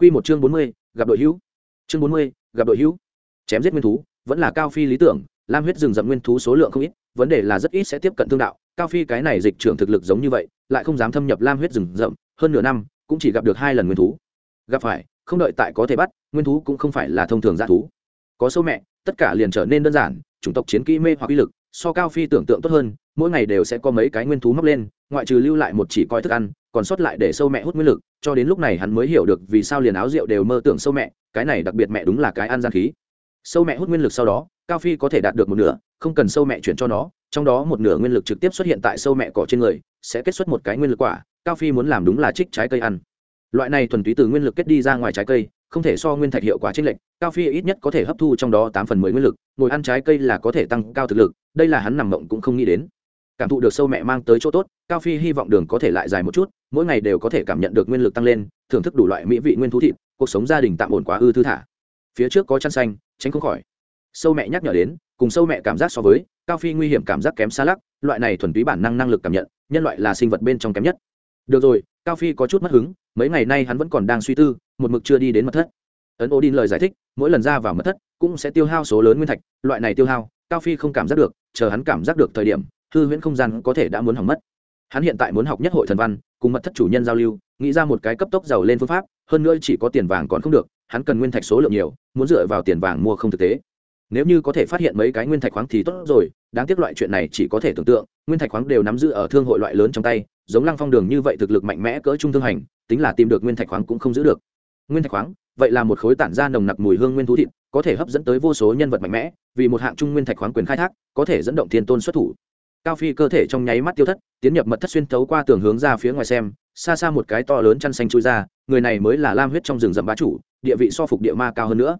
Quy một chương bốn mươi, gặp đội hữu. Chương bốn mươi, gặp đội hữu. Chém giết nguyên thú, vẫn là cao phi lý tưởng, lam huyết rừng rậm nguyên thú số lượng không ít, vấn đề là rất ít sẽ tiếp cận thương đạo, cao phi cái này dịch trưởng thực lực giống như vậy, lại không dám thâm nhập lam huyết rừng rậm, hơn nửa năm, cũng chỉ gặp được hai lần nguyên thú. Gặp phải, không đợi tại có thể bắt, nguyên thú cũng không phải là thông thường dã thú. Có sâu mẹ, tất cả liền trở nên đơn giản, chủng tộc chiến kỹ mê hoặc uy lực, so cao phi tưởng tượng tốt hơn, mỗi ngày đều sẽ có mấy cái nguyên thú móc lên, ngoại trừ lưu lại một chỉ coi thức ăn, còn sót lại để sâu mẹ hút nguyên lực, cho đến lúc này hắn mới hiểu được vì sao liền áo rượu đều mơ tưởng sâu mẹ, cái này đặc biệt mẹ đúng là cái ăn gian khí. Sâu mẹ hút nguyên lực sau đó, cao phi có thể đạt được một nửa, không cần sâu mẹ chuyển cho nó, trong đó một nửa nguyên lực trực tiếp xuất hiện tại sâu mẹ cỏ trên người, sẽ kết xuất một cái nguyên lực quả, cao phi muốn làm đúng là trích trái cây ăn. Loại này thuần túy từ nguyên lực kết đi ra ngoài trái cây, không thể so nguyên thạch hiệu quả trên lệch, cao phi ít nhất có thể hấp thu trong đó tám phần mười nguyên lực, ngồi ăn trái cây là có thể tăng cao thực lực, đây là hắn nằm mộng cũng không nghĩ đến cảm thụ được sâu mẹ mang tới chỗ tốt, cao phi hy vọng đường có thể lại dài một chút, mỗi ngày đều có thể cảm nhận được nguyên lực tăng lên, thưởng thức đủ loại mỹ vị nguyên thú thịt, cuộc sống gia đình tạm ổn quá ư thư thả. Phía trước có chăn xanh, tránh không khỏi. Sâu mẹ nhắc nhở đến, cùng sâu mẹ cảm giác so với, cao phi nguy hiểm cảm giác kém xa lắc, loại này thuần túy bản năng năng lực cảm nhận, nhân loại là sinh vật bên trong kém nhất. Được rồi, cao phi có chút mất hứng, mấy ngày nay hắn vẫn còn đang suy tư, một mực chưa đi đến mật thất. Ấn ô đin lời giải thích, mỗi lần ra vào mật thất cũng sẽ tiêu hao số lớn nguyên thạch, loại này tiêu hao, cao phi không cảm giác được, chờ hắn cảm giác được thời điểm hư huyễn không gian có thể đã muốn hỏng mất. Hắn hiện tại muốn học nhất hội thần văn, cùng mật thất chủ nhân giao lưu, nghĩ ra một cái cấp tốc giàu lên phương pháp, hơn nữa chỉ có tiền vàng còn không được, hắn cần nguyên thạch số lượng nhiều, muốn dựa vào tiền vàng mua không thực tế. Nếu như có thể phát hiện mấy cái nguyên thạch khoáng thì tốt rồi, đáng tiếc loại chuyện này chỉ có thể tưởng tượng, nguyên thạch khoáng đều nắm giữ ở thương hội loại lớn trong tay, giống lăng phong đường như vậy thực lực mạnh mẽ cỡ trung thương hành, tính là tìm được nguyên thạch khoáng cũng không giữ được. Nguyên thạch khoáng, vậy là một khối tản ra nồng nặc mùi hương nguyên thú thịt, có thể hấp dẫn tới vô số nhân vật mạnh mẽ, vì một hạng trung nguyên thạch khoáng quyền khai thác, có thể dẫn động thiên tôn xuất thủ cao phi cơ thể trong nháy mắt tiêu thất, tiến nhập mật thất xuyên thấu qua tường hướng ra phía ngoài xem, xa xa một cái to lớn chăn xanh chui ra, người này mới là lam huyết trong rừng rậm bá chủ, địa vị so phục địa ma cao hơn nữa.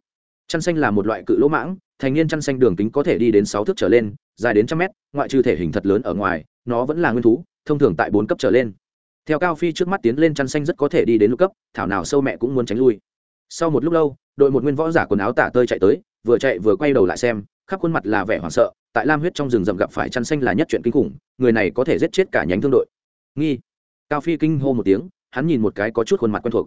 Chăn xanh là một loại cự lỗ mãng, thành niên chăn xanh đường kính có thể đi đến sáu thước trở lên, dài đến trăm mét, ngoại trừ thể hình thật lớn ở ngoài, nó vẫn là nguyên thú, thông thường tại bốn cấp trở lên. Theo cao phi trước mắt tiến lên chăn xanh rất có thể đi đến lục cấp, thảo nào sâu mẹ cũng muốn tránh lui. Sau một lúc lâu, đội một nguyên võ giả quần áo tả tơi chạy tới, vừa chạy vừa quay đầu lại xem khắp khuôn mặt là vẻ hoảng sợ, tại lam huyết trong rừng rậm gặp phải chăn xanh là nhất chuyện kinh khủng, người này có thể giết chết cả nhánh thương đội. Nghi. Cao phi kinh hô một tiếng, hắn nhìn một cái có chút khuôn mặt quen thuộc.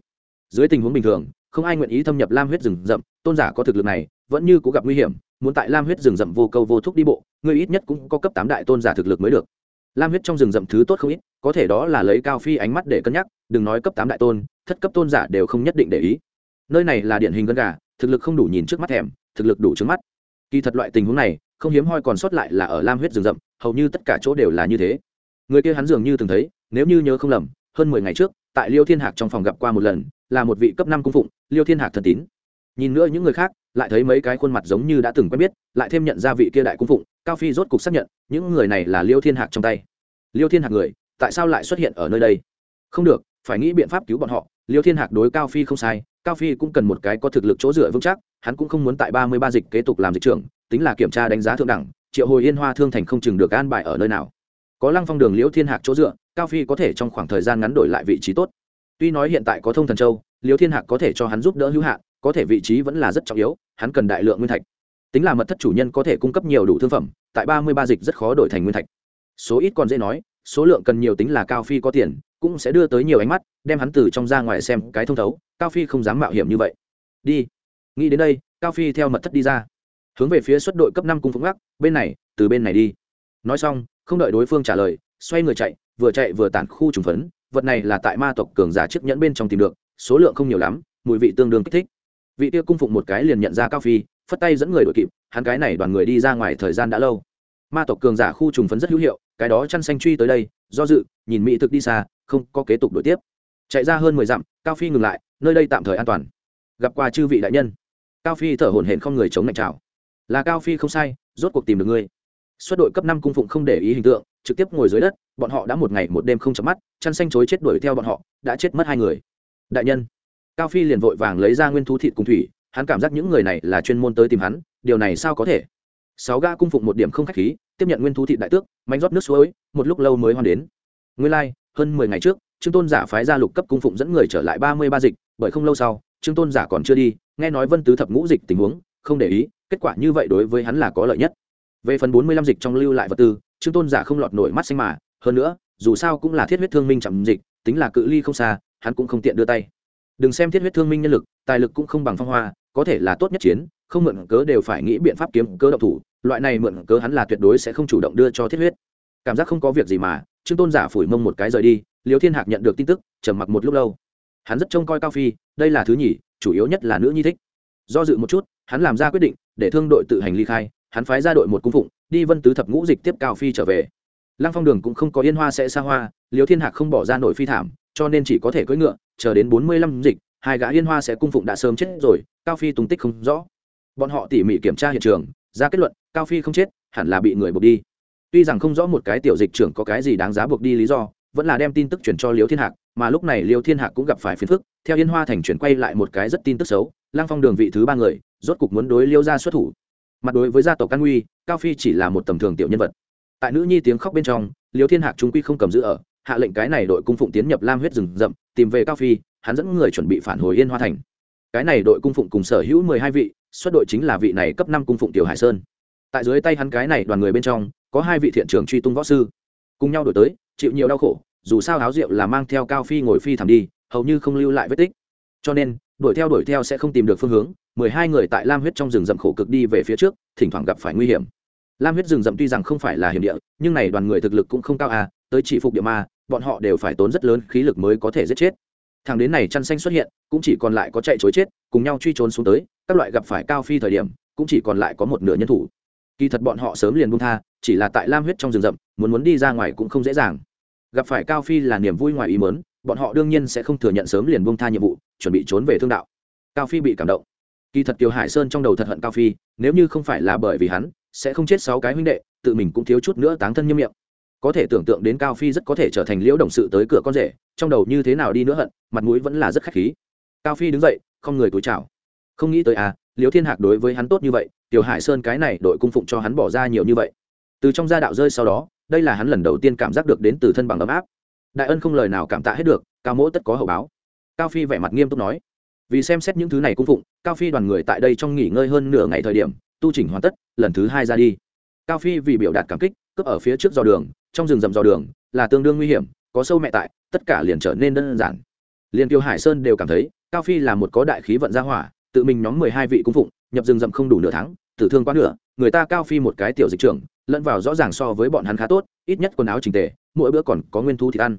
Dưới tình huống bình thường, không ai nguyện ý thâm nhập lam huyết rừng rậm, tôn giả có thực lực này, vẫn như cũng gặp nguy hiểm, muốn tại lam huyết rừng rậm vô câu vô thúc đi bộ, người ít nhất cũng có cấp tám đại tôn giả thực lực mới được. Lam huyết trong rừng rậm thứ tốt không ít, có thể đó là lấy cao phi ánh mắt để cân nhắc, đừng nói cấp tám đại tôn, thất cấp tôn giả đều không nhất định để ý. Nơi này là điển hình gân gà, thực lực không đủ nhìn trước mắt thèm, thực lực đủ trước mắt kỳ thật loại tình huống này, không hiếm hoi còn sót lại là ở lam huyết rừng rậm, hầu như tất cả chỗ đều là như thế. Người kia hắn dường như từng thấy, nếu như nhớ không lầm, hơn mười ngày trước, tại liêu thiên hạc trong phòng gặp qua một lần, là một vị cấp năm cung phụng, liêu thiên hạc thần tín. Nhìn nữa những người khác, lại thấy mấy cái khuôn mặt giống như đã từng quen biết, lại thêm nhận ra vị kia đại cung phụng, cao phi rốt cục xác nhận, những người này là liêu thiên hạc trong tay. Liêu thiên hạc người, tại sao lại xuất hiện ở nơi đây? Không được, phải nghĩ biện pháp cứu bọn họ liêu thiên hạc đối cao phi không sai, cao phi cũng cần một cái có thực lực chỗ dựa vững chắc, hắn cũng không muốn tại ba mươi ba dịch kế tục làm dịch trưởng, tính là kiểm tra đánh giá thượng đẳng, triệu hồi yên hoa thương thành không chừng được an bài ở nơi nào. Có lăng phong đường liễu thiên hạc chỗ dựa, cao phi có thể trong khoảng thời gian ngắn đổi lại vị trí tốt. Tuy nói hiện tại có thông thần châu liễu thiên hạc có thể cho hắn giúp đỡ hữu hạn, có thể vị trí vẫn là rất trọng yếu, hắn cần đại lượng nguyên thạch. Tính là mật thất chủ nhân có thể cung cấp nhiều đủ thương phẩm, tại ba mươi ba dịch rất khó đổi thành nguyên thạch. Số ít còn dễ nói, số lượng cần nhiều tính là cao phi có tiền cũng sẽ đưa tới nhiều ánh mắt, đem hắn từ trong ra ngoài xem cái thông thấu, cao phi không dám mạo hiểm như vậy. Đi. Nghĩ đến đây, cao phi theo mật thất đi ra. Hướng về phía xuất đội cấp năm cung phụng gác bên này, từ bên này đi. Nói xong, không đợi đối phương trả lời, xoay người chạy, vừa chạy vừa tản khu trùng phấn, vật này là tại ma tộc cường giả chiếc nhẫn bên trong tìm được, số lượng không nhiều lắm, mùi vị tương đương kích thích. Vị kia cung phụng một cái liền nhận ra cao phi, phất tay dẫn người đội kịp, hắn cái này đoàn người đi ra ngoài thời gian đã lâu ma tộc cường giả khu trùng phấn rất hữu hiệu, cái đó chăn xanh truy tới đây, do dự, nhìn mỹ thực đi xa, không có kế tục đổi tiếp. Chạy ra hơn mười dặm, cao phi ngừng lại, nơi đây tạm thời an toàn. Gặp qua chư vị đại nhân. Cao phi thở hổn hển không người chống lạnh trào là cao phi không sai, rốt cuộc tìm được ngươi. Xuất đội cấp năm cung phụng không để ý hình tượng, trực tiếp ngồi dưới đất, bọn họ đã một ngày một đêm không chấm mắt, chăn xanh chối chết đuổi theo bọn họ, đã chết mất hai người. Đại nhân. Cao phi liền vội vàng lấy ra nguyên thú thịt cùng thủy, hắn cảm giác những người này là chuyên môn tới tìm hắn, điều này sao có thể? Sáu ga cung phụng một điểm không khách khí tiếp nhận nguyên thú thị đại tước mánh rót nước suối một lúc lâu mới hoàn đến. Nguyên lai、like, hơn mười ngày trước trương tôn giả phái ra lục cấp cung phụng dẫn người trở lại ba mươi ba dịch bởi không lâu sau trương tôn giả còn chưa đi nghe nói vân tứ thập ngũ dịch tình huống không để ý kết quả như vậy đối với hắn là có lợi nhất. Về phần bốn mươi lăm dịch trong lưu lại vật tư trương tôn giả không lọt nổi mắt xanh mà hơn nữa dù sao cũng là thiết huyết thương minh chậm dịch tính là cự ly không xa hắn cũng không tiện đưa tay đừng xem thiết huyết thương minh nhân lực, tài lực cũng không bằng phong hoa, có thể là tốt nhất chiến, không mượn cớ đều phải nghĩ biện pháp kiếm cớ độc thủ, loại này mượn cớ hắn là tuyệt đối sẽ không chủ động đưa cho thiết huyết. Cảm giác không có việc gì mà, trương tôn giả phủi mông một cái rời đi liều thiên hạc nhận được tin tức, trầm mặc một lúc lâu. Hắn rất trông coi cao phi, đây là thứ nhì, chủ yếu nhất là nữ nhi thích. Do dự một chút, hắn làm ra quyết định, để thương đội tự hành ly khai, hắn phái ra đội một cung phụng, đi vân tứ thập ngũ dịch tiếp cao phi trở về. Lăng phong đường cũng không có yên hoa sẽ xa hoa liều thiên hạc không bỏ ra nổi phi thảm cho nên chỉ có thể cưỡi ngựa, chờ đến bốn mươi lăm dịch, hai gã yên hoa sẽ cung phụng đã sớm chết rồi, cao phi tung tích không rõ. Bọn họ tỉ mỉ kiểm tra hiện trường, ra kết luận, cao phi không chết, hẳn là bị người buộc đi. Tuy rằng không rõ một cái tiểu dịch trưởng có cái gì đáng giá buộc đi lý do, vẫn là đem tin tức chuyển cho liêu thiên hạc, mà lúc này liêu thiên hạc cũng gặp phải phiền phức, theo yên hoa thành chuyển quay lại một cái rất tin tức xấu lang phong đường vị thứ ba người, rốt cục muốn đối liêu ra xuất thủ. Mặt đối với gia tộc căn nguy cao phi chỉ là một tầm thường tiểu nhân vật. Tại nữ nhi tiếng khóc bên trong, liêu thiên hạc chúng quy không cầm giữ ở hạ lệnh cái này đội cung phụng tiến nhập lam huyết rừng rậm, tìm về cao phi, hắn dẫn người chuẩn bị phản hồi yên hoa thành. Cái này đội cung phụng cùng sở hữu mười hai vị, xuất đội chính là vị này cấp năm cung phụng tiểu hải sơn. Tại dưới tay hắn cái này đoàn người bên trong, có hai vị thiện trưởng truy tung võ sư. Cùng nhau đổi tới, chịu nhiều đau khổ, dù sao áo rượu là mang theo cao phi ngồi phi thảm đi, hầu như không lưu lại vết tích. Cho nên, đuổi theo đuổi theo sẽ không tìm được phương hướng, mười hai người tại lam huyết trong rừng rậm khổ cực đi về phía trước, thỉnh thoảng gặp phải nguy hiểm lam huyết rừng rậm tuy rằng không phải là hiểm địa, nhưng này đoàn người thực lực cũng không cao à tới chỉ phục địa ma, bọn họ đều phải tốn rất lớn khí lực mới có thể giết chết. Thằng đến này chăn xanh xuất hiện, cũng chỉ còn lại có chạy chối chết, cùng nhau truy trốn xuống tới, các loại gặp phải cao phi thời điểm, cũng chỉ còn lại có một nửa nhân thủ. Kỳ thật bọn họ sớm liền buông tha, chỉ là tại lam huyết trong rừng rậm, muốn muốn đi ra ngoài cũng không dễ dàng. Gặp phải cao phi là niềm vui ngoài ý mớn bọn họ đương nhiên sẽ không thừa nhận sớm liền buông tha nhiệm vụ, chuẩn bị trốn về thương đạo. Cao phi bị cảm động. Kỳ thật kiều hải sơn trong đầu thật hận cao phi, nếu như không phải là bởi vì hắn sẽ không chết sáu cái huynh đệ, tự mình cũng thiếu chút nữa táng thân nghiêm miệng. Có thể tưởng tượng đến cao phi rất có thể trở thành liễu đồng sự tới cửa con rể, trong đầu như thế nào đi nữa hận, mặt mũi vẫn là rất khách khí. Cao phi đứng dậy, không người túi chào. Không nghĩ tới à liễu thiên hạc đối với hắn tốt như vậy, tiểu hải sơn cái này đội cung phụng cho hắn bỏ ra nhiều như vậy. Từ trong gia đạo rơi sau đó, đây là hắn lần đầu tiên cảm giác được đến từ thân bằng ấm áp. Đại ân không lời nào cảm tạ hết được, cao mỗ tất có hậu báo. Cao phi vẻ mặt nghiêm túc nói, vì xem xét những thứ này cung phụng, cao phi đoàn người tại đây trong nghỉ ngơi hơn nửa ngày thời điểm tu chỉnh hoàn tất, lần thứ hai ra đi. Cao phi vì biểu đạt cảm kích, cướp ở phía trước dò đường, trong rừng rậm dò đường, là tương đương nguy hiểm, có sâu mẹ tại, tất cả liền trở nên đơn giản. Liền tiêu hải sơn đều cảm thấy, cao phi là một có đại khí vận gia hỏa, tự mình nhóm mười hai vị cung phụng, nhập rừng rậm không đủ nửa tháng, tử thương quá nửa, người ta cao phi một cái tiểu dịch trưởng, lẫn vào rõ ràng so với bọn hắn khá tốt, ít nhất quần áo trình tề, mỗi bữa còn có nguyên thu thịt ăn.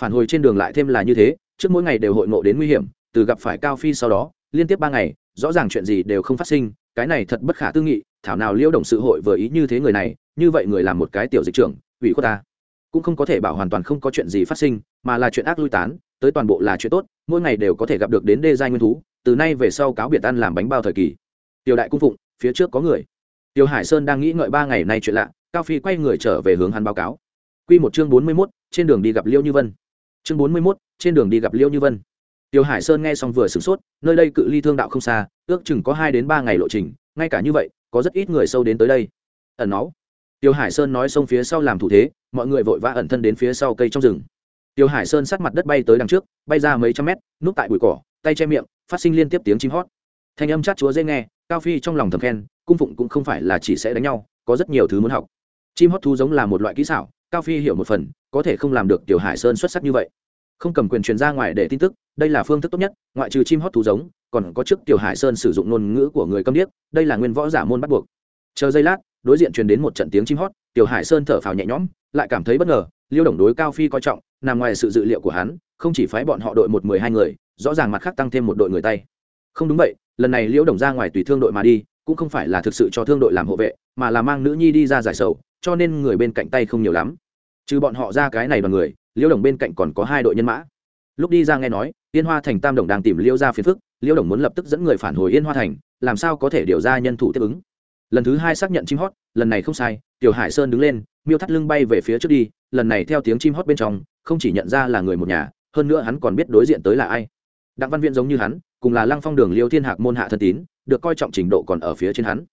Phản hồi trên đường lại thêm là như thế, trước mỗi ngày đều hội ngộ đến nguy hiểm, từ gặp phải cao phi sau đó, liên tiếp ba ngày, rõ ràng chuyện gì đều không phát sinh cái này thật bất khả tư nghị, thảo nào liêu đồng sự hội vừa ý như thế người này, như vậy người làm một cái tiểu dịch trưởng, ủy khuất ta. Cũng không có thể bảo hoàn toàn không có chuyện gì phát sinh, mà là chuyện ác lui tán, tới toàn bộ là chuyện tốt, mỗi ngày đều có thể gặp được đến đê giai nguyên thú, từ nay về sau cáo biệt ăn làm bánh bao thời kỳ. Tiểu đại cung phụng, phía trước có người. Tiểu hải sơn đang nghĩ ngợi ba ngày nay chuyện lạ, cao phi quay người trở về hướng hắn báo cáo. Q một chương bốn mươi mốt, trên đường đi gặp liêu như vân. Chương bốn mươi mốt, trên đường đi gặp liêu như vân. Tiêu hải sơn nghe xong vừa sửng sốt, nơi đây cự ly thương đạo không xa, ước chừng có hai đến ba ngày lộ trình, ngay cả như vậy, có rất ít người sâu đến tới đây. Ẩn náu. Tiêu hải sơn nói xong phía sau làm thủ thế, mọi người vội vã ẩn thân đến phía sau cây trong rừng. Tiêu hải sơn sát mặt đất bay tới đằng trước, bay ra mấy trăm mét, núp tại bụi cỏ, tay che miệng, phát sinh liên tiếp tiếng chim hót. Thanh âm chát chúa dễ nghe, cao phi trong lòng thầm khen, cung phụng cũng không phải là chỉ sẽ đánh nhau, có rất nhiều thứ muốn học. Chim hót thú giống là một loại kỹ xảo, cao phi hiểu một phần, có thể không làm được Tiêu hải sơn xuất sắc như vậy không cầm quyền truyền ra ngoài để tin tức, đây là phương thức tốt nhất, ngoại trừ chim hót thú giống, còn có trước tiểu hải sơn sử dụng ngôn ngữ của người câm điếc, đây là nguyên võ giả môn bắt buộc. Chờ giây lát, đối diện truyền đến một trận tiếng chim hót, tiểu hải sơn thở phào nhẹ nhõm, lại cảm thấy bất ngờ, liêu đồng đối cao phi coi trọng, nằm ngoài sự dự liệu của hắn, không chỉ phái bọn họ đội một mười hai người, rõ ràng mặt khác tăng thêm một đội người tay. Không đúng vậy, lần này liễu đồng ra ngoài tùy thương đội mà đi, cũng không phải là thực sự cho thương đội làm hộ vệ, mà là mang nữ nhi đi ra giải sầu, cho nên người bên cạnh tay không nhiều lắm. Trừ bọn họ ra cái này đoàn người liễu đồng bên cạnh còn có hai đội nhân mã. Lúc đi ra nghe nói, yên hoa thành tam đồng đang tìm liễu ra phiền phức liễu đồng muốn lập tức dẫn người phản hồi yên hoa thành, làm sao có thể điều ra nhân thủ tiếp ứng. Lần thứ hai xác nhận chim hót, lần này không sai, tiểu hải sơn đứng lên, miêu thắt lưng bay về phía trước đi, lần này theo tiếng chim hót bên trong, không chỉ nhận ra là người một nhà, hơn nữa hắn còn biết đối diện tới là ai. Đặng văn viễn giống như hắn, cùng là lăng phong đường liêu thiên hạc môn hạ thân tín, được coi trọng trình độ còn ở phía trên hắn.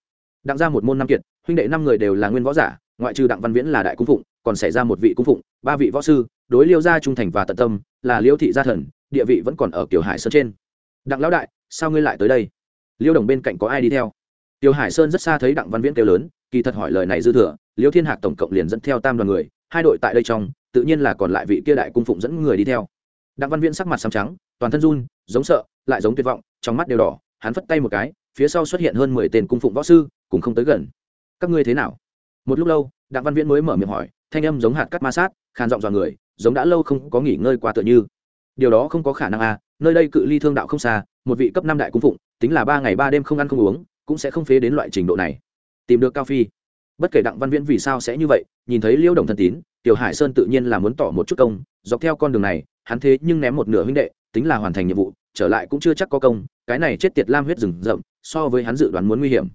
Đặng ra một môn năm kiệt, huynh đệ năm người đều là nguyên võ giả, ngoại trừ đặng văn viễn là đại cung phụng, còn xảy ra một vị cung phụng, ba vị võ sư đối liêu gia trung thành và tận tâm, là liêu thị gia thần, địa vị vẫn còn ở kiểu hải sơn trên. Đặng lão đại, sao ngươi lại tới đây? Liêu đồng bên cạnh có ai đi theo? Tiêu hải sơn rất xa thấy đặng văn viễn kêu lớn, kỳ thật hỏi lời này dư thừa, liêu thiên hạc tổng cộng liền dẫn theo tam đoàn người, hai đội tại đây trong, tự nhiên là còn lại vị kia đại cung phụng dẫn người đi theo. Đặng văn viễn sắc mặt xám trắng, toàn thân run, giống sợ, lại giống tuyệt vọng, trong mắt đều đỏ, hắn phất tay một cái, phía sau xuất hiện hơn mười tên cung phụng võ sư, cùng không tới gần. Các ngươi thế nào? Một lúc lâu, đặng văn viễn mới mở miệng hỏi, thanh âm giống hạt cắt ma sát, khàn giọng dọa người giống đã lâu không có nghỉ ngơi qua tựa như. Điều đó không có khả năng à nơi đây cự ly thương đạo không xa, một vị cấp năm đại cung phụng, tính là ba ngày ba đêm không ăn không uống, cũng sẽ không phế đến loại trình độ này. Tìm được cao phi. Bất kể đặng văn viễn vì sao sẽ như vậy, nhìn thấy liêu đồng thân tín, tiểu hải sơn tự nhiên là muốn tỏ một chút công, dọc theo con đường này, hắn thế nhưng ném một nửa huynh đệ, tính là hoàn thành nhiệm vụ, trở lại cũng chưa chắc có công, cái này chết tiệt lam huyết rừng rậm, so với hắn dự đoán muốn nguy hiểm.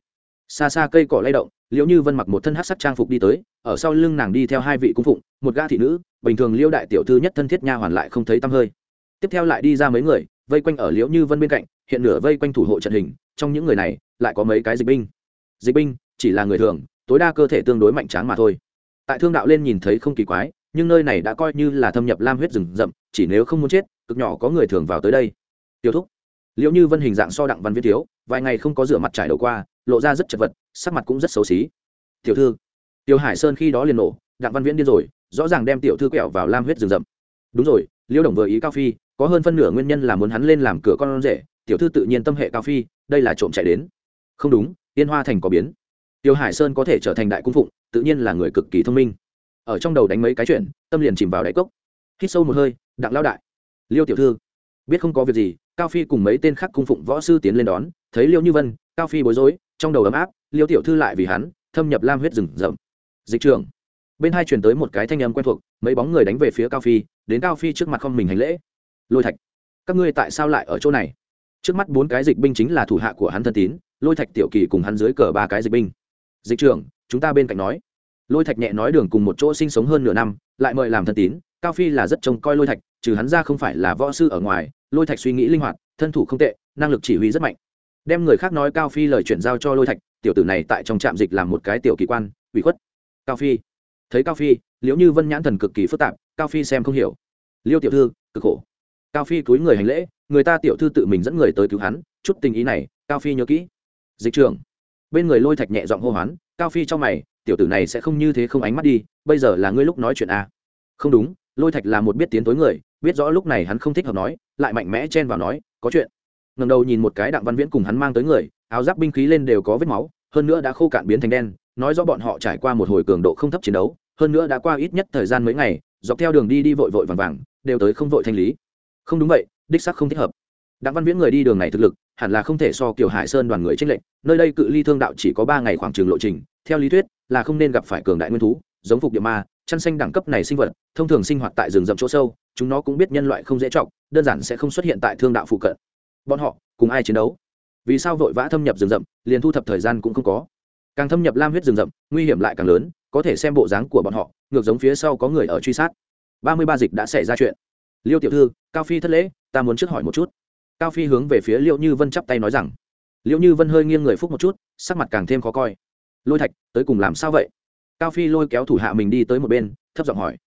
Xa xa cây cỏ lay động liễu như vân mặc một thân hát sắc trang phục đi tới, ở sau lưng nàng đi theo hai vị cung phụng, một gã thị nữ, bình thường liêu đại tiểu thư nhất thân thiết nha hoàn lại không thấy tăm hơi. Tiếp theo lại đi ra mấy người, vây quanh ở liễu như vân bên cạnh, hiện nửa vây quanh thủ hộ trận hình, trong những người này, lại có mấy cái dịch binh. Dịch binh, chỉ là người thường, tối đa cơ thể tương đối mạnh tráng mà thôi. Tại thương đạo lên nhìn thấy không kỳ quái, nhưng nơi này đã coi như là thâm nhập lam huyết rừng rậm, chỉ nếu không muốn chết, cực nhỏ có người thường vào tới đây. Tiêu thúc. Liễu như vân hình dạng so đặng văn viết thiếu, vài ngày không có rửa mặt trải đầu qua, lộ ra rất chật vật sắc mặt cũng rất xấu xí. Tiểu thư. Tiêu hải sơn khi đó liền nổ, đặng văn viễn điên rồi, rõ ràng đem tiểu thư quẹo vào lam huyết rừng rậm. Đúng rồi, liêu đồng vừa ý cao phi, có hơn phân nửa nguyên nhân là muốn hắn lên làm cửa con rể, tiểu thư tự nhiên tâm hệ cao phi, đây là trộm chạy đến. Không đúng tiên hoa thành có biến. Tiêu hải sơn có thể trở thành đại cung phụng, tự nhiên là người cực kỳ thông minh. Ở trong đầu đánh mấy cái chuyện, tâm liền chìm vào đáy cốc. Hít sâu một hơi, đặng lao đại. Liêu tiểu thư, biết không có việc gì, cao phi cùng mấy tên khác cung phụng võ sư tiến lên đón, thấy liêu như vân, cao phi bối rối, trong đầu ấm áp liêu tiểu thư lại vì hắn thâm nhập lam huyết rừng rậm. Dịch trường bên hai truyền tới một cái thanh âm quen thuộc, mấy bóng người đánh về phía cao phi, đến cao phi trước mặt không mình hành lễ. Lôi thạch, các ngươi tại sao lại ở chỗ này? Trước mắt bốn cái dịch binh chính là thủ hạ của hắn thân tín, lôi thạch tiểu kỳ cùng hắn dưới cờ ba cái dịch binh. Dịch trưởng, chúng ta bên cạnh nói. Lôi thạch nhẹ nói đường cùng một chỗ sinh sống hơn nửa năm, lại mời làm thân tín, cao phi là rất trông coi lôi thạch, trừ hắn ra không phải là võ sư ở ngoài, lôi thạch suy nghĩ linh hoạt, thân thủ không tệ, năng lực chỉ huy rất mạnh đem người khác nói cao phi lời chuyển giao cho lôi thạch, tiểu tử này tại trong trạm dịch làm một cái tiểu kỳ quan, ủy khuất. Cao phi. Thấy cao phi, liễu như vân nhãn thần cực kỳ phức tạp, cao phi xem không hiểu. Liêu tiểu thư, cực khổ. Cao phi cúi người hành lễ, người ta tiểu thư tự mình dẫn người tới cứu hắn, chút tình ý này, cao phi nhớ kỹ. Dịch trưởng. Bên người lôi thạch nhẹ giọng hô hoán, cao phi cho mày, tiểu tử này sẽ không như thế không ánh mắt đi, bây giờ là ngươi lúc nói chuyện a à. không đúng, lôi thạch là một biết tiến tối người, biết rõ lúc này hắn không thích hợp nói, lại mạnh mẽ chen vào nói, có chuyện ngầm đầu nhìn một cái đặng văn viễn cùng hắn mang tới người, áo giáp binh khí lên đều có vết máu, hơn nữa đã khô cạn biến thành đen, nói rõ bọn họ trải qua một hồi cường độ không thấp chiến đấu, hơn nữa đã qua ít nhất thời gian mấy ngày, dọc theo đường đi đi vội vội vàng vàng, đều tới không vội thanh lý. Không đúng vậy, đích sắc không thích hợp. Đặng văn viễn người đi đường này thực lực, hẳn là không thể so kiểu hải sơn đoàn người tranh lệnh nơi đây cự ly thương đạo chỉ có ba ngày khoảng trường lộ trình, theo lý thuyết, là không nên gặp phải cường đại nguyên thú, giống phục địa ma, chăn xanh đẳng cấp này sinh vật, thông thường sinh hoạt tại rừng rậm chỗ sâu, chúng nó cũng biết nhân loại không dễ trọng, đơn giản sẽ không xuất hiện tại thương đạo phụ cận bọn họ cùng ai chiến đấu? Vì sao vội vã thâm nhập rừng rậm, liền thu thập thời gian cũng không có? Càng thâm nhập lam huyết rừng rậm, nguy hiểm lại càng lớn, có thể xem bộ dáng của bọn họ, ngược giống phía sau có người ở truy sát. Ba mươi ba dịch đã xảy ra chuyện. Liêu tiểu thư, cao phi thất lễ, ta muốn trước hỏi một chút. Cao phi hướng về phía liệu như vân chắp tay nói rằng. Liệu như vân hơi nghiêng người phúc một chút, sắc mặt càng thêm khó coi. Lôi thạch, tới cùng làm sao vậy? Cao phi lôi kéo thủ hạ mình đi tới một bên, thấp giọng hỏi.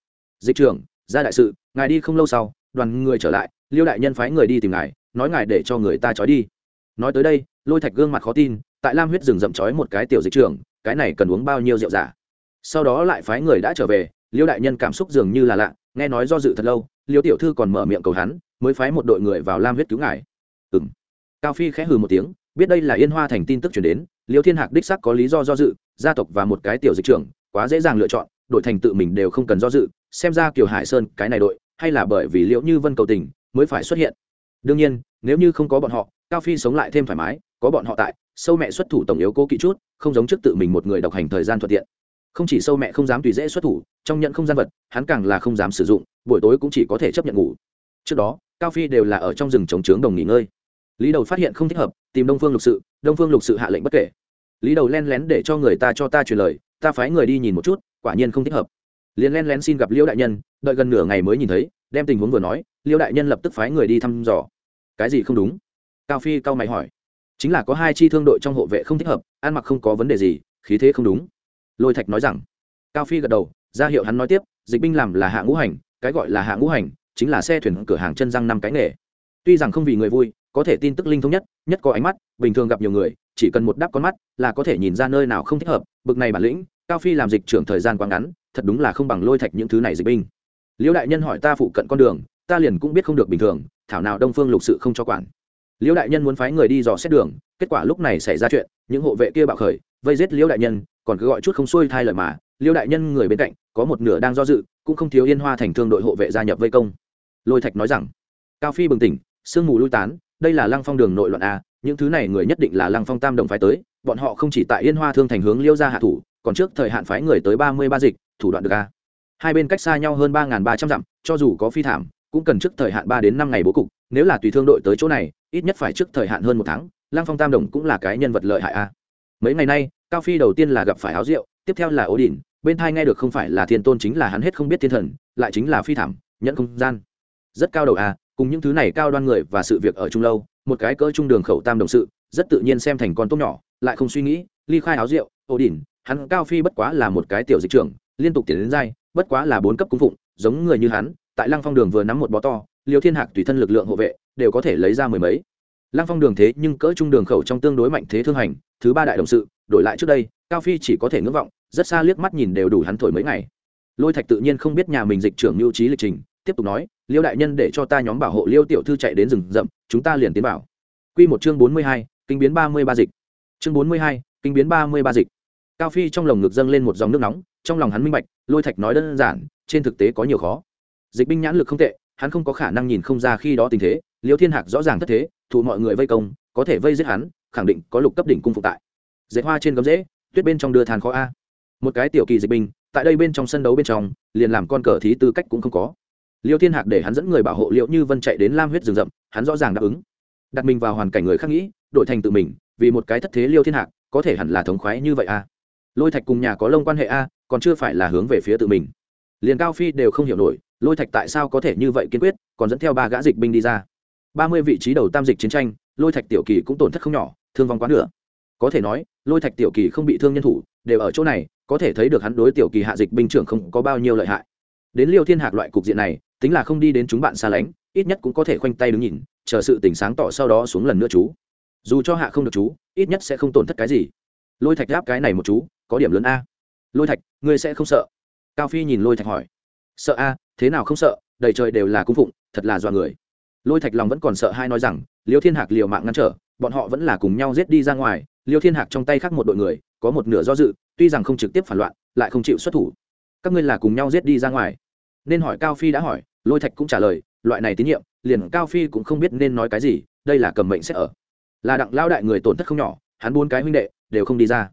Dịch trưởng, ra đại sự, ngài đi không lâu sau, đoàn người trở lại, liêu đại nhân phái người đi tìm ngài nói ngài để cho người ta trói đi. Nói tới đây, lôi thạch gương mặt khó tin, tại lam huyết rừng rậm trói một cái tiểu dịch trưởng, cái này cần uống bao nhiêu rượu giả? Sau đó lại phái người đã trở về, liêu đại nhân cảm xúc dường như là lạ, nghe nói do dự thật lâu, liêu tiểu thư còn mở miệng cầu hắn, mới phái một đội người vào lam huyết cứu ngài. Ừ m cao phi khẽ hừ một tiếng, biết đây là yên hoa thành tin tức chuyển đến, liêu thiên hạc đích sắc có lý do do dự, gia tộc và một cái tiểu dịch trưởng, quá dễ dàng lựa chọn, đội thành tự mình đều không cần do dự, xem ra kiều hải sơn cái này đội, hay là bởi vì liễu như vân cầu tình, mới phải xuất hiện đương nhiên, nếu như không có bọn họ, cao phi sống lại thêm thoải mái, có bọn họ tại, sâu mẹ xuất thủ tổng yếu cố kỹ chút, không giống trước tự mình một người độc hành thời gian thuận tiện. Không chỉ sâu mẹ không dám tùy dễ xuất thủ, trong nhận không gian vật, hắn càng là không dám sử dụng, buổi tối cũng chỉ có thể chấp nhận ngủ. Trước đó, cao phi đều là ở trong rừng chống trướng đồng nghỉ ngơi. Lý đầu phát hiện không thích hợp, tìm đông phương lục sự, đông phương lục sự hạ lệnh bất kể. Lý đầu len lén để cho người ta cho ta truyền lời, ta phái người đi nhìn một chút, quả nhiên không thích hợp. Liền len lén xin gặp liễu đại nhân, đợi gần nửa ngày mới nhìn thấy, đem tình huống vừa nói liễu đại nhân lập tức phái người đi thăm dò. Cái gì không đúng? Cao phi cao mày hỏi. Chính là có hai chi thương đội trong hộ vệ không thích hợp, ăn mặc không có vấn đề gì, khí thế không đúng. Lôi thạch nói rằng. Cao phi gật đầu, ra hiệu hắn nói tiếp, dịch binh làm là hạ ngũ hành, cái gọi là hạ ngũ hành, chính là xe thuyền cửa hàng chân răng năm cái nghề. Tuy rằng không vì người vui, có thể tin tức linh thông nhất nhất có ánh mắt, bình thường gặp nhiều người, chỉ cần một đáp con mắt là có thể nhìn ra nơi nào không thích hợp, bực này bản lĩnh, cao phi làm dịch trưởng thời gian quá ngắn, thật đúng là không bằng lôi thạch những thứ này dịch binh. Liễu đại nhân hỏi ta phụ cận con đường ta liền cũng biết không được bình thường, thảo nào đông phương lục sự không cho quản. Liễu đại nhân muốn phái người đi dò xét đường, kết quả lúc này xảy ra chuyện, những hộ vệ kia bạo khởi, vây giết liễu đại nhân, còn cứ gọi chút không xuôi thai lời mà, liễu đại nhân người bên cạnh, có một nửa đang do dự, cũng không thiếu yên hoa thành thương đội hộ vệ gia nhập vây công. Lôi thạch nói rằng, cao phi bừng tỉnh, sương mù lui tán, đây là lăng phong đường nội loạn a, những thứ này người nhất định là lăng phong tam đồng phái tới, bọn họ không chỉ tại yên hoa thương thành hướng liêu ra hạ thủ, còn trước thời hạn phái người tới ba mươi ba dịch, thủ đoạn được a. Hai bên cách xa nhau hơn ba ba trăm dặm, cho dù có phi thảm cũng cần trước thời hạn ba đến năm ngày bố cục nếu là tùy thương đội tới chỗ này ít nhất phải trước thời hạn hơn một tháng lăng phong tam đồng cũng là cái nhân vật lợi hại a. Mấy ngày nay cao phi đầu tiên là gặp phải áo rượu tiếp theo là ố đỉnh bên thai nghe được không phải là thiên tôn chính là hắn hết không biết thiên thần lại chính là phi thảm nhận không gian. Rất cao đầu a cùng những thứ này cao đoan người và sự việc ở chung lâu một cái cỡ trung đường khẩu tam đồng sự rất tự nhiên xem thành con tốt nhỏ lại không suy nghĩ ly khai áo rượu ổ đỉnh hắn cao phi bất quá là một cái tiểu dịch trưởng liên tục tiến đến giai, bất quá là bốn cấp cung phụng giống người như hắn tại lăng phong đường vừa nắm một bó to liều thiên hạc tùy thân lực lượng hộ vệ, đều có thể lấy ra mười mấy. Lăng phong đường thế nhưng cỡ trung đường khẩu trong tương đối mạnh thế thương hành, thứ ba đại đồng sự, đổi lại trước đây, cao phi chỉ có thể ngưỡng vọng, rất xa liếc mắt nhìn đều đủ hắn thổi mấy ngày. Lôi thạch tự nhiên không biết nhà mình dịch trưởng mưu trí lịch trình, tiếp tục nói, liêu đại nhân để cho ta nhóm bảo hộ liêu tiểu thư chạy đến rừng rậm, chúng ta liền tiến bảo q một chương bốn mươi hai, kinh biến ba mươi ba dịch. Chương bốn mươi hai, kinh biến ba mươi ba dịch. Cao phi trong lồng ngực dâng lên một dòng nước nóng, trong lòng hắn minh bạch, lôi thạch nói đơn giản, trên thực tế có nhiều khó dịch binh nhãn lực không tệ, hắn không có khả năng nhìn không ra khi đó tình thế, liêu thiên hạc rõ ràng thất thế, thụ mọi người vây công, có thể vây giết hắn, khẳng định có lục cấp đỉnh cung phụ tại. Dệt hoa trên gấm rễ, tuyết bên trong đưa than khó a. Một cái tiểu kỳ dịch binh, tại đây bên trong sân đấu bên trong, liền làm con cờ thí tư cách cũng không có. Liêu thiên hạc để hắn dẫn người bảo hộ liệu như vân chạy đến lam huyết rừng rậm, hắn rõ ràng đáp ứng. Đặt mình vào hoàn cảnh người khác nghĩ, đổi thành tự mình, vì một cái thất thế liêu thiên hạc, có thể hẳn là thống khoái như vậy a. Lôi thạch cùng nhà có lông quan hệ a, còn chưa phải là hướng về phía tự mình. Liền cao phi đều không hiểu nổi lôi thạch tại sao có thể như vậy kiên quyết, còn dẫn theo ba gã dịch binh đi ra. Ba mươi vị trí đầu tam dịch chiến tranh, lôi thạch tiểu kỳ cũng tổn thất không nhỏ, thương vong quá nửa. Có thể nói, lôi thạch tiểu kỳ không bị thương nhân thủ, đều ở chỗ này, có thể thấy được hắn đối tiểu kỳ hạ dịch binh trưởng không có bao nhiêu lợi hại. Đến liêu thiên hạc loại cục diện này, tính là không đi đến chúng bạn xa lánh, ít nhất cũng có thể khoanh tay đứng nhìn, chờ sự tỉnh sáng tỏ sau đó xuống lần nữa chú. Dù cho hạ không được chú, ít nhất sẽ không tổn thất cái gì. Lôi thạch đáp cái này một chú, có điểm lớn a. Lôi thạch, ngươi sẽ không sợ. Cao phi nhìn lôi thạch hỏi. Sợ a thế nào không sợ, đầy trời đều là cung phụng, thật là dọa người. Lôi thạch lòng vẫn còn sợ hai nói rằng, liêu thiên hạc liều mạng ngăn trở, bọn họ vẫn là cùng nhau giết đi ra ngoài. Liêu thiên hạc trong tay khác một đội người, có một nửa do dự, tuy rằng không trực tiếp phản loạn, lại không chịu xuất thủ. Các ngươi là cùng nhau giết đi ra ngoài. Nên hỏi cao phi đã hỏi, lôi thạch cũng trả lời, loại này tín nhiệm, liền cao phi cũng không biết nên nói cái gì, đây là cầm mệnh sẽ ở. Là đặng lao đại người tổn thất không nhỏ, hắn bốn cái huynh đệ đều không đi ra.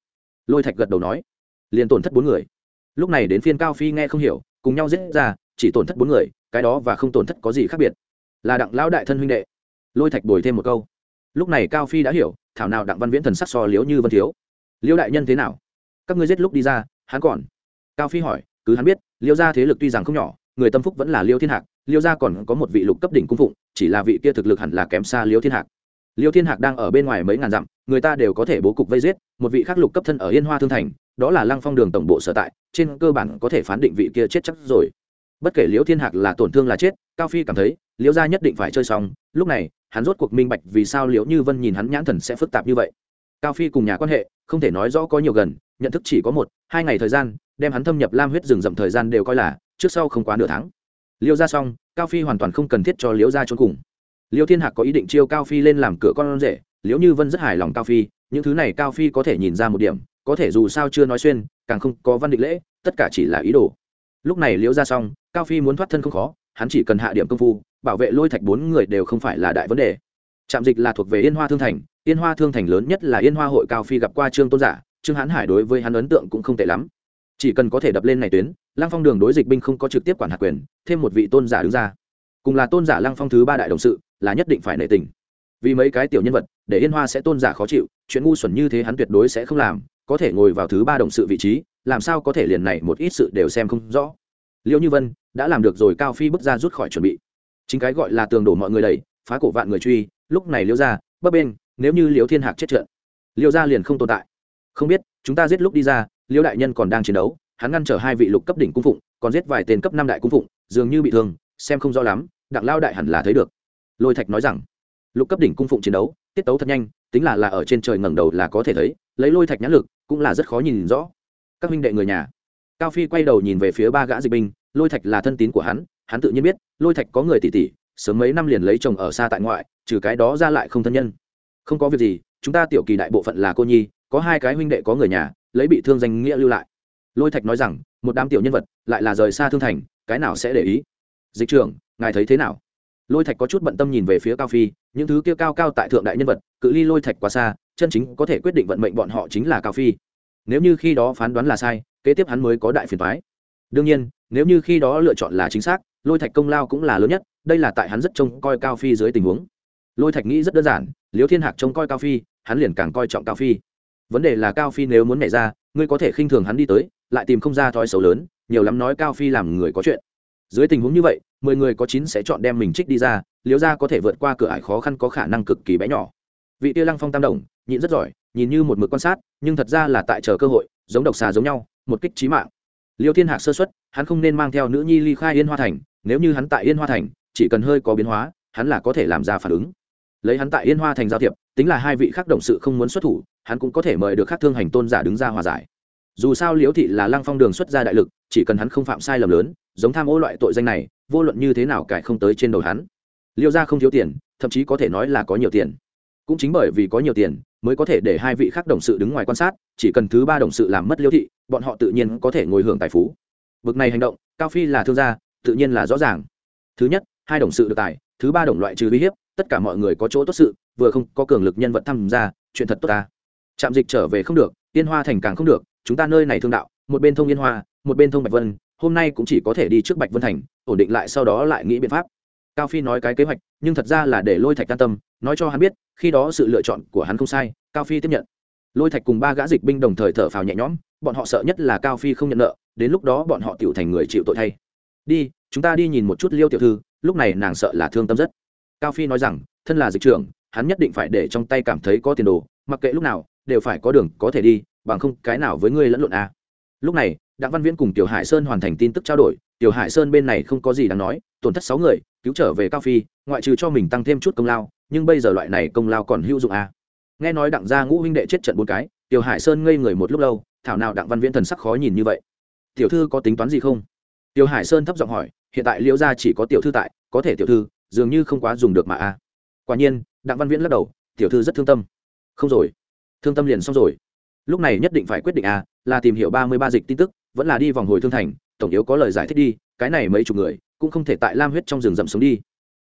Lôi thạch gật đầu nói, liền tổn thất bốn người. Lúc này đến phiên cao phi nghe không hiểu, cùng nhau giết ra chỉ tổn thất bốn người, cái đó và không tổn thất có gì khác biệt. Là đặng lao đại thân huynh đệ. Lôi thạch bồi thêm một câu. Lúc này cao phi đã hiểu, thảo nào đặng văn viễn thần sắc so liếu như vân thiếu. Liêu đại nhân thế nào? Các ngươi giết lúc đi ra, hắn còn. Cao phi hỏi, cứ hắn biết liêu gia thế lực tuy rằng không nhỏ, người tâm phúc vẫn là liêu thiên hạc liêu gia còn có một vị lục cấp đỉnh cung phụng, chỉ là vị kia thực lực hẳn là kém xa liêu thiên hạc. Liêu thiên hạc đang ở bên ngoài mấy ngàn dặm, người ta đều có thể bố cục vây giết, một vị khác lục cấp thân ở yên hoa thương thành, đó là lăng phong đường tổng bộ sở tại, trên cơ bản có thể phán định vị kia chết chắc rồi bất kể Liễu thiên hạc là tổn thương là chết, cao phi cảm thấy, Liễu gia nhất định phải chơi xong, lúc này, hắn rốt cuộc minh bạch vì sao liễu như vân nhìn hắn nhãn thần sẽ phức tạp như vậy. Cao phi cùng nhà quan hệ, không thể nói rõ có nhiều gần, nhận thức chỉ có một, hai ngày thời gian, đem hắn thâm nhập lam huyết rừng rậm thời gian đều coi là, trước sau không quá nửa tháng. Liễu Gia xong, cao phi hoàn toàn không cần thiết cho liễu Gia trốn cùng. Liễu thiên hạc có ý định chiêu cao phi lên làm cửa con rể, liễu như vân rất hài lòng cao phi, những thứ này cao phi có thể nhìn ra một điểm, có thể dù sao chưa nói xuyên, càng không có văn định lễ, tất cả chỉ là ý đồ lúc này liễu ra xong, cao phi muốn thoát thân không khó, hắn chỉ cần hạ điểm công phu, bảo vệ lôi thạch bốn người đều không phải là đại vấn đề. Trạm dịch là thuộc về yên hoa thương thành, yên hoa thương thành lớn nhất là yên hoa hội cao phi gặp qua trương tôn giả, trương hán hải đối với hắn ấn tượng cũng không tệ lắm. Chỉ cần có thể đập lên này tuyến, lăng phong đường đối dịch binh không có trực tiếp quản hạt quyền, thêm một vị tôn giả đứng ra. Cùng là tôn giả lăng phong thứ ba đại đồng sự, là nhất định phải nể tình. Vì mấy cái tiểu nhân vật, để yên hoa sẽ tôn giả khó chịu, chuyện ngu xuẩn như thế hắn tuyệt đối sẽ không làm, có thể ngồi vào thứ ba đồng sự vị trí làm sao có thể liền này một ít sự đều xem không rõ. Liêu như vân đã làm được rồi, cao phi bước ra rút khỏi chuẩn bị. Chính cái gọi là tường đổ mọi người đầy phá cổ vạn người truy, lúc này liêu ra bấp bên nếu như liêu thiên hạc chết trận, liêu ra liền không tồn tại. Không biết, chúng ta giết lúc đi ra, liêu đại nhân còn đang chiến đấu, hắn ngăn trở hai vị lục cấp đỉnh cung phụng, còn giết vài tên cấp năm đại cung phụng, dường như bị thương, xem không rõ lắm, đặng lao đại hẳn là thấy được. Lôi thạch nói rằng, lục cấp đỉnh cung phụng chiến đấu, tiết tấu thật nhanh, tính là là ở trên trời ngẩng đầu là có thể thấy, lấy lôi thạch nhãn lực, cũng là rất khó nhìn rõ các huynh đệ người nhà. Cao phi quay đầu nhìn về phía ba gã dịch binh, lôi thạch là thân tín của hắn hắn tự nhiên biết, lôi thạch có người tỷ tỷ, sớm mấy năm liền lấy chồng ở xa tại ngoại, trừ cái đó ra lại không thân nhân. Không có việc gì, chúng ta tiểu kỳ đại bộ phận là cô nhi, có hai cái huynh đệ có người nhà, lấy bị thương danh nghĩa lưu lại. Lôi thạch nói rằng, một đám tiểu nhân vật, lại là rời xa thương thành, cái nào sẽ để ý? Dịch trưởng, ngài thấy thế nào? Lôi thạch có chút bận tâm nhìn về phía cao phi, những thứ kia cao cao tại thượng đại nhân vật, cự ly lôi thạch quá xa, chân chính có thể quyết định vận mệnh bọn họ chính là cao phi nếu như khi đó phán đoán là sai, kế tiếp hắn mới có đại phiền thoái đương nhiên, nếu như khi đó lựa chọn là chính xác, lôi thạch công lao cũng là lớn nhất, đây là tại hắn rất trông coi cao phi dưới tình huống. Lôi thạch nghĩ rất đơn giản, liêu thiên hạc trông coi cao phi, hắn liền càng coi trọng cao phi. Vấn đề là cao phi nếu muốn nhảy ra, ngươi có thể khinh thường hắn đi tới, lại tìm không ra thói xấu lớn, nhiều lắm nói cao phi làm người có chuyện. Dưới tình huống như vậy, mười người có chín sẽ chọn đem mình trích đi ra liếu ra có thể vượt qua cửa ải khó khăn có khả năng cực kỳ bé nhỏ. Vị tia lăng phong tam đồng, nhịn rất giỏi nhìn như một mực quan sát, nhưng thật ra là tại chờ cơ hội, giống độc xà giống nhau, một kích trí mạng. Liêu thiên hạc sơ xuất hắn không nên mang theo nữ nhi ly khai yên hoa thành, nếu như hắn tại yên hoa thành, chỉ cần hơi có biến hóa, hắn là có thể làm ra phản ứng. Lấy hắn tại yên hoa thành giao thiệp, tính là hai vị khác đồng sự không muốn xuất thủ, hắn cũng có thể mời được các thương hành tôn giả đứng ra hòa giải. Dù sao liễu thị là lăng phong đường xuất ra đại lực, chỉ cần hắn không phạm sai lầm lớn, giống tham ô loại tội danh này, vô luận như thế nào cải không tới trên đầu hắn. Liêu ra không thiếu tiền, thậm chí có thể nói là có nhiều tiền. Cũng chính bởi vì có nhiều tiền mới có thể để hai vị khác đồng sự đứng ngoài quan sát, chỉ cần thứ ba đồng sự làm mất liêu thị, bọn họ tự nhiên có thể ngồi hưởng tài phú. Bực này hành động, cao phi là thương gia, tự nhiên là rõ ràng. Thứ nhất, hai đồng sự được tài, thứ ba đồng loại trừ uy hiếp, tất cả mọi người có chỗ tốt sự, vừa không có cường lực nhân vật tham gia, chuyện thật tốt ta. Trạm dịch trở về không được, yên hoa thành càng không được, chúng ta nơi này thương đạo, một bên thông yên hoa, một bên thông bạch vân, hôm nay cũng chỉ có thể đi trước bạch vân thành, ổn định lại sau đó lại nghĩ biện pháp. Cao phi nói cái kế hoạch, nhưng thật ra là để lôi thạch can tâm, nói cho hắn biết khi đó sự lựa chọn của hắn không sai, cao phi tiếp nhận. Lôi thạch cùng ba gã dịch binh đồng thời thở phào nhẹ nhõm, bọn họ sợ nhất là cao phi không nhận nợ, đến lúc đó bọn họ tiểu thành người chịu tội thay. Đi, chúng ta đi nhìn một chút liêu tiểu thư, lúc này nàng sợ là thương tâm rất. Cao phi nói rằng, thân là dịch trưởng, hắn nhất định phải để trong tay cảm thấy có tiền đồ, mặc kệ lúc nào, đều phải có đường có thể đi, bằng không cái nào với ngươi lẫn lộn à. lúc này, đặng văn viễn cùng tiểu hải sơn hoàn thành tin tức trao đổi, tiểu hải sơn bên này không có gì đáng nói, tổn thất sáu người, cứu trở về cao phi, ngoại trừ cho mình tăng thêm chút công lao nhưng bây giờ loại này công lao còn hữu dụng à. nghe nói đặng gia ngũ huynh đệ chết trận bốn cái tiểu hải sơn ngây người một lúc lâu thảo nào đặng văn viễn thần sắc khó nhìn như vậy. Tiểu thư có tính toán gì không? Tiểu hải sơn thấp giọng hỏi hiện tại liễu gia chỉ có tiểu thư tại có thể tiểu thư dường như không quá dùng được mà a à. quả nhiên đặng văn viễn lắc đầu tiểu thư rất thương tâm. Không rồi. Thương tâm liền xong rồi. Lúc này nhất định phải quyết định a à, là tìm hiểu ba mươi ba dịch tin tức vẫn là đi vòng hồi thương thành tổng yếu có lời giải thích đi cái này mấy chục người cũng không thể tại lam huyết trong rừng rậm sống đi.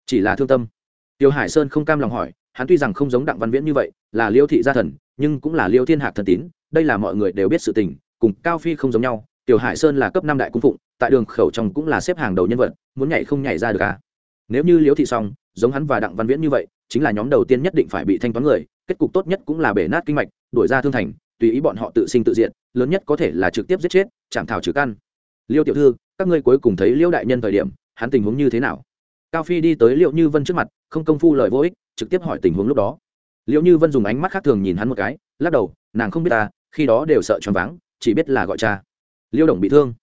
Chỉ là thương tâm tiêu hải sơn không cam lòng hỏi, hắn tuy rằng không giống đặng văn viễn như vậy, là liêu thị gia thần, nhưng cũng là liêu thiên hạc thần tín, đây là mọi người đều biết sự tình, cùng cao phi không giống nhau. Tiểu hải sơn là cấp năm đại cung phụng, tại đường khẩu trong cũng là xếp hàng đầu nhân vật, muốn nhảy không nhảy ra được à? Nếu như liêu thị xong, giống hắn và đặng văn viễn như vậy, chính là nhóm đầu tiên nhất định phải bị thanh toán người, kết cục tốt nhất cũng là bể nát kinh mạch, đuổi ra thương thành, tùy ý bọn họ tự sinh tự diện lớn nhất có thể là trực tiếp giết chết, chạm thảo trừ căn. Liêu tiểu thư, các ngươi cuối cùng thấy liêu đại nhân thời điểm, hắn tình huống như thế nào? Cao phi đi tới liệu như vân trước mặt, không công phu lời vô ích, trực tiếp hỏi tình huống lúc đó. Liệu như vân dùng ánh mắt khác thường nhìn hắn một cái, lắc đầu, nàng không biết ta, khi đó đều sợ choáng váng, chỉ biết là gọi cha. Liêu đồng bị thương.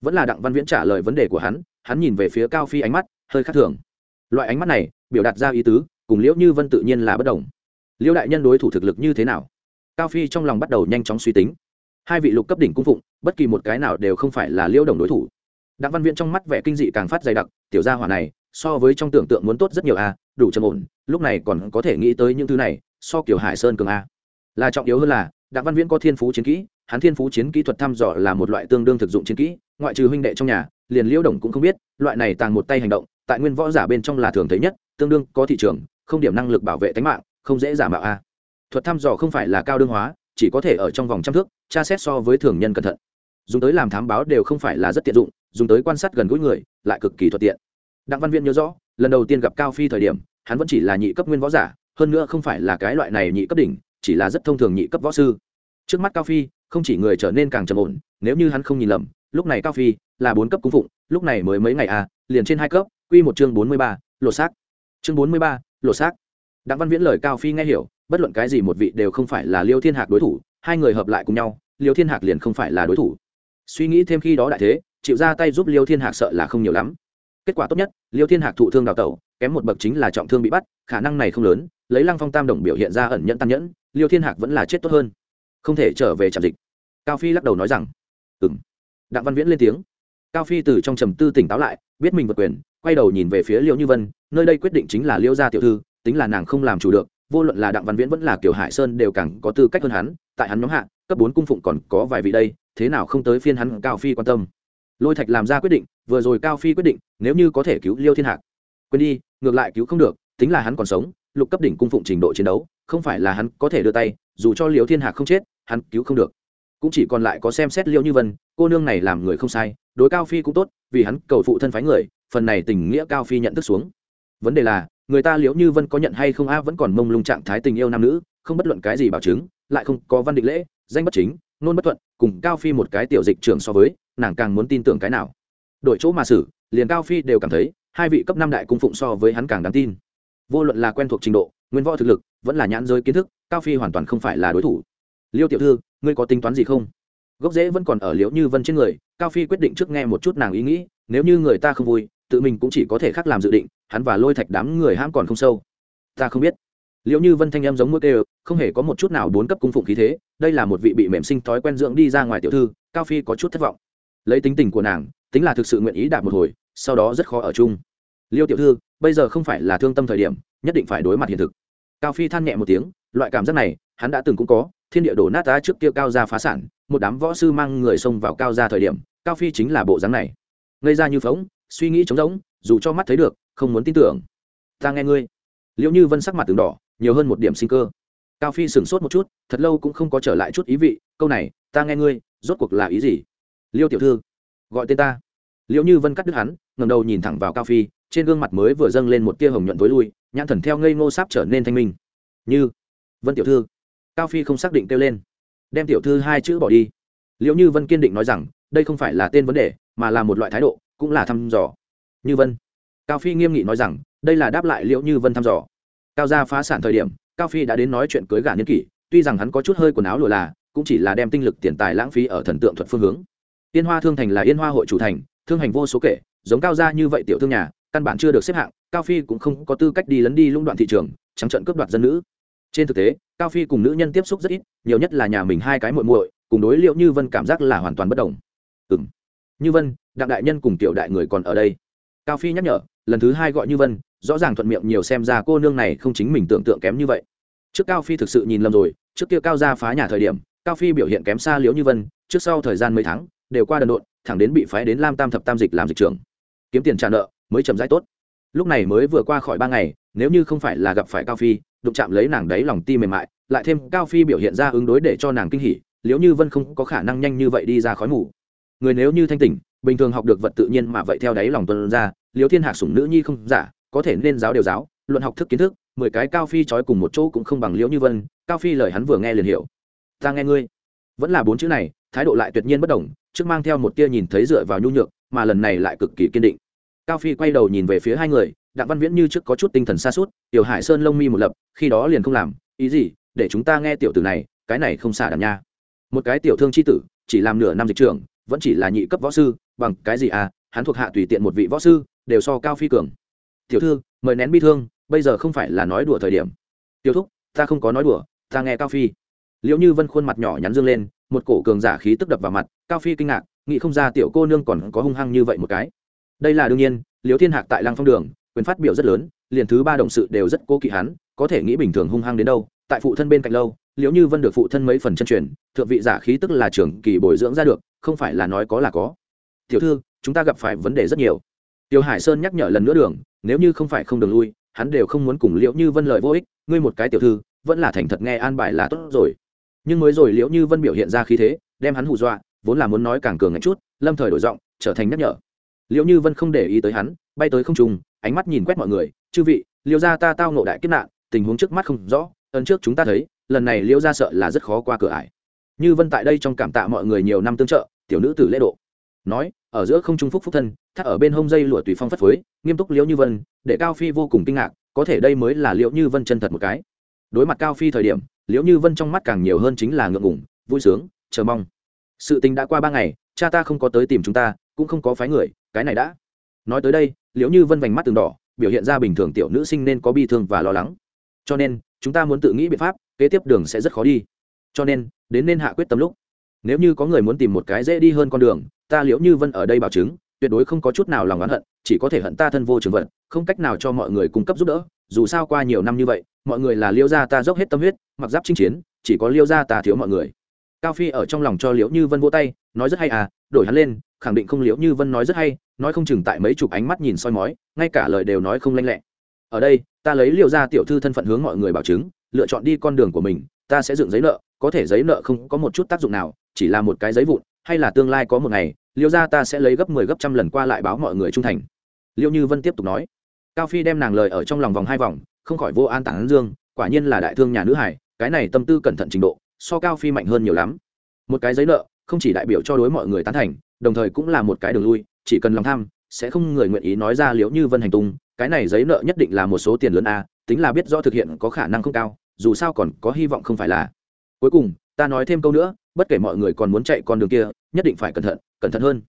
Vẫn là đặng văn viễn trả lời vấn đề của hắn hắn nhìn về phía cao phi ánh mắt, hơi khác thường. Loại ánh mắt này, biểu đạt ra ý tứ, cùng liễu như vân tự nhiên là bất đồng. Liễu đại nhân đối thủ thực lực như thế nào? Cao phi trong lòng bắt đầu nhanh chóng suy tính. Hai vị lục cấp đỉnh cung phụng, bất kỳ một cái nào đều không phải là liễu đồng đối thủ đặng văn viễn trong mắt vẻ kinh dị càng phát dày đặc, tiểu gia hỏa này, so với trong tưởng tượng muốn tốt rất nhiều a đủ trầm ổn, lúc này còn có thể nghĩ tới những thứ này, so kiểu hải sơn cường a là trọng yếu hơn là, đặng văn viễn có thiên phú chiến kỹ, hắn thiên phú chiến kỹ thuật thăm dò là một loại tương đương thực dụng chiến kỹ, ngoại trừ huynh đệ trong nhà, liền liễu đồng cũng không biết, loại này tàng một tay hành động, tại nguyên võ giả bên trong là thường thấy nhất, tương đương có thị trường, không điểm năng lực bảo vệ tính mạng, không dễ giả mạo a thuật thăm dò không phải là cao đương hóa, chỉ có thể ở trong vòng trăm thước, tra xét so với thường nhân cẩn thận. Dùng tới làm thám báo đều không phải là rất tiện dụng dùng tới quan sát gần gũi người, lại cực kỳ thuận tiện. Đặng văn viên nhớ rõ, lần đầu tiên gặp cao phi thời điểm, hắn vẫn chỉ là nhị cấp nguyên võ giả, hơn nữa không phải là cái loại này nhị cấp đỉnh, chỉ là rất thông thường nhị cấp võ sư. Trước mắt cao phi, không chỉ người trở nên càng trầm ổn, nếu như hắn không nhìn lầm, lúc này cao phi là bốn cấp cung phụng, lúc này mới mấy ngày à liền trên hai cấp, quy một chương bốn mươi ba, lột xác. Chương bốn mươi ba, lột xác. Đặng văn viễn lời cao phi nghe hiểu, bất luận cái gì một vị đều không phải là liêu thiên hạc đối thủ, hai người hợp lại cùng nhau, liêu thiên hạc liền không phải là đối thủ. Suy nghĩ thêm khi đó đại thế chịu ra tay giúp liêu thiên hạc sợ là không nhiều lắm. Kết quả tốt nhất, liêu thiên hạc thụ thương đào tẩu, kém một bậc chính là trọng thương bị bắt, khả năng này không lớn, lấy lăng phong tam đồng biểu hiện ra ẩn nhẫn tàn nhẫn, liêu thiên hạc vẫn là chết tốt hơn. Không thể trở về trạm dịch. Cao phi lắc đầu nói rằng ừng đặng văn viễn lên tiếng. Cao phi từ trong trầm tư tỉnh táo lại, biết mình vượt quyền, quay đầu nhìn về phía liêu như vân, nơi đây quyết định chính là liêu gia tiểu thư, tính là nàng không làm chủ được, vô luận là đặng văn viễn vẫn là kiểu hải sơn đều càng có tư cách hơn hắn, tại hắn nhóm hạ, cấp bốn cung phụng còn có vài vị đây, thế nào không tới phiên hắn, cao phi quan tâm lôi thạch làm ra quyết định, vừa rồi cao phi quyết định, nếu như có thể cứu liêu thiên hạc. Quên đi, ngược lại cứu không được, tính là hắn còn sống, lục cấp đỉnh cung phụng trình độ chiến đấu, không phải là hắn có thể đưa tay, dù cho liêu thiên hạc không chết, hắn cứu không được. Cũng chỉ còn lại có xem xét liêu như vân, cô nương này làm người không sai, đối cao phi cũng tốt, vì hắn cầu phụ thân phái người, phần này tình nghĩa cao phi nhận thức xuống. Vấn đề là, người ta liễu như vân có nhận hay không a, vẫn còn mông lung trạng thái tình yêu nam nữ, không bất luận cái gì bảo chứng, lại không có văn định lễ, danh bất chính nôn bất thuận, cùng cao phi một cái tiểu dịch trưởng so với nàng càng muốn tin tưởng cái nào. Đổi chỗ mà xử, liền cao phi đều cảm thấy, hai vị cấp năm đại cung phụng so với hắn càng đáng tin. Vô luận là quen thuộc trình độ, nguyên võ thực lực, vẫn là nhãn giới kiến thức, cao phi hoàn toàn không phải là đối thủ. Liêu tiểu thư, ngươi có tính toán gì không? Gốc rễ vẫn còn ở liễu như vân trên người, cao phi quyết định trước nghe một chút nàng ý nghĩ, nếu như người ta không vui, tự mình cũng chỉ có thể khác làm dự định, hắn và lôi thạch đám người hãm còn không sâu. Ta không biết. Liệu như vân thanh em giống mũi kêu, không hề có một chút nào bốn cấp cung phụng khí thế, đây là một vị bị mềm sinh thói quen dưỡng đi ra ngoài tiểu thư, cao phi có chút thất vọng lấy tính tình của nàng, tính là thực sự nguyện ý đạt một hồi, sau đó rất khó ở chung. Liêu tiểu thư, bây giờ không phải là thương tâm thời điểm, nhất định phải đối mặt hiện thực. Cao phi than nhẹ một tiếng, loại cảm giác này, hắn đã từng cũng có, thiên địa đổ nát ta trước kia cao gia phá sản, một đám võ sư mang người xông vào cao gia thời điểm, cao phi chính là bộ dáng này. Ngây ra như phóng suy nghĩ trống rỗng, dù cho mắt thấy được, không muốn tin tưởng. Ta nghe ngươi. Liệu như vân sắc mặt từng đỏ, nhiều hơn một điểm sinh cơ. Cao phi sửng sốt một chút, thật lâu cũng không có trở lại chút ý vị, câu này, ta nghe ngươi, rốt cuộc là ý gì? Liêu tiểu thư, gọi tên ta. Liệu như vân cắt đứt hắn ngầm đầu nhìn thẳng vào cao phi, trên gương mặt mới vừa dâng lên một tia hồng nhuận tối lui, nhãn thần theo ngây ngô sáp trở nên thanh minh. Như vân tiểu thư. Cao phi không xác định kêu lên. Đem tiểu thư hai chữ bỏ đi. Liệu như vân kiên định nói rằng, đây không phải là tên vấn đề, mà là một loại thái độ, cũng là thăm dò. Như vân. Cao phi nghiêm nghị nói rằng, đây là đáp lại liệu như vân thăm dò. Cao gia phá sản thời điểm, cao phi đã đến nói chuyện cưới gả niên kỷ, tuy rằng hắn có chút hơi quần áo lùa là, cũng chỉ là đem tinh lực tiền tài lãng phí ở thần tượng thuật phương hướng yên hoa thương thành là yên hoa hội chủ thành, thương hành vô số kể, giống cao gia như vậy tiểu thương nhà, căn bản chưa được xếp hạng, cao phi cũng không có tư cách đi lấn đi lũng đoạn thị trường, trắng trận cướp đoạt dân nữ. Trên thực tế, cao phi cùng nữ nhân tiếp xúc rất ít, nhiều nhất là nhà mình hai cái muội muội, cùng đối liệu như vân cảm giác là hoàn toàn bất đồng. Ừ m như vân, đặng đại nhân cùng tiểu đại người còn ở đây. Cao phi nhắc nhở, lần thứ hai gọi như vân, rõ ràng thuận miệng nhiều xem ra cô nương này không chính mình tưởng tượng kém như vậy. Trước cao phi thực sự nhìn lầm rồi, trước kia cao ra phá nhà thời điểm, cao phi biểu hiện kém xa liễu như vân, trước sau thời gian mấy tháng đều qua đần độn, thẳng đến bị phái đến lam tam thập tam dịch làm dịch trưởng. Kiếm tiền trả nợ mới chậm rãi tốt. Lúc này mới vừa qua khỏi ba ngày, nếu như không phải là gặp phải cao phi, đụng chạm lấy nàng đấy lòng ti mềm mại, lại thêm cao phi biểu hiện ra ứng đối để cho nàng kinh hỉ, liễu như vân không có khả năng nhanh như vậy đi ra khói mù. Người nếu như thanh tỉnh, bình thường học được vật tự nhiên mà vậy theo đáy lòng tuân ra, liễu thiên Hạ sủng nữ nhi không giả, có thể nên giáo đều giáo, luận học thức kiến thức, mười cái cao phi trói cùng một chỗ cũng không bằng liễu như vân, cao phi lời hắn vừa nghe liền hiểu. Ta nghe ngươi. Vẫn là bốn chữ này, thái độ lại tuyệt nhiên bất đồng trước mang theo một tia nhìn thấy dựa vào nhu nhược, mà lần này lại cực kỳ kiên định. Cao phi quay đầu nhìn về phía hai người, đặng văn viễn như trước có chút tinh thần xa suốt tiểu hải sơn lông mi một lập, khi đó liền không làm, ý gì, để chúng ta nghe tiểu tử này, cái này không xả đảm nha. Một cái tiểu thương c h i tử, chỉ làm nửa năm dịch trưởng, vẫn chỉ là nhị cấp võ sư, bằng cái gì à hắn thuộc hạ tùy tiện một vị võ sư, đều so cao phi cường. Tiểu thư, mời nén bi thương, bây giờ không phải là nói đùa thời điểm. Tiểu thúc, ta không có nói đùa, ta nghe cao phi. Liệu như vân khuôn mặt nhỏ nhắn dương lên một cổ cường giả khí tức đập vào mặt, cao phi kinh ngạc, nghĩ không ra tiểu cô nương còn có hung hăng như vậy một cái. Đây là đương nhiên liều thiên hạc tại lăng phong đường, quyền phát biểu rất lớn, liền thứ ba đồng sự đều rất cố kỵ hắn, có thể nghĩ bình thường hung hăng đến đâu. Tại phụ thân bên cạnh lâu, liễu như vân được phụ thân mấy phần chân truyền, thượng vị giả khí tức là trưởng kỳ bồi dưỡng ra được, không phải là nói có là có. Tiểu thư, chúng ta gặp phải vấn đề rất nhiều. Tiêu hải sơn nhắc nhở lần nữa đường, nếu như không phải không đường lui, hắn đều không muốn cùng liễu như vân lời vô ích, ngươi một cái tiểu thư, vẫn là thành thật nghe an bài là tốt rồi nhưng mới rồi liễu như vân biểu hiện ra khí thế, đem hắn hù dọa, vốn là muốn nói càng cường ngạch chút, lâm thời đổi giọng, trở thành nhắc nhở. Liễu như vân không để ý tới hắn, bay tới không trùng ánh mắt nhìn quét mọi người, chư vị, liễu gia ta tao nộ đại kiếp nạn, tình huống trước mắt không rõ, ấn trước chúng ta thấy, lần này liễu gia sợ là rất khó qua cửa ải. Như vân tại đây trong cảm tạ mọi người nhiều năm tương trợ, tiểu nữ tử lễ độ. Nói, ở giữa không trung phúc phúc thân thắt ở bên hông dây lụa tùy phong phất phới, nghiêm túc liễu như vân, để cao phi vô cùng kinh ngạc, có thể đây mới là liễu như vân chân thật một cái. Đối mặt cao phi thời điểm liễu như vân trong mắt càng nhiều hơn chính là ngượng ngủng vui sướng, chờ mong. Sự tình đã qua ba ngày, cha ta không có tới tìm chúng ta, cũng không có phái người, cái này đã. Nói tới đây, liễu như vân vành mắt từng đỏ, biểu hiện ra bình thường tiểu nữ sinh nên có bi thương và lo lắng. Cho nên, chúng ta muốn tự nghĩ biện pháp, kế tiếp đường sẽ rất khó đi. Cho nên, đến nên hạ quyết tâm lúc. Nếu như có người muốn tìm một cái dễ đi hơn con đường, ta liễu như vân ở đây bảo chứng, tuyệt đối không có chút nào lòng oán hận, chỉ có thể hận ta thân vô trường vận, không cách nào cho mọi người cung cấp giúp đỡ dù sao qua nhiều năm như vậy, mọi người là liêu gia ta dốc hết tâm huyết, mặc giáp chinh chiến, chỉ có liêu gia ta thiếu mọi người. Cao phi ở trong lòng cho liễu như vân vỗ tay, nói rất hay à đổi hắn lên, khẳng định không liễu như vân nói rất hay, nói không chừng tại mấy chục ánh mắt nhìn soi mói, ngay cả lời đều nói không lanh lẹ. Ở đây, ta lấy liêu gia tiểu thư thân phận hướng mọi người bảo chứng, lựa chọn đi con đường của mình, ta sẽ dựng giấy nợ, có thể giấy nợ không có một chút tác dụng nào, chỉ là một cái giấy vụn, hay là tương lai có một ngày, liêu gia ta sẽ lấy gấp mười 10 gấp trăm lần qua lại báo mọi người trung thành. Liêu như vân tiếp tục nói cao phi đem nàng lời ở trong lòng vòng hai vòng, không khỏi vô an tản dương, quả nhiên là đại thương nhà nữ hải cái này tâm tư cẩn thận trình độ, so cao phi mạnh hơn nhiều lắm. Một cái giấy nợ, không chỉ đại biểu cho đối mọi người tán thành, đồng thời cũng là một cái đường lui, chỉ cần lòng tham, sẽ không người nguyện ý nói ra liễu như vân hành tung, cái này giấy nợ nhất định là một số tiền lớn a, tính là biết do thực hiện có khả năng không cao, dù sao còn có hy vọng không phải là. Cuối cùng, ta nói thêm câu nữa, bất kể mọi người còn muốn chạy con đường kia, nhất định phải cẩn thận cẩn thận hơn.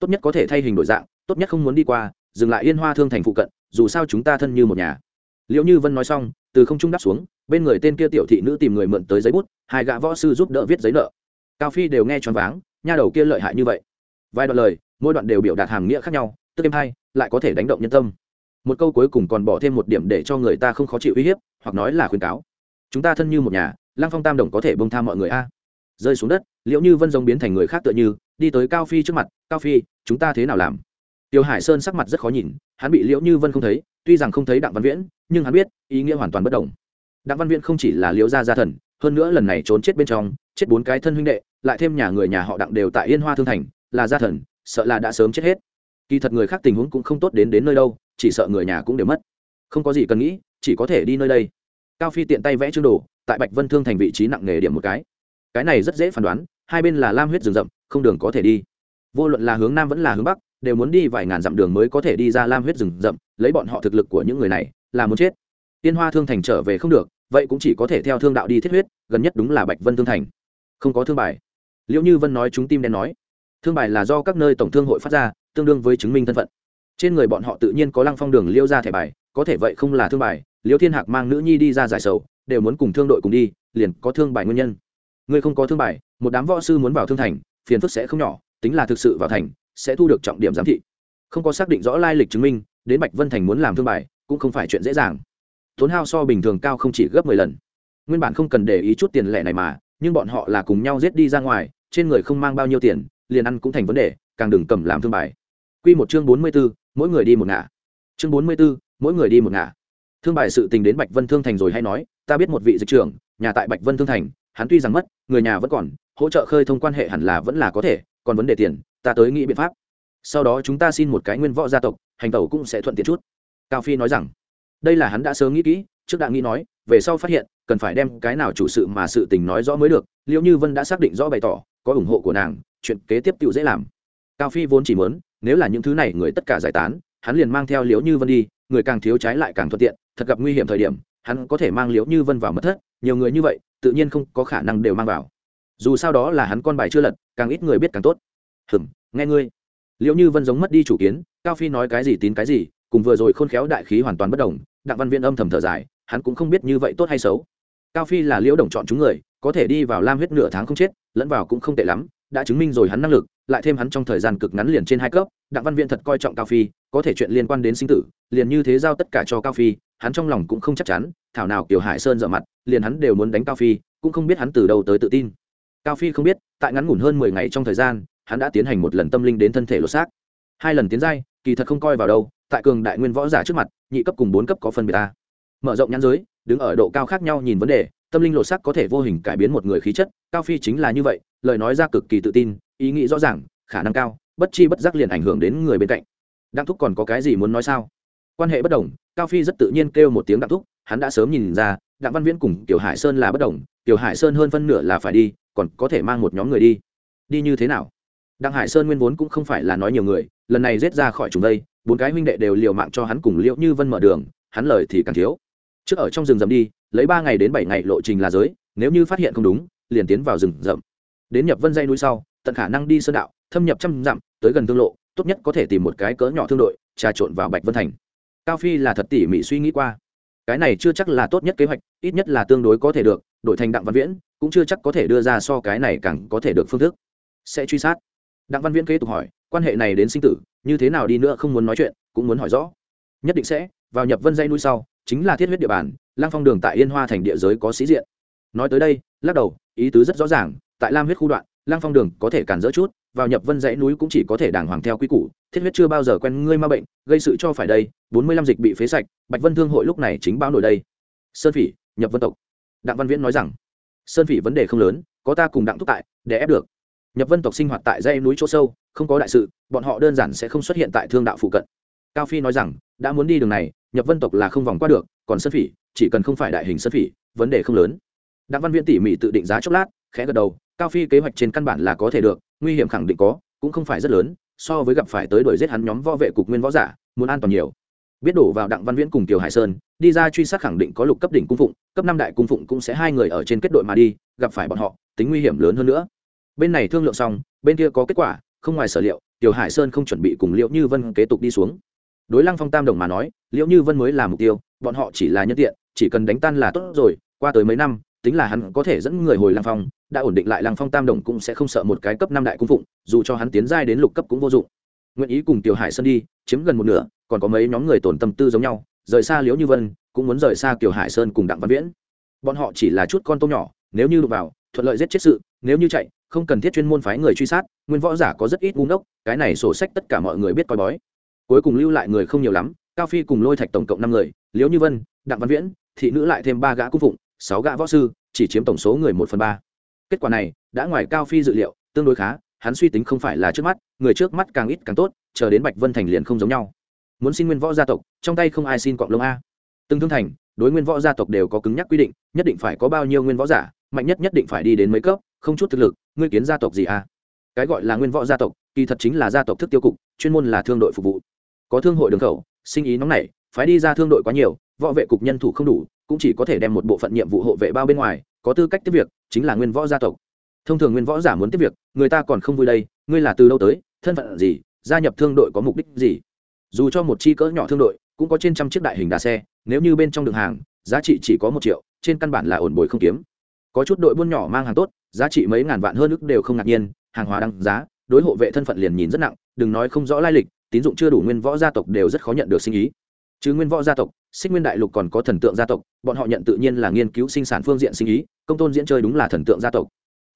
Tốt nhất có thể thay hình đổi dạng, tốt nhất không muốn đi qua, dừng lại yên hoa thương thành phụ cận dù sao chúng ta thân như một nhà. Liệu như vân nói xong, từ không trung đáp xuống, bên người tên kia tiểu thị nữ tìm người mượn tới giấy bút, hai gã võ sư giúp đỡ viết giấy nợ. Cao phi đều nghe choáng váng, nha đầu kia lợi hại như vậy. Vài đoạn lời, mỗi đoạn đều biểu đạt hàm nghĩa khác nhau, tức em hay lại có thể đánh động nhân tâm. Một câu cuối cùng còn bỏ thêm một điểm để cho người ta không khó chịu uy hiếp, hoặc nói là khuyên cáo. Chúng ta thân như một nhà, lăng phong tam đồng có thể bông tha mọi người a. Rơi xuống đất liệu như vân giống biến thành người khác tựa như, đi tới cao phi trước mặt, cao phi, chúng ta thế nào làm? Tiêu hải sơn sắc mặt rất khó nhìn, hắn bị liễu như vân không thấy, tuy rằng không thấy đặng văn viễn, nhưng hắn biết, ý nghĩa hoàn toàn bất đồng. Đặng văn viễn không chỉ là liễu gia gia thần, hơn nữa lần này trốn chết bên trong, chết bốn cái thân huynh đệ, lại thêm nhà người nhà họ đặng đều tại yên hoa thương thành, là gia thần, sợ là đã sớm chết hết. Kỳ thật người khác tình huống cũng không tốt đến đến nơi đâu, chỉ sợ người nhà cũng đều mất. Không có gì cần nghĩ, chỉ có thể đi nơi đây. Cao phi tiện tay vẽ chương đồ, tại bạch vân thương thành vị trí nặng nghề điểm một cái. Cái này rất dễ phán đoán, hai bên là lam huyết rừng rậm, không đường có thể đi. Vô luận là hướng nam vẫn là hướng bắc đều muốn đi vài ngàn dặm đường mới có thể đi ra lam huyết rừng rậm, lấy bọn họ thực lực của những người này, là muốn chết. Tiên hoa thương thành trở về không được, vậy cũng chỉ có thể theo thương đạo đi thiết huyết, gần nhất đúng là bạch vân thương thành. Không có thương bài. Liệu như vân nói chúng tim đen nói. Thương bài là do các nơi tổng thương hội phát ra, tương đương với chứng minh thân phận. Trên người bọn họ tự nhiên có lăng phong đường liêu ra thẻ bài, có thể vậy không là thương bài liêu thiên hạc mang nữ nhi đi ra giải sầu, đều muốn cùng thương đội cùng đi, liền có thương bài nguyên nhân. Người không có thương bài, một đám võ sư muốn vào thương thành, phiền phức sẽ không nhỏ, tính là thực sự vào thành sẽ thu được trọng điểm giám thị không có xác định rõ lai lịch chứng minh đến bạch vân thành muốn làm thương bài cũng không phải chuyện dễ dàng tốn hao so bình thường cao không chỉ gấp mười lần nguyên bản không cần để ý chút tiền lẻ này mà nhưng bọn họ là cùng nhau giết đi ra ngoài trên người không mang bao nhiêu tiền liền ăn cũng thành vấn đề càng đừng cầm làm thương bài Quy một chương bốn mươi 44, mỗi người đi một ngả. Chương bốn mươi 44, mỗi người đi một ngả. Thương bài sự tình đến Bạch Vân Thương Thành rồi hay nói, ta biết một vị dịch trưởng, nhà tại Bạch Vân Thương Thành, hắn tuy rằng mất, người nhà vẫn còn, hỗ trợ khơi thông quan hệ hẳn là vẫn là có thể, còn vấn đề tiền, ta tới nghĩ biện pháp. Sau đó chúng ta xin một cái nguyên võ gia tộc, hành tẩu cũng sẽ thuận tiện chút. Cao Phi nói rằng, đây là hắn đã sớm nghĩ kỹ, trước đã nghĩ nói, về sau phát hiện, cần phải đem cái nào chủ sự mà sự tình nói rõ mới được, Liễu Như Vân đã xác định rõ bày tỏ, có ủng hộ của nàng, chuyện kế tiếp tự dễ làm. Cao Phi vốn chỉ muốn, nếu là những thứ này người tất cả giải tán hắn liền mang theo liễu như vân đi người càng thiếu trái lại càng thuận tiện thật gặp nguy hiểm thời điểm hắn có thể mang liễu như vân vào mất thất nhiều người như vậy tự nhiên không có khả năng đều mang vào dù sao đó là hắn con bài chưa lật càng ít người biết càng tốt hừm, nghe ngươi. Liễu như vân giống mất đi chủ kiến, cao phi nói cái gì tín cái gì, cùng vừa rồi khôn khéo đại khí hoàn toàn bất đồng, đặng văn viên âm thầm thở dài, hắn cũng không biết như vậy tốt hay xấu. Cao phi là liễu đồng chọn chúng người, có thể đi vào lam huyết nửa tháng không chết, lẫn vào cũng không tệ lắm, đã chứng minh rồi hắn năng lực, lại thêm hắn trong thời gian cực ngắn liền trên hai cấp, đặng văn viện thật coi trọng cao phi, có thể chuyện liên quan đến sinh tử, liền như thế giao tất cả cho cao phi, hắn trong lòng cũng không chắc chắn, thảo nào kiểu hải sơn dở mặt, liền hắn đều muốn đánh cao phi, cũng không biết hắn từ đâu tới tự tin. Cao phi không biết, tại ngắn ngủn hơn mười ngày trong thời gian hắn đã tiến hành một lần tâm linh đến thân thể lột xác. Hai lần tiến giai, kỳ thật không coi vào đâu, tại cường đại nguyên võ giả trước mặt, nhị cấp cùng bốn cấp có phân biệt ta. Mở rộng nhãn giới, đứng ở độ cao khác nhau nhìn vấn đề, tâm linh lột xác có thể vô hình cải biến một người khí chất, cao phi chính là như vậy, lời nói ra cực kỳ tự tin, ý nghĩ rõ ràng, khả năng cao, bất chi bất giác liền ảnh hưởng đến người bên cạnh. Đặng thúc còn có cái gì muốn nói sao? Quan hệ bất đồng, cao phi rất tự nhiên kêu một tiếng đặng thúc, hắn đã sớm nhìn ra, đặng văn viễn cùng tiểu hải sơn là bất đồng tiểu hải sơn hơn phân nửa là phải đi, còn có thể mang một nhóm người đi. Đi như thế nào? Đặng hải sơn nguyên vốn cũng không phải là nói nhiều người, lần này rết ra khỏi chúng đây, bốn cái huynh đệ đều liều mạng cho hắn cùng liễu như vân mở đường, hắn lời thì càng thiếu. Trước ở trong rừng rậm đi, lấy ba ngày đến bảy ngày lộ trình là giới, nếu như phát hiện không đúng, liền tiến vào rừng rậm. Đến nhập vân dây núi sau, tận khả năng đi sơn đạo, thâm nhập trăm dặm, tới gần thương lộ, tốt nhất có thể tìm một cái cỡ nhỏ thương đội, trà trộn vào bạch vân thành. Cao phi là thật tỉ mỉ suy nghĩ qua. Cái này chưa chắc là tốt nhất kế hoạch, ít nhất là tương đối có thể được, đổi thành đặng văn viễn, cũng chưa chắc có thể đưa ra so cái này càng có thể được phương thức. Sẽ truy sát đặng văn viễn kế tục hỏi, quan hệ này đến sinh tử, như thế nào đi nữa không muốn nói chuyện, cũng muốn hỏi rõ. Nhất định sẽ, vào nhập vân dây núi sau, chính là thiết huyết địa bàn, lang phong đường tại yên hoa thành địa giới có sĩ diện. Nói tới đây, lắc đầu, ý tứ rất rõ ràng, tại lam huyết khu đoạn, lang phong đường có thể cản dỡ chút, vào nhập vân dãy núi cũng chỉ có thể đàng hoàng theo quy củ, thiết huyết chưa bao giờ quen ngươi ma bệnh, gây sự cho phải đây, bốn mươi lăm dịch bị phế sạch, bạch vân thương hội lúc này chính báo nổi đây. Sơn phỉ, nhập vân tộc. Đặng văn viễn nói rằng, sơn phỉ vấn đề không lớn, có ta cùng đặng thúc tại, để ép được nhập vân tộc sinh hoạt tại dãy núi chỗ sâu, không có đại sự, bọn họ đơn giản sẽ không xuất hiện tại thương đạo phụ cận. Cao phi nói rằng, đã muốn đi đường này, nhập vân tộc là không vòng qua được, còn sơn phỉ, chỉ cần không phải đại hình sơn phỉ, vấn đề không lớn. Đặng văn viễn tỉ mỉ tự định giá chốc lát, khẽ gật đầu, cao phi kế hoạch trên căn bản là có thể được, nguy hiểm khẳng định có, cũng không phải rất lớn, so với gặp phải tới đuổi giết hắn nhóm võ vệ cục nguyên võ giả, muốn an toàn nhiều. Biết đổ vào đặng văn viễn cùng kiều hải sơn, đi ra truy sát khẳng định có lục cấp đỉnh cung phụng, cấp năm đại cung phụng cũng sẽ hai người ở trên kết đội mà đi, gặp phải bọn họ, tính nguy hiểm lớn hơn nữa bên này thương lượng xong, bên kia có kết quả, không ngoài sở liệu, Tiểu hải sơn không chuẩn bị cùng liễu như vân kế tục đi xuống. Đối lăng phong tam đồng mà nói, liễu như vân mới là mục tiêu, bọn họ chỉ là nhân tiện, chỉ cần đánh tan là tốt rồi, qua tới mấy năm, tính là hắn có thể dẫn người hồi lăng phong, đã ổn định lại lăng phong tam đồng cũng sẽ không sợ một cái cấp năm đại cung phụng, dù cho hắn tiến giai đến lục cấp cũng vô dụng. Nguyện ý cùng tiểu hải sơn đi, chiếm gần một nửa, còn có mấy nhóm người tổn tâm tư giống nhau, rời xa liễu như vân, cũng muốn rời xa kiều hải sơn cùng đặng văn viễn. Bọn họ chỉ là chút con tôm nhỏ, nếu như đụng vào, thuận lợi giết chết sự, nếu như chạy không cần thiết chuyên môn phái người truy sát, nguyên võ giả có rất ít ngu ngốc, cái này sổ sách tất cả mọi người biết coi bói. Cuối cùng lưu lại người không nhiều lắm, cao phi cùng lôi thạch tổng cộng năm người, liễu như vân, đặng văn viễn, thị nữ lại thêm ba gã cung phụng, sáu gã võ sư, chỉ chiếm tổng số người một phần ba. Kết quả này, đã ngoài cao phi dự liệu, tương đối khá, hắn suy tính không phải là trước mắt, người trước mắt càng ít càng tốt, chờ đến bạch vân thành liền không giống nhau. Muốn xin nguyên võ gia tộc, trong tay không ai xin cọng lông a. Từng thương thành, đối nguyên võ gia tộc đều có cứng nhắc quy định, nhất định phải có bao nhiêu nguyên võ giả, mạnh nhất nhất định phải đi đến mấy cấp không chút thực lực, ngươi kiến gia tộc gì à? cái gọi là nguyên võ gia tộc, kỳ thật chính là gia tộc thức tiêu cục, chuyên môn là thương đội phục vụ. Có thương hội đường khẩu, sinh ý nóng nảy, phái đi ra thương đội quá nhiều, võ vệ cục nhân thủ không đủ, cũng chỉ có thể đem một bộ phận nhiệm vụ hộ vệ bao bên ngoài, có tư cách tiếp việc, chính là nguyên võ gia tộc. Thông thường nguyên võ giả muốn tiếp việc, người ta còn không vui đây, ngươi là từ đâu tới, thân phận gì, gia nhập thương đội có mục đích gì? Dù cho một chi cỡ nhỏ thương đội, cũng có trên trăm chiếc đại hình đà xe, nếu như bên trong đường hàng, giá trị chỉ có một triệu, trên căn bản là ổn bồi không kiếm có chút đội buôn nhỏ mang hàng tốt, giá trị mấy ngàn vạn hơn ức đều không ngạc nhiên, hàng hóa đăng giá, đối hộ vệ thân phận liền nhìn rất nặng, đừng nói không rõ lai lịch, tín dụng chưa đủ nguyên võ gia tộc đều rất khó nhận được sinh ý. Chứ nguyên võ gia tộc, xích nguyên đại lục còn có thần tượng gia tộc, bọn họ nhận tự nhiên là nghiên cứu sinh sản phương diện sinh ý, công tôn diễn chơi đúng là thần tượng gia tộc.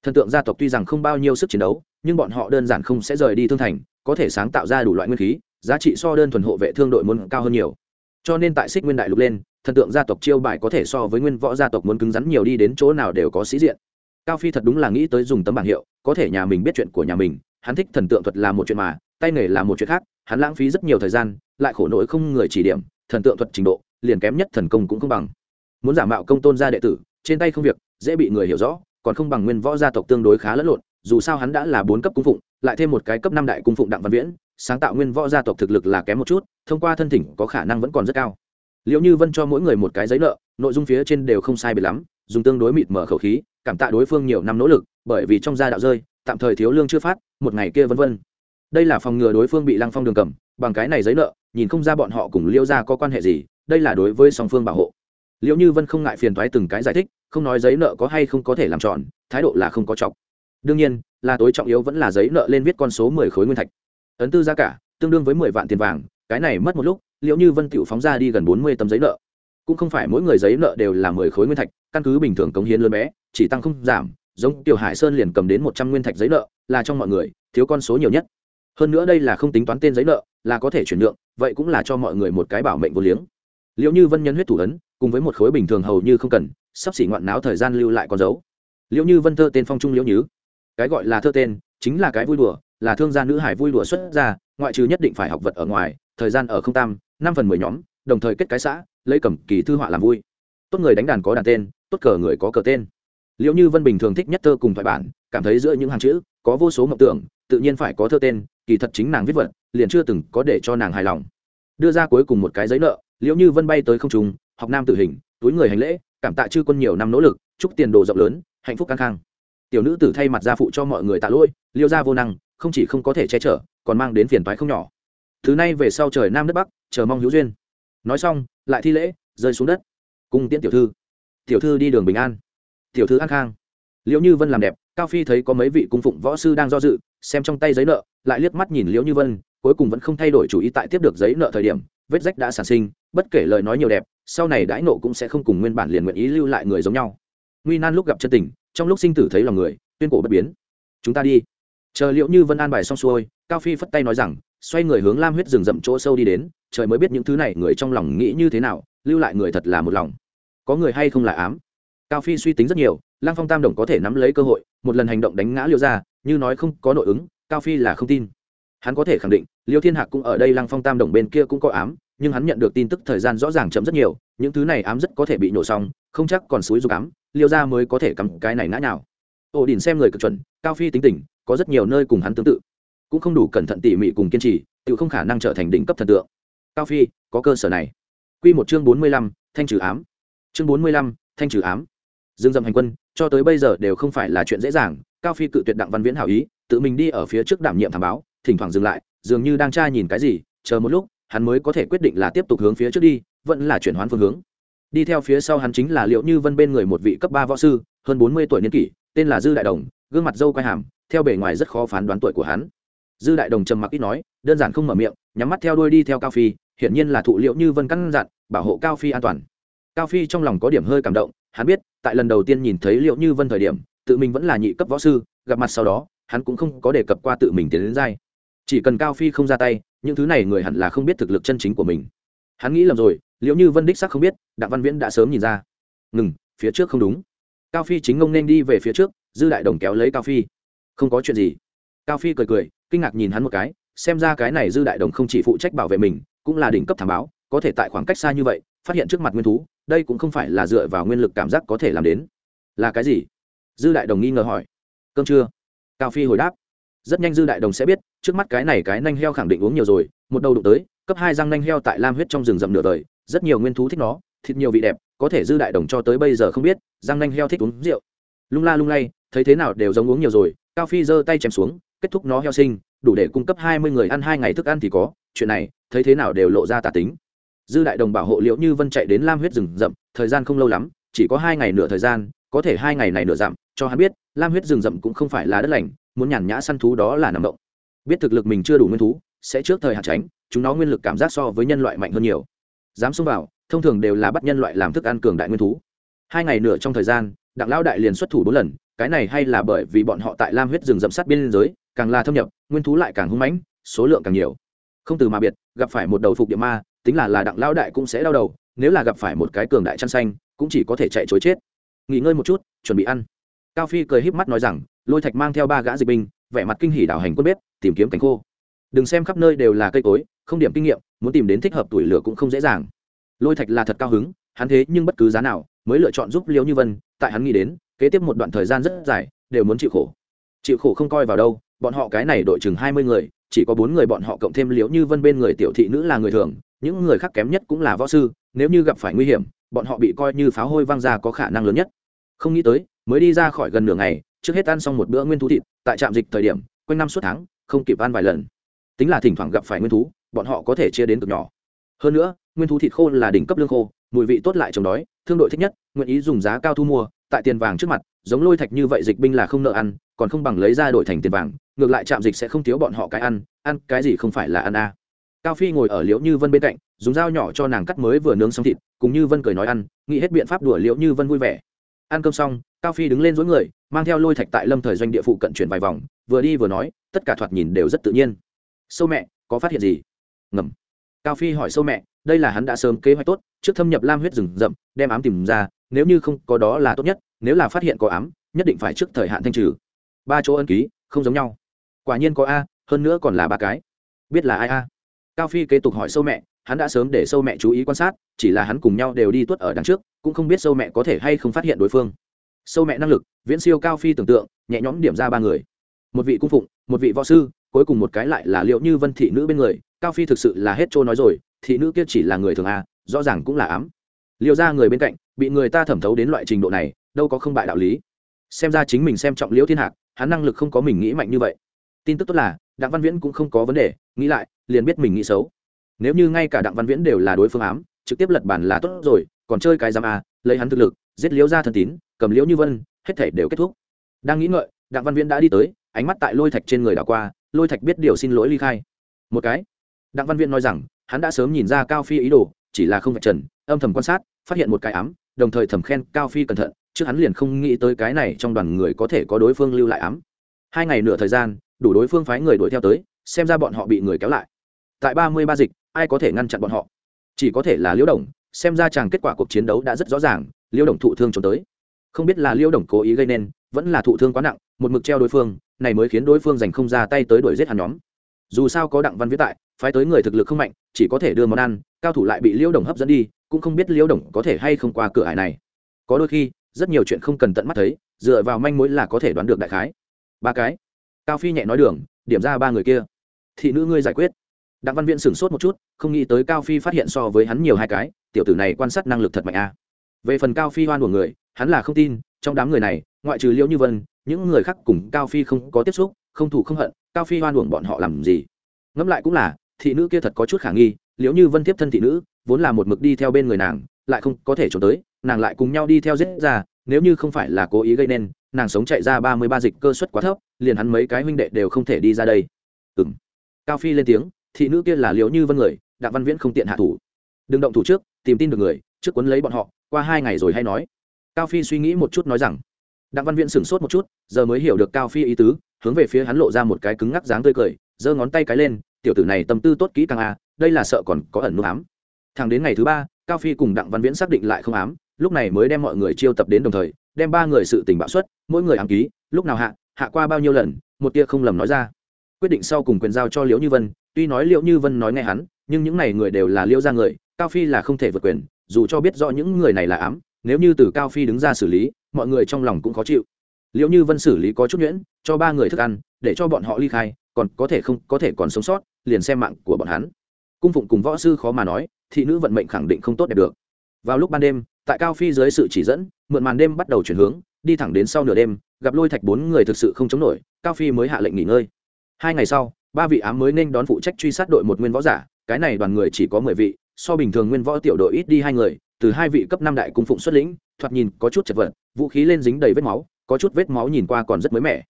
Thần tượng gia tộc tuy rằng không bao nhiêu sức chiến đấu, nhưng bọn họ đơn giản không sẽ rời đi thương thành, có thể sáng tạo ra đủ loại nguyên khí, giá trị so đơn thuần hộ vệ thương đội muốn cao hơn nhiều. Cho nên tại xích nguyên đại lục lên thần tượng gia tộc chiêu bài có thể so với nguyên võ gia tộc muốn cứng rắn nhiều đi đến chỗ nào đều có sĩ diện. Cao phi thật đúng là nghĩ tới dùng tấm bảng hiệu, có thể nhà mình biết chuyện của nhà mình, hắn thích thần tượng thuật là một chuyện mà, tay nghề là một chuyện khác, hắn lãng phí rất nhiều thời gian, lại khổ nỗi không người chỉ điểm, thần tượng thuật trình độ, liền kém nhất thần công cũng không bằng. Muốn giả mạo công tôn gia đệ tử, trên tay không việc, dễ bị người hiểu rõ, còn không bằng nguyên võ gia tộc tương đối khá lẫn lộn, dù sao hắn đã là bốn cấp cung phụng, lại thêm một cái cấp năm đại cung phụng đặng văn viễn, sáng tạo nguyên võ gia tộc thực lực là kém một chút, thông qua thân thỉnh có khả năng vẫn còn rất cao liệu như vân cho mỗi người một cái giấy nợ, nội dung phía trên đều không sai biệt lắm, dùng tương đối mịt mở khẩu khí, cảm tạ đối phương nhiều năm nỗ lực, bởi vì trong gia đạo rơi, tạm thời thiếu lương chưa phát, một ngày kia vân vân. Đây là phòng ngừa đối phương bị lăng phong đường cầm, bằng cái này giấy nợ, nhìn không ra bọn họ cùng liêu gia có quan hệ gì, đây là đối với song phương bảo hộ. Liệu như vân không ngại phiền thoái từng cái giải thích, không nói giấy nợ có hay không có thể làm tròn, thái độ là không có trọng. Đương nhiên, là tối trọng yếu vẫn là giấy nợ lên viết con số mười khối nguyên thạch. Ấn tư giá cả, tương đương với mười vạn tiền vàng cái này mất một lúc, liệu như vân tiểu phóng ra đi gần bốn mươi tấm giấy nợ. Cũng không phải mỗi người giấy nợ đều là mười khối nguyên thạch, căn cứ bình thường cống hiến lớn bé, chỉ tăng không giảm, giống tiểu hải sơn liền cầm đến một trăm nguyên thạch giấy nợ, là trong mọi người, thiếu con số nhiều nhất. Hơn nữa đây là không tính toán tên giấy nợ, là có thể chuyển nhượng, vậy cũng là cho mọi người một cái bảo mệnh vô liếng. Liệu như vân nhân huyết thủ ấn, cùng với một khối bình thường hầu như không cần, sắp xỉ ngoạn náo thời gian lưu lại con dấu. Liệu như vân thơ tên phong trung liễu nhứ. Cái gọi là thơ tên, chính là cái vui đùa, là thương gia nữ hải vui đùa xuất ra, ngoại trừ nhất định phải học vật ở ngoài thời gian ở không tam, năm phần mười nhóm, đồng thời kết cái xã, lấy cầm kỳ thư họa làm vui. Tốt người đánh đàn có đàn tên, tốt cờ người có cờ tên. Liệu như vân bình thường thích nhất thơ cùng thoại bản, cảm thấy giữa những hàng chữ, có vô số mộng tưởng, tự nhiên phải có thơ tên, kỳ thật chính nàng viết vật, liền chưa từng có để cho nàng hài lòng. Đưa ra cuối cùng một cái giấy nợ liệu như vân bay tới không trùng học nam tử hình, túi người hành lễ, cảm tạ chư quân nhiều năm nỗ lực, chúc tiền đồ rộng lớn, hạnh phúc căng khang. Tiểu nữ tử thay mặt gia phụ cho mọi người tạ lỗi, liêu gia vô năng, không chỉ không có thể che chở, còn mang đến phiền toái không nhỏ thứ này về sau trời nam đất bắc, chờ mong hữu duyên. Nói xong, lại thi lễ, rơi xuống đất. Cung tiễn tiểu thư. Tiểu thư đi đường bình an. Tiểu thư an khang. Liệu như vân làm đẹp, cao phi thấy có mấy vị cung phụng võ sư đang do dự, xem trong tay giấy nợ, lại liếc mắt nhìn liễu như vân, cuối cùng vẫn không thay đổi chủ ý tại tiếp được giấy nợ thời điểm, vết rách đã sản sinh, bất kể lời nói nhiều đẹp, sau này đãi nộ cũng sẽ không cùng nguyên bản liền nguyện ý lưu lại người giống nhau. Nguy nan lúc gặp chân tình, trong lúc sinh tử thấy lòng người, tuyên cổ bất biến. Chúng ta đi. Chờ liệu như vân an bài xong xuôi, cao phi phất tay nói rằng xoay người hướng lam huyết rừng rậm chỗ sâu đi đến, trời mới biết những thứ này người trong lòng nghĩ như thế nào, lưu lại người thật là một lòng. Có người hay không là ám? Cao phi suy tính rất nhiều lang phong tam đồng có thể nắm lấy cơ hội, một lần hành động đánh ngã liêu ra như nói không có nội ứng, cao phi là không tin. Hắn có thể khẳng định, liêu thiên hạc cũng ở đây lăng phong tam đồng bên kia cũng có ám, nhưng hắn nhận được tin tức thời gian rõ ràng chậm rất nhiều, những thứ này ám rất có thể bị nổ xong, không chắc còn suối dục ám, liêu ra mới có thể cầm cái này ngã nào ổ đỉnh xem người cực chuẩn, cao phi tính tình, có rất nhiều nơi cùng hắn tương tự cũng không đủ cẩn thận tỉ mỉ cùng kiên trì, tự không khả năng trở thành đỉnh cấp thần tượng. Cao phi, có cơ sở này. Q một chương bốn mươi lăm, thanh trừ ám. Chương bốn mươi lăm, thanh trừ ám. Dương dầm hành quân, cho tới bây giờ đều không phải là chuyện dễ dàng, cao phi cự tuyệt đặng văn viễn hảo ý, tự mình đi ở phía trước đảm nhiệm thảm báo, thỉnh thoảng dừng lại, dường như đang tra nhìn cái gì, chờ một lúc, hắn mới có thể quyết định là tiếp tục hướng phía trước đi, vẫn là chuyển hoán phương hướng. Đi theo phía sau hắn chính là liệu như vân bên người một vị cấp ba võ sư, hơn bốn mươi tuổi niên kỷ, tên là dư đại đồng, gương mặt dâu quai hàm, theo bề ngoài rất khó phán đoán tuổi của hắn dư đại đồng trầm mặc ít nói, đơn giản không mở miệng, nhắm mắt theo đuôi đi theo cao phi, hiển nhiên là thụ liệu như vân căn dặn, bảo hộ cao phi an toàn. Cao phi trong lòng có điểm hơi cảm động, hắn biết, tại lần đầu tiên nhìn thấy liệu như vân thời điểm, tự mình vẫn là nhị cấp võ sư, gặp mặt sau đó, hắn cũng không có đề cập qua tự mình tiến đến dai chỉ cần cao phi không ra tay, những thứ này người hẳn là không biết thực lực chân chính của mình. Hắn nghĩ lầm rồi, liệu như vân đích sắc không biết, đặng văn viễn đã sớm nhìn ra. Ngừng, phía trước không đúng. Cao phi chính ngông nên đi về phía trước, dư đại đồng kéo lấy cao phi. Không có chuyện gì. Cao phi cười cười kinh ngạc nhìn hắn một cái, xem ra cái này dư đại đồng không chỉ phụ trách bảo vệ mình, cũng là đỉnh cấp thảm báo, có thể tại khoảng cách xa như vậy, phát hiện trước mặt nguyên thú, đây cũng không phải là dựa vào nguyên lực cảm giác có thể làm đến. Là cái gì? Dư đại đồng nghi ngờ hỏi. Cơm chưa cao phi hồi đáp. Rất nhanh dư đại đồng sẽ biết, trước mắt cái này cái nanh heo khẳng định uống nhiều rồi, một đầu đụng tới, cấp hai răng nanh heo tại lam huyết trong rừng rậm nửa đời, rất nhiều nguyên thú thích nó, thịt nhiều vị đẹp, có thể dư đại đồng cho tới bây giờ không biết, răng nanh heo thích uống rượu. Lung la lung lay, thấy thế nào đều giống uống nhiều rồi, cao phi giơ tay chém xuống kết thúc nó heo sinh, đủ để cung cấp hai mươi người ăn hai ngày thức ăn thì có, chuyện này, thấy thế nào đều lộ ra tà tính. Dư đại đồng bảo hộ liệu như vân chạy đến lam huyết rừng rậm, thời gian không lâu lắm, chỉ có hai ngày nửa thời gian, có thể hai ngày này nửa dặm, cho hắn biết, lam huyết rừng rậm cũng không phải là đất lành, muốn nhàn nhã săn thú đó là nằm động. Biết thực lực mình chưa đủ nguyên thú, sẽ trước thời hạn tránh, chúng nó nguyên lực cảm giác so với nhân loại mạnh hơn nhiều. Dám xông vào, thông thường đều là bắt nhân loại làm thức ăn cường đại nguyên thú. Hai ngày nửa trong thời gian, đặng lão đại liền xuất thủ bốn lần, cái này hay là bởi vì bọn họ tại lam huyết rừng rậm sát biên giới càng là thâm nhập, nguyên thú lại càng hung mãnh, số lượng càng nhiều. Không từ mà biệt, gặp phải một đầu phục địa ma, tính là là đặng lão đại cũng sẽ đau đầu, nếu là gặp phải một cái cường đại chăn xanh, cũng chỉ có thể chạy chối chết. Nghỉ ngơi một chút, chuẩn bị ăn. Cao phi cười híp mắt nói rằng, lôi thạch mang theo ba gã dịch binh, vẻ mặt kinh hỉ đảo hành quân bếp, tìm kiếm cánh khô. Đừng xem khắp nơi đều là cây cối, không điểm kinh nghiệm, muốn tìm đến thích hợp tuổi lửa cũng không dễ dàng. Lôi thạch là thật cao hứng, hắn thế nhưng bất cứ giá nào mới lựa chọn giúp liêu như vân, tại hắn nghĩ đến, kế tiếp một đoạn thời gian rất dài, đều muốn chịu khổ. Chịu khổ không coi vào đâu bọn họ cái này đội chừng hai mươi người, chỉ có bốn người bọn họ cộng thêm liễu như vân bên người tiểu thị nữ là người thường, những người khác kém nhất cũng là võ sư, nếu như gặp phải nguy hiểm, bọn họ bị coi như pháo hôi văng ra có khả năng lớn nhất. Không nghĩ tới, mới đi ra khỏi gần nửa ngày, trước hết ăn xong một bữa nguyên thú thịt, tại trạm dịch thời điểm, quanh năm suốt tháng, không kịp ăn vài lần. Tính là thỉnh thoảng gặp phải nguyên thú, bọn họ có thể chia đến cực nhỏ. Hơn nữa, nguyên thú thịt khô là đỉnh cấp lương khô, mùi vị tốt lại chống đói, thương đội thích nhất, nguyện ý dùng giá cao thu mua, tại tiền vàng trước mặt, giống lôi thạch như vậy dịch binh là không nợ ăn còn không bằng lấy ra đổi thành tiền vàng, ngược lại trạm dịch sẽ không thiếu bọn họ cái ăn ăn cái gì không phải là ăn a à. cao phi ngồi ở liễu như vân bên cạnh, dùng dao nhỏ cho nàng cắt mới vừa nướng xong thịt, cùng như vân cười nói ăn, nghĩ hết biện pháp đùa liễu như vân vui vẻ. Ăn cơm xong, cao phi đứng lên dối người, mang theo lôi thạch tại lâm thời doanh địa phụ cận chuyển vài vòng, vừa đi vừa nói, tất cả thoạt nhìn đều rất tự nhiên. Sâu mẹ, có phát hiện gì? Ngầm. Cao phi hỏi sâu mẹ, đây là hắn đã sớm kế hoạch tốt, trước thâm nhập lam huyết rừng rậm, đem ám tìm ra, nếu như không có đó là tốt nhất, nếu là phát hiện có ám, nhất định phải trước thời hạn thanh trừ ba chỗ ân ký, không giống nhau. Quả nhiên có a, hơn nữa còn là ba cái. Biết là ai a? Cao phi kế tục hỏi sâu mẹ, hắn đã sớm để sâu mẹ chú ý quan sát, chỉ là hắn cùng nhau đều đi tuất ở đằng trước, cũng không biết sâu mẹ có thể hay không phát hiện đối phương. Sâu mẹ năng lực, viễn siêu cao phi tưởng tượng, nhẹ nhõm điểm ra ba người. Một vị cung phụng, một vị võ sư, cuối cùng một cái lại là liệu như vân thị nữ bên người. Cao phi thực sự là hết trôi nói rồi, thị nữ kia chỉ là người thường a, rõ ràng cũng là ám. Liệu ra người bên cạnh, bị người ta thẩm thấu đến loại trình độ này, đâu có không bại đạo lý. Xem ra chính mình xem trọng liễu thiên hạc hắn năng lực không có mình nghĩ mạnh như vậy. Tin tức tốt là đặng văn viễn cũng không có vấn đề nghĩ lại liền biết mình nghĩ xấu. Nếu như ngay cả đặng văn viễn đều là đối phương ám trực tiếp lật bản là tốt rồi còn chơi cái giam à, lấy hắn thực lực giết liễu ra thần tín cầm liễu như vân hết thể đều kết thúc. Đang nghĩ ngợi đặng văn viễn đã đi tới ánh mắt tại lôi thạch trên người đảo qua lôi thạch biết điều xin lỗi ly khai. Một cái đặng văn viễn nói rằng hắn đã sớm nhìn ra cao phi ý đồ chỉ là không vạch trần âm thầm quan sát phát hiện một cái ám đồng thời thầm khen cao phi cẩn thận trước hắn liền không nghĩ tới cái này trong đoàn người có thể có đối phương lưu lại ám. Hai ngày nửa thời gian, đủ đối phương phái người đuổi theo tới, xem ra bọn họ bị người kéo lại. Tại ba mươi ba dịch, ai có thể ngăn chặn bọn họ? Chỉ có thể là liễu đồng, xem ra chàng kết quả cuộc chiến đấu đã rất rõ ràng, liễu đồng thụ thương trốn tới. Không biết là liễu đồng cố ý gây nên, vẫn là thụ thương quá nặng, một mực treo đối phương, này mới khiến đối phương giành không ra tay tới đuổi giết hắn nhóm. Dù sao có đặng văn viết tại, phái tới người thực lực không mạnh, chỉ có thể đưa món ăn, cao thủ lại bị liễu đồng hấp dẫn đi, cũng không biết liễu đồng có thể hay không qua cửa hải này. Có đôi khi rất nhiều chuyện không cần tận mắt thấy, dựa vào manh mối là có thể đoán được đại khái. Ba cái. Cao phi nhẹ nói đường, điểm ra ba người kia. Thị nữ ngươi giải quyết. Đặng văn viễn sửng sốt một chút, không nghĩ tới cao phi phát hiện so với hắn nhiều hai cái, tiểu tử này quan sát năng lực thật mạnh a. Về phần cao phi hoan của người, hắn là không tin, trong đám người này, ngoại trừ liễu như vân, những người khác cùng cao phi không có tiếp xúc, không thủ không hận, cao phi hoan uổng bọn họ làm gì? Ngẫm lại cũng là, thị nữ kia thật có chút khả nghi, liễu như vân tiếp thân thị nữ, vốn là một mực đi theo bên người nàng lại không có thể trốn tới nàng lại cùng nhau đi theo giết ra nếu như không phải là cố ý gây nên nàng sống chạy ra ba mươi ba dịch cơ suất quá thấp liền hắn mấy cái huynh đệ đều không thể đi ra đây. Ừ m cao phi lên tiếng thị nữ kia là liễu như vân người đặng văn viễn không tiện hạ thủ. Đừng động thủ trước tìm tin được người trước quấn lấy bọn họ qua hai ngày rồi hay nói. Cao phi suy nghĩ một chút nói rằng đặng văn viễn sửng sốt một chút giờ mới hiểu được cao phi ý tứ hướng về phía hắn lộ ra một cái cứng ngắc dáng tươi cười giơ ngón tay cái lên tiểu tử này tâm tư tốt kỹ càng à, đây là sợ còn có ẩn nút ám. Thằng đến ngày thứ ba cao phi cùng đặng văn viễn xác định lại không ám, lúc này mới đem mọi người chiêu tập đến đồng thời, đem ba người sự tình bạo xuất, mỗi người ám ký, lúc nào hạ hạ qua bao nhiêu lần, một tia không lầm nói ra. Quyết định sau cùng quyền giao cho liễu như vân, tuy nói liễu như vân nói nghe hắn, nhưng những này người đều là liễu ra người, cao phi là không thể vượt quyền, dù cho biết rõ những người này là ám, nếu như từ cao phi đứng ra xử lý, mọi người trong lòng cũng khó chịu. Liễu như vân xử lý có chút nhuyễn, cho ba người thức ăn, để cho bọn họ ly khai, còn có thể không, có thể còn sống sót, liền xem mạng của bọn hắn. Cung phụng cùng võ sư khó mà nói thị nữ vận mệnh khẳng định không tốt đẹp được. Vào lúc ban đêm, tại cao phi dưới sự chỉ dẫn, mượn màn đêm bắt đầu chuyển hướng, đi thẳng đến sau nửa đêm, gặp lôi thạch bốn người thực sự không chống nổi, cao phi mới hạ lệnh nghỉ ngơi. Hai ngày sau, ba vị ám mới nên đón phụ trách truy sát đội một nguyên võ giả, cái này đoàn người chỉ có mười vị, so bình thường nguyên võ tiểu đội ít đi hai người, từ hai vị cấp năm đại cung phụng xuất lĩnh, thoạt nhìn có chút chật vật, vũ khí lên dính đầy vết máu, có chút vết máu nhìn qua còn rất mới mẻ.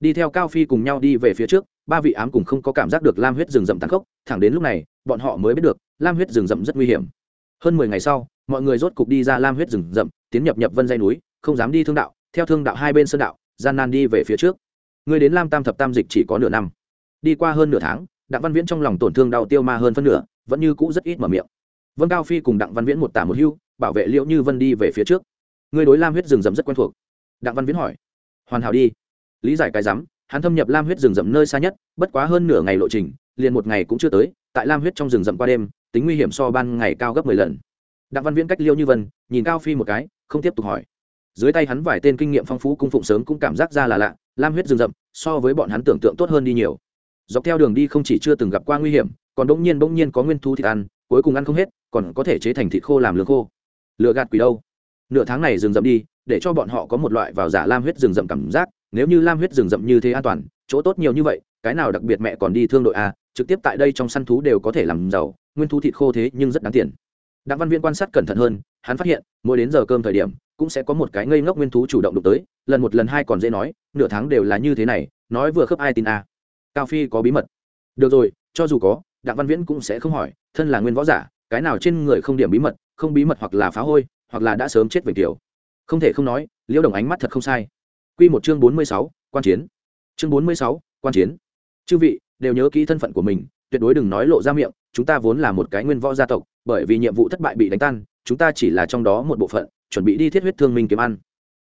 Đi theo cao phi cùng nhau đi về phía trước, ba vị ám cùng không có cảm giác được lam huyết rừng rậm tàn khốc, thẳng đến lúc này, bọn họ mới biết được lam huyết rừng rậm rất nguy hiểm. Hơn mười ngày sau, mọi người rốt cục đi ra lam huyết rừng rậm, tiến nhập nhập vân dây núi, không dám đi thương đạo, theo thương đạo hai bên sơn đạo, gian nan đi về phía trước. Người đến lam tam thập tam dịch chỉ có nửa năm. Đi qua hơn nửa tháng, đặng văn viễn trong lòng tổn thương đau tiêu ma hơn phân nửa, vẫn như cũ rất ít mở miệng. Vân cao phi cùng đặng văn viễn một tả một hưu, bảo vệ liệu như vân đi về phía trước. Người đối lam huyết rừng rậm rất quen thuộc. Đặng văn viễn hỏi, hoàn hảo đi. Lý giải cái rắm, hắn thâm nhập lam huyết rừng rậm nơi xa nhất, bất quá hơn nửa ngày lộ trình, liền một ngày cũng chưa tới, tại lam huyết trong rừng rậm qua đêm tính nguy hiểm so ban ngày cao gấp mười lần. Đặng văn viễn cách liêu như vân, nhìn cao phi một cái, không tiếp tục hỏi. Dưới tay hắn vài tên kinh nghiệm phong phú cung phụng sớm cũng cảm giác ra là lạ, lam huyết rừng rậm, so với bọn hắn tưởng tượng tốt hơn đi nhiều. Dọc theo đường đi không chỉ chưa từng gặp qua nguy hiểm, còn bỗng nhiên bỗng nhiên có nguyên thu thịt ăn, cuối cùng ăn không hết, còn có thể chế thành thịt khô làm lương khô. Lựa gạt quỷ đâu? Nửa tháng này rừng rậm đi, để cho bọn họ có một loại vào giả lam huyết rừng rậm cảm giác, nếu như lam huyết rừng rậm như thế an toàn, chỗ tốt nhiều như vậy cái nào đặc biệt mẹ còn đi thương đội a trực tiếp tại đây trong săn thú đều có thể làm giàu, nguyên thú thịt khô thế nhưng rất đáng tiền. Đặng văn viên quan sát cẩn thận hơn, hắn phát hiện, mỗi đến giờ cơm thời điểm, cũng sẽ có một cái ngây ngốc nguyên thú chủ động đụng tới, lần một lần hai còn dễ nói, nửa tháng đều là như thế này, nói vừa khớp ai tin a cao phi có bí mật. Được rồi, cho dù có, đặng văn viễn cũng sẽ không hỏi, thân là nguyên võ giả, cái nào trên người không điểm bí mật, không bí mật hoặc là phá hôi, hoặc là đã sớm chết về kiểu. Không thể không nói, liễu đồng ánh mắt thật không sai. Q một chương bốn mươi sáu, quan chiến. Chương bốn mươi sáu, quan chiến chư vị, đều nhớ kỹ thân phận của mình, tuyệt đối đừng nói lộ ra miệng, chúng ta vốn là một cái nguyên võ gia tộc, bởi vì nhiệm vụ thất bại bị đánh tan, chúng ta chỉ là trong đó một bộ phận, chuẩn bị đi thiết huyết thương minh kiếm ăn.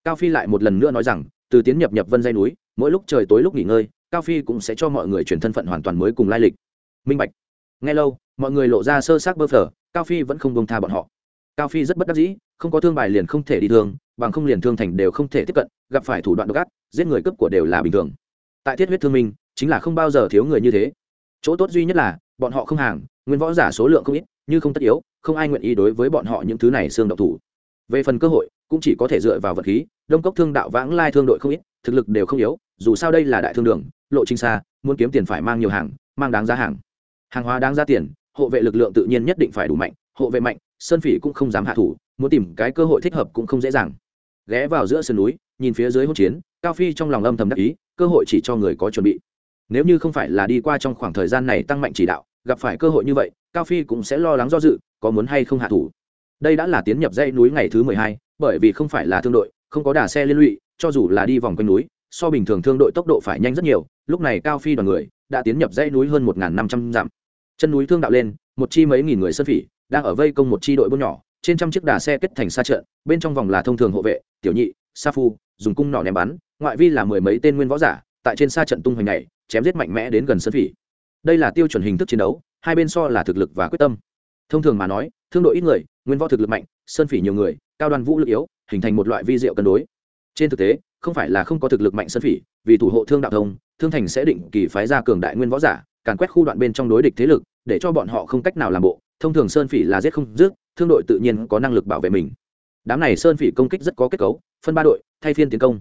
Cao phi lại một lần nữa nói rằng, từ tiến nhập nhập vân dây núi, mỗi lúc trời tối lúc nghỉ ngơi, cao phi cũng sẽ cho mọi người chuyển thân phận hoàn toàn mới cùng lai lịch. Minh bạch. Ngay lâu, mọi người lộ ra sơ xác bơ phở cao phi vẫn không bông tha bọn họ. Cao phi rất bất đắc dĩ, không có thương bài liền không thể đi thương, bằng không liền thương thành đều không thể tiếp cận, gặp phải thủ đoạn độc ác, giết người cướp của đều là bình thường. Tại thiết huyết thương minh chính là không bao giờ thiếu người như thế. Chỗ tốt duy nhất là, bọn họ không hàng, nguyên võ giả số lượng không ít, như không tất yếu, không ai nguyện ý đối với bọn họ những thứ này xương độc thủ. Về phần cơ hội, cũng chỉ có thể dựa vào vật khí, đông cốc thương đạo vãng lai thương đội không ít, thực lực đều không yếu, dù sao đây là đại thương đường, lộ trình xa, muốn kiếm tiền phải mang nhiều hàng, mang đáng giá hàng. Hàng hóa đáng giá tiền, hộ vệ lực lượng tự nhiên nhất định phải đủ mạnh, hộ vệ mạnh, sơn phỉ cũng không dám hạ thủ, muốn tìm cái cơ hội thích hợp cũng không dễ dàng. Ghé vào giữa sườn núi, nhìn phía dưới hỗn chiến, cao phi trong lòng âm thầm đắc ý, cơ hội chỉ cho người có chuẩn bị nếu như không phải là đi qua trong khoảng thời gian này tăng mạnh chỉ đạo, gặp phải cơ hội như vậy, cao phi cũng sẽ lo lắng do dự, có muốn hay không hạ thủ. Đây đã là tiến nhập dãy núi ngày thứ mười hai, bởi vì không phải là thương đội, không có đà xe liên lụy, cho dù là đi vòng quanh núi, so bình thường thương đội tốc độ phải nhanh rất nhiều, lúc này cao phi đoàn người đã tiến nhập dãy núi hơn một năm trăm dặm. Chân núi thương đạo lên, một chi mấy nghìn người sơn phỉ, đang ở vây công một chi đội buôn nhỏ, trên trăm chiếc đà xe kết thành xa trận, bên trong vòng là thông thường hộ vệ, tiểu nhị, sa phu, dùng cung nỏ ném bắn, ngoại vi là mười mấy tên nguyên võ giả, tại trên xa trận tung hoành này chém giết mạnh mẽ đến gần sơn phỉ. Đây là tiêu chuẩn hình thức chiến đấu, hai bên so là thực lực và quyết tâm. Thông thường mà nói, thương đội ít người, nguyên võ thực lực mạnh sơn phỉ nhiều người, cao đoàn vũ lực yếu, hình thành một loại vi diệu cân đối. Trên thực tế, không phải là không có thực lực mạnh sơn phỉ, vì thủ hộ thương đạo thông, thương thành sẽ định kỳ phái ra cường đại nguyên võ giả, càn quét khu đoạn bên trong đối địch thế lực, để cho bọn họ không cách nào làm bộ. Thông thường sơn phỉ là giết không dứt, thương đội tự nhiên có năng lực bảo vệ mình. Đám này sơn phỉ công kích rất có kết cấu, phân ba đội, thay phiên tiến công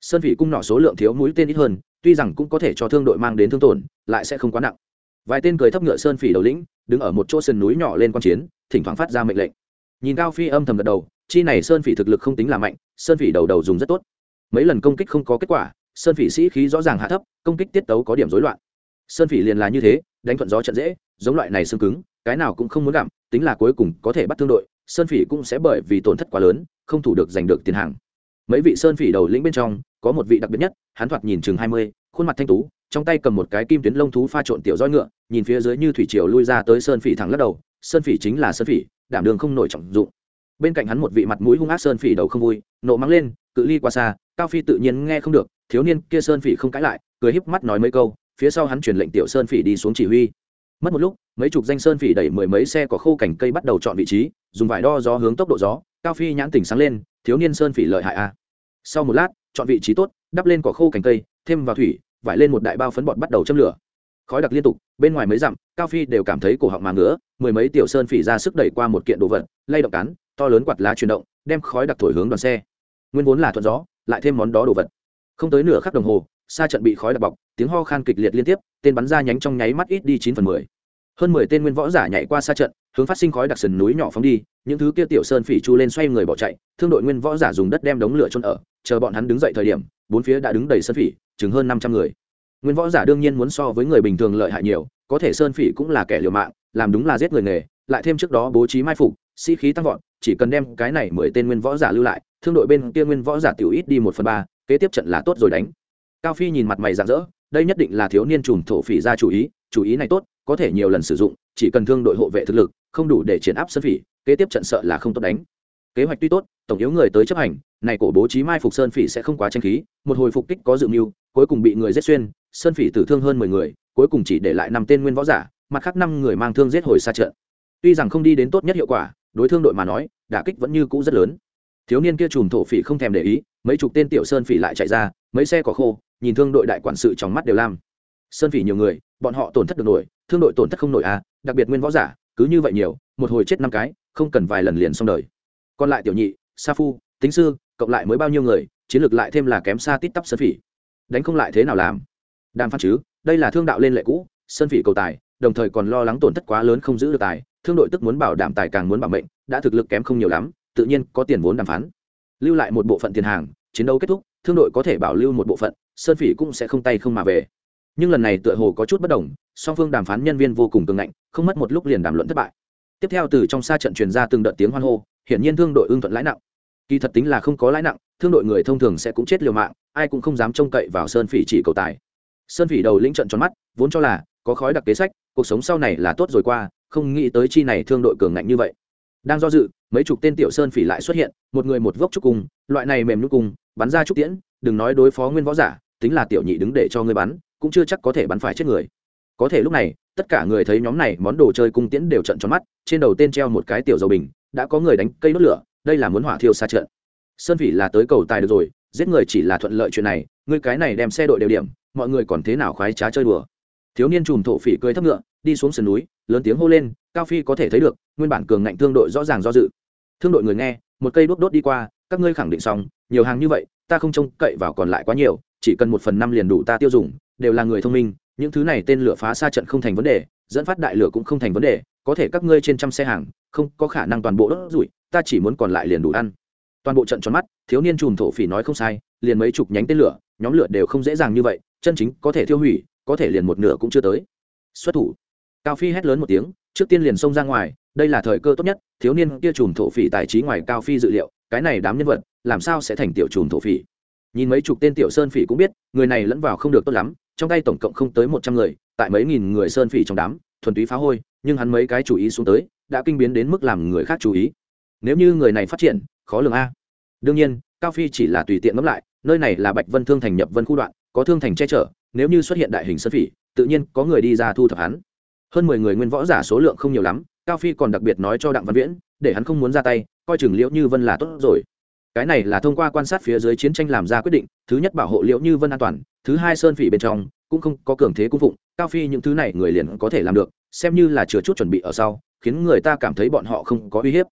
sơn vị cung nọ số lượng thiếu mũi tên ít hơn, tuy rằng cũng có thể cho thương đội mang đến thương tổn, lại sẽ không quá nặng. Vài tên cười thấp ngựa sơn phỉ đầu lĩnh, đứng ở một chỗ sườn núi nhỏ lên quan chiến, thỉnh thoảng phát ra mệnh lệnh. Nhìn cao phi âm thầm gật đầu, chi này sơn phỉ thực lực không tính là mạnh, sơn phỉ đầu đầu dùng rất tốt. Mấy lần công kích không có kết quả, sơn phỉ sĩ khí rõ ràng hạ thấp, công kích tiết tấu có điểm rối loạn. Sơn phỉ liền là như thế, đánh thuận gió trận dễ, giống loại này xương cứng, cái nào cũng không muốn gặm, tính là cuối cùng có thể bắt thương đội, sơn phỉ cũng sẽ bởi vì tổn thất quá lớn, không thủ được giành được tiền hàng mấy vị sơn phỉ đầu lĩnh bên trong, có một vị đặc biệt nhất, hắn thoạt nhìn chừng hai mươi, khuôn mặt thanh tú, trong tay cầm một cái kim tuyến lông thú pha trộn tiểu roi ngựa, nhìn phía dưới như thủy triều lui ra tới sơn phỉ thẳng lắc đầu, sơn phỉ chính là sơn phỉ, đảm đường không nổi trọng dụng. Bên cạnh hắn một vị mặt mũi hung ác sơn phỉ đầu không vui, nộ mắng lên, cự ly qua xa, cao phi tự nhiên nghe không được, thiếu niên kia sơn phỉ không cãi lại, cười híp mắt nói mấy câu, phía sau hắn truyền lệnh tiểu sơn phỉ đi xuống chỉ huy. Mất một lúc, mấy chục danh sơn phỉ đẩy mười mấy xe có khô cảnh cây bắt đầu chọn vị trí, dùng vải đo gió hướng tốc độ gió, cao phi nhãn tỉnh sáng lên, thiếu niên sơn phỉ lợi hại a sau một lát, chọn vị trí tốt, đắp lên cỏ khô cành cây, thêm vào thủy, vải lên một đại bao phấn bọt bắt đầu châm lửa. Khói đặc liên tục, bên ngoài mấy dặm, cao phi đều cảm thấy cổ họng mà ngứa, mười mấy tiểu sơn phỉ ra sức đẩy qua một kiện đồ vật, lay động cán, to lớn quạt lá chuyển động, đem khói đặc thổi hướng đoàn xe. Nguyên vốn là thuận gió, lại thêm món đó đồ vật. Không tới nửa khắc đồng hồ xa trận bị khói đặc bọc, tiếng ho khan kịch liệt liên tiếp, tên bắn ra nhánh trong nháy mắt ít đi chín phần mười. Hơn mười tên nguyên võ giả nhảy qua xa trận hướng phát sinh khói đặc sườn núi nhỏ phóng đi, những thứ kia tiểu sơn phỉ chu lên xoay người bỏ chạy, thương đội nguyên võ giả dùng đất đem đống lửa trôn ở, chờ bọn hắn đứng dậy thời điểm, bốn phía đã đứng đầy sơn phỉ, chừng hơn năm trăm người. Nguyên võ giả đương nhiên muốn so với người bình thường lợi hại nhiều, có thể sơn phỉ cũng là kẻ liều mạng, làm đúng là giết người nghề, lại thêm trước đó bố trí mai phục, sĩ、si、khí tăng vọt, chỉ cần đem cái này mười tên nguyên võ giả lưu lại, thương đội bên kia nguyên võ giả tiểu ít đi một phần ba, kế tiếp trận là tốt rồi đánh. Cao phi nhìn mặt mày rạng rỡ, đây nhất định là thiếu niên trùm thổ phỉ ra chủ ý chủ ý này tốt có thể nhiều lần sử dụng, chỉ cần thương đội hộ vệ thực lực, không đủ để triển áp sơn phỉ, kế tiếp trận sợ là không tốt đánh. Kế hoạch tuy tốt, tổng yếu người tới chấp hành, này cổ bố trí mai phục sơn phỉ sẽ không quá tranh khí, một hồi phục kích có dự mưu, cuối cùng bị người giết xuyên, sơn phỉ tử thương hơn mười người, cuối cùng chỉ để lại năm tên nguyên võ giả, mặt khác năm người mang thương giết hồi xa trận. Tuy rằng không đi đến tốt nhất hiệu quả, đối thương đội mà nói, đả kích vẫn như cũ rất lớn. Thiếu niên kia chùm thổ phỉ không thèm để ý, mấy chục tên tiểu sơn phỉ lại chạy ra, mấy xe cỏ khô, nhìn thương đội đại quản sự trong mắt đều lam. Sơn phỉ nhiều người, bọn họ tổn thất được nổi thương đội tổn thất không nổi à đặc biệt nguyên võ giả, cứ như vậy nhiều, một hồi chết năm cái, không cần vài lần liền xong đời. Còn lại tiểu nhị, sa phu tính sư, cộng lại mới bao nhiêu người, chiến lược lại thêm là kém xa tít tắp sơn phỉ. Đánh không lại thế nào làm? Đàm phát chứ, đây là thương đạo lên lệ cũ, sơn phỉ cầu tài, đồng thời còn lo lắng tổn thất quá lớn không giữ được tài, thương đội tức muốn bảo đảm tài càng muốn bảo mệnh, đã thực lực kém không nhiều lắm, tự nhiên có tiền vốn đàm phán. Lưu lại một bộ phận tiền hàng, chiến đấu kết thúc, thương đội có thể bảo lưu một bộ phận, sơn phỉ cũng sẽ không tay không mà về nhưng lần này tựa hồ có chút bất đồng, song phương đàm phán nhân viên vô cùng cường ngạnh, không mất một lúc liền đàm luận thất bại. Tiếp theo từ trong xa trận truyền ra từng đợt tiếng hoan hô, hiển nhiên thương đội ưng thuận lãi nặng. Kỳ thật tính là không có lãi nặng, thương đội người thông thường sẽ cũng chết liều mạng, ai cũng không dám trông cậy vào sơn phỉ chỉ cầu tài. Sơn phỉ đầu lĩnh trận tròn mắt, vốn cho là có khói đặc kế sách, cuộc sống sau này là tốt rồi qua, không nghĩ tới chi này thương đội cường ngạnh như vậy. Đang do dự, mấy chục tên tiểu sơn phỉ lại xuất hiện, một người một vốc trúc cung loại này mềm nút cung bắn ra trúc tiễn, đừng nói đối phó nguyên võ giả, tính là tiểu nhị đứng để cho ngươi bắn cũng chưa chắc có thể bắn phải chết người. Có thể lúc này, tất cả người thấy nhóm này món đồ chơi cung tiễn đều trận tròn mắt, trên đầu tên treo một cái tiểu dầu bình, đã có người đánh cây đốt lửa, đây là muốn hỏa thiêu xa trận. Sơn phỉ là tới cầu tài được rồi, giết người chỉ là thuận lợi chuyện này, ngươi cái này đem xe đội đều điểm, mọi người còn thế nào khoái trá chơi đùa? Thiếu niên chùm thổ phỉ cười thấp ngựa, đi xuống sườn núi, lớn tiếng hô lên, cao phi có thể thấy được, nguyên bản cường ngạnh thương đội rõ ràng do dự. Thương đội người nghe, một cây đốt đốt đi qua, các ngươi khẳng định xong, nhiều hàng như vậy, ta không trông cậy vào còn lại quá nhiều, chỉ cần một phần năm liền đủ ta tiêu dùng đều là người thông minh, những thứ này tên lửa phá xa trận không thành vấn đề, dẫn phát đại lửa cũng không thành vấn đề, có thể các ngươi trên trăm xe hàng, không có khả năng toàn bộ đốt rủi, ta chỉ muốn còn lại liền đủ ăn. Toàn bộ trận tròn mắt, thiếu niên chùm thổ phỉ nói không sai, liền mấy chục nhánh tên lửa, nhóm lửa đều không dễ dàng như vậy, chân chính có thể thiêu hủy, có thể liền một nửa cũng chưa tới. Xuất thủ. Cao phi hét lớn một tiếng, trước tiên liền xông ra ngoài, đây là thời cơ tốt nhất, thiếu niên kia chùm thổ phỉ tài trí ngoài cao phi dự liệu, cái này đám nhân vật, làm sao sẽ thành tiểu chùm thổ phỉ? Nhìn mấy chục tên tiểu sơn phỉ cũng biết, người này lẫn vào không được tốt lắm trong tay tổng cộng không tới một trăm người, tại mấy nghìn người sơn phỉ trong đám, thuần túy phá hôi, nhưng hắn mấy cái chú ý xuống tới, đã kinh biến đến mức làm người khác chú ý. Nếu như người này phát triển, khó lường a. Đương nhiên, cao phi chỉ là tùy tiện ngẫm lại, nơi này là bạch vân thương thành nhập vân khu đoạn, có thương thành che chở, nếu như xuất hiện đại hình sơn phỉ, tự nhiên có người đi ra thu thập hắn. Hơn mười người nguyên võ giả số lượng không nhiều lắm, cao phi còn đặc biệt nói cho đặng văn viễn, để hắn không muốn ra tay, coi chừng liễu như vân là tốt rồi cái này là thông qua quan sát phía dưới chiến tranh làm ra quyết định, thứ nhất bảo hộ liễu như vân an toàn, thứ hai sơn phỉ bên trong, cũng không có cường thế cung phụng, cao phi những thứ này người liền có thể làm được, xem như là chừa chút chuẩn bị ở sau, khiến người ta cảm thấy bọn họ không có uy hiếp.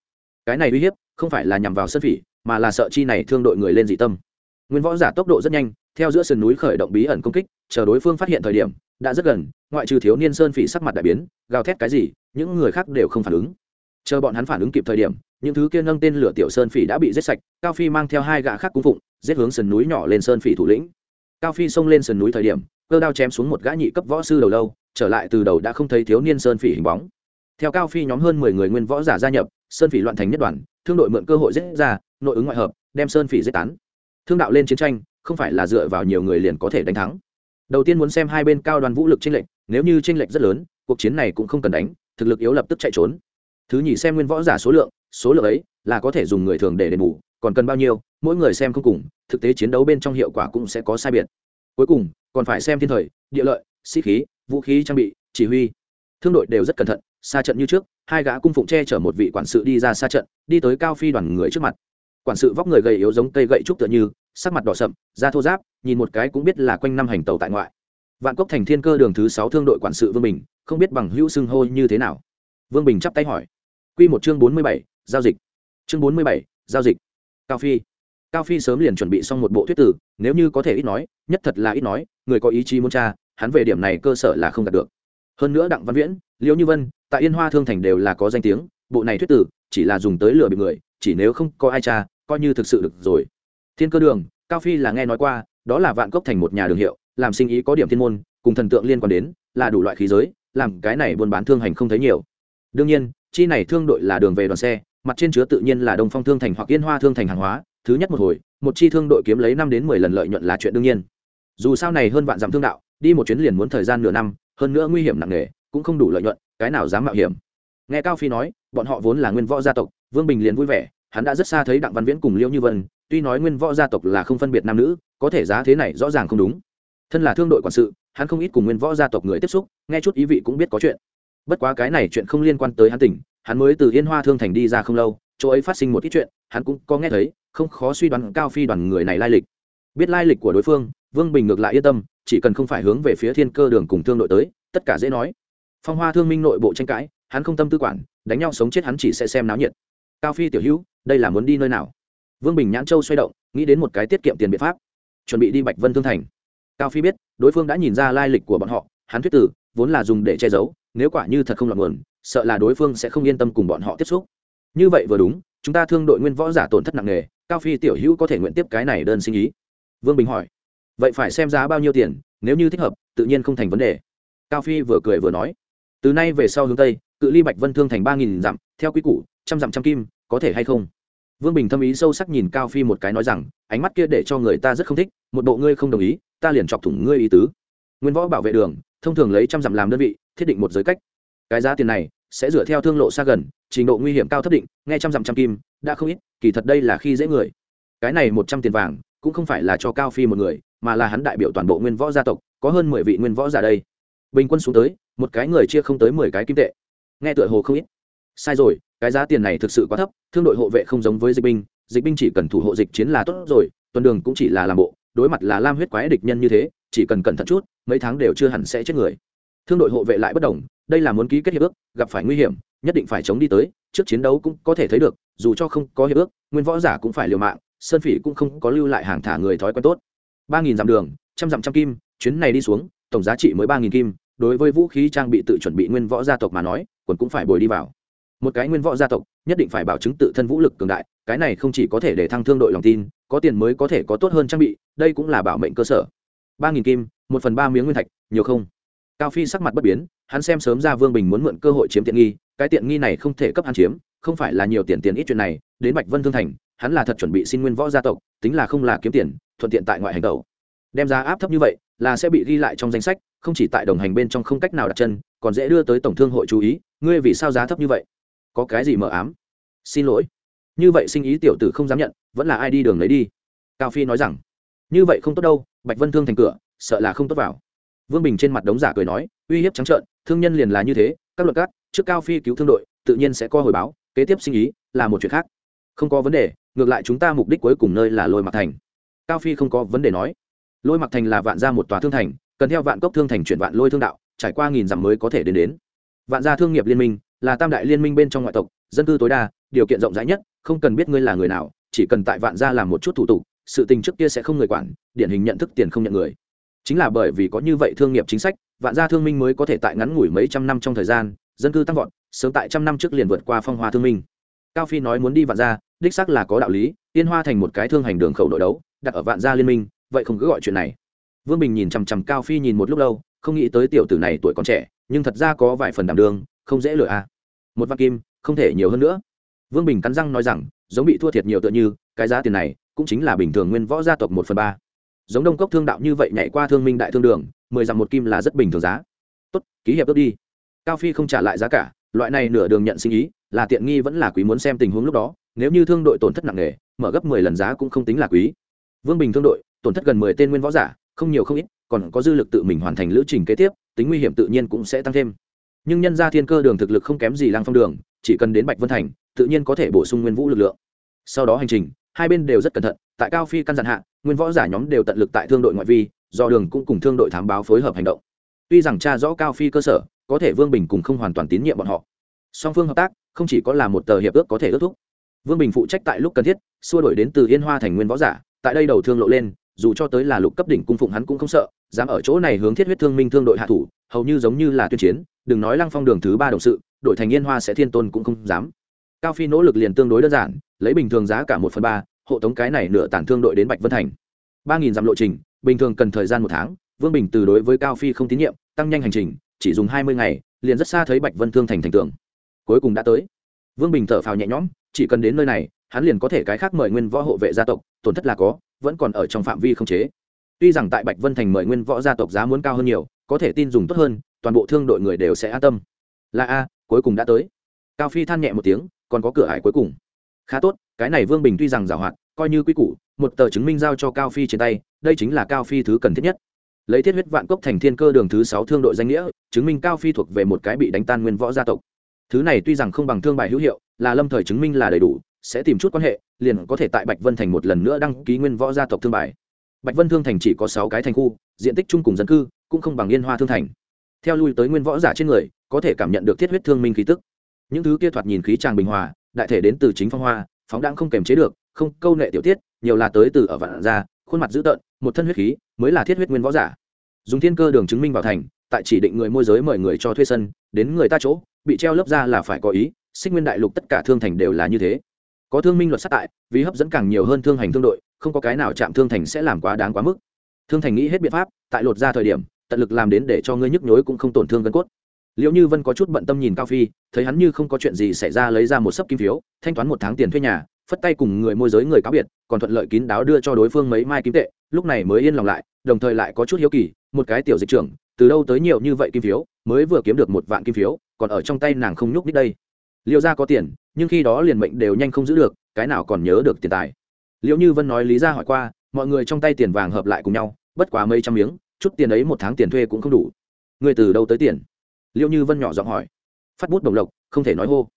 Cái này uy hiếp không phải là nhằm vào sơn phỉ, mà là sợ chi này thương đội người lên dị tâm. Nguyên võ giả tốc độ rất nhanh, theo giữa sườn núi khởi động bí ẩn công kích, chờ đối phương phát hiện thời điểm, đã rất gần, ngoại trừ thiếu niên sơn phỉ sắc mặt đại biến, gào thét cái gì, những người khác đều không phản ứng chờ bọn hắn phản ứng kịp thời điểm, những thứ kia nâng tên lửa tiểu sơn phỉ đã bị giết sạch, cao phi mang theo hai gã khác cung phụng, giết hướng sườn núi nhỏ lên sơn phỉ thủ lĩnh. Cao phi xông lên sườn núi thời điểm, cơ đao chém xuống một gã nhị cấp võ sư đầu lâu, trở lại từ đầu đã không thấy thiếu niên sơn phỉ hình bóng. Theo cao phi nhóm hơn mười người nguyên võ giả gia nhập, sơn phỉ loạn thành nhất đoàn, thương đội mượn cơ hội giết ra, nội ứng ngoại hợp, đem sơn phỉ giết tán. Thương đạo lên chiến tranh, không phải là dựa vào nhiều người liền có thể đánh thắng. Đầu tiên muốn xem hai bên cao đoàn vũ lực tranh lệch, nếu như tranh lệch rất lớn, cuộc chiến này cũng không cần đánh, thực lực yếu lập tức chạy trốn thứ nhì xem nguyên võ giả số lượng số lượng ấy là có thể dùng người thường để đền bù, còn cần bao nhiêu, mỗi người xem không cùng, thực tế chiến đấu bên trong hiệu quả cũng sẽ có sai biệt. Cuối cùng, còn phải xem thiên thời, địa lợi, sĩ khí, vũ khí trang bị, chỉ huy. Thương đội đều rất cẩn thận, xa trận như trước, hai gã cung phụng che chở một vị quản sự đi ra xa trận, đi tới cao phi đoàn người trước mặt. Quản sự vóc người gầy yếu giống cây gậy trúc tựa như, sắc mặt đỏ sậm, da thô giáp nhìn một cái cũng biết là quanh năm hành tàu tại ngoại. Vạn cốc thành thiên cơ đường thứ sáu thương đội quản sự vương bình, không biết bằng hữu xưng hô như thế nào. Vương bình chắp tay hỏi quy một chương bốn mươi bảy, giao dịch. Chương bốn mươi bảy, giao dịch. Cao phi. Cao phi sớm liền chuẩn bị xong một bộ thuyết tử, nếu như có thể ít nói, nhất thật là ít nói, người có ý chí muốn tra, hắn về điểm này cơ sở là không đạt được. Hơn nữa đặng văn viễn, liễu như vân, tại yên hoa thương thành đều là có danh tiếng, bộ này thuyết tử chỉ là dùng tới lừa bị người, chỉ nếu không có ai tra, coi như thực sự được rồi. Thiên cơ đường, cao phi là nghe nói qua, đó là vạn cốc thành một nhà đường hiệu, làm sinh ý có điểm thiên môn, cùng thần tượng liên quan đến, là đủ loại khí giới, làm cái này buôn bán thương hành không thấy nhiều. Đương nhiên chi này thương đội là đường về đoàn xe, mặt trên chứa tự nhiên là đông phong thương thành hoặc yên hoa thương thành hàng hóa, thứ nhất một hồi, một chi thương đội kiếm lấy năm đến mười lần lợi nhuận là chuyện đương nhiên. Dù sao này hơn vạn dặm thương đạo, đi một chuyến liền muốn thời gian nửa năm, hơn nữa nguy hiểm nặng nề, cũng không đủ lợi nhuận, cái nào dám mạo hiểm. Nghe cao phi nói, bọn họ vốn là nguyên võ gia tộc, vương bình liền vui vẻ, hắn đã rất xa thấy đặng văn viễn cùng liễu như vân, tuy nói nguyên võ gia tộc là không phân biệt nam nữ, có thể giá thế này rõ ràng không đúng. Thân là thương đội quản sự, hắn không ít cùng nguyên võ gia tộc người tiếp xúc, nghe chút ý vị cũng biết có chuyện bất quá cái này chuyện không liên quan tới hắn tỉnh, hắn mới từ yên hoa thương thành đi ra không lâu, chỗ ấy phát sinh một ít chuyện, hắn cũng có nghe thấy, không khó suy đoán cao phi đoàn người này lai lịch. Biết lai lịch của đối phương, vương bình ngược lại yên tâm, chỉ cần không phải hướng về phía thiên cơ đường cùng thương đội tới, tất cả dễ nói. Phong hoa thương minh nội bộ tranh cãi, hắn không tâm tư quản, đánh nhau sống chết hắn chỉ sẽ xem náo nhiệt. Cao phi tiểu hữu, đây là muốn đi nơi nào? Vương bình nhãn châu xoay động, nghĩ đến một cái tiết kiệm tiền biện pháp. Chuẩn bị đi bạch vân thương thành. Cao phi biết, đối phương đã nhìn ra lai lịch của bọn họ, hắn thuyết tử, vốn là dùng để che giấu nếu quả như thật không lọt nguồn, sợ là đối phương sẽ không yên tâm cùng bọn họ tiếp xúc. Như vậy vừa đúng, chúng ta thương đội nguyên võ giả tổn thất nặng nề, cao phi tiểu hữu có thể nguyện tiếp cái này đơn sinh ý. Vương bình hỏi, vậy phải xem giá bao nhiêu tiền, nếu như thích hợp, tự nhiên không thành vấn đề. Cao phi vừa cười vừa nói, từ nay về sau hướng tây, cự ly bạch vân thương thành ba nghìn dặm, theo quy củ, trăm dặm trăm kim, có thể hay không? Vương bình thâm ý sâu sắc nhìn cao phi một cái nói rằng, ánh mắt kia để cho người ta rất không thích, một bộ ngươi không đồng ý, ta liền chọc thủng ngươi ý tứ nguyên võ bảo vệ đường, thông thường lấy trăm dặm làm đơn vị, thiết định một giới cách. Cái giá tiền này sẽ dựa theo thương lộ xa gần, trình độ nguy hiểm cao thấp định, nghe trăm dặm trăm kim, đã không ít, kỳ thật đây là khi dễ người. Cái này một trăm tiền vàng, cũng không phải là cho cao phi một người, mà là hắn đại biểu toàn bộ nguyên võ gia tộc, có hơn mười vị nguyên võ giả đây. Bình quân xuống tới, một cái người chia không tới mười cái kim tệ. Nghe tựa hồ không ít. Sai rồi, cái giá tiền này thực sự quá thấp, thương đội hộ vệ không giống với dịch binh dịch binh chỉ cần thủ hộ dịch chiến là tốt rồi, tuần đường cũng chỉ là làm bộ đối mặt là lam huyết quái địch nhân như thế, chỉ cần cẩn thận chút, mấy tháng đều chưa hẳn sẽ chết người. Thương đội hộ vệ lại bất đồng, đây là muốn ký kết hiệp ước, gặp phải nguy hiểm, nhất định phải chống đi tới, trước chiến đấu cũng có thể thấy được, dù cho không có hiệp ước, nguyên võ giả cũng phải liều mạng, sơn phỉ cũng không có lưu lại hàng thả người thói quen tốt. Ba nghìn dặm đường, trăm dặm trăm kim, chuyến này đi xuống, tổng giá trị mới ba nghìn kim, đối với vũ khí trang bị tự chuẩn bị nguyên võ gia tộc mà nói, quần cũng phải bồi đi vào một cái nguyên võ gia tộc, nhất định phải bảo chứng tự thân vũ lực cường đại, cái này không chỉ có thể để thăng thương đội lòng tin, có tiền mới có thể có tốt hơn trang bị, đây cũng là bảo mệnh cơ sở. Ba nghìn kim, một phần ba miếng nguyên thạch, nhiều không? Cao phi sắc mặt bất biến, hắn xem sớm ra vương bình muốn mượn cơ hội chiếm tiện nghi, cái tiện nghi này không thể cấp hắn chiếm, không phải là nhiều tiền tiền ít chuyện này, đến bạch vân thương thành, hắn là thật chuẩn bị xin nguyên võ gia tộc, tính là không là kiếm tiền, thuận tiện tại ngoại hành tàu đem giá áp thấp như vậy, là sẽ bị ghi lại trong danh sách, không chỉ tại đồng hành bên trong không cách nào đặt chân, còn dễ đưa tới tổng thương hội chú ý, ngươi vì sao giá thấp như vậy? Có cái gì mờ ám? Xin lỗi. Như vậy sinh ý tiểu tử không dám nhận, vẫn là ai đi đường lấy đi? Cao phi nói rằng, như vậy không tốt đâu, bạch vân thương thành cửa, sợ là không tốt vào. Vương bình trên mặt đống giả cười nói, uy hiếp trắng trợn, thương nhân liền là như thế, các luật cát trước cao phi cứu thương đội, tự nhiên sẽ có hồi báo, kế tiếp sinh ý là một chuyện khác. Không có vấn đề, ngược lại chúng ta mục đích cuối cùng nơi là lôi mặc thành. Cao phi không có vấn đề nói. Lôi mặc thành là vạn gia một tòa thương thành, cần theo vạn cốc thương thành chuyển vạn lôi thương đạo, trải qua nghìn dặm mới có thể đến đến. Vạn gia thương nghiệp liên minh là tam đại liên minh bên trong ngoại tộc, dân cư tối đa, điều kiện rộng rãi nhất, không cần biết ngươi là người nào, chỉ cần tại vạn gia làm một chút thủ tục, sự tình trước kia sẽ không người quản, điển hình nhận thức tiền không nhận người. Chính là bởi vì có như vậy thương nghiệp chính sách, vạn gia thương minh mới có thể tại ngắn ngủi mấy trăm năm trong thời gian, dân cư tăng vọt, sớm tại trăm năm trước liền vượt qua phong hoa thương minh. Cao phi nói muốn đi vạn gia, đích xác là có đạo lý tiên hoa thành một cái thương hành đường khẩu nội đấu, đặt ở vạn gia liên minh, vậy không cứ gọi chuyện này. Vương bình nhìn chằm chằm cao phi nhìn một lúc lâu, không nghĩ tới tiểu tử này tuổi còn trẻ, nhưng thật ra có vài phần đảm đường không dễ lừa a à. một vạn kim, không thể nhiều hơn nữa. Vương bình cắn răng nói rằng, giống bị thua thiệt nhiều tựa như, cái giá tiền này cũng chính là bình thường nguyên võ gia tộc một phần ba. Giống đông cốc thương đạo như vậy nhảy qua thương minh đại thương đường, mười dặm một kim là rất bình thường giá. Tốt, ký hiệp ước đi. Cao phi không trả lại giá cả, loại này nửa đường nhận sinh ý, là tiện nghi vẫn là quý muốn xem tình huống lúc đó, nếu như thương đội tổn thất nặng nề, mở gấp mười lần giá cũng không tính là quý. Vương bình thương đội, tổn thất gần mười tên nguyên võ giả, không nhiều không ít, còn có dư lực tự mình hoàn thành lữ trình kế tiếp, tính nguy hiểm tự nhiên cũng sẽ tăng thêm nhưng nhân ra thiên cơ đường thực lực không kém gì Lang phong đường, chỉ cần đến bạch vân thành, tự nhiên có thể bổ sung nguyên vũ lực lượng. Sau đó hành trình, hai bên đều rất cẩn thận, tại cao phi căn dặn hạ, nguyên võ giả nhóm đều tận lực tại thương đội ngoại vi, do đường cũng cùng thương đội thám báo phối hợp hành động. Tuy rằng cha rõ cao phi cơ sở, có thể vương bình cùng không hoàn toàn tín nhiệm bọn họ. Song phương hợp tác, không chỉ có là một tờ hiệp ước có thể ước thúc. Vương bình phụ trách tại lúc cần thiết, xua đổi đến từ yên hoa thành nguyên võ giả, tại đây đầu thương lộ lên, dù cho tới là lục cấp đỉnh cung phụng hắn cũng không sợ, dám ở chỗ này hướng thiết huyết thương minh thương đội hạ thủ hầu như giống như là tuyên chiến, đừng nói lăng phong đường thứ ba đồng sự, đội thành yên hoa sẽ thiên tôn cũng không dám. Cao phi nỗ lực liền tương đối đơn giản, lấy bình thường giá cả một phần ba, hộ tống cái này nửa tản thương đội đến bạch vân thành. Ba nghìn dặm lộ trình, bình thường cần thời gian một tháng, vương bình từ đối với cao phi không tín nhiệm, tăng nhanh hành trình, chỉ dùng hai mươi ngày, liền rất xa thấy bạch vân thương thành thành tường. Cuối cùng đã tới. Vương bình thở phào nhẹ nhõm, chỉ cần đến nơi này, hắn liền có thể cái khác mời nguyên võ hộ vệ gia tộc, tổn thất là có, vẫn còn ở trong phạm vi không chế. Tuy rằng tại bạch vân thành mời nguyên võ gia tộc giá muốn cao hơn nhiều có thể tin dùng tốt hơn, toàn bộ thương đội người đều sẽ an tâm. Là a, cuối cùng đã tới. Cao phi than nhẹ một tiếng, còn có cửa hải cuối cùng. Khá tốt, cái này vương bình tuy rằng giảo hoạt coi như quy củ, một tờ chứng minh giao cho cao phi trên tay, đây chính là cao phi thứ cần thiết nhất. Lấy thiết huyết vạn cốc thành thiên cơ đường thứ sáu thương đội danh nghĩa, chứng minh cao phi thuộc về một cái bị đánh tan nguyên võ gia tộc. Thứ này tuy rằng không bằng thương bài hữu hiệu, là lâm thời chứng minh là đầy đủ, sẽ tìm chút quan hệ, liền có thể tại bạch vân thành một lần nữa đăng ký nguyên võ gia tộc thương bài. Bạch vân thương thành chỉ có sáu cái thành khu, diện tích chung cùng dân cư cũng không bằng yên hoa thương thành. Theo lui tới nguyên võ giả trên người, có thể cảm nhận được thiết huyết thương minh khí tức. Những thứ kia thoạt nhìn khí tràng bình hòa, đại thể đến từ chính phong hoa, phóng đang không kềm chế được, không câu nệ tiểu tiết, nhiều là tới từ ở vạn gia, khuôn mặt dữ tợn, một thân huyết khí, mới là thiết huyết nguyên võ giả. Dùng thiên cơ đường chứng minh vào thành, tại chỉ định người môi giới mời người cho thuê sân, đến người ta chỗ, bị treo lớp ra là phải có ý, xích nguyên đại lục tất cả thương thành đều là như thế. Có thương minh luật sát tại, vì hấp dẫn càng nhiều hơn thương hành thương đội, không có cái nào chạm thương thành sẽ làm quá đáng quá mức. Thương thành nghĩ hết biện pháp, tại lột ra thời điểm tận lực làm đến để cho ngươi nhức nhối cũng không tổn thương gân cốt. Liệu như vân có chút bận tâm nhìn cao phi, thấy hắn như không có chuyện gì xảy ra lấy ra một sấp kim phiếu, thanh toán một tháng tiền thuê nhà, phất tay cùng người môi giới người cáo biệt, còn thuận lợi kín đáo đưa cho đối phương mấy mai kim tệ, lúc này mới yên lòng lại, đồng thời lại có chút hiếu kỳ, một cái tiểu dịch trưởng, từ đâu tới nhiều như vậy kim phiếu, mới vừa kiếm được một vạn kim phiếu, còn ở trong tay nàng không nhúc nít đây. Liệu ra có tiền, nhưng khi đó liền mệnh đều nhanh không giữ được, cái nào còn nhớ được tiền tài. Liệu như vân nói lý ra hỏi qua, mọi người trong tay tiền vàng hợp lại cùng nhau, bất quá mấy trăm miếng chút tiền ấy một tháng tiền thuê cũng không đủ. Người từ đâu tới tiền? Liệu như vân nhỏ giọng hỏi. Phát bút đồng lộc, không thể nói hô.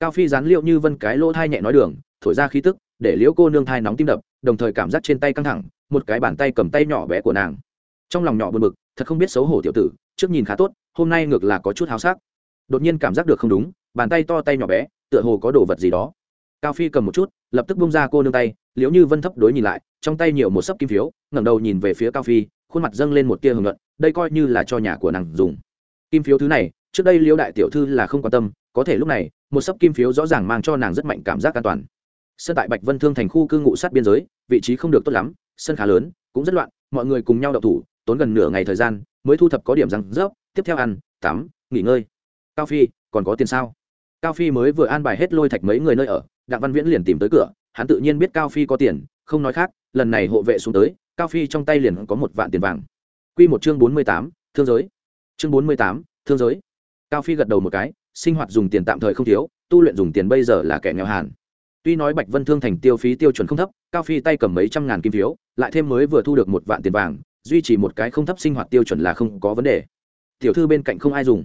Cao phi dán liệu như vân cái lỗ thai nhẹ nói đường, thổi ra khí tức, để liễu cô nương thai nóng tim đập, đồng thời cảm giác trên tay căng thẳng, một cái bàn tay cầm tay nhỏ bé của nàng. Trong lòng nhỏ buồn bực, thật không biết xấu hổ tiểu tử, trước nhìn khá tốt, hôm nay ngược là có chút háo sắc. Đột nhiên cảm giác được không đúng, bàn tay to tay nhỏ bé, tựa hồ có đồ vật gì đó. Cao phi cầm một chút, lập tức bung ra cô nương tay liễu như vân thấp đối nhìn lại, trong tay nhiều một sấp kim phiếu, ngẩng đầu nhìn về phía cao phi khuôn mặt dâng lên một tia hưởng luận, đây coi như là cho nhà của nàng dùng. Kim phiếu thứ này, trước đây liễu đại tiểu thư là không quan tâm, có thể lúc này, một sấp kim phiếu rõ ràng mang cho nàng rất mạnh cảm giác an toàn. Sân tại bạch vân thương thành khu cư ngụ sát biên giới, vị trí không được tốt lắm, sân khá lớn, cũng rất loạn, mọi người cùng nhau đậu thủ, tốn gần nửa ngày thời gian, mới thu thập có điểm răng rớp, tiếp theo ăn, tắm, nghỉ ngơi. Cao phi, còn có tiền sao? Cao phi mới vừa an bài hết lôi thạch mấy người nơi ở, đặng văn viễn liền tìm tới cửa, hắn tự nhiên biết cao phi có tiền, không nói khác, lần này hộ vệ xuống tới cao phi trong tay liền có một vạn tiền vàng. Q một chương bốn mươi tám, thương giới. Chương bốn mươi tám, thương giới. Cao phi gật đầu một cái, sinh hoạt dùng tiền tạm thời không thiếu, tu luyện dùng tiền bây giờ là kẻ nghèo hàn. Tuy nói bạch vân thương thành tiêu phí tiêu chuẩn không thấp, cao phi tay cầm mấy trăm ngàn kim phiếu, lại thêm mới vừa thu được một vạn tiền vàng, duy trì một cái không thấp sinh hoạt tiêu chuẩn là không có vấn đề. Tiểu thư bên cạnh không ai dùng.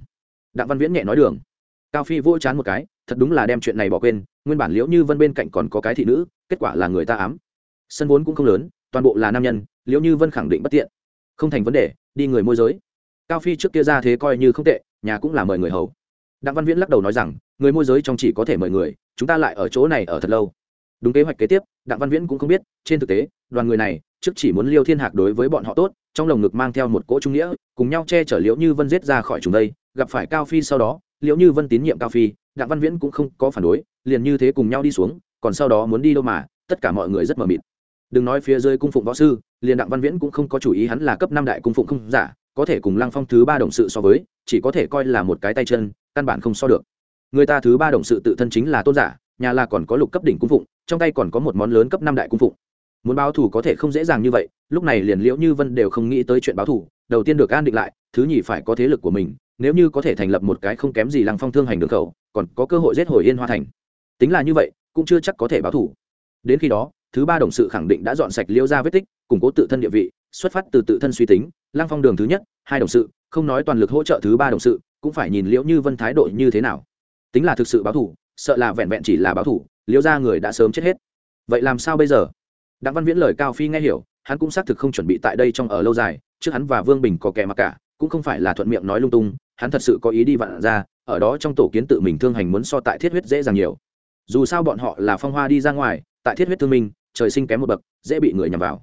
Đặng văn viễn nhẹ nói đường. Cao phi vỗ chán một cái, thật đúng là đem chuyện này bỏ quên, nguyên bản liễu như vân bên cạnh còn có cái thị nữ, kết quả là người ta ám. Sân vốn cũng không lớn toàn bộ là nam nhân, liễu như vân khẳng định bất tiện. Không thành vấn đề, đi người môi giới. Cao phi trước kia ra thế coi như không tệ, nhà cũng là mời người hầu. Đặng văn viễn lắc đầu nói rằng, người môi giới trong chỉ có thể mời người, chúng ta lại ở chỗ này ở thật lâu. Đúng kế hoạch kế tiếp, đặng văn viễn cũng không biết, trên thực tế, đoàn người này, trước chỉ muốn liêu thiên hạc đối với bọn họ tốt, trong lồng ngực mang theo một cỗ trung nghĩa, cùng nhau che chở liễu như vân giết ra khỏi chúng đây, gặp phải cao phi sau đó, liễu như vân tín nhiệm cao phi, đặng văn viễn cũng không có phản đối, liền như thế cùng nhau đi xuống, còn sau đó muốn đi đâu mà, tất cả mọi người rất mờ mịt đừng nói phía dưới cung phụng võ sư, liền đặng văn viễn cũng không có chủ ý hắn là cấp năm đại cung phụng không giả, có thể cùng lăng phong thứ ba đồng sự so với, chỉ có thể coi là một cái tay chân, căn bản không so được. Người ta thứ ba đồng sự tự thân chính là tôn giả, nhà là còn có lục cấp đỉnh cung phụng, trong tay còn có một món lớn cấp năm đại cung phụng. Muốn báo thù có thể không dễ dàng như vậy, lúc này liền liễu như vân đều không nghĩ tới chuyện báo thù, đầu tiên được an định lại, thứ nhì phải có thế lực của mình, nếu như có thể thành lập một cái không kém gì lăng phong thương hành đường khẩu, còn có cơ hội giết hồi yên hoa thành. Tính là như vậy, cũng chưa chắc có thể báo thù. Đến khi đó thứ ba đồng sự khẳng định đã dọn sạch liễu ra vết tích, củng cố tự thân địa vị, xuất phát từ tự thân suy tính, lăng phong đường thứ nhất, hai đồng sự, không nói toàn lực hỗ trợ thứ ba đồng sự, cũng phải nhìn liễu như vân thái độ như thế nào. Tính là thực sự báo thủ sợ là vẹn vẹn chỉ là báo thủ liễu ra người đã sớm chết hết. Vậy làm sao bây giờ? Đặng văn viễn lời cao phi nghe hiểu, hắn cũng xác thực không chuẩn bị tại đây trong ở lâu dài, trước hắn và vương bình có kẻ mặc cả, cũng không phải là thuận miệng nói lung tung, hắn thật sự có ý đi vạn ra, ở đó trong tổ kiến tự mình thương hành muốn so tại thiết huyết dễ dàng nhiều. Dù sao bọn họ là phong hoa đi ra ngoài, tại thiết huyết thương minh trời sinh kém một bậc, dễ bị người nhằm vào.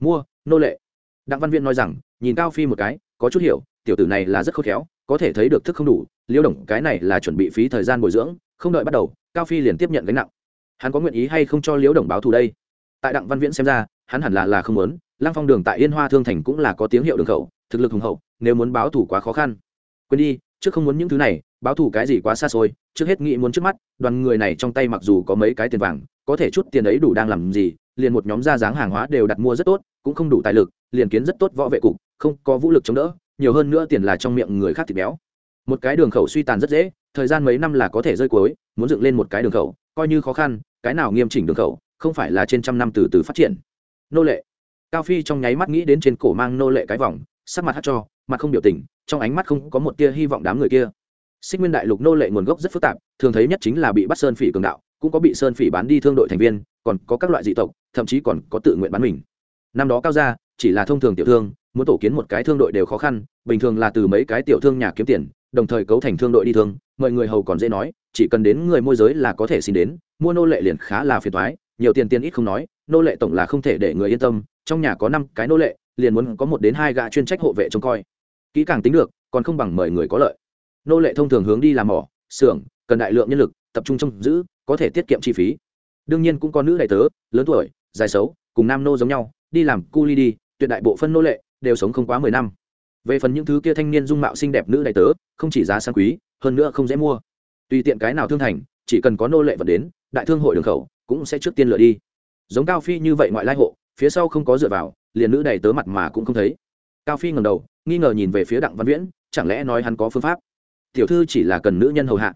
Mua, nô lệ. Đặng văn viên nói rằng, nhìn cao phi một cái, có chút hiểu, tiểu tử này là rất khôn khéo, có thể thấy được thức không đủ, liêu đồng, cái này là chuẩn bị phí thời gian bồi dưỡng, không đợi bắt đầu, cao phi liền tiếp nhận gánh nặng. Hắn có nguyện ý hay không cho liễu đồng báo thù đây? Tại đặng văn viễn xem ra, hắn hẳn là là không muốn, lăng phong đường tại yên hoa thương thành cũng là có tiếng hiệu đường khẩu, thực lực hùng hậu, nếu muốn báo thù quá khó khăn. Quên đi, trước không muốn những thứ này, báo thù cái gì quá xa xôi trước hết nghĩ muốn trước mắt, đoàn người này trong tay mặc dù có mấy cái tiền vàng, có thể chút tiền ấy đủ đang làm gì, liền một nhóm ra dáng hàng hóa đều đặt mua rất tốt, cũng không đủ tài lực, liền kiến rất tốt võ vệ cục, không có vũ lực chống đỡ, nhiều hơn nữa tiền là trong miệng người khác thịt béo. Một cái đường khẩu suy tàn rất dễ, thời gian mấy năm là có thể rơi cuối, muốn dựng lên một cái đường khẩu, coi như khó khăn, cái nào nghiêm chỉnh đường khẩu, không phải là trên trăm năm từ từ phát triển. Nô lệ. Cao phi trong nháy mắt nghĩ đến trên cổ mang nô lệ cái vòng, sắc mặt hát cho, mặt không biểu tình, trong ánh mắt không có một tia hy vọng đám người kia xích nguyên đại lục nô lệ nguồn gốc rất phức tạp, thường thấy nhất chính là bị bắt sơn phỉ cường đạo, cũng có bị sơn phỉ bán đi thương đội thành viên, còn có các loại dị tộc, thậm chí còn có tự nguyện bán mình. Năm đó cao gia, chỉ là thông thường tiểu thương, muốn tổ kiến một cái thương đội đều khó khăn, bình thường là từ mấy cái tiểu thương nhà kiếm tiền, đồng thời cấu thành thương đội đi thương, mọi người hầu còn dễ nói, chỉ cần đến người môi giới là có thể xin đến, mua nô lệ liền khá là phiền thoái nhiều tiền tiền ít không nói, nô lệ tổng là không thể để người yên tâm, trong nhà có năm cái nô lệ, liền muốn có một đến hai gã chuyên trách hộ vệ trông coi. Kỹ càng tính được, còn không bằng mời người có lợi nô lệ thông thường hướng đi làm mỏ, xưởng, cần đại lượng nhân lực, tập trung trông giữ, có thể tiết kiệm chi phí. Đương nhiên cũng có nữ đại tớ, lớn tuổi, dài xấu, cùng nam nô giống nhau, đi làm cu ly đi, tuyệt đại bộ phân nô lệ đều sống không quá mười năm. Về phần những thứ kia thanh niên dung mạo xinh đẹp nữ đại tớ, không chỉ giá sang quý, hơn nữa không dễ mua. Tùy tiện cái nào thương thành, chỉ cần có nô lệ vật đến, đại thương hội đường khẩu cũng sẽ trước tiên lựa đi. Giống cao phi như vậy ngoại lai hộ, phía sau không có dựa vào, liền nữ đầy tớ mặt mà cũng không thấy. Cao phi ngầm đầu, nghi ngờ nhìn về phía đặng văn viễn, chẳng lẽ nói hắn có phương pháp? Tiểu thư chỉ là cần nữ nhân hầu hạ.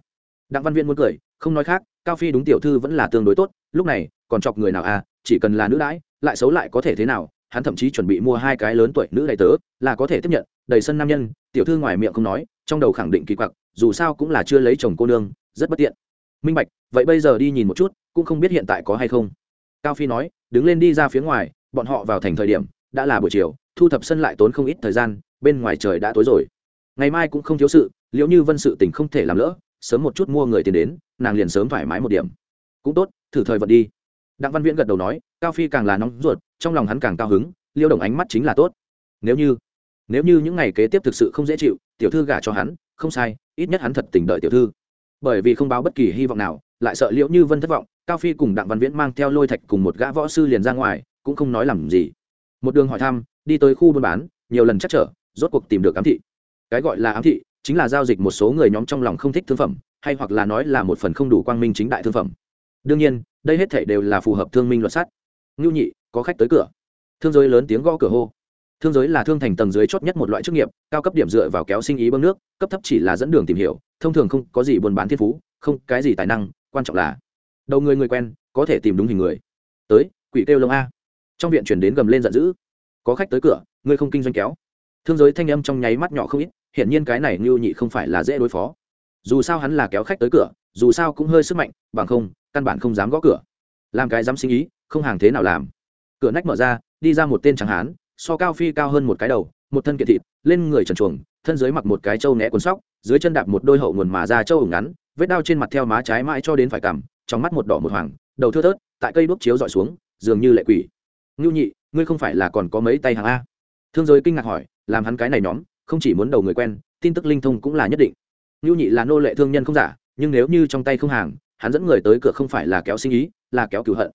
Đặng văn viễn muốn cười, không nói khác, cao phi đúng tiểu thư vẫn là tương đối tốt, lúc này, còn chọc người nào à chỉ cần là nữ đãi, lại xấu lại có thể thế nào, hắn thậm chí chuẩn bị mua hai cái lớn tuổi nữ đầy tớ, là có thể tiếp nhận, đầy sân nam nhân, tiểu thư ngoài miệng không nói, trong đầu khẳng định kỳ quặc, dù sao cũng là chưa lấy chồng cô nương, rất bất tiện. Minh bạch, vậy bây giờ đi nhìn một chút, cũng không biết hiện tại có hay không. Cao phi nói, đứng lên đi ra phía ngoài, bọn họ vào thành thời điểm, đã là buổi chiều, thu thập sân lại tốn không ít thời gian, bên ngoài trời đã tối rồi. Ngày mai cũng không thiếu sự liệu như vân sự tình không thể làm lỡ, sớm một chút mua người tiền đến, nàng liền sớm thoải mái một điểm. Cũng tốt, thử thời vận đi. Đặng văn viễn gật đầu nói, cao phi càng là nóng ruột, trong lòng hắn càng cao hứng, liêu đồng ánh mắt chính là tốt. Nếu như nếu như những ngày kế tiếp thực sự không dễ chịu, tiểu thư gả cho hắn, không sai, ít nhất hắn thật tình đợi tiểu thư. Bởi vì không báo bất kỳ hy vọng nào, lại sợ liệu như vân thất vọng, cao phi cùng đặng văn viễn mang theo lôi thạch cùng một gã võ sư liền ra ngoài, cũng không nói làm gì. Một đường hỏi thăm, đi tới khu buôn bán, nhiều lần chắc trở, rốt cuộc tìm được ám thị. Cái gọi là ám thị chính là giao dịch một số người nhóm trong lòng không thích thương phẩm, hay hoặc là nói là một phần không đủ quang minh chính đại thương phẩm. Đương nhiên, đây hết thể đều là phù hợp thương minh luật sát ngưu nhị, có khách tới cửa. Thương giới lớn tiếng gõ cửa hô. Thương giới là thương thành tầng dưới chót nhất một loại chức nghiệp, cao cấp điểm dựa vào kéo sinh ý bơm nước, cấp thấp chỉ là dẫn đường tìm hiểu, thông thường không có gì buôn bán thiên phú, không cái gì tài năng, quan trọng là đầu người người quen, có thể tìm đúng hình người. Tới, quỷ kêu lông a. Trong viện chuyển đến gầm lên giận dữ. Có khách tới cửa, ngươi không kinh doanh kéo. Thương giới thanh âm trong nháy mắt nhỏ không ít hiển nhiên cái này ngưu nhị không phải là dễ đối phó. Dù sao hắn là kéo khách tới cửa, dù sao cũng hơi sức mạnh, bằng không, căn bản không dám gõ cửa. Làm cái dám sinh ý, không hàng thế nào làm. Cửa nách mở ra, đi ra một tên trắng hán, so cao phi cao hơn một cái đầu, một thân kiện thịt, lên người trần chuồng thân dưới mặc một cái trâu né quần sóc, dưới chân đạp một đôi hậu nguồn mà ra trâu ủng ngắn, vết đao trên mặt theo má trái mãi cho đến phải cằm, trong mắt một đỏ một hoàng, đầu thưa thớt, tại cây đuốc chiếu dọi xuống, dường như lệ quỷ. Ngưu nhị, ngươi không phải là còn có mấy tay hàng a? Thương giới kinh ngạc hỏi, làm hắn cái này nhóm không chỉ muốn đầu người quen, tin tức linh thông cũng là nhất định. Ngưu nhị là nô lệ thương nhân không giả, nhưng nếu như trong tay không hàng, hắn dẫn người tới cửa không phải là kéo sinh ý, là kéo cửu hận.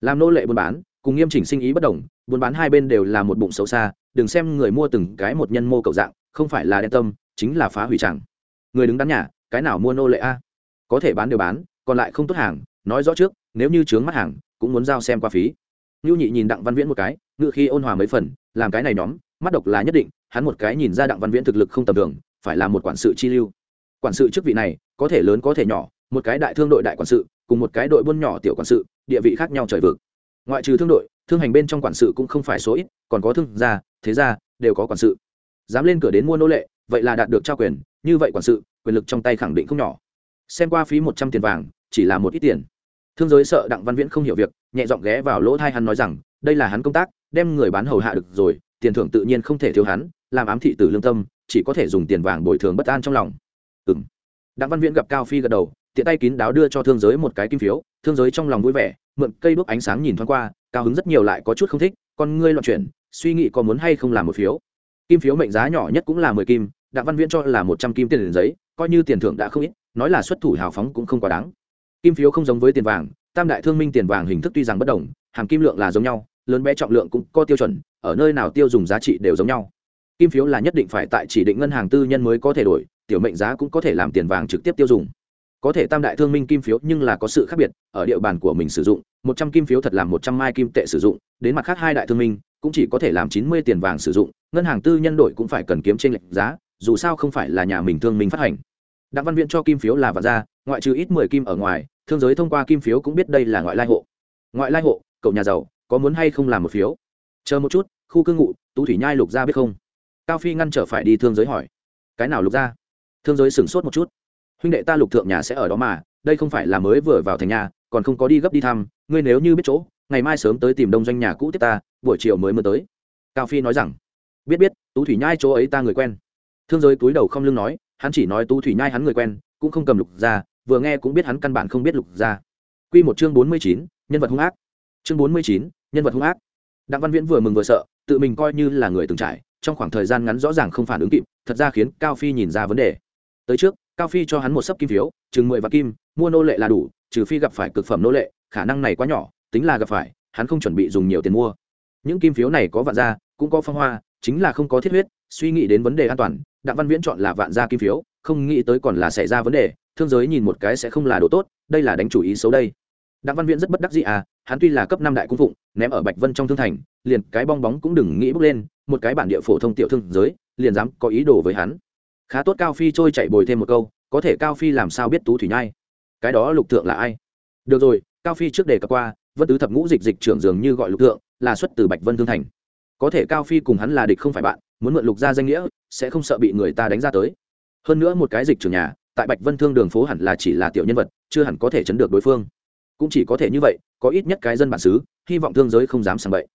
Làm nô lệ buôn bán, cùng nghiêm chỉnh sinh ý bất đồng, buôn bán hai bên đều là một bụng xấu xa, đừng xem người mua từng cái một nhân mô cậu dạng, không phải là đen tâm, chính là phá hủy chẳng. Người đứng đắn nhà, cái nào mua nô lệ a? Có thể bán đều bán, còn lại không tốt hàng, nói rõ trước, nếu như trướng mắt hàng, cũng muốn giao xem qua phí. Ngưu nhị nhìn đặng văn viễn một cái ngự khi ôn hòa mấy phần, làm cái này nhóm, mắt độc là nhất định hắn một cái nhìn ra đặng văn viễn thực lực không tầm thường, phải là một quản sự chi lưu. Quản sự chức vị này, có thể lớn có thể nhỏ, một cái đại thương đội đại quản sự, cùng một cái đội buôn nhỏ tiểu quản sự, địa vị khác nhau trời vực. Ngoại trừ thương đội, thương hành bên trong quản sự cũng không phải số ít, còn có thương gia, thế gia, đều có quản sự. Dám lên cửa đến mua nô lệ, vậy là đạt được trao quyền, như vậy quản sự, quyền lực trong tay khẳng định không nhỏ. Xem qua phí một trăm tiền vàng, chỉ là một ít tiền. Thương giới sợ đặng văn viễn không hiểu việc, nhẹ giọng ghé vào lỗ thai hắn nói rằng, đây là hắn công tác, đem người bán hầu hạ được rồi, tiền thưởng tự nhiên không thể thiếu hắn làm ám thị tử lương tâm, chỉ có thể dùng tiền vàng bồi thường bất an trong lòng. Ừ m đặng văn viễn gặp cao phi gật đầu, tiện tay kín đáo đưa cho thương giới một cái kim phiếu, thương giới trong lòng vui vẻ, mượn cây đuốc ánh sáng nhìn thoáng qua, cao hứng rất nhiều lại có chút không thích, con ngươi loạn chuyển, suy nghĩ có muốn hay không làm một phiếu. Kim phiếu mệnh giá nhỏ nhất cũng là mười kim, đặng văn viễn cho là một trăm kim tiền giấy, coi như tiền thưởng đã không ít, nói là xuất thủ hào phóng cũng không quá đáng. Kim phiếu không giống với tiền vàng, tam đại thương minh tiền vàng hình thức tuy rằng bất đồng, hàm kim lượng là giống nhau, lớn bé trọng lượng cũng có tiêu chuẩn, ở nơi nào tiêu dùng giá trị đều giống nhau kim phiếu là nhất định phải tại chỉ định ngân hàng tư nhân mới có thể đổi, tiểu mệnh giá cũng có thể làm tiền vàng trực tiếp tiêu dùng. Có thể tam đại thương minh kim phiếu nhưng là có sự khác biệt, ở địa bàn của mình sử dụng, một trăm kim phiếu thật làm một trăm mai kim tệ sử dụng, đến mặt khác hai đại thương minh cũng chỉ có thể làm chín mươi tiền vàng sử dụng, ngân hàng tư nhân đổi cũng phải cần kiếm trên lệnh giá, dù sao không phải là nhà mình thương minh phát hành. Đặng văn viện cho kim phiếu là vạn ra ngoại trừ ít mười kim ở ngoài, thương giới thông qua kim phiếu cũng biết đây là ngoại lai hộ. Ngoại lai hộ, cậu nhà giàu, có muốn hay không làm một phiếu? Chờ một chút, khu cư ngụ, tú thủy nhai lục ra biết không? Cao phi ngăn trở phải đi thương giới hỏi. Cái nào lục gia thương giới sửng sốt một chút. Huynh đệ ta lục thượng nhà sẽ ở đó mà, đây không phải là mới vừa vào thành nhà, còn không có đi gấp đi thăm, ngươi nếu như biết chỗ, ngày mai sớm tới tìm đông doanh nhà cũ tiếp ta, buổi chiều mới mới tới. Cao phi nói rằng, biết biết, tú thủy nhai chỗ ấy ta người quen. Thương giới túi đầu không lưng nói, hắn chỉ nói tú thủy nhai hắn người quen, cũng không cầm lục ra, vừa nghe cũng biết hắn căn bản không biết lục ra. Q một chương bốn mươi chín, nhân vật hung ác. Chương bốn mươi chín, nhân vật hung ác. Đặng văn viễn vừa mừng vừa sợ, tự mình coi như là người từng trải trong khoảng thời gian ngắn rõ ràng không phản ứng kịp, thật ra khiến cao phi nhìn ra vấn đề. Tới trước, cao phi cho hắn một sấp kim phiếu, chừng mười vạn kim, mua nô lệ là đủ, trừ phi gặp phải cực phẩm nô lệ, khả năng này quá nhỏ, tính là gặp phải, hắn không chuẩn bị dùng nhiều tiền mua. Những kim phiếu này có vạn gia, cũng có phong hoa, chính là không có thiết huyết, suy nghĩ đến vấn đề an toàn, đặng văn viễn chọn là vạn gia kim phiếu, không nghĩ tới còn là xảy ra vấn đề, thương giới nhìn một cái sẽ không là đồ tốt, đây là đánh chủ ý xấu đây. Đặng văn viễn rất bất đắc dĩ à hắn tuy là cấp năm đại cung phụng, ném ở bạch vân trong thương thành liền cái bong bóng cũng đừng nghĩ bước lên, một cái bản địa phổ thông tiểu thương giới, liền dám có ý đồ với hắn. Khá tốt cao phi trôi chạy bồi thêm một câu, có thể cao phi làm sao biết tú thủy nhai? Cái đó lục thượng là ai? Được rồi, cao phi trước đề cập qua, vân tứ thập ngũ dịch dịch trưởng dường như gọi lục thượng, là xuất từ bạch vân thương thành. Có thể cao phi cùng hắn là địch không phải bạn, muốn mượn lục ra danh nghĩa, sẽ không sợ bị người ta đánh ra tới. Hơn nữa một cái dịch trưởng nhà, tại bạch vân thương đường phố hẳn là chỉ là tiểu nhân vật, chưa hẳn có thể chấn được đối phương. Cũng chỉ có thể như vậy, có ít nhất cái dân bản xứ, hy vọng thương giới không dám sàng bậy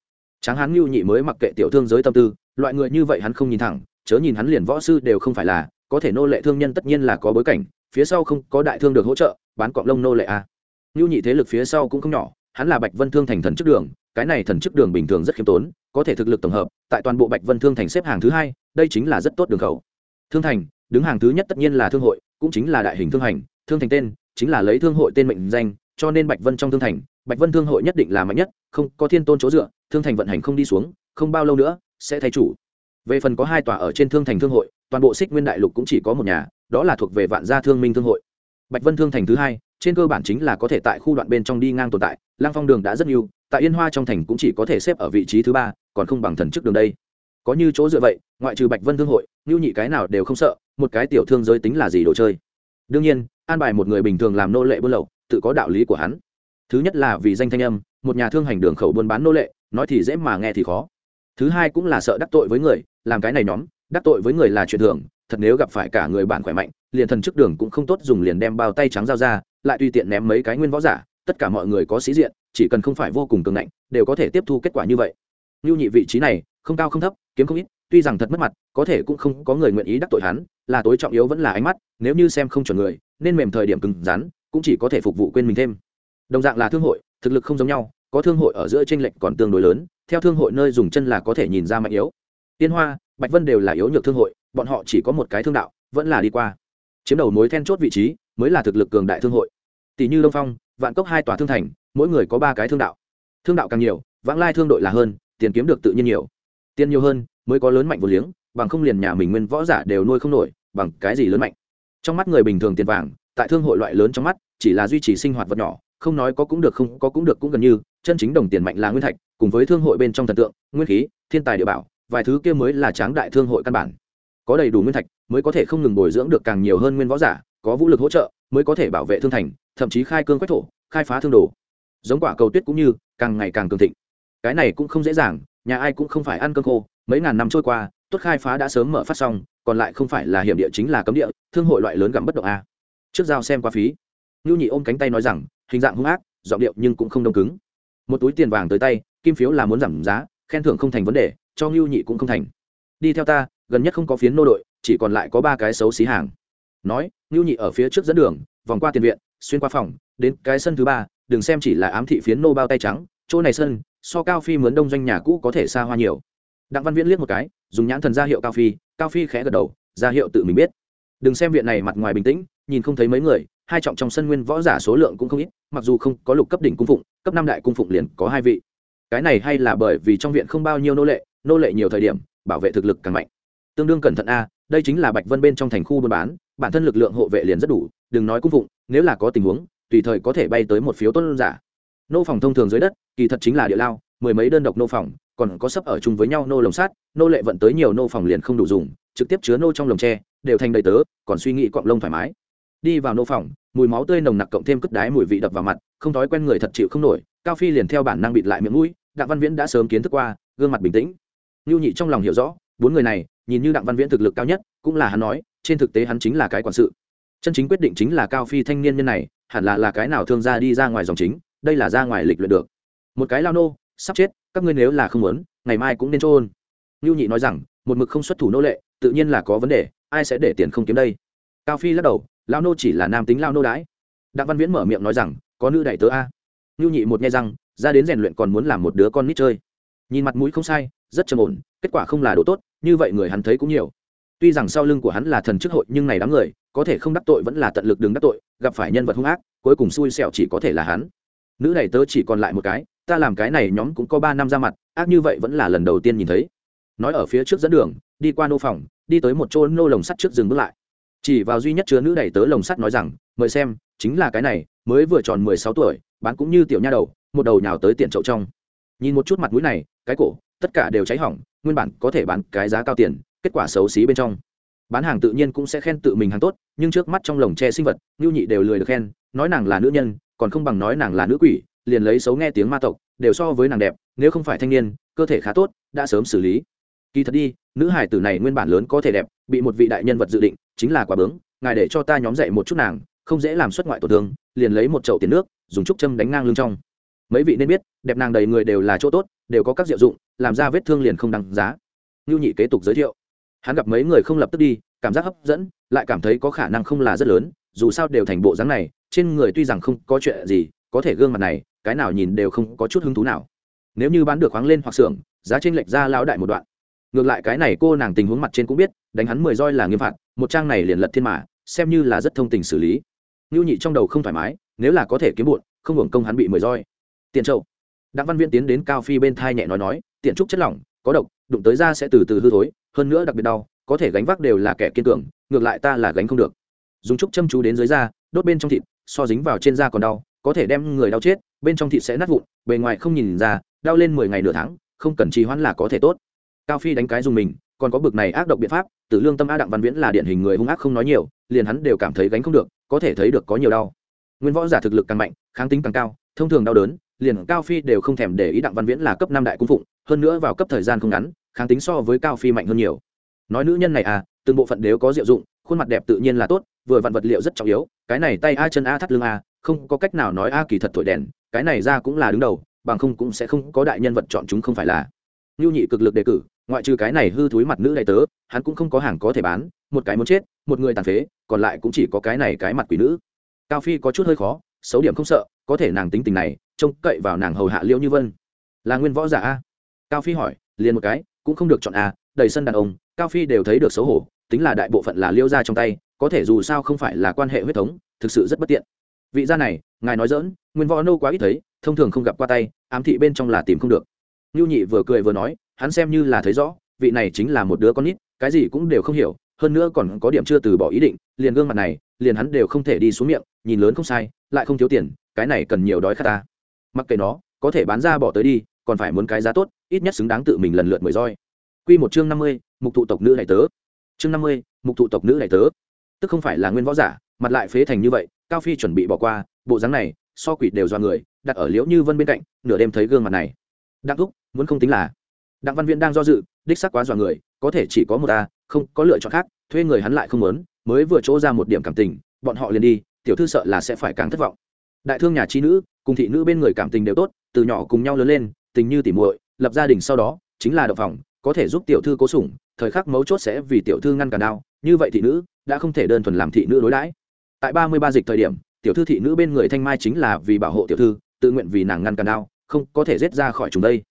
tráng hán ngưu nhị mới mặc kệ tiểu thương giới tâm tư, loại người như vậy hắn không nhìn thẳng, chớ nhìn hắn liền võ sư đều không phải là, có thể nô lệ thương nhân tất nhiên là có bối cảnh, phía sau không có đại thương được hỗ trợ, bán cọng lông nô lệ a à. ngưu nhị thế lực phía sau cũng không nhỏ, hắn là bạch vân thương thành thần chức đường, cái này thần chức đường bình thường rất khiêm tốn, có thể thực lực tổng hợp, tại toàn bộ bạch vân thương thành xếp hàng thứ hai, đây chính là rất tốt đường khẩu thương thành, đứng hàng thứ nhất tất nhiên là thương hội, cũng chính là đại hình thương hành, thương thành tên, chính là lấy thương hội tên mệnh danh, cho nên bạch vân trong thương thành bạch vân thương hội nhất định là mạnh nhất, không, có thiên tôn chỗ dựa, thương thành vận hành không đi xuống, không bao lâu nữa, sẽ thay chủ. Về phần có hai tòa ở trên thương thành thương hội, toàn bộ xích nguyên đại lục cũng chỉ có một nhà, đó là thuộc về vạn gia thương minh thương hội. Bạch vân thương thành thứ hai, trên cơ bản chính là có thể tại khu đoạn bên trong đi ngang tồn tại lang phong đường đã rất nhiều, tại yên hoa trong thành cũng chỉ có thể xếp ở vị trí thứ ba, còn không bằng thần trước đường đây. Có như chỗ dựa vậy, ngoại trừ bạch vân thương hội ngưu nhị cái nào đều không sợ, một cái tiểu thương giới tính là gì đồ chơi. Đương nhiên, an bài một người bình thường làm nô lệ buôn lậu, tự có đạo lý của hắn thứ nhất là vì danh thanh âm, một nhà thương hành đường khẩu buôn bán nô lệ, nói thì dễ mà nghe thì khó. Thứ hai cũng là sợ đắc tội với người, làm cái này nhóm, đắc tội với người là chuyện thường, thật nếu gặp phải cả người bản khỏe mạnh, liền thần trước đường cũng không tốt dùng liền đem bao tay trắng dao ra, lại tùy tiện ném mấy cái nguyên võ giả, tất cả mọi người có sĩ diện, chỉ cần không phải vô cùng cường ngạnh, đều có thể tiếp thu kết quả như vậy. Lưu nhị vị trí này, không cao không thấp, kiếm không ít, tuy rằng thật mất mặt, có thể cũng không có người nguyện ý đắc tội hắn, là tối trọng yếu vẫn là ánh mắt, nếu như xem không chuẩn người, nên mềm thời điểm cứng rắn, cũng chỉ có thể phục vụ quên mình thêm đồng dạng là thương hội, thực lực không giống nhau, có thương hội ở giữa tranh lệch còn tương đối lớn, theo thương hội nơi dùng chân là có thể nhìn ra mạnh yếu. Tiên hoa, bạch vân đều là yếu nhược thương hội, bọn họ chỉ có một cái thương đạo, vẫn là đi qua. Chiếm đầu mối then chốt vị trí, mới là thực lực cường đại thương hội. Tỷ như đông phong, vạn cốc hai tòa thương thành, mỗi người có ba cái thương đạo. Thương đạo càng nhiều, vãng lai thương đội là hơn, tiền kiếm được tự nhiên nhiều. Tiền nhiều hơn, mới có lớn mạnh vô liếng, bằng không liền nhà mình nguyên võ giả đều nuôi không nổi, bằng cái gì lớn mạnh. Trong mắt người bình thường tiền vàng, tại thương hội loại lớn trong mắt, chỉ là duy trì sinh hoạt vật nhỏ không nói có cũng được, không có cũng được cũng gần như, chân chính đồng tiền mạnh là nguyên thạch, cùng với thương hội bên trong thần tượng, nguyên khí, thiên tài địa bảo, vài thứ kia mới là tráng đại thương hội căn bản. Có đầy đủ nguyên thạch, mới có thể không ngừng bồi dưỡng được càng nhiều hơn nguyên võ giả, có vũ lực hỗ trợ, mới có thể bảo vệ thương thành, thậm chí khai cương quách thổ, khai phá thương đồ. Giống quả cầu tuyết cũng như, càng ngày càng cường thịnh. Cái này cũng không dễ dàng, nhà ai cũng không phải ăn cơm khô, mấy ngàn năm trôi qua, tốt khai phá đã sớm mở phát xong, còn lại không phải là hiểm địa chính là cấm địa, thương hội loại lớn gặm bất động a. Trước giao xem qua phí. Ngưu nhị ôm cánh tay nói rằng hình dạng hung ác, giọng điệu nhưng cũng không đông cứng. Một túi tiền vàng tới tay, kim phiếu là muốn giảm giá, khen thưởng không thành vấn đề, cho ngưu nhị cũng không thành. Đi theo ta, gần nhất không có phiến nô đội, chỉ còn lại có ba cái xấu xí hàng. Nói, ngưu nhị ở phía trước dẫn đường, vòng qua tiền viện, xuyên qua phòng, đến cái sân thứ ba, đừng xem chỉ là ám thị phiến nô bao tay trắng, chỗ này sân, so cao phi mướn đông doanh nhà cũ có thể xa hoa nhiều. Đặng văn viễn liếc một cái, dùng nhãn thần ra hiệu cao phi cao phi khẽ gật đầu, ra hiệu tự mình biết. Đừng xem viện này mặt ngoài bình tĩnh, nhìn không thấy mấy người hai trọng trong sân nguyên võ giả số lượng cũng không ít, mặc dù không có lục cấp đỉnh cung phụng, cấp năm đại cung phụng liền có hai vị. Cái này hay là bởi vì trong viện không bao nhiêu nô lệ nô lệ nhiều thời điểm, bảo vệ thực lực càng mạnh. Tương đương cẩn thận a, đây chính là bạch vân bên trong thành khu buôn bán, bản thân lực lượng hộ vệ liền rất đủ, đừng nói cung phụng, nếu là có tình huống, tùy thời có thể bay tới một phiếu tuân giả. Nô phòng thông thường dưới đất, kỳ thật chính là địa lao, mười mấy đơn độc nô phòng, còn có sấp ở chung với nhau nô lồng sát, nô lệ vận tới nhiều nô phòng liền không đủ dùng, trực tiếp chứa nô trong lồng tre, đều thành đầy tớ, còn suy nghĩ cọng lông thoải mái. Đi vào nô phòng mùi máu tươi nồng nặc cộng thêm cất đái mùi vị đập vào mặt, không thói quen người thật chịu không nổi, cao phi liền theo bản năng bịt lại miệng mũi, đặng văn viễn đã sớm kiến thức qua, gương mặt bình tĩnh. Lưu nhị trong lòng hiểu rõ, bốn người này, nhìn như đặng văn viễn thực lực cao nhất, cũng là hắn nói, trên thực tế hắn chính là cái quản sự. Chân chính quyết định chính là cao phi thanh niên nhân này, hẳn là là cái nào thương gia đi ra ngoài dòng chính, đây là ra ngoài lịch luyện được. Một cái lao nô, sắp chết, các ngươi nếu là không muốn, ngày mai cũng nên trôn lưu nhị nói rằng, một mực không xuất thủ nô lệ, tự nhiên là có vấn đề, ai sẽ để tiền không kiếm đây? Cao phi lắc đầu lao nô chỉ là nam tính lao nô đái đặng văn viễn mở miệng nói rằng, có nữ đại tớ a. Lưu nhị một nghe rằng, ra đến rèn luyện còn muốn làm một đứa con nít chơi. Nhìn mặt mũi không sai, rất trầm ổn, kết quả không là đồ tốt, như vậy người hắn thấy cũng nhiều. Tuy rằng sau lưng của hắn là thần chức hội, nhưng này đám người, có thể không đắc tội vẫn là tận lực đừng đắc tội, gặp phải nhân vật hung ác, cuối cùng xui xẻo chỉ có thể là hắn. Nữ này tớ chỉ còn lại một cái, ta làm cái này nhóm cũng có ba năm ra mặt, ác như vậy vẫn là lần đầu tiên nhìn thấy. Nói ở phía trước dẫn đường, đi qua nô phòng, đi tới một chỗ nô lồng sắt trước dừng bước lại chỉ vào duy nhất chứa nữ đầy tớ lồng sắt nói rằng, mời xem, chính là cái này, mới vừa tròn mười sáu tuổi, bán cũng như tiểu nha đầu, một đầu nhào tới tiện chậu trong. Nhìn một chút mặt mũi này, cái cổ, tất cả đều cháy hỏng, nguyên bản có thể bán cái giá cao tiền, kết quả xấu xí bên trong. Bán hàng tự nhiên cũng sẽ khen tự mình hàng tốt, nhưng trước mắt trong lồng tre sinh vật ngưu nhị đều lười được khen, nói nàng là nữ nhân, còn không bằng nói nàng là nữ quỷ, liền lấy xấu nghe tiếng ma tộc, đều so với nàng đẹp, nếu không phải thanh niên, cơ thể khá tốt, đã sớm xử lý. Kỳ thật đi, nữ hải tử này nguyên bản lớn có thể đẹp, bị một vị đại nhân vật dự định chính là quả bướng, ngài để cho ta nhóm dạy một chút nàng, không dễ làm xuất ngoại tổn thương, liền lấy một chậu tiền nước, dùng trúc châm đánh ngang lưng trong. Mấy vị nên biết, đẹp nàng đầy người đều là chỗ tốt, đều có các diệu dụng, làm ra vết thương liền không đăng giá. Ngưu nhị kế tục giới thiệu. Hắn gặp mấy người không lập tức đi, cảm giác hấp dẫn, lại cảm thấy có khả năng không là rất lớn, dù sao đều thành bộ dáng này, trên người tuy rằng không có chuyện gì, có thể gương mặt này, cái nào nhìn đều không có chút hứng thú nào. Nếu như bán được khoáng lên hoặc xưởng, giá trên lệch ra lao đại một đoạn ngược lại cái này cô nàng tình huống mặt trên cũng biết, đánh hắn mười roi là nghiêm phạt, một trang này liền lật thiên mã xem như là rất thông tình xử lý. Ngưu nhị trong đầu không thoải mái, nếu là có thể kiếm bụn, không hưởng công hắn bị mười roi. Tiền trậu đặng văn viễn tiến đến cao phi bên thai nhẹ nói nói, tiện trúc chất lỏng, có độc, đụng tới da sẽ từ từ hư thối, hơn nữa đặc biệt đau, có thể gánh vác đều là kẻ kiên cường, ngược lại ta là gánh không được. Dùng trúc châm chú đến dưới da, đốt bên trong thịt, so dính vào trên da còn đau, có thể đem người đau chết, bên trong thịt sẽ nát vụn, bề ngoài không nhìn ra, đau lên mười ngày nửa tháng, không cần trì hoãn là có thể tốt cao phi đánh cái dùng mình, còn có bực này ác độc biện pháp, tử lương tâm a đặng văn viễn là điển hình người hung ác không nói nhiều, liền hắn đều cảm thấy gánh không được, có thể thấy được có nhiều đau. Nguyên võ giả thực lực càng mạnh, kháng tính càng cao, thông thường đau đớn, liền cao phi đều không thèm để ý đặng văn viễn là cấp năm đại cung phụng, hơn nữa vào cấp thời gian không ngắn, kháng tính so với cao phi mạnh hơn nhiều. Nói nữ nhân này à từng bộ phận đều có diệu dụng, khuôn mặt đẹp tự nhiên là tốt, vừa vặn vật liệu rất trọng yếu, cái này tay a chân a thắt lưng a, không có cách nào nói a kỳ thật thổi đèn, cái này ra cũng là đứng đầu, bằng không cũng sẽ không có đại nhân vật chọn chúng không phải là. Ngưu nhị cực lực đề cử ngoại trừ cái này hư thúi mặt nữ đại tớ, hắn cũng không có hàng có thể bán, một cái muốn chết, một người tàn phế, còn lại cũng chỉ có cái này cái mặt quỷ nữ. Cao phi có chút hơi khó, xấu điểm không sợ, có thể nàng tính tình này, trông cậy vào nàng hầu hạ liễu như vân. Là nguyên võ giả a? Cao phi hỏi, liền một cái, cũng không được chọn a, đầy sân đàn ông, cao phi đều thấy được xấu hổ, tính là đại bộ phận là liêu ra trong tay, có thể dù sao không phải là quan hệ huyết thống, thực sự rất bất tiện. Vị gia này, ngài nói dỡn nguyên võ nô quá ít thấy, thông thường không gặp qua tay, ám thị bên trong là tìm không được. Ngưu nhị vừa cười vừa nói hắn xem như là thấy rõ vị này chính là một đứa con nít cái gì cũng đều không hiểu hơn nữa còn có điểm chưa từ bỏ ý định liền gương mặt này liền hắn đều không thể đi xuống miệng nhìn lớn không sai lại không thiếu tiền cái này cần nhiều đói khát ta mặc kệ nó có thể bán ra bỏ tới đi còn phải muốn cái giá tốt ít nhất xứng đáng tự mình lần lượt mười roi Quy một chương năm mươi, mục thụ tộc nữ đại tớ. Chương năm mươi, mục thụ tộc nữ đại tớ. Tức không phải là nguyên võ giả, mặt lại phế thành như vậy, Cao Phi chuẩn bị bỏ qua, bộ dáng này, so quỷ đều do người, đặt ở Liễu Như Vân bên cạnh, nửa đêm thấy gương mặt này. Đặng thúc, muốn không tính là. Đặng Văn Viễn đang do dự, đích xác quá dọa người, có thể chỉ có một a, không có lựa chọn khác, thuê người hắn lại không muốn, mới vừa chỗ ra một điểm cảm tình, bọn họ liền đi, tiểu thư sợ là sẽ phải càng thất vọng. Đại thương nhà trí nữ, cùng thị nữ bên người cảm tình đều tốt, từ nhỏ cùng nhau lớn lên, tình như tỉ muội, lập gia đình sau đó, chính là đậu phòng, có thể giúp tiểu thư cố sủng thời khắc mấu chốt sẽ vì tiểu thư ngăn cản đau như vậy thị nữ đã không thể đơn thuần làm thị nữ đối đãi tại ba mươi ba dịch thời điểm tiểu thư thị nữ bên người thanh mai chính là vì bảo hộ tiểu thư tự nguyện vì nàng ngăn cản đau không có thể rết ra khỏi chúng đây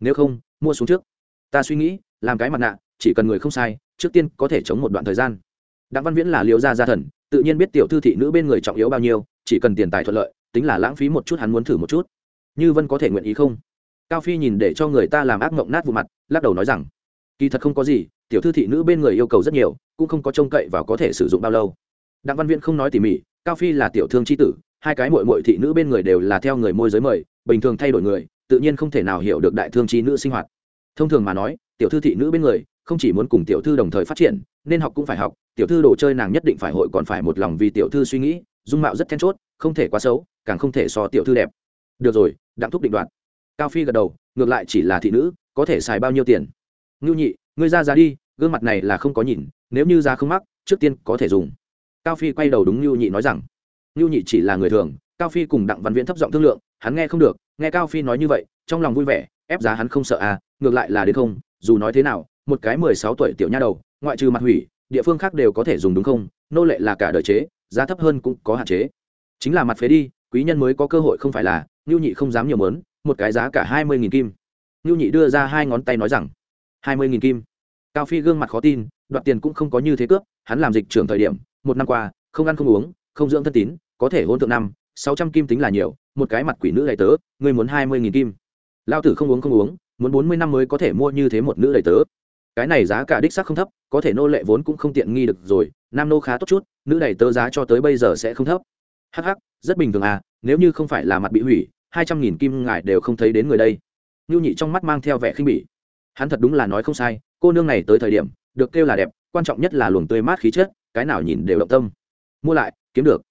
nếu không, mua xuống trước. Ta suy nghĩ, làm cái mặt nạ, chỉ cần người không sai, trước tiên có thể chống một đoạn thời gian. Đặng văn viễn là liều gia gia thần, tự nhiên biết tiểu thư thị nữ bên người trọng yếu bao nhiêu, chỉ cần tiền tài thuận lợi, tính là lãng phí một chút hắn muốn thử một chút. Như vân có thể nguyện ý không? Cao phi nhìn để cho người ta làm ác mộng nát vụ mặt, lắc đầu nói rằng, kỳ thật không có gì, tiểu thư thị nữ bên người yêu cầu rất nhiều, cũng không có trông cậy và có thể sử dụng bao lâu. Đặng văn viễn không nói tỉ mỉ, cao phi là tiểu thương c h i tử, hai cái mội mội thị nữ bên người đều là theo người môi giới mời, bình thường thay đổi người tự nhiên không thể nào hiểu được đại thương trí nữ sinh hoạt. Thông thường mà nói, tiểu thư thị nữ bên người, không chỉ muốn cùng tiểu thư đồng thời phát triển, nên học cũng phải học, tiểu thư đồ chơi nàng nhất định phải hội còn phải một lòng vì tiểu thư suy nghĩ, dung mạo rất then chốt, không thể quá xấu, càng không thể so tiểu thư đẹp. Được rồi, đặng thúc định đoạt. Cao phi gật đầu, ngược lại chỉ là thị nữ, có thể xài bao nhiêu tiền? Ngưu nhị, ngươi ra giá đi, gương mặt này là không có nhìn, nếu như giá không mắc, trước tiên có thể dùng. Cao phi quay đầu đúng ngưu nhị nói rằng. Ngưu nhị chỉ là người thường, cao phi cùng đặng văn viễn thấp giọng thương lượng, hắn nghe không được nghe cao phi nói như vậy, trong lòng vui vẻ, ép giá hắn không sợ à ngược lại là đến không, dù nói thế nào, một cái mười sáu tuổi tiểu nha đầu, ngoại trừ mặt hủy, địa phương khác đều có thể dùng đúng không, nô lệ là cả đời chế, giá thấp hơn cũng có hạn chế. Chính là mặt phế đi, quý nhân mới có cơ hội không phải là ngưu nhị không dám nhiều mớn, một cái giá cả hai mươi nghìn kim. Ngưu nhị đưa ra hai ngón tay nói rằng, hai mươi nghìn kim. Cao phi gương mặt khó tin, đoạt tiền cũng không có như thế cướp, hắn làm dịch trưởng thời điểm, một năm qua, không ăn không uống, không dưỡng thân tín, có thể hôn thượng năm, sáu trăm kim tính là nhiều một cái mặt quỷ nữ đầy tớ, ngươi muốn hai mươi nghìn kim. Lao tử không uống không uống, muốn bốn mươi năm mới có thể mua như thế một nữ đầy tớ. Cái này giá cả đích sắc không thấp, có thể nô lệ vốn cũng không tiện nghi được rồi, nam nô khá tốt chút, nữ đầy tớ giá cho tới bây giờ sẽ không thấp. Hh rất bình thường à nếu như không phải là mặt bị hủy, hai trăm nghìn kim ngài đều không thấy đến người đây. Ngưu nhị trong mắt mang theo vẻ khinh bỉ. Hắn thật đúng là nói không sai, cô nương này tới thời điểm, được kêu là đẹp, quan trọng nhất là luồng tươi mát khí chất, cái nào nhìn đều động tâm. Mua lại, kiếm được.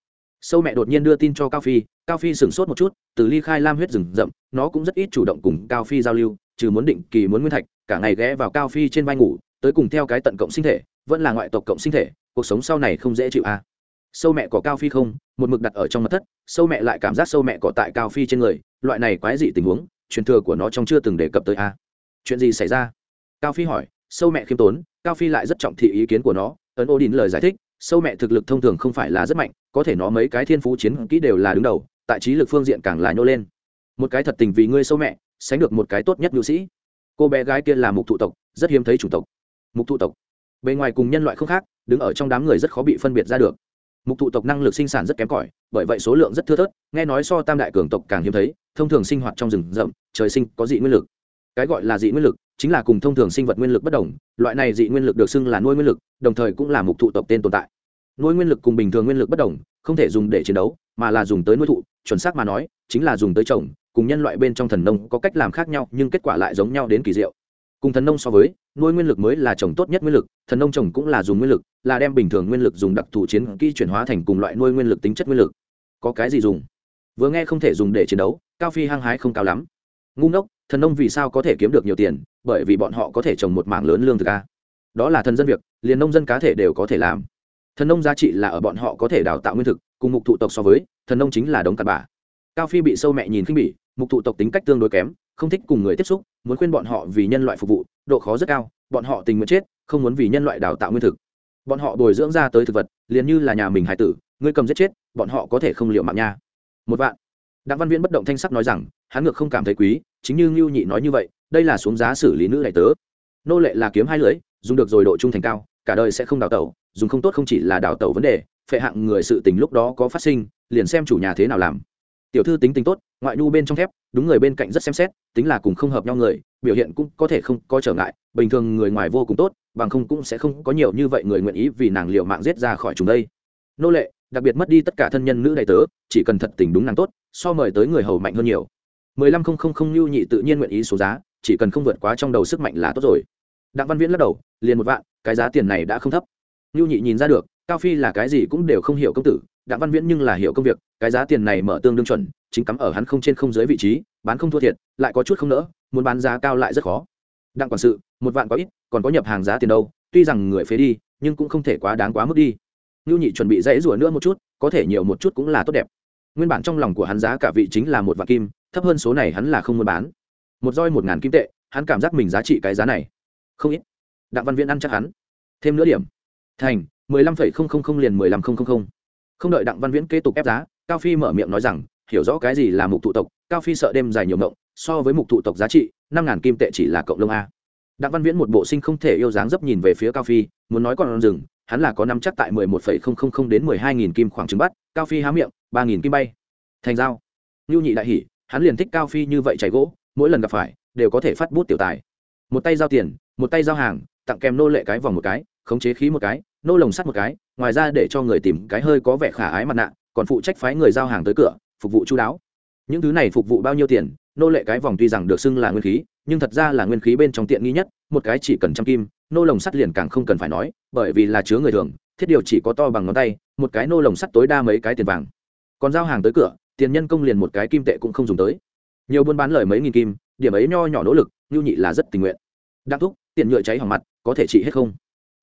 Sâu mẹ đột nhiên đưa tin cho cao phi cao phi sửng sốt một chút, từ ly khai lam huyết rừng rậm, nó cũng rất ít chủ động cùng cao phi giao lưu, trừ muốn định kỳ muốn nguyên thạch, cả ngày ghé vào cao phi trên vai ngủ, tới cùng theo cái tận cộng sinh thể, vẫn là ngoại tộc cộng sinh thể, cuộc sống sau này không dễ chịu à sâu mẹ có cao phi không? Một mực đặt ở trong mặt thất, sâu mẹ lại cảm giác sâu mẹ cỏ tại cao phi trên người, loại này quái dị tình huống, truyền thừa của nó trong chưa từng đề cập tới a. Chuyện gì xảy ra? Cao phi hỏi, sâu mẹ khiêm tốn, cao phi lại rất trọng thị ý kiến của nó, ấn ô đín lời giải thích, sâu mẹ thực lực thông thường không phải là rất mạnh, có thể nó mấy cái thiên phú chiến kỹ đều là đứng đầu tại trí lực phương diện càng là nhô lên. Một cái thật tình vì ngươi sâu mẹ, sánh được một cái tốt nhất nhu sĩ. Cô bé gái kia là mục thụ tộc, rất hiếm thấy chủ tộc. Mục thụ tộc. Bề ngoài cùng nhân loại không khác, đứng ở trong đám người rất khó bị phân biệt ra được. Mục thụ tộc năng lực sinh sản rất kém cỏi, bởi vậy số lượng rất thưa thớt, nghe nói so tam đại cường tộc càng hiếm thấy, thông thường sinh hoạt trong rừng rậm, trời sinh có dị nguyên lực. Cái gọi là dị nguyên lực, chính là cùng thông thường sinh vật nguyên lực bất đồng, loại này dị nguyên lực được xưng là nuôi nguyên lực, đồng thời cũng là mục thụ tộc tên tồn tại. Nuôi nguyên lực cùng bình thường nguyên lực bất đồng, không thể dùng để chiến đấu mà là dùng tới nuôi thụ, chuẩn xác mà nói, chính là dùng tới trồng, cùng nhân loại bên trong thần nông có cách làm khác nhau, nhưng kết quả lại giống nhau đến kỳ diệu. Cùng thần nông so với, nuôi nguyên lực mới là trồng tốt nhất nguyên lực, thần nông trồng cũng là dùng nguyên lực, là đem bình thường nguyên lực dùng đặc thù chiến kỹ chuyển hóa thành cùng loại nuôi nguyên lực tính chất nguyên lực. Có cái gì dùng? Vừa nghe không thể dùng để chiến đấu, cao phi hăng hái không cao lắm. Ngu ngốc, thần nông vì sao có thể kiếm được nhiều tiền? Bởi vì bọn họ có thể trồng một mảng lớn lương thực a. Đó là thần dân việc, liền nông dân cá thể đều có thể làm. Thần nông giá trị là ở bọn họ có thể đào tạo nguyên thực cùng mục thụ tộc so với, thần nông chính là đống cặn bà cao phi bị sâu mẹ nhìn khinh bỉ, mục thụ tộc tính cách tương đối kém, không thích cùng người tiếp xúc, muốn khuyên bọn họ vì nhân loại phục vụ, độ khó rất cao, bọn họ tình nguyện chết, không muốn vì nhân loại đào tạo nguyên thực. Bọn họ bồi dưỡng ra tới thực vật, liền như là nhà mình hải tử, ngươi cầm giết chết, bọn họ có thể không liệu mạng nha. Một vạn. Đặng văn viễn bất động thanh sắc nói rằng, hắn ngược không cảm thấy quý, chính như ngưu nhị nói như vậy, đây là xuống giá xử lý nữ đại tớ. Nô lệ là kiếm hai lưỡi, dùng được rồi độ trung thành cao, cả đời sẽ không đào tẩu, dùng không tốt không chỉ là đào tẩu vấn đề phệ hạng người sự tình lúc đó có phát sinh, liền xem chủ nhà thế nào làm. Tiểu thư tính tình tốt, ngoại nhu bên trong thép, đúng người bên cạnh rất xem xét, tính là cùng không hợp nhau người, biểu hiện cũng có thể không có trở ngại, bình thường người ngoài vô cùng tốt, bằng không cũng sẽ không có nhiều như vậy người nguyện ý vì nàng liệu mạng giết ra khỏi chúng đây. Nô lệ, đặc biệt mất đi tất cả thân nhân nữ đại tớ, chỉ cần thật tình đúng nàng tốt, so mời tới người hầu mạnh hơn nhiều. Mười lăm không không không lưu nhị tự nhiên nguyện ý số giá, chỉ cần không vượt quá trong đầu sức mạnh là tốt rồi. Đặng văn viễn lắc đầu, liền một vạn, cái giá tiền này đã không thấp. Lưu nhị nhìn ra được cao phi là cái gì cũng đều không hiểu công tử, đặng văn viễn nhưng là hiểu công việc, cái giá tiền này mở tương đương chuẩn, chính cắm ở hắn không trên không dưới vị trí, bán không thua thiệt, lại có chút không nỡ, muốn bán giá cao lại rất khó. Đặng quản sự, một vạn có ít, còn có nhập hàng giá tiền đâu, tuy rằng người phế đi, nhưng cũng không thể quá đáng quá mức đi. Ngưu nhị chuẩn bị dãy rủa nữa một chút, có thể nhiều một chút cũng là tốt đẹp. Nguyên bản trong lòng của hắn giá cả vị chính là một vạn kim, thấp hơn số này hắn là không muốn bán. Một roi một ngàn kim tệ, hắn cảm giác mình giá trị cái giá này. Không ít. Đặng văn viễn ăn chắc hắn. Thêm nữa điểm. Thành mười lăm phẩy không không không liền mười lăm không không không. Không đợi đặng văn viễn kế tục ép giá cao phi mở miệng nói rằng hiểu rõ cái gì là mục tụ tộc cao phi sợ đêm dài nhiều mộng, so với mục tụ tộc giá trị năm ngàn kim tệ chỉ là cộng lông a. Đặng văn viễn một bộ sinh không thể yêu dáng dấp nhìn về phía cao phi muốn nói còn dừng hắn là có năm chắc tại mười một phẩy không không không đến mười hai nghìn kim khoảng chừng bắt cao phi há miệng ba nghìn kim bay. Thành dao Nưu nhị đại hỉ hắn liền thích cao phi như vậy chảy gỗ mỗi lần gặp phải đều có thể phát bút tiểu tài. Một tay giao tiền một tay giao hàng tặng kèm nô lệ cái vòng một cái khống chế khí một cái nô lồng sắt một cái, ngoài ra để cho người tìm cái hơi có vẻ khả ái mặt nạ, còn phụ trách phái người giao hàng tới cửa, phục vụ chú đáo. Những thứ này phục vụ bao nhiêu tiền, nô lệ cái vòng tuy rằng được xưng là nguyên khí, nhưng thật ra là nguyên khí bên trong tiện nghi nhất, một cái chỉ cần trăm kim, nô lồng sắt liền càng không cần phải nói, bởi vì là chứa người thường, thiết điều chỉ có to bằng ngón tay, một cái nô lồng sắt tối đa mấy cái tiền vàng. Còn giao hàng tới cửa, tiền nhân công liền một cái kim tệ cũng không dùng tới. Nhiều buôn bán lời mấy nghìn kim, điểm ấy nho nhỏ nỗ lực nhu nhị là rất tình nguyện. Đắc thúc tiền nhựa cháy hỏng mặt, có thể trị hết không?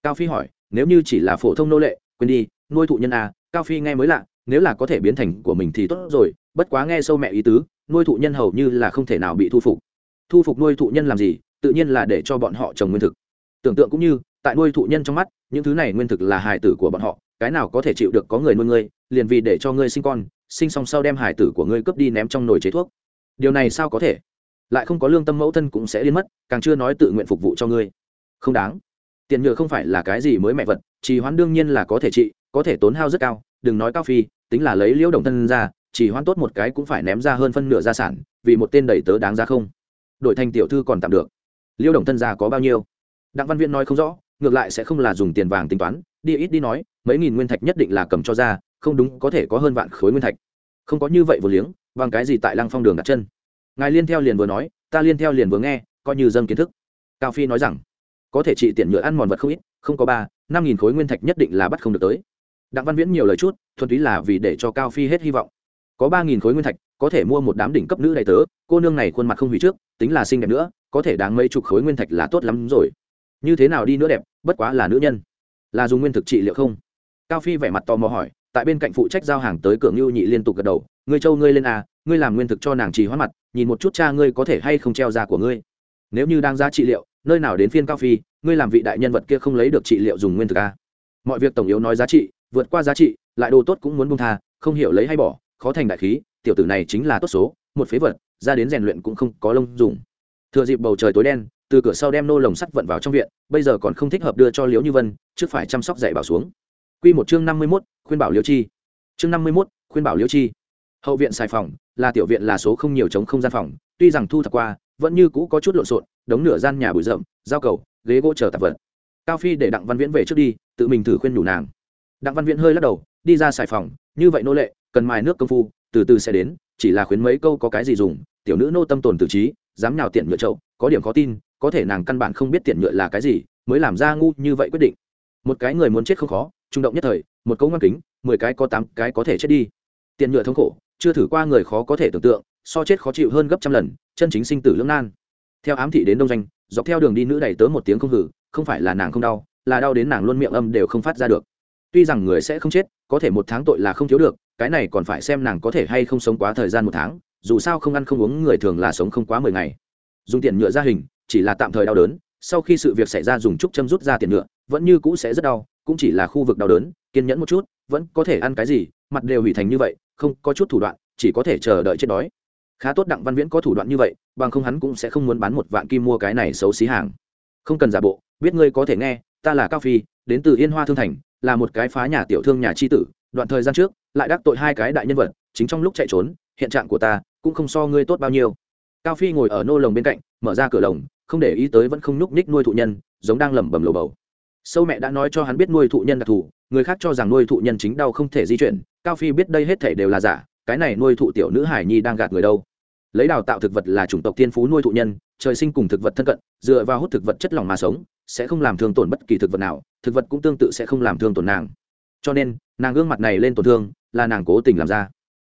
Cao phi hỏi nếu như chỉ là phổ thông nô lệ, quên đi, nuôi thụ nhân à cao phi nghe mới lạ, nếu là có thể biến thành của mình thì tốt rồi, bất quá nghe sâu mẹ ý tứ, nuôi thụ nhân hầu như là không thể nào bị thu phục. Thu phục nuôi thụ nhân làm gì? Tự nhiên là để cho bọn họ trồng nguyên thực. Tưởng tượng cũng như, tại nuôi thụ nhân trong mắt, những thứ này nguyên thực là hài tử của bọn họ, cái nào có thể chịu được có người nuôi ngươi, liền vì để cho ngươi sinh con, sinh xong sau đem hài tử của ngươi cướp đi ném trong nồi chế thuốc. Điều này sao có thể? Lại không có lương tâm mẫu thân cũng sẽ điên mất, càng chưa nói tự nguyện phục vụ cho ngươi. Không đáng tiền nhựa không phải là cái gì mới mẹ vật, trì hoãn đương nhiên là có thể trị, có thể tốn hao rất cao, đừng nói cao phi, tính là lấy liễu đồng thân ra chỉ hoãn tốt một cái cũng phải ném ra hơn phân nửa gia sản, vì một tên đầy tớ đáng ra không. Đổi thành tiểu thư còn tạm được. Liễu đồng thân ra có bao nhiêu? Đặng văn viên nói không rõ, ngược lại sẽ không là dùng tiền vàng tính toán, đi ít đi nói, mấy nghìn nguyên thạch nhất định là cầm cho ra, không đúng, có thể có hơn vạn khối nguyên thạch. Không có như vậy vừa liếng, bằng cái gì tại lăng phong đường đặt chân? Ngài liên theo liền vừa nói, ta liên theo liền vừa nghe, coi như dâng kiến thức. Cao phi nói rằng có thể trị tiền nhựa ăn mòn vật không ít, không có ba, năm nghìn khối nguyên thạch nhất định là bắt không được tới. Đặng văn viễn nhiều lời chút, thuần túy là vì để cho cao phi hết hy vọng. Có ba nghìn khối nguyên thạch, có thể mua một đám đỉnh cấp nữ đại tớ, cô nương này khuôn mặt không hủy trước, tính là xinh đẹp nữa, có thể đáng mấy chục khối nguyên thạch là tốt lắm rồi. Như thế nào đi nữa đẹp, bất quá là nữ nhân. Là dùng nguyên thực trị liệu không? Cao phi vẻ mặt tò mò hỏi, tại bên cạnh phụ trách giao hàng tới cửa ngưu nhị liên tục gật đầu, ngươi châu ngươi lên à ngươi làm nguyên thực cho nàng trì hoãn mặt, nhìn một chút cha ngươi có thể hay không treo ra của ngươi. Nếu như đang ra trị liệu nơi nào đến phiên cao phi ngươi làm vị đại nhân vật kia không lấy được trị liệu dùng nguyên thực a, mọi việc tổng yếu nói giá trị vượt qua giá trị lại đồ tốt cũng muốn bung tha không hiểu lấy hay bỏ khó thành đại khí tiểu tử này chính là tốt số một phế vật ra đến rèn luyện cũng không có lông dùng. Thừa dịp bầu trời tối đen từ cửa sau đem nô lồng sắt vận vào trong viện bây giờ còn không thích hợp đưa cho liễu như vân trước phải chăm sóc dạy bảo xuống. Quy một chương năm mươi 51, khuyên bảo liễu chi. Chương năm mươi mốt khuyên bảo liễu chi. Hậu viện xài phòng là tiểu viện là số không nhiều chống không gian phòng tuy rằng thu thập qua vẫn như cũ có chút lộn xộn, đống nửa gian nhà bụi rậm, giao cầu, ghế gỗ chờ tạp vật. Cao phi để đặng văn viễn về trước đi, tự mình thử khuyên nhủ nàng. Đặng văn viễn hơi lắc đầu, đi ra xài phòng, như vậy nô lệ, cần mài nước công phu, từ từ sẽ đến, chỉ là khuyến mấy câu có cái gì dùng, tiểu nữ nô tâm tồn tự trí, dám nhào tiện nhựa chậu, có điểm khó tin, có thể nàng căn bản không biết tiện nhựa là cái gì, mới làm ra ngu như vậy quyết định. Một cái người muốn chết không khó, trung động nhất thời, một câu ngăn kính, mười cái có tám cái có thể chết đi. Tiện nhựa thống khổ, chưa thử qua người khó có thể tưởng tượng, so chết khó chịu hơn gấp trăm lần chân chính sinh tử lưỡng nan. Theo ám thị đến đông doanh, dọc theo đường đi nữ đầy tớ một tiếng không hử, không phải là nàng không đau, là đau đến nàng luôn miệng âm đều không phát ra được. Tuy rằng người sẽ không chết, có thể một tháng tội là không thiếu được, cái này còn phải xem nàng có thể hay không sống quá thời gian một tháng, dù sao không ăn không uống người thường là sống không quá mười ngày. Dùng tiền nhựa ra hình, chỉ là tạm thời đau đớn, sau khi sự việc xảy ra dùng trúc châm rút ra tiền nhựa, vẫn như cũ sẽ rất đau, cũng chỉ là khu vực đau đớn, kiên nhẫn một chút, vẫn có thể ăn cái gì, mặt đều hủy thành như vậy, không có chút thủ đoạn, chỉ có thể chờ đợi chết đói khá tốt đặng văn viễn có thủ đoạn như vậy, bằng không hắn cũng sẽ không muốn bán một vạn kim mua cái này xấu xí hàng. Không cần giả bộ, biết ngươi có thể nghe, ta là cao phi, đến từ yên hoa thương thành, là một cái phá nhà tiểu thương nhà tri tử, đoạn thời gian trước, lại đắc tội hai cái đại nhân vật, chính trong lúc chạy trốn, hiện trạng của ta cũng không so ngươi tốt bao nhiêu. Cao phi ngồi ở nô lồng bên cạnh, mở ra cửa lồng, không để ý tới vẫn không nhúc ních nuôi thụ nhân, giống đang lẩm bẩm lồ bầu. Sâu mẹ đã nói cho hắn biết nuôi thụ nhân đặc thù, người khác cho rằng nuôi thụ nhân chính đau không thể di chuyển, cao phi biết đây hết thể đều là giả cái này nuôi thụ tiểu nữ hải nhi đang gạt người đâu? Lấy đào tạo thực vật là chủng tộc tiên phú nuôi thụ nhân, trời sinh cùng thực vật thân cận, dựa vào hút thực vật chất lỏng mà sống, sẽ không làm thương tổn bất kỳ thực vật nào, thực vật cũng tương tự sẽ không làm thương tổn nàng. Cho nên, nàng gương mặt này lên tổn thương, là nàng cố tình làm ra.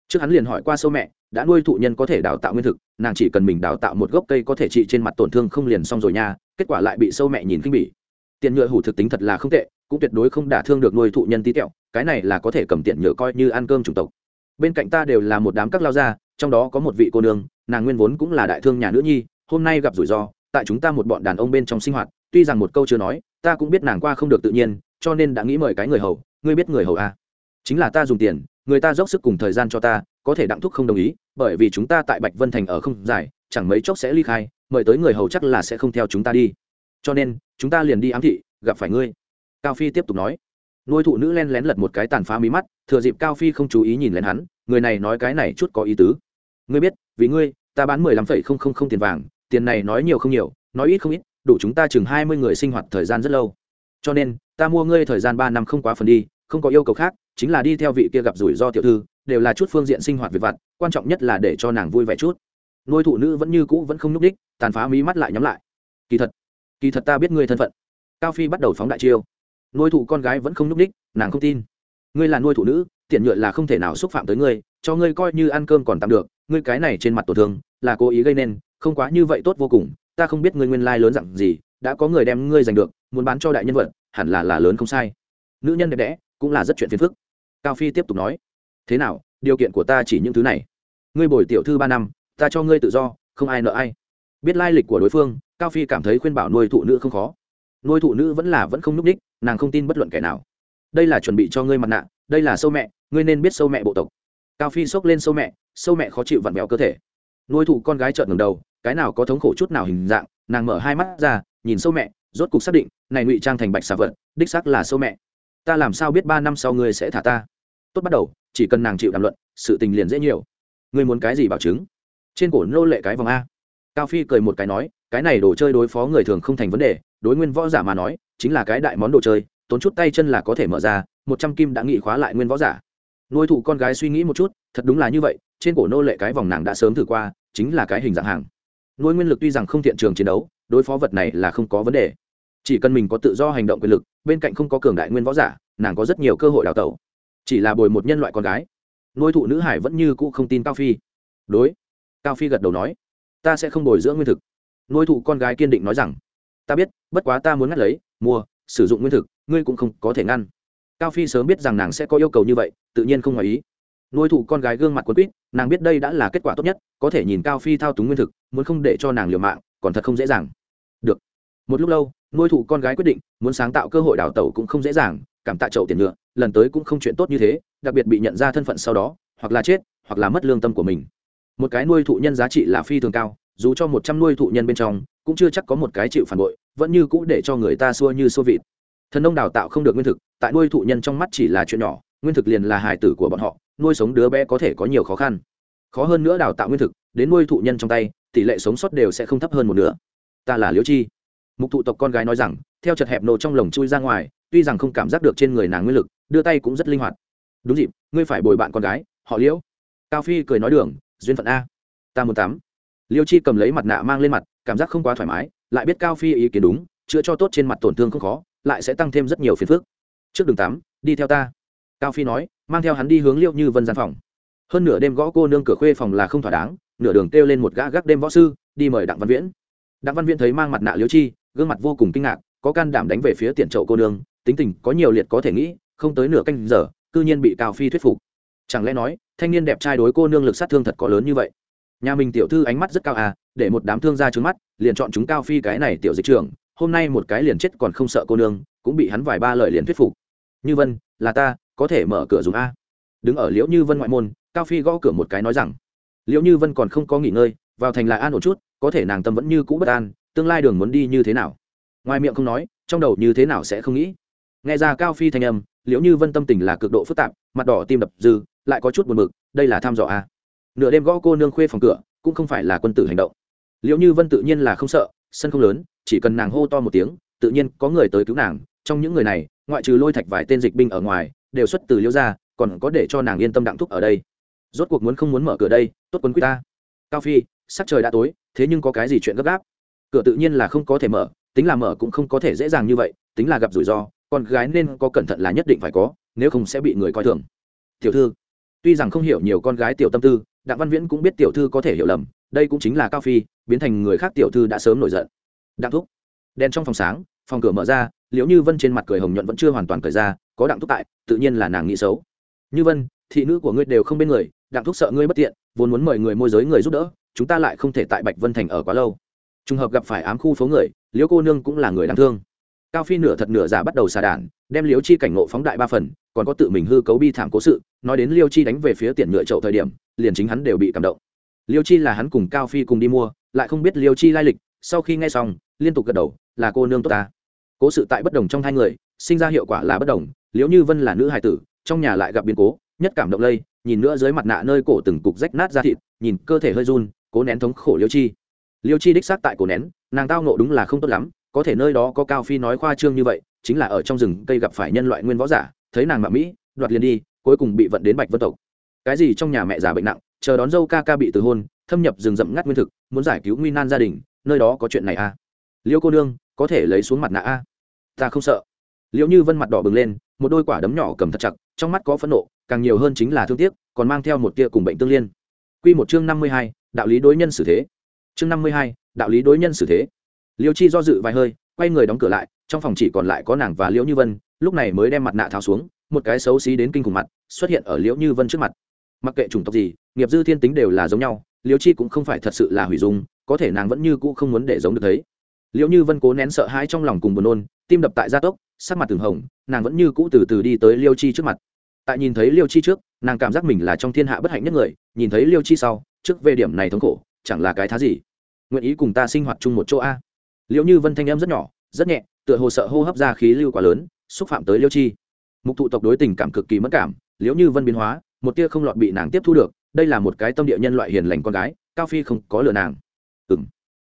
Trước hắn liền hỏi qua sâu mẹ, đã nuôi thụ nhân có thể đào tạo nguyên thực, nàng chỉ cần mình đào tạo một gốc cây có thể trị trên mặt tổn thương không liền xong rồi nha, kết quả lại bị sâu mẹ nhìn khinh bỉ. Tiền nhựa hủ thực tính thật là không tệ, cũng tuyệt đối không đả thương được nuôi thụ nhân tí tẹo, cái này là có thể cầm tiền nhựa coi như ăn cơm chủng tộc bên cạnh ta đều là một đám các lao gia, trong đó có một vị cô nương, nàng nguyên vốn cũng là đại thương nhà nữ nhi, hôm nay gặp rủi ro, tại chúng ta một bọn đàn ông bên trong sinh hoạt, tuy rằng một câu chưa nói, ta cũng biết nàng qua không được tự nhiên, cho nên đã nghĩ mời cái người hầu, ngươi biết người hầu à? chính là ta dùng tiền, người ta dốc sức cùng thời gian cho ta, có thể đặng thúc không đồng ý, bởi vì chúng ta tại bạch vân thành ở không dài, chẳng mấy chốc sẽ ly khai, mời tới người hầu chắc là sẽ không theo chúng ta đi. Cho nên, chúng ta liền đi ám thị, gặp phải ngươi. Cao phi tiếp tục nói nuôi thụ nữ len lén lật một cái tàn phá mí mắt, thừa dịp cao phi không chú ý nhìn lên hắn, người này nói cái này chút có ý tứ. Ngươi biết, vì ngươi, ta bán mười lăm phẩy không không không tiền vàng, tiền này nói nhiều không nhiều, nói ít không ít, đủ chúng ta chừng hai mươi người sinh hoạt thời gian rất lâu. Cho nên, ta mua ngươi thời gian ba năm không quá phần đi, không có yêu cầu khác, chính là đi theo vị kia gặp rủi ro tiểu thư, đều là chút phương diện sinh hoạt về vặt, quan trọng nhất là để cho nàng vui vẻ chút. Nuôi thụ nữ vẫn như cũ vẫn không nhúc đích tàn phá mí mắt lại nhắm lại. Kỳ thật kỳ thật ta biết ngươi thân phận. Cao phi bắt đầu phóng đại chiêu nuôi thụ con gái vẫn không nhúc đích nàng không tin. Ngươi là nuôi thụ nữ, tiện nhựa là không thể nào xúc phạm tới ngươi, cho ngươi coi như ăn cơm còn tạm được, ngươi cái này trên mặt tổn thương, là cố ý gây nên, không quá như vậy tốt vô cùng, ta không biết ngươi nguyên lai lớn dặn gì, đã có người đem ngươi giành được, muốn bán cho đại nhân vật, hẳn là là lớn không sai. Nữ nhân đẹp đẽ, cũng là rất chuyện phiền phức. Cao phi tiếp tục nói, thế nào, điều kiện của ta chỉ những thứ này. Ngươi bồi tiểu thư ba năm, ta cho ngươi tự do, không ai nợ ai. Biết lai lịch của đối phương, cao phi cảm thấy khuyên bảo nuôi thụ nữ không khó. Nuôi thụ nữ vẫn là vẫn không núp đích nàng không tin bất luận kẻ nào. Đây là chuẩn bị cho ngươi mặt nạ, đây là sâu mẹ, ngươi nên biết sâu mẹ bộ tộc. Cao phi xốc lên sâu mẹ sâu mẹ khó chịu vặn vẹo cơ thể. Nuôi thụ con gái trợn ngầm đầu, cái nào có thống khổ chút nào hình dạng, nàng mở hai mắt ra, nhìn sâu mẹ, rốt cục xác định, này ngụy trang thành bạch xà vật, đích xác là sâu mẹ. Ta làm sao biết ba năm sau ngươi sẽ thả ta? Tốt bắt đầu, chỉ cần nàng chịu đàm luận, sự tình liền dễ nhiều. Ngươi muốn cái gì bảo chứng? Trên cổ nô lệ cái vòng a. Cao phi cười một cái nói, cái này đồ chơi đối phó người thường không thành vấn đề đối nguyên võ giả mà nói, chính là cái đại món đồ chơi, tốn chút tay chân là có thể mở ra, một trăm kim đã nghị khóa lại nguyên võ giả. Nuôi thụ con gái suy nghĩ một chút, thật đúng là như vậy, trên cổ nô lệ cái vòng nàng đã sớm thử qua, chính là cái hình dạng hàng. Nuôi nguyên lực tuy rằng không thiện trường chiến đấu, đối phó vật này là không có vấn đề. Chỉ cần mình có tự do hành động quyền lực, bên cạnh không có cường đại nguyên võ giả, nàng có rất nhiều cơ hội đào tẩu. Chỉ là bồi một nhân loại con gái. Nuôi thụ nữ hải vẫn như cũ không tin cao phi. Đối. Cao phi gật đầu nói, ta sẽ không bồi dưỡng nguyên thực. Nuôi thụ con gái kiên định nói rằng ta biết, bất quá ta muốn ngắt lấy, mua, sử dụng nguyên thực, ngươi cũng không có thể ngăn. Cao phi sớm biết rằng nàng sẽ có yêu cầu như vậy, tự nhiên không ngoài ý. Nuôi thụ con gái gương mặt quấn quýt, nàng biết đây đã là kết quả tốt nhất, có thể nhìn cao phi thao túng nguyên thực, muốn không để cho nàng liều mạng, còn thật không dễ dàng. Được. Một lúc lâu, nuôi thụ con gái quyết định, muốn sáng tạo cơ hội đào tẩu cũng không dễ dàng, cảm tạ chậu tiền nhựa, lần tới cũng không chuyện tốt như thế, đặc biệt bị nhận ra thân phận sau đó, hoặc là chết, hoặc là mất lương tâm của mình. Một cái nuôi thụ nhân giá trị là phi thường cao, dù cho một trăm nuôi thụ nhân bên trong cũng chưa chắc có một cái chịu phản bội, vẫn như cũ để cho người ta xua như xua vịt. Thần nông đào tạo không được nguyên thực, tại nuôi thụ nhân trong mắt chỉ là chuyện nhỏ, nguyên thực liền là hài tử của bọn họ, nuôi sống đứa bé có thể có nhiều khó khăn. Khó hơn nữa đào tạo nguyên thực, đến nuôi thụ nhân trong tay, tỷ lệ sống sót đều sẽ không thấp hơn một nửa. Ta là liễu chi. Mục thụ tộc con gái nói rằng, theo chật hẹp nổ trong lồng chui ra ngoài, tuy rằng không cảm giác được trên người nàng nguyên lực, đưa tay cũng rất linh hoạt. Đúng dịp, ngươi phải bồi bạn con gái, họ liễu. Cao phi cười nói đường, duyên phận a. Ta muốn tắm. Liêu chi cầm lấy mặt nạ mang lên mặt cảm giác không quá thoải mái, lại biết cao phi ý kiến đúng, chữa cho tốt trên mặt tổn thương không khó, lại sẽ tăng thêm rất nhiều phiền phức. Trước đường tắm đi theo ta. Cao phi nói, mang theo hắn đi hướng liệu như vân gian phòng. Hơn nửa đêm gõ cô nương cửa khuê phòng là không thỏa đáng, nửa đường kêu lên một gã gác đêm võ sư, đi mời đặng văn viễn. Đặng văn viễn thấy mang mặt nạ liêu chi, gương mặt vô cùng kinh ngạc, có can đảm đánh về phía tiền trậu cô nương, tính tình có nhiều liệt có thể nghĩ, không tới nửa canh giờ, cư nhiên bị cao phi thuyết phục. Chẳng lẽ nói, thanh niên đẹp trai đối cô nương lực sát thương thật có lớn như vậy? Nhà mình tiểu thư ánh mắt rất cao à để một đám thương gia trướng mắt, liền chọn chúng cao phi cái này tiểu dịch trưởng, hôm nay một cái liền chết còn không sợ cô nương, cũng bị hắn vài ba lời liền thuyết phục. Như vân, là ta, có thể mở cửa dùng a. Đứng ở liễu như vân ngoại môn, cao phi gõ cửa một cái nói rằng, liễu như vân còn không có nghỉ ngơi, vào thành lại an ổn chút, có thể nàng tâm vẫn như cũ bất an, tương lai đường muốn đi như thế nào? Ngoài miệng không nói, trong đầu như thế nào sẽ không nghĩ. Nghe ra cao phi thanh âm, liễu như vân tâm tình là cực độ phức tạp, mặt đỏ tim đập dư, lại có chút buồn bực, đây là tham dò a nửa đêm gõ cô nương khuê phòng cửa, cũng không phải là quân tử hành động. Liễu như vân tự nhiên là không sợ, sân không lớn, chỉ cần nàng hô to một tiếng, tự nhiên có người tới cứu nàng. Trong những người này, ngoại trừ lôi thạch vài tên dịch binh ở ngoài, đều xuất từ liễu gia, còn có để cho nàng yên tâm đặng thúc ở đây. Rốt cuộc muốn không muốn mở cửa đây, tốt quân quý ta. Cao phi, sắc trời đã tối, thế nhưng có cái gì chuyện gấp gáp? Cửa tự nhiên là không có thể mở, tính là mở cũng không có thể dễ dàng như vậy, tính là gặp rủi ro, con gái nên có cẩn thận là nhất định phải có, nếu không sẽ bị người coi thường. Tiểu thư, tuy rằng không hiểu nhiều con gái tiểu tâm tư đặng văn viễn cũng biết tiểu thư có thể hiểu lầm, đây cũng chính là cao phi, biến thành người khác tiểu thư đã sớm nổi giận. Đặng thúc. Đèn trong phòng sáng, phòng cửa mở ra, liễu như vân trên mặt cười hồng nhuận vẫn chưa hoàn toàn cười ra, có đặng thúc tại, tự nhiên là nàng nghĩ xấu. Như vân, thị nữ của ngươi đều không bên người, đặng thúc sợ ngươi bất tiện, vốn muốn mời người môi giới người giúp đỡ, chúng ta lại không thể tại bạch vân thành ở quá lâu. Trùng hợp gặp phải ám khu phố người, liễu cô nương cũng là người đáng thương cao phi nửa thật nửa giả bắt đầu xà đản, đem Liêu chi cảnh ngộ phóng đại ba phần, còn có tự mình hư cấu bi thảm cố sự, nói đến liêu chi đánh về phía tiền nhựa chậu thời điểm, liền chính hắn đều bị cảm động. Liêu chi là hắn cùng cao phi cùng đi mua, lại không biết liêu chi lai lịch, sau khi nghe xong, liên tục gật đầu, là cô nương tốt ta. Cố sự tại bất đồng trong hai người, sinh ra hiệu quả là bất đồng liễu như vân là nữ hài tử, trong nhà lại gặp biến cố, nhất cảm động lây, nhìn nữa dưới mặt nạ nơi cổ từng cục rách nát ra thịt, nhìn cơ thể hơi run, cố nén thống khổ liêu chi. Liêu chi đích xác tại cổ nén, nàng tao nộ đúng là không tốt lắm có thể nơi đó có cao phi nói khoa trương như vậy chính là ở trong rừng cây gặp phải nhân loại nguyên võ giả thấy nàng mạ mỹ đoạt liền đi cuối cùng bị vận đến bạch vân tộc cái gì trong nhà mẹ già bệnh nặng chờ đón dâu ca ca bị từ hôn thâm nhập rừng rậm ngắt nguyên thực muốn giải cứu nguy nan gia đình nơi đó có chuyện này à liêu cô nương có thể lấy xuống mặt nạ a à? ta không sợ liệu như vân mặt đỏ bừng lên một đôi quả đấm nhỏ cầm thật chặt trong mắt có phẫn nộ càng nhiều hơn chính là thương tiếc còn mang theo một tia cùng bệnh tương liên Quy một chương năm mươi hai, đạo lý đối nhân xử thế. Chương năm mươi hai, đạo lý đối nhân xử thế. Liêu Chi do dự vài hơi, quay người đóng cửa lại, trong phòng chỉ còn lại có nàng và Liễu Như Vân, lúc này mới đem mặt nạ tháo xuống, một cái xấu xí đến kinh khủng mặt xuất hiện ở Liễu Như Vân trước mặt. Mặc kệ chủng tộc gì, nghiệp dư thiên tính đều là giống nhau, Liễu Chi cũng không phải thật sự là hủy dung, có thể nàng vẫn như cũ không muốn để giống được thấy. Liễu Như Vân cố nén sợ hãi trong lòng cùng buồn nôn, tim đập tại gia tốc, sắc mặt từng hồng, nàng vẫn như cũ từ từ đi tới Liêu Chi trước mặt. Tại nhìn thấy Liêu Chi trước, nàng cảm giác mình là trong thiên hạ bất hạnh nhất người, nhìn thấy Liêu Chi sau, trước về điểm này thống khổ, chẳng là cái thá gì. Nguyện ý cùng ta sinh hoạt chung một chỗ a liệu Như Vân thanh em rất nhỏ, rất nhẹ, tựa hồ sợ hô hấp ra khí lưu quá lớn xúc phạm tới liêu chi. Mục thụ tộc đối tình cảm cực kỳ mất cảm liệu như vân biến hóa một tia không lọt bị nàng tiếp thu được đây là một cái tâm địa nhân loại hiền lành con gái cao phi không có lừa nàng. Ừ m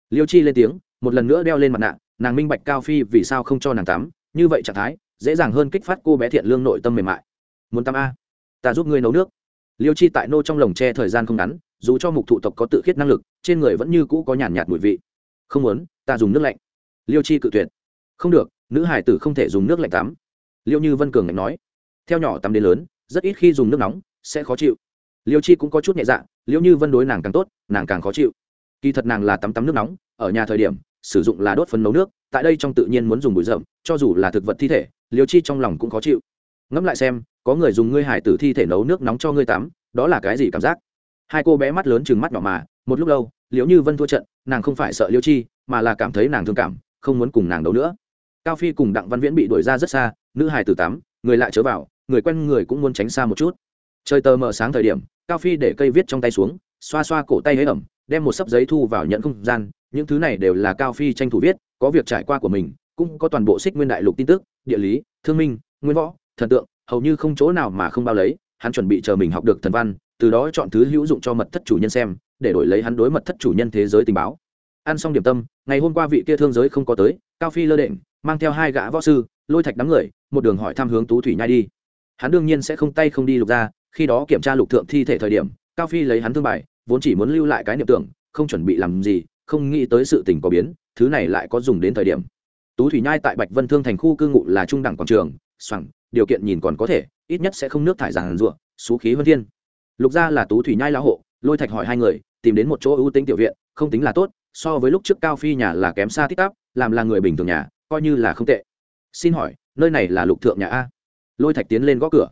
liêu chi lên tiếng một lần nữa đeo lên mặt nạ nàng minh bạch cao phi vì sao không cho nàng tắm như vậy trạng thái dễ dàng hơn kích phát cô bé thiện lương nội tâm mềm mại. Muốn tắm a? Ta giúp ngươi nấu nước. Liêu chi tại nô trong lồng tre thời gian không ngắn dù cho mục thụ tộc có tự khiết năng lực trên người vẫn như cũ có nhàn nhạt mùi vị. Không muốn ta dùng nước lạnh. Liêu chi cự tuyệt. Không được, nữ hải tử không thể dùng nước lạnh tắm. Liêu như vân cường ngạnh nói. Theo nhỏ tắm đến lớn, rất ít khi dùng nước nóng, sẽ khó chịu. Liêu chi cũng có chút nhẹ dạ liêu như vân đối nàng càng tốt, nàng càng khó chịu. Kỳ thật nàng là tắm tắm nước nóng, ở nhà thời điểm, sử dụng là đốt phấn nấu nước, tại đây trong tự nhiên muốn dùng bụi rậm, cho dù là thực vật thi thể, liêu chi trong lòng cũng khó chịu. Ngẫm lại xem, có người dùng ngươi hải tử thi thể nấu nước nóng cho ngươi tắm, đó là cái gì cảm giác? Hai cô bé mắt lớn chừng mắt nhỏ mà, một lúc lâu liễu như vân thua trận, nàng không phải sợ liêu chi mà là cảm thấy nàng thương cảm, không muốn cùng nàng đấu nữa. Cao phi cùng đặng văn viễn bị đuổi ra rất xa, nữ hài từ tám, người lại chớ vào, người quen người cũng muốn tránh xa một chút. Trời tờ mờ sáng thời điểm, cao phi để cây viết trong tay xuống, xoa xoa cổ tay hế ẩm, đem một sấp giấy thu vào nhận không gian, những thứ này đều là cao phi tranh thủ viết, có việc trải qua của mình, cũng có toàn bộ xích nguyên đại lục tin tức, địa lý, thương minh, nguyên võ, thần tượng, hầu như không chỗ nào mà không bao lấy, hắn chuẩn bị chờ mình học được thần văn, từ đó chọn thứ hữu dụng cho mật thất chủ nhân xem, để đổi lấy hắn đối mật thất chủ nhân thế giới tình báo ăn xong điểm tâm, ngày hôm qua vị kia thương giới không có tới, cao phi lơ đễnh, mang theo hai gã võ sư, lôi thạch đám người, một đường hỏi thăm hướng tú thủy nhai đi. Hắn đương nhiên sẽ không tay không đi lục ra, khi đó kiểm tra lục thượng thi thể thời điểm, cao phi lấy hắn thương bài, vốn chỉ muốn lưu lại cái niệm tưởng, không chuẩn bị làm gì, không nghĩ tới sự tình có biến, thứ này lại có dùng đến thời điểm. Tú thủy nhai tại bạch vân thương thành khu cư ngụ là trung đẳng quảng trường, soảng, điều kiện nhìn còn có thể, ít nhất sẽ không nước thải giàn ruộng xú khí vân thiên. Lục gia là tú thủy nhai lão hộ, lôi thạch hỏi hai người, tìm đến một chỗ ưu tính tiểu viện, không tính là tốt so với lúc trước cao phi nhà là kém xa tích tắp, làm là người bình thường nhà, coi như là không tệ. Xin hỏi, nơi này là lục thượng nhà a? Lôi thạch tiến lên gõ cửa.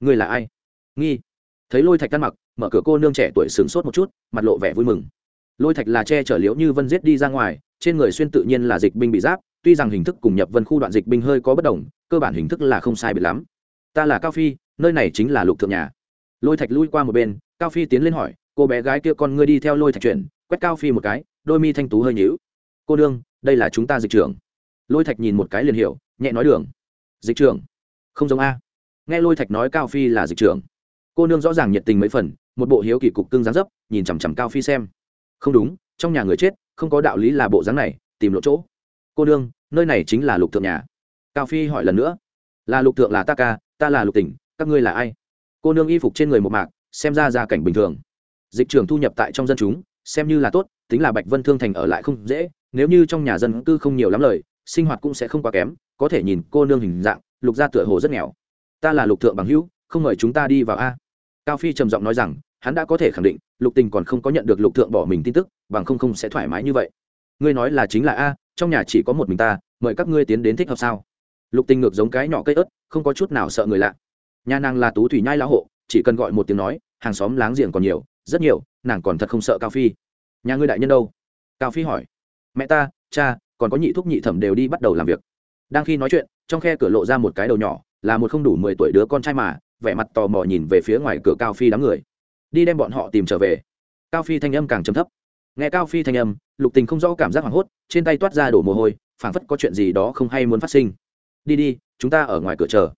Người là ai? Nghi. Thấy lôi thạch ăn mặc, mở cửa cô nương trẻ tuổi sửng sốt một chút, mặt lộ vẻ vui mừng. Lôi thạch là che chở liễu như vân giết đi ra ngoài, trên người xuyên tự nhiên là dịch binh bị giáp, tuy rằng hình thức cùng nhập vân khu đoạn dịch binh hơi có bất đồng, cơ bản hình thức là không sai biệt lắm. Ta là cao phi, nơi này chính là lục thượng nhà. Lôi thạch lui qua một bên, cao phi tiến lên hỏi, cô bé gái kia con ngươi đi theo lôi thạch chuyển, quét cao phi một cái đôi mi thanh tú hơi nhíu. Cô đương đây là chúng ta dịch trưởng. Lôi thạch nhìn một cái liền hiểu, nhẹ nói đường. Dịch trưởng? Không giống a. Nghe lôi thạch nói cao phi là dịch trưởng, cô nương rõ ràng nhiệt tình mấy phần, một bộ hiếu kỳ cục cưng dáng dấp, nhìn chằm chằm cao phi xem. Không đúng, trong nhà người chết, không có đạo lý là bộ dáng này, tìm lộ chỗ. Cô nương, nơi này chính là lục thượng nhà. Cao phi hỏi lần nữa. Là lục thượng là ta ca, ta là lục tỉnh, các ngươi là ai? Cô nương y phục trên người một mạc, xem ra gia cảnh bình thường. Dịch trường thu nhập tại trong dân chúng xem như là tốt, tính là bạch vân thương thành ở lại không dễ, nếu như trong nhà dân cư không nhiều lắm lời, sinh hoạt cũng sẽ không quá kém, có thể nhìn cô nương hình dạng, lục gia tựa hồ rất nghèo. Ta là lục thượng bằng hữu, không mời chúng ta đi vào a. Cao phi trầm giọng nói rằng, hắn đã có thể khẳng định, lục tình còn không có nhận được lục thượng bỏ mình tin tức, bằng không không sẽ thoải mái như vậy. Ngươi nói là chính là a, trong nhà chỉ có một mình ta, mời các ngươi tiến đến thích hợp sao? Lục tình ngược giống cái nhỏ cây ớt, không có chút nào sợ người lạ. Nhà nàng là tú thủy nhai lão hộ, chỉ cần gọi một tiếng nói, hàng xóm láng giềng còn nhiều, rất nhiều nàng còn thật không sợ cao phi. Nhà ngươi đại nhân đâu? Cao phi hỏi. Mẹ ta, cha, còn có nhị thúc nhị thẩm đều đi bắt đầu làm việc. Đang khi nói chuyện, trong khe cửa lộ ra một cái đầu nhỏ, là một không đủ mười tuổi đứa con trai mà, vẻ mặt tò mò nhìn về phía ngoài cửa cao phi đám người. Đi đem bọn họ tìm trở về. Cao phi thanh âm càng trầm thấp. Nghe cao phi thanh âm, lục tình không rõ cảm giác hoảng hốt, trên tay toát ra đổ mồ hôi, phảng phất có chuyện gì đó không hay muốn phát sinh. Đi đi, chúng ta ở ngoài cửa chờ.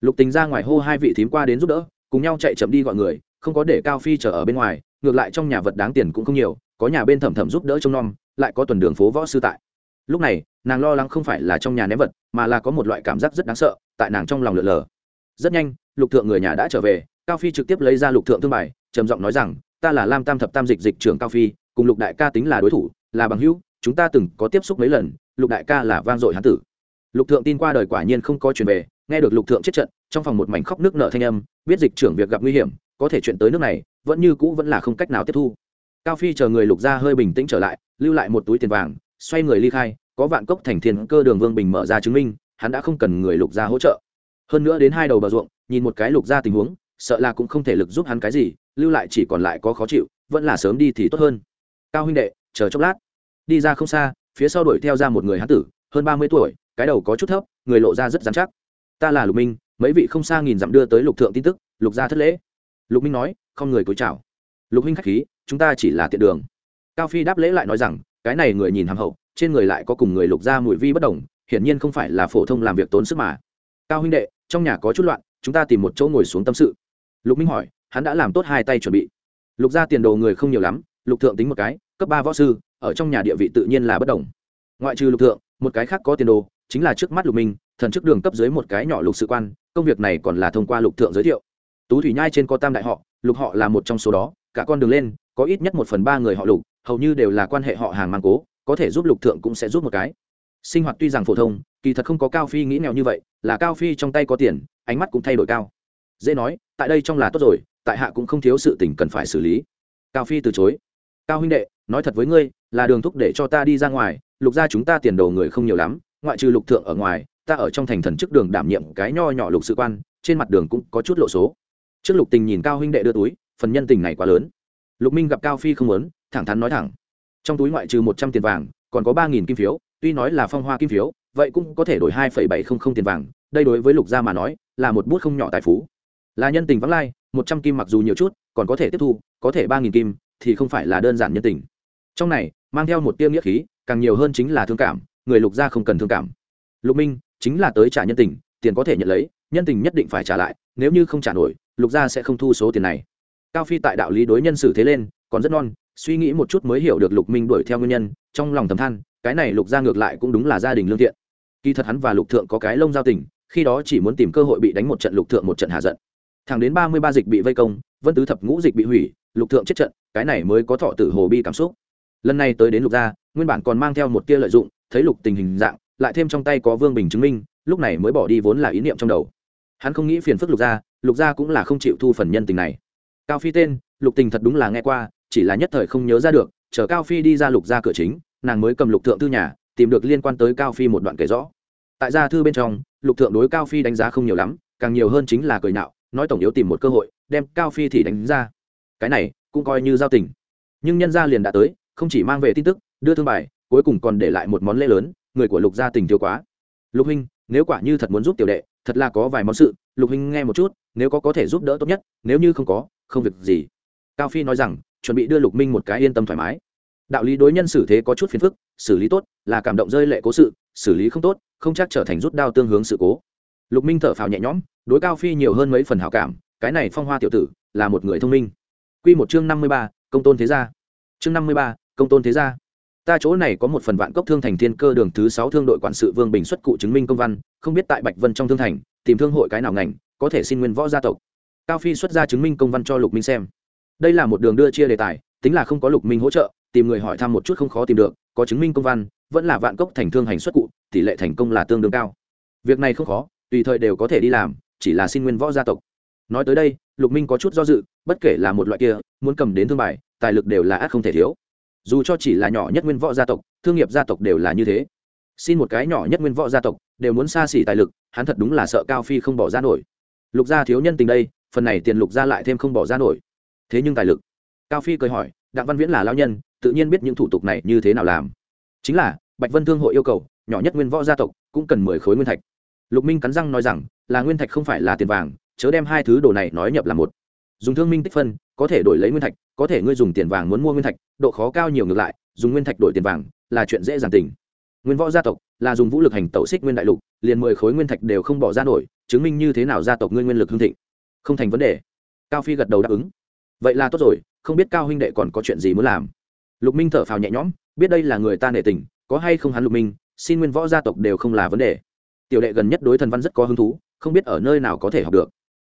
Lục tình ra ngoài hô hai vị thím qua đến giúp đỡ, cùng nhau chạy chậm đi gọi người, không có để cao phi chờ ở bên ngoài ngược lại trong nhà vật đáng tiền cũng không nhiều, có nhà bên thẩm thẩm giúp đỡ trông nom, lại có tuần đường phố võ sư tại. Lúc này, nàng lo lắng không phải là trong nhà ném vật, mà là có một loại cảm giác rất đáng sợ, tại nàng trong lòng lượn lờ. Rất nhanh, lục thượng người nhà đã trở về, cao phi trực tiếp lấy ra lục thượng thương bài, trầm giọng nói rằng, ta là lam tam thập tam dịch dịch trưởng cao phi, cùng lục đại ca tính là đối thủ, là bằng hữu, chúng ta từng có tiếp xúc mấy lần, lục đại ca là vang dội hán tử. Lục thượng tin qua đời quả nhiên không có chuyện về, nghe được lục thượng chết trận, trong phòng một mảnh khóc nước nợ thanh âm, biết dịch trưởng việc gặp nguy hiểm, có thể chuyện tới nước này vẫn như cũ vẫn là không cách nào tiếp thu. Cao phi chờ người lục ra hơi bình tĩnh trở lại, lưu lại một túi tiền vàng, xoay người ly khai, có vạn cốc thành thiên cơ đường vương bình mở ra chứng minh, hắn đã không cần người lục ra hỗ trợ. Hơn nữa đến hai đầu bờ ruộng, nhìn một cái lục ra tình huống, sợ là cũng không thể lực giúp hắn cái gì, lưu lại chỉ còn lại có khó chịu, vẫn là sớm đi thì tốt hơn. Cao huynh đệ, chờ chốc lát. Đi ra không xa, phía sau đuổi theo ra một người hán tử, hơn ba mươi tuổi, cái đầu có chút thấp, người lộ ra rất dán chắc. Ta là lục minh, mấy vị không xa nghìn dặm đưa tới lục thượng tin tức, lục gia thất lễ lục minh nói, không người cúi chào. Lục minh khách khí, chúng ta chỉ là tiện đường. Cao phi đáp lễ lại nói rằng, cái này người nhìn hàm hậu, trên người lại có cùng người lục gia mùi vi bất đồng, hiển nhiên không phải là phổ thông làm việc tốn sức mà. Cao huynh đệ, trong nhà có chút loạn, chúng ta tìm một chỗ ngồi xuống tâm sự. Lục minh hỏi, hắn đã làm tốt hai tay chuẩn bị. Lục gia tiền đồ người không nhiều lắm, lục thượng tính một cái, cấp ba võ sư, ở trong nhà địa vị tự nhiên là bất đồng. Ngoại trừ lục thượng, một cái khác có tiền đồ, chính là trước mắt lục minh, thần chức đường cấp dưới một cái nhỏ lục sự quan, công việc này còn là thông qua lục thượng giới thiệu tú thủy nhai trên có tam đại họ, lục họ là một trong số đó, cả con đường lên, có ít nhất một phần ba người họ lục, hầu như đều là quan hệ họ hàng mang cố, có thể giúp lục thượng cũng sẽ giúp một cái. Sinh hoạt tuy rằng phổ thông, kỳ thật không có cao phi nghĩ nghèo như vậy, là cao phi trong tay có tiền, ánh mắt cũng thay đổi cao. Dễ nói, tại đây trong là tốt rồi, tại hạ cũng không thiếu sự tình cần phải xử lý. Cao phi từ chối. Cao huynh đệ, nói thật với ngươi, là đường thúc để cho ta đi ra ngoài, lục ra chúng ta tiền đồ người không nhiều lắm, ngoại trừ lục thượng ở ngoài, ta ở trong thành thần chức đường đảm nhiệm cái nho nhỏ lục sự quan, trên mặt đường cũng có chút lộ số trước lục tình nhìn cao huynh đệ đưa túi, phần nhân tình này quá lớn. Lục minh gặp cao phi không muốn, thẳng thắn nói thẳng. Trong túi ngoại trừ một trăm tiền vàng, còn có ba nghìn kim phiếu, tuy nói là phong hoa kim phiếu, vậy cũng có thể đổi hai phẩy bảy không không tiền vàng, đây đối với lục gia mà nói, là một bút không nhỏ tài phú. Là nhân tình vắng lai, một trăm kim mặc dù nhiều chút, còn có thể tiếp thu, có thể ba nghìn kim, thì không phải là đơn giản nhân tình. Trong này, mang theo một tiêu nghĩa khí, càng nhiều hơn chính là thương cảm, người lục gia không cần thương cảm. Lục minh, chính là tới trả nhân tình, tiền có thể nhận lấy, nhân tình nhất định phải trả lại, nếu như không trả nổi lục gia sẽ không thu số tiền này. Cao phi tại đạo lý đối nhân xử thế lên, còn rất non, suy nghĩ một chút mới hiểu được lục minh đuổi theo nguyên nhân, trong lòng thầm than, cái này lục gia ngược lại cũng đúng là gia đình lương thiện. Kỳ thật hắn và lục thượng có cái lông giao tình, khi đó chỉ muốn tìm cơ hội bị đánh một trận lục thượng một trận hạ giận. Thẳng đến ba mươi ba dịch bị vây công, vân tứ thập ngũ dịch bị hủy, lục thượng chết trận, cái này mới có thọ tử hồ bi cảm xúc. Lần này tới đến lục gia, nguyên bản còn mang theo một tia lợi dụng, thấy lục tình hình dạng, lại thêm trong tay có vương bình chứng minh, lúc này mới bỏ đi vốn là ý niệm trong đầu. Hắn không nghĩ phiền phức lục gia lục gia cũng là không chịu thu phần nhân tình này. Cao phi tên lục tình thật đúng là nghe qua chỉ là nhất thời không nhớ ra được chờ cao phi đi ra lục gia cửa chính nàng mới cầm lục thượng thư nhà tìm được liên quan tới cao phi một đoạn kể rõ. Tại gia thư bên trong lục thượng đối cao phi đánh giá không nhiều lắm càng nhiều hơn chính là cười nhạo, nói tổng yếu tìm một cơ hội đem cao phi thì đánh ra. Cái này cũng coi như giao tình. Nhưng nhân gia liền đã tới không chỉ mang về tin tức đưa thương bài cuối cùng còn để lại một món lễ lớn người của lục gia tình thiếu quá. Lục huynh nếu quả như thật muốn giúp tiểu đệ, thật là có vài món sự, lục huynh nghe một chút, nếu có có thể giúp đỡ tốt nhất, nếu như không có, không việc gì. Cao phi nói rằng, chuẩn bị đưa lục minh một cái yên tâm thoải mái. Đạo lý đối nhân xử thế có chút phiền phức, xử lý tốt là cảm động rơi lệ cố sự, xử lý không tốt, không chắc trở thành rút đao tương hướng sự cố. Lục minh thở phào nhẹ nhõm, đối cao phi nhiều hơn mấy phần hảo cảm, cái này phong hoa tiểu tử, là một người thông minh. Q một chương năm mươi ba, công tôn thế gia. Chương năm mươi ba, công tôn thế gia ta chỗ này có một phần vạn cốc thương thành thiên cơ đường thứ sáu thương đội quản sự vương bình xuất cụ chứng minh công văn, không biết tại bạch vân trong thương thành, tìm thương hội cái nào ngành, có thể xin nguyên võ gia tộc. Cao phi xuất ra chứng minh công văn cho lục minh xem. Đây là một đường đưa chia đề tài, tính là không có lục minh hỗ trợ, tìm người hỏi thăm một chút không khó tìm được, có chứng minh công văn, vẫn là vạn cốc thành thương hành xuất cụ, tỷ lệ thành công là tương đương cao. Việc này không khó, tùy thời đều có thể đi làm, chỉ là xin nguyên võ gia tộc. Nói tới đây, lục minh có chút do dự, bất kể là một loại kia, muốn cầm đến thương bài, tài lực đều là ác không thể thiếu dù cho chỉ là nhỏ nhất nguyên võ gia tộc, thương nghiệp gia tộc đều là như thế. Xin một cái nhỏ nhất nguyên võ gia tộc, đều muốn xa xỉ tài lực, hắn thật đúng là sợ cao phi không bỏ ra nổi. Lục gia thiếu nhân tình đây, phần này tiền lục gia lại thêm không bỏ ra nổi. Thế nhưng tài lực. Cao phi cười hỏi, đặng văn viễn là lao nhân, tự nhiên biết những thủ tục này như thế nào làm. Chính là, bạch vân thương hội yêu cầu, nhỏ nhất nguyên võ gia tộc cũng cần mười khối nguyên thạch. Lục minh cắn răng nói rằng, là nguyên thạch không phải là tiền vàng, chớ đem hai thứ đồ này nói nhập là một. Dùng thương minh tích phân có thể đổi lấy nguyên thạch, có thể ngươi dùng tiền vàng muốn mua nguyên thạch, độ khó cao nhiều ngược lại, dùng nguyên thạch đổi tiền vàng là chuyện dễ dàng tình. Nguyên võ gia tộc là dùng vũ lực hành tẩu xích nguyên đại lục, liền mười khối nguyên thạch đều không bỏ ra nổi, chứng minh như thế nào gia tộc ngươi nguyên lực hương thịnh. Không thành vấn đề. Cao phi gật đầu đáp ứng. Vậy là tốt rồi, không biết cao huynh đệ còn có chuyện gì muốn làm? Lục minh thở phào nhẹ nhõm, biết đây là người ta nể tình, có hay không hắn lục minh, xin nguyên võ gia tộc đều không là vấn đề. Tiểu đệ gần nhất đối thần văn rất có hứng thú, không biết ở nơi nào có thể học được.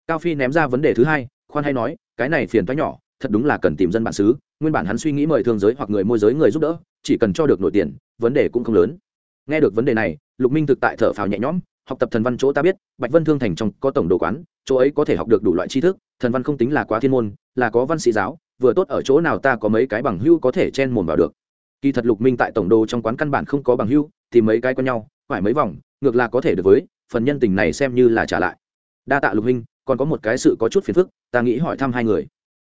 Cao phi ném ra vấn đề thứ hai, khoan hay nói cái này phiền toái nhỏ, thật đúng là cần tìm dân bản xứ, nguyên bản hắn suy nghĩ mời thương giới hoặc người môi giới người giúp đỡ, chỉ cần cho được nội tiền, vấn đề cũng không lớn. Nghe được vấn đề này, lục minh thực tại thở phào nhẹ nhõm, học tập thần văn chỗ ta biết, bạch vân thương thành trong có tổng đồ quán, chỗ ấy có thể học được đủ loại tri thức, thần văn không tính là quá thiên môn, là có văn sĩ giáo, vừa tốt ở chỗ nào ta có mấy cái bằng hưu có thể chen mồm vào được. Kỳ thật lục minh tại tổng đồ trong quán căn bản không có bằng hưu thì mấy cái con nhau, phải mấy vòng, ngược là có thể được với, phần nhân tình này xem như là trả lại. Đa tạ lục minh còn có một cái sự có chút phiền phức, ta nghĩ hỏi thăm hai người.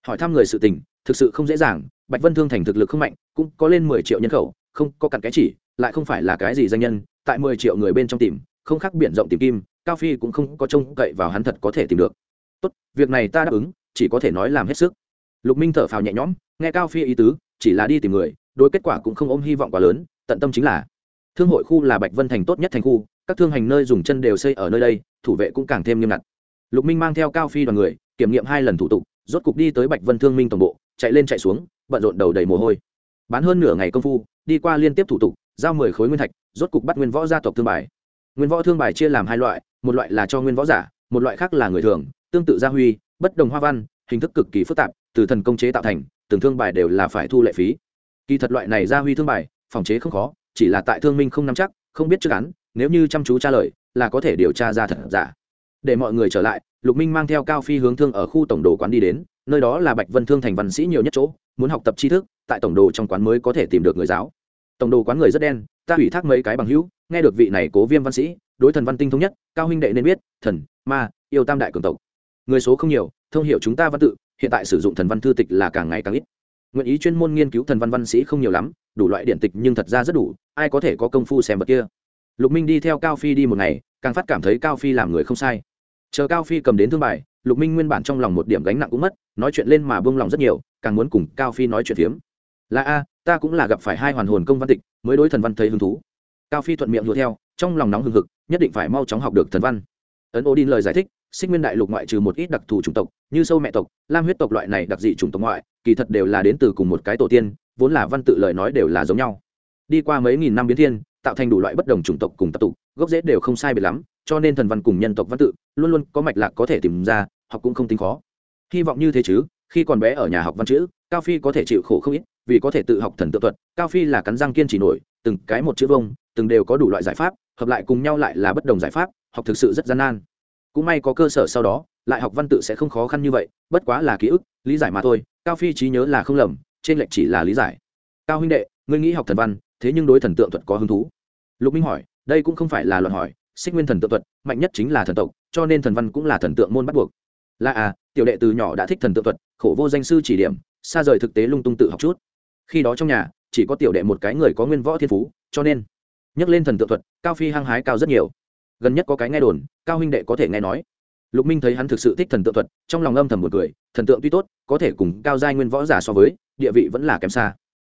Hỏi thăm người sự tình, thực sự không dễ dàng, bạch vân thương thành thực lực không mạnh, cũng có lên mười triệu nhân khẩu, không có cặn cái chỉ, lại không phải là cái gì danh nhân, tại mười triệu người bên trong tìm, không khác biển rộng tìm kim, cao phi cũng không có trông cậy vào hắn thật có thể tìm được. Tốt, việc này ta đáp ứng, chỉ có thể nói làm hết sức. Lục minh thở phào nhẹ nhõm, nghe cao phi ý tứ, chỉ là đi tìm người, đối kết quả cũng không ôm hy vọng quá lớn, tận tâm chính là, thương hội khu là bạch vân thành tốt nhất thành khu, các thương hành nơi dùng chân đều xây ở nơi đây, thủ vệ cũng càng thêm nghiêm ngặt lục minh mang theo cao phi đoàn người, kiểm nghiệm hai lần thủ tục, rốt cục đi tới bạch vân thương minh tổng bộ, chạy lên chạy xuống, bận rộn đầu đầy mồ hôi. Bán hơn nửa ngày công phu, đi qua liên tiếp thủ tục, giao mười khối nguyên thạch, rốt cục bắt nguyên võ gia tộc thương bài. Nguyên võ thương bài chia làm hai loại, một loại là cho nguyên võ giả, một loại khác là người thường, tương tự gia huy, bất đồng hoa văn, hình thức cực kỳ phức tạp, từ thần công chế tạo thành, từng thương bài đều là phải thu lệ phí. Kỳ thật loại này gia huy thương bài, phòng chế không khó, chỉ là tại thương minh không nắm chắc, không biết trước án, nếu như chăm chú tra lời, là có thể điều tra ra thật giả để mọi người trở lại, lục minh mang theo cao phi hướng thương ở khu tổng đồ quán đi đến, nơi đó là bạch vân thương thành văn sĩ nhiều nhất chỗ, muốn học tập tri thức, tại tổng đồ trong quán mới có thể tìm được người giáo. Tổng đồ quán người rất đen, ta ủy thác mấy cái bằng hữu, nghe được vị này cố viêm văn sĩ, đối thần văn tinh thống nhất, cao huynh đệ nên biết, thần, ma, yêu tam đại cường tộc. Người số không nhiều, thông hiểu chúng ta văn tự, hiện tại sử dụng thần văn thư tịch là càng ngày càng ít. Nguyện ý chuyên môn nghiên cứu thần văn văn sĩ không nhiều lắm, đủ loại điện tịch nhưng thật ra rất đủ, ai có thể có công phu xem vật kia. Lục minh đi theo cao phi đi một ngày càng phát cảm thấy cao phi làm người không sai. Chờ cao phi cầm đến thương bài, lục minh nguyên bản trong lòng một điểm gánh nặng cũng mất, nói chuyện lên mà buông lòng rất nhiều, càng muốn cùng cao phi nói chuyện phiếm. Là a, ta cũng là gặp phải hai hoàn hồn công văn tịch, mới đối thần văn thấy hứng thú. Cao phi thuận miệng đua theo, trong lòng nóng hừng hực, nhất định phải mau chóng học được thần văn. Ấn ô đin lời giải thích, xích nguyên đại lục ngoại trừ một ít đặc thù chủng tộc, như sâu mẹ tộc, lam huyết tộc loại này đặc dị chủng tộc ngoại, kỳ thật đều là đến từ cùng một cái tổ tiên, vốn là văn tự lời nói đều là giống nhau. Đi qua mấy nghìn năm biến thiên tạo thành đủ loại bất đồng chủng tộc cùng tập tục, gốc rễ đều không sai biệt lắm, cho nên thần văn cùng nhân tộc văn tự luôn luôn có mạch lạc có thể tìm ra học cũng không tính khó. Hy vọng như thế chứ, khi còn bé ở nhà học văn chữ, cao phi có thể chịu khổ không ít, vì có thể tự học thần tự thuật, cao phi là cắn răng kiên trì nổi, từng cái một chữ vông, từng đều có đủ loại giải pháp, hợp lại cùng nhau lại là bất đồng giải pháp, học thực sự rất gian nan. Cũng may có cơ sở sau đó, lại học văn tự sẽ không khó khăn như vậy, bất quá là ký ức, lý giải mà thôi, cao phi trí nhớ là không lầm, trên lệch chỉ là lý giải. Cao huynh đệ, ngươi nghĩ học thần văn, thế nhưng đối thần tượng thuật có hứng thú lục minh hỏi, đây cũng không phải là luận hỏi, xích nguyên thần tượng thuật, mạnh nhất chính là thần tộc, cho nên thần văn cũng là thần tượng môn bắt buộc. Là à tiểu đệ từ nhỏ đã thích thần tượng thuật, khổ vô danh sư chỉ điểm, xa rời thực tế lung tung tự học chút. Khi đó trong nhà, chỉ có tiểu đệ một cái người có nguyên võ thiên phú, cho nên nhắc lên thần tượng thuật, cao phi hăng hái cao rất nhiều. Gần nhất có cái nghe đồn, cao huynh đệ có thể nghe nói. Lục minh thấy hắn thực sự thích thần tượng thuật, trong lòng âm thầm một cười, thần tượng tuy tốt, có thể cùng cao giai nguyên võ giả so với, địa vị vẫn là kém xa.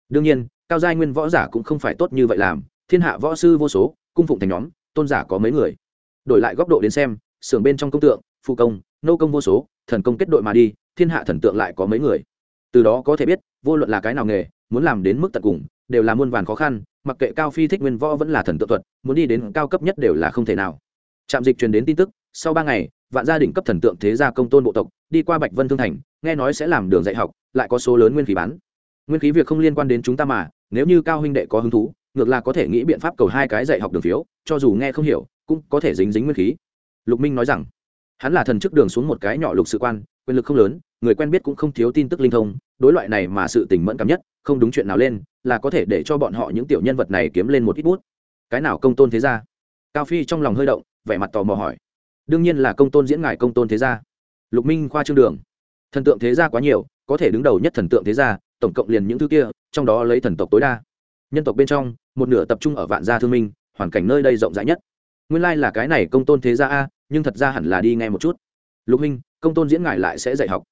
Đương nhiên, cao giai nguyên võ giả cũng không phải tốt như vậy làm thiên hạ võ sư vô số, cung phụng thành nhóm, tôn giả có mấy người. Đổi lại góc độ đến xem, xưởng bên trong công tượng phụ công, nô công vô số, thần công kết đội mà đi, thiên hạ thần tượng lại có mấy người. Từ đó có thể biết, vô luận là cái nào nghề, muốn làm đến mức tận cùng, đều là muôn vàn khó khăn, mặc kệ cao phi thích nguyên võ vẫn là thần tượng thuật, muốn đi đến cao cấp nhất đều là không thể nào. Trạm dịch truyền đến tin tức, sau ba ngày, vạn gia đình cấp thần tượng thế gia công tôn bộ tộc, đi qua bạch vân thương thành, nghe nói sẽ làm đường dạy học, lại có số lớn nguyên khí bán. Nguyên khí việc không liên quan đến chúng ta mà, nếu như cao huynh đệ có hứng thú ngược là có thể nghĩ biện pháp cầu hai cái dạy học đường phiếu, cho dù nghe không hiểu, cũng có thể dính dính nguyên khí. Lục minh nói rằng, hắn là thần chức đường xuống một cái nhỏ lục sự quan, quyền lực không lớn, người quen biết cũng không thiếu tin tức linh thông, đối loại này mà sự tình mẫn cảm nhất, không đúng chuyện nào lên, là có thể để cho bọn họ những tiểu nhân vật này kiếm lên một ít bút. Cái nào công tôn thế gia? Cao phi trong lòng hơi động, vẻ mặt tò mò hỏi. Đương nhiên là công tôn diễn ngài công tôn thế gia. Lục minh khoa trương đường. Thần tượng thế gia quá nhiều, có thể đứng đầu nhất thần tượng thế gia, tổng cộng liền những thứ kia, trong đó lấy thần tộc tối đa nhân tộc bên trong, một nửa tập trung ở vạn gia thương minh, hoàn cảnh nơi đây rộng rãi nhất. Nguyên lai là cái này công tôn thế gia a, nhưng thật ra hẳn là đi ngay một chút. Lục minh công tôn diễn ngài lại sẽ dạy học.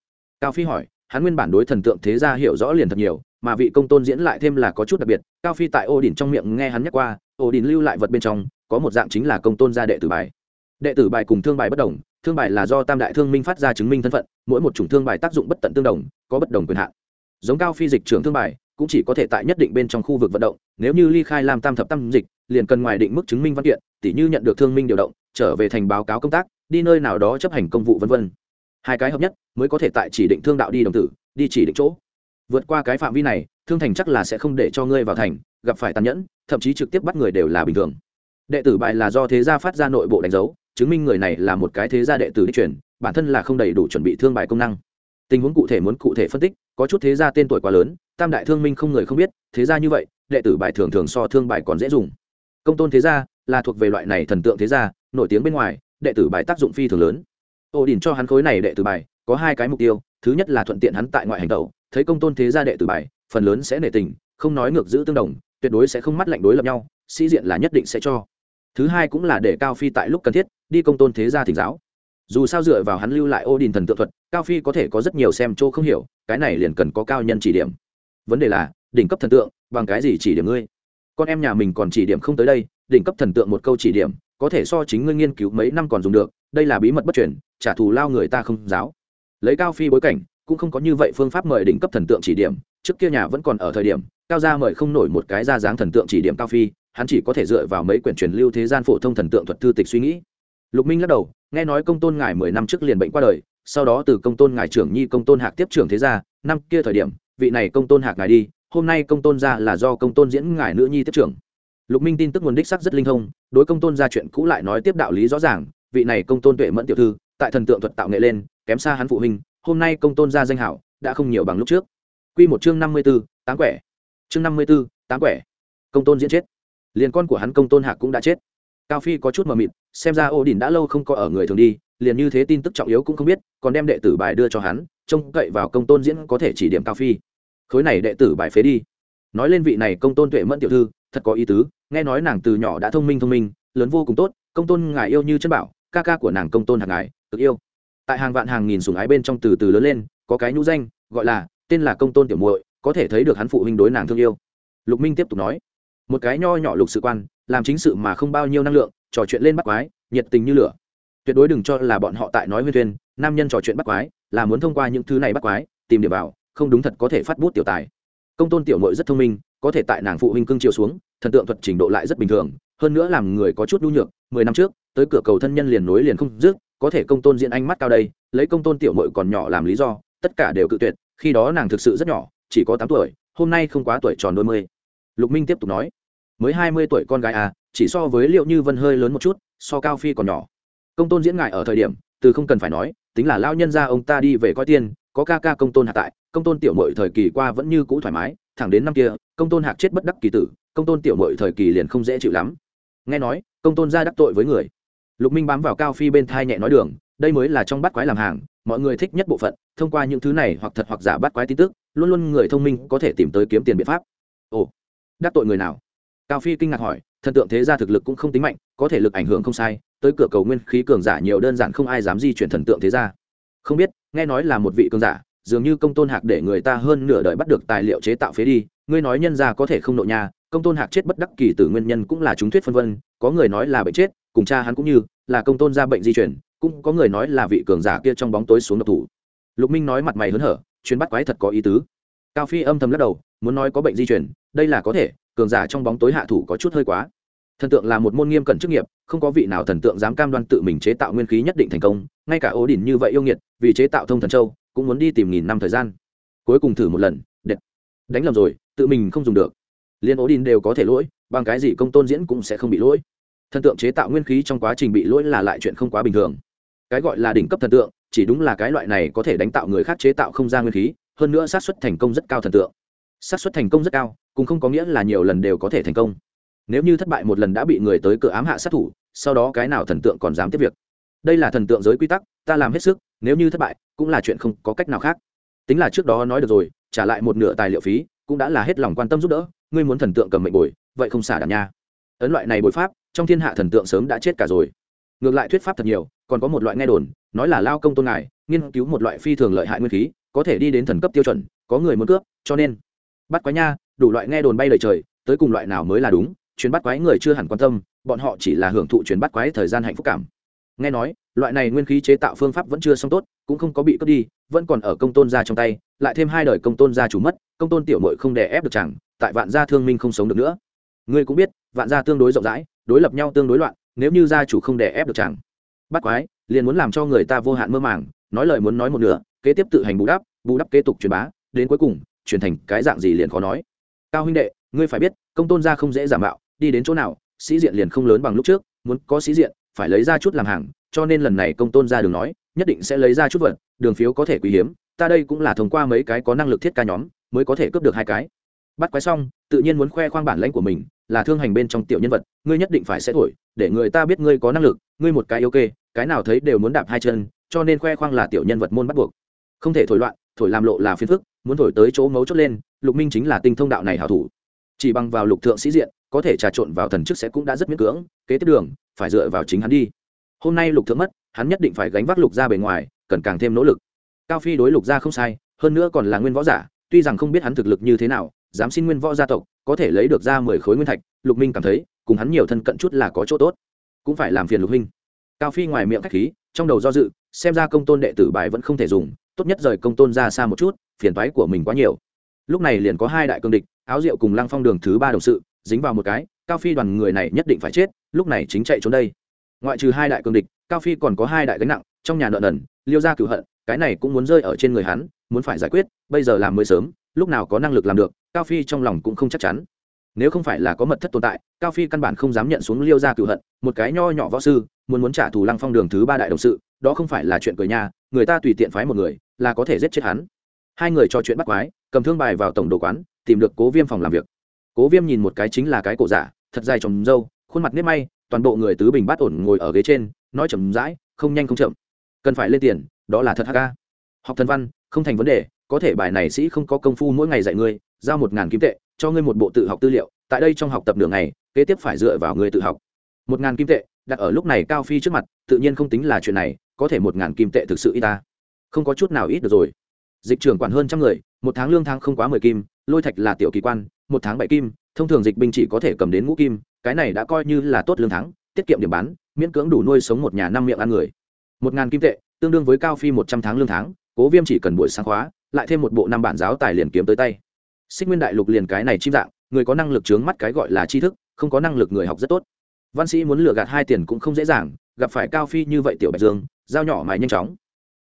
Cao phi hỏi, hắn nguyên bản đối thần tượng thế gia hiểu rõ liền thật nhiều, mà vị công tôn diễn lại thêm là có chút đặc biệt. Cao phi tại ô đình trong miệng nghe hắn nhắc qua ô đình lưu lại vật bên trong, có một dạng chính là công tôn gia đệ tử bài. Đệ tử bài cùng thương bài bất đồng, thương bài là do tam đại thương minh phát ra chứng minh thân phận, mỗi một chủng thương bài tác dụng bất tận tương đồng, có bất đồng quyền hạn. Giống cao phi dịch trưởng thương bài cũng chỉ có thể tại nhất định bên trong khu vực vận động, nếu như ly khai làm tam thập tam dịch, liền cần ngoài định mức chứng minh văn kiện, tỉ như nhận được thương minh điều động, trở về thành báo cáo công tác, đi nơi nào đó chấp hành công vụ v v hai cái hợp nhất, mới có thể tại chỉ định thương đạo đi đồng tử, đi chỉ định chỗ. Vượt qua cái phạm vi này, thương thành chắc là sẽ không để cho ngươi vào thành, gặp phải tàn nhẫn, thậm chí trực tiếp bắt người đều là bình thường. Đệ tử bài là do thế gia phát ra nội bộ đánh dấu, chứng minh người này là một cái thế gia đệ tử đi chuyển bản thân là không đầy đủ chuẩn bị thương bài công năng. Tình huống cụ thể muốn cụ thể phân tích, có chút thế gia tên tuổi quá lớn tam đại thương minh không người không biết, thế gia như vậy, đệ tử bài thường thường so thương bài còn dễ dùng. Công tôn thế gia là thuộc về loại này thần tượng thế gia, nổi tiếng bên ngoài, đệ tử bài tác dụng phi thường lớn. Ô đình cho hắn khối này đệ tử bài, có hai cái mục tiêu, thứ nhất là thuận tiện hắn tại ngoại hành tẩu, thấy công tôn thế gia đệ tử bài, phần lớn sẽ nể tình, không nói ngược giữ tương đồng, tuyệt đối sẽ không mắt lạnh đối lập nhau, sĩ diện là nhất định sẽ cho. Thứ hai cũng là để cao phi tại lúc cần thiết, đi công tôn thế gia thỉnh giáo. Dù sao dựa vào hắn lưu lại ô đình thần tượng thuật, cao phi có thể có rất nhiều xem chỗ không hiểu, cái này liền cần có cao nhân chỉ điểm vấn đề là, đỉnh cấp thần tượng, bằng cái gì chỉ điểm ngươi? Con em nhà mình còn chỉ điểm không tới đây, đỉnh cấp thần tượng một câu chỉ điểm, có thể so chính ngươi nghiên cứu mấy năm còn dùng được, đây là bí mật bất chuyển trả thù lao người ta không giáo. Lấy cao phi bối cảnh, cũng không có như vậy phương pháp mời đỉnh cấp thần tượng chỉ điểm, trước kia nhà vẫn còn ở thời điểm, cao gia mời không nổi một cái ra dáng thần tượng chỉ điểm cao phi, hắn chỉ có thể dựa vào mấy quyển truyền lưu thế gian phổ thông thần tượng thuật thư tịch suy nghĩ. Lục minh lắc đầu, nghe nói công tôn ngài mười năm trước liền bệnh qua đời, sau đó từ công tôn ngài trưởng nhi công tôn hạc tiếp trưởng thế gia, năm kia thời điểm vị này công tôn hạc ngài đi, hôm nay công tôn ra là do công tôn diễn ngài nữ nhi tiếp trưởng. Lục minh tin tức nguồn đích sắc rất linh thông, đối công tôn gia chuyện cũ lại nói tiếp đạo lý rõ ràng, vị này công tôn tuệ mẫn tiểu thư, tại thần tượng thuật tạo nghệ lên, kém xa hắn phụ huynh, hôm nay công tôn gia danh hảo, đã không nhiều bằng lúc trước. Quy một chương năm mươi b ố tám quẻ. Chương năm mươi b ố tám quẻ. Công tôn diễn chết. Liền con của hắn công tôn hạc cũng đã chết. Cao phi có chút mờ mịt, xem ra ô đình đã lâu không có ở người thường đi, liền như thế tin tức trọng yếu cũng không biết, còn đem đệ tử bài đưa cho hắn, trông cậy vào công tôn diễn có thể chỉ điểm cao phi khối này đệ tử bài phế đi. Nói lên vị này công tôn tuệ mẫn tiểu thư, thật có ý tứ, nghe nói nàng từ nhỏ đã thông minh thông minh, lớn vô cùng tốt, công tôn ngài yêu như chân bảo, ca ca của nàng công tôn hàng ngài, cực yêu. Tại hàng vạn hàng nghìn sùng ái bên trong từ từ lớn lên, có cái nhũ danh, gọi là, tên là công tôn tiểu muội, có thể thấy được hắn phụ huynh đối nàng thương yêu. Lục minh tiếp tục nói, một cái nho nhỏ lục sự quan, làm chính sự mà không bao nhiêu năng lượng, trò chuyện lên bắt quái, nhiệt tình như lửa. Tuyệt đối đừng cho là bọn họ tại nói huyên thuyên, nam nhân trò chuyện bắt quái, là muốn thông qua những thứ này bắt quái, tìm điểm vào không đúng thật có thể phát bút tiểu tài. Công tôn tiểu mội rất thông minh, có thể tại nàng phụ huynh cưng chiều xuống, thần tượng thuật trình độ lại rất bình thường, hơn nữa làm người có chút nhu nhược, mười năm trước, tới cửa cầu thân nhân liền nối liền không dứt, có thể công tôn diễn ánh mắt cao đây, lấy công tôn tiểu mội còn nhỏ làm lý do, tất cả đều cự tuyệt, khi đó nàng thực sự rất nhỏ, chỉ có tám tuổi, hôm nay không quá tuổi tròn đôi mươi. Lục minh tiếp tục nói, mới hai mươi tuổi con gái à chỉ so với liệu như vân hơi lớn một chút, so cao phi còn nhỏ. Công tôn diễn ngại ở thời điểm, từ không cần phải nói, tính là lao nhân ra ông ta đi về coi tiên có ca ca công tôn hạ tại, công tôn tiểu mội thời kỳ qua vẫn như cũ thoải mái, thẳng đến năm kia, công tôn hạc chết bất đắc kỳ tử, công tôn tiểu mội thời kỳ liền không dễ chịu lắm. Nghe nói, công tôn ra đắc tội với người. Lục minh bám vào cao phi bên thai nhẹ nói đường, đây mới là trong bắt quái làm hàng, mọi người thích nhất bộ phận, thông qua những thứ này hoặc thật hoặc giả bắt quái tin tức, luôn luôn người thông minh có thể tìm tới kiếm tiền biện pháp. Ồ, đắc tội người nào? Cao phi kinh ngạc hỏi, thần tượng thế gia thực lực cũng không tính mạnh, có thể lực ảnh hưởng không sai, tới cửa cầu nguyên khí cường giả nhiều đơn giản không ai dám di chuyển thần tượng thế gia không biết, nghe nói là một vị cường giả, dường như công tôn hạc để người ta hơn nửa đời bắt được tài liệu chế tạo phế đi, ngươi nói nhân gia có thể không nộ nhà công tôn hạc chết bất đắc kỳ từ nguyên nhân cũng là chúng thuyết phân vân, có người nói là bệnh chết, cùng cha hắn cũng như, là công tôn ra bệnh di chuyển, cũng có người nói là vị cường giả kia trong bóng tối xuống độc thủ. Lục minh nói mặt mày hớn hở chuyến bắt quái thật có ý tứ. Cao phi âm thầm lắc đầu, muốn nói có bệnh di chuyển, đây là có thể, cường giả trong bóng tối hạ thủ có chút hơi quá thần tượng là một môn nghiêm cẩn chức nghiệp, không có vị nào thần tượng dám cam đoan tự mình chế tạo nguyên khí nhất định thành công, ngay cả ố đỉnh như vậy yêu nghiệt, vì chế tạo thông thần châu, cũng muốn đi tìm nghìn năm thời gian. Cuối cùng thử một lần đẹp đánh lầm rồi, tự mình không dùng được. Liên ố đỉnh đều có thể lỗi, bằng cái gì công tôn diễn cũng sẽ không bị lỗi. Thần tượng chế tạo nguyên khí trong quá trình bị lỗi là lại chuyện không quá bình thường. Cái gọi là đỉnh cấp thần tượng, chỉ đúng là cái loại này có thể đánh tạo người khác chế tạo không ra nguyên khí, hơn nữa xác suất thành công rất cao thần tượng. Xác suất thành công rất cao, cũng không có nghĩa là nhiều lần đều có thể thành công nếu như thất bại một lần đã bị người tới cửa ám hạ sát thủ, sau đó cái nào thần tượng còn dám tiếp việc? Đây là thần tượng giới quy tắc, ta làm hết sức, nếu như thất bại, cũng là chuyện không có cách nào khác. Tính là trước đó nói được rồi, trả lại một nửa tài liệu phí, cũng đã là hết lòng quan tâm giúp đỡ, ngươi muốn thần tượng cầm mệnh bồi, vậy không xả đàn nha. Ấn loại này bồi pháp, trong thiên hạ thần tượng sớm đã chết cả rồi. Ngược lại thuyết pháp thật nhiều, còn có một loại nghe đồn, nói là lao công tôn ngài, nghiên cứu một loại phi thường lợi hại nguyên khí, có thể đi đến thần cấp tiêu chuẩn, có người muốn cướp, cho nên, bắt quái nha, đủ loại nghe đồn bay lời trời, tới cùng loại nào mới là đúng chuyến bắt quái người chưa hẳn quan tâm, bọn họ chỉ là hưởng thụ chuyến bắt quái thời gian hạnh phúc cảm. Nghe nói, loại này nguyên khí chế tạo phương pháp vẫn chưa xong tốt, cũng không có bị cướp đi, vẫn còn ở công tôn gia trong tay, lại thêm hai đời công tôn gia chủ mất, công tôn tiểu mội không đè ép được chẳng tại vạn gia thương minh không sống được nữa. Ngươi cũng biết, vạn gia tương đối rộng rãi, đối lập nhau tương đối loạn, nếu như gia chủ không đè ép được chẳng bắt quái, liền muốn làm cho người ta vô hạn mơ màng, nói lời muốn nói một nửa, kế tiếp tự hành bù đắp bù đắp kế tục truyền bá, đến cuối cùng truyền thành cái dạng gì liền khó nói. Cao huynh đệ, ngươi phải biết, công tôn gia không dễ giả mạo đi đến chỗ nào, sĩ diện liền không lớn bằng lúc trước, muốn có sĩ diện, phải lấy ra chút làm hàng, cho nên lần này công tôn ra đường nói, nhất định sẽ lấy ra chút vật, đường phiếu có thể quý hiếm, ta đây cũng là thông qua mấy cái có năng lực thiết ca nhóm, mới có thể cướp được hai cái. Bắt quái xong, tự nhiên muốn khoe khoang bản lãnh của mình, là thương hành bên trong tiểu nhân vật, ngươi nhất định phải sẽ thổi, để người ta biết ngươi có năng lực, ngươi một cái ok cái nào thấy đều muốn đạp hai chân, cho nên khoe khoang là tiểu nhân vật môn bắt buộc. Không thể thổi loạn, thổi làm lộ là phiền phức, muốn thổi tới chỗ mấu chốt lên, lục minh chính là tinh thông đạo này hảo thủ. Chỉ bằng vào lục thượng sĩ diện có thể trà trộn vào thần chức sẽ cũng đã rất miễn cưỡng, kế tiếp đường, phải dựa vào chính hắn đi. Hôm nay lục thượng mất, hắn nhất định phải gánh vác lục ra bề ngoài, cần càng thêm nỗ lực. Cao phi đối lục gia không sai, hơn nữa còn là nguyên võ giả, tuy rằng không biết hắn thực lực như thế nào, dám xin nguyên võ gia tộc, có thể lấy được ra mười khối nguyên thạch, lục minh cảm thấy, cùng hắn nhiều thân cận chút là có chỗ tốt. Cũng phải làm phiền lục minh cao phi ngoài miệng khách khí, trong đầu do dự, xem ra công tôn đệ tử bài vẫn không thể dùng, tốt nhất rời công tôn ra xa một chút, phiền toái của mình quá nhiều. Lúc này liền có hai đại cương địch, áo rượu cùng lăng phong đường thứ ba đồng sự dính vào một cái, cao phi đoàn người này nhất định phải chết, lúc này chính chạy trốn đây. Ngoại trừ hai đại cương địch, cao phi còn có hai đại gánh nặng, trong nhà nợ nần, liêu ra cửu hận, cái này cũng muốn rơi ở trên người hắn, muốn phải giải quyết, bây giờ làm mới sớm, lúc nào có năng lực làm được, cao phi trong lòng cũng không chắc chắn. Nếu không phải là có mật thất tồn tại, cao phi căn bản không dám nhận xuống liêu ra cửu hận, một cái nho nhỏ võ sư, muốn muốn trả thù lăng phong đường thứ ba đại đồng sự, đó không phải là chuyện cười nhà người ta tùy tiện phái một người, là có thể giết chết hắn. Hai người cho chuyện bắt quái, cầm thương bài vào tổng đồ quán, tìm được cố viêm phòng làm việc cố viêm nhìn một cái chính là cái cổ giả, thật dài trồng râu, khuôn mặt nếp may, toàn bộ người tứ bình bát ổn ngồi ở ghế trên, nói chậm rãi, không nhanh không chậm. Cần phải lên tiền, đó là thật hk học thần văn, không thành vấn đề, có thể bài này sĩ không có công phu mỗi ngày dạy ngươi, giao một ngàn kim tệ, cho ngươi một bộ tự học tư liệu, tại đây trong học tập đường này kế tiếp phải dựa vào ngươi tự học. Một ngàn kim tệ, đặt ở lúc này cao phi trước mặt, tự nhiên không tính là chuyện này, có thể một ngàn kim tệ thực sự y ta. Không có chút nào ít được rồi. Dịch trưởng quản hơn trăm người, một tháng lương tháng không quá mười kim lôi thạch là tiểu kỳ quan, một tháng bảy kim, thông thường dịch binh chỉ có thể cầm đến ngũ kim, cái này đã coi như là tốt lương tháng tiết kiệm điểm bán, miễn cưỡng đủ nuôi sống một nhà năm miệng ăn người. Một ngàn kim tệ, tương đương với cao phi một trăm tháng lương tháng cố viêm chỉ cần buổi sáng khóa, lại thêm một bộ năm bản giáo tài liền kiếm tới tay. Sinh nguyên đại lục liền cái này chim dạng, người có năng lực chướng mắt cái gọi là tri thức, không có năng lực người học rất tốt. Văn sĩ muốn lừa gạt hai tiền cũng không dễ dàng, gặp phải cao phi như vậy tiểu bạch dương, giao nhỏ mài nhanh chóng.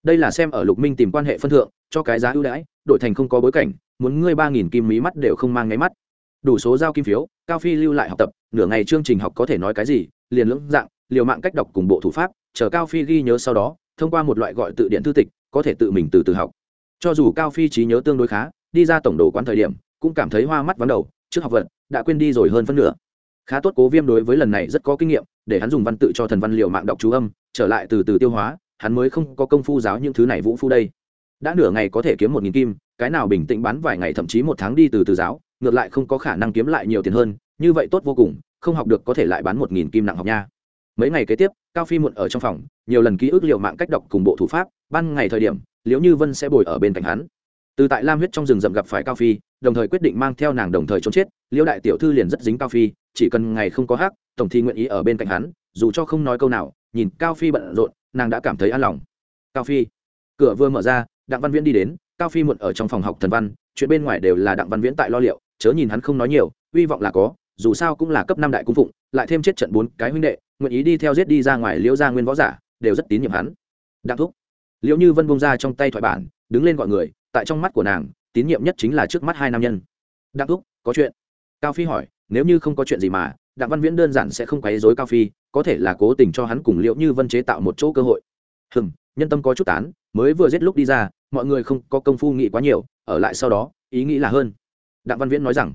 Đây là xem ở lục minh tìm quan hệ phân thượng, cho cái giá ưu đãi, đổi thành không có bối cảnh muốn ngươi ba nghìn kim mí mắt đều không mang ngáy mắt. Đủ số giao kim phiếu, cao phi lưu lại học tập, nửa ngày chương trình học có thể nói cái gì, liền lưỡng dạng, liều mạng cách đọc cùng bộ thủ pháp, chờ cao phi ghi nhớ sau đó, thông qua một loại gọi tự điện thư tịch, có thể tự mình từ từ học. Cho dù cao phi trí nhớ tương đối khá, đi ra tổng đồ quán thời điểm, cũng cảm thấy hoa mắt vắng đầu, trước học vận, đã quên đi rồi hơn phân nửa. Khá tốt cố viêm đối với lần này rất có kinh nghiệm, để hắn dùng văn tự cho thần văn liệu mạng đọc chú âm, trở lại từ từ tiêu hóa, hắn mới không có công phu giáo những thứ này vũ phu đây. Đã nửa ngày có thể kiếm một nghìn kim cái nào bình tĩnh bán vài ngày, thậm chí một tháng đi từ từ giáo, ngược lại không có khả năng kiếm lại nhiều tiền hơn, như vậy tốt vô cùng, không học được có thể lại bán một nghìn kim nặng học nha. Mấy ngày kế tiếp, cao phi muộn ở trong phòng, nhiều lần ký ức liệu mạng cách đọc cùng bộ thủ pháp, ban ngày thời điểm, liễu như vân sẽ bồi ở bên cạnh hắn. Từ tại lam huyết trong rừng rậm gặp phải cao phi, đồng thời quyết định mang theo nàng đồng thời trốn chết, liễu đại tiểu thư liền rất dính cao phi, chỉ cần ngày không có hắc, tổng thi nguyện ý ở bên cạnh hắn, dù cho không nói câu nào, nhìn cao phi bận rộn, nàng đã cảm thấy an lòng. Cao phi. Cửa vừa mở ra, đặng văn viễn đi đến cao phi muộn ở trong phòng học thần văn, chuyện bên ngoài đều là đặng văn viễn tại lo liệu, chớ nhìn hắn không nói nhiều, hy vọng là có, dù sao cũng là cấp năm đại cung phụng, lại thêm chết trận bốn cái huynh đệ, nguyện ý đi theo giết đi ra ngoài liễu gia nguyên võ giả, đều rất tín nhiệm hắn. Đặng thúc. Liễu như vân bông ra trong tay thoại bản, đứng lên gọi người, tại trong mắt của nàng, tín nhiệm nhất chính là trước mắt hai nam nhân. Đặng thúc, có chuyện. Cao phi hỏi, nếu như không có chuyện gì mà, đặng văn viễn đơn giản sẽ không quấy dối cao phi, có thể là cố tình cho hắn cùng liễu như vân chế tạo một chỗ cơ hội. Hừng nhân tâm có chút tán, mới vừa giết lúc đi ra mọi người không có công phu nghĩ quá nhiều, ở lại sau đó, ý nghĩ là hơn. Đặng văn viễn nói rằng,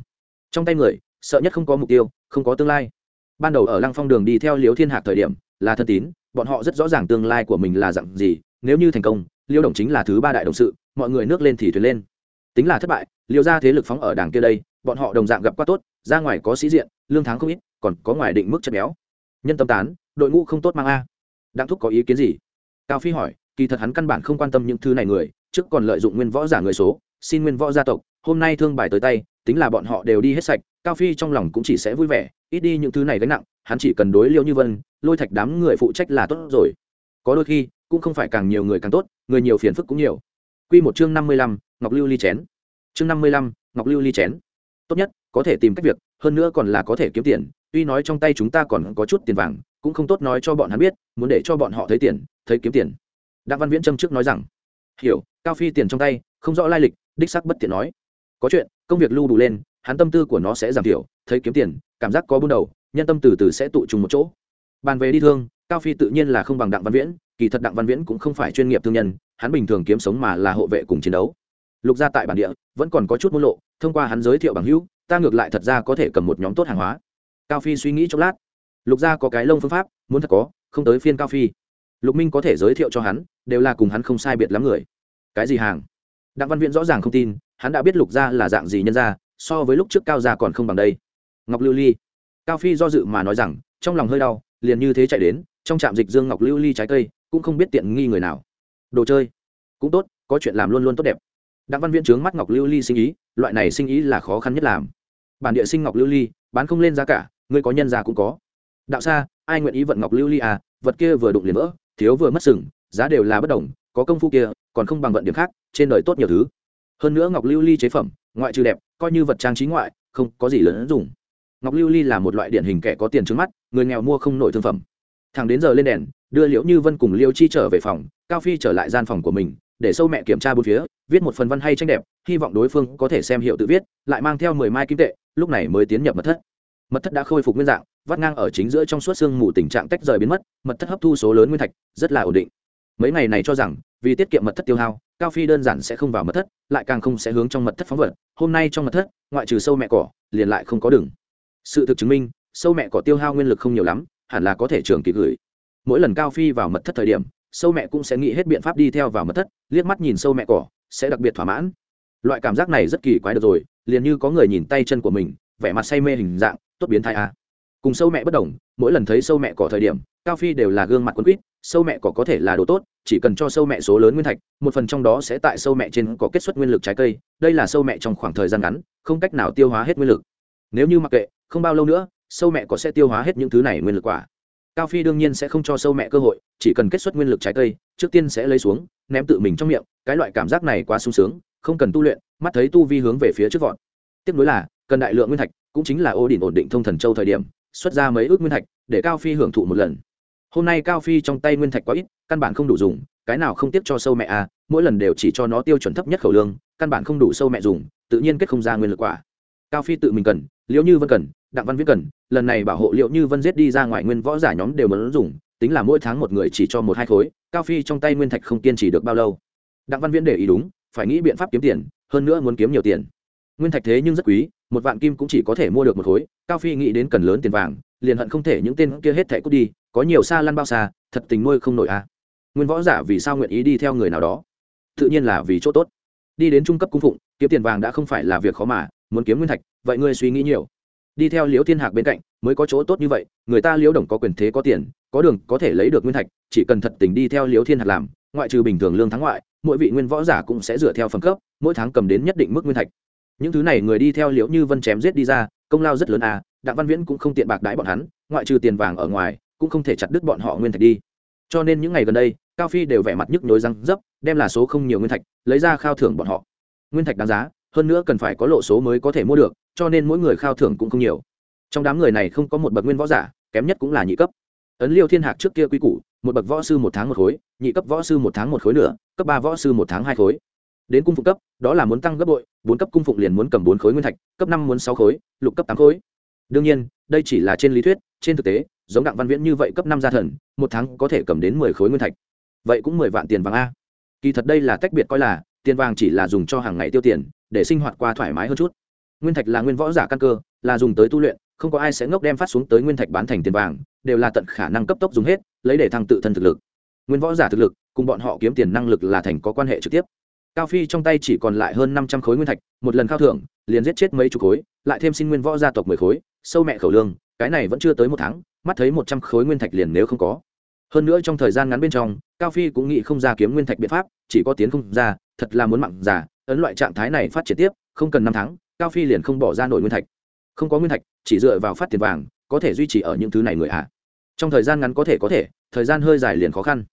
trong tay người, sợ nhất không có mục tiêu, không có tương lai. Ban đầu ở lăng phong đường đi theo liễu thiên hạc thời điểm, là thân tín, bọn họ rất rõ ràng tương lai của mình là dặn gì, nếu như thành công liêu đồng chính là thứ ba đại đồng sự, mọi người nước lên thì thuyền lên. Tính là thất bại liêu ra thế lực phóng ở đảng kia đây, bọn họ đồng dạng gặp quá tốt, ra ngoài có sĩ diện, lương tháng không ít, còn có ngoài định mức chất béo. Nhân tâm tán, đội ngũ không tốt mang a. Đặng thúc có ý kiến gì? Cao phi hỏi, kỳ thật hắn căn bản không quan tâm những thứ này người trước còn lợi dụng nguyên võ giả người số xin nguyên võ gia tộc hôm nay thương bài tới tay tính là bọn họ đều đi hết sạch cao phi trong lòng cũng chỉ sẽ vui vẻ ít đi những thứ này gánh nặng hắn chỉ cần đối liêu như vân lôi thạch đám người phụ trách là tốt rồi có đôi khi cũng không phải càng nhiều người càng tốt người nhiều phiền phức cũng nhiều Quy một chương năm mươi lăm, Ngọc Lưu ly chén. Chương năm mươi lăm, Ngọc Lưu ly chén. Tốt nhất, có thể tìm cách việc, hơn nữa còn là có thể kiếm tiền, tuy nói trong tay chúng ta còn có chút tiền vàng, cũng không tốt nói cho bọn hắn biết, muốn để cho bọn họ thấy tiền, thấy kiếm tiền. Đặng Văn Viễn châm trước nói rằng, hiểu, Cao Phi tiền trong tay, không rõ lai lịch, đích xác bất tiện nói. Có chuyện, công việc lưu đủ lên, hắn tâm tư của nó sẽ giảm thiểu, thấy kiếm tiền, cảm giác có buôn đầu, nhân tâm từ từ sẽ tụ trùng một chỗ. Bàn về đi thương, Cao Phi tự nhiên là không bằng Đặng Văn Viễn, kỳ thật Đặng Văn Viễn cũng không phải chuyên nghiệp thương nhân, hắn bình thường kiếm sống mà là hộ vệ cùng chiến đấu lục gia tại bản địa vẫn còn có chút môn lộ thông qua hắn giới thiệu bằng hữu ta ngược lại thật ra có thể cầm một nhóm tốt hàng hóa cao phi suy nghĩ chốc lát lục gia có cái lông phương pháp muốn thật có không tới phiên cao phi lục minh có thể giới thiệu cho hắn, đều là cùng hắn không sai biệt lắm người. Cái gì hàng? Đặng văn viễn rõ ràng không tin, hắn đã biết lục gia là dạng gì nhân gia, so với lúc trước cao gia còn không bằng đây. Ngọc lưu ly. Cao phi do dự mà nói rằng, trong lòng hơi đau, liền như thế chạy đến, trong trạm dịch dương ngọc lưu ly trái cây, cũng không biết tiện nghi người nào. Đồ chơi. Cũng tốt, có chuyện làm luôn luôn tốt đẹp. Đặng văn viễn trướng mắt ngọc lưu ly sinh ý, loại này sinh ý là khó khăn nhất làm. Bản địa sinh ngọc lưu ly, bán không lên giá cả, người có nhân giá cũng có. Đạo xa ai nguyện ý vận ngọc lưu ly à vật kia vừa đụng liền vỡ thiếu vừa mất sừng, giá đều là bất đồng, có công phu kia, còn không bằng vận điểm khác, trên đời tốt nhiều thứ. Hơn nữa ngọc lưu ly chế phẩm, ngoại trừ đẹp, coi như vật trang trí ngoại, không có gì lớn dùng. Ngọc lưu ly là một loại điển hình kẻ có tiền trước mắt, người nghèo mua không nổi thương phẩm. Thằng đến giờ lên đèn, đưa liễu như vân cùng liêu chi trở về phòng, cao phi trở lại gian phòng của mình, để sâu mẹ kiểm tra bốn phía, viết một phần văn hay tranh đẹp, hy vọng đối phương có thể xem hiệu tự viết, lại mang theo mười mai kim tệ, lúc này mới tiến nhập mật thất. Mật thất đã khôi phục nguyên dạng vắt ngang ở chính giữa trong suốt xương mù tình trạng tách rời biến mất, mật thất hấp thu số lớn nguyên thạch, rất là ổn định. Mấy ngày này cho rằng, vì tiết kiệm mật thất tiêu hao, cao phi đơn giản sẽ không vào mật thất, lại càng không sẽ hướng trong mật thất phóng vật. Hôm nay trong mật thất, ngoại trừ sâu mẹ cỏ, liền lại không có đường. Sự thực chứng minh, sâu mẹ cỏ tiêu hao nguyên lực không nhiều lắm, hẳn là có thể trường kỳ gửi. Mỗi lần cao phi vào mật thất thời điểm, sâu mẹ cũng sẽ nghĩ hết biện pháp đi theo vào mật thất, liếc mắt nhìn sâu mẹ cỏ, sẽ đặc biệt thỏa mãn. Loại cảm giác này rất kỳ quái được rồi, liền như có người nhìn tay chân của mình, vẻ mặt say mê hình dạng, tốt biến thai a à cùng sâu mẹ bất đồng, mỗi lần thấy sâu mẹ cỏ thời điểm, cao phi đều là gương mặt quân quýt, sâu mẹ cỏ có thể là đồ tốt, chỉ cần cho sâu mẹ số lớn nguyên thạch, một phần trong đó sẽ tại sâu mẹ trên có kết xuất nguyên lực trái cây, đây là sâu mẹ trong khoảng thời gian ngắn, không cách nào tiêu hóa hết nguyên lực. Nếu như mặc kệ, không bao lâu nữa, sâu mẹ có sẽ tiêu hóa hết những thứ này nguyên lực quả. Cao phi đương nhiên sẽ không cho sâu mẹ cơ hội, chỉ cần kết xuất nguyên lực trái cây, trước tiên sẽ lấy xuống, ném tự mình trong miệng, cái loại cảm giác này quá sung sướng, không cần tu luyện, mắt thấy tu vi hướng về phía trước vọt. Tiếp nối là, cần đại lượng nguyên thạch, cũng chính là ô đỉnh ổn định thông thần châu thời điểm xuất ra mấy ước nguyên thạch, để cao phi hưởng thụ một lần. Hôm nay cao phi trong tay nguyên thạch quá ít, căn bản không đủ dùng, cái nào không tiếp cho sâu mẹ à mỗi lần đều chỉ cho nó tiêu chuẩn thấp nhất khẩu lương, căn bản không đủ sâu mẹ dùng, tự nhiên kết không ra nguyên lực quả. Cao phi tự mình cần, liễu như vân cần, đặng văn viễn cần, lần này bảo hộ liệu như vân giết đi ra ngoài nguyên võ giả nhóm đều muốn dùng, tính là mỗi tháng một người chỉ cho một hai khối, cao phi trong tay nguyên thạch không kiên trì được bao lâu. Đặng văn viễn để ý đúng, phải nghĩ biện pháp kiếm tiền, hơn nữa muốn kiếm nhiều tiền. Nguyên thạch thế nhưng rất quý một vạn kim cũng chỉ có thể mua được một khối, cao phi nghĩ đến cần lớn tiền vàng, liền hận không thể những tên kia hết thẻ cút đi, có nhiều xa lăn bao xa, thật tình nuôi không nổi à. Nguyên võ giả vì sao nguyện ý đi theo người nào đó? Tự nhiên là vì chỗ tốt. Đi đến trung cấp cung phụng, kiếm tiền vàng đã không phải là việc khó mà, muốn kiếm nguyên thạch, vậy ngươi suy nghĩ nhiều. Đi theo liễu thiên hạc bên cạnh, mới có chỗ tốt như vậy, người ta liễu đồng có quyền thế có tiền, có đường có thể lấy được nguyên thạch, chỉ cần thật tình đi theo liễu thiên hạc làm, ngoại trừ bình thường lương thắng ngoại, mỗi vị nguyên võ giả cũng sẽ dựa theo phẩm cấp, mỗi tháng cầm đến nhất định mức nguyên thạch những thứ này người đi theo liễu như vân chém giết đi ra, công lao rất lớn à đặng văn viễn cũng không tiện bạc đái bọn hắn, ngoại trừ tiền vàng ở ngoài, cũng không thể chặt đứt bọn họ nguyên thạch đi. Cho nên những ngày gần đây, cao phi đều vẻ mặt nhức nhối răng dấp, đem là số không nhiều nguyên thạch, lấy ra khao thưởng bọn họ. Nguyên thạch đáng giá, hơn nữa cần phải có lộ số mới có thể mua được, cho nên mỗi người khao thưởng cũng không nhiều. Trong đám người này không có một bậc nguyên võ giả, kém nhất cũng là nhị cấp. Ấn liêu thiên hạc trước kia quy củ, một bậc võ sư một tháng một khối, nhị cấp võ sư một tháng một khối nữa cấp ba võ sư một tháng hai khối đến cung phụ cấp, đó là muốn tăng gấp bội, bốn cấp cung phụng liền muốn cầm bốn khối nguyên thạch, cấp năm muốn sáu khối, lục cấp tám khối. Đương nhiên, đây chỉ là trên lý thuyết, trên thực tế, giống đặng văn viễn như vậy cấp năm gia thần, một tháng có thể cầm đến mười khối nguyên thạch. Vậy cũng mười vạn tiền vàng a. Kỳ thật đây là tách biệt coi là, tiền vàng chỉ là dùng cho hàng ngày tiêu tiền, để sinh hoạt qua thoải mái hơn chút. Nguyên thạch là nguyên võ giả căn cơ, là dùng tới tu luyện, không có ai sẽ ngốc đem phát xuống tới nguyên thạch bán thành tiền vàng, đều là tận khả năng cấp tốc dùng hết, lấy để thăng tự thân thực lực. Nguyên võ giả thực lực, cùng bọn họ kiếm tiền năng lực là thành có quan hệ trực tiếp cao phi trong tay chỉ còn lại hơn năm trăm khối nguyên thạch, một lần khao thưởng, liền giết chết mấy chục khối, lại thêm xin nguyên võ gia tộc mười khối, sâu mẹ khẩu lương, cái này vẫn chưa tới một tháng, mắt thấy một trăm khối nguyên thạch liền nếu không có. Hơn nữa trong thời gian ngắn bên trong, cao phi cũng nghĩ không ra kiếm nguyên thạch biện pháp, chỉ có tiến không ra, thật là muốn mặn giả ấn loại trạng thái này phát triển tiếp, không cần năm tháng, cao phi liền không bỏ ra nổi nguyên thạch. Không có nguyên thạch, chỉ dựa vào phát tiền vàng, có thể duy trì ở những thứ này người hạ trong thời gian ngắn có thể có thể, thời gian hơi dài liền khó khăn.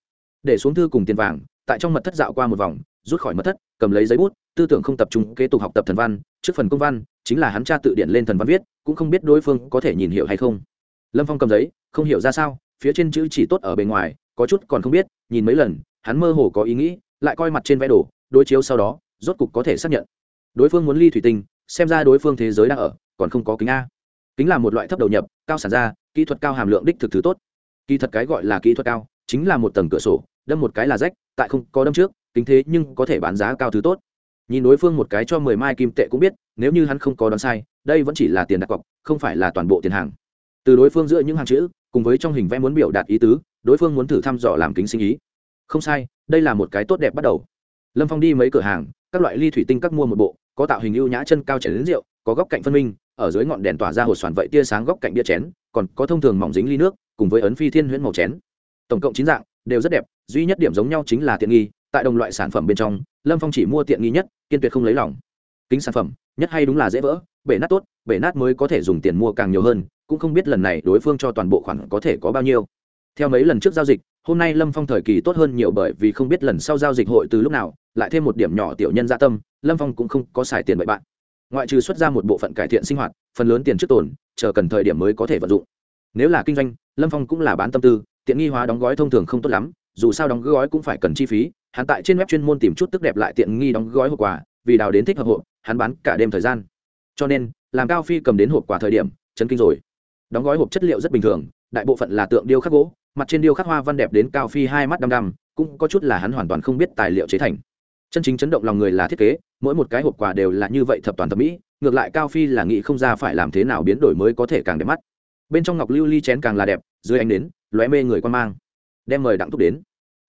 Để xuống thư cùng tiền vàng, tại trong mật thất dạo qua một vòng rút khỏi mất thất, cầm lấy giấy bút, tư tưởng không tập trung, kế tục học tập thần văn. Trước phần công văn, chính là hắn cha tự điện lên thần văn viết, cũng không biết đối phương có thể nhìn hiểu hay không. Lâm phong cầm giấy, không hiểu ra sao, phía trên chữ chỉ tốt ở bề ngoài, có chút còn không biết, nhìn mấy lần, hắn mơ hồ có ý nghĩ, lại coi mặt trên vẽ đồ, đối chiếu sau đó, rốt cục có thể xác nhận. Đối phương muốn ly thủy tinh, xem ra đối phương thế giới đang ở, còn không có kính a. Kính là một loại thấp đầu nhập, cao sản ra, kỹ thuật cao hàm lượng đích thực thứ tốt. Kỹ thuật cái gọi là kỹ thuật cao, chính là một tầng cửa sổ, đâm một cái là rách, tại không có đâm trước kính thế nhưng có thể bán giá cao thứ tốt. Nhìn đối phương một cái cho mười mai kim tệ cũng biết, nếu như hắn không có đoán sai, đây vẫn chỉ là tiền đặt cọc, không phải là toàn bộ tiền hàng. Từ đối phương giữa những hàng chữ, cùng với trong hình vẽ muốn biểu đạt ý tứ, đối phương muốn thử thăm dò làm kính sinh ý. Không sai, đây là một cái tốt đẹp bắt đầu. Lâm phong đi mấy cửa hàng, các loại ly thủy tinh các mua một bộ, có tạo hình ưu nhã chân cao chảy đến rượu, có góc cạnh phân minh, ở dưới ngọn đèn tỏa ra hồ xoàn vậy tia sáng góc cạnh bia chén, còn có thông thường mỏng dính ly nước, cùng với ấn phi thiên huyễn màu chén. Tổng cộng chín dạng, đều rất đẹp, duy nhất điểm giống nhau chính là tiện nghi tại đồng loại sản phẩm bên trong, lâm phong chỉ mua tiện nghi nhất, kiên tuyệt không lấy lòng. Kính sản phẩm, nhất hay đúng là dễ vỡ, bể nát tốt, bể nát mới có thể dùng tiền mua càng nhiều hơn, cũng không biết lần này đối phương cho toàn bộ khoản có thể có bao nhiêu. Theo mấy lần trước giao dịch, hôm nay lâm phong thời kỳ tốt hơn nhiều bởi vì không biết lần sau giao dịch hội từ lúc nào, lại thêm một điểm nhỏ tiểu nhân gia tâm, lâm phong cũng không có xài tiền bậy bạn. Ngoại trừ xuất ra một bộ phận cải thiện sinh hoạt, phần lớn tiền trước tồn, chờ cần thời điểm mới có thể vận dụng. Nếu là kinh doanh, lâm phong cũng là bán tâm tư, tiện nghi hóa đóng gói thông thường không tốt lắm dù sao đóng gói cũng phải cần chi phí, hắn tại trên web chuyên môn tìm chút tức đẹp lại tiện nghi đóng gói hộp quà, vì đào đến thích hợp hộp, hắn bán cả đêm thời gian. Cho nên, làm cao phi cầm đến hộp quà thời điểm, chấn kinh rồi. Đóng gói hộp chất liệu rất bình thường, đại bộ phận là tượng điêu khắc gỗ, mặt trên điêu khắc hoa văn đẹp đến cao phi hai mắt đăm đăm, cũng có chút là hắn hoàn toàn không biết tài liệu chế thành. Chân chính chấn động lòng người là thiết kế, mỗi một cái hộp quà đều là như vậy thập toàn thẩm mỹ, ngược lại cao phi là nghĩ không ra phải làm thế nào biến đổi mới có thể càng đẹp mắt. Bên trong ngọc lưu ly chén càng là đẹp, dưới ánh đến lóe mê người quan mang. Đem mời đặng thúc đến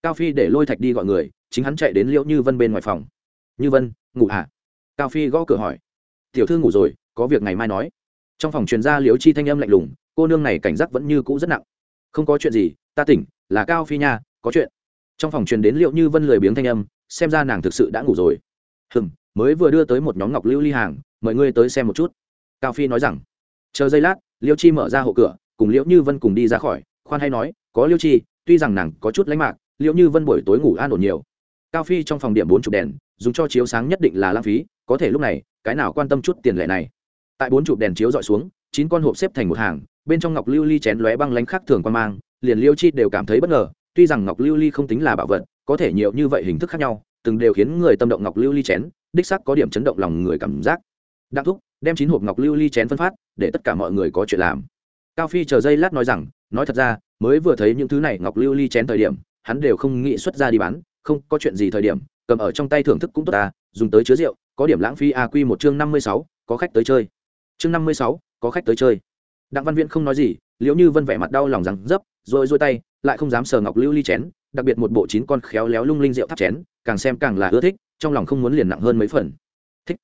cao phi để lôi thạch đi gọi người, chính hắn chạy đến liễu như vân bên ngoài phòng. Như vân, ngủ hả cao phi gõ cửa hỏi. Tiểu thư ngủ rồi, có việc ngày mai nói. Trong phòng truyền ra liễu chi thanh âm lạnh lùng, cô nương này cảnh giác vẫn như cũ rất nặng. Không có chuyện gì, ta tỉnh, là cao phi nha, có chuyện. Trong phòng truyền đến liệu như vân lười biếng thanh âm, xem ra nàng thực sự đã ngủ rồi. Hừm, mới vừa đưa tới một nhóm ngọc lưu ly hàng, mời ngươi tới xem một chút. Cao phi nói rằng. Chờ giây lát liêu chi mở ra hộ cửa, cùng liễu như vân cùng đi ra khỏi, khoan hay nói, có liêu chi, tuy rằng nàng có chút lánh mạc liệu như vân buổi tối ngủ an ổn nhiều? Cao phi trong phòng điểm bốn chục đèn, dùng cho chiếu sáng nhất định là lãng phí, có thể lúc này, cái nào quan tâm chút tiền lệ này? Tại bốn chục đèn chiếu dọi xuống, chín con hộp xếp thành một hàng, bên trong ngọc lưu ly chén lóe băng lánh khác thường quan mang, liền liêu chi đều cảm thấy bất ngờ, tuy rằng ngọc lưu ly không tính là bảo vật, có thể nhiều như vậy hình thức khác nhau, từng đều khiến người tâm động ngọc lưu ly chén, đích sắc có điểm chấn động lòng người cảm giác. Đặng thúc, đem chín hộp ngọc lưu ly chén phân phát, để tất cả mọi người có chuyện làm. Cao phi chờ giây lát nói rằng, nói thật ra, mới vừa thấy những thứ này ngọc lưu ly chén thời điểm hắn đều không nghĩ xuất ra đi bán, không có chuyện gì thời điểm, cầm ở trong tay thưởng thức cũng tốt ta dùng tới chứa rượu, có điểm lãng phí a quy một chương năm mươi sáu, có khách tới chơi. Chương năm mươi sáu, có khách tới chơi. Đặng văn viễn không nói gì, liễu như vân vẻ mặt đau lòng rằng dấp, rồi rôi tay, lại không dám sờ ngọc lưu ly chén, đặc biệt một bộ chín con khéo léo lung linh rượu thắp chén, càng xem càng là ưa thích, trong lòng không muốn liền nặng hơn mấy phần. Thích.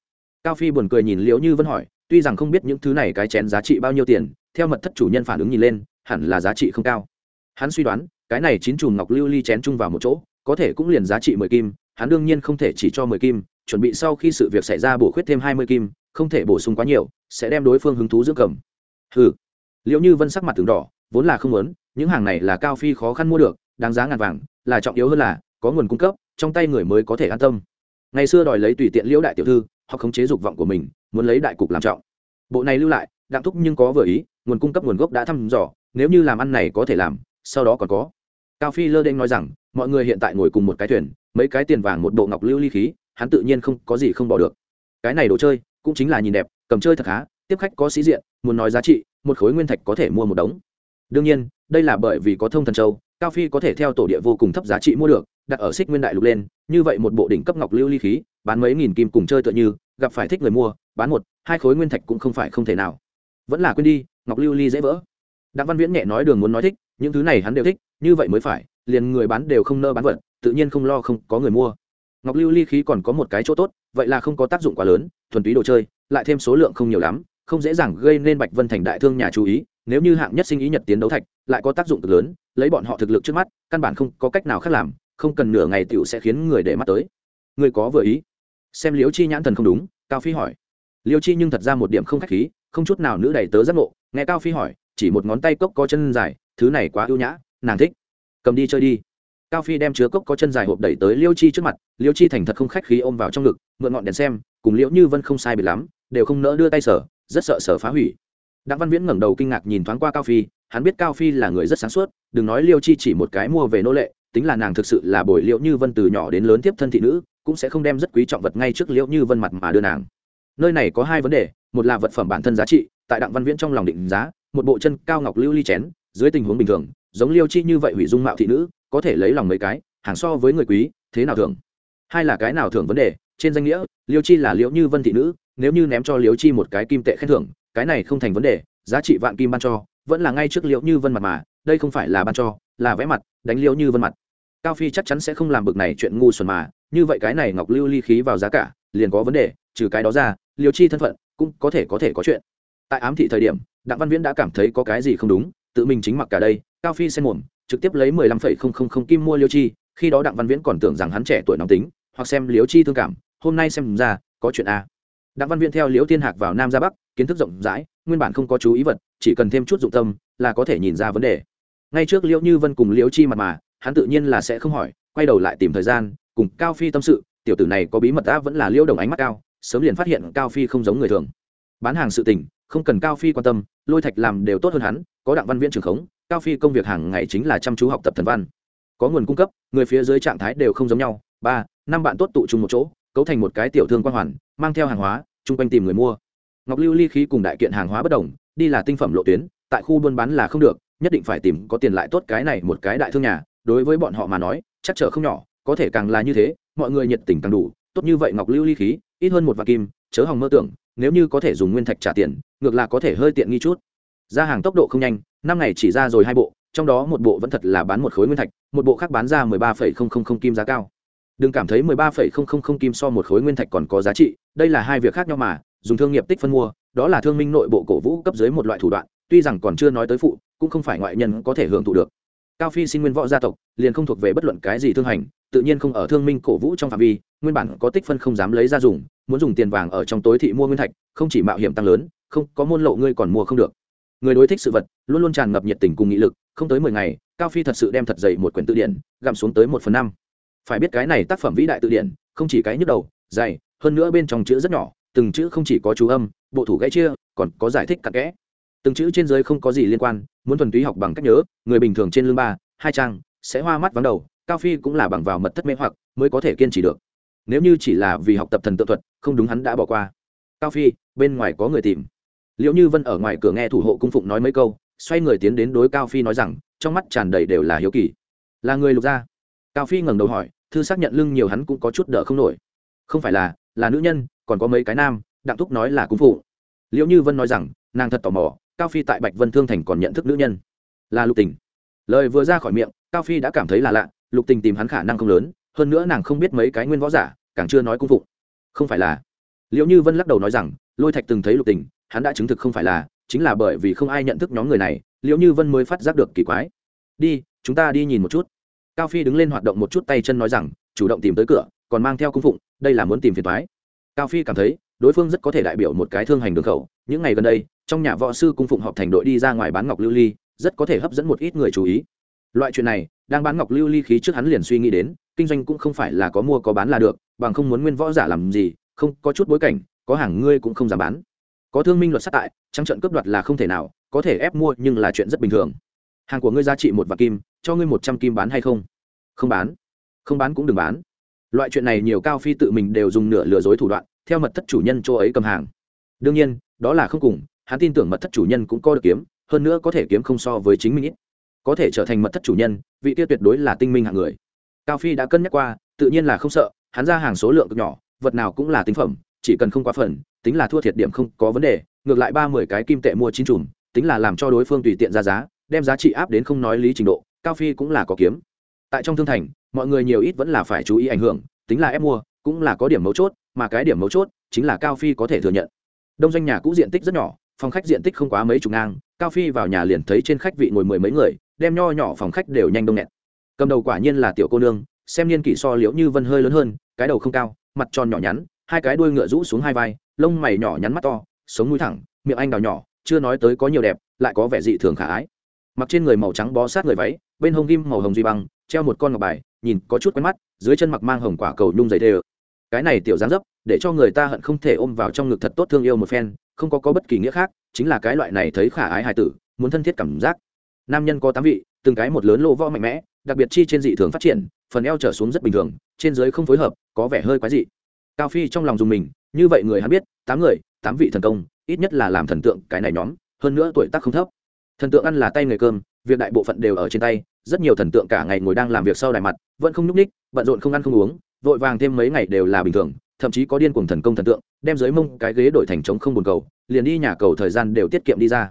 Cao phi buồn cười nhìn liễu như vân hỏi, tuy rằng không biết những thứ này cái chén giá trị bao nhiêu tiền, theo mật thất chủ nhân phản ứng nhìn lên, hẳn là giá trị không cao. Hắn suy đoán cái này chín chùm ngọc lưu ly chén chung vào một chỗ, có thể cũng liền giá trị mười kim, hắn đương nhiên không thể chỉ cho mười kim, chuẩn bị sau khi sự việc xảy ra bổ khuyết thêm hai mươi kim, không thể bổ sung quá nhiều, sẽ đem đối phương hứng thú dưỡng cầm. Ừ liệu như vân sắc mặt tường đỏ, vốn là không muốn, những hàng này là cao phi khó khăn mua được, đáng giá ngàn vàng, là trọng yếu hơn là, có nguồn cung cấp, trong tay người mới có thể an tâm. Ngày xưa đòi lấy tùy tiện liễu đại tiểu thư hoặc khống chế dục vọng của mình, muốn lấy đại cục làm trọng. Bộ này lưu lại, đặng thúc nhưng có vừa ý, nguồn cung cấp nguồn gốc đã thăm dò, nếu như làm ăn này có thể làm, sau đó còn có cao phi lơ đênh nói rằng, mọi người hiện tại ngồi cùng một cái thuyền, mấy cái tiền vàng một bộ ngọc lưu ly khí, hắn tự nhiên không có gì không bỏ được. Cái này đồ chơi, cũng chính là nhìn đẹp, cầm chơi thật khá, tiếp khách có sĩ diện, muốn nói giá trị, một khối nguyên thạch có thể mua một đống. Đương nhiên, đây là bởi vì có thông thần châu, cao phi có thể theo tổ địa vô cùng thấp giá trị mua được, đặt ở xích nguyên đại lục lên, như vậy một bộ đỉnh cấp ngọc lưu ly khí, bán mấy nghìn kim cùng chơi tựa như, gặp phải thích người mua, bán một, hai khối nguyên thạch cũng không phải không thể nào. Vẫn là quên đi, ngọc lưu ly dễ vỡ. Đặng văn viễn nhẹ nói đường muốn nói thích những thứ này hắn đều thích, như vậy mới phải, liền người bán đều không nơ bán vật, tự nhiên không lo không có người mua. Ngọc lưu ly khí còn có một cái chỗ tốt, vậy là không có tác dụng quá lớn, thuần túy đồ chơi, lại thêm số lượng không nhiều lắm, không dễ dàng gây nên bạch vân thành đại thương nhà chú ý, nếu như hạng nhất sinh ý nhật tiến đấu thạch, lại có tác dụng cực lớn, lấy bọn họ thực lực trước mắt, căn bản không có cách nào khác làm, không cần nửa ngày tiểu sẽ khiến người để mắt tới. Người có vừa ý. Xem liễu chi nhãn thần không đúng, cao phi hỏi. Liễu chi nhưng thật ra một điểm không khách khí, không chút nào nữ đầy tớ giác ngộ, nghe cao phi hỏi, chỉ một ngón tay cốc có chân dài thứ này quá ưu nhã, nàng thích. Cầm đi chơi đi. Cao phi đem chứa cốc có chân dài hộp đẩy tới liêu chi trước mặt, liêu chi thành thật không khách khí ôm vào trong ngực, mượn ngọn đèn xem, cùng liễu như vân không sai bị lắm, đều không nỡ đưa tay sở rất sợ sở phá hủy. Đặng văn viễn ngẩng đầu kinh ngạc nhìn thoáng qua cao phi, hắn biết cao phi là người rất sáng suốt, đừng nói liêu chi chỉ một cái mua về nô lệ, tính là nàng thực sự là bồi liễu như vân từ nhỏ đến lớn tiếp thân thị nữ, cũng sẽ không đem rất quý trọng vật ngay trước liễu như vân mặt mà đưa nàng. Nơi này có hai vấn đề, một là vật phẩm bản thân giá trị, tại đặng văn viễn trong lòng định giá, một bộ chân cao ngọc lưu ly chén dưới tình huống bình thường, giống liêu chi như vậy hủy dung mạo thị nữ, có thể lấy lòng mấy cái, hàng so với người quý, thế nào thường hai là cái nào thường vấn đề? Trên danh nghĩa, liêu chi là liễu như vân thị nữ, nếu như ném cho liễu chi một cái kim tệ khen thưởng, cái này không thành vấn đề, giá trị vạn kim ban cho, vẫn là ngay trước liễu như vân mặt mà, đây không phải là ban cho, là vẽ mặt, đánh liễu như vân mặt. Cao phi chắc chắn sẽ không làm bực này chuyện ngu xuẩn mà, như vậy cái này ngọc lưu ly khí vào giá cả, liền có vấn đề, trừ cái đó ra liễu chi thân phận cũng có thể có thể có chuyện. Tại ám thị thời điểm, đặng văn viễn đã cảm thấy có cái gì không đúng tự mình chính mặc cả đây, cao phi xen mồm, trực tiếp lấy mười lăm phẩy không không không kim mua liêu chi, khi đó đặng văn viễn còn tưởng rằng hắn trẻ tuổi nóng tính, hoặc xem liêu chi thương cảm, hôm nay xem ra, có chuyện a. Đặng văn viễn theo liễu thiên hạc vào nam ra bắc, kiến thức rộng rãi, nguyên bản không có chú ý vật, chỉ cần thêm chút dụng tâm, là có thể nhìn ra vấn đề. Ngay trước liễu như vân cùng liễu chi mặt mà, hắn tự nhiên là sẽ không hỏi, quay đầu lại tìm thời gian, cùng cao phi tâm sự, tiểu tử này có bí mật đã vẫn là liễu đồng ánh mắt cao, sớm liền phát hiện cao phi không giống người thường bán hàng sự tình, không cần cao phi quan tâm, lôi thạch làm đều tốt hơn hắn, có đặng văn viễn trường khống, cao phi công việc hàng ngày chính là chăm chú học tập thần văn. Có nguồn cung cấp, người phía dưới trạng thái đều không giống nhau. Ba, năm bạn tốt tụ chung một chỗ, cấu thành một cái tiểu thương quan hoàn, mang theo hàng hóa, chung quanh tìm người mua. Ngọc lưu ly khí cùng đại kiện hàng hóa bất đồng, đi là tinh phẩm lộ tuyến, tại khu buôn bán là không được, nhất định phải tìm có tiền lại tốt cái này một cái đại thương nhà. Đối với bọn họ mà nói, chắc chở không nhỏ, có thể càng là như thế, mọi người nhiệt tình càng đủ. Tốt như vậy ngọc lưu ly khí, ít hơn một vạn kim, chớ hòng mơ tưởng nếu như có thể dùng nguyên thạch trả tiền, ngược là có thể hơi tiện nghi chút. Ra hàng tốc độ không nhanh, năm ngày chỉ ra rồi hai bộ, trong đó một bộ vẫn thật là bán một khối nguyên thạch, một bộ khác bán ra mười ba phẩy không không không kim giá cao. Đừng cảm thấy mười ba phẩy không không không kim so một khối nguyên thạch còn có giá trị, đây là hai việc khác nhau mà, dùng thương nghiệp tích phân mua, đó là thương minh nội bộ cổ vũ cấp dưới một loại thủ đoạn, tuy rằng còn chưa nói tới phụ, cũng không phải ngoại nhân có thể hưởng thụ được. Cao phi xin nguyên võ gia tộc, liền không thuộc về bất luận cái gì thương hành tự nhiên không ở thương minh cổ vũ trong phạm vi, nguyên bản có tích phân không dám lấy ra dùng, muốn dùng tiền vàng ở trong tối thị mua nguyên thạch, không chỉ mạo hiểm tăng lớn, không, có môn lộ ngươi còn mua không được. Người đối thích sự vật, luôn luôn tràn ngập nhiệt tình cùng nghị lực, không tới mười ngày, cao phi thật sự đem thật dày một quyển tự điển, gặm xuống tới một phần năm. Phải biết cái này tác phẩm vĩ đại tự điển, không chỉ cái nhức đầu, dày, hơn nữa bên trong chữ rất nhỏ, từng chữ không chỉ có chú âm, bộ thủ gãy chia, còn có giải thích cặn kẽ. Từng chữ trên giới không có gì liên quan, muốn thuần túy học bằng cách nhớ, người bình thường trên lương ba, hai trang, sẽ hoa mắt vắng đầu cao phi cũng là bằng vào mật thất mê hoặc mới có thể kiên trì được. Nếu như chỉ là vì học tập thần tự thuật, không đúng hắn đã bỏ qua. Cao phi, bên ngoài có người tìm. Liệu như vân ở ngoài cửa nghe thủ hộ cung phụng nói mấy câu, xoay người tiến đến đối cao phi nói rằng, trong mắt tràn đầy đều là hiếu kỳ. Là người lục gia. Cao phi ngẩng đầu hỏi, thư xác nhận lưng nhiều hắn cũng có chút đỡ không nổi. Không phải là là nữ nhân, còn có mấy cái nam, đặng thúc nói là cung phụ liệu như vân nói rằng, nàng thật tò mò, cao phi tại bạch vân thương thành còn nhận thức nữ nhân. Là lục tình. Lời vừa ra khỏi miệng, cao phi đã cảm thấy là lạ lục tình tìm hắn khả năng không lớn, hơn nữa nàng không biết mấy cái nguyên võ giả, càng chưa nói cung phụng. Không phải là. Liệu như vân lắc đầu nói rằng, lôi thạch từng thấy lục tình, hắn đã chứng thực không phải là, chính là bởi vì không ai nhận thức nhóm người này liệu như vân mới phát giác được kỳ quái. Đi, chúng ta đi nhìn một chút. Cao phi đứng lên hoạt động một chút tay chân nói rằng, chủ động tìm tới cửa, còn mang theo cung phụng, đây là muốn tìm phiền thoái cao phi cảm thấy, đối phương rất có thể đại biểu một cái thương hành đường khẩu, những ngày gần đây, trong nhà võ sư cung phụng họp thành đội đi ra ngoài bán ngọc lưu ly, rất có thể hấp dẫn một ít người chú ý. Loại chuyện này đang bán ngọc lưu ly khí trước hắn liền suy nghĩ đến, kinh doanh cũng không phải là có mua có bán là được, bằng không muốn nguyên võ giả làm gì, không, có chút bối cảnh, có hàng ngươi cũng không dám bán. Có thương minh luật sát tại, trắng trận cướp đoạt là không thể nào, có thể ép mua nhưng là chuyện rất bình thường. Hàng của ngươi giá trị một vạn kim, cho ngươi một trăm kim bán hay không? Không bán. Không bán cũng đừng bán. Loại chuyện này nhiều cao phi tự mình đều dùng nửa lừa dối thủ đoạn, theo mật thất chủ nhân chỗ ấy cầm hàng. Đương nhiên, đó là không cùng, hắn tin tưởng mật thất chủ nhân cũng có được kiếm, hơn nữa có thể kiếm không so với chính mình ít có thể trở thành mật thất chủ nhân, vị kia tuyệt đối là tinh minh hạng người. Cao phi đã cân nhắc qua, tự nhiên là không sợ, hắn ra hàng số lượng cực nhỏ, vật nào cũng là tính phẩm, chỉ cần không quá phần, tính là thua thiệt điểm không có vấn đề, ngược lại ba mươi cái kim tệ mua chín chùm, tính là làm cho đối phương tùy tiện ra giá, đem giá trị áp đến không nói lý trình độ, cao phi cũng là có kiếm. Tại trong thương thành, mọi người nhiều ít vẫn là phải chú ý ảnh hưởng, tính là ép mua, cũng là có điểm mấu chốt, mà cái điểm mấu chốt chính là cao phi có thể thừa nhận. Đông doanh nhà cũ diện tích rất nhỏ, phòng khách diện tích không quá mấy chục ngang, cao phi vào nhà liền thấy trên khách vị ngồi mười mấy người đem nho nhỏ phòng khách đều nhanh đông nghẹt. Cầm đầu quả nhiên là tiểu cô nương, xem niên kỷ so liễu như vân hơi lớn hơn, cái đầu không cao, mặt tròn nhỏ nhắn, hai cái đuôi ngựa rũ xuống hai vai, lông mày nhỏ nhắn mắt to, sống mũi thẳng, miệng anh đào nhỏ, chưa nói tới có nhiều đẹp, lại có vẻ dị thường khả ái. Mặc trên người màu trắng bó sát người váy, bên hông ghim màu hồng duy băng, treo một con ngọc bài, nhìn có chút quen mắt, dưới chân mặc mang hồng quả cầu nhung dày đê cái này tiểu dáng dấp, để cho người ta hận không thể ôm vào trong ngực thật tốt thương yêu một phen, không có có bất kỳ nghĩa khác, chính là cái loại này thấy khả ái hài tử, muốn thân thiết cảm giác nam nhân có tám vị, từng cái một lớn lỗ võ mạnh mẽ, đặc biệt chi trên dị thường phát triển, phần eo trở xuống rất bình thường, trên dưới không phối hợp, có vẻ hơi quái dị. Cao phi trong lòng dùng mình, như vậy người hắn biết, tám người, tám vị thần công, ít nhất là làm thần tượng cái này nhóm, hơn nữa tuổi tác không thấp. Thần tượng ăn là tay người cơm, việc đại bộ phận đều ở trên tay, rất nhiều thần tượng cả ngày ngồi đang làm việc sau đài mặt, vẫn không nhúc ních bận rộn không ăn không uống, vội vàng thêm mấy ngày đều là bình thường, thậm chí có điên cuồng thần công thần tượng, đem dưới mông cái ghế đổi thành trống không buồn cầu, liền đi nhà cầu thời gian đều tiết kiệm đi ra.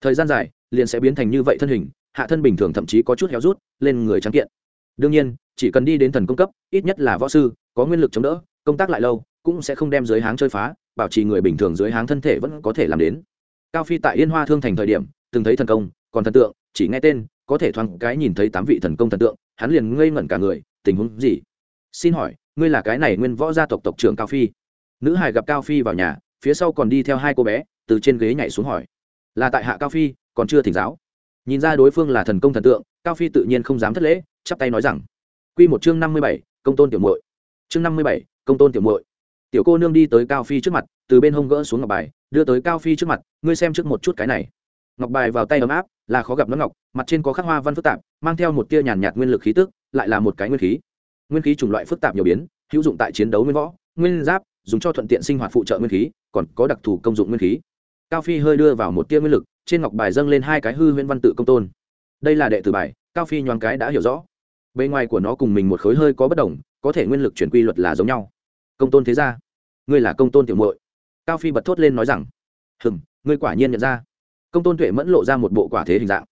Thời gian dài liền sẽ biến thành như vậy thân hình, hạ thân bình thường thậm chí có chút héo rút, lên người trắng kiện. Đương nhiên, chỉ cần đi đến thần công cấp, ít nhất là võ sư, có nguyên lực chống đỡ, công tác lại lâu, cũng sẽ không đem dưới háng chơi phá, bảo trì người bình thường dưới háng thân thể vẫn có thể làm đến. Cao phi tại yên hoa thương thành thời điểm, từng thấy thần công, còn thần tượng, chỉ nghe tên, có thể thoáng cái nhìn thấy tám vị thần công thần tượng, hắn liền ngây ngẩn cả người, tình huống gì? Xin hỏi, ngươi là cái này nguyên võ gia tộc tộc trưởng cao phi? Nữ hải gặp cao phi vào nhà, phía sau còn đi theo hai cô bé, từ trên ghế nhảy xuống hỏi. Là tại hạ cao phi còn chưa thỉnh giáo. Nhìn ra đối phương là thần công thần tượng, cao phi tự nhiên không dám thất lễ, chắp tay nói rằng q một chương năm mươi bảy, công tôn tiểu muội. Chương năm mươi bảy, công tôn tiểu muội. Tiểu cô nương đi tới cao phi trước mặt, từ bên hông gỡ xuống ngọc bài, đưa tới cao phi trước mặt, ngươi xem trước một chút cái này. Ngọc bài vào tay ấm áp, là khó gặp nó ngọc, mặt trên có khắc hoa văn phức tạp, mang theo một tia nhàn nhạt nguyên lực khí tức, lại là một cái nguyên khí. Nguyên khí chủng loại phức tạp nhiều biến, hữu dụng tại chiến đấu nguyên võ, nguyên giáp, dùng cho thuận tiện sinh hoạt phụ trợ nguyên khí, còn có đặc thù công dụng nguyên khí. Cao phi hơi đưa vào một tia nguyên lực trên ngọc bài dâng lên hai cái hư huyễn văn tự công tôn. Đây là đệ tử bài, cao phi nhoáng cái đã hiểu rõ. Bề ngoài của nó cùng mình một khối hơi có bất đồng, có thể nguyên lực chuyển quy luật là giống nhau. Công tôn thế ra ngươi là công tôn tiểu muội. Cao phi bật thốt lên nói rằng hừng ngươi quả nhiên nhận ra. Công tôn tuệ mẫn lộ ra một bộ quả thế hình dạng.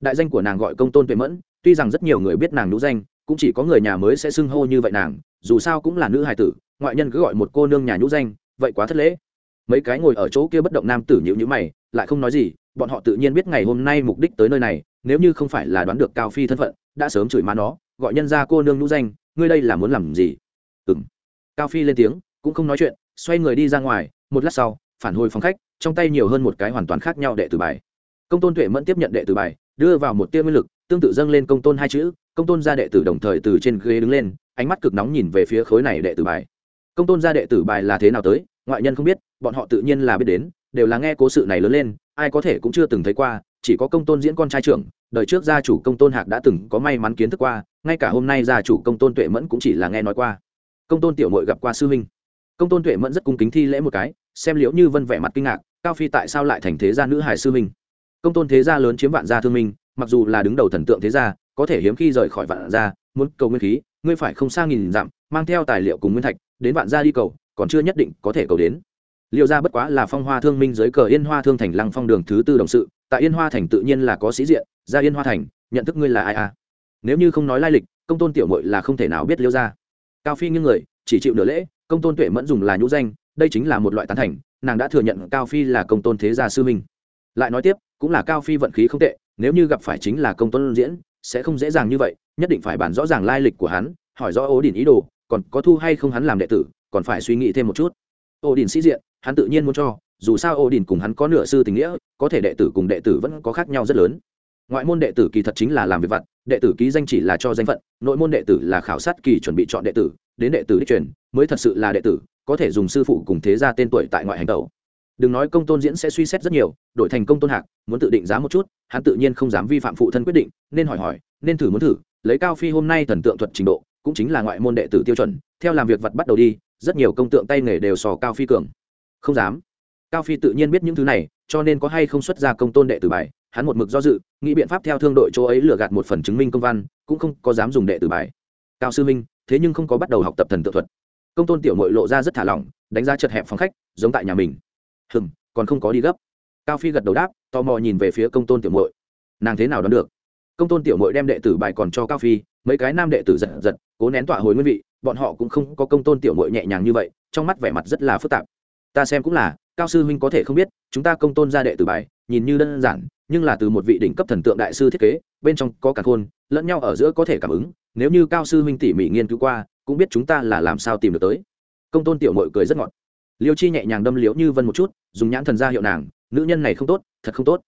Đại danh của nàng gọi công tôn tuệ mẫn, tuy rằng rất nhiều người biết nàng nữ danh, cũng chỉ có người nhà mới sẽ xưng hô như vậy nàng, dù sao cũng là nữ hài tử, ngoại nhân cứ gọi một cô nương nhà nhũ danh, vậy quá thất lễ mấy cái ngồi ở chỗ kia bất động nam tử nhữ nhữ mày, lại không nói gì, bọn họ tự nhiên biết ngày hôm nay mục đích tới nơi này, nếu như không phải là đoán được cao phi thân phận, đã sớm chửi má nó, gọi nhân ra cô nương nhũ danh, ngươi đây là muốn làm gì? Ừ m cao phi lên tiếng, cũng không nói chuyện, xoay người đi ra ngoài, một lát sau, phản hồi phòng khách, trong tay nhiều hơn một cái hoàn toàn khác nhau đệ tử bài. Công tôn tuệ mẫn tiếp nhận đệ tử bài, đưa vào một tia nguyên lực, tương tự dâng lên công tôn hai chữ, công tôn gia đệ tử đồng thời từ trên ghế đứng lên, ánh mắt cực nóng nhìn về phía khối này đệ tử bài. Công tôn gia đệ tử bài là thế nào tới ngoại nhân không biết, bọn họ tự nhiên là biết đến, đều là nghe cố sự này lớn lên, ai có thể cũng chưa từng thấy qua, chỉ có công tôn diễn con trai trưởng, đời trước gia chủ công tôn hạc đã từng có may mắn kiến thức qua, ngay cả hôm nay gia chủ công tôn tuệ mẫn cũng chỉ là nghe nói qua. Công tôn tiểu mội gặp qua sư huynh. Công tôn tuệ mẫn rất cung kính thi lễ một cái, xem liễu như vân vẻ mặt kinh ngạc, cao phi tại sao lại thành thế gia nữ hải sư huynh? Công tôn thế gia lớn chiếm vạn gia thương minh, mặc dù là đứng đầu thần tượng thế gia, có thể hiếm khi rời khỏi vạn gia, muốn cầu nguyên khí, ngươi phải không xa nghìn dặm, mang theo tài liệu cùng nguyên thạch, đến vạn gia đi cầu còn chưa nhất định có thể cầu đến. Liệu ra bất quá là phong hoa thương minh dưới cờ yên hoa thương thành lăng phong đường thứ tư đồng sự, tại yên hoa thành tự nhiên là có sĩ diện, ra yên hoa thành, nhận thức ngươi là ai à? Nếu như không nói lai lịch, công tôn tiểu mội là không thể nào biết liêu ra cao phi nghiêng người, chỉ chịu nửa lễ, công tôn tuệ mẫn dùng là nhũ danh, đây chính là một loại tán thành, nàng đã thừa nhận cao phi là công tôn thế gia sư minh lại nói tiếp, cũng là cao phi vận khí không tệ, nếu như gặp phải chính là công tôn diễn, sẽ không dễ dàng như vậy, nhất định phải bản rõ ràng lai lịch của hắn, hỏi rõ ố đỉnh ý đồ, còn có thu hay không hắn làm đệ tử còn phải suy nghĩ thêm một chút. Ô đình sĩ diện, hắn tự nhiên muốn cho, dù sao ô đình cùng hắn có nửa sư tình nghĩa, có thể đệ tử cùng đệ tử vẫn có khác nhau rất lớn. Ngoại môn đệ tử kỳ thật chính là làm việc vặt, đệ tử ký danh chỉ là cho danh phận, nội môn đệ tử là khảo sát kỳ chuẩn bị chọn đệ tử, đến đệ tử đích truyền, mới thật sự là đệ tử, có thể dùng sư phụ cùng thế ra tên tuổi tại ngoại hành tẩu. Đừng nói công tôn diễn sẽ suy xét rất nhiều, đổi thành công tôn hạc, muốn tự định giá một chút, hắn tự nhiên không dám vi phạm phụ thân quyết định, nên hỏi hỏi, nên thử muốn thử, lấy cao phi hôm nay thần tượng thuật trình độ, cũng chính là ngoại môn đệ tử tiêu chuẩn, theo làm việc vật bắt đầu đi rất nhiều công tượng tay nghề đều sò cao phi cường. Không dám. Cao phi tự nhiên biết những thứ này, cho nên có hay không xuất ra công tôn đệ tử bài, hắn một mực do dự, nghĩ biện pháp theo thương đội chỗ ấy lừa gạt một phần chứng minh công văn, cũng không có dám dùng đệ tử bài. Cao sư minh thế nhưng không có bắt đầu học tập thần tự thuật. Công tôn tiểu mội lộ ra rất thả lỏng, đánh giá chật hẹp phòng khách, giống tại nhà mình. Hừng còn không có đi gấp. Cao phi gật đầu đáp, tò mò nhìn về phía công tôn tiểu mội nàng thế nào đoán được? Công tôn tiểu mội đem đệ tử bài còn cho cao phi mấy cái nam đệ tử giật giật, cố nén tọa hồi nguyên vị, bọn họ cũng không có công tôn tiểu mội nhẹ nhàng như vậy, trong mắt vẻ mặt rất là phức tạp. Ta xem cũng là, cao sư huynh có thể không biết, chúng ta công tôn ra đệ tử bài, nhìn như đơn giản, nhưng là từ một vị đỉnh cấp thần tượng đại sư thiết kế, bên trong có cả khôn, lẫn nhau ở giữa có thể cảm ứng, nếu như cao sư huynh tỉ mỉ nghiên cứu qua, cũng biết chúng ta là làm sao tìm được tới. Công tôn tiểu mội cười rất ngọt. Liêu chi nhẹ nhàng đâm liễu như vân một chút, dùng nhãn thần ra hiệu nàng, nữ nhân này không tốt, thật không tốt.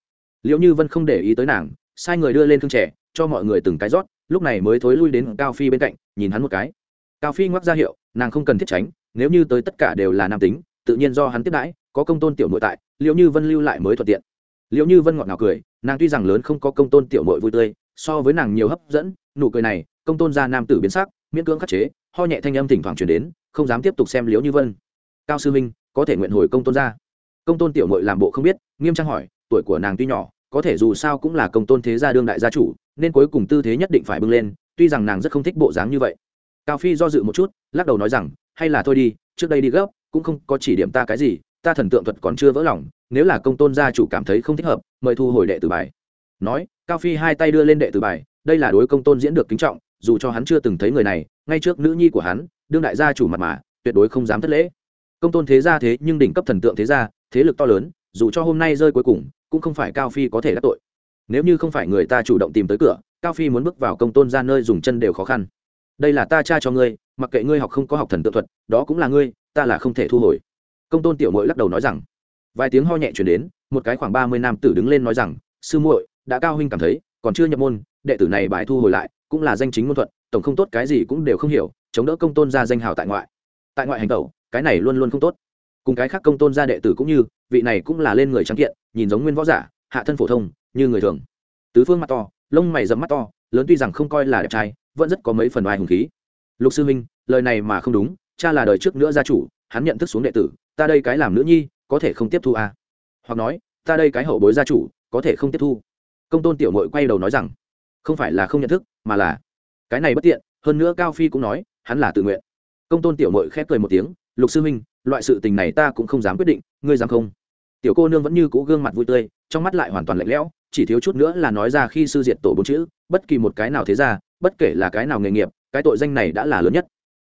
Liễu như vân không để ý tới nàng, sai người đưa lên thương trẻ, cho mọi người từng cái rót lúc này mới thối lui đến cao phi bên cạnh, nhìn hắn một cái. Cao phi ngoắc ra hiệu, nàng không cần thiết tránh, nếu như tới tất cả đều là nam tính, tự nhiên do hắn tiếp đãi, có công tôn tiểu nội tại liệu như vân lưu lại mới thuận tiện. Liệu như vân ngọt ngào cười, nàng tuy rằng lớn không có công tôn tiểu nội vui tươi, so với nàng nhiều hấp dẫn, nụ cười này, công tôn gia nam tử biến sắc, miễn cưỡng khắc chế, ho nhẹ thanh âm thỉnh thoảng chuyển đến, không dám tiếp tục xem liễu như vân. Cao sư minh có thể nguyện hồi công tôn gia. Công tôn tiểu nội làm bộ không biết, nghiêm trang hỏi, tuổi của nàng tuy nhỏ, có thể dù sao cũng là công tôn thế gia đương đại gia chủ nên cuối cùng tư thế nhất định phải bưng lên, tuy rằng nàng rất không thích bộ dáng như vậy. Cao phi do dự một chút, lắc đầu nói rằng, hay là thôi đi, trước đây đi gấp, cũng không có chỉ điểm ta cái gì, ta thần tượng thuật còn chưa vỡ lòng, nếu là công tôn gia chủ cảm thấy không thích hợp, mời thu hồi đệ tử bài. Nói, cao phi hai tay đưa lên đệ tử bài, đây là đối công tôn diễn được kính trọng, dù cho hắn chưa từng thấy người này, ngay trước nữ nhi của hắn, đương đại gia chủ mặt mà, tuyệt đối không dám thất lễ. Công tôn thế gia thế nhưng đỉnh cấp thần tượng thế gia, thế lực to lớn, dù cho hôm nay rơi cuối cùng, cũng không phải cao phi có thể đắc tội nếu như không phải người ta chủ động tìm tới cửa, cao phi muốn bước vào công tôn ra nơi dùng chân đều khó khăn. Đây là ta cha cho ngươi, mặc kệ ngươi học không có học thần tự thuật, đó cũng là ngươi, ta là không thể thu hồi. Công tôn tiểu mội lắc đầu nói rằng. Vài tiếng ho nhẹ chuyển đến, một cái khoảng ba mươi nam tử đứng lên nói rằng, sư muội, đã cao huynh cảm thấy, còn chưa nhập môn, đệ tử này bài thu hồi lại, cũng là danh chính ngôn thuận, tổng không tốt cái gì cũng đều không hiểu, chống đỡ công tôn ra danh hào tại ngoại. Tại ngoại hành tẩu, cái này luôn luôn không tốt. Cùng cái khác công tôn ra đệ tử cũng như, vị này cũng là lên người trắng kiện, nhìn giống nguyên võ giả, hạ thân phổ thông như người thường. Tứ phương mắt to, lông mày dẫm mắt to, lớn tuy rằng không coi là đẹp trai, vẫn rất có mấy phần oai hùng khí. Lục sư minh lời này mà không đúng, cha là đời trước nữa gia chủ, hắn nhận thức xuống đệ tử, ta đây cái làm nữ nhi, có thể không tiếp thu à. hoặc nói, ta đây cái hậu bối gia chủ, có thể không tiếp thu? Công tôn tiểu mội quay đầu nói rằng, không phải là không nhận thức, mà là, cái này bất tiện, hơn nữa cao phi cũng nói, hắn là tự nguyện. Công tôn tiểu mội khép cười một tiếng, lục sư minh loại sự tình này ta cũng không dám quyết định, ngươi dám không? Tiểu cô nương vẫn như cũ gương mặt vui tươi, trong mắt lại hoàn toàn lạnh lẽo chỉ thiếu chút nữa là nói ra khi sư diệt tổ bốn chữ, bất kỳ một cái nào thế ra bất kể là cái nào nghề nghiệp, cái tội danh này đã là lớn nhất.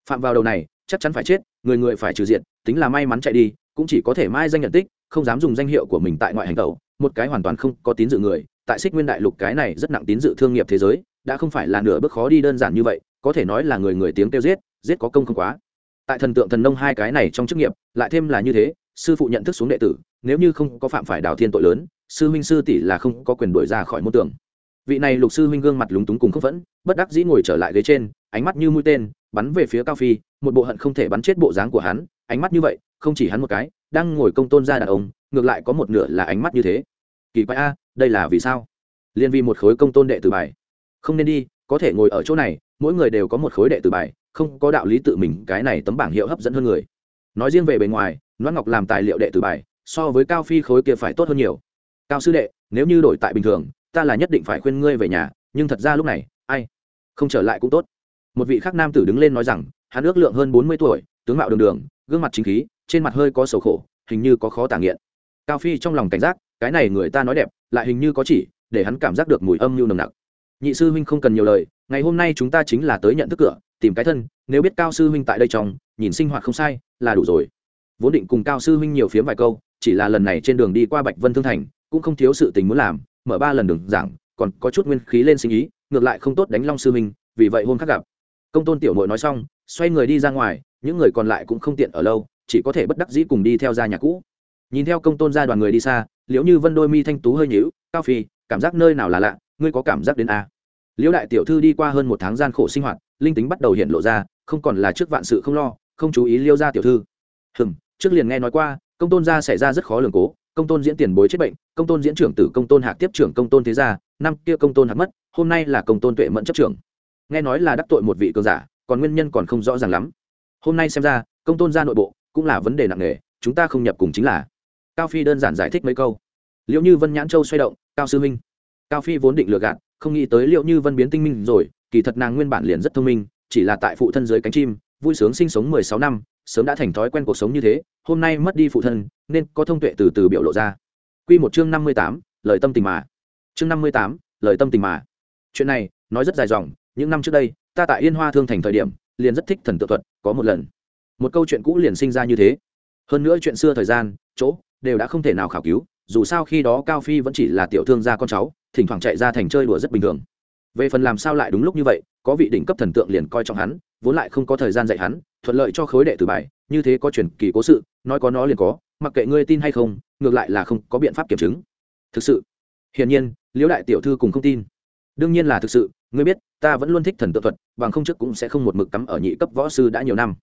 Phạm vào đầu này, chắc chắn phải chết, người người phải trừ diện tính là may mắn chạy đi, cũng chỉ có thể mai danh nhận tích, không dám dùng danh hiệu của mình tại ngoại hành tẩu, một cái hoàn toàn không có tín dự người, tại xích nguyên đại lục cái này rất nặng tín dự thương nghiệp thế giới, đã không phải là nửa bước khó đi đơn giản như vậy, có thể nói là người người tiếng kêu giết giết có công không quá. Tại thần tượng thần nông hai cái này trong chức nghiệp, lại thêm là như thế, sư phụ nhận thức xuống đệ tử, nếu như không có phạm phải đào thiên tội lớn sư huynh sư tỷ là không có quyền đuổi ra khỏi môn tưởng vị này lục sư huynh gương mặt lúng túng cùng không vẫn bất đắc dĩ ngồi trở lại ghế trên, ánh mắt như mũi tên, bắn về phía cao phi, một bộ hận không thể bắn chết bộ dáng của hắn, ánh mắt như vậy, không chỉ hắn một cái, đang ngồi công tôn ra đàn ông, ngược lại có một nửa là ánh mắt như thế. Kỳ quái a, đây là vì sao? Liên vi một khối công tôn đệ tử bài. Không nên đi, có thể ngồi ở chỗ này, mỗi người đều có một khối đệ tử bài, không có đạo lý tự mình cái này tấm bảng hiệu hấp dẫn hơn người. Nói riêng về bề ngoài, loan ngọc làm tài liệu đệ tử bài, so với cao phi khối kia phải tốt hơn nhiều cao sư đệ, nếu như đổi tại bình thường, ta là nhất định phải khuyên ngươi về nhà, nhưng thật ra lúc này, ai? Không trở lại cũng tốt. Một vị khác nam tử đứng lên nói rằng, hắn ước lượng hơn bốn mươi tuổi, tướng mạo đường đường, gương mặt chính khí, trên mặt hơi có sầu khổ, hình như có khó tả nghiện. Cao phi trong lòng cảnh giác, cái này người ta nói đẹp, lại hình như có chỉ, để hắn cảm giác được mùi âm mưu nồng nặc. Nhị sư huynh không cần nhiều lời, ngày hôm nay chúng ta chính là tới nhận thức cửa, tìm cái thân, nếu biết cao sư huynh tại đây trong, nhìn sinh hoạt không sai, là đủ rồi. Vốn định cùng cao sư huynh nhiều phiếm vài câu, chỉ là lần này trên đường đi qua bạch vân thương thành cũng không thiếu sự tình muốn làm, mở ba lần đường giảng, còn có chút nguyên khí lên sinh ý, ngược lại không tốt đánh long sư huynh vì vậy hôm khác gặp. Công tôn tiểu mội nói xong, xoay người đi ra ngoài, những người còn lại cũng không tiện ở lâu, chỉ có thể bất đắc dĩ cùng đi theo ra nhà cũ. Nhìn theo công tôn ra đoàn người đi xa, liễu như vân đôi mi thanh tú hơi nhữu cao phi, cảm giác nơi nào là lạ, ngươi có cảm giác đến a à? liễu đại tiểu thư đi qua hơn một tháng gian khổ sinh hoạt, linh tính bắt đầu hiện lộ ra, không còn là trước vạn sự không lo, không chú ý liêu ra tiểu thư. Hừm, trước liền nghe nói qua, công tôn gia xảy ra rất khó lường cố công tôn diễn tiền bối chết bệnh, công tôn diễn trưởng tử, công tôn hạc tiếp trưởng, công tôn thế gia, năm kia công tôn hạc mất, hôm nay là công tôn tuệ mẫn chấp trưởng. Nghe nói là đắc tội một vị cường giả, còn nguyên nhân còn không rõ ràng lắm. Hôm nay xem ra, công tôn gia nội bộ cũng là vấn đề nặng nề, chúng ta không nhập cùng chính là. Cao phi đơn giản giải thích mấy câu. Liệu như vân nhãn châu xoay động, cao sư minh cao phi vốn định lừa gạt, không nghĩ tới liệu như vân biến tinh minh rồi, kỳ thật nàng nguyên bản liền rất thông minh, chỉ là tại phụ thân dưới cánh chim, vui sướng sinh sống mười sáu năm sớm đã thành thói quen cuộc sống như thế, hôm nay mất đi phụ thân, nên có thông tuệ từ từ biểu lộ ra. Quy một chương năm mươi tám, lời tâm tình mà. Chương năm mươi tám, lời tâm tình mà. Chuyện này, nói rất dài dòng, những năm trước đây, ta tại yên hoa thương thành thời điểm, liền rất thích thần tự thuật, có một lần. Một câu chuyện cũ liền sinh ra như thế. Hơn nữa chuyện xưa thời gian, chỗ, đều đã không thể nào khảo cứu, dù sao khi đó cao phi vẫn chỉ là tiểu thương gia con cháu, thỉnh thoảng chạy ra thành chơi đùa rất bình thường. Về phần làm sao lại đúng lúc như vậy, có vị đỉnh cấp thần tượng liền coi trọng hắn, vốn lại không có thời gian dạy hắn thuận lợi cho khối đệ tử bài, như thế có truyền kỳ cố sự, nói có nó liền có, mặc kệ ngươi tin hay không, ngược lại là không có biện pháp kiểm chứng. Thực sự, hiển nhiên, liễu đại tiểu thư cùng không tin. Đương nhiên là thực sự, ngươi biết, ta vẫn luôn thích thần tự thuật, bằng không trước cũng sẽ không một mực cắm ở nhị cấp võ sư đã nhiều năm.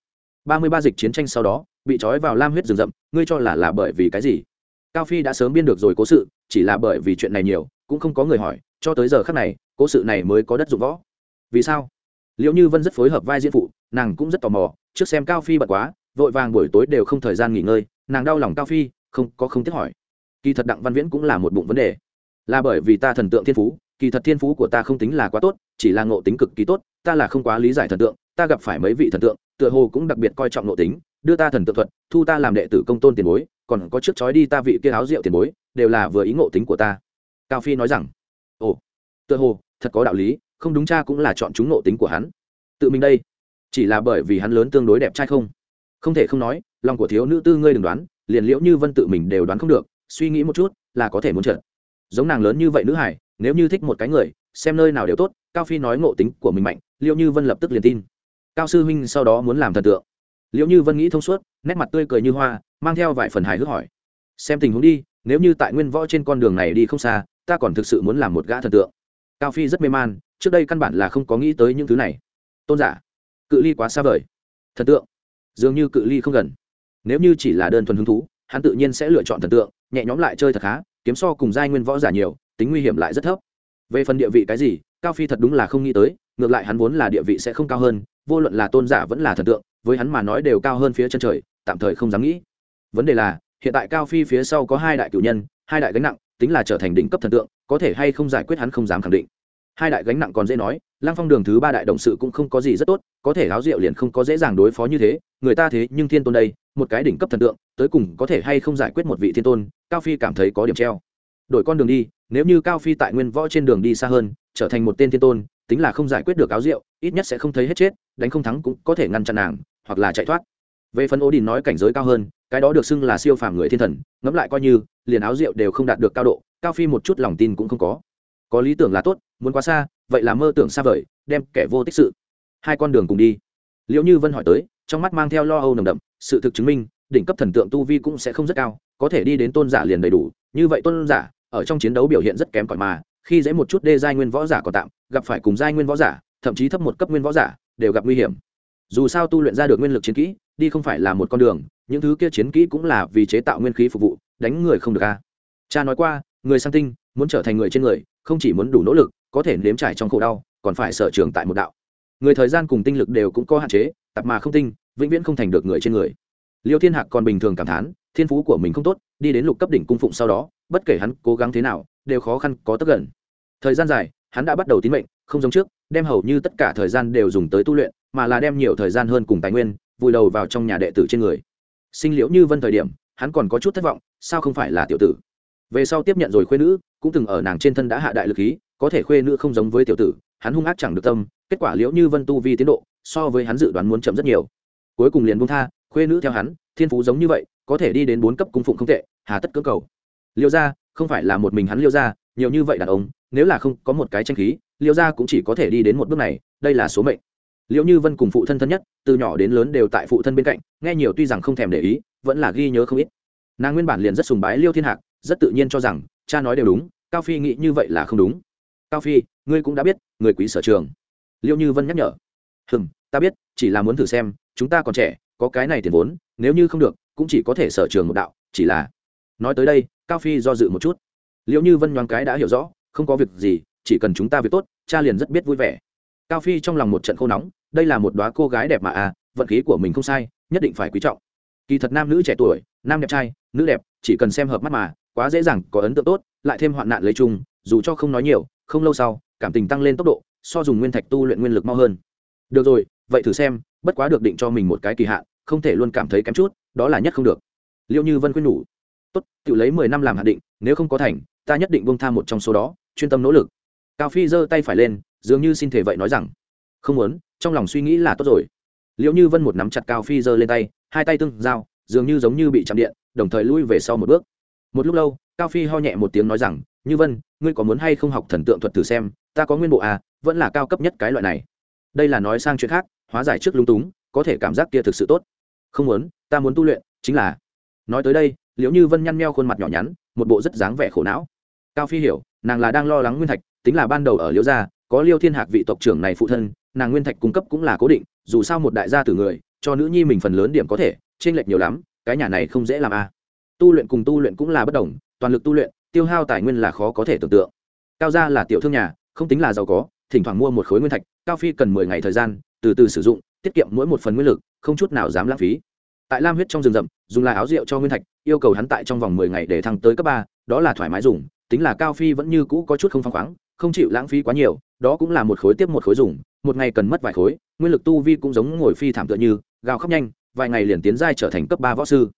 Ba mươi ba dịch chiến tranh sau đó, bị trói vào lam huyết rừng rậm, ngươi cho là là bởi vì cái gì? Cao phi đã sớm biên được rồi cố sự, chỉ là bởi vì chuyện này nhiều, cũng không có người hỏi, cho tới giờ khác này, cố sự này mới có đất dụng võ. Vì sao? Liệu như vân rất phối hợp vai diễn phụ, nàng cũng rất tò mò trước xem cao phi bật quá, vội vàng buổi tối đều không thời gian nghỉ ngơi, nàng đau lòng cao phi, không, có không tiếc hỏi. Kỳ thật đặng văn viễn cũng là một bụng vấn đề. Là bởi vì ta thần tượng thiên phú, kỳ thật thiên phú của ta không tính là quá tốt, chỉ là ngộ tính cực kỳ tốt, ta là không quá lý giải thần tượng, ta gặp phải mấy vị thần tượng, tựa hồ cũng đặc biệt coi trọng ngộ tính, đưa ta thần tượng thuật, thu ta làm đệ tử công tôn tiền bối, còn có trước chói đi ta vị kia áo rượu tiền bối, đều là vừa ý ngộ tính của ta. Cao phi nói rằng, ồ, tựa hồ, thật có đạo lý, không đúng cha cũng là chọn chúng ngộ tính của hắn. Tự mình đây chỉ là bởi vì hắn lớn tương đối đẹp trai không? Không thể không nói, lòng của thiếu nữ tư ngươi đừng đoán, liền liễu như vân tự mình đều đoán không được, suy nghĩ một chút là có thể muốn trượt. Giống nàng lớn như vậy nữ hải nếu như thích một cái người, xem nơi nào đều tốt, cao phi nói ngộ tính của mình mạnh, liễu như vân lập tức liền tin. Cao sư huynh sau đó muốn làm thần tượng. Liễu như vân nghĩ thông suốt, nét mặt tươi cười như hoa, mang theo vài phần hài hước hỏi. Xem tình huống đi, nếu như tại nguyên võ trên con đường này đi không xa, ta còn thực sự muốn làm một gã thần tượng. Cao phi rất mê man, trước đây căn bản là không có nghĩ tới những thứ này. Tôn giả cự ly quá xa vời. Thần tượng. Dường như cự ly không gần. Nếu như chỉ là đơn thuần hứng thú, hắn tự nhiên sẽ lựa chọn thần tượng, nhẹ nhõm lại chơi thật khá, kiếm so cùng giai nguyên võ giả nhiều, tính nguy hiểm lại rất thấp. Về phần địa vị cái gì, cao phi thật đúng là không nghĩ tới, ngược lại hắn vốn là địa vị sẽ không cao hơn, vô luận là tôn giả vẫn là thần tượng, với hắn mà nói đều cao hơn phía chân trời, tạm thời không dám nghĩ. Vấn đề là, hiện tại cao phi phía sau có hai đại cử nhân, hai đại gánh nặng, tính là trở thành đỉnh cấp thần tượng, có thể hay không giải quyết hắn không dám khẳng định hai đại gánh nặng còn dễ nói, lăng phong đường thứ ba đại động sự cũng không có gì rất tốt, có thể háo rượu liền không có dễ dàng đối phó như thế, người ta thế nhưng thiên tôn đây, một cái đỉnh cấp thần tượng, tới cùng có thể hay không giải quyết một vị thiên tôn, cao phi cảm thấy có điểm treo. Đổi con đường đi, nếu như cao phi tại nguyên võ trên đường đi xa hơn, trở thành một tên thiên tôn, tính là không giải quyết được áo rượu, ít nhất sẽ không thấy hết chết, đánh không thắng cũng có thể ngăn chặn nàng, hoặc là chạy thoát. Về phần ô đình nói cảnh giới cao hơn, cái đó được xưng là siêu phàm người thiên thần, ngẫm lại coi như, liền áo rượu đều không đạt được cao độ, cao phi một chút lòng tin cũng không có có lý tưởng là tốt, muốn quá xa, vậy là mơ tưởng xa vời, đem kẻ vô tích sự. Hai con đường cùng đi. Liệu như vân hỏi tới, trong mắt mang theo lo âu nồng đậm, sự thực chứng minh, đỉnh cấp thần tượng tu vi cũng sẽ không rất cao, có thể đi đến tôn giả liền đầy đủ, như vậy tôn giả, ở trong chiến đấu biểu hiện rất kém cỏi mà, khi dễ một chút đê giai nguyên võ giả còn tạm, gặp phải cùng giai nguyên võ giả, thậm chí thấp một cấp nguyên võ giả, đều gặp nguy hiểm. Dù sao tu luyện ra được nguyên lực chiến kỹ, đi không phải là một con đường, những thứ kia chiến kỹ cũng là vì chế tạo nguyên khí phục vụ, đánh người không được a. Cha nói qua, người sang tinh, muốn trở thành người trên người không chỉ muốn đủ nỗ lực, có thể nếm trải trong khổ đau, còn phải sở trường tại một đạo. Người thời gian cùng tinh lực đều cũng có hạn chế, tập mà không tinh, vĩnh viễn không thành được người trên người. Liêu thiên hạc còn bình thường cảm thán, thiên phú của mình không tốt, đi đến lục cấp đỉnh cung phụng sau đó, bất kể hắn cố gắng thế nào, đều khó khăn có tất gần. Thời gian dài, hắn đã bắt đầu tín mệnh, không giống trước, đem hầu như tất cả thời gian đều dùng tới tu luyện, mà là đem nhiều thời gian hơn cùng tài nguyên, vùi đầu vào trong nhà đệ tử trên người. Sinh liễu như vân thời điểm, hắn còn có chút thất vọng, sao không phải là tiểu tử? Về sau tiếp nhận rồi khuê nữ, cũng từng ở nàng trên thân đã hạ đại lực khí, có thể khuê nữ không giống với tiểu tử, hắn hung ác chẳng được tâm, kết quả liễu như vân tu vi tiến độ, so với hắn dự đoán muốn chậm rất nhiều. Cuối cùng liền buông tha, khuê nữ theo hắn, thiên phú giống như vậy, có thể đi đến bốn cấp cung phụng không tệ, hà tất cưỡng cầu. Liêu ra không phải là một mình hắn liêu ra nhiều như vậy đàn ông, nếu là không có một cái tranh khí, liêu ra cũng chỉ có thể đi đến một bước này, đây là số mệnh. Liễu như vân cùng phụ thân thân nhất, từ nhỏ đến lớn đều tại phụ thân bên cạnh, nghe nhiều tuy rằng không thèm để ý, vẫn là ghi nhớ không ít. Nàng nguyên bản liền rất sùng bái liêu thiên hạc rất tự nhiên cho rằng, cha nói đều đúng, cao phi nghĩ như vậy là không đúng. Cao phi, ngươi cũng đã biết, người quý sở trường. Liệu như vân nhắc nhở. Hừm, ta biết, chỉ là muốn thử xem, chúng ta còn trẻ, có cái này tiền vốn, nếu như không được, cũng chỉ có thể sở trường một đạo, chỉ là nói tới đây, cao phi do dự một chút. Liệu như vân nhoáng cái đã hiểu rõ, không có việc gì, chỉ cần chúng ta việc tốt, cha liền rất biết vui vẻ. Cao phi trong lòng một trận khô nóng, đây là một đoá cô gái đẹp mà à vận khí của mình không sai, nhất định phải quý trọng. Kỳ thật nam nữ trẻ tuổi, nam đẹp trai, nữ đẹp, chỉ cần xem hợp mắt mà quá dễ dàng, có ấn tượng tốt, lại thêm hoạn nạn lấy chung, dù cho không nói nhiều, không lâu sau, cảm tình tăng lên tốc độ, so dùng nguyên thạch tu luyện nguyên lực mau hơn. Được rồi, vậy thử xem, bất quá được định cho mình một cái kỳ hạn, không thể luôn cảm thấy kém chút, đó là nhất không được. Liệu như vân khuyên nhủ. Tốt, tự lấy mười năm làm hạn định, nếu không có thành, ta nhất định bông tha một trong số đó, chuyên tâm nỗ lực. Cao phi giơ tay phải lên, dường như xin thể vậy nói rằng, không muốn, trong lòng suy nghĩ là tốt rồi. Liệu như vân một nắm chặt cao phi giơ lên tay, hai tay tương giao, dường như giống như bị chạm điện, đồng thời lui về sau một bước một lúc lâu, cao phi ho nhẹ một tiếng nói rằng, như vân, ngươi có muốn hay không học thần tượng thuật thử xem? Ta có nguyên bộ à vẫn là cao cấp nhất cái loại này. Đây là nói sang chuyện khác, hóa giải trước lung túng, có thể cảm giác kia thực sự tốt. Không muốn, ta muốn tu luyện, chính là nói tới đây, liễu như vân nhăn meo khuôn mặt nhỏ nhắn, một bộ rất dáng vẻ khổ não. Cao phi hiểu, nàng là đang lo lắng nguyên thạch, tính là ban đầu ở liễu gia, có liêu thiên hạc vị tộc trưởng này phụ thân, nàng nguyên thạch cung cấp cũng là cố định, dù sao một đại gia tử người, cho nữ nhi mình phần lớn điểm có thể trên lệch nhiều lắm, cái nhà này không dễ làm a à tu luyện cùng tu luyện cũng là bất đồng, toàn lực tu luyện, tiêu hao tài nguyên là khó có thể tưởng tượng. Cao gia là tiểu thương nhà, không tính là giàu có, thỉnh thoảng mua một khối nguyên thạch, cao phi cần mười ngày thời gian, từ từ sử dụng, tiết kiệm mỗi một phần nguyên lực, không chút nào dám lãng phí. Tại lam huyết trong rừng rậm, dùng là áo rượu cho nguyên thạch, yêu cầu hắn tại trong vòng mười ngày để thăng tới cấp ba, đó là thoải mái dùng, tính là cao phi vẫn như cũ có chút không phăng khoáng, không chịu lãng phí quá nhiều, đó cũng là một khối tiếp một khối dùng, một ngày cần mất vài khối, nguyên lực tu vi cũng giống ngồi phi thảm tựa như, gào khóc nhanh, vài ngày liền tiến giai trở thành cấp ba võ sư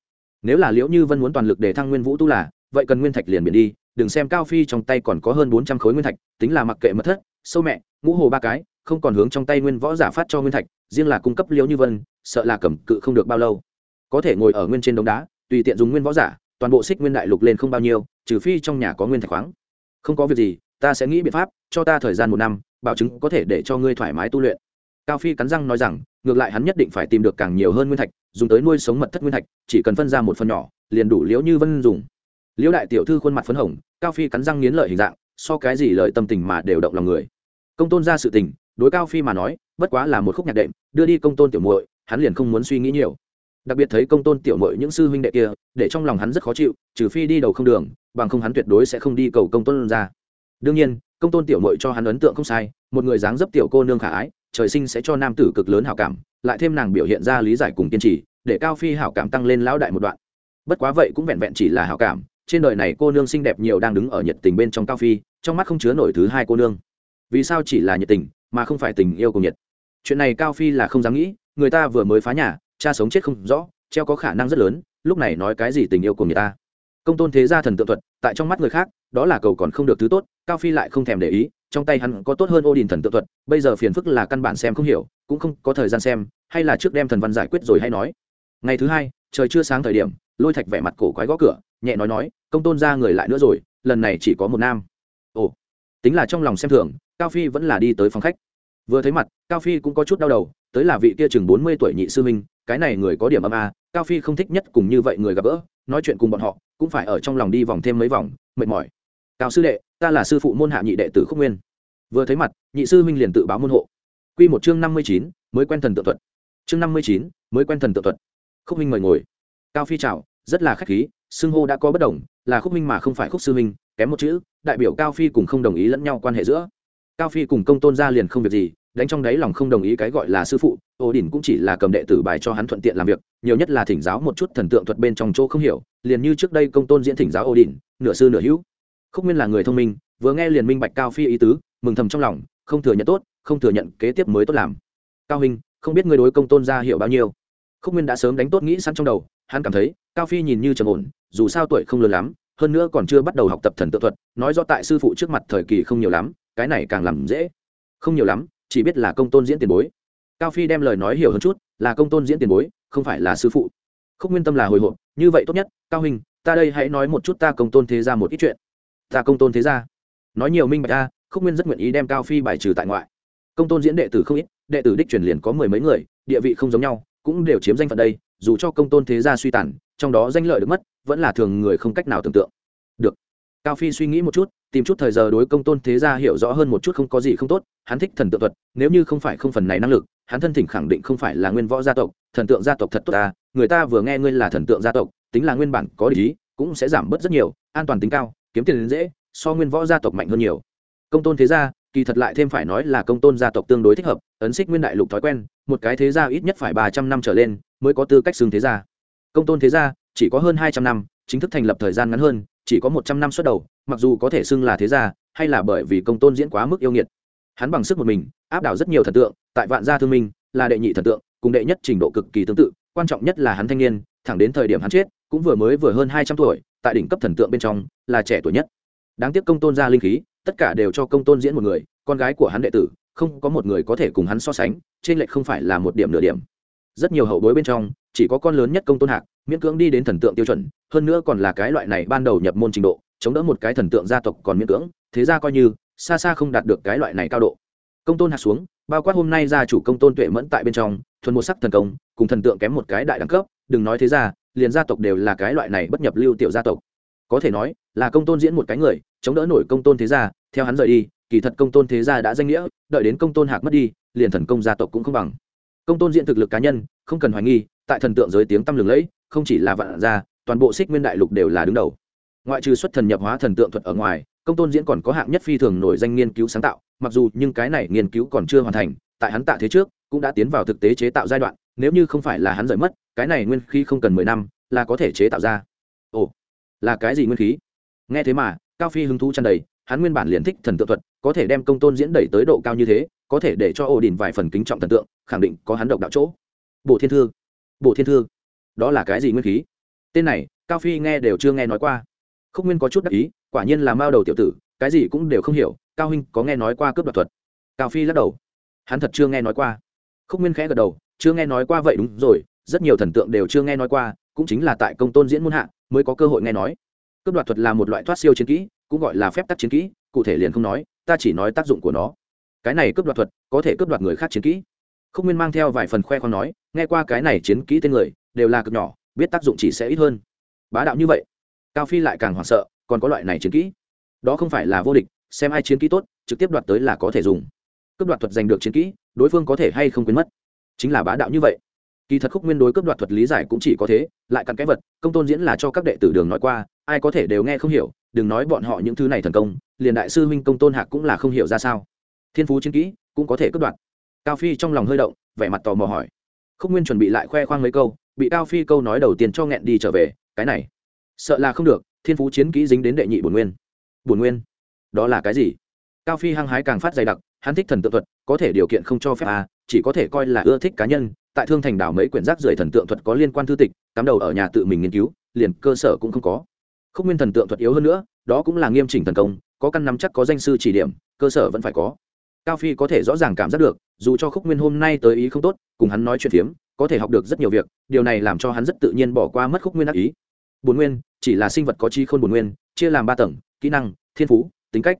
nếu là liễu như vân muốn toàn lực để thăng nguyên vũ tu là, vậy cần nguyên thạch liền biển đi, đừng xem cao phi trong tay còn có hơn bốn trăm khối nguyên thạch, tính là mặc kệ mất thất, sâu mẹ, ngũ hồ ba cái, không còn hướng trong tay nguyên võ giả phát cho nguyên thạch, riêng là cung cấp liễu như vân, sợ là cầm cự không được bao lâu. Có thể ngồi ở nguyên trên đống đá, tùy tiện dùng nguyên võ giả, toàn bộ xích nguyên đại lục lên không bao nhiêu, trừ phi trong nhà có nguyên thạch khoáng. Không có việc gì, ta sẽ nghĩ biện pháp, cho ta thời gian một năm, bảo chứng có thể để cho ngươi thoải mái tu luyện. Cao phi cắn răng nói rằng, ngược lại hắn nhất định phải tìm được càng nhiều hơn nguyên thạch dùng tới nuôi sống mật thất nguyên thạch, chỉ cần phân ra một phần nhỏ, liền đủ liễu như vân dùng. Liễu đại tiểu thư khuôn mặt phấn hồng, cao phi cắn răng nghiến lợi hình dạng, so cái gì lợi tâm tình mà đều động lòng người. Công tôn ra sự tình, đối cao phi mà nói, bất quá là một khúc nhạc đệm, đưa đi công tôn tiểu muội, hắn liền không muốn suy nghĩ nhiều. Đặc biệt thấy công tôn tiểu muội những sư huynh đệ kia, để trong lòng hắn rất khó chịu, trừ phi đi đầu không đường, bằng không hắn tuyệt đối sẽ không đi cầu công tôn ra. Đương nhiên, công tôn tiểu muội cho hắn ấn tượng không sai, một người dáng dấp tiểu cô nương khả ái, trời sinh sẽ cho nam tử cực lớn hảo cảm lại thêm nàng biểu hiện ra lý giải cùng kiên trì, để cao phi hảo cảm tăng lên lão đại một đoạn. Bất quá vậy cũng vẹn vẹn chỉ là hảo cảm, trên đời này cô nương xinh đẹp nhiều đang đứng ở nhiệt tình bên trong cao phi, trong mắt không chứa nổi thứ hai cô nương. Vì sao chỉ là nhiệt tình, mà không phải tình yêu cùng nhiệt? Chuyện này cao phi là không dám nghĩ, người ta vừa mới phá nhà, cha sống chết không rõ, treo có khả năng rất lớn, lúc này nói cái gì tình yêu của người ta? Công tôn thế gia thần tượng thuật, tại trong mắt người khác, đó là cầu còn không được thứ tốt, cao phi lại không thèm để ý trong tay hắn có tốt hơn ô đình thần tự thuật, bây giờ phiền phức là căn bản xem không hiểu, cũng không có thời gian xem, hay là trước đem thần văn giải quyết rồi hay nói. Ngày thứ hai, trời chưa sáng thời điểm, lôi thạch vẻ mặt cổ quái gõ cửa, nhẹ nói nói, công tôn ra người lại nữa rồi, lần này chỉ có một nam. Ồ, tính là trong lòng xem thường, cao phi vẫn là đi tới phòng khách. Vừa thấy mặt, cao phi cũng có chút đau đầu, tới là vị kia chừng bốn mươi tuổi nhị sư minh cái này người có điểm âm a, cao phi không thích nhất cùng như vậy người gặp gỡ, nói chuyện cùng bọn họ, cũng phải ở trong lòng đi vòng thêm mấy vòng, mệt mỏi. Cao sư đệ ta là sư phụ môn hạ nhị đệ tử khúc nguyên. Vừa thấy mặt, nhị sư huynh liền tự báo môn hộ. Q một chương năm mươi chín, mới quen thần tự thuật. Chương năm mươi chín, mới quen thần tự thuật. Khúc minh mời ngồi. Cao phi chào, rất là khách khí, xưng hô đã có bất đồng, là khúc minh mà không phải khúc sư minh kém một chữ, đại biểu cao phi cùng không đồng ý lẫn nhau quan hệ giữa. Cao phi cùng công tôn ra liền không việc gì, đánh trong đáy lòng không đồng ý cái gọi là sư phụ, ô đình cũng chỉ là cầm đệ tử bài cho hắn thuận tiện làm việc, nhiều nhất là thỉnh giáo một chút thần tượng thuật bên trong chỗ không hiểu, liền như trước đây công tôn diễn thỉnh giáo ô đình, nửa sư nửa hữu khúc nguyên là người thông minh, vừa nghe liền minh bạch cao phi ý tứ, mừng thầm trong lòng, không thừa nhận tốt, không thừa nhận kế tiếp mới tốt làm. Cao hình không biết người đối công tôn ra hiểu bao nhiêu? Khúc nguyên đã sớm đánh tốt nghĩ sẵn trong đầu, hắn cảm thấy, cao phi nhìn như trầm ổn, dù sao tuổi không lớn lắm, hơn nữa còn chưa bắt đầu học tập thần tự thuật, nói do tại sư phụ trước mặt thời kỳ không nhiều lắm, cái này càng làm dễ. Không nhiều lắm, chỉ biết là công tôn diễn tiền bối. Cao phi đem lời nói hiểu hơn chút, là công tôn diễn tiền bối, không phải là sư phụ. Khúc nguyên tâm là hồi hộp, như vậy tốt nhất, cao hình ta đây hãy nói một chút ta công tôn thế ra một ít chuyện ta công tôn thế gia. Nói nhiều minh bạch ta khúc nguyên rất nguyện ý đem cao phi bài trừ tại ngoại. Công tôn diễn đệ tử không ít, đệ tử đích truyền liền có mười mấy người, địa vị không giống nhau, cũng đều chiếm danh phận đây, dù cho công tôn thế gia suy tàn, trong đó danh lợi được mất, vẫn là thường người không cách nào tưởng tượng. Được. Cao phi suy nghĩ một chút, tìm chút thời giờ đối công tôn thế gia hiểu rõ hơn một chút không có gì không tốt, hắn thích thần tượng thuật, nếu như không phải không phần này năng lực, hắn thân thỉnh khẳng định không phải là nguyên võ gia tộc, thần tượng gia tộc thật tốt ta, người ta vừa nghe ngươi là thần tượng gia tộc, tính là nguyên bản có lý, cũng sẽ giảm bớt rất nhiều, an toàn tính cao kiếm tiền đến dễ, so nguyên võ gia tộc mạnh hơn nhiều. Công tôn thế gia, kỳ thật lại thêm phải nói là công tôn gia tộc tương đối thích hợp, ấn xích nguyên đại lục thói quen, một cái thế gia ít nhất phải ba trăm năm trở lên mới có tư cách xưng thế gia. Công tôn thế gia, chỉ có hơn hai trăm năm, chính thức thành lập thời gian ngắn hơn, chỉ có một trăm năm xuất đầu, mặc dù có thể xưng là thế gia, hay là bởi vì công tôn diễn quá mức yêu nghiệt. Hắn bằng sức một mình, áp đảo rất nhiều thần tượng, tại vạn gia thương minh, là đệ nhị thần tượng, cùng đệ nhất trình độ cực kỳ tương tự, quan trọng nhất là hắn thanh niên, thẳng đến thời điểm hắn chết, cũng vừa mới vừa hơn hai trăm tuổi tại đỉnh cấp thần tượng bên trong, là trẻ tuổi nhất. Đáng tiếc công tôn gia linh khí, tất cả đều cho công tôn diễn một người, con gái của hắn đệ tử, không có một người có thể cùng hắn so sánh, trên lệch không phải là một điểm nửa điểm. Rất nhiều hậu bối bên trong, chỉ có con lớn nhất công tôn hạc, miễn cưỡng đi đến thần tượng tiêu chuẩn, hơn nữa còn là cái loại này ban đầu nhập môn trình độ, chống đỡ một cái thần tượng gia tộc còn miễn cưỡng, thế ra coi như, xa xa không đạt được cái loại này cao độ. Công tôn hạc xuống, bao quát hôm nay gia chủ công tôn tuệ mẫn tại bên trong, thuần một sắc thần công, cùng thần tượng kém một cái đại đẳng cấp, đừng nói thế ra liền gia tộc đều là cái loại này bất nhập lưu tiểu gia tộc. Có thể nói, là công tôn diễn một cái người, chống đỡ nổi công tôn thế gia, theo hắn rời đi, kỳ thật công tôn thế gia đã danh nghĩa, đợi đến công tôn hạc mất đi, liền thần công gia tộc cũng không bằng. Công tôn diễn thực lực cá nhân, không cần hoài nghi, tại thần tượng giới tiếng tăm lừng lẫy, không chỉ là vạn gia, toàn bộ xích nguyên đại lục đều là đứng đầu. Ngoại trừ xuất thần nhập hóa thần tượng thuật ở ngoài, công tôn diễn còn có hạng nhất phi thường nổi danh nghiên cứu sáng tạo, mặc dù nhưng cái này nghiên cứu còn chưa hoàn thành, tại hắn tạ thế trước cũng đã tiến vào thực tế chế tạo giai đoạn, nếu như không phải là hắn rời mất, cái này nguyên khí không cần mười năm, là có thể chế tạo ra. Ồ, là cái gì nguyên khí? Nghe thế mà, cao phi hứng thú tràn đầy, hắn nguyên bản liền thích thần tượng thuật, có thể đem công tôn diễn đẩy tới độ cao như thế, có thể để cho ổ đình vài phần kính trọng thần tượng, khẳng định có hắn độc đạo chỗ. Bộ thiên thư bộ thiên thư, đó là cái gì nguyên khí? Tên này, cao phi nghe đều chưa nghe nói qua. Không nguyên có chút đắc ý, quả nhiên là mao đầu tiểu tử, cái gì cũng đều không hiểu, cao huynh có nghe nói qua cướp đoạt thuật? Cao phi lắc đầu, hắn thật chưa nghe nói qua khúc nguyên khẽ gật đầu, chưa nghe nói qua vậy đúng rồi, rất nhiều thần tượng đều chưa nghe nói qua, cũng chính là tại công tôn diễn muôn hạ mới có cơ hội nghe nói. Cướp đoạt thuật là một loại thoát siêu chiến kỹ, cũng gọi là phép tắc chiến kỹ, cụ thể liền không nói, ta chỉ nói tác dụng của nó. Cái này cướp đoạt thuật có thể cướp đoạt người khác chiến kỹ. Khúc nguyên mang theo vài phần khoe khoang nói, nghe qua cái này chiến kỹ tên người, đều là cực nhỏ, biết tác dụng chỉ sẽ ít hơn. Bá đạo như vậy, cao phi lại càng hoảng sợ, còn có loại này chiến kỹ. Đó không phải là vô địch, xem ai chiến kỹ tốt, trực tiếp đoạt tới là có thể dùng. Cướp đoạt thuật giành được chiến kỹ đối phương có thể hay không quên mất. Chính là bá đạo như vậy. Kỳ thật khúc nguyên đối cướp đoạt thuật lý giải cũng chỉ có thế, lại cặn cái vật, công tôn diễn là cho các đệ tử đường nói qua, ai có thể đều nghe không hiểu, đừng nói bọn họ những thứ này thần công, liền đại sư huynh công tôn hạc cũng là không hiểu ra sao. Thiên phú chiến kỹ cũng có thể cướp đoạt. Cao phi trong lòng hơi động, vẻ mặt tò mò hỏi. Khúc nguyên chuẩn bị lại khoe khoang mấy câu, bị cao phi câu nói đầu tiên cho nghẹn đi trở về, cái này. Sợ là không được, thiên phú chiến kỹ dính đến đệ nhị bổn nguyên. Bổn nguyên? Đó là cái gì? Cao phi hăng hái càng phát dày đặc, hắn thích thần tự thuật có thể điều kiện không cho phép à chỉ có thể coi là ưa thích cá nhân. Tại thương thành đảo mấy quyển rác rưởi thần tượng thuật có liên quan thư tịch, cắm đầu ở nhà tự mình nghiên cứu, liền cơ sở cũng không có. Không nguyên thần tượng thuật yếu hơn nữa, đó cũng là nghiêm chỉnh thần công, có căn nắm chắc có danh sư chỉ điểm, cơ sở vẫn phải có. Cao phi có thể rõ ràng cảm giác được, dù cho khúc nguyên hôm nay tới ý không tốt, cùng hắn nói chuyện phiếm, có thể học được rất nhiều việc, điều này làm cho hắn rất tự nhiên bỏ qua mất khúc nguyên ác ý. Bồn nguyên, chỉ là sinh vật có chi khôn bồn nguyên, chia làm ba tầng, kỹ năng, thiên phú, tính cách.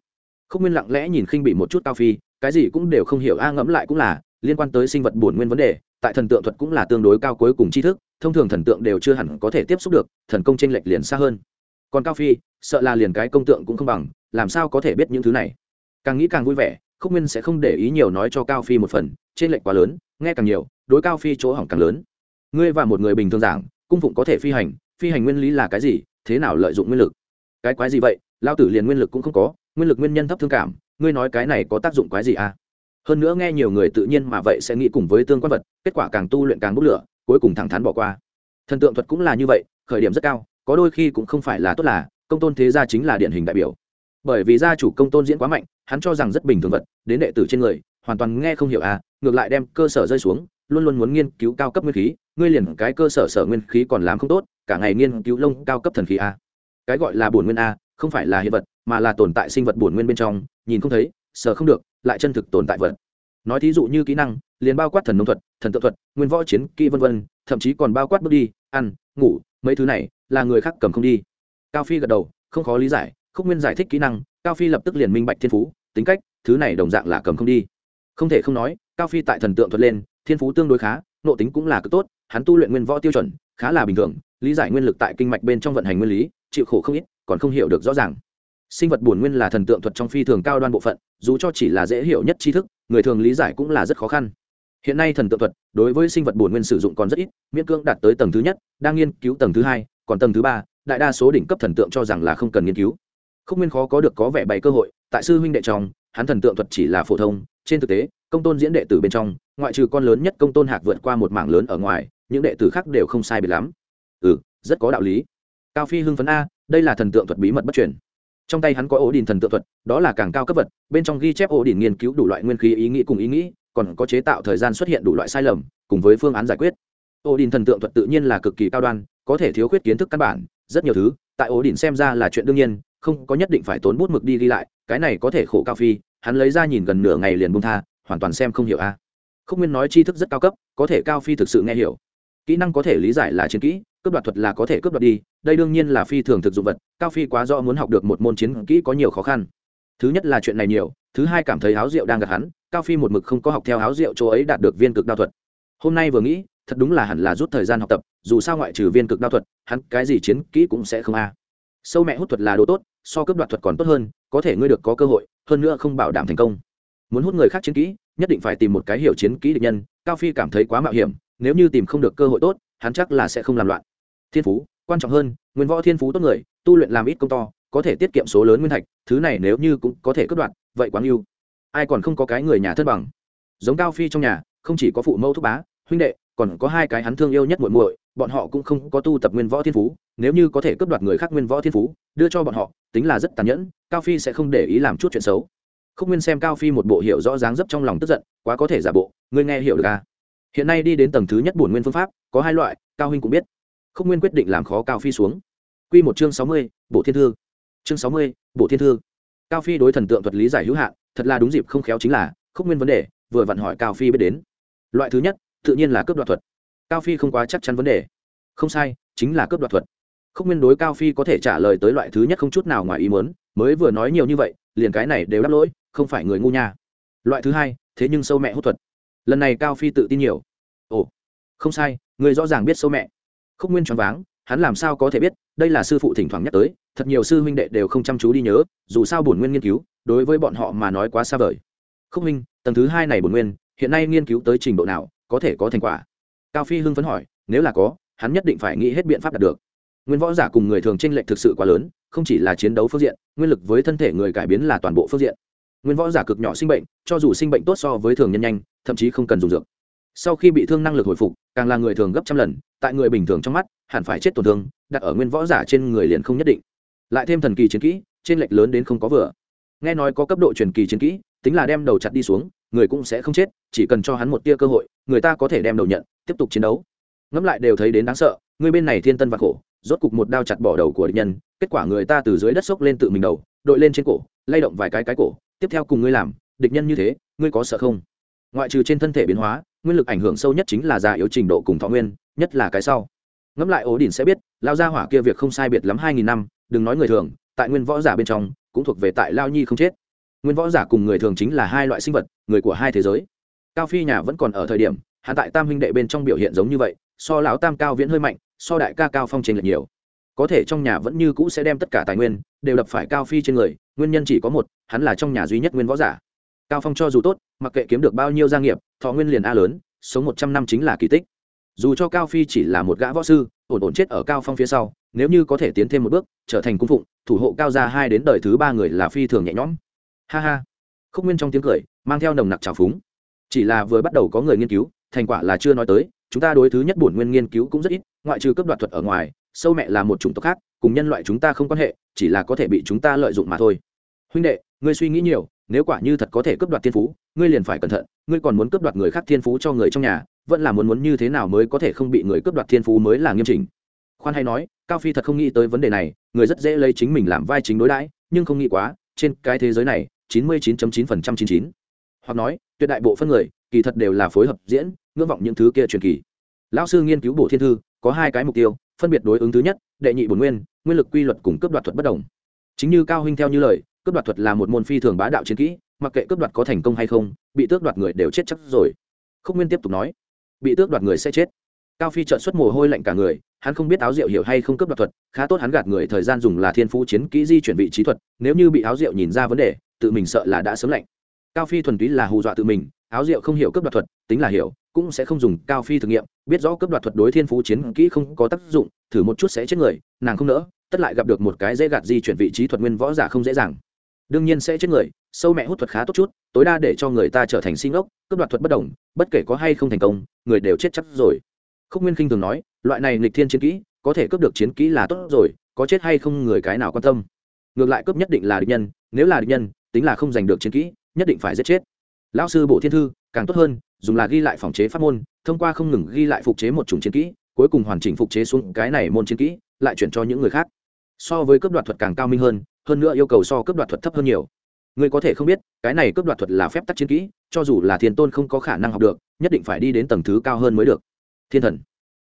Khúc nguyên lặng lẽ nhìn khinh bị một chút cao phi cái gì cũng đều không hiểu a ngẫm lại cũng là, liên quan tới sinh vật bổn nguyên vấn đề, tại thần tượng thuật cũng là tương đối cao cuối cùng tri thức, thông thường thần tượng đều chưa hẳn có thể tiếp xúc được, thần công tranh lệch liền xa hơn. Còn cao phi, sợ là liền cái công tượng cũng không bằng, làm sao có thể biết những thứ này? Càng nghĩ càng vui vẻ, khúc nguyên sẽ không để ý nhiều nói cho cao phi một phần trên lệch quá lớn, nghe càng nhiều, đối cao phi chỗ hỏng càng lớn. Ngươi và một người bình thường giảng, cung phụng có thể phi hành phi hành nguyên lý là cái gì, thế nào lợi dụng nguyên lực? Cái quái gì vậy? Lao tử liền nguyên lực cũng không có, nguyên lực nguyên nhân thấp thương cảm ngươi nói cái này có tác dụng quái gì à? Hơn nữa nghe nhiều người tự nhiên mà vậy sẽ nghĩ cùng với tương quan vật, kết quả càng tu luyện càng bốc lửa, cuối cùng thẳng thắn bỏ qua. Thần tượng thuật cũng là như vậy, khởi điểm rất cao, có đôi khi cũng không phải là tốt là, công tôn thế gia chính là điển hình đại biểu. Bởi vì gia chủ công tôn diễn quá mạnh, hắn cho rằng rất bình thường vật, đến đệ tử trên người, hoàn toàn nghe không hiểu à ngược lại đem cơ sở rơi xuống, luôn luôn muốn nghiên cứu cao cấp nguyên khí, ngươi liền cái cơ sở sở nguyên khí còn làm không tốt, cả ngày nghiên cứu lông cao cấp thần khí a cái gọi là bổn nguyên a không phải là hiện vật, mà là tồn tại sinh vật bổn nguyên bên trong nhìn không thấy, sờ không được, lại chân thực tồn tại vật. Nói thí dụ như kỹ năng, liền bao quát thần nông thuật, thần tự thuật, nguyên võ chiến, kỹ vân vân, thậm chí còn bao quát bước đi, ăn, ngủ, mấy thứ này, là người khác cầm không đi. Cao phi gật đầu, không khó lý giải không nguyên giải thích kỹ năng, cao phi lập tức liền minh bạch thiên phú, tính cách, thứ này đồng dạng là cầm không đi. Không thể không nói, cao phi tại thần tượng thuật lên, thiên phú tương đối khá, nội tính cũng là cực tốt, hắn tu luyện nguyên võ tiêu chuẩn, khá là bình thường, lý giải nguyên lực tại kinh mạch bên trong vận hành nguyên lý, chịu khổ không ít, còn không hiểu được rõ ràng sinh vật bổn nguyên là thần tượng thuật trong phi thường cao đoan bộ phận, dù cho chỉ là dễ hiểu nhất tri thức, người thường lý giải cũng là rất khó khăn. Hiện nay thần tượng thuật đối với sinh vật bổn nguyên sử dụng còn rất ít, miễn cưỡng đạt tới tầng thứ nhất, đang nghiên cứu tầng thứ hai, còn tầng thứ ba, đại đa số đỉnh cấp thần tượng cho rằng là không cần nghiên cứu. Không nguyên khó có được có vẻ bày cơ hội, tại sư huynh đệ trong, hắn thần tượng thuật chỉ là phổ thông, trên thực tế, công tôn diễn đệ tử bên trong, ngoại trừ con lớn nhất công tôn hạc vượt qua một mảng lớn ở ngoài, những đệ tử khác đều không sai biệt lắm. Ừ rất có đạo lý. Cao phi hưng phấn a, đây là thần tượng thuật bí mật bất truyền trong tay hắn có ổ đình thần tượng thuật, đó là càng cao cấp vật, bên trong ghi chép ổ đình nghiên cứu đủ loại nguyên khí, ý nghĩ cùng ý nghĩ, còn có chế tạo thời gian xuất hiện đủ loại sai lầm, cùng với phương án giải quyết. Ổ đình thần tượng thuật tự nhiên là cực kỳ cao đoan, có thể thiếu khuyết kiến thức căn bản, rất nhiều thứ, tại ổ đình xem ra là chuyện đương nhiên, không có nhất định phải tốn bút mực đi ghi lại, cái này có thể khổ cao phi, hắn lấy ra nhìn gần nửa ngày liền bung tha, hoàn toàn xem không hiểu a. Không nguyên nói tri thức rất cao cấp, có thể cao phi thực sự nghe hiểu. Kỹ năng có thể lý giải là chiến kỹ cướp đoạt thuật là có thể cướp đoạt đi, đây đương nhiên là phi thường thực dụng vật, cao phi quá do muốn học được một môn chiến kỹ có nhiều khó khăn. Thứ nhất là chuyện này nhiều, thứ hai cảm thấy áo rượu đang gặp hắn, cao phi một mực không có học theo áo rượu chỗ ấy đạt được viên cực đao thuật. Hôm nay vừa nghĩ, thật đúng là hẳn là rút thời gian học tập, dù sao ngoại trừ viên cực đao thuật, hắn cái gì chiến kỹ cũng sẽ không a. Sâu mẹ hút thuật là đồ tốt, so cướp đoạt thuật còn tốt hơn, có thể ngươi được có cơ hội, hơn nữa không bảo đảm thành công. Muốn hút người khác chiến kỹ, nhất định phải tìm một cái hiểu chiến kỹ địch nhân, cao phi cảm thấy quá mạo hiểm, nếu như tìm không được cơ hội tốt, hắn chắc là sẽ không làm loạn thiên phú, quan trọng hơn, nguyên võ thiên phú tốt người, tu luyện làm ít công to, có thể tiết kiệm số lớn nguyên thạch, thứ này nếu như cũng có thể cất đoạn vậy quáng yêu ai còn không có cái người nhà thân bằng. Giống cao phi trong nhà, không chỉ có phụ mẫu thúc bá, huynh đệ, còn có hai cái hắn thương yêu nhất muội muội, bọn họ cũng không có tu tập nguyên võ thiên phú, nếu như có thể cướp đoạt người khác nguyên võ thiên phú, đưa cho bọn họ, tính là rất tàn nhẫn, cao phi sẽ không để ý làm chút chuyện xấu. Khúc nguyên xem cao phi một bộ hiểu rõ dáng dấp trong lòng tức giận, quá có thể giả bộ, ngươi nghe hiểu được à? Hiện nay đi đến tầng thứ nhất bổn nguyên phương pháp, có hai loại, cao huynh cũng biết. Không nguyên quyết định làm khó cao phi xuống. Q một chương sáu mươi bộ thiên thư. Chương sáu mươi bộ thiên thư. Cao phi đối thần tượng thuật lý giải hữu hạn, thật là đúng dịp không khéo chính là Không nguyên vấn đề, vừa vặn hỏi cao phi biết đến. Loại thứ nhất, tự nhiên là cướp đoạt thuật. Cao phi không quá chắc chắn vấn đề. Không sai, chính là cướp đoạt thuật. Không nguyên đối cao phi có thể trả lời tới loại thứ nhất không chút nào ngoài ý muốn, mới vừa nói nhiều như vậy, liền cái này đều đáp lỗi, không phải người ngu nha. Loại thứ hai, thế nhưng sâu mẹ hút thuật. Lần này cao phi tự tin nhiều. Ồ, không sai, người rõ ràng biết sâu mẹ khúc nguyên choáng váng, hắn làm sao có thể biết, đây là sư phụ thỉnh thoảng nhắc tới, thật nhiều sư huynh đệ đều không chăm chú đi nhớ, dù sao bổn nguyên nghiên cứu, đối với bọn họ mà nói quá xa vời. Khúc minh, tầng thứ hai này bổn nguyên, hiện nay nghiên cứu tới trình độ nào, có thể có thành quả? Cao phi hưng phấn hỏi, nếu là có, hắn nhất định phải nghĩ hết biện pháp đạt được. Nguyên võ giả cùng người thường tranh lệch thực sự quá lớn, không chỉ là chiến đấu phương diện, nguyên lực với thân thể người cải biến là toàn bộ phương diện. Nguyên võ giả cực nhỏ sinh bệnh, cho dù sinh bệnh tốt so với thường nhân nhanh, thậm chí không cần dùng dược sau khi bị thương năng lực hồi phục, càng là người thường gấp trăm lần, tại người bình thường trong mắt, hẳn phải chết tổn thương, đặt ở nguyên võ giả trên người liền không nhất định. Lại thêm thần kỳ chiến kỹ, trên lệch lớn đến không có vừa. Nghe nói có cấp độ truyền kỳ chiến kỹ, tính là đem đầu chặt đi xuống, người cũng sẽ không chết, chỉ cần cho hắn một tia cơ hội, người ta có thể đem đầu nhận, tiếp tục chiến đấu. Ngẫm lại đều thấy đến đáng sợ, người bên này thiên tân và khổ, rốt cục một đao chặt bỏ đầu của địch nhân, kết quả người ta từ dưới đất sốc lên tự mình đầu, đội lên trên cổ, lay động vài cái cái cổ, tiếp theo cùng ngươi làm, địch nhân như thế, ngươi có sợ không? Ngoại trừ trên thân thể biến hóa, nguyên lực ảnh hưởng sâu nhất chính là già yếu trình độ cùng thọ nguyên, nhất là cái sau. Ngẫm lại ố đỉnh sẽ biết lao gia hỏa kia việc không sai biệt lắm hai nghìn năm, đừng nói người thường, tại nguyên võ giả bên trong, cũng thuộc về tại lao nhi không chết. Nguyên võ giả cùng người thường chính là hai loại sinh vật, người của hai thế giới. Cao phi nhà vẫn còn ở thời điểm hạ tại tam huynh đệ bên trong biểu hiện giống như vậy, so lão tam cao viễn hơi mạnh, so đại ca cao phong trên lệch nhiều. Có thể trong nhà vẫn như cũ sẽ đem tất cả tài nguyên, đều đập phải cao phi trên người, nguyên nhân chỉ có một, hắn là trong nhà duy nhất nguyên võ giả. Cao phong cho dù tốt mặc kệ kiếm được bao nhiêu gia nghiệp, thọ nguyên liền a lớn, sống một trăm năm chính là kỳ tích. Dù cho cao phi chỉ là một gã võ sư, ổn ổn chết ở cao phong phía sau, nếu như có thể tiến thêm một bước, trở thành cung phụng, thủ hộ cao gia hai đến đời thứ ba người là phi thường nhẹ nhõm. Ha ha. Khúc nguyên trong tiếng cười, mang theo nồng nặc trào phúng. Chỉ là vừa bắt đầu có người nghiên cứu, thành quả là chưa nói tới, chúng ta đối thứ nhất bổn nguyên nghiên cứu cũng rất ít, ngoại trừ cấp đoạt thuật ở ngoài, sâu mẹ là một chủng tộc khác, cùng nhân loại chúng ta không quan hệ, chỉ là có thể bị chúng ta lợi dụng mà thôi. Huynh đệ, ngươi suy nghĩ nhiều nếu quả như thật có thể cướp đoạt thiên phú, ngươi liền phải cẩn thận, ngươi còn muốn cướp đoạt người khác thiên phú cho người trong nhà, vẫn là muốn muốn như thế nào mới có thể không bị người cướp đoạt thiên phú mới là nghiêm chỉnh. Khoan hay nói, cao phi thật không nghĩ tới vấn đề này, người rất dễ lấy chính mình làm vai chính đối đãi, nhưng không nghĩ quá, trên cái thế giới này, chín mươi 99.9% 99. hoặc nói, tuyệt đại bộ phân người, kỳ thật đều là phối hợp diễn, ngưỡng vọng những thứ kia truyền kỳ. Lão sư nghiên cứu bổ thiên thư, có hai cái mục tiêu, phân biệt đối ứng thứ nhất, đệ nhị bổn nguyên nguyên lực quy luật cùng cướp đoạt thuật bất đồng. Chính như cao huynh theo như lời cướp đoạt thuật là một môn phi thường bá đạo chiến kỹ, mặc kệ cướp đoạt có thành công hay không, bị tước đoạt người đều chết chắc rồi. Khúc nguyên tiếp tục nói, bị tước đoạt người sẽ chết. Cao phi trợn xuất mồ hôi lạnh cả người, hắn không biết áo rượu hiểu hay không cướp đoạt thuật, khá tốt hắn gạt người thời gian dùng là thiên phú chiến kỹ di chuyển vị trí thuật, nếu như bị áo rượu nhìn ra vấn đề, tự mình sợ là đã sớm lạnh. Cao phi thuần túy là hù dọa tự mình, áo rượu không hiểu cướp đoạt thuật, tính là hiểu, cũng sẽ không dùng cao phi thực nghiệm, biết rõ cướp đoạt thuật đối thiên phú chiến kỹ không có tác dụng, thử một chút sẽ chết người, nàng không nỡ, tất lại gặp được một cái dễ gạt di chuyển vị trí thuật nguyên võ giả không dễ dàng đương nhiên sẽ chết người, sâu mẹ hút thuật khá tốt chút, tối đa để cho người ta trở thành sinh ốc, cướp đoạt thuật bất đồng, bất kể có hay không thành công, người đều chết chắc rồi. Khúc nguyên khinh thường nói, loại này nghịch thiên chiến kỹ, có thể cướp được chiến kỹ là tốt rồi, có chết hay không người cái nào quan tâm. Ngược lại cướp nhất định là địch nhân, nếu là địch nhân, tính là không giành được chiến kỹ, nhất định phải giết chết. Lão sư bộ thiên thư, càng tốt hơn, dùng là ghi lại phòng chế pháp môn, thông qua không ngừng ghi lại phục chế một chủng chiến kỹ, cuối cùng hoàn chỉnh phục chế xuống cái này môn chiến kỹ, lại chuyển cho những người khác. So với cấp đoạt thuật càng cao minh hơn hơn nữa yêu cầu so cấp đoạt thuật thấp hơn nhiều. Ngươi có thể không biết, cái này cấp đoạt thuật là phép tắc chiến kỹ, cho dù là thiên tôn không có khả năng học được, nhất định phải đi đến tầng thứ cao hơn mới được. Thiên thần.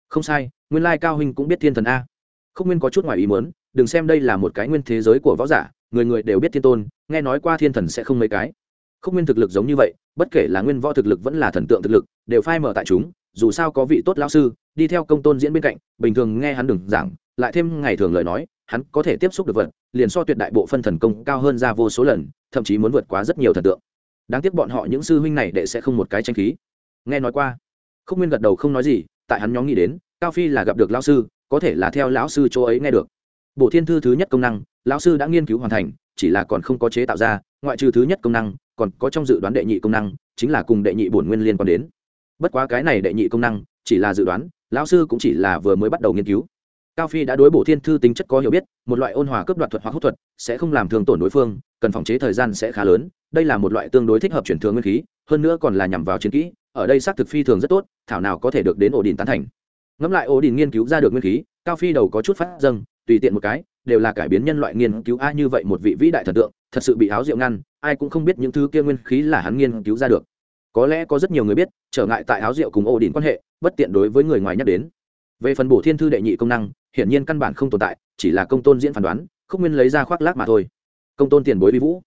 Không sai, nguyên lai cao huynh cũng biết thiên thần a. Không nguyên có chút ngoài ý muốn, đừng xem đây là một cái nguyên thế giới của võ giả, người người đều biết thiên tôn, nghe nói qua thiên thần sẽ không mấy cái. Không nguyên thực lực giống như vậy, bất kể là nguyên võ thực lực vẫn là thần tượng thực lực, đều phai mở tại chúng, dù sao có vị tốt lão sư, đi theo công tôn diễn bên cạnh, bình thường nghe hắn đừng giảng, lại thêm ngày thường lời nói hắn có thể tiếp xúc được vật, liền so tuyệt đại bộ phân thần công cao hơn ra vô số lần, thậm chí muốn vượt quá rất nhiều thần tượng. Đáng tiếc bọn họ những sư huynh này đệ sẽ không một cái tranh khí. Nghe nói qua không nguyên gật đầu không nói gì, tại hắn nhóm nghĩ đến, cao phi là gặp được lão sư, có thể là theo lão sư chỗ ấy nghe được. Bộ thiên thư thứ nhất công năng, lão sư đã nghiên cứu hoàn thành, chỉ là còn không có chế tạo ra, ngoại trừ thứ nhất công năng, còn có trong dự đoán đệ nhị công năng, chính là cùng đệ nhị bổn nguyên liên quan đến. Bất quá cái này đệ nhị công năng, chỉ là dự đoán, lão sư cũng chỉ là vừa mới bắt đầu nghiên cứu cao phi đã đối bổ thiên thư tính chất có hiểu biết, một loại ôn hòa cấp đoạt thuật hoặc hút thuật sẽ không làm thương tổn đối phương, cần phòng chế thời gian sẽ khá lớn. Đây là một loại tương đối thích hợp chuyển thường nguyên khí, hơn nữa còn là nhằm vào chiến kỹ, ở đây xác thực phi thường rất tốt, thảo nào có thể được đến ổ đình tán thành. Ngẫm lại ổ đình nghiên cứu ra được nguyên khí, cao phi đầu có chút phát dâng, tùy tiện một cái, đều là cải biến nhân loại nghiên cứu a như vậy một vị vĩ đại thần tượng, thật sự bị áo rượu ngăn, ai cũng không biết những thứ kia nguyên khí là hắn nghiên cứu ra được. Có lẽ có rất nhiều người biết, trở ngại tại áo rượu cùng ổ đình quan hệ, bất tiện đối với người ngoài nhắc đến. Về phần bổ thiên thư đệ nhị công năng hiển nhiên căn bản không tồn tại, chỉ là công tôn diễn phán đoán không nguyên lấy ra khoác lác mà thôi. Công tôn tiền bối vi vũ.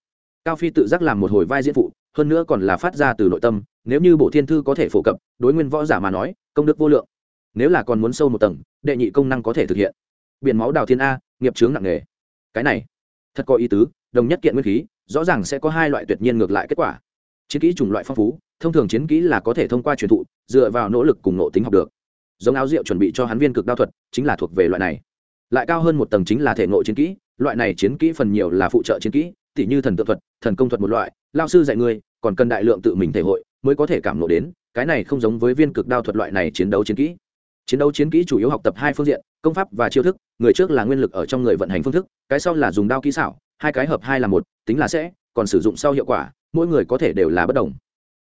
Cao phi tự giác làm một hồi vai diễn phụ, hơn nữa còn là phát ra từ nội tâm, nếu như bộ thiên thư có thể phổ cập, đối nguyên võ giả mà nói, công đức vô lượng. Nếu là còn muốn sâu một tầng, đệ nhị công năng có thể thực hiện. Biển máu đào thiên a, nghiệp chướng nặng nề. Cái này, thật có ý tứ, đồng nhất kiện nguyên khí, rõ ràng sẽ có hai loại tuyệt nhiên ngược lại kết quả. Chiến kỹ chủng loại phong phú, thông thường chiến kỹ là có thể thông qua truyền thụ, dựa vào nỗ lực cùng nộ tính học được giống áo rượu chuẩn bị cho hắn viên cực đao thuật, chính là thuộc về loại này. Lại cao hơn một tầng chính là thể ngộ chiến kỹ, loại này chiến kỹ phần nhiều là phụ trợ chiến kỹ, tỉ như thần tự thuật, thần công thuật một loại, lao sư dạy ngươi, còn cần đại lượng tự mình thể hội mới có thể cảm nộ đến, cái này không giống với viên cực đao thuật loại này chiến đấu chiến kỹ. Chiến đấu chiến kỹ chủ yếu học tập hai phương diện, công pháp và chiêu thức, người trước là nguyên lực ở trong người vận hành phương thức, cái sau là dùng đao kỹ xảo, hai cái hợp hai là một, tính là sẽ, còn sử dụng sau hiệu quả, mỗi người có thể đều là bất đồng.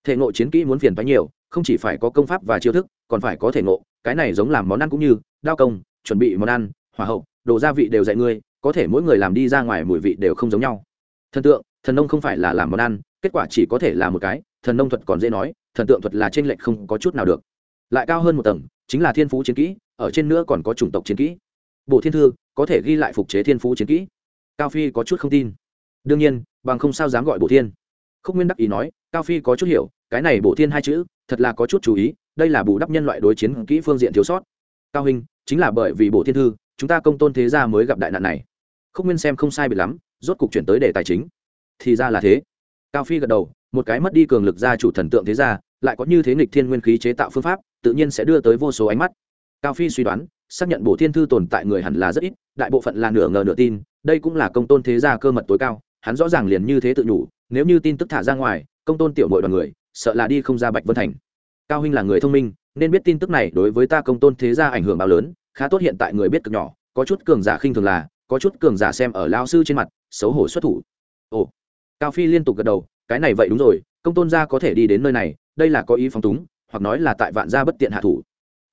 Thể ngộ chiến kỹ muốn phiền phái nhiều, không chỉ phải có công pháp và chiêu thức, còn phải có thể ngộ cái này giống làm món ăn cũng như, đao công, chuẩn bị món ăn, hỏa hậu, đồ gia vị đều dạy ngươi, có thể mỗi người làm đi ra ngoài mùi vị đều không giống nhau. Thần tượng, thần nông không phải là làm món ăn, kết quả chỉ có thể là một cái, thần nông thuật còn dễ nói, thần tượng thuật là trên lệnh không có chút nào được. Lại cao hơn một tầng, chính là thiên phú chiến kỹ, ở trên nữa còn có chủng tộc chiến kỹ. Bộ thiên thư, có thể ghi lại phục chế thiên phú chiến kỹ. Cao phi có chút không tin. Đương nhiên, bằng không sao dám gọi bộ thiên. Khúc nguyên đắc ý nói, cao phi có chút hiểu, cái này bộ thiên hai chữ, thật là có chút chú ý đây là bù đắp nhân loại đối chiến kỹ phương diện thiếu sót. Cao hình chính là bởi vì bộ thiên thư, chúng ta công tôn thế gia mới gặp đại nạn này. Không nguyên xem không sai bị lắm, rốt cục chuyển tới đề tài chính. Thì ra là thế. Cao phi gật đầu, một cái mất đi cường lực gia chủ thần tượng thế gia, lại có như thế nghịch thiên nguyên khí chế tạo phương pháp, tự nhiên sẽ đưa tới vô số ánh mắt. Cao phi suy đoán, xác nhận bộ thiên thư tồn tại người hẳn là rất ít, đại bộ phận là nửa ngờ nửa tin, đây cũng là công tôn thế gia cơ mật tối cao, hắn rõ ràng liền như thế tự nhủ, nếu như tin tức thả ra ngoài, công tôn tiểu mội đoàn người, sợ là đi không ra bạch vân thành cao huynh là người thông minh, nên biết tin tức này đối với ta công tôn thế gia ảnh hưởng bao lớn, khá tốt hiện tại người biết cực nhỏ, có chút cường giả khinh thường là, có chút cường giả xem ở lao sư trên mặt, xấu hổ xuất thủ. Ồ, cao phi liên tục gật đầu, cái này vậy đúng rồi, công tôn gia có thể đi đến nơi này, đây là có ý phóng túng, hoặc nói là tại vạn gia bất tiện hạ thủ.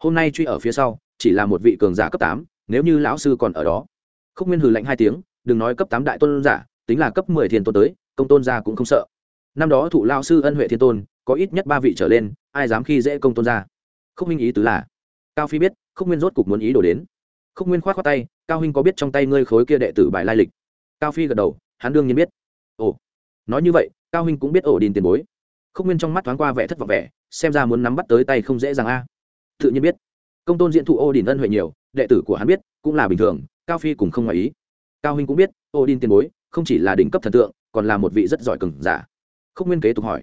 Hôm nay truy ở phía sau, chỉ là một vị cường giả cấp tám, nếu như lão sư còn ở đó. Khúc nguyên hừ lạnh hai tiếng, đừng nói cấp tám đại tôn giả, tính là cấp mười thiên tôn tới, công tôn gia cũng không sợ. Năm đó thụ lao sư ân huệ thiên tôn có ít nhất ba vị trở lên, ai dám khi dễ công tôn gia? Khúc minh ý tứ là, cao phi biết, khúc nguyên rốt cục muốn ý đổ đến. Khúc nguyên k h o á t khoác tay, cao huynh có biết trong tay ngươi khối kia đệ tử bài lai lịch? Cao phi gật đầu, hắn đương nhiên biết. Ồ, nói như vậy, cao huynh cũng biết ổ đình tiền bối. Khúc nguyên trong mắt thoáng qua vẻ thất vọng vẻ, xem ra muốn nắm bắt tới tay không dễ dàng a. Tự nhiên biết, công tôn diễn thụ ô đình ân huệ nhiều, đệ tử của hắn biết, cũng là bình thường, cao phi cũng không ngoài ý. Cao huynh cũng biết ô đình tiền bối không chỉ là đỉnh cấp thần tượng, còn là một vị rất giỏi cừng giả. Khúc nguyên kế tục hỏi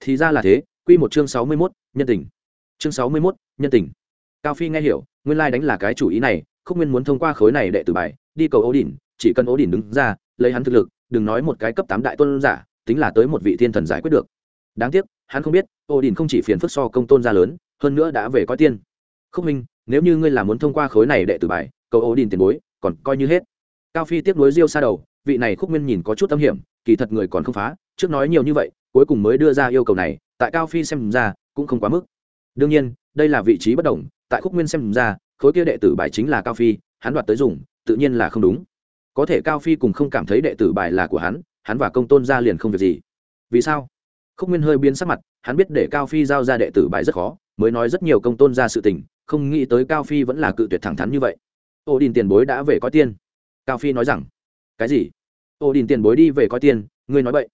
thì ra là thế quy một chương sáu mươi 61, nhân tình. Chương sáu mươi 61, nhân tình. Cao phi nghe hiểu nguyên lai đánh là cái chủ ý này khúc nguyên muốn thông qua khối này đệ tử bài đi cầu ố đỉnh chỉ cần ố đỉnh đứng ra lấy hắn thực lực đừng nói một cái cấp tám đại tôn giả tính là tới một vị thiên thần giải quyết được. Đáng tiếc hắn không biết ố đỉnh không chỉ phiền phức so công tôn gia lớn hơn nữa đã về coi tiên. Khúc minh nếu như ngươi là muốn thông qua khối này đệ tử bài cầu ố đỉnh tiền bối còn coi như hết. Cao phi tiếp nối riêu xa đầu vị này khúc nguyên nhìn có chút tâm hiểm, kỳ thật người còn không phá, trước nói nhiều như vậy, cuối cùng mới đưa ra yêu cầu này, tại cao phi xem ra, cũng không quá mức. Đương nhiên, đây là vị trí bất đồng, tại khúc nguyên xem ra, khối kia đệ tử bài chính là cao phi, hắn đoạt tới dùng, tự nhiên là không đúng. Có thể cao phi cùng không cảm thấy đệ tử bài là của hắn hắn và công tôn ra liền không việc gì. Vì sao? Khúc nguyên hơi biến sắc mặt, hắn biết để cao phi giao ra đệ tử bài rất khó, mới nói rất nhiều công tôn ra sự tình, không nghĩ tới cao phi vẫn là cự tuyệt thẳng thắn như vậy. Ô đình tiền bối đã về có tiên. Cao phi nói rằng cái gì? Ổ đình tiền bối đi về coi tiên ngươi nói vậy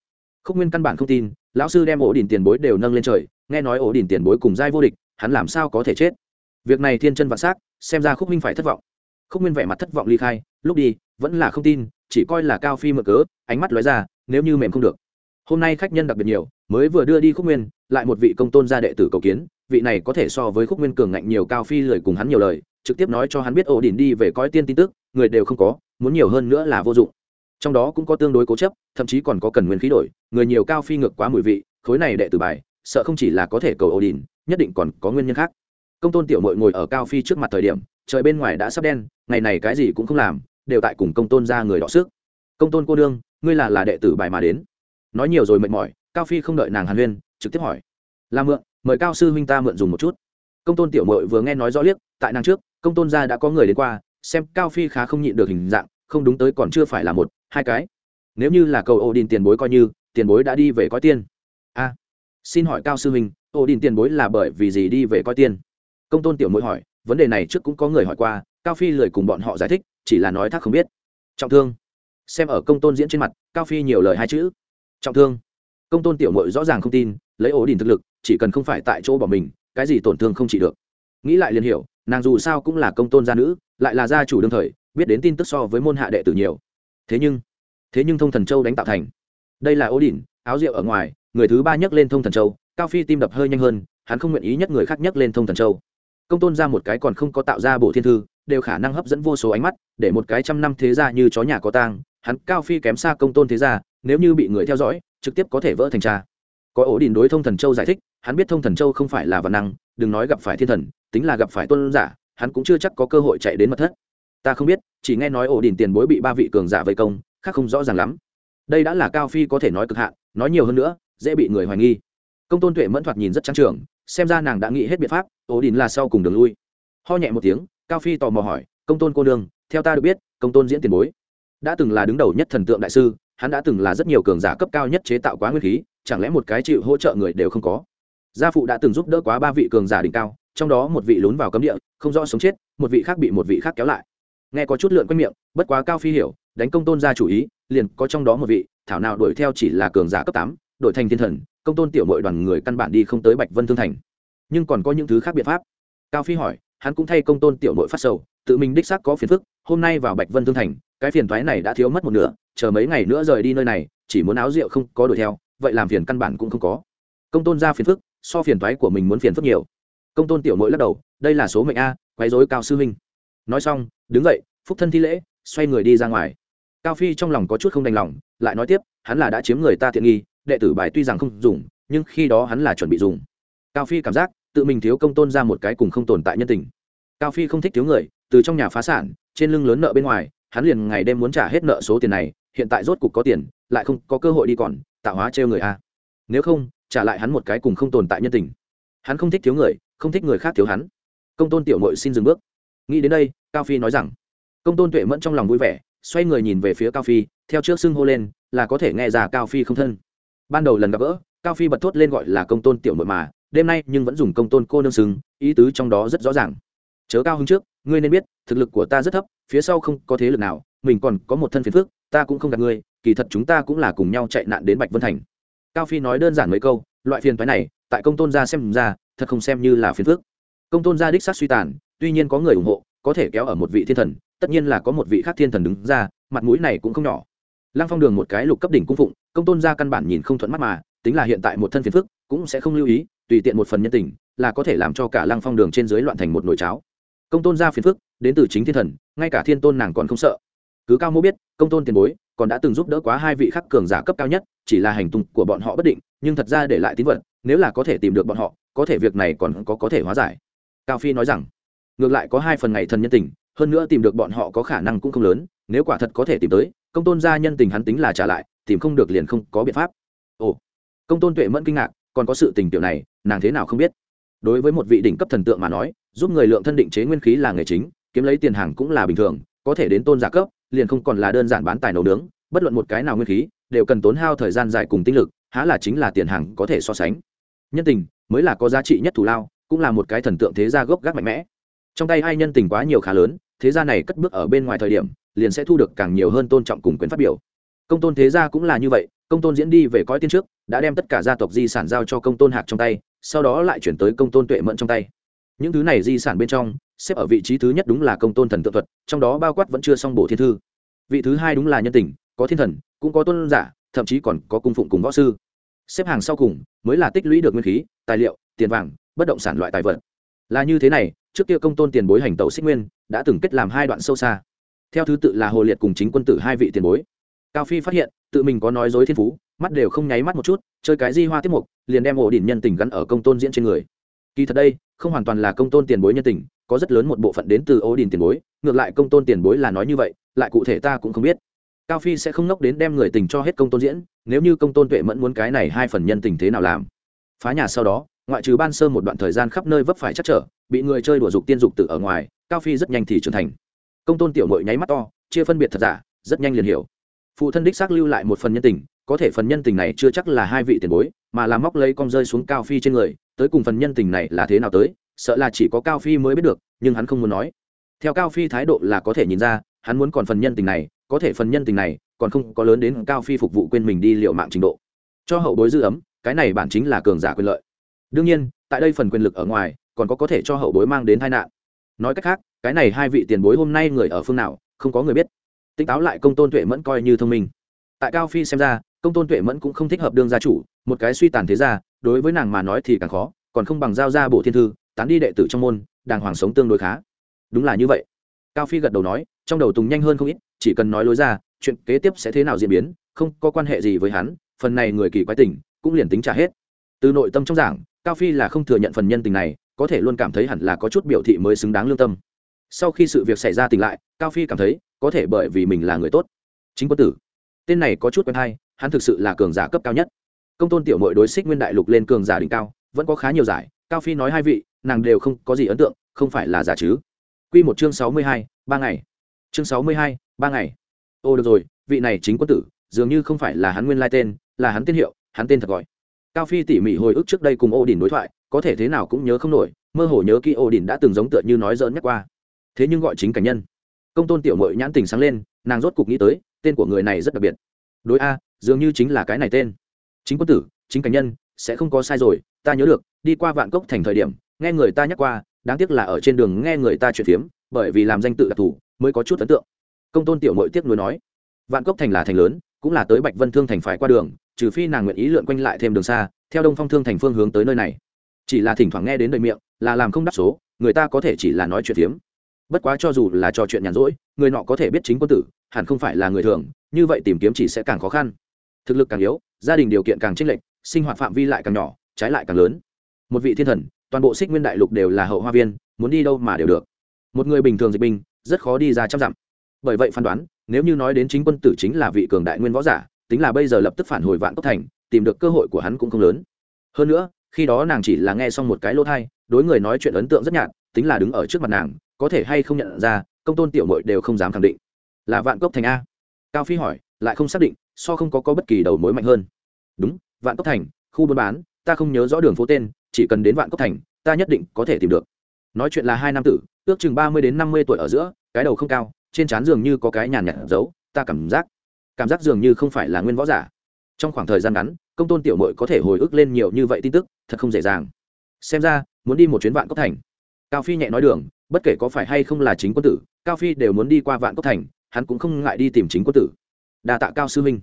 khúc nguyên căn bản không tin, lão sư đem ổ đình tiền bối đều nâng lên trời, nghe nói ổ đình tiền bối cùng giai vô địch, hắn làm sao có thể chết? Việc này thiên chân vạn s á c xem ra khúc minh phải thất vọng. Khúc nguyên vẻ mặt thất vọng ly khai, lúc đi, vẫn là không tin, chỉ coi là cao phi mở cớ, ánh mắt lóe ra, nếu như mềm không được. Hôm nay khách nhân đặc biệt nhiều, mới vừa đưa đi khúc nguyên, lại một vị công tôn gia đệ tử cầu kiến, vị này có thể so với khúc nguyên cường ngạnh nhiều cao phi lời cùng hắn nhiều lời, trực tiếp nói cho hắn biết ổ đỉnh đi về coi tiên tin tức, người đều không có muốn nhiều hơn nữa là vô dụng. Trong đó cũng có tương đối cố chấp, thậm chí còn có cần nguyên khí đổi, người nhiều cao phi ngược quá mùi vị, khối này đệ tử bài, sợ không chỉ là có thể cầu ổ đình nhất định còn có nguyên nhân khác. Công tôn tiểu mội ngồi ở cao phi trước mặt thời điểm, trời bên ngoài đã sắp đen, ngày này cái gì cũng không làm, đều tại cùng công tôn ra người đọ sức. Công tôn cô đương, ngươi là là đệ tử bài mà đến. Nói nhiều rồi mệt mỏi, cao phi không đợi nàng hàn huyên, trực tiếp hỏi. Là mượn, mời cao sư huynh ta mượn dùng một chút. Công tôn tiểu mội vừa nghe nói rõ liếc, tại nàng trước, công tôn gia đã có người đến qua xem cao phi khá không nhịn được hình dạng, không đúng tới còn chưa phải là một, hai cái. Nếu như là cầu ô đình tiền bối coi như, tiền bối đã đi về coi tiên. A, xin hỏi cao sư huynh ô đình tiền bối là bởi vì gì đi về coi tiên? Công tôn tiểu mội hỏi, vấn đề này trước cũng có người hỏi qua, cao phi lười cùng bọn họ giải thích, chỉ là nói thác không biết. Trọng thương. Xem ở công tôn diễn trên mặt, cao phi nhiều lời hai chữ. Trọng thương. Công tôn tiểu mội rõ ràng không tin, lấy ổ đình thực lực, chỉ cần không phải tại chỗ bỏ mình, cái gì tổn thương không chỉ được. Nghĩ lại liền hiểu, nàng dù sao cũng là công tôn gia nữ lại là gia chủ đương thời, biết đến tin tức so với môn hạ đệ tử nhiều. Thế nhưng thế nhưng thông thần châu đánh tạo thành. Đây là ô đỉnh, áo rượu ở ngoài, người thứ ba nhấc lên thông thần châu, cao phi tim đập hơi nhanh hơn, hắn không nguyện ý nhất người khác nhấc lên thông thần châu. Công tôn ra một cái còn không có tạo ra bộ thiên thư, đều khả năng hấp dẫn vô số ánh mắt, để một cái trăm năm thế gia như chó nhà có tang, hắn cao phi kém xa công tôn thế gia, nếu như bị người theo dõi, trực tiếp có thể vỡ thành cha. Có ổ đình đối thông thần châu giải thích, hắn biết thông thần châu không phải là văn năng, đừng nói gặp phải thiên thần, tính là gặp phải tôn giả hắn cũng chưa chắc có cơ hội chạy đến mật thất. Ta không biết, chỉ nghe nói ổ đình tiền bối bị ba vị cường giả vây công, khác không rõ ràng lắm. Đây đã là cao phi có thể nói cực hạn, nói nhiều hơn nữa, dễ bị người hoài nghi. Công tôn tuệ mẫn thoạt nhìn rất trắng trường, xem ra nàng đã nghĩ hết biện pháp, ổ đình là sau cùng đường lui. Ho nhẹ một tiếng, cao phi tò mò hỏi, công tôn cô nương, theo ta được biết, công tôn diễn tiền bối đã từng là đứng đầu nhất thần tượng đại sư, hắn đã từng là rất nhiều cường giả cấp cao nhất chế tạo quá nguyên khí, chẳng lẽ một cái chịu hỗ trợ người đều không có? Gia phụ đã từng giúp đỡ quá ba vị cường giả đỉnh cao trong đó một vị lún vào cấm địa, không rõ sống chết, một vị khác bị một vị khác kéo lại. Nghe có chút lượn quanh miệng, bất quá cao phi hiểu, đánh công tôn ra chủ ý, liền có trong đó một vị, thảo nào đuổi theo chỉ là cường giả cấp tám đội thành thiên thần, công tôn tiểu mội đoàn người căn bản đi không tới bạch vân thương thành. Nhưng còn có những thứ khác biện pháp. Cao phi hỏi, hắn cũng thay công tôn tiểu mội phát sầu, tự mình đích xác có phiền phức, hôm nay vào bạch vân thương thành, cái phiền thoái này đã thiếu mất một nửa, chờ mấy ngày nữa rời đi nơi này, chỉ muốn áo rượu không có đuổi theo, vậy làm phiền căn bản cũng không có. Công tôn ra phiền phức, so phiền thoái của mình muốn phiền phức nhiều công tôn tiểu mội lắc đầu, đây là số mệnh a, quấy dối cao sư huynh. Nói xong, đứng dậy, phúc thân thi lễ, xoay người đi ra ngoài. Cao phi trong lòng có chút không đành lòng, lại nói tiếp, hắn là đã chiếm người ta thiện nghi, đệ tử bài tuy rằng không dùng, nhưng khi đó hắn là chuẩn bị dùng. Cao phi cảm giác, tự mình thiếu công tôn ra một cái cùng không tồn tại nhân tình. Cao phi không thích thiếu người, từ trong nhà phá sản, trên lưng lớn nợ bên ngoài, hắn liền ngày đêm muốn trả hết nợ số tiền này, hiện tại rốt cục có tiền, lại không có cơ hội đi còn, tạo hóa trêu người a. Nếu không, trả lại hắn một cái cùng không tồn tại nhân tình hắn không thích thiếu người, không thích người khác thiếu hắn. Công tôn tiểu mội xin dừng bước. Nghĩ đến đây, cao phi nói rằng, công tôn tuệ mẫn trong lòng vui vẻ, xoay người nhìn về phía cao phi, theo trước xưng hô lên, là có thể nghe ra cao phi không thân. Ban đầu lần gặp gỡ, cao phi bật thốt lên gọi là công tôn tiểu mội mà, đêm nay nhưng vẫn dùng công tôn cô nương xưng, ý tứ trong đó rất rõ ràng. Chớ cao hứng trước, ngươi nên biết, thực lực của ta rất thấp, phía sau không có thế lực nào, mình còn có một thân phiền phước ta cũng không gặp ngươi, kỳ thật chúng ta cũng là cùng nhau chạy nạn đến bạch vân thành. Cao phi nói đơn giản mấy câu loại phiền phái này, tại công tôn gia xem ra, thật không xem như là phiền phước công tôn gia đích xác suy tàn, tuy nhiên có người ủng hộ, có thể kéo ở một vị thiên thần, tất nhiên là có một vị khác thiên thần đứng ra, mặt mũi này cũng không nhỏ. Lăng phong đường một cái lục cấp đỉnh cung phụng, công tôn gia căn bản nhìn không thuận mắt mà, tính là hiện tại một thân phiền phức, cũng sẽ không lưu ý, tùy tiện một phần nhân tình, là có thể làm cho cả lăng phong đường trên dưới loạn thành một nồi cháo. Công tôn gia phiền phức, đến từ chính thiên thần, ngay cả thiên tôn nàng còn không sợ. Cứ cao mô biết, công tôn tiền bối còn đã từng giúp đỡ quá hai vị khắc cường giả cấp cao nhất, chỉ là hành tung của bọn họ bất định, nhưng thật ra để lại tín vật, nếu là có thể tìm được bọn họ, có thể việc này còn có có thể hóa giải. Cao phi nói rằng, ngược lại có hai phần ngày thần nhân tình, hơn nữa tìm được bọn họ có khả năng cũng không lớn, nếu quả thật có thể tìm tới, công tôn gia nhân tình hắn tính là trả lại, tìm không được liền không có biện pháp. Ồ, công tôn tuệ mẫn kinh ngạc, còn có sự tình tiểu này, nàng thế nào không biết? Đối với một vị đỉnh cấp thần tượng mà nói, giúp người lượng thân định chế nguyên khí là nghề chính, kiếm lấy tiền hàng cũng là bình thường, có thể đến tôn giả cấp liền không còn là đơn giản bán tài nấu nướng, bất luận một cái nào nguyên khí, đều cần tốn hao thời gian dài cùng tinh lực, há là chính là tiền hàng có thể so sánh. Nhân tình, mới là có giá trị nhất thủ lao, cũng là một cái thần tượng thế gia gốc gác mạnh mẽ. Trong tay hai nhân tình quá nhiều khá lớn, thế gia này cất bước ở bên ngoài thời điểm, liền sẽ thu được càng nhiều hơn tôn trọng cùng quyền phát biểu. Công tôn thế gia cũng là như vậy, công tôn diễn đi về cõi tiên trước, đã đem tất cả gia tộc di sản giao cho công tôn hạc trong tay, sau đó lại chuyển tới công tôn tuệ mẫn trong tay. Những thứ này di sản bên trong xếp ở vị trí thứ nhất đúng là công tôn thần tượng thuật, trong đó bao quát vẫn chưa xong bổ thiên thư. Vị thứ hai đúng là nhân tình, có thiên thần, cũng có tôn giả, thậm chí còn có cung phụng cùng võ sư. Xếp hàng sau cùng mới là tích lũy được nguyên khí, tài liệu, tiền vàng, bất động sản loại tài vật. Là như thế này, trước kia công tôn tiền bối hành tẩu xích nguyên, đã từng kết làm hai đoạn sâu xa. Theo thứ tự là hồ liệt cùng chính quân tử hai vị tiền bối. Cao phi phát hiện, tự mình có nói dối thiên phú, mắt đều không nháy mắt một chút, chơi cái di hoa tiết mục, liền đem ổ đỉnh nhân tình gắn ở công tôn diễn trên người. Kỳ thật đây, không hoàn toàn là công tôn tiền bối nhân tình có rất lớn một bộ phận đến từ ổ đình tiền bối, ngược lại công tôn tiền bối là nói như vậy, lại cụ thể ta cũng không biết. Cao phi sẽ không nốc đến đem người tình cho hết công tôn diễn, nếu như công tôn tuệ mẫn muốn cái này hai phần nhân tình thế nào làm? Phá nhà sau đó, ngoại trừ ban sơ một đoạn thời gian khắp nơi vấp phải chắc trở, bị người chơi đùa dục tiên dục tự ở ngoài, cao phi rất nhanh thì trưởng thành. Công tôn tiểu mội nháy mắt to, chia phân biệt thật giả, rất nhanh liền hiểu. Phụ thân đích xác lưu lại một phần nhân tình, có thể phần nhân tình này chưa chắc là hai vị tiền bối, mà là móc lấy con rơi xuống cao phi trên người, tới cùng phần nhân tình này là thế nào tới sợ là chỉ có cao phi mới biết được, nhưng hắn không muốn nói. Theo cao phi thái độ là có thể nhìn ra, hắn muốn còn phần nhân tình này, có thể phần nhân tình này, còn không có lớn đến cao phi phục vụ quên mình đi liệu mạng trình độ. Cho hậu bối dư ấm, cái này bản chính là cường giả quyền lợi. Đương nhiên, tại đây phần quyền lực ở ngoài, còn có có thể cho hậu bối mang đến tai nạn. Nói cách khác, cái này hai vị tiền bối hôm nay người ở phương nào, không có người biết. Tỉnh táo lại công tôn tuệ mẫn coi như thông minh. Tại cao phi xem ra, công tôn tuệ mẫn cũng không thích hợp đương gia chủ, một cái suy tàn thế gia, đối với nàng mà nói thì càng khó, còn không bằng giao ra bộ thiên thư tán đi đệ tử trong môn, đàng hoàng sống tương đối khá. Đúng là như vậy. Cao phi gật đầu nói, trong đầu tùng nhanh hơn không ít, chỉ cần nói lối ra, chuyện kế tiếp sẽ thế nào diễn biến, không có quan hệ gì với hắn, phần này người kỳ quái tình, cũng liền tính trả hết. Từ nội tâm trong giảng, cao phi là không thừa nhận phần nhân tình này, có thể luôn cảm thấy hẳn là có chút biểu thị mới xứng đáng lương tâm. Sau khi sự việc xảy ra tỉnh lại, cao phi cảm thấy, có thể bởi vì mình là người tốt. Chính quân tử. Tên này có chút quen hay, hắn thực sự là cường giả cấp cao nhất. Công tôn tiểu mội đối xích nguyên đại lục lên cường giả đỉnh cao, vẫn có khá nhiều giải cao phi nói hai vị, nàng đều không có gì ấn tượng, không phải là giả chứ. Q một chương sáu mươi hai, ba ngày. Chương sáu mươi hai, ba ngày. Ô, được rồi, vị này chính quân tử, dường như không phải là hắn nguyên lai tên, là hắn tên hiệu, hắn tên thật gọi. Cao phi tỉ mỉ hồi ức trước đây cùng ô đình đối thoại, có thể thế nào cũng nhớ không nổi, mơ hồ nhớ kỹ ô đình đã từng giống tựa như nói dỡn nhắc qua. Thế nhưng gọi chính cảnh nhân. Công tôn tiểu mội nhãn tình sáng lên, nàng rốt cục nghĩ tới, tên của người này rất đặc biệt. Đối a, dường như chính là cái này tên. Chính quân tử, chính cảnh nhân sẽ không có sai rồi, ta nhớ được, đi qua vạn cốc thành thời điểm, nghe người ta nhắc qua, đáng tiếc là ở trên đường nghe người ta chuyện phiếm, bởi vì làm danh tự đặc thù mới có chút ấn tượng. Công tôn tiểu mội tiếc nuối nói, vạn cốc thành là thành lớn, cũng là tới bạch vân thương thành phải qua đường, trừ phi nàng nguyện ý lượn quanh lại thêm đường xa, theo đông phong thương thành phương hướng tới nơi này. Chỉ là thỉnh thoảng nghe đến đời miệng, là làm không đáp số, người ta có thể chỉ là nói chuyện phiếm. Bất quá cho dù là trò chuyện nhàn rỗi, người nọ có thể biết chính quân tử, hẳn không phải là người thường, như vậy tìm kiếm chỉ sẽ càng khó khăn. Thực lực càng yếu, gia đình điều kiện càng chênh lệch sinh hoạt phạm vi lại càng nhỏ trái lại càng lớn. Một vị thiên thần toàn bộ xích nguyên đại lục đều là hậu hoa viên muốn đi đâu mà đều được. Một người bình thường dịch binh rất khó đi ra trăm dặm. Bởi vậy phán đoán nếu như nói đến chính quân tử chính là vị cường đại nguyên võ giả tính là bây giờ lập tức phản hồi vạn cốc thành tìm được cơ hội của hắn cũng không lớn. Hơn nữa khi đó nàng chỉ là nghe xong một cái lỗ thai đối người nói chuyện ấn tượng rất nhạt tính là đứng ở trước mặt nàng có thể hay không nhận ra công tôn tiểu mội đều không dám khẳng định. Là vạn cốc thành a. Cao phi hỏi lại không xác định so không có, có bất kỳ đầu mối mạnh hơn. Đúng vạn cốc thành, khu buôn bán, ta không nhớ rõ đường phố tên, chỉ cần đến vạn cốc thành, ta nhất định có thể tìm được. Nói chuyện là hai nam tử, ước chừng ba mươi đến năm mươi tuổi ở giữa, cái đầu không cao, trên trán dường như có cái nhàn nhạt giấu ta cảm giác cảm giác dường như không phải là nguyên võ giả. Trong khoảng thời gian ngắn, công tôn tiểu mội có thể hồi ức lên nhiều như vậy tin tức, thật không dễ dàng. Xem ra, muốn đi một chuyến vạn cốc thành. Cao phi nhẹ nói đường, bất kể có phải hay không là chính quân tử, cao phi đều muốn đi qua vạn cốc thành, hắn cũng không ngại đi tìm chính quân tử. Đa tạ cao sư minh.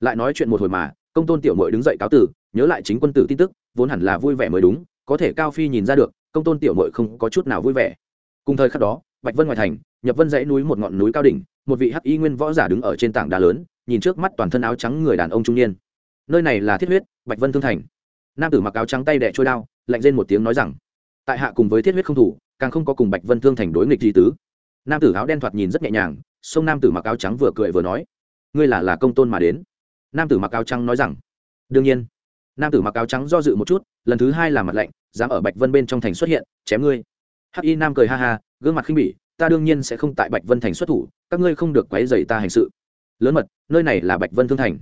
Lại nói chuyện một hồi mà công tôn tiểu mội đứng dậy cáo tử, nhớ lại chính quân tử tin tức, vốn hẳn là vui vẻ mới đúng, có thể cao phi nhìn ra được, công tôn tiểu mội không có chút nào vui vẻ. Cùng thời khắc đó, bạch vân ngoài thành, nhập vân dãy núi một ngọn núi cao đỉnh, một vị hắc y nguyên võ giả đứng ở trên tảng đá lớn, nhìn trước mắt toàn thân áo trắng người đàn ông trung niên. Nơi này là thiết huyết, bạch vân thương thành. Nam tử mặc áo trắng tay đẻ trôi đao, lạnh lên một tiếng nói rằng, tại hạ cùng với thiết huyết không thủ, càng không có cùng bạch vân thương thành đối nghịch gì tứ. Nam tử áo đen thoạt nhìn rất nhẹ nhàng, sông nam tử mặc áo trắng vừa cười vừa nói, ngươi là là công tôn mà đến nam tử mặc áo trắng nói rằng, đương nhiên. Nam tử mặc áo trắng do dự một chút, lần thứ hai là mặt lạnh, dám ở bạch vân bên trong thành xuất hiện, chém ngươi. Hắc y nam cười ha ha, gương mặt khinh bỉ, ta đương nhiên sẽ không tại bạch vân thành xuất thủ, các ngươi không được quấy dày ta hành sự. Lớn mật, nơi này là bạch vân thương thành.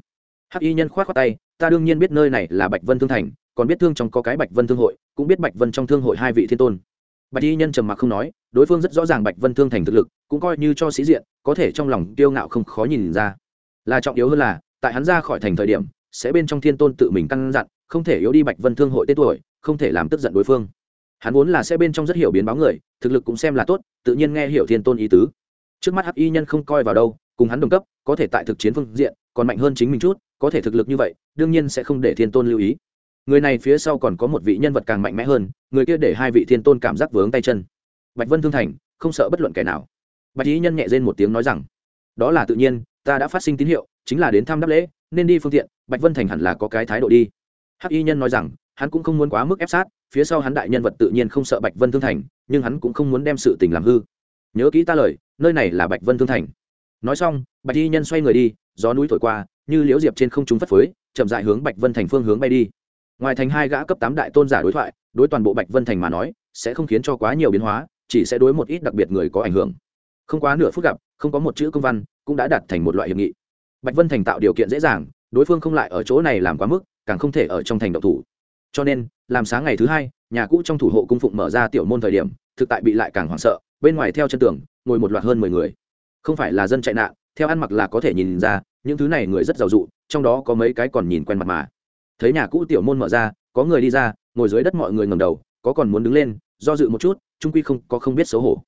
Hắc y nhân k h o á t khoác tay, ta đương nhiên biết nơi này là bạch vân thương thành, còn biết thương trong có cái bạch vân thương hội, cũng biết bạch vân trong thương hội hai vị thiên tôn. Bạch y nhân trầm mặc không nói, đối phương rất rõ ràng bạch vân thương thành thực lực, cũng coi như cho sĩ diện, có thể trong lòng kiêu ngạo không khó nhìn ra. Là trọng yếu hơn là tại hắn ra khỏi thành thời điểm, sẽ bên trong thiên tôn tự mình căn dặn, không thể yếu đi bạch vân thương hội tên tuổi, không thể làm tức giận đối phương. Hắn vốn là sẽ bên trong rất hiểu biến báo người, thực lực cũng xem là tốt, tự nhiên nghe hiểu thiên tôn ý tứ. Trước mắt hắc y nhân không coi vào đâu, cùng hắn đồng cấp, có thể tại thực chiến phương diện, còn mạnh hơn chính mình chút, có thể thực lực như vậy, đương nhiên sẽ không để thiên tôn lưu ý. Người này phía sau còn có một vị nhân vật càng mạnh mẽ hơn, người kia để hai vị thiên tôn cảm giác vướng tay chân. Bạch vân thương thành, không sợ bất luận kẻ nào. Bạch y nhân nhẹ dên một tiếng nói rằng, đó là tự nhiên ta đã phát sinh tín hiệu, chính là đến thăm đáp lễ, nên đi phương tiện, bạch vân thành hẳn là có cái thái độ đi. Hắc y nhân nói rằng, hắn cũng không muốn quá mức ép sát, phía sau hắn đại nhân vật tự nhiên không sợ bạch vân thương thành, nhưng hắn cũng không muốn đem sự tình làm hư. Nhớ kỹ ta lời, nơi này là bạch vân thương thành. Nói xong, bạch y nhân xoay người đi, gió núi thổi qua, như liễu diệp trên không trung phất phới, chậm dại hướng bạch vân thành phương hướng bay đi. Ngoài thành hai gã cấp tám đại tôn giả đối thoại, đối toàn bộ bạch vân thành mà nói, sẽ không khiến cho quá nhiều biến hóa, chỉ sẽ đối một ít đặc biệt người có ảnh hưởng. Không quá nửa phút gặp, không có một chữ công văn cũng đã đạt thành một loại hiệp nghị. Bạch vân thành tạo điều kiện dễ dàng, đối phương không lại ở chỗ này làm quá mức, càng không thể ở trong thành độc thủ. Cho nên, làm sáng ngày thứ hai, nhà cũ trong thủ hộ cung phụng mở ra tiểu môn thời điểm, thực tại bị lại càng hoảng sợ, bên ngoài theo chân tường, ngồi một loạt hơn mười người. Không phải là dân chạy nạn, theo ăn mặc là có thể nhìn ra, những thứ này người rất giàu dụ, trong đó có mấy cái còn nhìn quen mặt mà. Thấy nhà cũ tiểu môn mở ra, có người đi ra, ngồi dưới đất mọi người ngầm đầu, có còn muốn đứng lên, do dự một chút trung quy không có không biết xấu hổ.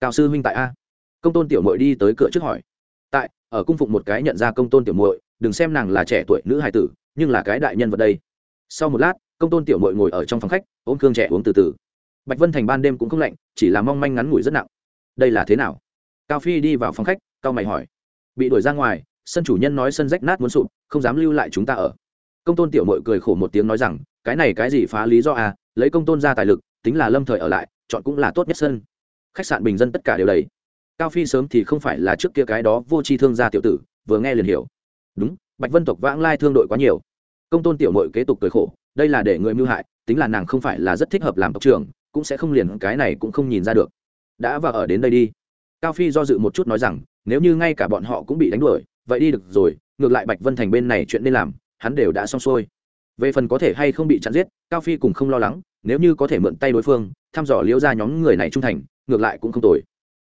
Cao sư huynh tại a. Công tôn tiểu mội đi tới cửa trước hỏi ở cung phụng một cái nhận ra công tôn tiểu muội, đừng xem nàng là trẻ tuổi nữ hài tử nhưng là cái đại nhân vật đây. Sau một lát công tôn tiểu muội ngồi ở trong phòng khách ôm cương trẻ uống từ từ. Bạch vân thành ban đêm cũng không lạnh chỉ là mong manh ngắn ngủi rất nặng. Đây là thế nào? Cao phi đi vào phòng khách cao mày hỏi. Bị đuổi ra ngoài sân chủ nhân nói sân rách nát muốn sụp không dám lưu lại chúng ta ở. Công tôn tiểu mội cười khổ một tiếng nói rằng cái này cái gì phá lý do à lấy công tôn ra tài lực tính là lâm thời ở lại chọn cũng là tốt nhất sân. Khách sạn bình dân tất cả đều đầy cao phi sớm thì không phải là trước kia cái đó vô tri thương gia tiểu tử, vừa nghe liền hiểu. Đúng, bạch vân tộc vãng lai thương đội quá nhiều. Công tôn tiểu mội kế tục cười khổ, đây là để người mưu hại, tính là nàng không phải là rất thích hợp làm tộc trưởng, cũng sẽ không liền cái này cũng không nhìn ra được. Đã và ở đến đây đi. Cao phi do dự một chút nói rằng, nếu như ngay cả bọn họ cũng bị đánh đuổi, vậy đi được rồi, ngược lại bạch vân thành bên này chuyện nên làm, hắn đều đã xong xuôi. Về phần có thể hay không bị chặn giết, cao phi cùng không lo lắng, nếu như có thể mượn tay đối phương, thăm dò liễu ra nhóm người này trung thành, ngược lại cũng không tồi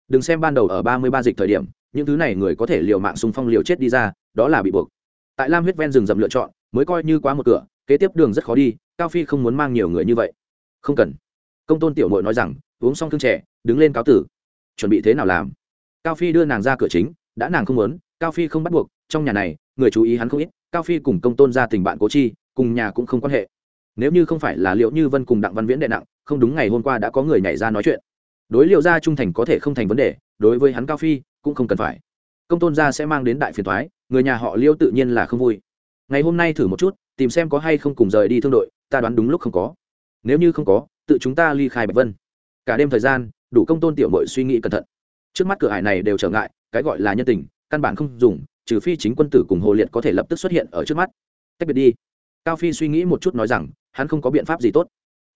đừng xem ban đầu ở ba mươi ba dịch thời điểm, những thứ này người có thể liều mạng xung phong liều chết đi ra, đó là bị buộc. Tại lam huyết ven rừng rậm lựa chọn, mới coi như quá một cửa, kế tiếp đường rất khó đi, cao phi không muốn mang nhiều người như vậy. Không cần. Công tôn tiểu mội nói rằng, uống xong thương trẻ đứng lên cáo tử. Chuẩn bị thế nào làm? Cao phi đưa nàng ra cửa chính, đã nàng không muốn, cao phi không bắt buộc, trong nhà này, người chú ý hắn không ít, cao phi cùng công tôn ra tình bạn cố chi, cùng nhà cũng không quan hệ. Nếu như không phải là liệu như vân cùng đặng văn viễn đệ nặng, không đúng ngày hôm qua đã có người nhảy ra nói chuyện đối liệu gia trung thành có thể không thành vấn đề, đối với hắn cao phi cũng không cần phải. Công tôn gia sẽ mang đến đại phiền thoái người nhà họ liêu tự nhiên là không vui. Ngày hôm nay thử một chút, tìm xem có hay không cùng rời đi thương đội, ta đoán đúng lúc không có. Nếu như không có, tự chúng ta ly khai bạch vân. Cả đêm thời gian, đủ công tôn tiểu mội suy nghĩ cẩn thận. Trước mắt cửa hải này đều trở ngại, cái gọi là nhân tình, căn bản không dùng, trừ phi chính quân tử cùng hồ liệt có thể lập tức xuất hiện ở trước mắt. Tách biệt đi. Cao phi suy nghĩ một chút nói rằng, hắn không có biện pháp gì tốt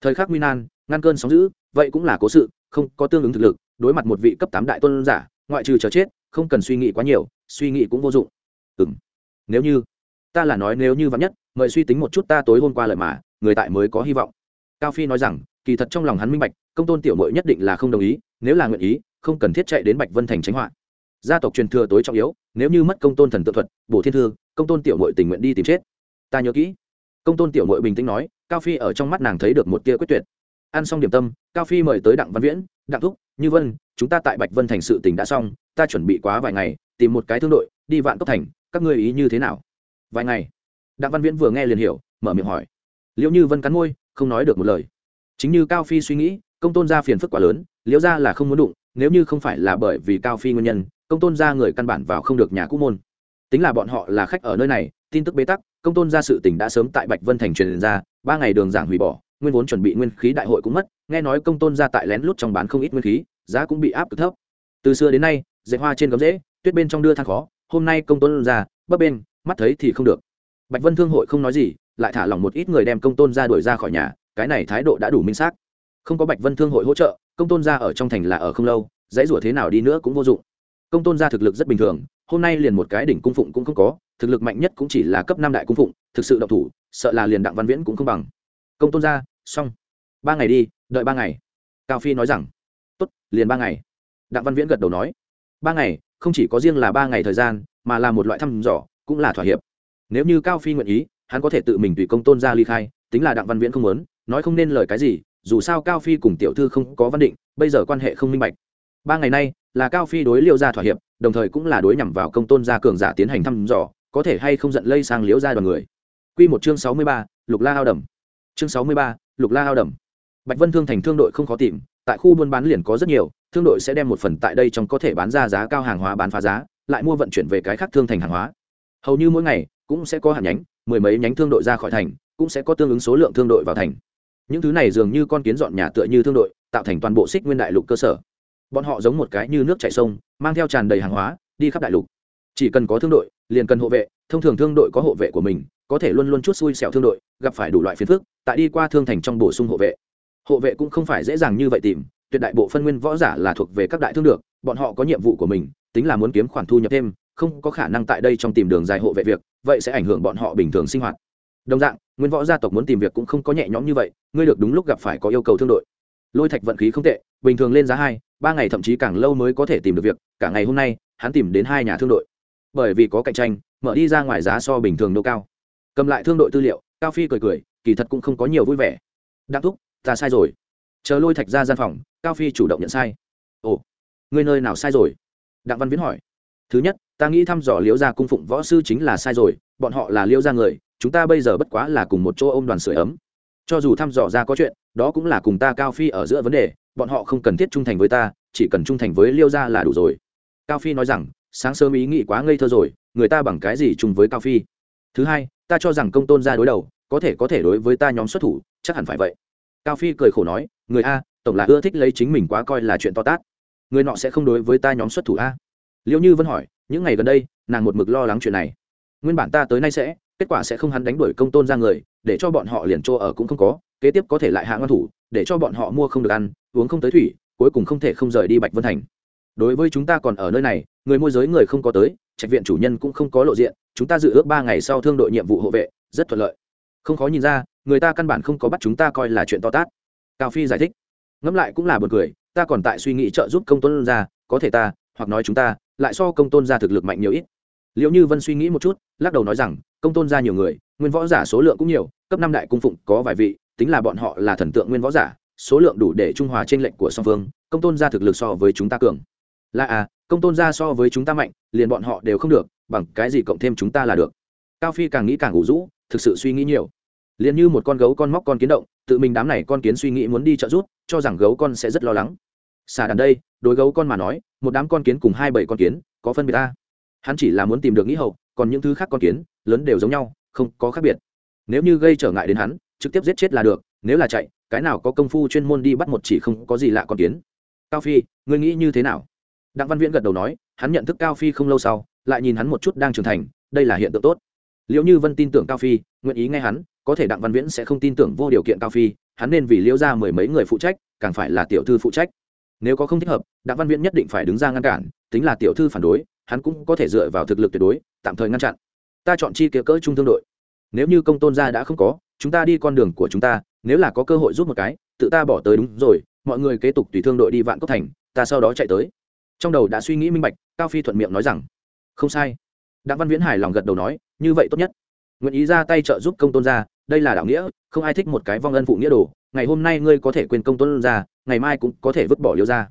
thời khắc nguy nan, ngăn cơn sóng giữ vậy cũng là cố sự, không có tương ứng thực lực, đối mặt một vị cấp tám đại tôn giả, ngoại trừ chờ chết, không cần suy nghĩ quá nhiều, suy nghĩ cũng vô dụng. Ừ m nếu như, ta là nói nếu như vắn nhất, mời suy tính một chút ta tối hôm qua lợi mà, người tại mới có hy vọng. Cao phi nói rằng, kỳ thật trong lòng hắn minh bạch, công tôn tiểu mội nhất định là không đồng ý, nếu là nguyện ý, không cần thiết chạy đến bạch vân thành tránh họa. Gia tộc truyền thừa tối trọng yếu, nếu như mất công tôn thần tự thuật, bổ thiên thư, công tôn tiểu mội tình nguyện đi tìm chết. Ta nhớ kỹ công tôn tiểu mội bình tĩnh nói, cao phi ở trong mắt nàng thấy được một tia quyết tuyệt. Ăn xong điểm tâm, cao phi mời tới đặng văn viễn, đặng thúc, như vân, chúng ta tại bạch vân thành sự tình đã xong, ta chuẩn bị quá vài ngày, tìm một cái thương đội, đi vạn tốc thành, các ngươi ý như thế nào? Vài ngày? Đặng văn viễn vừa nghe liền hiểu, mở miệng hỏi. Liệu như vân cắn môi, không nói được một lời. Chính như cao phi suy nghĩ, công tôn gia phiền phức quá lớn, liễu ra là không muốn đụng, nếu như không phải là bởi vì cao phi nguyên nhân, công tôn gia người căn bản vào không được nhà cũ môn. Tính là bọn họ là khách ở nơi này, tin tức bế tắc công tôn gia sự tình đã sớm tại bạch vân thành truyền ra, ba ngày đường giảng hủy bỏ, nguyên vốn chuẩn bị nguyên khí đại hội cũng mất, nghe nói công tôn gia tại lén lút trong bán không ít nguyên khí, giá cũng bị áp cực thấp. Từ xưa đến nay dạy hoa trên gấm rễ tuyết bên trong đưa thang khó, hôm nay công tôn gia, bấp bên, mắt thấy thì không được. Bạch vân thương hội không nói gì, lại thả lỏng một ít người đem công tôn gia đuổi ra khỏi nhà, cái này thái độ đã đủ minh xác. Không có bạch vân thương hội hỗ trợ, công tôn gia ở trong thành là ở không lâu, dãy rủa thế nào đi nữa cũng vô dụng. Công tôn gia thực lực rất bình thường, hôm nay liền một cái đỉnh cung phụng cũng không có thực lực mạnh nhất cũng chỉ là cấp năm đại cung phụng, thực sự độc thủ, sợ là liền đặng văn viễn cũng không bằng. Công tôn gia, xong. Ba ngày đi, đợi ba ngày. Cao phi nói rằng. Tốt, liền ba ngày. Đặng văn viễn gật đầu nói. Ba ngày, không chỉ có riêng là ba ngày thời gian, mà là một loại thăm dò, cũng là thỏa hiệp. Nếu như cao phi nguyện ý, hắn có thể tự mình tùy công tôn ra ly khai, tính là đặng văn viễn không muốn, nói không nên lời cái gì, dù sao cao phi cùng tiểu thư không có văn định, bây giờ quan hệ không minh bạch. Ba ngày nay, là cao phi đối liêu gia thỏa hiệp, đồng thời cũng là đối nhằm vào công tôn gia cường giả tiến hành thăm dò có thể hay không giận lây sang liễu gia đoàn người. Quy một chương sáu mươi ba, lục la ao đầm. Chương sáu mươi ba, lục la ao đầm. Bạch vân thương thành thương đội không khó tìm tại khu buôn bán liền có rất nhiều thương đội sẽ đem một phần tại đây trong có thể bán ra giá cao hàng hóa bán phá giá lại mua vận chuyển về cái khác thương thành hàng hóa. Hầu như mỗi ngày cũng sẽ có hạt nhánh mười mấy nhánh thương đội ra khỏi thành cũng sẽ có tương ứng số lượng thương đội vào thành. Những thứ này dường như con kiến dọn nhà tựa như thương đội tạo thành toàn bộ xích nguyên đại lục cơ sở. Bọn họ giống một cái như nước chảy sông mang theo tràn đầy hàng hóa đi khắp đại lục. Chỉ cần có thương đội liền cần hộ vệ, thông thường thương đội có hộ vệ của mình, có thể luôn luôn chút xui xẻo thương đội, gặp phải đủ loại phiền phức, tại đi qua thương thành trong bổ sung hộ vệ. Hộ vệ cũng không phải dễ dàng như vậy tìm, tuyệt đại bộ phân nguyên võ giả là thuộc về các đại thương được, bọn họ có nhiệm vụ của mình, tính là muốn kiếm khoản thu nhập thêm, không có khả năng tại đây trong tìm đường dài hộ vệ việc, vậy sẽ ảnh hưởng bọn họ bình thường sinh hoạt. Đồng dạng, nguyên võ gia tộc muốn tìm việc cũng không có nhẹ nhõm như vậy, ngươi được đúng lúc gặp phải có yêu cầu thương đội. Lôi thạch vận khí không tệ, bình thường lên giá hai, ba ngày thậm chí càng lâu mới có thể tìm được việc, cả ngày hôm nay, hắn tìm đến hai nhà thương đội bởi vì có cạnh tranh, mở đi ra ngoài giá so bình thường nô cao. Cầm lại thương đội tư liệu, cao phi cười cười, kỳ thật cũng không có nhiều vui vẻ. Đặng thúc, ta sai rồi. Chờ lôi thạch ra gian phòng, cao phi chủ động nhận sai. Ồ ngươi nơi nào sai rồi? Đặng văn viễn hỏi. Thứ nhất, ta nghĩ thăm dò liễu gia cung phụng võ sư chính là sai rồi, bọn họ là liễu gia người, chúng ta bây giờ bất quá là cùng một chỗ ôm đoàn sửa ấm. Cho dù thăm dò ra có chuyện, đó cũng là cùng ta cao phi ở giữa vấn đề, bọn họ không cần thiết trung thành với ta, chỉ cần trung thành với liêu gia là đủ rồi. Cao phi nói rằng sáng sớm ý nghĩ quá ngây thơ rồi, người ta bằng cái gì chung với cao phi? Thứ hai, ta cho rằng công tôn ra đối đầu, có thể có thể đối với ta nhóm xuất thủ, chắc hẳn phải vậy. Cao phi cười khổ nói, người a, tổng là ưa thích lấy chính mình quá coi là chuyện to tát. Người nọ sẽ không đối với ta nhóm xuất thủ a? Liệu như vẫn hỏi, những ngày gần đây, nàng một mực lo lắng chuyện này. Nguyên bản ta tới nay sẽ, kết quả sẽ không hắn đánh đuổi công tôn ra người, để cho bọn họ liền chỗ ở cũng không có, kế tiếp có thể lại hạ ngăn thủ, để cho bọn họ mua không được ăn, uống không tới thủy, cuối cùng không thể không rời đi bạch vân thành đối với chúng ta còn ở nơi này, người môi giới người không có tới, trạch viện chủ nhân cũng không có lộ diện, chúng ta dự ước ba ngày sau thương đội nhiệm vụ hộ vệ, rất thuận lợi. Không khó nhìn ra, người ta căn bản không có bắt chúng ta coi là chuyện to tát. Cao phi giải thích. Ngẫm lại cũng là b u ồ n cười, ta còn tại suy nghĩ trợ giúp công tôn ra có thể ta, hoặc nói chúng ta, lại so công tôn ra thực lực mạnh nhiều ít. Liệu như vân suy nghĩ một chút, lắc đầu nói rằng, công tôn ra nhiều người, nguyên võ giả số lượng cũng nhiều, cấp năm đại cung phụng có vài vị, tính là bọn họ là thần tượng nguyên võ giả, số lượng đủ để trung hòa trên lệnh của song phương, công tôn ra thực lực so với chúng ta cường là à công tôn ra so với chúng ta mạnh, liền bọn họ đều không được, bằng cái gì cộng thêm chúng ta là được. Cao phi càng nghĩ càng ủ rũ, thực sự suy nghĩ nhiều. Liền như một con gấu con móc con kiến động, tự mình đám này con kiến suy nghĩ muốn đi trợ giúp, cho rằng gấu con sẽ rất lo lắng. Xà đàn đây, đối gấu con mà nói, một đám con kiến cùng hai bảy con kiến, có phân biệt ta. Hắn chỉ là muốn tìm được nghĩ hậu, còn những thứ khác con kiến, lớn đều giống nhau, không có khác biệt. Nếu như gây trở ngại đến hắn, trực tiếp giết chết là được, nếu là chạy, cái nào có công phu chuyên môn đi bắt một chỉ không có gì lạ con kiến. Cao phi, ngươi nghĩ như thế nào? Đặng văn viễn gật đầu nói, hắn nhận thức cao phi không lâu sau, lại nhìn hắn một chút đang trưởng thành, đây là hiện tượng tốt. Liệu như vân tin tưởng cao phi, nguyện ý nghe hắn, có thể đặng văn viễn sẽ không tin tưởng vô điều kiện cao phi, hắn nên vì liễu ra mười mấy người phụ trách, càng phải là tiểu thư phụ trách. Nếu có không thích hợp, đặng văn viễn nhất định phải đứng ra ngăn cản, tính là tiểu thư phản đối, hắn cũng có thể dựa vào thực lực tuyệt đối, tạm thời ngăn chặn. Ta chọn chi kia cỡ trung thương đội. Nếu như công tôn gia đã không có, chúng ta đi con đường của chúng ta, nếu là có cơ hội giúp một cái, tự ta bỏ tới đúng rồi, mọi người kế tục tùy thương đội đi vạn cốc thành, ta sau đó chạy tới trong đầu đã suy nghĩ minh bạch, cao phi thuận miệng nói rằng, không sai. Đặng văn viễn hài lòng gật đầu nói, như vậy tốt nhất. Nguyện ý ra tay trợ giúp công tôn gia, đây là đạo nghĩa, không ai thích một cái vong ân phụ nghĩa đồ. Ngày hôm nay ngươi có thể quên công tôn gia, ngày mai cũng có thể vứt bỏ liêu gia.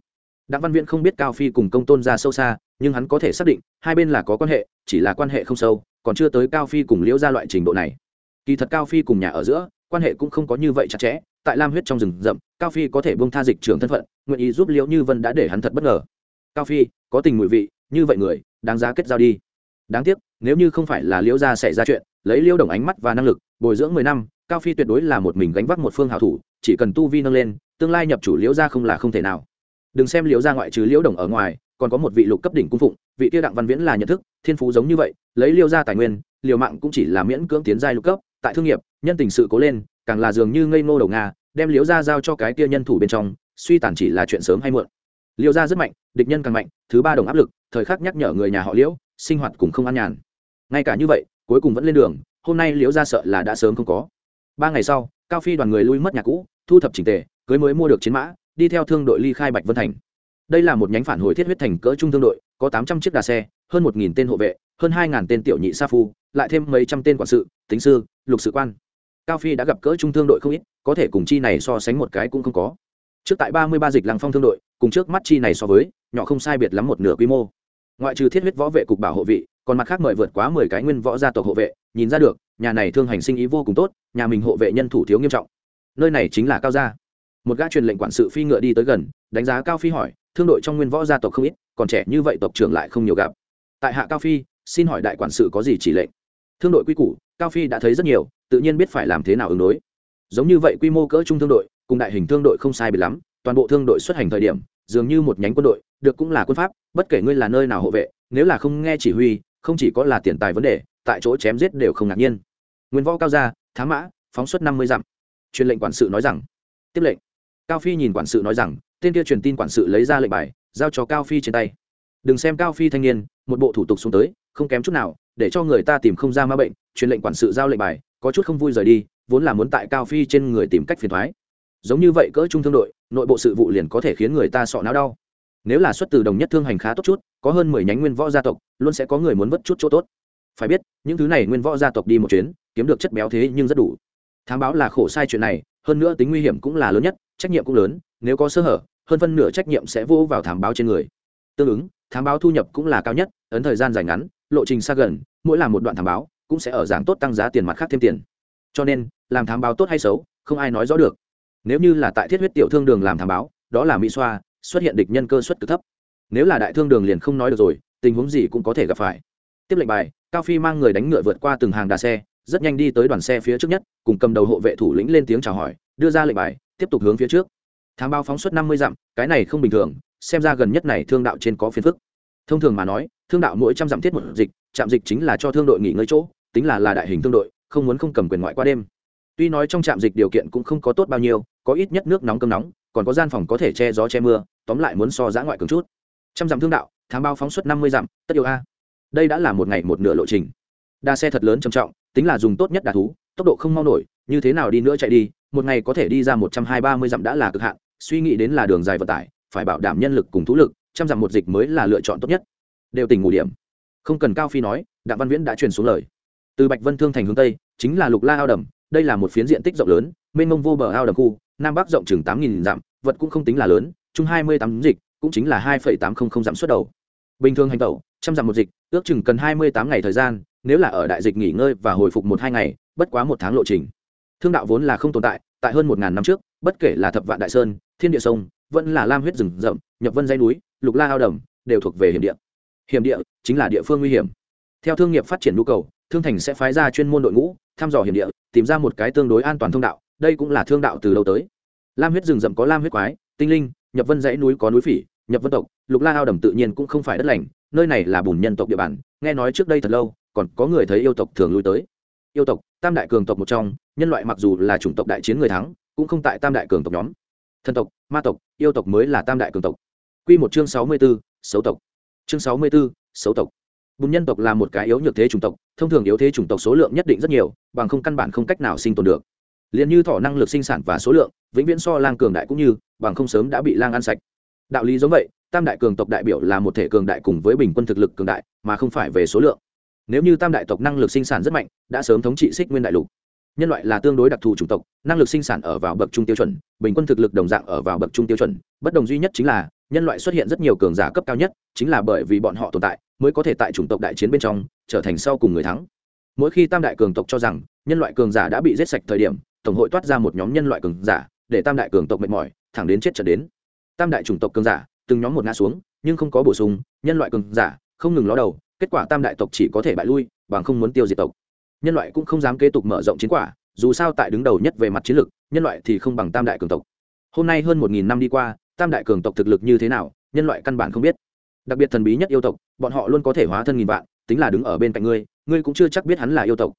đặng văn viễn không biết cao phi cùng công tôn gia sâu xa, nhưng hắn có thể xác định, hai bên là có quan hệ, chỉ là quan hệ không sâu, còn chưa tới cao phi cùng liễu gia loại trình độ này. Kỳ thật cao phi cùng nhà ở giữa, quan hệ cũng không có như vậy chặt chẽ, tại lam huyết trong rừng rậm, cao phi có thể bông tha dịch trưởng thân phận, nguyện ý giúp liễu như vân đã để hắn thật bất ngờ cao phi, có tình mùi vị, như vậy người, đáng giá kết giao đi. Đáng tiếc, nếu như không phải là liễu gia xảy ra chuyện, lấy liễu đồng ánh mắt và năng lực, bồi dưỡng mười năm, cao phi tuyệt đối là một mình gánh vác một phương hảo thủ, chỉ cần tu vi nâng lên, tương lai nhập chủ liễu gia không là không thể nào. Đừng xem liễu gia ngoại trừ liễu đồng ở ngoài, còn có một vị lục cấp đỉnh cung phụng, vị tiêu đặng văn viễn là nhận thức, thiên phú giống như vậy, lấy Liễu gia tài nguyên, liều mạng cũng chỉ là miễn cưỡng tiến giai lục cấp, tại thương nghiệp, nhân tình sự cố lên, càng là dường như ngây ngô đầu nga đem liễu gia giao cho cái tia nhân thủ bên trong, suy tàn chỉ là chuyện sớm hay muộn liễu gia rất mạnh, địch nhân càng mạnh, thứ ba đồng áp lực, thời khắc nhắc nhở người nhà họ liễu, sinh hoạt cũng không an nhàn. Ngay cả như vậy, cuối cùng vẫn lên đường, hôm nay liễu gia sợ là đã sớm không có. Ba ngày sau, cao phi đoàn người lui mất nhà cũ, thu thập chỉnh tề, cưới mới mua được chiến mã, đi theo thương đội ly khai bạch vân thành. Đây là một nhánh phản hồi thiết huyết thành cỡ trung thương đội, có tám trăm chiếc đà xe, hơn một nghìn tên hộ vệ, hơn hai ngàn tên tiểu nhị sa phu, lại thêm mấy trăm tên quản sự, tính sư, lục sự quan. Cao phi đã gặp cỡ trung thương đội không ít, có thể cùng chi này so sánh một cái cũng không có trước tại ba mươi ba dịch lăng phong thương đội, cùng trước mắt chi này so với, nhỏ không sai biệt lắm một nửa quy mô. Ngoại trừ thiết huyết võ vệ cục bảo hộ vị, còn mặt khác mời vượt quá mười cái nguyên võ gia tộc hộ vệ, nhìn ra được, nhà này thương hành sinh ý vô cùng tốt, nhà mình hộ vệ nhân thủ thiếu nghiêm trọng. Nơi này chính là cao gia. Một gã truyền lệnh quản sự phi ngựa đi tới gần, đánh giá cao phi hỏi, thương đội trong nguyên võ gia tộc không ít, còn trẻ như vậy tộc trưởng lại không nhiều gặp. Tại hạ cao phi, xin hỏi đại quản sự có gì chỉ lệnh? Thương đội quy củ, cao phi đã thấy rất nhiều, tự nhiên biết phải làm thế nào ứng đối. Giống như vậy quy mô cỡ trung thương đội cùng đại hình thương đội không sai biệt lắm, toàn bộ thương đội xuất hành thời điểm, dường như một nhánh quân đội, được cũng là quân pháp, bất kể ngươi là nơi nào hộ vệ, nếu là không nghe chỉ huy, không chỉ có là tiền tài vấn đề, tại chỗ chém giết đều không ngạc nhiên. Nguyên võ cao gia thám mã, phóng xuất năm mươi dặm. Truyền lệnh quản sự nói rằng, tiếp lệnh. Cao phi nhìn quản sự nói rằng, tên kia truyền tin quản sự lấy ra lệnh bài, giao cho cao phi trên tay. Đừng xem cao phi thanh niên, một bộ thủ tục xuống tới, không kém chút nào, để cho người ta tìm không ra ma bệnh, truyền lệnh quản sự giao lệnh bài, có chút không vui rời đi, vốn là muốn tại cao phi trên người tìm cách phiền thoái giống như vậy cỡ trung thương đội, nội bộ sự vụ liền có thể khiến người ta sọ não đau. Nếu là xuất từ đồng nhất thương hành khá tốt chút, có hơn mười nhánh nguyên võ gia tộc, luôn sẽ có người muốn vất chút chỗ tốt. Phải biết, những thứ này nguyên võ gia tộc đi một chuyến, kiếm được chất béo thế nhưng rất đủ. Thám báo là khổ sai chuyện này, hơn nữa tính nguy hiểm cũng là lớn nhất, trách nhiệm cũng lớn, nếu có sơ hở, hơn phân nửa trách nhiệm sẽ vô vào thám báo trên người. Tương ứng, thám báo thu nhập cũng là cao nhất, ấn thời gian dài ngắn, lộ trình xa gần, mỗi làm một đoạn thám báo, cũng sẽ ở dạng tốt tăng giá tiền mặt khác thêm tiền. Cho nên, làm thám báo tốt hay xấu, không ai nói rõ được nếu như là tại thiết huyết tiểu thương đường làm thám báo, đó là mỹ xoa, xuất hiện địch nhân cơ suất cực thấp. Nếu là đại thương đường liền không nói được rồi, tình huống gì cũng có thể gặp phải. Tiếp lệnh bài, cao phi mang người đánh ngựa vượt qua từng hàng đà xe, rất nhanh đi tới đoàn xe phía trước nhất, cùng cầm đầu hộ vệ thủ lĩnh lên tiếng chào hỏi, đưa ra lệnh bài, tiếp tục hướng phía trước. Thám báo phóng suất năm mươi dặm, cái này không bình thường, xem ra gần nhất này thương đạo trên có phiền phức. Thông thường mà nói, thương đạo mỗi trăm dặm thiết một dịch, trạm dịch chính là cho thương đội nghỉ ngơi chỗ, tính là là đại hình thương đội, không muốn không cầm quyền ngoại qua đêm. Tuy nói trong trạm dịch điều kiện cũng không có tốt bao nhiêu có ít nhất nước nóng cơm nóng, còn có gian phòng có thể che gió che mưa, tóm lại muốn so giã ngoại cường chút. Trăm dặm thương đạo, tháng bao phóng suất năm mươi dặm, tất yêu a. Đây đã là một ngày một nửa lộ trình. Đa xe thật lớn trầm trọng, tính là dùng tốt nhất đà thú, tốc độ không mau nổi, như thế nào đi nữa chạy đi, một ngày có thể đi ra một trăm hai ba mươi dặm đã là cực hạn, suy nghĩ đến là đường dài vận tải, phải bảo đảm nhân lực cùng thú lực, trăm dặm một dịch mới là lựa chọn tốt nhất. Đều tỉnh ngủ điểm. Không cần cao phi nói, đặng văn viễn đã truyền xuống lời. Từ bạch vân thương thành hướng tây, chính là lục la ao đầm, đây là một phiến diện tích rộng lớn, mênh mông vô bờ ao đầm khu nam bắc rộng chừng tám nghìn dặm, vật cũng không tính là lớn, chung hai mươi tám dịch, cũng chính là hai phẩy tám không không dặm xuất đầu. Bình thường hành tẩu, trăm dặm một dịch, ước chừng cần hai mươi tám ngày thời gian, nếu là ở đại dịch nghỉ ngơi và hồi phục một hai ngày, bất quá một tháng lộ trình. Thương đạo vốn là không tồn tại tại hơn một ngàn năm trước, bất kể là thập vạn đại sơn, thiên địa sông, vẫn là lam huyết rừng rậm, nhập vân dây núi, lục la ao đầm, đều thuộc về hiểm địa. Hiểm địa chính là địa phương nguy hiểm. Theo thương nghiệp phát triển nhu cầu, thương thành sẽ phái ra chuyên môn đội ngũ, thăm dò hiểm địa, tìm ra một cái tương đối an toàn thông đạo đây cũng là thương đạo từ lâu tới. Lam huyết rừng rậm có lam huyết quái, tinh linh, nhập vân dãy núi có núi phỉ, nhập vân tộc, lục la ao đầm tự nhiên cũng không phải đất lành, nơi này là bùn nhân tộc địa bàn, nghe nói trước đây thật lâu, còn có người thấy yêu tộc thường lui tới. Yêu tộc, tam đại cường tộc một trong, nhân loại mặc dù là chủng tộc đại chiến người thắng, cũng không tại tam đại cường tộc nhóm. Thần tộc, ma tộc, yêu tộc mới là tam đại cường tộc. Q một chương sáu mươi b ố xấu tộc. Chương sáu mươi b ố xấu tộc. Bùn nhân tộc là một cái yếu nhược thế chủng tộc, thông thường yếu thế chủng tộc số lượng nhất định rất nhiều, bằng không căn bản không cách nào sinh tồn được liền như thỏ năng lực sinh sản và số lượng, vĩnh viễn so lang cường đại cũng như, bằng không sớm đã bị lang ăn sạch. Đạo lý giống vậy, tam đại cường tộc đại biểu là một thể cường đại cùng với bình quân thực lực cường đại, mà không phải về số lượng. Nếu như tam đại tộc năng lực sinh sản rất mạnh, đã sớm thống trị xích nguyên đại lục. Nhân loại là tương đối đặc thù chủng tộc, năng lực sinh sản ở vào bậc trung tiêu chuẩn, bình quân thực lực đồng dạng ở vào bậc trung tiêu chuẩn. Bất đồng duy nhất chính là, nhân loại xuất hiện rất nhiều cường giả cấp cao nhất, chính là bởi vì bọn họ tồn tại, mới có thể tại chủng tộc đại chiến bên trong, trở thành sau cùng người thắng. Mỗi khi tam đại cường tộc cho rằng, nhân loại cường giả đã bị giết sạch thời điểm tổng hội toát ra một nhóm nhân loại cường giả, để tam đại cường tộc mệt mỏi, thẳng đến chết trận đến. Tam đại chủng tộc cường giả, từng nhóm một ngã xuống, nhưng không có bổ sung, nhân loại cường giả, không ngừng ló đầu, kết quả tam đại tộc chỉ có thể bại lui, bằng không muốn tiêu diệt tộc. Nhân loại cũng không dám kế tục mở rộng chiến quả, dù sao tại đứng đầu nhất về mặt chiến lược, nhân loại thì không bằng tam đại cường tộc. Hôm nay hơn một nghìn năm đi qua, tam đại cường tộc thực lực như thế nào, nhân loại căn bản không biết. Đặc biệt thần bí nhất yêu tộc, bọn họ luôn có thể hóa thân nghìn vạn, tính là đứng ở bên cạnh ngươi ngươi cũng chưa chắc biết hắn là yêu tộc.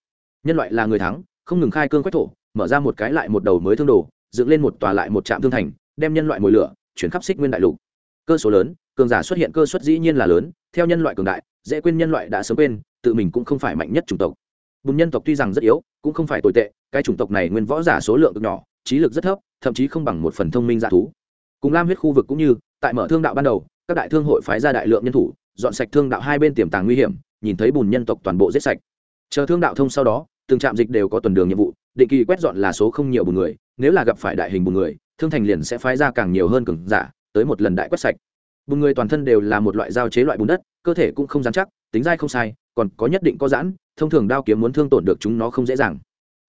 Nhân loại là người thắng, không ngừng khai cương quách thổ mở ra một cái lại một đầu mới thương đồ, dựng lên một tòa lại một trạm thương thành, đem nhân loại mồi lửa, chuyển khắp xích nguyên đại lục. Cơ số lớn, cường giả xuất hiện cơ suất dĩ nhiên là lớn, theo nhân loại cường đại, dễ quên nhân loại đã sớm quên, tự mình cũng không phải mạnh nhất chủng tộc. Bùn nhân tộc tuy rằng rất yếu, cũng không phải tồi tệ, cái chủng tộc này nguyên võ giả số lượng cực nhỏ, trí lực rất thấp, thậm chí không bằng một phần thông minh dạ thú. Cùng lam huyết khu vực cũng như, tại mở thương đạo ban đầu, các đại thương hội phái ra đại lượng nhân thủ, dọn sạch thương đạo hai bên tiềm tàng nguy hiểm, nhìn thấy bùn nhân tộc toàn bộ giết sạch. Chờ thương đạo thông sau đó, từng trạm dịch đều có tuần đường nhiệm vụ định kỳ quét dọn là số không nhiều bùn người, nếu là gặp phải đại hình bùn người, thương thành liền sẽ phái ra càng nhiều hơn cường giả, tới một lần đại quét sạch. Bùn người toàn thân đều là một loại giao chế loại bùn đất, cơ thể cũng không dán chắc, tính dai không sai, còn có nhất định có giãn, thông thường đao kiếm muốn thương tổn được chúng nó không dễ dàng.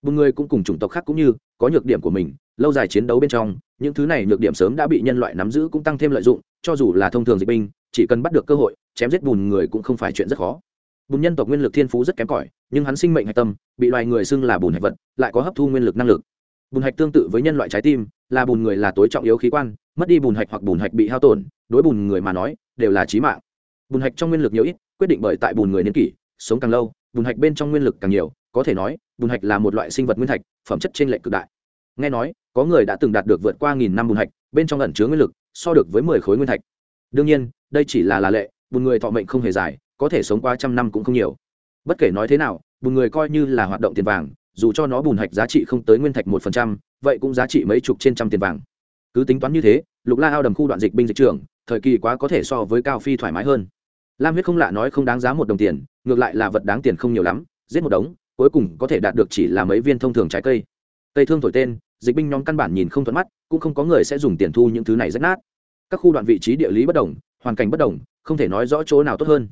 Bùn người cũng cùng chủng tộc khác cũng như, có nhược điểm của mình, lâu dài chiến đấu bên trong, những thứ này nhược điểm sớm đã bị nhân loại nắm giữ cũng tăng thêm lợi dụng, cho dù là thông thường dịch binh, chỉ cần bắt được cơ hội, chém giết bùn người cũng không phải chuyện rất khó bùn nhân tộc nguyên lực thiên phú rất kém cỏi, nhưng hắn sinh mệnh hạch tâm, bị loài người xưng là bùn hạch vật, lại có hấp thu nguyên lực năng lực. Bùn hạch tương tự với nhân loại trái tim, là bùn người là tối trọng yếu khí quan, mất đi bùn hạch hoặc bùn hạch bị hao tổn, đối bùn người mà nói, đều là trí mạng. Bùn hạch trong nguyên lực nhiều ít, quyết định bởi tại bùn người niên kỷ, sống càng lâu, bùn hạch bên trong nguyên lực càng nhiều, có thể nói, bùn hạch là một loại sinh vật nguyên thạch, phẩm chất trên lệnh cực đại. Nghe nói, có người đã từng đạt được vượt qua nghìn năm bùn hạch, bên trong ẩn chứa nguyên lực, so được với mười khối nguyên thạch. Đương nhiên, đây chỉ là là lệ, bùn người thọ mệnh không hề dài có thể sống qua trăm năm cũng không nhiều. Bất kể nói thế nào, bùn người coi như là hoạt động tiền vàng, dù cho nó bùn hạch giá trị không tới nguyên thạch một phần trăm, vậy cũng giá trị mấy chục trên trăm tiền vàng. Cứ tính toán như thế, lục la ao đầm khu đoạn dịch binh dịch trưởng, thời kỳ quá có thể so với cao phi thoải mái hơn. Lam huyết không lạ nói không đáng giá một đồng tiền, ngược lại là vật đáng tiền không nhiều lắm, giết một đống, cuối cùng có thể đạt được chỉ là mấy viên thông thường trái cây. Cây thương thổi tên, dịch binh nhóm căn bản nhìn không thuận mắt, cũng không có người sẽ dùng tiền thu những thứ này rách nát. Các khu đoạn vị trí địa lý bất đồng, hoàn cảnh bất đồng, không thể nói rõ chỗ nào tốt hơn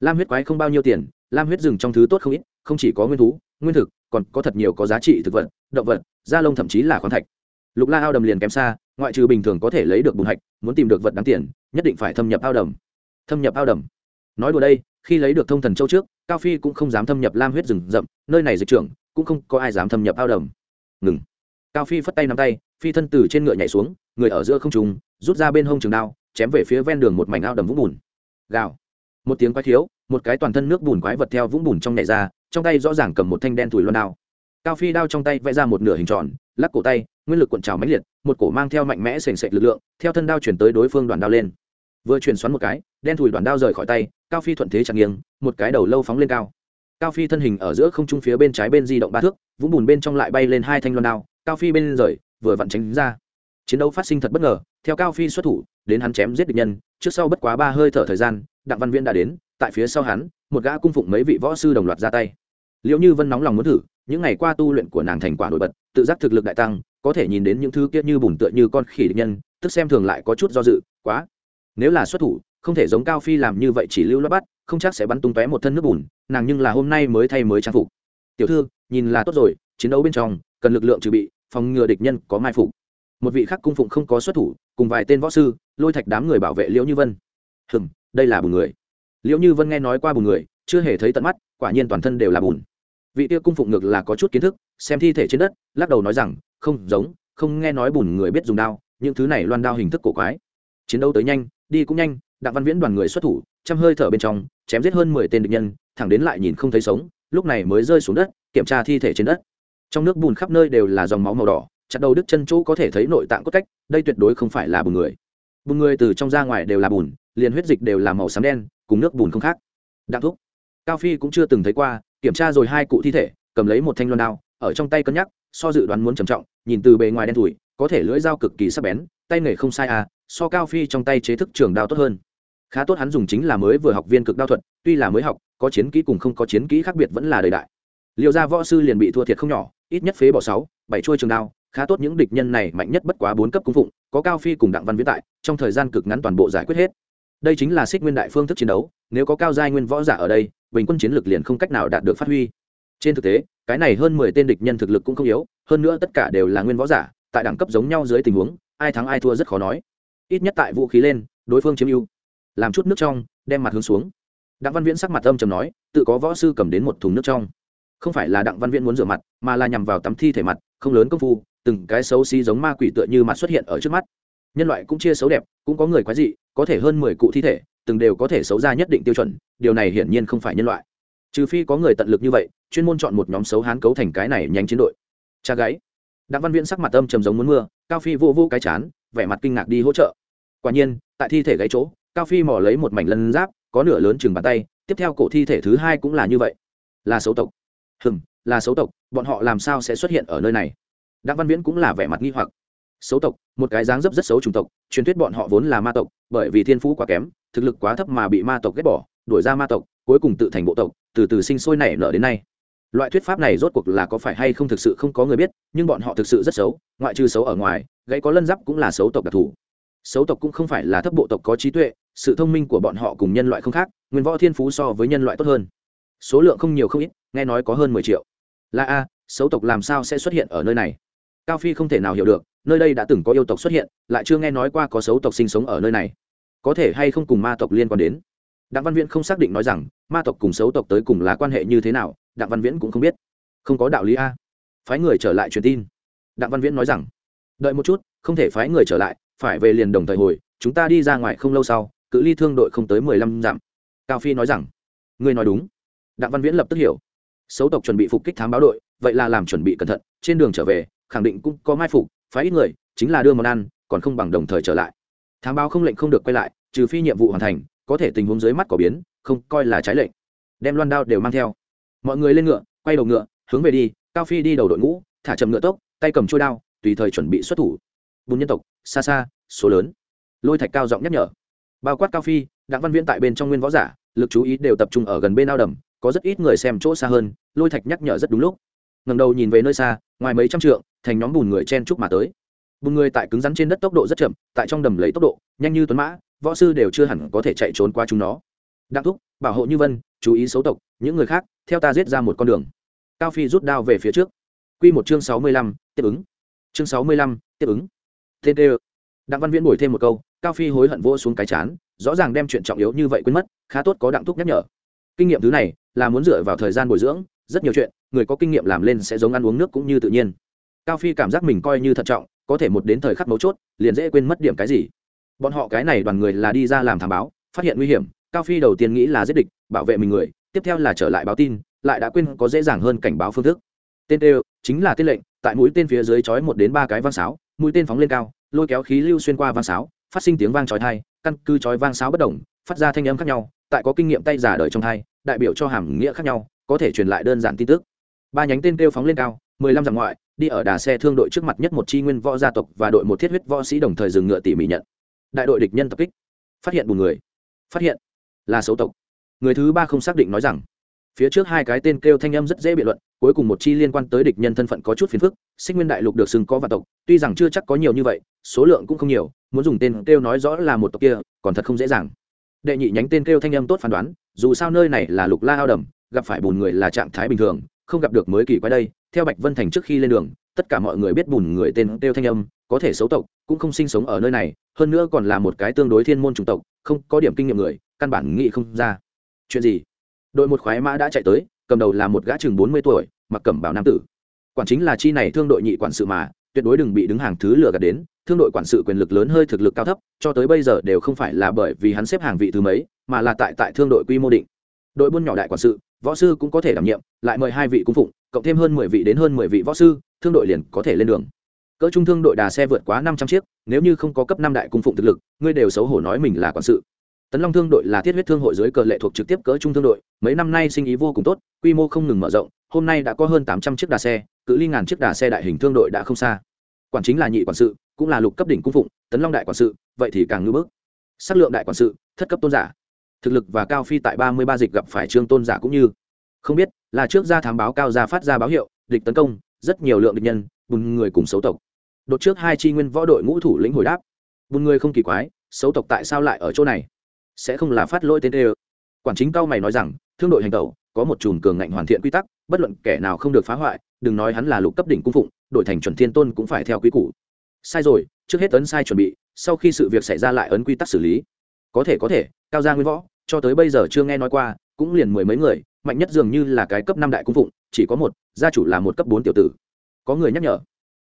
lam huyết quái không bao nhiêu tiền, lam huyết rừng trong thứ tốt không ít, không chỉ có nguyên thú, nguyên thực, còn có thật nhiều có giá trị thực vật, động vật, da lông thậm chí là khoáng thạch. Lục la ao đầm liền kém xa, ngoại trừ bình thường có thể lấy được bùn hạch, muốn tìm được vật đáng tiền, nhất định phải thâm nhập ao đầm. Thâm nhập ao đầm. Nói đùa đây, khi lấy được thông thần châu trước, cao phi cũng không dám thâm nhập lam huyết rừng rậm, nơi này dịch trưởng, cũng không có ai dám thâm nhập ao đầm. Ngừng. Cao phi phất tay nắm tay, phi thân từ trên ngựa nhảy xuống, người ở giữa không trùng rút ra bên hông trường đao, chém về phía ven đường một mảnh ao đầm vũng bùn. Gào một tiếng quái thiếu một cái toàn thân nước bùn quái vật theo vũng bùn trong nhảy ra, trong tay rõ ràng cầm một thanh đen thùi loan đao. Cao phi đao trong tay vẽ ra một nửa hình tròn, lắc cổ tay, nguyên lực cuộn trào mãnh liệt, một cổ mang theo mạnh mẽ sền sệt lực lượng, theo thân đao chuyển tới đối phương đoàn đao lên. Vừa chuyển xoắn một cái, đen thùi đoàn đao rời khỏi tay, cao phi thuận thế chặt nghiêng, một cái đầu lâu phóng lên cao. Cao phi thân hình ở giữa không trung phía bên trái bên di động ba thước, vũng bùn bên trong lại bay lên hai thanh loan đao, cao phi bên rời, vừa vặn tránh ra. Chiến đấu phát sinh thật bất ngờ, theo cao phi xuất thủ, đến hắn chém giết địch nhân trước sau bất quá ba hơi thở thời gian, đặng văn viễn đã đến, tại phía sau hắn, một gã cung phụng mấy vị võ sư đồng loạt ra tay. Liệu như vân nóng lòng muốn thử, những ngày qua tu luyện của nàng thành quả nổi bật, tự giác thực lực đại tăng, có thể nhìn đến những thứ kia như bùn tựa như con khỉ địch nhân, tức xem thường lại có chút do dự, quá. Nếu là xuất thủ, không thể giống cao phi làm như vậy chỉ lưu lót bắt, không chắc sẽ bắn tung tóe một thân nước bùn, nàng nhưng là hôm nay mới thay mới trang phục. Tiểu thư, nhìn là tốt rồi, chiến đấu bên trong, cần lực lượng trừ bị, phòng ngừa địch nhân có mai phục một vị khác cung phụng không có xuất thủ, cùng vài tên võ sư, lôi thạch đám người bảo vệ liễu như vân. Hừm, đây là bùn người. Liễu như vân nghe nói qua bùn người, chưa hề thấy tận mắt, quả nhiên toàn thân đều là bùn. Vị tiêu cung phụng ngược là có chút kiến thức, xem thi thể trên đất, lắc đầu nói rằng, không giống, không nghe nói bùn người biết dùng đao, những thứ này loan đao hình thức cổ quái. Chiến đấu tới nhanh, đi cũng nhanh, đặng văn viễn đoàn người xuất thủ chăm hơi thở bên trong, chém giết hơn mười tên địch nhân, thẳng đến lại nhìn không thấy sống, lúc này mới rơi xuống đất, kiểm tra thi thể trên đất. Trong nước bùn khắp nơi đều là dòng máu màu đỏ chặt đầu đứt chân chỗ có thể thấy nội tạng cốt cách, đây tuyệt đối không phải là bùn người. Bùn người từ trong ra ngoài đều là bùn, liền huyết dịch đều là màu xám đen, cùng nước bùn không khác. Đặng thúc. Cao phi cũng chưa từng thấy qua, kiểm tra rồi hai cụ thi thể, cầm lấy một thanh loan đao, ở trong tay cân nhắc, so dự đoán muốn trầm trọng, nhìn từ bề ngoài đen thủi có thể lưỡi dao cực kỳ sắc bén, tay nghề không sai à so cao phi trong tay chế thức trường đao tốt hơn. Khá tốt hắn dùng chính là mới vừa học viên cực đao thuật, tuy là mới học, có chiến kỹ cùng không có chiến kỹ khác biệt vẫn là đời đại. Liệu ra võ sư liền bị thua thiệt không nhỏ, ít nhất phế bỏ sáu, bảy chuôi trường đao khá tốt những địch nhân này mạnh nhất bất quá bốn cấp cung phụng, có cao phi cùng đặng văn viễn tại, trong thời gian cực ngắn toàn bộ giải quyết hết. Đây chính là xích nguyên đại phương thức chiến đấu, nếu có cao giai nguyên võ giả ở đây, bình quân chiến lược liền không cách nào đạt được phát huy. Trên thực tế, cái này hơn mười tên địch nhân thực lực cũng không yếu, hơn nữa tất cả đều là nguyên võ giả, tại đẳng cấp giống nhau dưới tình huống, ai thắng ai thua rất khó nói. Ít nhất tại vũ khí lên, đối phương chiếm ưu. Làm chút nước trong, đem mặt hướng xuống. Đặng văn viễn sắc mặt âm trầm nói, tự có võ sư cầm đến một thùng nước trong. Không phải là đặng văn viễn muốn rửa mặt, mà là nhằm vào tắm thi thể mặt, không lớn công phu từng cái xấu xí giống ma quỷ tựa như mặt xuất hiện ở trước mắt. Nhân loại cũng chia xấu đẹp, cũng có người quái dị, có thể hơn mười cụ thi thể, từng đều có thể xấu ra nhất định tiêu chuẩn, điều này hiển nhiên không phải nhân loại. Trừ phi có người tận lực như vậy, chuyên môn chọn một nhóm xấu hán cấu thành cái này nhanh chiến đội. Cha gáy. Đặng văn viễn sắc mặt âm trầm giống muốn mưa, cao phi vô vô cái chán, vẻ mặt kinh ngạc đi hỗ trợ. Quả nhiên, tại thi thể gáy chỗ, cao phi mò lấy một mảnh lân giáp, có nửa lớn chừng bàn tay, tiếp theo cổ thi thể thứ hai cũng là như vậy. Là xấu tộc. Hừm, là xấu tộc, bọn họ làm sao sẽ xuất hiện ở nơi này? Đặng văn viễn cũng là vẻ mặt nghi hoặc. Xấu tộc, một cái dáng dấp rất xấu chủng tộc, truyền thuyết bọn họ vốn là ma tộc, bởi vì thiên phú quá kém, thực lực quá thấp mà bị ma tộc ghét bỏ, đuổi ra ma tộc, cuối cùng tự thành bộ tộc, từ từ sinh sôi nảy nở đến nay. Loại thuyết pháp này rốt cuộc là có phải hay không thực sự không có người biết, nhưng bọn họ thực sự rất xấu, ngoại trừ xấu ở ngoài, gãy có lân giáp cũng là xấu tộc đặc thù. Xấu tộc cũng không phải là thấp bộ tộc có trí tuệ, sự thông minh của bọn họ cùng nhân loại không khác, nguyên võ thiên phú so với nhân loại tốt hơn. Số lượng không nhiều không ít, nghe nói có hơn mười triệu. Là a, xấu tộc làm sao sẽ xuất hiện ở nơi này? Cao phi không thể nào hiểu được, nơi đây đã từng có yêu tộc xuất hiện, lại chưa nghe nói qua có xấu tộc sinh sống ở nơi này. Có thể hay không cùng ma tộc liên quan đến? Đặng văn viễn không xác định nói rằng, ma tộc cùng xấu tộc tới cùng là quan hệ như thế nào, đặng văn viễn cũng không biết. Không có đạo lý a. Phái người trở lại truyền tin. Đặng văn viễn nói rằng, đợi một chút, không thể phái người trở lại, phải về liền đồng thời hồi, chúng ta đi ra ngoài không lâu sau, cự ly thương đội không tới mười lăm dặm. Cao phi nói rằng, ngươi nói đúng. Đặng văn viễn lập tức hiểu. Xấu tộc chuẩn bị phục kích thám báo đội, vậy là làm chuẩn bị cẩn thận, trên đường trở về khẳng định cũng có mai phục, phái ít người, chính là đưa món ăn, còn không bằng đồng thời trở lại. Thám báo không lệnh không được quay lại, trừ phi nhiệm vụ hoàn thành, có thể tình huống dưới mắt có biến, không coi là trái lệnh. Đem loan đao đều mang theo. Mọi người lên ngựa, quay đầu ngựa, hướng về đi, cao phi đi đầu đội ngũ, thả chậm ngựa tốc, tay cầm trôi đao, tùy thời chuẩn bị xuất thủ. Bùn nhân tộc, xa xa, số lớn. Lôi thạch cao giọng nhắc nhở. Bao quát cao phi, đặng văn viễn tại bên trong nguyên võ giả, lực chú ý đều tập trung ở gần bên ao đầm, có rất ít người xem chỗ xa hơn, lôi thạch nhắc nhở rất đúng lúc. Ngầm đầu nhìn về nơi xa, ngoài mấy trăm trượng thành nhóm bùn người chen chúc mà tới. Bùn người tại cứng rắn trên đất tốc độ rất chậm, tại trong đầm lấy tốc độ, nhanh như tuấn mã, võ sư đều chưa hẳn có thể chạy trốn qua chúng nó. Đặng thúc, bảo hộ như vân, chú ý xấu tộc, những người khác, theo ta giết ra một con đường. Cao phi rút đao về phía trước. Q một chương sáu mươi lăm, tiếp ứng. Chương sáu mươi lăm, tiếp ứng. Tên tê đặng văn viễn bồi thêm một câu, cao phi hối hận vô xuống cái chán, rõ ràng đem chuyện trọng yếu như vậy quên mất, khá tốt có đặng thúc nhắc nhở. Kinh nghiệm thứ này là muốn dựa vào thời gian bồi dưỡng, rất nhiều chuyện, người có kinh nghiệm làm lên sẽ giống ăn uống nước cũng như tự nhiên cao phi cảm giác mình coi như thận trọng, có thể một đến thời khắc mấu chốt, liền dễ quên mất điểm cái gì. Bọn họ cái này đoàn người là đi ra làm thám báo, phát hiện nguy hiểm, cao phi đầu tiên nghĩ là giết địch, bảo vệ mình người, tiếp theo là trở lại báo tin, lại đã quên có dễ dàng hơn cảnh báo phương thức. Tên đều chính là tên lệnh, tại mũi tên phía dưới chói một đến ba cái vang sáo, mũi tên phóng lên cao, lôi kéo khí lưu xuyên qua vang sáo, phát sinh tiếng vang chói thai căn cứ chói vang sáo bất đồng, phát ra thanh âm khác nhau, tại có kinh nghiệm tay giả đời trong thai đại biểu cho hàm nghĩa khác nhau, có thể truyền lại đơn giản tin tức. Ba nhánh tên kêu phóng lên cao, mười lăm dặm ngoại đi ở đà xe thương đội trước mặt nhất một chi nguyên võ gia tộc và đội một thiết huyết võ sĩ đồng thời dừng ngựa tỉ mỉ nhận. Đại đội địch nhân tập kích. Phát hiện một người. Phát hiện. Là xấu tộc. Người thứ ba không xác định nói rằng. Phía trước hai cái tên kêu thanh âm rất dễ biện luận, cuối cùng một chi liên quan tới địch nhân thân phận có chút phiền phức, sinh nguyên đại lục được xưng có và tộc, tuy rằng chưa chắc có nhiều như vậy, số lượng cũng không nhiều, muốn dùng tên kêu nói rõ là một tộc kia, còn thật không dễ dàng. Đệ nhị nhánh tên kêu thanh âm tốt phán đoán, dù sao nơi này là lục la ao đầm, gặp phải bùn người là trạng thái bình thường, không gặp được mới kỳ quái đây theo bạch vân thành trước khi lên đường, tất cả mọi người biết bùn người tên kêu thanh âm, có thể xấu tộc, cũng không sinh sống ở nơi này, hơn nữa còn là một cái tương đối thiên môn chủng tộc, không có điểm kinh nghiệm người, căn bản nghĩ không ra. Chuyện gì? Đội một khoái mã đã chạy tới, cầm đầu là một gã chừng bốn mươi tuổi, mặc cẩm bảo nam tử. Quản chính là chi này thương đội nhị quản sự mà, tuyệt đối đừng bị đứng hàng thứ lừa gạt đến. Thương đội quản sự quyền lực lớn hơi thực lực cao thấp, cho tới bây giờ đều không phải là bởi vì hắn xếp hàng vị thứ mấy, mà là tại tại thương đội quy mô định. Đội buôn nhỏ đại quản sự võ sư cũng có thể đảm nhiệm, lại mời hai vị cung phụng, cộng thêm hơn mười vị đến hơn mười vị võ sư, thương đội liền có thể lên đường. Cỡ trung thương đội đà xe vượt quá năm trăm chiếc, nếu như không có cấp năm đại cung phụng thực lực, ngươi đều xấu hổ nói mình là quản sự. Tấn long thương đội là thiết huyết thương hội dưới cờ lệ thuộc trực tiếp cỡ trung thương đội, mấy năm nay sinh ý vô cùng tốt, quy mô không ngừng mở rộng, hôm nay đã có hơn tám trăm chiếc đà xe, cự ly ngàn chiếc đà xe đại hình thương đội đã không xa. Quản chính là nhị quản sự, cũng là lục cấp đỉnh cung phụng, tấn long đại quản sự, vậy thì càng ngưỡng bước. sắc lượng đại quản sự, thất cấp tôn giả thực lực và cao phi tại ba mươi ba dịch gặp phải trương tôn giả cũng như. Không biết, là trước ra thám báo cao ra phát ra báo hiệu, địch tấn công, rất nhiều lượng địch nhân, bùn người cùng xấu tộc. Đột trước hai chi nguyên võ đội ngũ thủ lĩnh hồi đáp. Bùn người không kỳ quái, xấu tộc tại sao lại ở chỗ này? Sẽ không là phát lỗi tên ê quản chính cao mày nói rằng, thương đội hành tẩu, có một chùm cường ngạnh hoàn thiện quy tắc, bất luận kẻ nào không được phá hoại, đừng nói hắn là lục cấp đỉnh cung phụng, đội thành chuẩn thiên tôn cũng phải theo quy củ. Sai rồi, trước hết ấn sai chuẩn bị, sau khi sự việc xảy ra lại ấn quy tắc xử lý. Có thể có thể, cao gia nguyên võ cho tới bây giờ chưa nghe nói qua, cũng liền mười mấy người, mạnh nhất dường như là cái cấp năm đại cung phụng, chỉ có một, gia chủ là một cấp bốn tiểu tử. Có người nhắc nhở.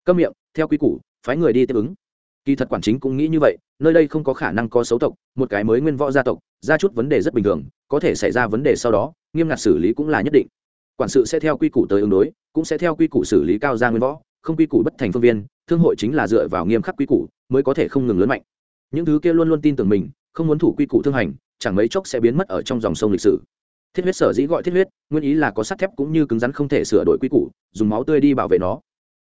Câm miệng, theo quy củ, phái người đi tiếp ứng. Kỳ thật quản chính cũng nghĩ như vậy, nơi đây không có khả năng có xấu tộc, một cái mới nguyên võ gia tộc, ra chút vấn đề rất bình thường, có thể xảy ra vấn đề sau đó, nghiêm ngặt xử lý cũng là nhất định. Quản sự sẽ theo quy củ tới ứng đối, cũng sẽ theo quy củ xử lý cao gia nguyên võ, không quy củ bất thành phương viên, thương hội chính là dựa vào nghiêm khắc quy củ, mới có thể không ngừng lớn mạnh. Những thứ kia luôn luôn tin tưởng mình, không muốn thủ quy củ thương hành chẳng mấy chốc sẽ biến mất ở trong dòng sông lịch sử. Thiết huyết sở dĩ gọi thiết huyết, nguyên ý là có sắt thép cũng như cứng rắn không thể sửa đổi quy củ, dùng máu tươi đi bảo vệ nó.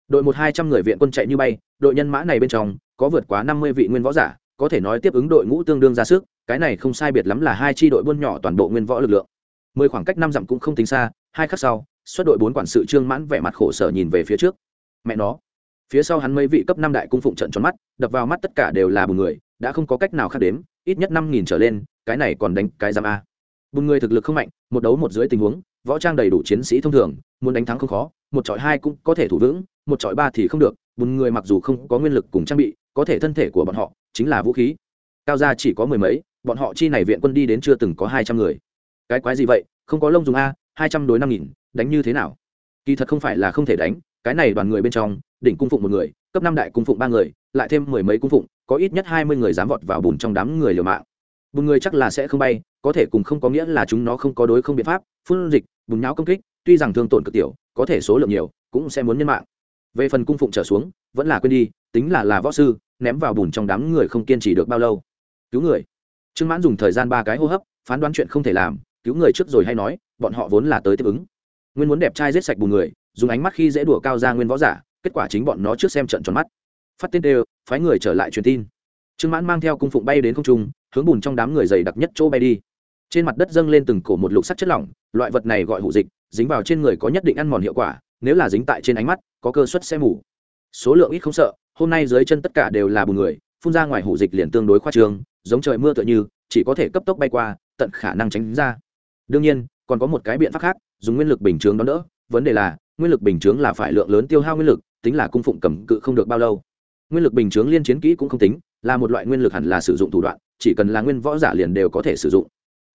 Đội một hai trăm người viện quân chạy như bay, đội nhân mã này bên trong, có vượt quá năm mươi vị nguyên võ giả, có thể nói tiếp ứng đội ngũ tương đương ra sức, cái này không sai biệt lắm là hai tri đội buôn nhỏ toàn bộ nguyên võ lực lượng. Mười khoảng cách năm dặm cũng không tính xa, hai khắc sau, xuất đội bốn quản sự trương mãn vẻ mặt khổ sở nhìn về phía trước. Mẹ nó. Phía sau hắn mấy vị cấp năm đại cung phụng trận tròn mắt, đập vào mắt tất cả đều là bùn người đã không có cách nào khác đếm, ít nhất năm nghìn trở lên, cái này còn đánh cái giam a. Bùn người thực lực không mạnh, một đấu một dưới tình huống, võ trang đầy đủ chiến sĩ thông thường, muốn đánh thắng không khó, một trọi hai cũng có thể thủ vững, một trọi ba thì không được, bùn người mặc dù không có nguyên lực cùng trang bị, có thể thân thể của bọn họ chính là vũ khí. Cao gia chỉ có mười mấy, bọn họ chi này viện quân đi đến chưa từng có hai trăm người. Cái quái gì vậy, không có lông dùng a, hai trăm đối năm nghìn, đánh như thế nào? Kỳ thật không phải là không thể đánh, cái này đoàn người bên trong, đỉnh cung phụng một người, cấp năm đại cung phụng ba người, lại thêm mười mấy cung phụng có ít nhất hai mươi người dám vọt vào bùn trong đám người liều mạng. Bùn người chắc là sẽ không bay, có thể cùng không có nghĩa là chúng nó không có đối không biện pháp, phun dịch, bùn nháo công kích, tuy rằng thương tổn cực tiểu, có thể số lượng nhiều, cũng sẽ muốn nhân mạng. Về phần cung phụng trở xuống, vẫn là quên đi, tính là là võ sư, ném vào bùn trong đám người không kiên trì được bao lâu. Cứu người. Trương mãn dùng thời gian ba cái hô hấp, phán đoán chuyện không thể làm, cứu người trước rồi hay nói, bọn họ vốn là tới tiếp ứng. Nguyên muốn đẹp trai giết sạch bùn người, dùng ánh mắt khi dễ đùa cao ra nguyên võ giả, kết quả chính bọn nó trước xem trận tròn mắt phát tên đều, phái người trở lại truyền tin. Trương mãn mang theo cung phụng bay đến không trung, hướng bùn trong đám người dày đặc nhất chỗ bay đi. Trên mặt đất dâng lên từng cổ một lục sắc chất lỏng, loại vật này gọi hụ dịch, dính vào trên người có nhất định ăn mòn hiệu quả, nếu là dính tại trên ánh mắt, có cơ suất sẽ mù. Số lượng ít không sợ, hôm nay dưới chân tất cả đều là bùn người, phun ra ngoài hủ dịch liền tương đối khoa trương, giống trời mưa tựa như, chỉ có thể cấp tốc bay qua, tận khả năng tránh ra. Đương nhiên, còn có một cái biện pháp khác, dùng nguyên lực bình chướng đón đỡ, vấn đề là, nguyên lực bình chướng là phải lượng lớn tiêu hao nguyên lực, tính là cung phụng cầm cự không được bao lâu nguyên lực bình chướng liên chiến kỹ cũng không tính, là một loại nguyên lực hẳn là sử dụng thủ đoạn, chỉ cần là nguyên võ giả liền đều có thể sử dụng.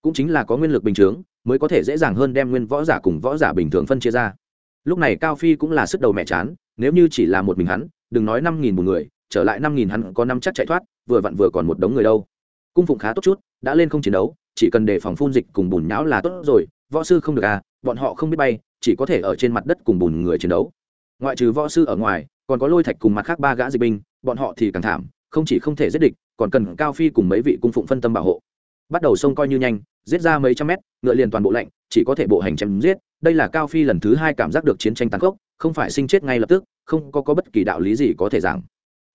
Cũng chính là có nguyên lực bình chướng, mới có thể dễ dàng hơn đem nguyên võ giả cùng võ giả bình thường phân chia ra. Lúc này cao phi cũng là sức đầu mẹ chán, nếu như chỉ là một mình hắn, đừng nói năm nghìn một người, trở lại năm nghìn hắn có năm chắc chạy thoát, vừa vặn vừa còn một đống người đâu. Cung phụng khá tốt chút, đã lên không chiến đấu, chỉ cần đề phòng phun dịch cùng bùn nhão là tốt rồi, võ sư không được à bọn họ không biết bay, chỉ có thể ở trên mặt đất cùng bùn người chiến đấu. Ngoại trừ võ sư ở ngoài còn có lôi thạch cùng mặt khác ba gã dịch binh bọn họ thì càng thảm không chỉ không thể giết địch còn cần cao phi cùng mấy vị cung phụng phân tâm bảo hộ. Bắt đầu sông coi như nhanh giết ra mấy trăm mét ngựa liền toàn bộ lạnh chỉ có thể bộ hành chém giết. Đây là cao phi lần thứ hai cảm giác được chiến tranh tàn khốc không phải sinh chết ngay lập tức không có, có bất kỳ đạo lý gì có thể giảng.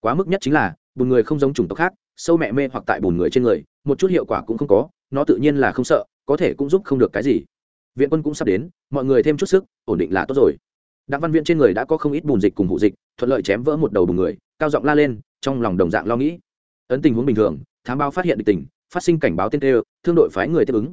Quá mức nhất chính là bùn người không giống chủng tộc khác sâu mẹ mê hoặc tại bùn người trên người một chút hiệu quả cũng không có nó tự nhiên là không sợ có thể cũng giúp không được cái gì. Viện quân cũng sắp đến mọi người thêm chút sức ổn định là tốt rồi đặng văn viện trên người đã có không ít bùn dịch cùng hụ dịch, thuận lợi chém vỡ một đầu bùn người, cao giọng la lên, trong lòng đồng dạng lo nghĩ. Ấn tình huống bình thường, thám báo phát hiện địch tình, phát sinh cảnh báo tên tê thương đội phái người tiếp ứng.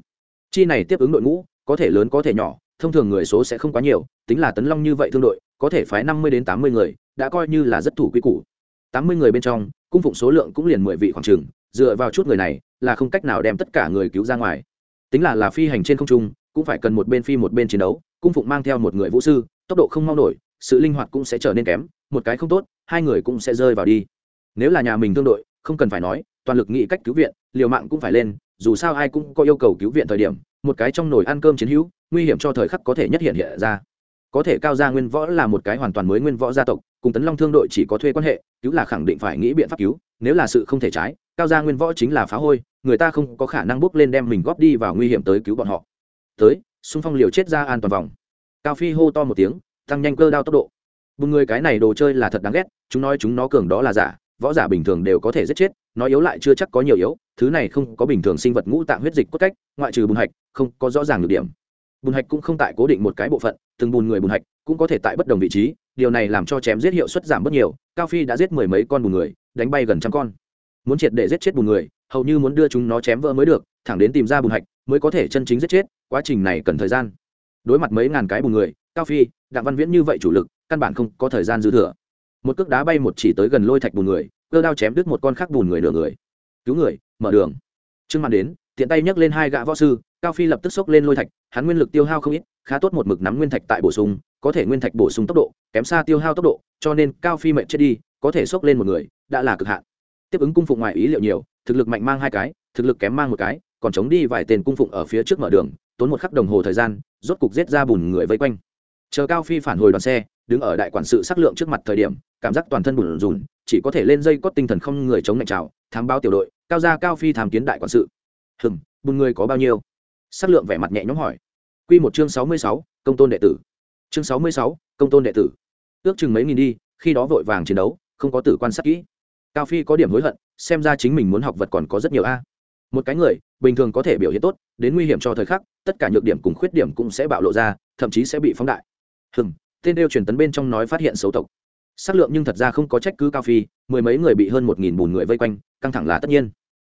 Chi này tiếp ứng đội ngũ, có thể lớn có thể nhỏ, thông thường người số sẽ không quá nhiều, tính là tấn long như vậy thương đội, có thể phái năm mươi đến tám mươi người, đã coi như là rất thủ quy củ. Tám mươi người bên trong, cung phụng số lượng cũng liền mười vị khoảng trường dựa vào chút người này, là không cách nào đem tất cả người cứu ra ngoài. Tính là là phi hành trên không trung, cũng phải cần một bên phi một bên chiến đấu, cung phụng mang theo một người vũ sư tốc độ không mau nổi, sự linh hoạt cũng sẽ trở nên kém, một cái không tốt, hai người cũng sẽ rơi vào đi. Nếu là nhà mình thương đội, không cần phải nói, toàn lực nghĩ cách cứu viện, liều mạng cũng phải lên, dù sao ai cũng có yêu cầu cứu viện thời điểm, một cái trong nồi ăn cơm chiến hữu, nguy hiểm cho thời khắc có thể nhất hiện hiện ra. Có thể cao gia nguyên võ là một cái hoàn toàn mới nguyên võ gia tộc, cùng tấn long thương đội chỉ có thuê quan hệ, cứu là khẳng định phải nghĩ biện pháp cứu, nếu là sự không thể trái, cao gia nguyên võ chính là phá hôi, người ta không có khả năng bước lên đem mình góp đi vào nguy hiểm tới cứu bọn họ. Tới, xung phong liều chết ra an toàn vòng cao phi hô to một tiếng, tăng nhanh cơ đao tốc độ. Bùn người cái này đồ chơi là thật đáng ghét, chúng nói chúng nó cường đó là giả, võ giả bình thường đều có thể giết chết nói yếu lại chưa chắc có nhiều yếu, thứ này không có bình thường sinh vật ngũ tạng huyết dịch cốt cách, ngoại trừ bùn hạch, không có rõ ràng được điểm. Bùn hạch cũng không tại cố định một cái bộ phận, từng bùn người bùn hạch cũng có thể tại bất đồng vị trí, điều này làm cho chém giết hiệu suất giảm bớt nhiều, cao phi đã giết mười mấy con bùn người, đánh bay gần trăm con. Muốn triệt để giết chết bùn người, hầu như muốn đưa chúng nó chém vỡ mới được, thẳng đến tìm ra bùn hạch mới có thể chân chính giết chết, quá trình này cần thời gian đối mặt mấy ngàn cái bùn người, cao phi, đặng văn viễn như vậy chủ lực, căn bản không có thời gian dư thừa. Một cước đá bay một chỉ tới gần lôi thạch bùn người, cơ đao chém đứt một con khác bùn người nửa người. Cứu người, mở đường. Trương màn đến, tiện tay nhấc lên hai gã võ sư, cao phi lập tức xốc lên lôi thạch, hắn nguyên lực tiêu hao không ít, khá tốt một mực nắm nguyên thạch tại bổ sung, có thể nguyên thạch bổ sung tốc độ, kém xa tiêu hao tốc độ, cho nên cao phi mệnh chết đi, có thể xốc lên một người, đã là cực hạn. Tiếp ứng cung phụng ngoài ý liệu nhiều, thực lực mạnh mang hai cái, thực lực kém mang một cái, còn chống đi vài tên cung phụng ở phía trước mở đường tốn một khắc đồng hồ thời gian rốt cục giết ra bùn người vây quanh. Chờ cao phi phản hồi đoàn xe đứng ở đại quản sự sắc lượng trước mặt thời điểm cảm giác toàn thân bùn rùn chỉ có thể lên dây cót tinh thần không người chống lạnh trào thám báo tiểu đội cao gia cao phi tham kiến đại quản sự. Hừm bùn người có bao nhiêu? Sắc lượng vẻ mặt nhẹ nhõm hỏi. Quy một chương sáu mươi sáu, công tôn đệ tử. Chương sáu mươi sáu, công tôn đệ tử. Ước chừng mấy nghìn đi khi đó vội vàng chiến đấu không có tử quan sát kỹ. Cao phi có điểm hối hận xem ra chính mình muốn học vật còn có rất nhiều a một cái người, bình thường có thể biểu hiện tốt, đến nguy hiểm cho thời khắc, tất cả nhược điểm cùng khuyết điểm cũng sẽ bạo lộ ra, thậm chí sẽ bị phóng đại. Hừng tên đeo truyền tấn bên trong nói phát hiện xấu tộc. S lượng nhưng thật ra không có trách cứ cao phi, mười mấy người bị hơn một nghìn bùn người vây quanh, căng thẳng là tất nhiên.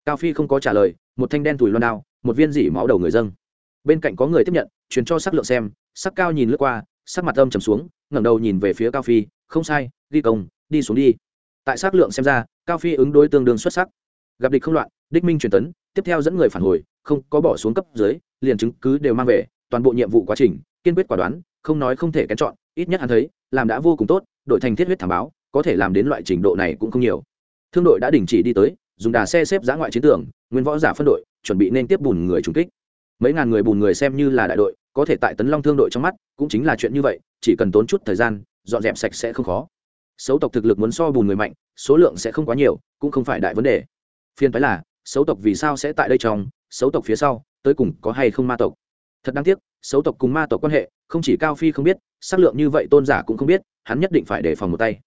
Cao phi không có trả lời, một thanh đen tùi loan đao, một viên dỉ máu đầu người dâng. Bên cạnh có người tiếp nhận, truyền cho sắc lượng xem sắc cao nhìn lướt qua, sắc mặt âm trầm xuống, ngẩng đầu nhìn về phía cao phi, không sai, ghi công, đi xuống đi. Tại sắc lượng xem ra, cao phi ứng đối tương đương xuất sắc. Gặp địch không loạn đích minh truyền tấn, tiếp theo dẫn người phản hồi, không có bỏ xuống cấp dưới, liền chứng cứ đều mang về, toàn bộ nhiệm vụ quá trình, kiên quyết quả đoán, không nói không thể kén chọn, ít nhất hắn thấy, làm đã vô cùng tốt, đội thành thiết huyết thảm báo, có thể làm đến loại trình độ này cũng không nhiều. Thương đội đã đình chỉ đi tới, dùng đà xe xếp giã ngoại chiến tường, nguyên võ giả phân đội, chuẩn bị nên tiếp bùn người trùng kích. Mấy ngàn người bùn người xem như là đại đội, có thể tại tấn long thương đội trong mắt, cũng chính là chuyện như vậy, chỉ cần tốn chút thời gian, dọn dẹp sạch sẽ không khó. Xấu tộc thực lực muốn so bùn người mạnh, số lượng sẽ không quá nhiều, cũng không phải đại vấn đề. Phiên phái là xấu tộc vì sao sẽ tại đây trong, xấu tộc phía sau, tới cùng có hay không ma tộc? Thật đáng tiếc, xấu tộc cùng ma tộc quan hệ, không chỉ cao phi không biết, xác lượng như vậy tôn giả cũng không biết, hắn nhất định phải đề phòng một tay.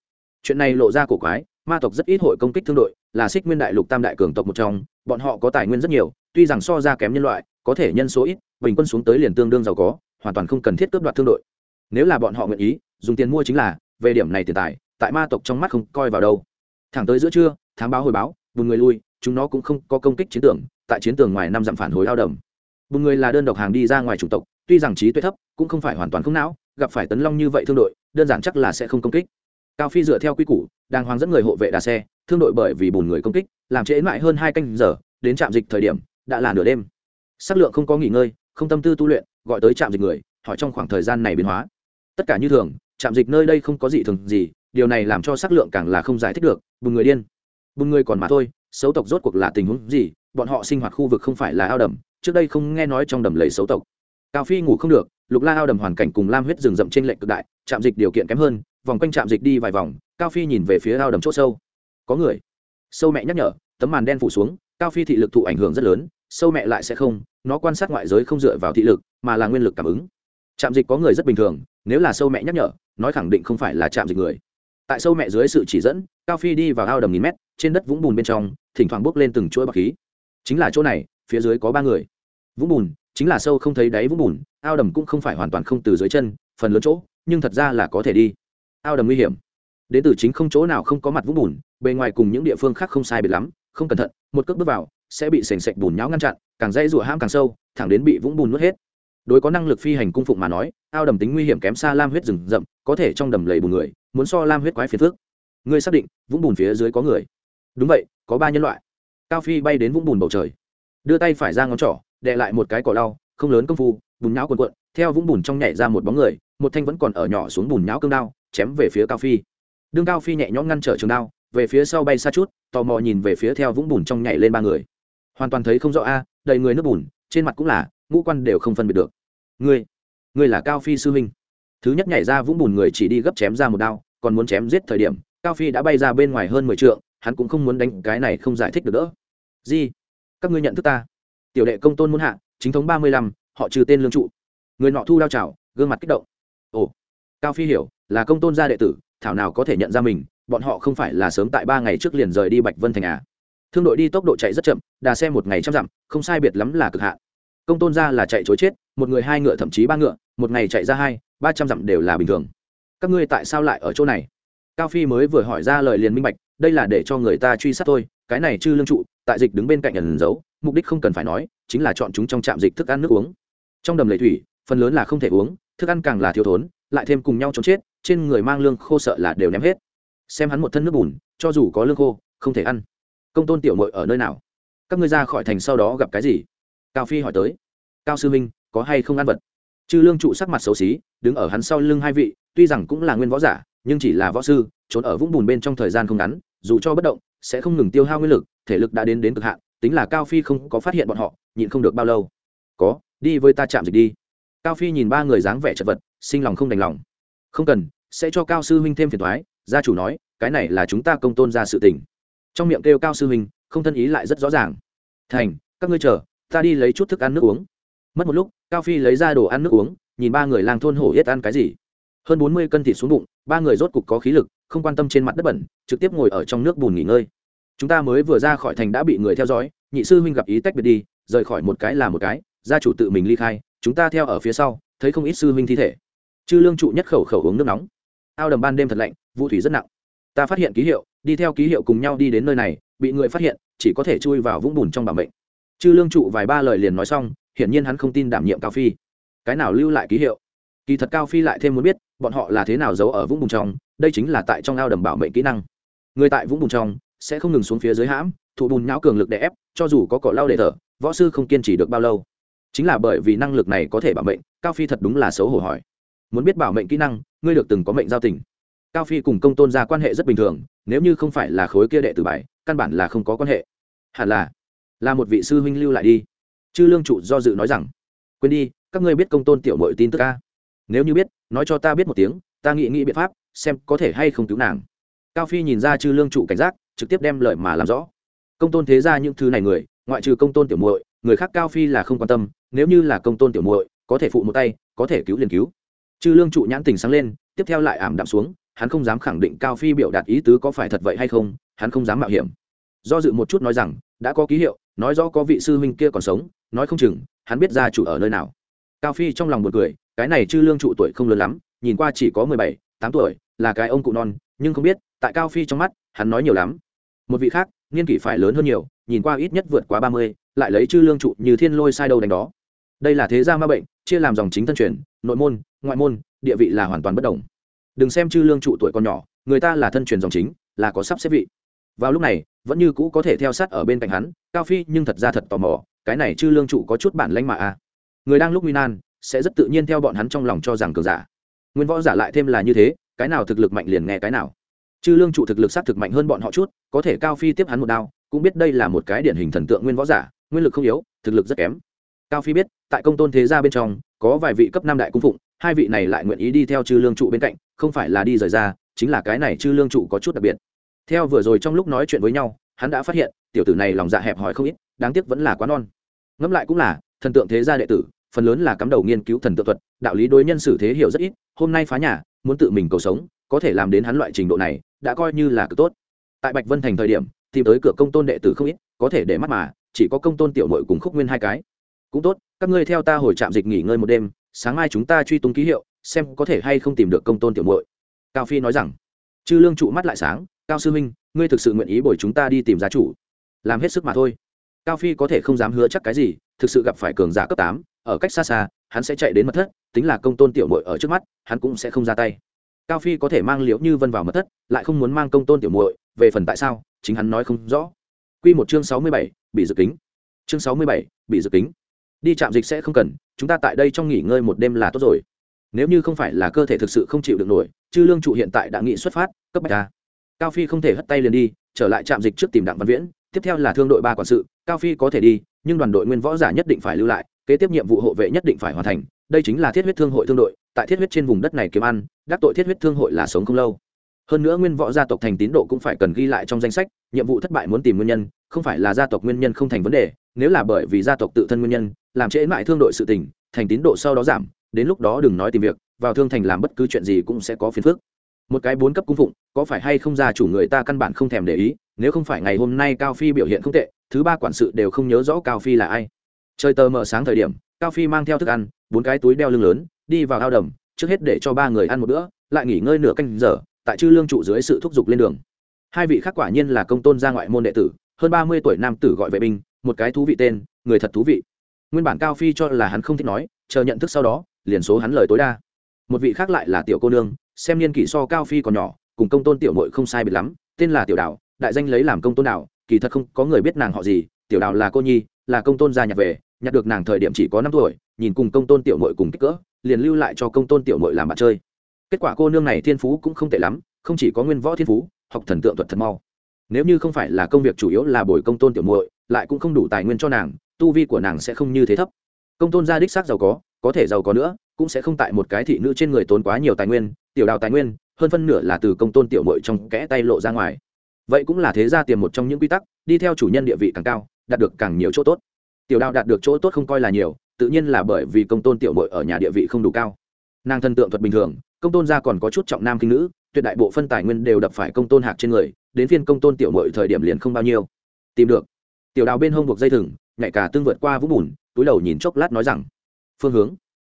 Chuyện này lộ ra cổ quái, ma tộc rất ít hội công kích thương đội, là xích nguyên đại lục tam đại cường tộc một trong, bọn họ có tài nguyên rất nhiều, tuy rằng so ra kém nhân loại, có thể nhân số ít, bình quân xuống tới liền tương đương giàu có, hoàn toàn không cần thiết cướp đoạt thương đội. Nếu là bọn họ nguyện ý, dùng tiền mua chính là, về điểm này tiền tài, tại ma tộc trong mắt không coi vào đâu. Thẳng tới giữa trưa, thám báo hồi báo vùng người lui chúng nó cũng không có công kích chiến tường, tại chiến tường ngoài năm dặm phản hồi ao đầm. Bùn người là đơn độc hàng đi ra ngoài chủng tộc, tuy rằng trí tuệ thấp, cũng không phải hoàn toàn không não, gặp phải tấn long như vậy thương đội, đơn giản chắc là sẽ không công kích. Cao phi dựa theo quy củ, đang hoàng dẫn người hộ vệ đà xe, thương đội bởi vì bùn người công kích, làm trễ mãi hơn hai canh giờ, đến trạm dịch thời điểm, đã là nửa đêm. Sắc lượng không có nghỉ ngơi, không tâm tư tu luyện, gọi tới trạm dịch người, hỏi trong khoảng thời gian này biến hóa. Tất cả như thường, trạm dịch nơi đây không có gì thường gì, điều này làm cho sắc lượng càng là không giải thích được, bùn người điên. Bùn người còn mà thôi xấu tộc rốt cuộc là tình huống gì? Bọn họ sinh hoạt khu vực không phải là ao đầm, trước đây không nghe nói trong đầm lầy xấu tộc. Cao phi ngủ không được, lục la ao đầm hoàn cảnh cùng lam huyết rừng rậm trên lệnh cực đại, trạm dịch điều kiện kém hơn, vòng quanh trạm dịch đi vài vòng, cao phi nhìn về phía ao đầm c h ỗ sâu. Có người. Sâu mẹ nhắc nhở, tấm màn đen phủ xuống, cao phi thị lực thụ ảnh hưởng rất lớn, sâu mẹ lại sẽ không, nó quan sát ngoại giới không dựa vào thị lực, mà là nguyên lực cảm ứng. Trạm dịch có người rất bình thường, nếu là sâu mẹ nhắc nhở, nói khẳng định không phải là trạm dịch người. Tại sâu mẹ dưới sự chỉ dẫn, cao phi đi vào ao đầm nghìn mét trên đất vũng bùn bên trong, thỉnh thoảng bốc lên từng chuỗi bọc khí. Chính là chỗ này, phía dưới có ba người. Vũng bùn, chính là sâu không thấy đáy vũng bùn, ao đầm cũng không phải hoàn toàn không từ dưới chân, phần lớn chỗ, nhưng thật ra là có thể đi. Ao đầm nguy hiểm. Đến từ chính không chỗ nào không có mặt vũng bùn, bề ngoài cùng những địa phương khác không sai biệt lắm, không cẩn thận, một cước bước vào, sẽ bị sềnh sệch bùn nhão ngăn chặn, càng dây rụa ham càng sâu, thẳng đến bị vũng bùn nuốt hết. Đối có năng lực phi hành cung phụng mà nói, ao đầm tính nguy hiểm kém xa lam huyết rừng rậm, có thể trong đầm lầy bùn người, muốn so lam huyết quái phiền phước ngươi xác định, vũng bùn phía dưới có người đúng vậy, có ba nhân loại. Cao phi bay đến vũng bùn bầu trời. Đưa tay phải ra ngón trỏ đệ lại một cái cỏ lau, không lớn công phu, bùn nhão quần quận theo vũng bùn trong nhảy ra một bóng người, một thanh vẫn còn ở nhỏ xuống bùn nhão cương đao, chém về phía cao phi. Đương cao phi nhẹ nhõm ngăn trở trường đao, về phía sau bay xa chút, tò mò nhìn về phía theo vũng bùn trong nhảy lên ba người. Hoàn toàn thấy không rõ a, đầy người nước bùn, trên mặt cũng là, ngũ quan đều không phân biệt được. Ngươi ngươi là cao phi sư huynh. Thứ nhất nhảy ra vũng bùn người chỉ đi gấp chém ra một đao, còn muốn chém giết thời điểm, cao phi đã bay ra bên ngoài hơn mười trượng hắn cũng không muốn đánh cái này không giải thích được đỡ. Gì các ngươi nhận thức ta. Tiểu đệ công tôn muốn hạ, chính thống ba mươi lăm, họ trừ tên lương trụ. Người nọ thu đao trào gương mặt kích động. Ồ, cao phi hiểu, là công tôn gia đệ tử, thảo nào có thể nhận ra mình, bọn họ không phải là sớm tại ba ngày trước liền rời đi bạch vân thành à. Thương đội đi tốc độ chạy rất chậm, đà xe một ngày trăm dặm, không sai biệt lắm là cực hạn. Công tôn gia là chạy chối chết, một người hai ngựa thậm chí ba ngựa, một ngày chạy ra hai, ba trăm dặm đều là bình thường. Các ngươi tại sao lại ở chỗ này? Cao phi mới vừa hỏi ra lời liền minh bạch đây là để cho người ta truy sát tôi cái này chư lương trụ, tại dịch đứng bên cạnh ẩn giấu, mục đích không cần phải nói, chính là chọn chúng trong trạm dịch thức ăn nước uống. Trong đầm lầy thủy, phần lớn là không thể uống, thức ăn càng là thiếu thốn, lại thêm cùng nhau trốn chết, trên người mang lương khô sợ là đều ném hết. Xem hắn một thân nước bùn, cho dù có lương khô, không thể ăn. Công tôn tiểu mội ở nơi nào? Các ngươi ra khỏi thành sau đó gặp cái gì? Cao phi hỏi tới. Cao sư minh, có hay không ăn vật? Chư lương trụ sắc mặt xấu xí, đứng ở hắn sau lưng hai vị, tuy rằng cũng là nguyên võ giả, nhưng chỉ là võ sư, trốn ở vũng bùn bên trong thời gian không ngắn dù cho bất động, sẽ không ngừng tiêu hao nguyên lực, thể lực đã đến đến cực hạn, tính là cao phi không có phát hiện bọn họ, nhịn không được bao lâu. Có, đi với ta chạm dịch đi. Cao phi nhìn ba người dáng vẻ chật vật, sinh lòng không đành lòng. Không cần, sẽ cho cao sư huynh thêm phiền thoái gia chủ nói, cái này là chúng ta công tôn ra sự tình. Trong miệng kêu cao sư huynh, không thân ý lại rất rõ ràng. Thành, các ngươi chờ, ta đi lấy chút thức ăn nước uống. Mất một lúc, cao phi lấy ra đồ ăn nước uống, nhìn ba người làng thôn hổ yết ăn cái gì. Hơn bốn mươi cân thịt xuống bụng, ba người rốt cục có khí lực không quan tâm trên mặt đất bẩn, trực tiếp ngồi ở trong nước bùn nghỉ ngơi. Chúng ta mới vừa ra khỏi thành đã bị người theo dõi, nhị sư huynh gặp ý tách biệt đi, rời khỏi một cái là một cái, gia chủ tự mình ly khai, chúng ta theo ở phía sau, thấy không ít sư huynh thi thể. Chư lương trụ nhất khẩu khẩu uống nước nóng. Ao đầm ban đêm thật lạnh, vũ thủy rất nặng. Ta phát hiện ký hiệu, đi theo ký hiệu cùng nhau đi đến nơi này, bị người phát hiện, chỉ có thể chui vào vũng bùn trong bảo mệnh. Chư lương trụ vài ba lời liền nói xong, hiển nhiên hắn không tin đảm nhiệm cao phi. Cái nào lưu lại ký hiệu? Kỳ thật cao phi lại thêm muốn biết, bọn họ là thế nào giấu ở vũng bùn trong đây chính là tại trong ao đầm bảo mệnh kỹ năng. Người tại vũng bùn trong, sẽ không ngừng xuống phía dưới hãm, thụ bùn nhão cường lực để ép, cho dù có cỏ lau để thở, võ sư không kiên trì được bao lâu. Chính là bởi vì năng lực này có thể bảo mệnh, cao phi thật đúng là xấu hổ hỏi. Muốn biết bảo mệnh kỹ năng, ngươi được từng có mệnh giao tình. Cao phi cùng công tôn ra quan hệ rất bình thường, nếu như không phải là khối kia đệ tử bài, căn bản là không có quan hệ. Hẳn là là một vị sư huynh lưu lại đi. Chư lương trụ do dự nói rằng, quên đi, các ngươi biết công tôn tiểu mội tin tức ca nếu như biết, nói cho ta biết một tiếng, ta nghĩ nghĩ biện pháp xem có thể hay không cứu nàng. Cao phi nhìn ra chư lương trụ cảnh giác, trực tiếp đem lời mà làm rõ. Công tôn thế ra những thứ này người, ngoại trừ công tôn tiểu muội, người khác cao phi là không quan tâm, nếu như là công tôn tiểu muội, có thể phụ một tay, có thể cứu liền cứu. Chư lương trụ nhãn tình sáng lên, tiếp theo lại ảm đạm xuống, hắn không dám khẳng định cao phi biểu đạt ý tứ có phải thật vậy hay không, hắn không dám mạo hiểm. Do dự một chút nói rằng, đã có ký hiệu, nói rõ có vị sư huynh kia còn sống, nói không chừng, hắn biết gia chủ ở nơi nào. Cao phi trong lòng một cười, cái này chư lương trụ tuổi không lớn lắm, nhìn qua chỉ có mười bảy, tám tuổi là cái ông cụ non, nhưng không biết, tại cao phi trong mắt, hắn nói nhiều lắm. Một vị khác, niên kỷ phải lớn hơn nhiều, nhìn qua ít nhất vượt quá ba mươi, lại lấy chư lương trụ như thiên lôi sai đầu đánh đó. Đây là thế gia ma bệnh, chia làm dòng chính thân truyền, nội môn, ngoại môn, địa vị là hoàn toàn bất đồng. Đừng xem chư lương trụ tuổi còn nhỏ, người ta là thân truyền dòng chính, là có sắp xếp vị. Vào lúc này, vẫn như cũ có thể theo sát ở bên cạnh hắn, cao phi nhưng thật ra thật tò mò, cái này chư lương trụ có chút bản lãnh mà a à. người đang lúc nguy nan, sẽ rất tự nhiên theo bọn hắn trong lòng cho rằng cường giả. Nguyên võ giả lại thêm là như thế cái nào thực lực mạnh liền nghe cái nào. Chư lương trụ thực lực sát thực mạnh hơn bọn họ chút, có thể cao phi tiếp hắn một đao, cũng biết đây là một cái điển hình thần tượng nguyên võ giả, nguyên lực không yếu, thực lực rất kém. Cao phi biết, tại công tôn thế gia bên trong, có vài vị cấp năm đại cung phụng, hai vị này lại nguyện ý đi theo chư lương trụ bên cạnh, không phải là đi rời ra, chính là cái này chư lương trụ có chút đặc biệt. Theo vừa rồi trong lúc nói chuyện với nhau, hắn đã phát hiện, tiểu tử này lòng dạ hẹp hòi không ít, đáng tiếc vẫn là quá non. Ngẫm lại cũng là, thần tượng thế gia đệ tử, phần lớn là cắm đầu nghiên cứu thần tượng thuật, đạo lý đối nhân xử thế hiểu rất ít, hôm nay phá nhà muốn tự mình cầu sống, có thể làm đến hắn loại trình độ này, đã coi như là cực tốt. Tại bạch vân thành thời điểm, tìm tới cửa công tôn đệ tử không ít, có thể để mắt mà, chỉ có công tôn tiểu mội cùng khúc nguyên hai cái. Cũng tốt, các ngươi theo ta hồi trạm dịch nghỉ ngơi một đêm, sáng mai chúng ta truy tung ký hiệu, xem có thể hay không tìm được công tôn tiểu mội cao phi nói rằng, chư lương trụ mắt lại sáng, cao sư minh ngươi thực sự nguyện ý bồi chúng ta đi tìm giá chủ? Làm hết sức mà thôi. Cao phi có thể không dám hứa chắc cái gì, thực sự gặp phải cường giả cấp tám ở cách xa xa hắn sẽ chạy đến mật thất tính là công tôn tiểu muội ở trước mắt hắn cũng sẽ không ra tay. Cao phi có thể mang liễu như vân vào mật thất lại không muốn mang công tôn tiểu muội về phần tại sao chính hắn nói không rõ. Quy một chương sáu mươi bảy, bị dự kính. Chương sáu mươi bảy, bị dự kính. Đi chạm dịch sẽ không cần chúng ta tại đây trong nghỉ ngơi một đêm là tốt rồi. Nếu như không phải là cơ thể thực sự không chịu được nổi chư lương trụ hiện tại đã nghị xuất phát cấp bạch ta cao phi không thể hất tay liền đi trở lại trạm dịch trước tìm đặng văn viễn tiếp theo là thương đội ba quản sự cao phi có thể đi nhưng đoàn đội nguyên võ giả nhất định phải lưu lại kế tiếp nhiệm vụ hộ vệ nhất định phải hoàn thành, đây chính là thiết huyết thương hội thương đội, tại thiết huyết trên vùng đất này kiếm ăn, đắc tội thiết huyết thương hội là sống không lâu. Hơn nữa nguyên võ gia tộc thành tín độ cũng phải cần ghi lại trong danh sách, nhiệm vụ thất bại muốn tìm nguyên nhân, không phải là gia tộc nguyên nhân không thành vấn đề, nếu là bởi vì gia tộc tự thân nguyên nhân, làm trễ mãi thương đội sự tình, thành tín độ sau đó giảm, đến lúc đó đừng nói tìm việc, vào thương thành làm bất cứ chuyện gì cũng sẽ có phiền phức. Một cái bốn cấp cung phụng, có phải hay không gia chủ người ta căn bản không thèm để ý, nếu không phải ngày hôm nay cao phi biểu hiện không tệ, thứ ba quản sự đều không nhớ rõ cao phi là ai trời tờ mờ sáng thời điểm, cao phi mang theo thức ăn, bốn cái túi đeo lưng lớn, đi vào ao đầm, trước hết để cho ba người ăn một bữa, lại nghỉ ngơi nửa canh giờ, tại chư lương trụ dưới sự thúc giục lên đường. Hai vị khác quả nhiên là công tôn gia ngoại môn đệ tử, hơn ba mươi tuổi nam tử gọi vệ binh, một cái thú vị tên, người thật thú vị. Nguyên bản cao phi cho là hắn không thích nói, chờ nhận thức sau đó, liền số hắn lời tối đa. Một vị khác lại là tiểu cô nương, xem niên kỷ so cao phi còn nhỏ, cùng công tôn tiểu mội không sai biệt lắm, tên là tiểu đạo đại danh lấy làm công tôn đạo kỳ thật không có người biết nàng họ gì, tiểu đạo là cô nhi là công tôn gia nhặt về nhặt được nàng thời điểm chỉ có năm tuổi, nhìn cùng công tôn tiểu mội cùng kích cỡ, liền lưu lại cho công tôn tiểu mội làm bạn chơi. Kết quả cô nương này thiên phú cũng không tệ lắm, không chỉ có nguyên võ thiên phú, học thần tượng thuật thật mau. Nếu như không phải là công việc chủ yếu là bồi công tôn tiểu muội, lại cũng không đủ tài nguyên cho nàng, tu vi của nàng sẽ không như thế thấp. Công tôn gia đích xác giàu có có thể giàu có nữa, cũng sẽ không tại một cái thị nữ trên người tốn quá nhiều tài nguyên, tiểu đào tài nguyên, hơn phân nửa là từ công tôn tiểu muội trong kẽ tay lộ ra ngoài. Vậy cũng là thế gia tiềm một trong những quy tắc, đi theo chủ nhân địa vị càng cao đạt được càng nhiều chỗ tốt. Tiểu đào đạt được chỗ tốt không coi là nhiều, tự nhiên là bởi vì công tôn tiểu muội ở nhà địa vị không đủ cao. Nàng thần tượng thuật bình thường, công tôn gia còn có chút trọng nam kinh nữ, tuyệt đại bộ phân tài nguyên đều đập phải công tôn hạc trên người, đến phiên công tôn tiểu mội thời điểm liền không bao nhiêu. Tìm được. Tiểu đào bên hông buộc dây thừng nhạy cả tương vượt qua vũng bùn, túi đầu nhìn chốc lát nói rằng, phương hướng.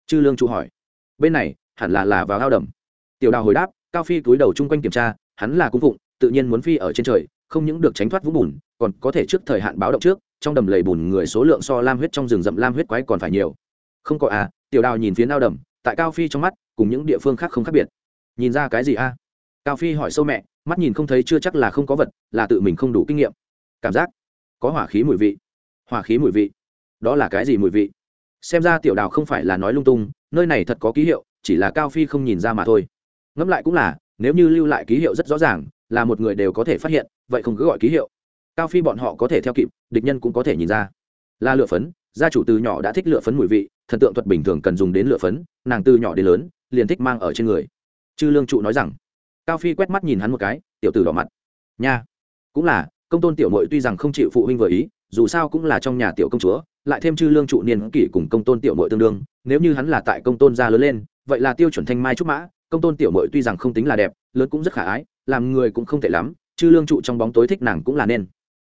Chư lương trụ hỏi. Bên này, hẳn là là vào ao đầm. Tiểu đào hồi đáp, cao phi túi đầu chung quanh kiểm tra, hắn là cung phụng, tự nhiên muốn phi ở trên trời, không những được tránh thoát vũng bùn còn có thể trước thời hạn báo động trước, trong đầm lầy bùn người số lượng so lam huyết trong rừng rậm lam huyết quái còn phải nhiều. Không có à tiểu đào nhìn phía ao đầm, tại cao phi trong mắt, cùng những địa phương khác không khác biệt. Nhìn ra cái gì a cao phi hỏi sâu mẹ, mắt nhìn không thấy chưa chắc là không có vật, là tự mình không đủ kinh nghiệm. Cảm giác. Có hỏa khí mùi vị. Hỏa khí mùi vị. Đó là cái gì mùi vị? Xem ra tiểu đào không phải là nói lung tung, nơi này thật có ký hiệu, chỉ là cao phi không nhìn ra mà thôi. Ngẫm lại cũng là, nếu như lưu lại ký hiệu rất rõ ràng, là một người đều có thể phát hiện, vậy không cứ gọi ký hiệu cao phi bọn họ có thể theo kịp, địch nhân cũng có thể nhìn ra. Là lựa phấn, gia chủ từ nhỏ đã thích lựa phấn mùi vị, thần tượng thuật bình thường cần dùng đến lựa phấn, nàng từ nhỏ đến lớn, liền thích mang ở trên người. Chư lương trụ nói rằng, cao phi quét mắt nhìn hắn một cái, tiểu tử đỏ mặt. Nha, cũng là, công tôn tiểu mội tuy rằng không chịu phụ huynh vừa ý, dù sao cũng là trong nhà tiểu công chúa, lại thêm chư lương trụ niên kỷ cùng công tôn tiểu mội tương đương, nếu như hắn là tại công tôn gia lớn lên, vậy là tiêu chuẩn thanh mai trúc mã, công tôn tiểu mội tuy rằng không tính là đẹp, lớn cũng rất khả ái, làm người cũng không tệ lắm, chư lương trụ trong bóng tối thích nàng cũng là nên.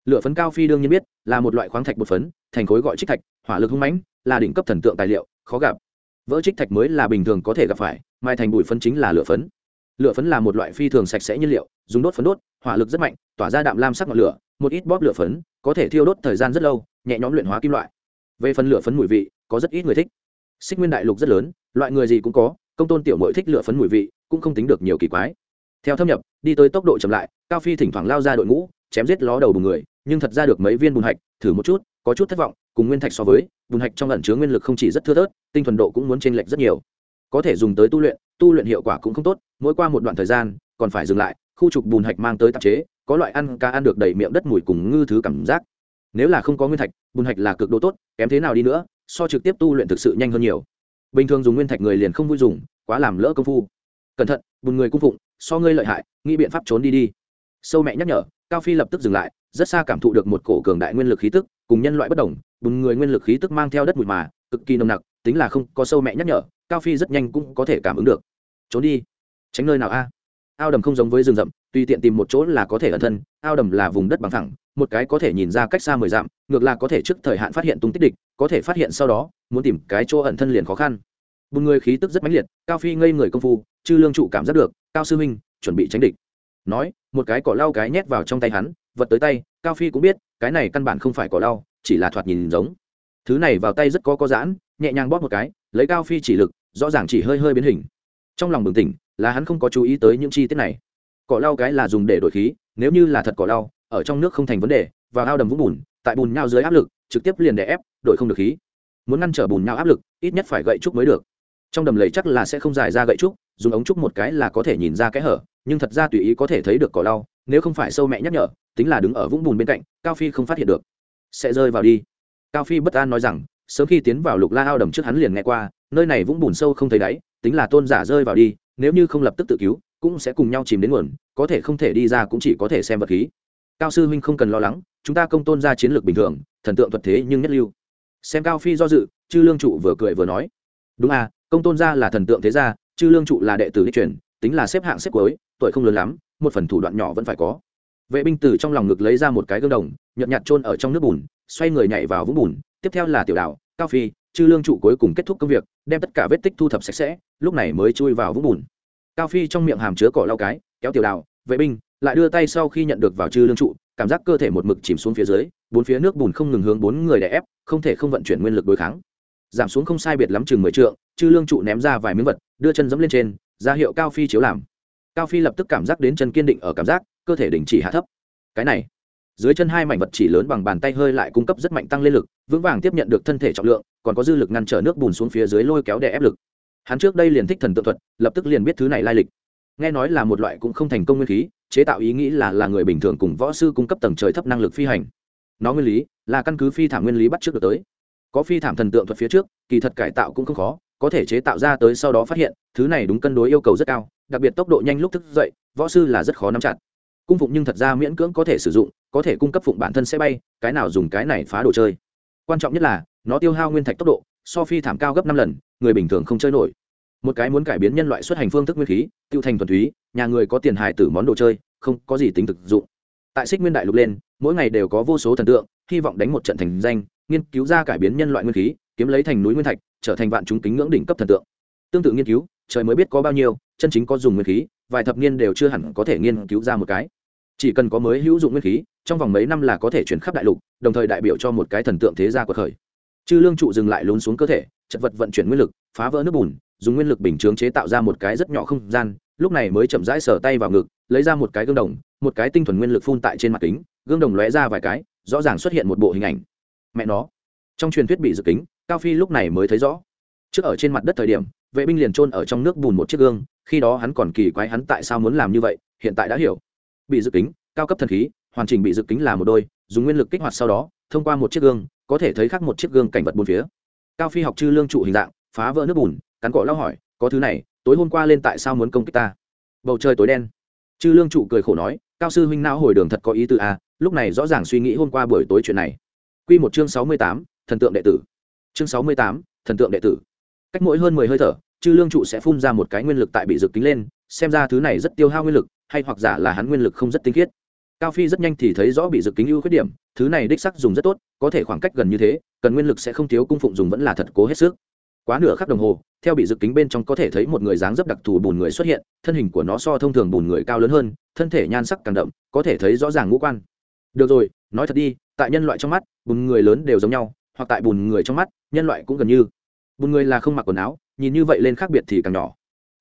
Lửa phấn cao phi đương nhiên biết, là một loại khoáng thạch bột phấn, thành khối gọi trích thạch, hỏa lực hung mãnh, là đỉnh cấp thần tượng tài liệu, khó gặp. Vỡ trích thạch mới là bình thường có thể gặp phải, mai thành bụi phấn chính là lửa phấn. Lửa phấn là một loại phi thường sạch sẽ nhiên liệu, dùng đốt phấn đốt, hỏa lực rất mạnh, tỏa ra đạm lam sắc ngọn lửa, một ít bóp lửa phấn, có thể thiêu đốt thời gian rất lâu, nhẹ nhõm luyện hóa kim loại. Về phần lửa phấn mùi vị, có rất ít người thích. Xích nguyên đại lục rất lớn, loại người gì cũng có, công tôn tiểu mội thích lửa phấn mùi vị, cũng không tính được nhiều kỳ quái. Theo thâm nhập, đi tới tốc độ chậm lại, cao phi thỉnh thoảng lao ra đội ngũ chém giết ló đầu bùn người, nhưng thật ra được mấy viên bùn hạch, thử một chút, có chút thất vọng, cùng nguyên thạch so với, bùn hạch trong ẩn chứa nguyên lực không chỉ rất thưa thớt, tinh thuần độ cũng muốn chênh lệch rất nhiều. Có thể dùng tới tu luyện tu luyện hiệu quả cũng không tốt, mỗi qua một đoạn thời gian, còn phải dừng lại, khu trục bùn hạch mang tới tạp chế, có loại ăn cá ăn được đầy miệng đất mùi cùng ngư thứ cảm giác. Nếu là không có nguyên thạch, bùn hạch là cực độ tốt, kém thế nào đi nữa, so trực tiếp tu luyện thực sự nhanh hơn nhiều. Bình thường dùng nguyên thạch người liền không vui dùng, quá làm lỡ công phu. Cẩn thận, bùn người cung phụng, so ngươi lợi hại, nghĩ biện pháp trốn đi đi. Sâu mẹ nhắc nhở cao phi lập tức dừng lại, rất xa cảm thụ được một cổ cường đại nguyên lực khí tức, cùng nhân loại bất đồng, bùng người nguyên lực khí tức mang theo đất mùi mà, cực kỳ nồng nặc, tính là không có sâu mẹ nhắc nhở, cao phi rất nhanh cũng có thể cảm ứng được. Trốn đi. Tránh nơi nào a? Ao đầm không giống với rừng rậm, tùy tiện tìm một chỗ là có thể ẩn thân, ao đầm là vùng đất bằng thẳng một cái có thể nhìn ra cách xa mười dặm, ngược là có thể trước thời hạn phát hiện tung tích địch, có thể phát hiện sau đó, muốn tìm cái chỗ ẩn thân liền khó khăn. Bùng người khí tức rất mãnh liệt, cao phi ngây người công phu, chư lương trụ cảm giác được, cao sư minh, chuẩn bị tránh địch nói, một cái cỏ lau cái nhét vào trong tay hắn, vật tới tay, cao phi cũng biết, cái này căn bản không phải cỏ lau, chỉ là thoạt nhìn giống. Thứ này vào tay rất có có giãn, nhẹ nhàng bóp một cái, lấy cao phi chỉ lực, rõ ràng chỉ hơi hơi biến hình. Trong lòng bừng tỉnh, là hắn không có chú ý tới những chi tiết này. Cỏ lau cái là dùng để đổi khí, nếu như là thật cỏ lau, ở trong nước không thành vấn đề và ao đầm vũng bùn, tại bùn nhau dưới áp lực, trực tiếp liền đè ép, đổi không được khí. Muốn ngăn trở bùn nhau áp lực, ít nhất phải gậy trúc mới được. Trong đầm lầy chắc là sẽ không dài ra gậy trúc dùng ống trúc một cái là có thể nhìn ra cái hở, nhưng thật ra tùy ý có thể thấy được cỏ lau, nếu không phải sâu mẹ nhắc nhở, tính là đứng ở vũng bùn bên cạnh, cao phi không phát hiện được. Sẽ rơi vào đi. Cao phi bất an nói rằng, sớm khi tiến vào lục la ao đầm trước hắn liền nghe qua, nơi này vũng bùn sâu không thấy đáy, tính là tôn giả rơi vào đi, nếu như không lập tức tự cứu, cũng sẽ cùng nhau chìm đến nguồn, có thể không thể đi ra cũng chỉ có thể xem vật khí. Cao sư huynh không cần lo lắng, chúng ta công tôn ra chiến lược bình thường, thần tượng thuật thế nhưng nhất lưu. Xem cao phi do dự, chư lương trụ vừa cười vừa nói, đúng à công tôn gia là thần tượng thế gia chư lương trụ là đệ tử đi truyền, tính là xếp hạng xếp cuối, tuổi không lớn lắm, một phần thủ đoạn nhỏ vẫn phải có. Vệ binh từ trong lòng ngực lấy ra một cái gương đồng, nhợt nhạt trôn ở trong nước bùn, xoay người nhảy vào vũng bùn, tiếp theo là tiểu đạo cao phi, chư lương trụ cuối cùng kết thúc công việc, đem tất cả vết tích thu thập sạch sẽ, lúc này mới chui vào vũng bùn. Cao phi trong miệng hàm chứa cỏ lau cái, kéo tiểu đạo vệ binh, lại đưa tay sau khi nhận được vào chư lương trụ, cảm giác cơ thể một mực chìm xuống phía dưới, bốn phía nước bùn không ngừng hướng bốn người đè ép, không thể không vận chuyển nguyên lực đối kháng giảm xuống không sai biệt lắm chừng mười trượng, chư lương trụ ném ra vài miếng vật, đưa chân dẫm lên trên, ra hiệu cao phi chiếu làm. Cao phi lập tức cảm giác đến chân kiên định ở cảm giác, cơ thể đình chỉ hạ thấp. Cái này, dưới chân hai mảnh vật chỉ lớn bằng bàn tay hơi lại cung cấp rất mạnh tăng lên lực, vững vàng tiếp nhận được thân thể trọng lượng, còn có dư lực ngăn trở nước bùn xuống phía dưới lôi kéo đè ép lực. Hắn trước đây liền thích thần tượng thuật, lập tức liền biết thứ này lai lịch. Nghe nói là một loại cũng không thành công nguyên khí, chế tạo ý nghĩ là là người bình thường cùng võ sư cung cấp tầng trời thấp năng lực phi hành. Nó nguyên lý là căn cứ phi thảm nguyên lý bắt trước được tới có phi thảm thần tượng thuật phía trước, kỳ thật cải tạo cũng không khó, có thể chế tạo ra tới sau đó phát hiện, thứ này đúng cân đối yêu cầu rất cao, đặc biệt tốc độ nhanh lúc thức dậy, võ sư là rất khó nắm chặt. Cung phụng nhưng thật ra miễn cưỡng có thể sử dụng, có thể cung cấp phụng bản thân sẽ bay, cái nào dùng cái này phá đồ chơi. Quan trọng nhất là, nó tiêu hao nguyên thạch tốc độ, so phi thảm cao gấp năm lần, người bình thường không chơi nổi. Một cái muốn cải biến nhân loại xuất hành phương thức nguyên khí, tiêu thành thuần túy, nhà người có tiền hài tử món đồ chơi, không có gì tính thực dụng. Tại xích nguyên đại lục lên, mỗi ngày đều có vô số thần tượng, hy vọng đánh một trận thành danh nghiên cứu ra cải biến nhân loại nguyên khí, kiếm lấy thành núi nguyên thạch, trở thành vạn chúng kính ngưỡng đỉnh cấp thần tượng. Tương tự nghiên cứu, trời mới biết có bao nhiêu, chân chính có dùng nguyên khí, vài thập niên đều chưa hẳn có thể nghiên cứu ra một cái. Chỉ cần có mới hữu dụng nguyên khí, trong vòng mấy năm là có thể chuyển khắp đại lục, đồng thời đại biểu cho một cái thần tượng thế gia của khởi chư lương trụ dừng lại lún xuống cơ thể, chật vật vận chuyển nguyên lực, phá vỡ nước bùn, dùng nguyên lực bình chướng chế tạo ra một cái rất nhỏ không gian, lúc này mới chậm rãi sở tay vào ngực, lấy ra một cái gương đồng, một cái tinh thuần nguyên lực phun tại trên mặt kính, gương đồng lóe ra vài cái, rõ ràng xuất hiện một bộ hình ảnh mẹ nó. Trong truyền thuyết bị dự kính cao phi lúc này mới thấy rõ. Trước ở trên mặt đất thời điểm vệ binh liền trôn ở trong nước bùn một chiếc gương khi đó hắn còn kỳ quái hắn tại sao muốn làm như vậy hiện tại đã hiểu. Bị dự kính cao cấp thần khí hoàn chỉnh bị dự kính là một đôi dùng nguyên lực kích hoạt sau đó thông qua một chiếc gương có thể thấy khác một chiếc gương cảnh vật bốn phía. Cao phi học chư lương trụ hình dạng phá vỡ nước bùn cắn cỏ lao hỏi có thứ này tối hôm qua lên tại sao muốn công kích ta? Bầu trời tối đen. Chư lương trụ cười khổ nói cao sư huynh não hồi đường thật có ý tư a à, lúc này rõ ràng suy nghĩ hôm qua buổi tối chuyện này. Quy một chương sáu mươi tám, thần tượng đệ tử. Chương sáu mươi tám, thần tượng đệ tử. Cách mỗi hơn mười hơi thở, Trư lương trụ sẽ phun ra một cái nguyên lực tại bị dược kính lên, xem ra thứ này rất tiêu hao nguyên lực, hay hoặc giả là hắn nguyên lực không rất tinh khiết. Cao phi rất nhanh thì thấy rõ bị dược kính ưu khuyết điểm, thứ này đích sắc dùng rất tốt, có thể khoảng cách gần như thế, cần nguyên lực sẽ không thiếu, cung phụng dùng vẫn là thật cố hết sức. Quá nửa khắc đồng hồ, theo bị dược kính bên trong có thể thấy một người dáng dấp đặc thù bùn người xuất hiện, thân hình của nó so thông thường bùn người cao lớn hơn, thân thể nhan sắc càng đậm, có thể thấy rõ ràng ngũ quan. Được rồi, nói thật đi tại nhân loại trong mắt, bùn người lớn đều giống nhau, hoặc tại bùn người trong mắt, nhân loại cũng gần như. Bùn người là không mặc quần áo, nhìn như vậy lên khác biệt thì càng nhỏ.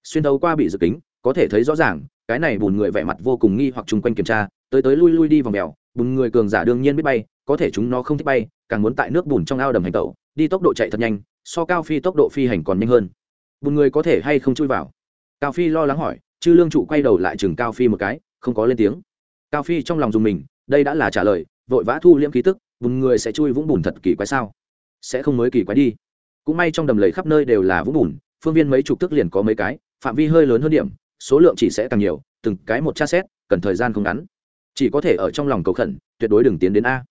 Xuyên thấu qua bị dự kính, có thể thấy rõ ràng, cái này bùn người vẻ mặt vô cùng nghi hoặc chung quanh kiểm tra, tới tới lui lui đi vòng mèo, bùn người cường giả đương nhiên biết bay, có thể chúng nó không thích bay, càng muốn tại nước bùn trong ao đầm hành tẩu, đi tốc độ chạy thật nhanh, so cao phi tốc độ phi hành còn nhanh hơn. Bùn người có thể hay không chui vào? Cao phi lo lắng hỏi, chư lương trụ quay đầu lại chừng cao phi một cái, không có lên tiếng. Cao phi trong lòng dùng mình, đây đã là trả lời vội vã thu liễm khí tức bùn người sẽ chui vũng bùn thật kỳ quái sao? Sẽ không mới kỳ quái đi. Cũng may trong đầm lầy khắp nơi đều là vũng bùn, phương viên mấy chục tức liền có mấy cái, phạm vi hơi lớn hơn điểm, số lượng chỉ sẽ càng nhiều, từng cái một tra xét, cần thời gian không ngắn. Chỉ có thể ở trong lòng cầu khẩn, tuyệt đối đừng tiến đến a.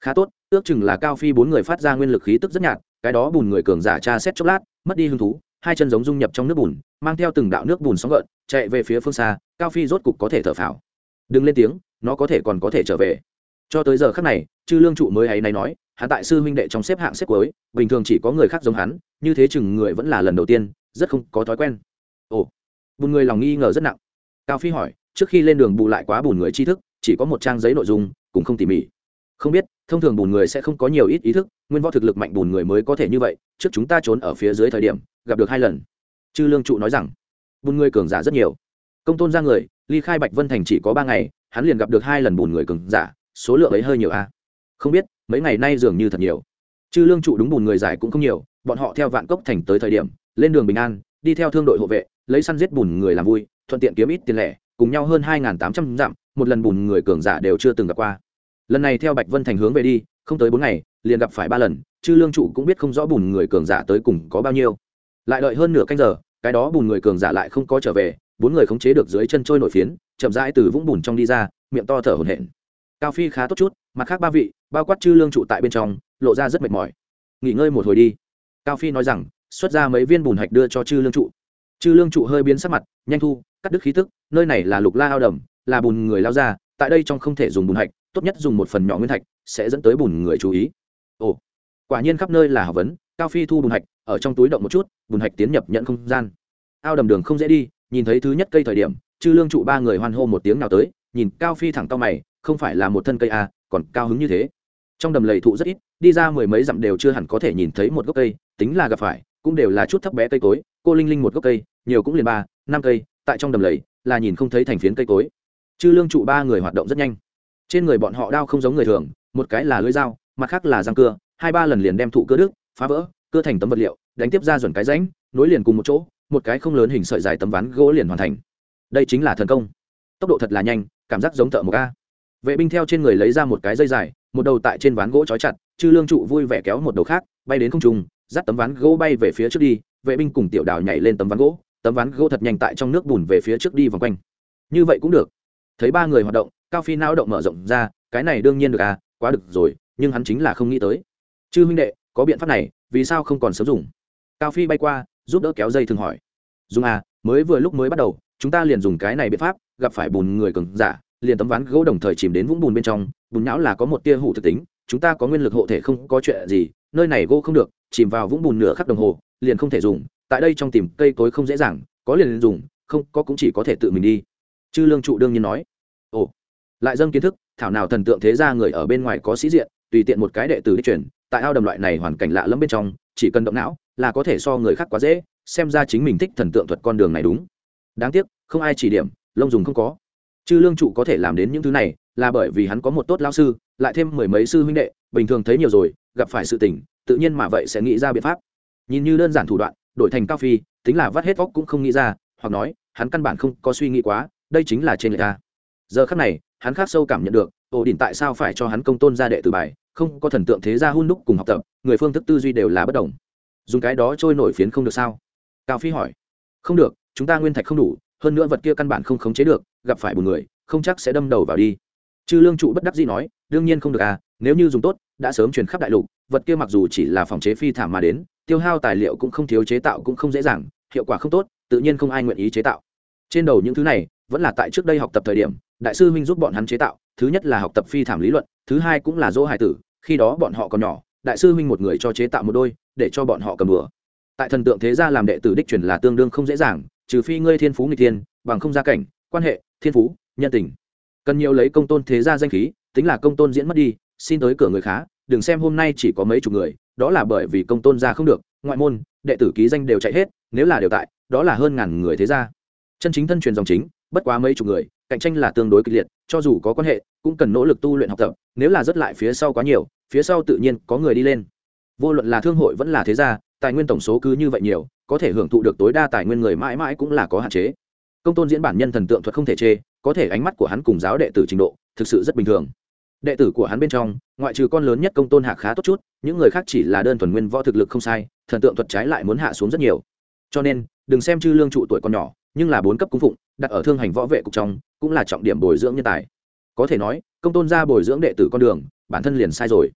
Khá tốt, ước chừng là cao phi bốn người phát ra nguyên lực khí tức rất nhạt, cái đó bùn người cường giả tra xét chốc lát, mất đi hứng thú, hai chân giống dung nhập trong nước bùn, mang theo từng đạo nước bùn sóng gợn, chạy về phía phương xa, cao phi rốt cục có thể thở phào. Đừng lên tiếng, nó có thể còn có thể trở về cho tới giờ khác này chư lương trụ mới ấy này nói, hắn tại sư huynh đệ trong xếp hạng xếp cuối, bình thường chỉ có người khác giống hắn, như thế chừng người vẫn là lần đầu tiên, rất không có thói quen. Ồ bùn người lòng nghi ngờ rất nặng. Cao phi hỏi, trước khi lên đường bù lại quá bùn người tri thức, chỉ có một trang giấy nội dung, cũng không tỉ mỉ. Không biết, thông thường bùn người sẽ không có nhiều ít ý thức, nguyên võ thực lực mạnh bùn người mới có thể như vậy, trước chúng ta trốn ở phía dưới thời điểm, gặp được hai lần. Chư lương trụ nói rằng bùn người cường giả rất nhiều. Công tôn ra người, ly khai bạch vân thành chỉ có ba ngày, hắn liền gặp được hai lần bùn người cường giả số lượng ấy hơi nhiều a à? không biết, mấy ngày nay dường như thật nhiều. Chư lương trụ đúng bùn người giải cũng không nhiều, bọn họ theo vạn cốc thành tới thời điểm, lên đường bình an, đi theo thương đội hộ vệ, lấy săn giết bùn người làm vui, thuận tiện kiếm ít tiền lẻ, cùng nhau hơn hai tám trăm dặm, một lần bùn người cường giả đều chưa từng gặp qua. Lần này theo bạch vân thành hướng về đi, không tới bốn ngày, liền gặp phải ba lần, chư lương trụ cũng biết không rõ bùn người cường giả tới cùng có bao nhiêu. Lại đợi hơn nửa canh giờ, cái đó bùn người cường giả lại không có trở về, bốn người khống chế được dưới chân trôi nổi phiến, chậm rãi từ vũng bùn trong đi ra, miệng to thở hổn hển cao phi khá tốt chút, mặt khác ba vị, bao quát chư lương trụ tại bên trong, lộ ra rất mệt mỏi. Nghỉ ngơi một hồi đi. Cao phi nói rằng, xuất ra mấy viên bùn hạch đưa cho chư lương trụ. Chư lương trụ hơi biến sắc mặt, nhanh thu, cắt đứt khí tức, nơi này là lục la ao đầm, là bùn người lao ra, tại đây trong không thể dùng bùn hạch, tốt nhất dùng một phần nhỏ nguyên thạch, sẽ dẫn tới bùn người chú ý. Ồ, quả nhiên khắp nơi là học vấn, cao phi thu bùn hạch, ở trong túi động một chút, bùn hạch tiến nhập nhận không gian. Ao đầm đường không dễ đi, nhìn thấy thứ nhất cây thời điểm, chư lương trụ ba người hoan hô một tiếng nào tới, nhìn cao phi thẳng tao mày không phải là một thân cây à, còn cao hứng như thế. Trong đầm lầy thụ rất ít đi ra mười mấy dặm đều chưa hẳn có thể nhìn thấy một gốc cây tính là gặp phải cũng đều là chút thấp bé cây cối cô linh linh một gốc cây nhiều cũng liền ba năm cây tại trong đầm lầy là nhìn không thấy thành phiến cây cối. Chư lương trụ ba người hoạt động rất nhanh. Trên người bọn họ đao không giống người thường một cái là lưỡi dao mặt khác là răng cưa hai ba lần liền đem thụ cưa đứt phá vỡ cưa thành tấm vật liệu đánh tiếp ra dần cái rãnh nối liền cùng một chỗ một cái không lớn hình sợi dài tấm ván gỗ liền hoàn thành. Đây chính là thần công. Tốc độ thật là nhanh cảm giác giống thợ một ca vệ binh theo trên người lấy ra một cái dây dài, một đầu tại trên ván gỗ trói chặt, chư lương trụ vui vẻ kéo một đầu khác, bay đến không trung, dắt tấm ván gỗ bay về phía trước đi, vệ binh cùng tiểu đào nhảy lên tấm ván gỗ, tấm ván gỗ thật nhanh tại trong nước bùn về phía trước đi vòng quanh. Như vậy cũng được. Thấy ba người hoạt động, cao phi não động mở rộng ra, cái này đương nhiên được à quá được rồi, nhưng hắn chính là không nghĩ tới. Chư huynh đệ, có biện pháp này, vì sao không còn sớm dùng? Cao phi bay qua, giúp đỡ kéo dây thường hỏi. Dùng à mới vừa lúc mới bắt đầu, chúng ta liền dùng cái này biện pháp, gặp phải bùn người cường giả liền tấm ván gỗ đồng thời chìm đến vũng bùn bên trong, bùn não là có một tia hủ thực tính, chúng ta có nguyên lực hộ thể không có chuyện gì, nơi này gỗ không được, chìm vào vũng bùn nửa khắc đồng hồ, liền không thể dùng, tại đây trong tìm cây cối không dễ dàng, có liền dùng, không, có cũng chỉ có thể tự mình đi. Chư lương trụ đương nhiên nói. Ồ. Lại dâng kiến thức, thảo nào thần tượng thế ra người ở bên ngoài có sĩ diện, tùy tiện một cái đệ tử đi chuyển tại ao đầm loại này hoàn cảnh lạ lẫm bên trong, chỉ cần động não, là có thể so người khác quá dễ, xem ra chính mình thích thần tượng thuật con đường này đúng. Đáng tiếc, không ai chỉ điểm, lông dùng không có chư lương trụ có thể làm đến những thứ này là bởi vì hắn có một tốt lao sư, lại thêm mười mấy sư huynh đệ, bình thường thấy nhiều rồi, gặp phải sự tình, tự nhiên mà vậy sẽ nghĩ ra biện pháp. Nhìn như đơn giản thủ đoạn, đổi thành cao phi, tính là vắt hết vóc cũng không nghĩ ra, hoặc nói, hắn căn bản không có suy nghĩ quá, đây chính là trên người ta giờ khắc này, hắn khác sâu cảm nhận được, ổ đỉnh tại sao phải cho hắn công tôn ra đệ tử bài, không có thần tượng thế gia hun đúc cùng học tập, người phương thức tư duy đều là bất đồng. Dùng cái đó trôi nổi phiến không được sao? Cao phi hỏi. Không được, chúng ta nguyên thạch không đủ, hơn nữa vật kia căn bản không khống chế được gặp phải một người, không chắc sẽ đâm đầu vào đi. Chư lương trụ bất đắc dĩ nói, đương nhiên không được à nếu như dùng tốt, đã sớm truyền khắp đại lục, vật kia mặc dù chỉ là phòng chế phi thảm mà đến, tiêu hao tài liệu cũng không thiếu chế tạo cũng không dễ dàng, hiệu quả không tốt, tự nhiên không ai nguyện ý chế tạo. Trên đầu những thứ này, vẫn là tại trước đây học tập thời điểm, đại sư huynh giúp bọn hắn chế tạo, thứ nhất là học tập phi thảm lý luận, thứ hai cũng là dỗ hải tử, khi đó bọn họ còn nhỏ, đại sư huynh một người cho chế tạo một đôi, để cho bọn họ cầm bừa tại thần tượng thế gia làm đệ tử đích truyền là tương đương không dễ dàng, trừ phi ngươi thiên phú người thiên, bằng không gia cảnh, quan hệ thiên phú, nhân tình. Cần nhiều lấy công tôn thế gia danh khí, tính là công tôn diễn mất đi, xin tới cửa người khá, đừng xem hôm nay chỉ có mấy chục người, đó là bởi vì công tôn ra không được, ngoại môn, đệ tử ký danh đều chạy hết, nếu là đều tại, đó là hơn ngàn người thế gia. Chân chính thân truyền dòng chính, bất quá mấy chục người, cạnh tranh là tương đối kịch liệt, cho dù có quan hệ, cũng cần nỗ lực tu luyện học tập, nếu là rất lại phía sau quá nhiều, phía sau tự nhiên có người đi lên. Vô luận là thương hội vẫn là thế gia, tài nguyên tổng số cứ như vậy nhiều, có thể hưởng thụ được tối đa tài nguyên người mãi mãi cũng là có hạn chế công tôn diễn bản nhân thần tượng thuật không thể chê, có thể ánh mắt của hắn cùng giáo đệ tử trình độ thực sự rất bình thường. Đệ tử của hắn bên trong, ngoại trừ con lớn nhất công tôn hạc khá tốt chút, những người khác chỉ là đơn thuần nguyên võ thực lực không sai, thần tượng thuật trái lại muốn hạ xuống rất nhiều. Cho nên, đừng xem chư lương trụ tuổi còn nhỏ, nhưng là bốn cấp cung phụng, đặt ở thương hành võ vệ cục trong, cũng là trọng điểm bồi dưỡng nhân tài. Có thể nói, công tôn ra bồi dưỡng đệ tử con đường, bản thân liền sai rồi.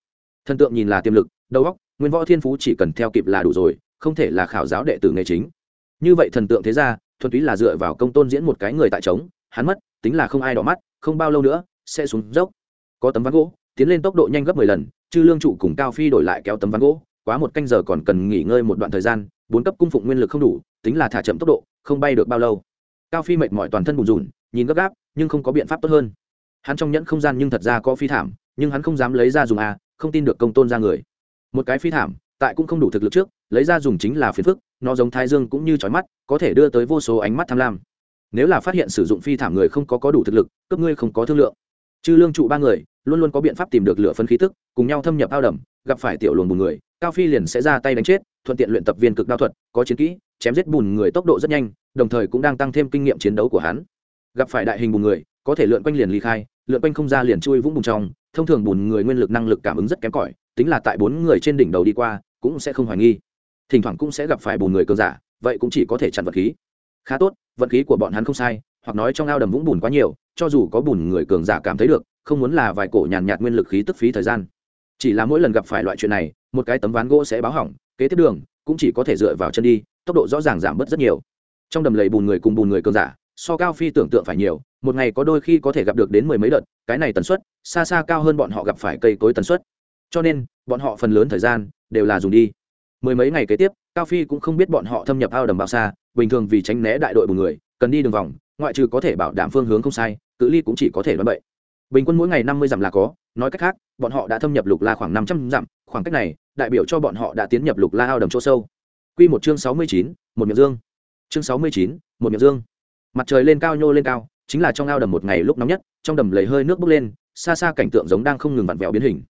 Thần tượng nhìn là tiềm lực, đầu óc, nguyên võ thiên phú chỉ cần theo kịp là đủ rồi, không thể là khảo giáo đệ tử nghề chính. Như vậy thần tượng thế ra thuần túy là dựa vào công tôn diễn một cái người tại trống, hắn mất, tính là không ai đỏ mắt, không bao lâu nữa, sẽ xuống dốc. Có tấm ván gỗ, tiến lên tốc độ nhanh gấp mười lần, chư lương trụ cùng cao phi đổi lại kéo tấm ván gỗ, quá một canh giờ còn cần nghỉ ngơi một đoạn thời gian, bốn cấp cung phụng nguyên lực không đủ, tính là thả chậm tốc độ, không bay được bao lâu. Cao phi mệt mỏi toàn thân bùn rùn, nhìn gấp gáp, nhưng không có biện pháp tốt hơn. Hắn trong nhẫn không gian nhưng thật ra có phi thảm, nhưng hắn không dám lấy ra dùng a không tin được công tôn ra người. Một cái phi thảm, tại cũng không đủ thực lực trước lấy ra dùng chính là phiền phức, nó giống thái dương cũng như trói mắt, có thể đưa tới vô số ánh mắt tham lam. Nếu là phát hiện sử dụng phi thảm người không có có đủ thực lực cấp ngươi không có thương lượng. Chư lương trụ ba người, luôn luôn có biện pháp tìm được lửa phân khí tức, cùng nhau thâm nhập ao đầm, gặp phải tiểu luồng bùn người, cao phi liền sẽ ra tay đánh chết, thuận tiện luyện tập viên cực đao thuật, có chiến kỹ, chém giết bùn người tốc độ rất nhanh, đồng thời cũng đang tăng thêm kinh nghiệm chiến đấu của hắn. Gặp phải đại hình bùn người, có thể lượn quanh liền ly khai, lượn quanh không ra liền chui vũng bùn trong, thông thường bùn người nguyên lực năng lực cảm ứng rất kém cỏi, tính là tại bốn người trên đỉnh đầu đi qua, cũng sẽ không hoài nghi thỉnh thoảng cũng sẽ gặp phải bùn người cơn giả vậy cũng chỉ có thể chặn vật khí. Khá tốt vận khí của bọn hắn không sai hoặc nói trong ao đầm vũng bùn quá nhiều cho dù có bùn người cường giả cảm thấy được không muốn là vài cổ nhàn nhạt, nhạt nguyên lực khí tức phí thời gian. Chỉ là mỗi lần gặp phải loại chuyện này một cái tấm ván gỗ sẽ báo hỏng kế tiếp đường cũng chỉ có thể dựa vào chân đi tốc độ rõ ràng giảm bớt rất nhiều. Trong đầm lầy bùn người cùng bùn người cường giả so cao phi tưởng tượng phải nhiều một ngày có đôi khi có thể gặp được đến mười mấy đợt cái này tần suất xa xa cao hơn bọn họ gặp phải cây cối tần suất. Cho nên bọn họ phần lớn thời gian đều là dùng đi mười mấy ngày kế tiếp, cao phi cũng không biết bọn họ thâm nhập ao đầm bao xa, bình thường vì tránh né đại đội một người, cần đi đường vòng, ngoại trừ có thể bảo đảm phương hướng không sai, cự ly cũng chỉ có thể đoán bậy. Bình quân mỗi ngày năm mươi dặm là có, nói cách khác, bọn họ đã thâm nhập lục la khoảng năm trăm dặm, khoảng cách này, đại biểu cho bọn họ đã tiến nhập lục la ao đầm chỗ sâu. Q một chương sáu mươi chín, một miệng dương. Chương sáu mươi chín, một miệng dương. Mặt trời lên cao nhô lên cao, chính là trong ao đầm một ngày lúc nóng nhất, trong đầm lấy hơi nước bốc lên, xa xa cảnh tượng giống đang không ngừng vặn vẹo biến hình.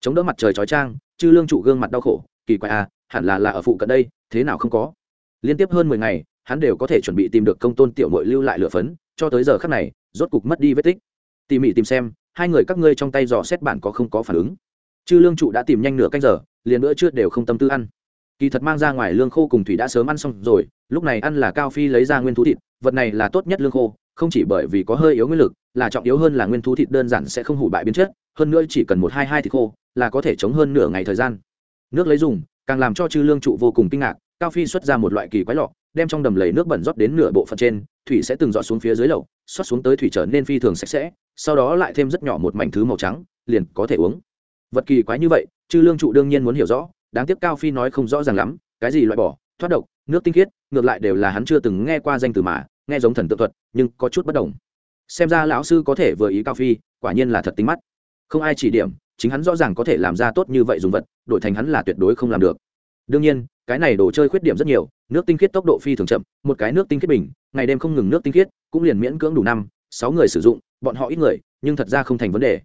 Chống đỡ mặt trời chói trang chư lương trụ gương mặt đau khổ, kỳ quái à hẳn là là ở phụ cận đây, thế nào không có. Liên tiếp hơn mười ngày, hắn đều có thể chuẩn bị tìm được công tôn tiểu mội lưu lại lửa phấn, cho tới giờ khắc này, rốt cục mất đi vết tích. Tỉ mỉ tìm xem, hai người các ngươi trong tay dò xét bản có không có phản ứng. Chư lương trụ đã tìm nhanh nửa canh giờ, liền bữa trước đều không tâm tư ăn. Kỳ thật mang ra ngoài lương khô cùng thủy đã sớm ăn xong rồi, lúc này ăn là cao phi lấy ra nguyên thú thịt, vật này là tốt nhất lương khô, không chỉ bởi vì có hơi yếu nguyên lực, là trọng yếu hơn là nguyên thú thịt đơn giản sẽ không hủ bại biến chất, hơn nữa chỉ cần một hai hai thịt khô, là có thể chống hơn nửa ngày thời gian. Nước lấy dùng càng làm cho chư lương trụ vô cùng kinh ngạc, cao phi xuất ra một loại kỳ quái lọ, đem trong đầm lầy nước bẩn rót đến nửa bộ phận trên, thủy sẽ từng dọn xuống phía dưới lầu xót xuống tới thủy trở nên phi thường sạch sẽ, sau đó lại thêm rất nhỏ một mảnh thứ màu trắng, liền có thể uống. Vật kỳ quái như vậy, chư lương trụ đương nhiên muốn hiểu rõ, đáng tiếc cao phi nói không rõ ràng lắm, cái gì loại bỏ, thoát độc, nước tinh khiết, ngược lại đều là hắn chưa từng nghe qua danh từ mà, nghe giống thần tự thuật, nhưng có chút bất đồng. Xem ra lão sư có thể vừa ý cao phi, quả nhiên là thật tính mắt. Không ai chỉ điểm chính hắn rõ ràng có thể làm ra tốt như vậy dùng vật, đổi thành hắn là tuyệt đối không làm được. Đương nhiên, cái này đồ chơi khuyết điểm rất nhiều, nước tinh khiết tốc độ phi thường chậm, một cái nước tinh khiết bình, ngày đêm không ngừng nước tinh khiết, cũng liền miễn cưỡng đủ năm, sáu người sử dụng, bọn họ ít người, nhưng thật ra không thành vấn đề.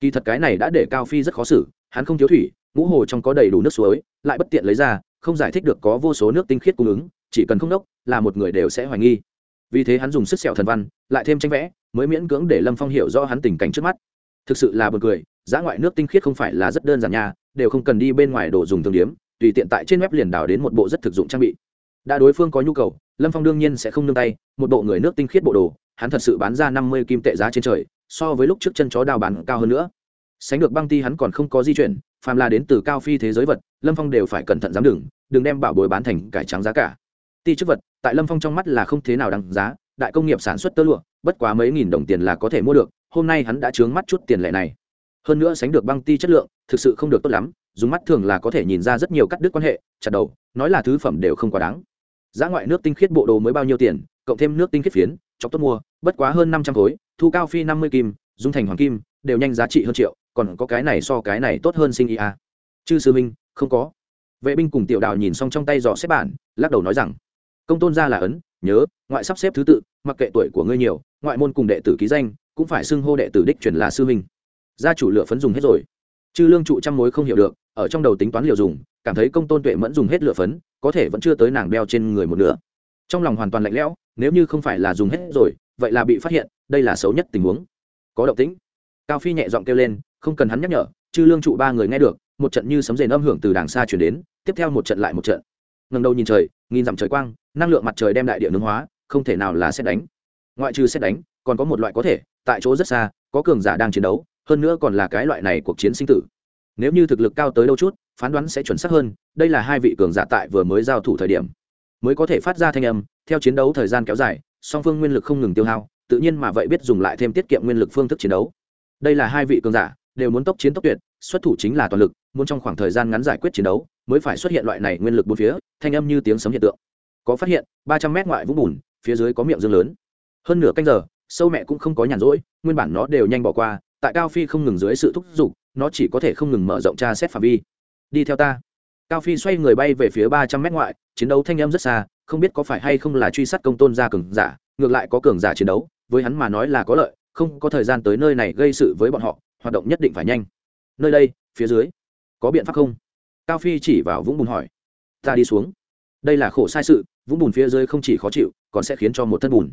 Kỳ thật cái này đã để cao phi rất khó xử, hắn không thiếu thủy, ngũ hồ trong có đầy đủ nước suối, lại bất tiện lấy ra, không giải thích được có vô số nước tinh khiết cung ứng, chỉ cần không đốc, là một người đều sẽ hoài nghi. Vì thế hắn dùng sức sẹo thần văn, lại thêm tranh vẽ, mới miễn cưỡng để lâm phong hiểu rõ hắn tình cảnh trước mắt. Thực sự là b u ồ n cười giá ngoại nước tinh khiết không phải là rất đơn giản nha, đều không cần đi bên ngoài đồ dùng thương điếm, tùy tiện tại trên web liền đào đến một bộ rất thực dụng trang bị. Đã đối phương có nhu cầu, lâm phong đương nhiên sẽ không nương tay, một bộ người nước tinh khiết bộ đồ, hắn thật sự bán ra năm mươi kim tệ giá trên trời, so với lúc trước chân chó đào bán cao hơn nữa. Sánh được băng ti hắn còn không có di chuyển, phàm là đến từ cao phi thế giới vật, lâm phong đều phải cẩn thận dám đừng đừng đem bảo bối bán thành cải trắng giá cả. Ti chức vật, tại lâm phong trong mắt là không thế nào đáng giá, đại công nghiệp sản xuất tơ lụa, bất quá mấy nghìn đồng tiền là có thể mua được, hôm nay hắn đã chướng mắt chút tiền lệ này hơn nữa sánh được băng ti chất lượng, thực sự không được tốt lắm, dùng mắt thường là có thể nhìn ra rất nhiều cắt đứt quan hệ, chặt đầu, nói là thứ phẩm đều không quá đáng. Giá ngoại nước tinh khiết bộ đồ mới bao nhiêu tiền, cộng thêm nước tinh khiết phiến, chọc tốt mua, bất quá hơn năm trăm khối, thu cao phi năm mươi kim, dung thành hoàng kim, đều nhanh giá trị hơn triệu, còn có cái này so cái này tốt hơn sinh ý à. chư sư minh không có. Vệ binh cùng tiểu đào nhìn xong trong tay dò xếp bản, lắc đầu nói rằng, công tôn gia là ấn, nhớ, ngoại sắp xếp thứ tự, mặc kệ tuổi của ngươi nhiều, ngoại môn cùng đệ tử ký danh, cũng phải xưng hô đệ tử đích truyền là sư minh gia chủ lửa phấn dùng hết rồi. Chư lương trụ trăm mối không hiểu được, ở trong đầu tính toán liều dùng, cảm thấy công tôn tuệ mẫn dùng hết lửa phấn, có thể vẫn chưa tới nàng đeo trên người một nửa. Trong lòng hoàn toàn lạnh lẽo, nếu như không phải là dùng hết rồi, vậy là bị phát hiện, đây là xấu nhất tình huống. Có động tĩnh. Cao phi nhẹ giọng kêu lên, không cần hắn nhắc nhở, chư lương trụ ba người nghe được, một trận như sấm rền âm hưởng từ đàng xa chuyển đến, tiếp theo một trận lại một trận. Ngần đầu nhìn trời, nghìn dặm trời quang, năng lượng mặt trời đem đại địa nướng hóa, không thể nào là xét đánh. Ngoại trừ xét đánh, còn có một loại có thể, tại chỗ rất xa, có cường giả đang chiến đấu hơn nữa còn là cái loại này cuộc chiến sinh tử. Nếu như thực lực cao tới đâu chút, phán đoán sẽ chuẩn xác hơn, đây là hai vị cường giả tại vừa mới giao thủ thời điểm. Mới có thể phát ra thanh âm, theo chiến đấu thời gian kéo dài, song phương nguyên lực không ngừng tiêu hao, tự nhiên mà vậy biết dùng lại thêm tiết kiệm nguyên lực phương thức chiến đấu. Đây là hai vị cường giả, đều muốn tốc chiến tốc tuyệt, xuất thủ chính là toàn lực, muốn trong khoảng thời gian ngắn giải quyết chiến đấu, mới phải xuất hiện loại này nguyên lực bốn phía, thanh âm như tiếng sấm hiện tượng. Có phát hiện, ba trăm mét ngoại vũng bùn, phía dưới có miệng dương lớn. Hơn nửa canh giờ, sâu mẹ cũng không có nhàn rỗi, nguyên bản nó đều nhanh bỏ qua tại cao phi không ngừng dưới sự thúc giục, nó chỉ có thể không ngừng mở rộng tra xét phạm vi. Đi theo ta. Cao phi xoay người bay về phía ba trăm mét ngoại, chiến đấu thanh âm rất xa, không biết có phải hay không là truy sát công tôn gia cường giả, ngược lại có cường giả chiến đấu, với hắn mà nói là có lợi, không có thời gian tới nơi này gây sự với bọn họ, hoạt động nhất định phải nhanh. Nơi đây, phía dưới, có biện pháp không? Cao phi chỉ vào vũng bùn hỏi. Ta đi xuống. Đây là khổ sai sự, vũng bùn phía dưới không chỉ khó chịu, còn sẽ khiến cho một thân bùn.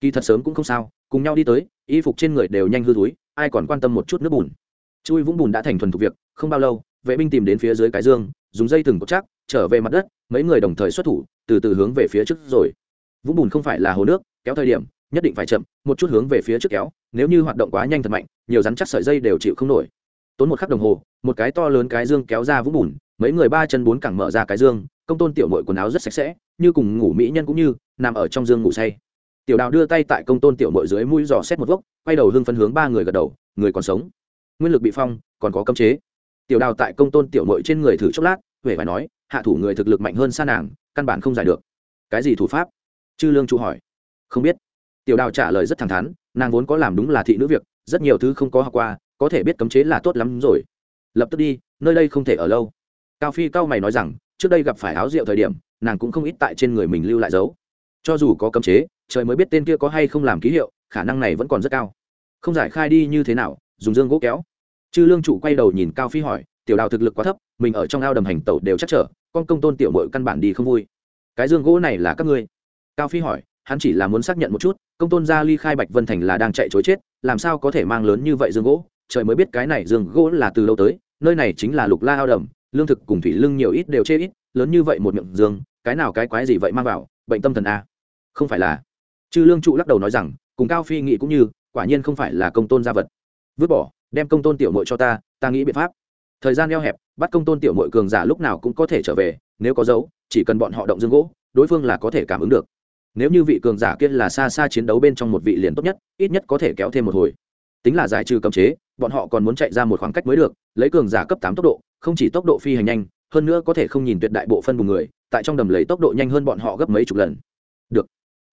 Kỳ thật sớm cũng không sao, cùng nhau đi tới, y phục trên người đều nhanh hư túi ai còn quan tâm một chút nước bùn. Chui vũng bùn đã thành thuần thục việc, không bao lâu, vệ binh tìm đến phía dưới cái dương, dùng dây thừng cột chắc, trở về mặt đất, mấy người đồng thời xuất thủ, từ từ hướng về phía trước rồi. Vũng bùn không phải là hồ nước, kéo thời điểm, nhất định phải chậm, một chút hướng về phía trước kéo, nếu như hoạt động quá nhanh thật mạnh, nhiều rắn chắc sợi dây đều chịu không nổi. Tốn một khắc đồng hồ, một cái to lớn cái dương kéo ra vũng bùn, mấy người ba chân bốn cẳng mở ra cái dương, công tôn tiểu mội quần áo rất sạch sẽ, như cùng ngủ mỹ nhân cũng như, nằm ở trong dương ngủ say tiểu đào đưa tay tại công tôn tiểu mội dưới mũi giò xét một gốc quay đầu hưng phân hướng ba người gật đầu, người còn sống. Nguyên lực bị phong, còn có cấm chế. Tiểu đào tại công tôn tiểu mội trên người thử chốc lát huệ phải nói, hạ thủ người thực lực mạnh hơn xa nàng, căn bản không giải được. Cái gì thủ pháp? Chư lương trụ hỏi. Không biết. Tiểu đào trả lời rất thẳng thắn, nàng vốn có làm đúng là thị nữ việc, rất nhiều thứ không có học qua, có thể biết cấm chế là tốt lắm rồi. Lập tức đi, nơi đây không thể ở lâu. Cao phi cao mày nói rằng, trước đây gặp phải áo rượu thời điểm, nàng cũng không ít tại trên người mình lưu lại dấu. Cho dù có cấm chế trời mới biết tên kia có hay không làm ký hiệu, khả năng này vẫn còn rất cao. Không giải khai đi như thế nào, dùng dương gỗ kéo. Chư lương chủ quay đầu nhìn cao phi hỏi, tiểu đào thực lực quá thấp, mình ở trong ao đầm hành tẩu đều chắc trở, con công tôn tiểu mội căn bản đi không vui. Cái dương gỗ này là các ngươi? Cao phi hỏi, hắn chỉ là muốn xác nhận một chút, công tôn gia ly khai bạch vân thành là đang chạy chối chết, làm sao có thể mang lớn như vậy dương gỗ? Trời mới biết cái này dương gỗ là từ lâu tới, nơi này chính là lục la ao đầm, lương thực cùng thủy lưng nhiều ít đều chê ít, lớn như vậy một miệng dương, cái nào cái quái gì vậy mang vào, bệnh tâm thần a? Không phải là chư lương trụ lắc đầu nói rằng, cùng cao phi nghị cũng như, quả nhiên không phải là công tôn gia vật. Vứt bỏ, đem công tôn tiểu mội cho ta ta nghĩ biện pháp. Thời gian eo hẹp, bắt công tôn tiểu mội cường giả lúc nào cũng có thể trở về, nếu có dấu, chỉ cần bọn họ động dương gỗ, đối phương là có thể cảm ứng được. Nếu như vị cường giả kia là xa xa chiến đấu bên trong một vị liền tốt nhất, ít nhất có thể kéo thêm một hồi. Tính là giải trừ cấm chế, bọn họ còn muốn chạy ra một khoảng cách mới được, lấy cường giả cấp tám tốc độ, không chỉ tốc độ phi hành nhanh, hơn nữa có thể không nhìn tuyệt đại bộ phân vùng người, tại trong đầm lấy tốc độ nhanh hơn bọn họ gấp mấy chục lần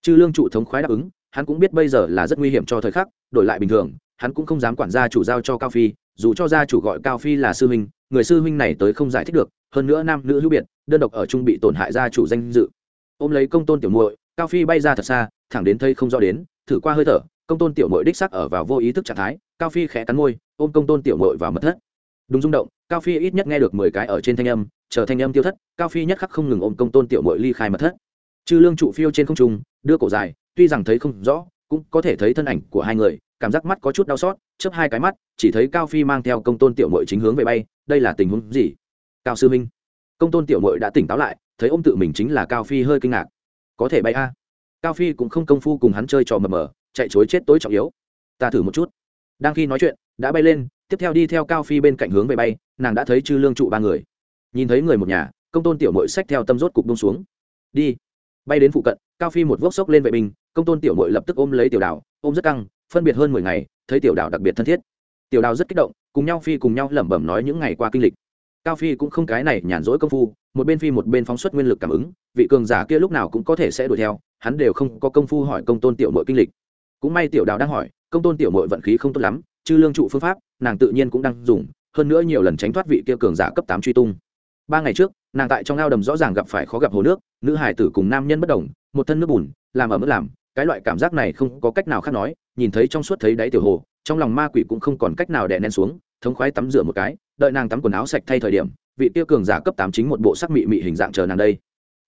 chư lương trụ thống khoái đáp ứng, hắn cũng biết bây giờ là rất nguy hiểm cho thời khắc, đổi lại bình thường, hắn cũng không dám quản gia chủ giao cho cao phi, dù cho gia chủ gọi cao phi là sư huynh, người sư huynh này tới không giải thích được, hơn nữa nam nữ hữu biệt, đơn độc ở trung bị tổn hại gia chủ danh dự. Ôm lấy công tôn tiểu muội, cao phi bay ra thật xa, thẳng đến thây không rõ đến, thử qua hơi thở, công tôn tiểu muội đích sắc ở vào vô ý thức trạng thái, cao phi khẽ cắn môi, ôm công tôn tiểu muội vào mật thất. Đúng rung động, cao phi ít nhất nghe được mười cái ở trên thanh âm, chờ thanh âm tiêu thất, cao phi nhất khắc không ngừng ôm công tôn tiểu muội ly khai mật thất chư lương trụ phiêu trên không trung, đưa cổ dài, tuy rằng thấy không rõ, cũng có thể thấy thân ảnh của hai người, cảm giác mắt có chút đau xót, chớp hai cái mắt, chỉ thấy cao phi mang theo công tôn tiểu mội chính hướng về bay, đây là tình huống gì? Cao sư minh công tôn tiểu mội đã tỉnh táo lại, thấy ôm tự mình chính là cao phi hơi kinh ngạc. Có thể bay a. Cao phi cũng không công phu cùng hắn chơi trò mờ mờ, chạy chối chết tối trọng yếu. Ta thử một chút. Đang khi nói chuyện, đã bay lên, tiếp theo đi theo cao phi bên cạnh hướng về bay, nàng đã thấy chư lương trụ ba người. Nhìn thấy người một nhà, công tôn tiểu mội xách theo tâm rốt cục bông xuống. Đi bay đến phụ cận, cao phi một vốc sốc lên vệ binh, công tôn tiểu mội lập tức ôm lấy tiểu đào, ôm rất căng, phân biệt hơn mười ngày, thấy tiểu đào đặc biệt thân thiết. Tiểu đào rất kích động, cùng nhau phi cùng nhau lẩm bẩm nói những ngày qua kinh lịch. Cao phi cũng không cái này nhàn rỗi công phu, một bên phi một bên phóng xuất nguyên lực cảm ứng, vị cường giả kia lúc nào cũng có thể sẽ đuổi theo, hắn đều không có công phu hỏi công tôn tiểu mội kinh lịch. Cũng may tiểu đào đang hỏi, công tôn tiểu mội vận khí không tốt lắm chứ lương trụ phương pháp, nàng tự nhiên cũng đang dùng, hơn nữa nhiều lần tránh thoát vị kia cường giả cấp tám truy tung. Ba ngày trước nàng tại trong ao đầm rõ ràng gặp phải khó gặp hồ nước, nữ hải tử cùng nam nhân bất đồng, một thân nước bùn, làm ở mức làm, cái loại cảm giác này không có cách nào khác nói, nhìn thấy trong suốt thấy đáy tiểu hồ, trong lòng ma quỷ cũng không còn cách nào đè nén xuống, thống khoái tắm rửa một cái, đợi nàng tắm quần áo sạch thay thời điểm, vị tiêu cường giả cấp tám chính một bộ sắc mị mị hình dạng chờ nàng đây.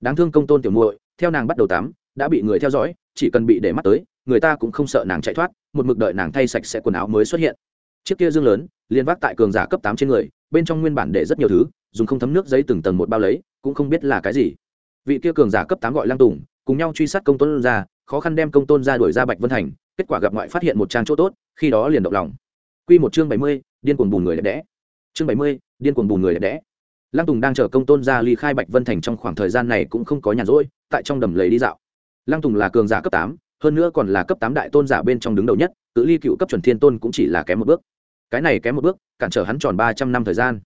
Đáng thương công tôn tiểu muội, theo nàng bắt đầu tắm, đã bị người theo dõi, chỉ cần bị để mắt tới, người ta cũng không sợ nàng chạy thoát, một mực đợi nàng thay sạch sẽ quần áo mới xuất hiện. Chiếc kia dương lớn liên vác tại cường giả cấp tám trên người, bên trong nguyên bản để rất nhiều thứ dùng không thấm nước giấy từng tầng một bao lấy, cũng không biết là cái gì. Vị kia cường giả cấp tám gọi lang tùng, cùng nhau truy sát công tôn ra, khó khăn đem công tôn ra đuổi ra bạch vân thành, kết quả gặp ngoại phát hiện một trang chỗ tốt, khi đó liền động lòng. Q một chương bảy mươi, điên cuồng bùn người đẹp đẽ. Chương bảy mươi, điên cuồng bùn người đẹp đẽ. Lăng tùng đang chờ công tôn ra ly khai bạch vân thành trong khoảng thời gian này cũng không có nhàn rỗi, tại trong đầm lầy đi dạo. Lăng tùng là cường giả cấp tám, hơn nữa còn là cấp tám đại tôn giả bên trong đứng đầu nhất cự ly cựu cấp chuẩn thiên tôn cũng chỉ là kém một bước. Cái này kém một bước, cản trở hắn tròn ba trăm năm thời gian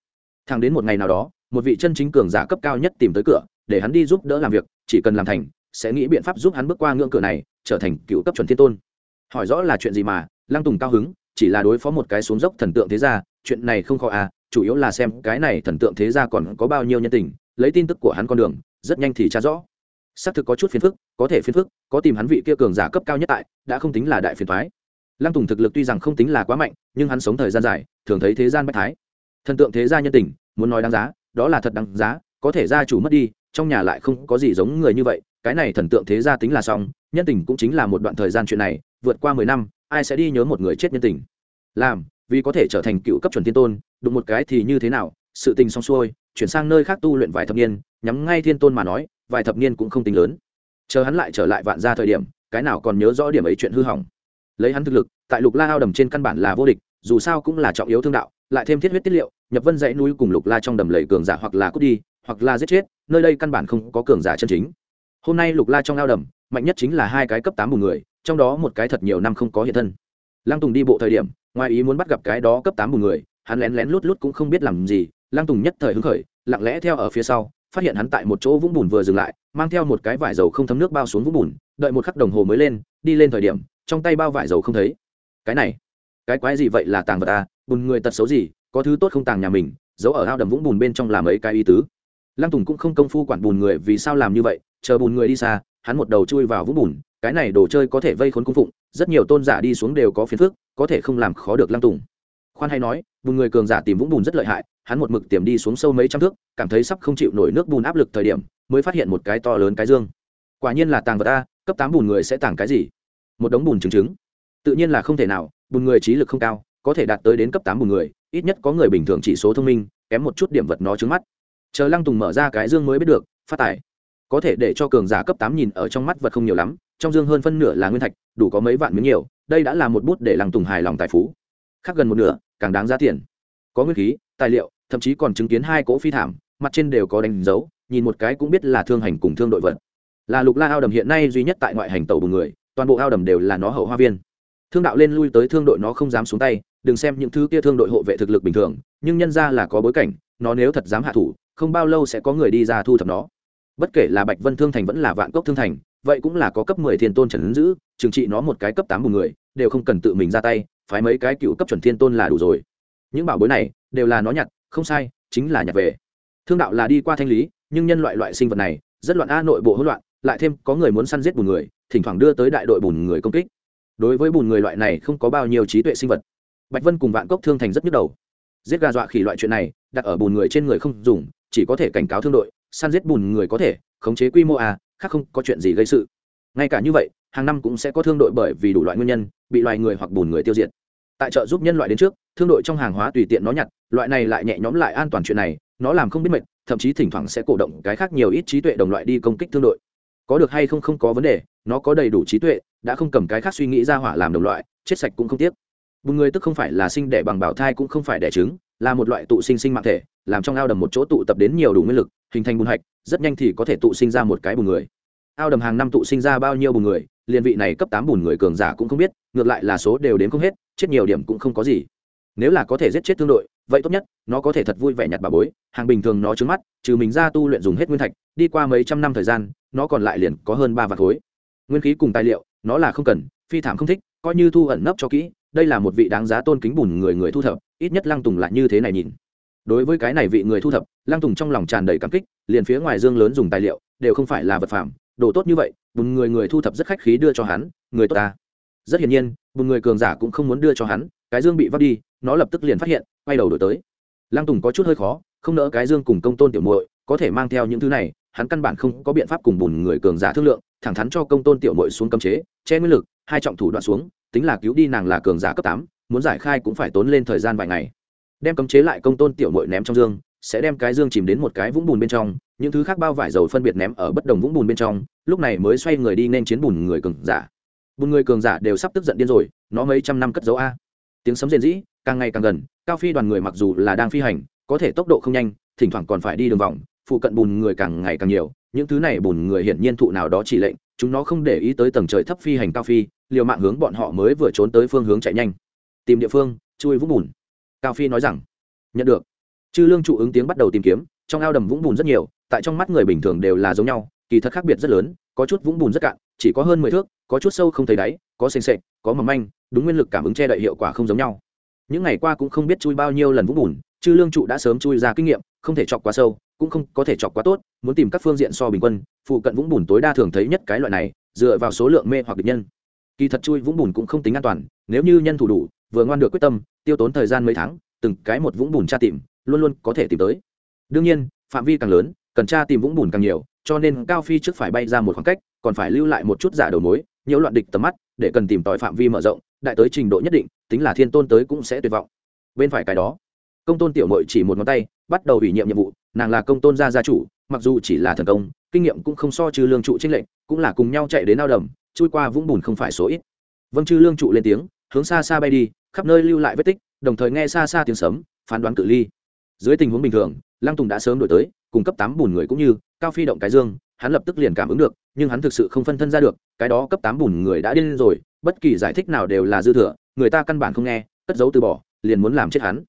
thẳng đến một ngày nào đó, một vị chân chính cường giả cấp cao nhất tìm tới cửa, để hắn đi giúp đỡ làm việc, chỉ cần làm thành, sẽ nghĩ biện pháp giúp hắn bước qua ngưỡng cửa này, trở thành cựu cấp chuẩn thiên tôn. Hỏi rõ là chuyện gì mà, lăng tùng cao hứng, chỉ là đối phó một cái xuống dốc thần tượng thế gia, chuyện này không khó à chủ yếu là xem cái này thần tượng thế gia còn có bao nhiêu nhân tình, lấy tin tức của hắn con đường, rất nhanh thì tra rõ. Xác thực có chút phiền phức, có thể phiền phức, có tìm hắn vị kia cường giả cấp cao nhất tại, đã không tính là đại phiền thoái lăng tùng thực lực tuy rằng không tính là quá mạnh, nhưng hắn sống thời gian dài, thường thấy thế gian bất thái thần tượng thế gia nhân tình, muốn nói đáng giá, đó là thật đáng giá, có thể gia chủ mất đi, trong nhà lại không có gì giống người như vậy, cái này thần tượng thế gia tính là xong, nhân tình cũng chính là một đoạn thời gian chuyện này, vượt qua mười năm, ai sẽ đi nhớ một người chết nhân tình? Làm, vì có thể trở thành cựu cấp chuẩn thiên tôn, đụng một cái thì như thế nào, sự tình xong xuôi, chuyển sang nơi khác tu luyện vài thập niên, nhắm ngay thiên tôn mà nói, vài thập niên cũng không tính lớn. Chờ hắn lại trở lại vạn ra thời điểm, cái nào còn nhớ rõ điểm ấy chuyện hư hỏng. Lấy hắn thực lực, tại lục la ao đầm trên căn bản là vô địch, dù sao cũng là trọng yếu thương đạo lại thêm thiết huyết tiết liệu, nhập vân dãy núi cùng lục la trong đầm lầy cường giả hoặc là cút đi, hoặc là giết chết, nơi đây căn bản không có cường giả chân chính. Hôm nay lục la trong ao đầm, mạnh nhất chính là hai cái cấp tám bùn người, trong đó một cái thật nhiều năm không có hiện thân. Lăng tùng đi bộ thời điểm, ngoài ý muốn bắt gặp cái đó cấp tám bùn người, hắn lén lén lút lút cũng không biết làm gì, lăng tùng nhất thời hứng khởi, lặng lẽ theo ở phía sau, phát hiện hắn tại một chỗ vũng bùn vừa dừng lại, mang theo một cái vải dầu không thấm nước bao xuống vũng bùn, đợi một khắc đồng hồ mới lên, đi lên thời điểm, trong tay bao vải dầu không thấy. Cái này, cái quái gì vậy là tàng vật à? Bùn người tật xấu gì, có thứ tốt không tàng nhà mình, giấu ở ao đầm vũng bùn bên trong làm ấy cái ý tứ. Lăng tùng cũng không công phu quản bùn người vì sao làm như vậy, chờ bùn người đi xa, hắn một đầu chui vào vũng bùn, cái này đồ chơi có thể vây khốn cung phụng, rất nhiều tôn giả đi xuống đều có phiền phức, có thể không làm khó được lăng tùng. Khoan hay nói, bùn người cường giả tìm vũng bùn rất lợi hại, hắn một mực tiềm đi xuống sâu mấy trăm thước, cảm thấy sắp không chịu nổi nước bùn áp lực thời điểm, mới phát hiện một cái to lớn cái dương. Quả nhiên là tàng vật a, cấp tám bùn người sẽ tàng cái gì? Một đống bùn trứng trứng. Tự nhiên là không thể nào, bùn người trí lực không cao có thể đạt tới đến cấp tám bùn người, ít nhất có người bình thường chỉ số thông minh, kém một chút điểm vật nó trứng mắt. Chờ lăng tùng mở ra cái dương mới biết được, phát tài. Có thể để cho cường giả cấp tám nhìn ở trong mắt vật không nhiều lắm, trong dương hơn phân nửa là nguyên thạch, đủ có mấy vạn miếng nhiều, đây đã là một bút để lăng tùng hài lòng tài phú. Khác gần một nửa, càng đáng giá tiền. Có nguyên khí, tài liệu, thậm chí còn chứng kiến hai cỗ phi thảm, mặt trên đều có đánh dấu, nhìn một cái cũng biết là thương hành cùng thương đội vật. Là lục la ao đầm hiện nay duy nhất tại ngoại hành tàu bùn người, toàn bộ ao đầm đều là nó hậu hoa viên thương đạo lên lui tới thương đội nó không dám xuống tay, đừng xem những thứ kia thương đội hộ vệ thực lực bình thường, nhưng nhân ra là có bối cảnh, nó nếu thật dám hạ thủ, không bao lâu sẽ có người đi ra thu thập nó. Bất kể là bạch vân thương thành vẫn là vạn cốc thương thành, vậy cũng là có cấp mười thiên tôn trần ứng giữ, trừng trị nó một cái cấp tám một người, đều không cần tự mình ra tay, phái mấy cái cựu cấp chuẩn thiên tôn là đủ rồi. Những bảo bối này, đều là nó nhặt, không sai, chính là nhặt về. Thương đạo là đi qua thanh lý, nhưng nhân loại loại sinh vật này, rất loạn a nội bộ hỗn loạn, lại thêm có người muốn săn giết bùn người, thỉnh thoảng đưa tới đại đội bùn người công kích đối với bùn người loại này không có bao nhiêu trí tuệ sinh vật. Bạch vân cùng vạn cốc thương thành rất nhức đầu. Giết gà dọa khỉ loại chuyện này, đặt ở bùn người trên người không dùng, chỉ có thể cảnh cáo thương đội, săn giết bùn người có thể, khống chế quy mô à khác không có chuyện gì gây sự. Ngay cả như vậy, hàng năm cũng sẽ có thương đội bởi vì đủ loại nguyên nhân, bị loài người hoặc bùn người tiêu diệt. Tại chợ giúp nhân loại đến trước, thương đội trong hàng hóa tùy tiện nó nhặt, loại này lại nhẹ nhõm lại an toàn chuyện này, nó làm không biết mệt, thậm chí thỉnh thoảng sẽ cổ động cái khác nhiều ít trí tuệ đồng loại đi công kích thương đội. Có được hay không không có vấn đề, nó có đầy đủ trí tuệ đã không cầm cái khác suy nghĩ ra hỏa làm đồng loại, chết sạch cũng không tiếc. Bùn người tức không phải là sinh đẻ bằng bảo thai cũng không phải đẻ trứng, là một loại tụ sinh sinh mạng thể, làm trong ao đầm một chỗ tụ tập đến nhiều đủ nguyên lực, hình thành bùn hạch, rất nhanh thì có thể tụ sinh ra một cái bùn người. Ao đầm hàng năm tụ sinh ra bao nhiêu bùn người liền vị này cấp tám bùn người cường giả cũng không biết, ngược lại là số đều đến không hết, chết nhiều điểm cũng không có gì. Nếu là có thể giết chết thương đội, vậy tốt nhất, nó có thể thật vui vẻ nhặt bà bối, hàng bình thường nó trứng mắt, trừ mình ra tu luyện dùng hết nguyên thạch, đi qua mấy trăm năm thời gian, nó còn lại liền có hơn ba vạt khối. Nguyên khí cùng tài liệu nó là không cần, phi thảm không thích, coi như thu ẩn nấp cho kỹ, đây là một vị đáng giá tôn kính bùn người người thu thập, ít nhất lăng tùng lại như thế này nhìn. Đối với cái này vị người thu thập, lăng tùng trong lòng tràn đầy cảm kích, liền phía ngoài dương lớn dùng tài liệu, đều không phải là vật phẩm đồ tốt như vậy, bùn người người thu thập rất khách khí đưa cho hắn, người tốt ta. Rất hiển nhiên, bùn người cường giả cũng không muốn đưa cho hắn, cái dương bị vấp đi, nó lập tức liền phát hiện, quay đầu đổi tới. Lăng tùng có chút hơi khó, không nỡ cái dương cùng công tôn tiểu muội có thể mang theo những thứ này hắn căn bản không có biện pháp cùng bùn người cường giả thương lượng, thẳng thắn cho công tôn tiểu muội xuống cấm chế, che nguyên lực, hai trọng thủ đoạn xuống, tính là cứu đi nàng là cường giả cấp tám, muốn giải khai cũng phải tốn lên thời gian vài ngày. Đem cấm chế lại công tôn tiểu muội ném trong dương, sẽ đem cái dương chìm đến một cái vũng bùn bên trong, những thứ khác bao vải dầu phân biệt ném ở bất đồng vũng bùn bên trong, lúc này mới xoay người đi nên chiến bùn người cường giả. Bùn người cường giả đều sắp tức giận điên rồi, nó mấy trăm năm cất dấu a. Tiếng sấm rền rĩ, càng ngày càng gần, cao phi đoàn người mặc dù là đang phi hành, có thể tốc độ không nhanh, thỉnh thoảng còn phải đi đường vòng phụ cận bùn người càng ngày càng nhiều, những thứ này bùn người hiển nhiên thụ nào đó chỉ lệnh, chúng nó không để ý tới tầng trời thấp phi hành cao phi, liều mạng hướng bọn họ mới vừa trốn tới phương hướng chạy nhanh. Tìm địa phương, chui vũng bùn. Cao phi nói rằng, nhận được. Chư lương trụ ứng tiếng bắt đầu tìm kiếm, trong ao đầm vũng bùn rất nhiều, tại trong mắt người bình thường đều là giống nhau, kỳ thật khác biệt rất lớn, có chút vũng bùn rất cạn, chỉ có hơn mười thước, có chút sâu không thấy đáy, có xanh xệch có mầm manh, đúng nguyên lực cảm ứng che đậy hiệu quả không giống nhau. Những ngày qua cũng không biết chui bao nhiêu lần vũng bùn chư lương trụ đã sớm chui ra kinh nghiệm, không thể chọc quá sâu, cũng không có thể chọc quá tốt, muốn tìm các phương diện so bình quân, phụ cận vũng bùn tối đa thường thấy nhất cái loại này, dựa vào số lượng mê hoặc địch nhân. Kỳ thật chui vũng bùn cũng không tính an toàn, nếu như nhân thủ đủ, vừa ngoan được quyết tâm, tiêu tốn thời gian mấy tháng, từng cái một vũng bùn tra tìm, luôn luôn có thể tìm tới. Đương nhiên, phạm vi càng lớn, cần tra tìm vũng bùn càng nhiều, cho nên cao phi trước phải bay ra một khoảng cách, còn phải lưu lại một chút giả đầu mối, nhiễu loạn địch tầm mắt, để cần tìm tòi phạm vi mở rộng, đại tới trình độ nhất định, tính là thiên tôn tới cũng sẽ tuyệt vọng. Bên phải cái đó công tôn tiểu mội chỉ một ngón tay, bắt đầu ủy nhiệm nhiệm vụ, nàng là công tôn gia gia chủ, mặc dù chỉ là thần công, kinh nghiệm cũng không so trừ lương trụ trinh lệnh cũng là cùng nhau chạy đến ao đầm, chui qua vũng bùn không phải số ít. Vâng chư lương trụ lên tiếng, hướng xa xa bay đi, khắp nơi lưu lại vết tích, đồng thời nghe xa xa tiếng sấm, phán đoán cự ly. Dưới tình huống bình thường, lăng tùng đã sớm đổi tới cung cấp tám bùn người cũng như, cao phi động cái dương, hắn lập tức liền cảm ứng được, nhưng hắn thực sự không phân thân ra được, cái đó cấp tám bùn người đã điên rồi, bất kỳ giải thích nào đều là dư thừa, người ta căn bản không nghe, cất giấu từ bỏ, liền muốn làm chết hắn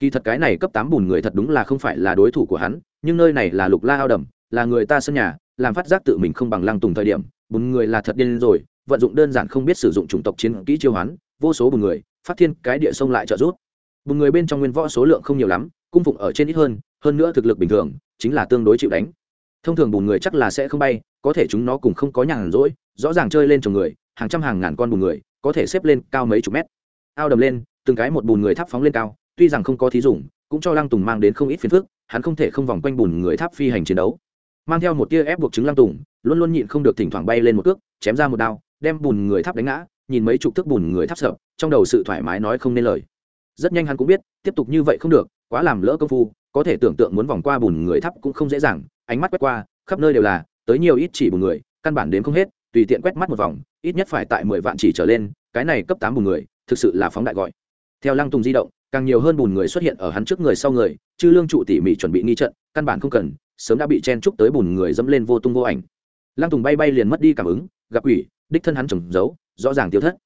kỳ thật cái này cấp tám bùn người thật đúng là không phải là đối thủ của hắn, nhưng nơi này là lục la ao đầm, là người ta sân nhà, làm phát giác tự mình không bằng lăng tùng thời điểm, bùn người là thật điên rồi, vận dụng đơn giản không biết sử dụng chủng tộc chiến kỹ chiêu hoán, vô số bùn người, phát thiên cái địa sông lại trợ rút bùn người bên trong nguyên võ số lượng không nhiều lắm, cung phụng ở trên ít hơn hơn nữa thực lực bình thường, chính là tương đối chịu đánh. Thông thường bùn người chắc là sẽ không bay, có thể chúng nó cùng không có nhàn rỗi, rõ ràng chơi lên chồng người, hàng trăm hàng ngàn con bùn người, có thể xếp lên cao mấy chục mét. Ao đầm lên, từng cái một bùn người tháp phóng lên cao tuy rằng không có thí dùng cũng cho lăng tùng mang đến không ít phiền phức, hắn không thể không vòng quanh bùn người tháp phi hành chiến đấu. Mang theo một tia ép buộc chứng lăng tùng, luôn luôn nhịn không được thỉnh thoảng bay lên một cước, chém ra một đao, đem bùn người tháp đánh ngã, nhìn mấy chục thước bùn người tháp sợ, trong đầu sự thoải mái nói không nên lời. Rất nhanh hắn cũng biết, tiếp tục như vậy không được, quá làm lỡ công phu, có thể tưởng tượng muốn vòng qua bùn người tháp cũng không dễ dàng, ánh mắt quét qua, khắp nơi đều là, tới nhiều ít chỉ bùn người, căn bản đến không hết, tùy tiện quét mắt một vòng, ít nhất phải tại mười vạn chỉ trở lên, cái này cấp tám bùn người, thực sự là phóng đại gọi. Theo lăng tùng di động càng nhiều hơn bùn người xuất hiện ở hắn trước người sau người chư lương trụ tỉ mỉ chuẩn bị nghi trận căn bản không cần sớm đã bị chen trúc tới bùn người dẫm lên vô tung vô ảnh. Lăng tùng bay bay liền mất đi cảm ứng gặp ủy đích thân hắn trồng giấu rõ ràng tiêu thất.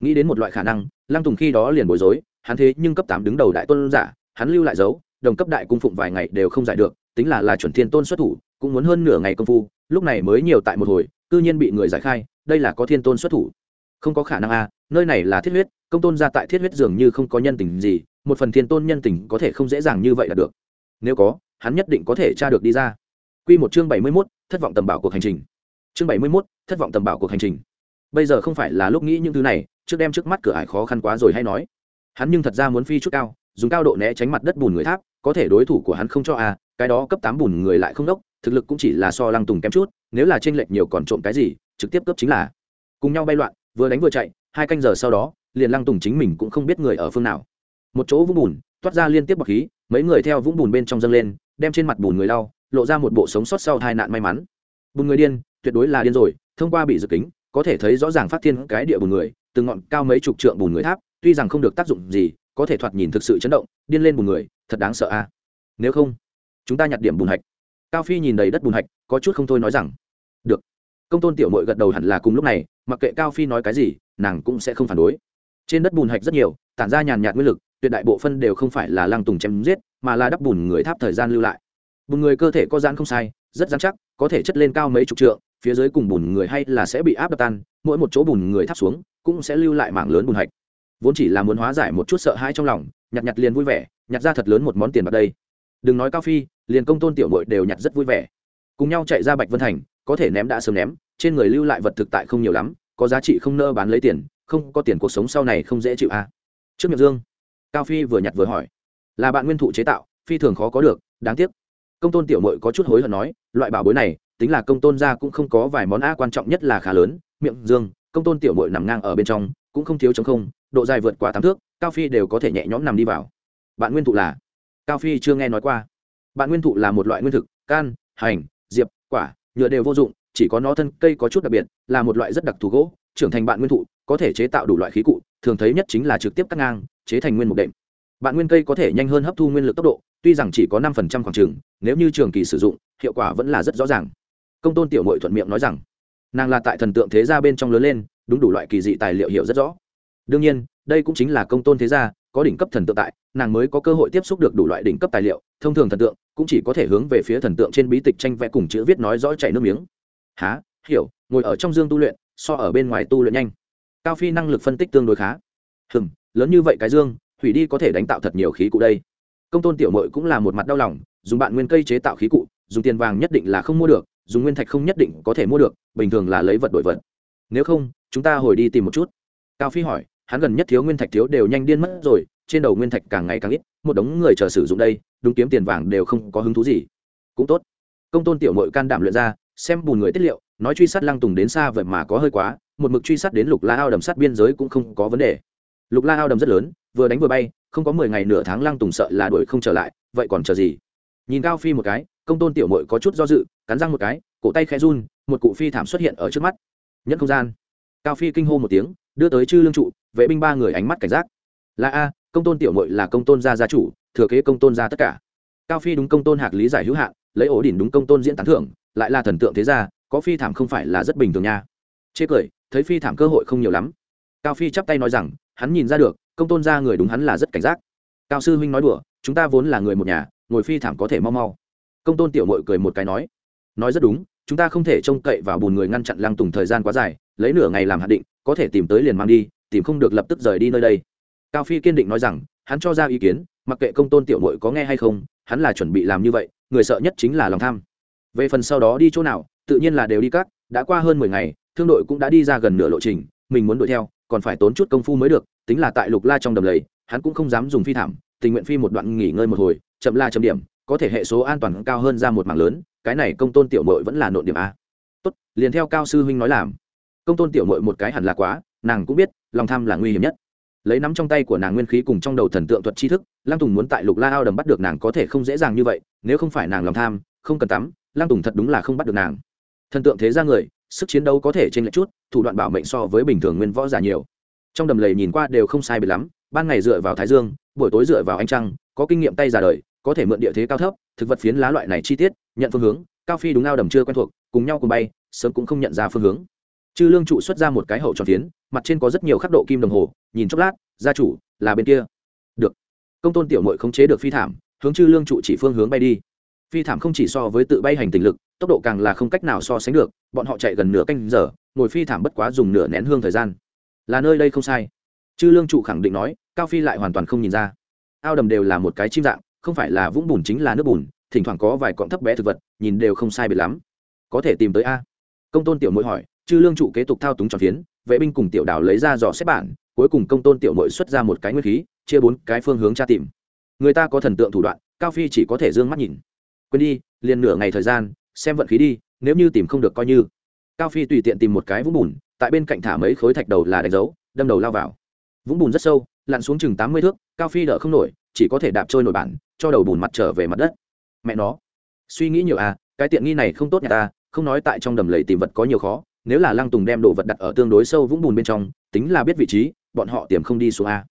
Nghĩ đến một loại khả năng lăng tùng khi đó liền bối rối hắn thế nhưng cấp tám đứng đầu đại tôn giả hắn lưu lại dấu đồng cấp đại cung phụng vài ngày đều không giải được tính là là chuẩn thiên tôn xuất thủ cũng muốn hơn nửa ngày công phu lúc này mới nhiều tại một hồi cư nhiên bị người giải khai đây là có thiên tôn xuất thủ. Không có khả năng a à, nơi này là thiết huyết công tôn ra tại thiết huyết dường như không có nhân tình gì một phần thiên tôn nhân tình có thể không dễ dàng như vậy là được. Nếu có hắn nhất định có thể tra được đi ra. Q một chương bảy mươi mốt thất vọng tầm bảo cuộc hành trình. Chương bảy mươi mốt thất vọng tầm bảo cuộc hành trình. Bây giờ không phải là lúc nghĩ những thứ này trước đem trước mắt cửa ải khó khăn quá rồi hay nói. Hắn nhưng thật ra muốn phi chút cao dùng cao độ né tránh mặt đất bùn người tháp có thể đối thủ của hắn không cho à, cái đó cấp tám bùn người lại không đốc thực lực cũng chỉ là so lăng tùng kém chút nếu là tranh lệch nhiều còn trộm cái gì trực tiếp cấp chính là. Cùng nhau bay loạn vừa đánh vừa chạy hai canh giờ sau đó, liền lăng tùng chính mình cũng không biết người ở phương nào. Một chỗ vũng bùn, toát ra liên tiếp bọc khí, mấy người theo vũng bùn bên trong dâng lên, đem trên mặt bùn người lau, lộ ra một bộ sống sót sau hai nạn may mắn. Bùn người điên, tuyệt đối là điên rồi, thông qua bị dự kính, có thể thấy rõ ràng phát thiên cái địa bùn người, từng ngọn cao mấy chục trượng bùn người tháp, tuy rằng không được tác dụng gì, có thể thoạt nhìn thực sự chấn động, điên lên bùn người, thật đáng sợ a. Nếu không, chúng ta nhặt điểm bùn hạch. Cao phi nhìn đầy đất bùn hạch, có chút không thôi nói rằng công tôn tiểu mội gật đầu hẳn là cùng lúc này, mặc kệ cao phi nói cái gì, nàng cũng sẽ không phản đối. Trên đất bùn hạch rất nhiều, tản ra nhàn nhạt nguyên lực, tuyệt đại bộ phân đều không phải là lăng tùng chém giết, mà là đắp bùn người tháp thời gian lưu lại. Bùn người cơ thể có gian không sai, rất dán chắc, có thể chất lên cao mấy chục trượng, phía dưới cùng bùn người hay là sẽ bị áp đập tan, mỗi một chỗ bùn người tháp xuống, cũng sẽ lưu lại mảng lớn bùn hạch. Vốn chỉ là muốn hóa giải một chút sợ hãi trong lòng, nhặt nhặt liền vui vẻ, nhặt ra thật lớn một món tiền bạc đây. Đừng nói cao phi, liền công tôn tiểu mội đều nhặt rất vui vẻ. Cùng nhau chạy ra bạch vân thành, có thể ném đã sớm ném trên người lưu lại vật thực tại không nhiều lắm, có giá trị không nỡ bán lấy tiền, không có tiền cuộc sống sau này không dễ chịu à. trước miệng dương, cao phi vừa nhặt vừa hỏi, là bạn nguyên thụ chế tạo, phi thường khó có được, đáng tiếc. Công tôn tiểu mội có chút hối hận nói, loại bảo bối này, tính là công tôn ra cũng không có vài món a, quan trọng nhất là khá lớn. Miệng dương, công tôn tiểu mội nằm ngang ở bên trong, cũng không thiếu chống không, độ dài vượt quá tám thước, cao phi đều có thể nhẹ nhõm nằm đi vào. Bạn nguyên thụ là? Cao phi chưa nghe nói qua. Bạn nguyên thụ là một loại nguyên thực, can, hành, diệp, quả, nhựa đều vô dụng chỉ có nó thân cây có chút đặc biệt, là một loại rất đặc thù gỗ, trưởng thành bạn nguyên thụ, có thể chế tạo đủ loại khí cụ, thường thấy nhất chính là trực tiếp cắt ngang, chế thành nguyên mục đệm. Bạn nguyên cây có thể nhanh hơn hấp thu nguyên lực tốc độ, tuy rằng chỉ có năm phần trăm khoảng trường, nếu như trường kỳ sử dụng, hiệu quả vẫn là rất rõ ràng. Công tôn tiểu mội thuận miệng nói rằng, nàng là tại thần tượng thế gia bên trong lớn lên, đúng đủ loại kỳ dị tài liệu hiểu rất rõ. Đương nhiên, đây cũng chính là công tôn thế gia, có đỉnh cấp thần tượng tại, nàng mới có cơ hội tiếp xúc được đủ loại đỉnh cấp tài liệu, thông thường thần tượng cũng chỉ có thể hướng về phía thần tượng trên bí tịch tranh vẽ cùng chữ viết nói rõ chảy nước miếng há hiểu, ngồi ở trong dương tu luyện, so ở bên ngoài tu luyện nhanh. Cao phi năng lực phân tích tương đối khá. Hừm, lớn như vậy cái dương thủy đi có thể đánh tạo thật nhiều khí cụ đây. Công tôn tiểu mội cũng là một mặt đau lòng, dùng bạn nguyên cây chế tạo khí cụ, dùng tiền vàng nhất định là không mua được, dùng nguyên thạch không nhất định có thể mua được, bình thường là lấy vật đổi vật. Nếu không, chúng ta hồi đi tìm một chút. Cao phi hỏi, hắn gần nhất thiếu nguyên thạch thiếu đều nhanh điên mất rồi, trên đầu nguyên thạch càng ngày càng ít, một đống người chờ sử dụng đây, đúng kiếm tiền vàng đều không có hứng thú gì. Cũng tốt. Công tôn tiểu mội can đảm luyện ra xem bùn người tiết liệu, nói truy sát lăng tùng đến xa vậy mà có hơi quá, một mực truy sát đến lục la ao đầm sát biên giới cũng không có vấn đề. Lục la ao đầm rất lớn, vừa đánh vừa bay, không có mười ngày nửa tháng lăng tùng sợ là đuổi không trở lại, vậy còn chờ gì? Nhìn cao phi một cái, công tôn tiểu mội có chút do dự, cắn răng một cái, cổ tay khẽ run, một cụ phi thảm xuất hiện ở trước mắt. Nhất không gian. Cao phi kinh hô một tiếng, đưa tới chư lương trụ, vệ binh ba người ánh mắt cảnh giác. Là a, công tôn tiểu mội là công tôn gia gia chủ, thừa kế công tôn gia tất cả. Cao phi đúng công tôn hạc lý giải hữu hạn, lấy ổ đỉnh đúng công tôn diễn tán thưởng lại là thần tượng thế gia, có phi thảm không phải là rất bình thường nha. Chê cười, thấy phi thảm cơ hội không nhiều lắm. Cao phi chắp tay nói rằng, hắn nhìn ra được, công tôn gia người đúng hắn là rất cảnh giác. Cao sư huynh nói đùa, chúng ta vốn là người một nhà, ngồi phi thảm có thể mau mau. Công tôn tiểu mội cười một cái nói nói rất đúng, chúng ta không thể trông cậy vào bùn người ngăn chặn lăng tùng thời gian quá dài, lấy nửa ngày làm hạn định, có thể tìm tới liền mang đi, tìm không được lập tức rời đi nơi đây. Cao phi kiên định nói rằng, hắn cho ra ý kiến, mặc kệ công tôn tiểu mội có nghe hay không, hắn là chuẩn bị làm như vậy, người sợ nhất chính là lòng tham về phần sau đó đi chỗ nào, tự nhiên là đều đi cắt. đã qua hơn mười ngày, thương đội cũng đã đi ra gần nửa lộ trình, mình muốn đuổi theo, còn phải tốn chút công phu mới được, tính là tại lục la trong đầm lầy, hắn cũng không dám dùng phi thảm, tình nguyện phi một đoạn nghỉ ngơi một hồi, chậm la chậm điểm, có thể hệ số an toàn cao hơn ra một mảng lớn, cái này công tôn tiểu mội vẫn là nội điểm a tốt, liền theo cao sư huynh nói làm công tôn tiểu mội một cái hẳn là quá, nàng cũng biết, lòng tham là nguy hiểm nhất lấy nắm trong tay của nàng nguyên khí cùng trong đầu thần tượng thuật tri thức, lăng tùng muốn tại lục la ao đầm bắt được nàng có thể không dễ dàng như vậy, nếu không phải nàng lòng tham, không cần tắm lăng tùng thật đúng là không bắt được nàng. Thần tượng thế ra người, sức chiến đấu có thể trên lệch chút, thủ đoạn bảo mệnh so với bình thường nguyên võ giả nhiều. Trong đầm lầy nhìn qua đều không sai biệt lắm, ban ngày dựa vào thái dương, buổi tối dựa vào ánh trăng, có kinh nghiệm tay già đời, có thể mượn địa thế cao thấp, thực vật phiến lá loại này chi tiết, nhận phương hướng, cao phi đúng ao đầm chưa quen thuộc, cùng nhau cùng bay, sớm cũng không nhận ra phương hướng. Chư lương trụ xuất ra một cái hậu tròn phiến, mặt trên có rất nhiều khắc độ kim đồng hồ, nhìn chốc lát, gia chủ, là bên kia. Được. Công tôn tiểu mội khống chế được phi thảm, hướng chư lương trụ chỉ phương hướng bay đi phi thảm không chỉ so với tự bay hành tình lực, tốc độ càng là không cách nào so sánh được, bọn họ chạy gần nửa canh giờ, ngồi phi thảm bất quá dùng nửa nén hương thời gian. Là nơi đây không sai. Chư lương trụ khẳng định nói, cao phi lại hoàn toàn không nhìn ra. Ao đầm đều là một cái chim dạng, không phải là vũng bùn chính là nước bùn, thỉnh thoảng có vài cọng thấp bé thực vật, nhìn đều không sai biệt lắm. Có thể tìm tới a. Công tôn tiểu mội hỏi, chư lương trụ kế tục thao túng tròn phiến, vệ binh cùng tiểu đảo lấy ra dò xếp bản, cuối cùng công tôn tiểu mội xuất ra một cái nguyên khí, chia bốn cái phương hướng tra tìm. Người ta có thần tượng thủ đoạn, cao phi chỉ có thể d ư ơ n g mắt nhìn quên đi, liền nửa ngày thời gian, xem vận khí đi, nếu như tìm không được coi như. Cao phi tùy tiện tìm một cái vũng bùn, tại bên cạnh thả mấy khối thạch đầu là đánh dấu, đâm đầu lao vào. Vũng bùn rất sâu, lặn xuống chừng tám mươi thước, cao phi đỡ không nổi, chỉ có thể đạp trôi nổi bản, cho đầu bùn mặt trở về mặt đất. Mẹ nó. Suy nghĩ nhiều à cái tiện nghi này không tốt nhà ta, không nói tại trong đầm lầy tìm vật có nhiều khó, nếu là lăng tùng đem đồ vật đặt ở tương đối sâu vũng bùn bên trong, tính là biết vị trí, bọn họ tiềm không đi xuống a.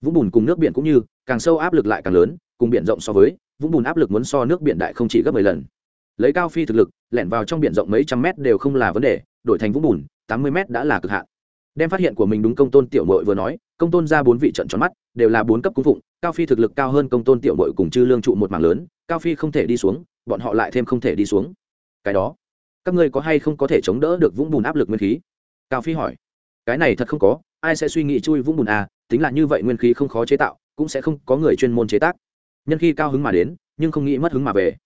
Vũng bùn cùng nước biển cũng như, càng sâu áp lực lại càng lớn cùng biển rộng so với, vũng bùn áp lực muốn so nước biển đại không chỉ gấp mười lần. Lấy cao phi thực lực, lẻn vào trong biển rộng mấy trăm mét đều không là vấn đề, đổi thành vũng bùn, tám mươi mét đã là cực hạn. Đem phát hiện của mình đúng công tôn tiểu mội vừa nói, công tôn ra bốn vị trận tròn mắt, đều là bốn cấp cung phụng, cao phi thực lực cao hơn công tôn tiểu mội cùng chư lương trụ một mảng lớn, cao phi không thể đi xuống, bọn họ lại thêm không thể đi xuống. Cái đó, các ngươi có hay không có thể chống đỡ được vũng bùn áp lực nguyên khí? Cao phi hỏi. Cái này thật không có, ai sẽ suy nghĩ chui vũng bùn à tính là như vậy nguyên khí không khó chế tạo, cũng sẽ không có người chuyên môn chế tác nhân khi cao hứng mà đến, nhưng không nghĩ mất hứng mà về.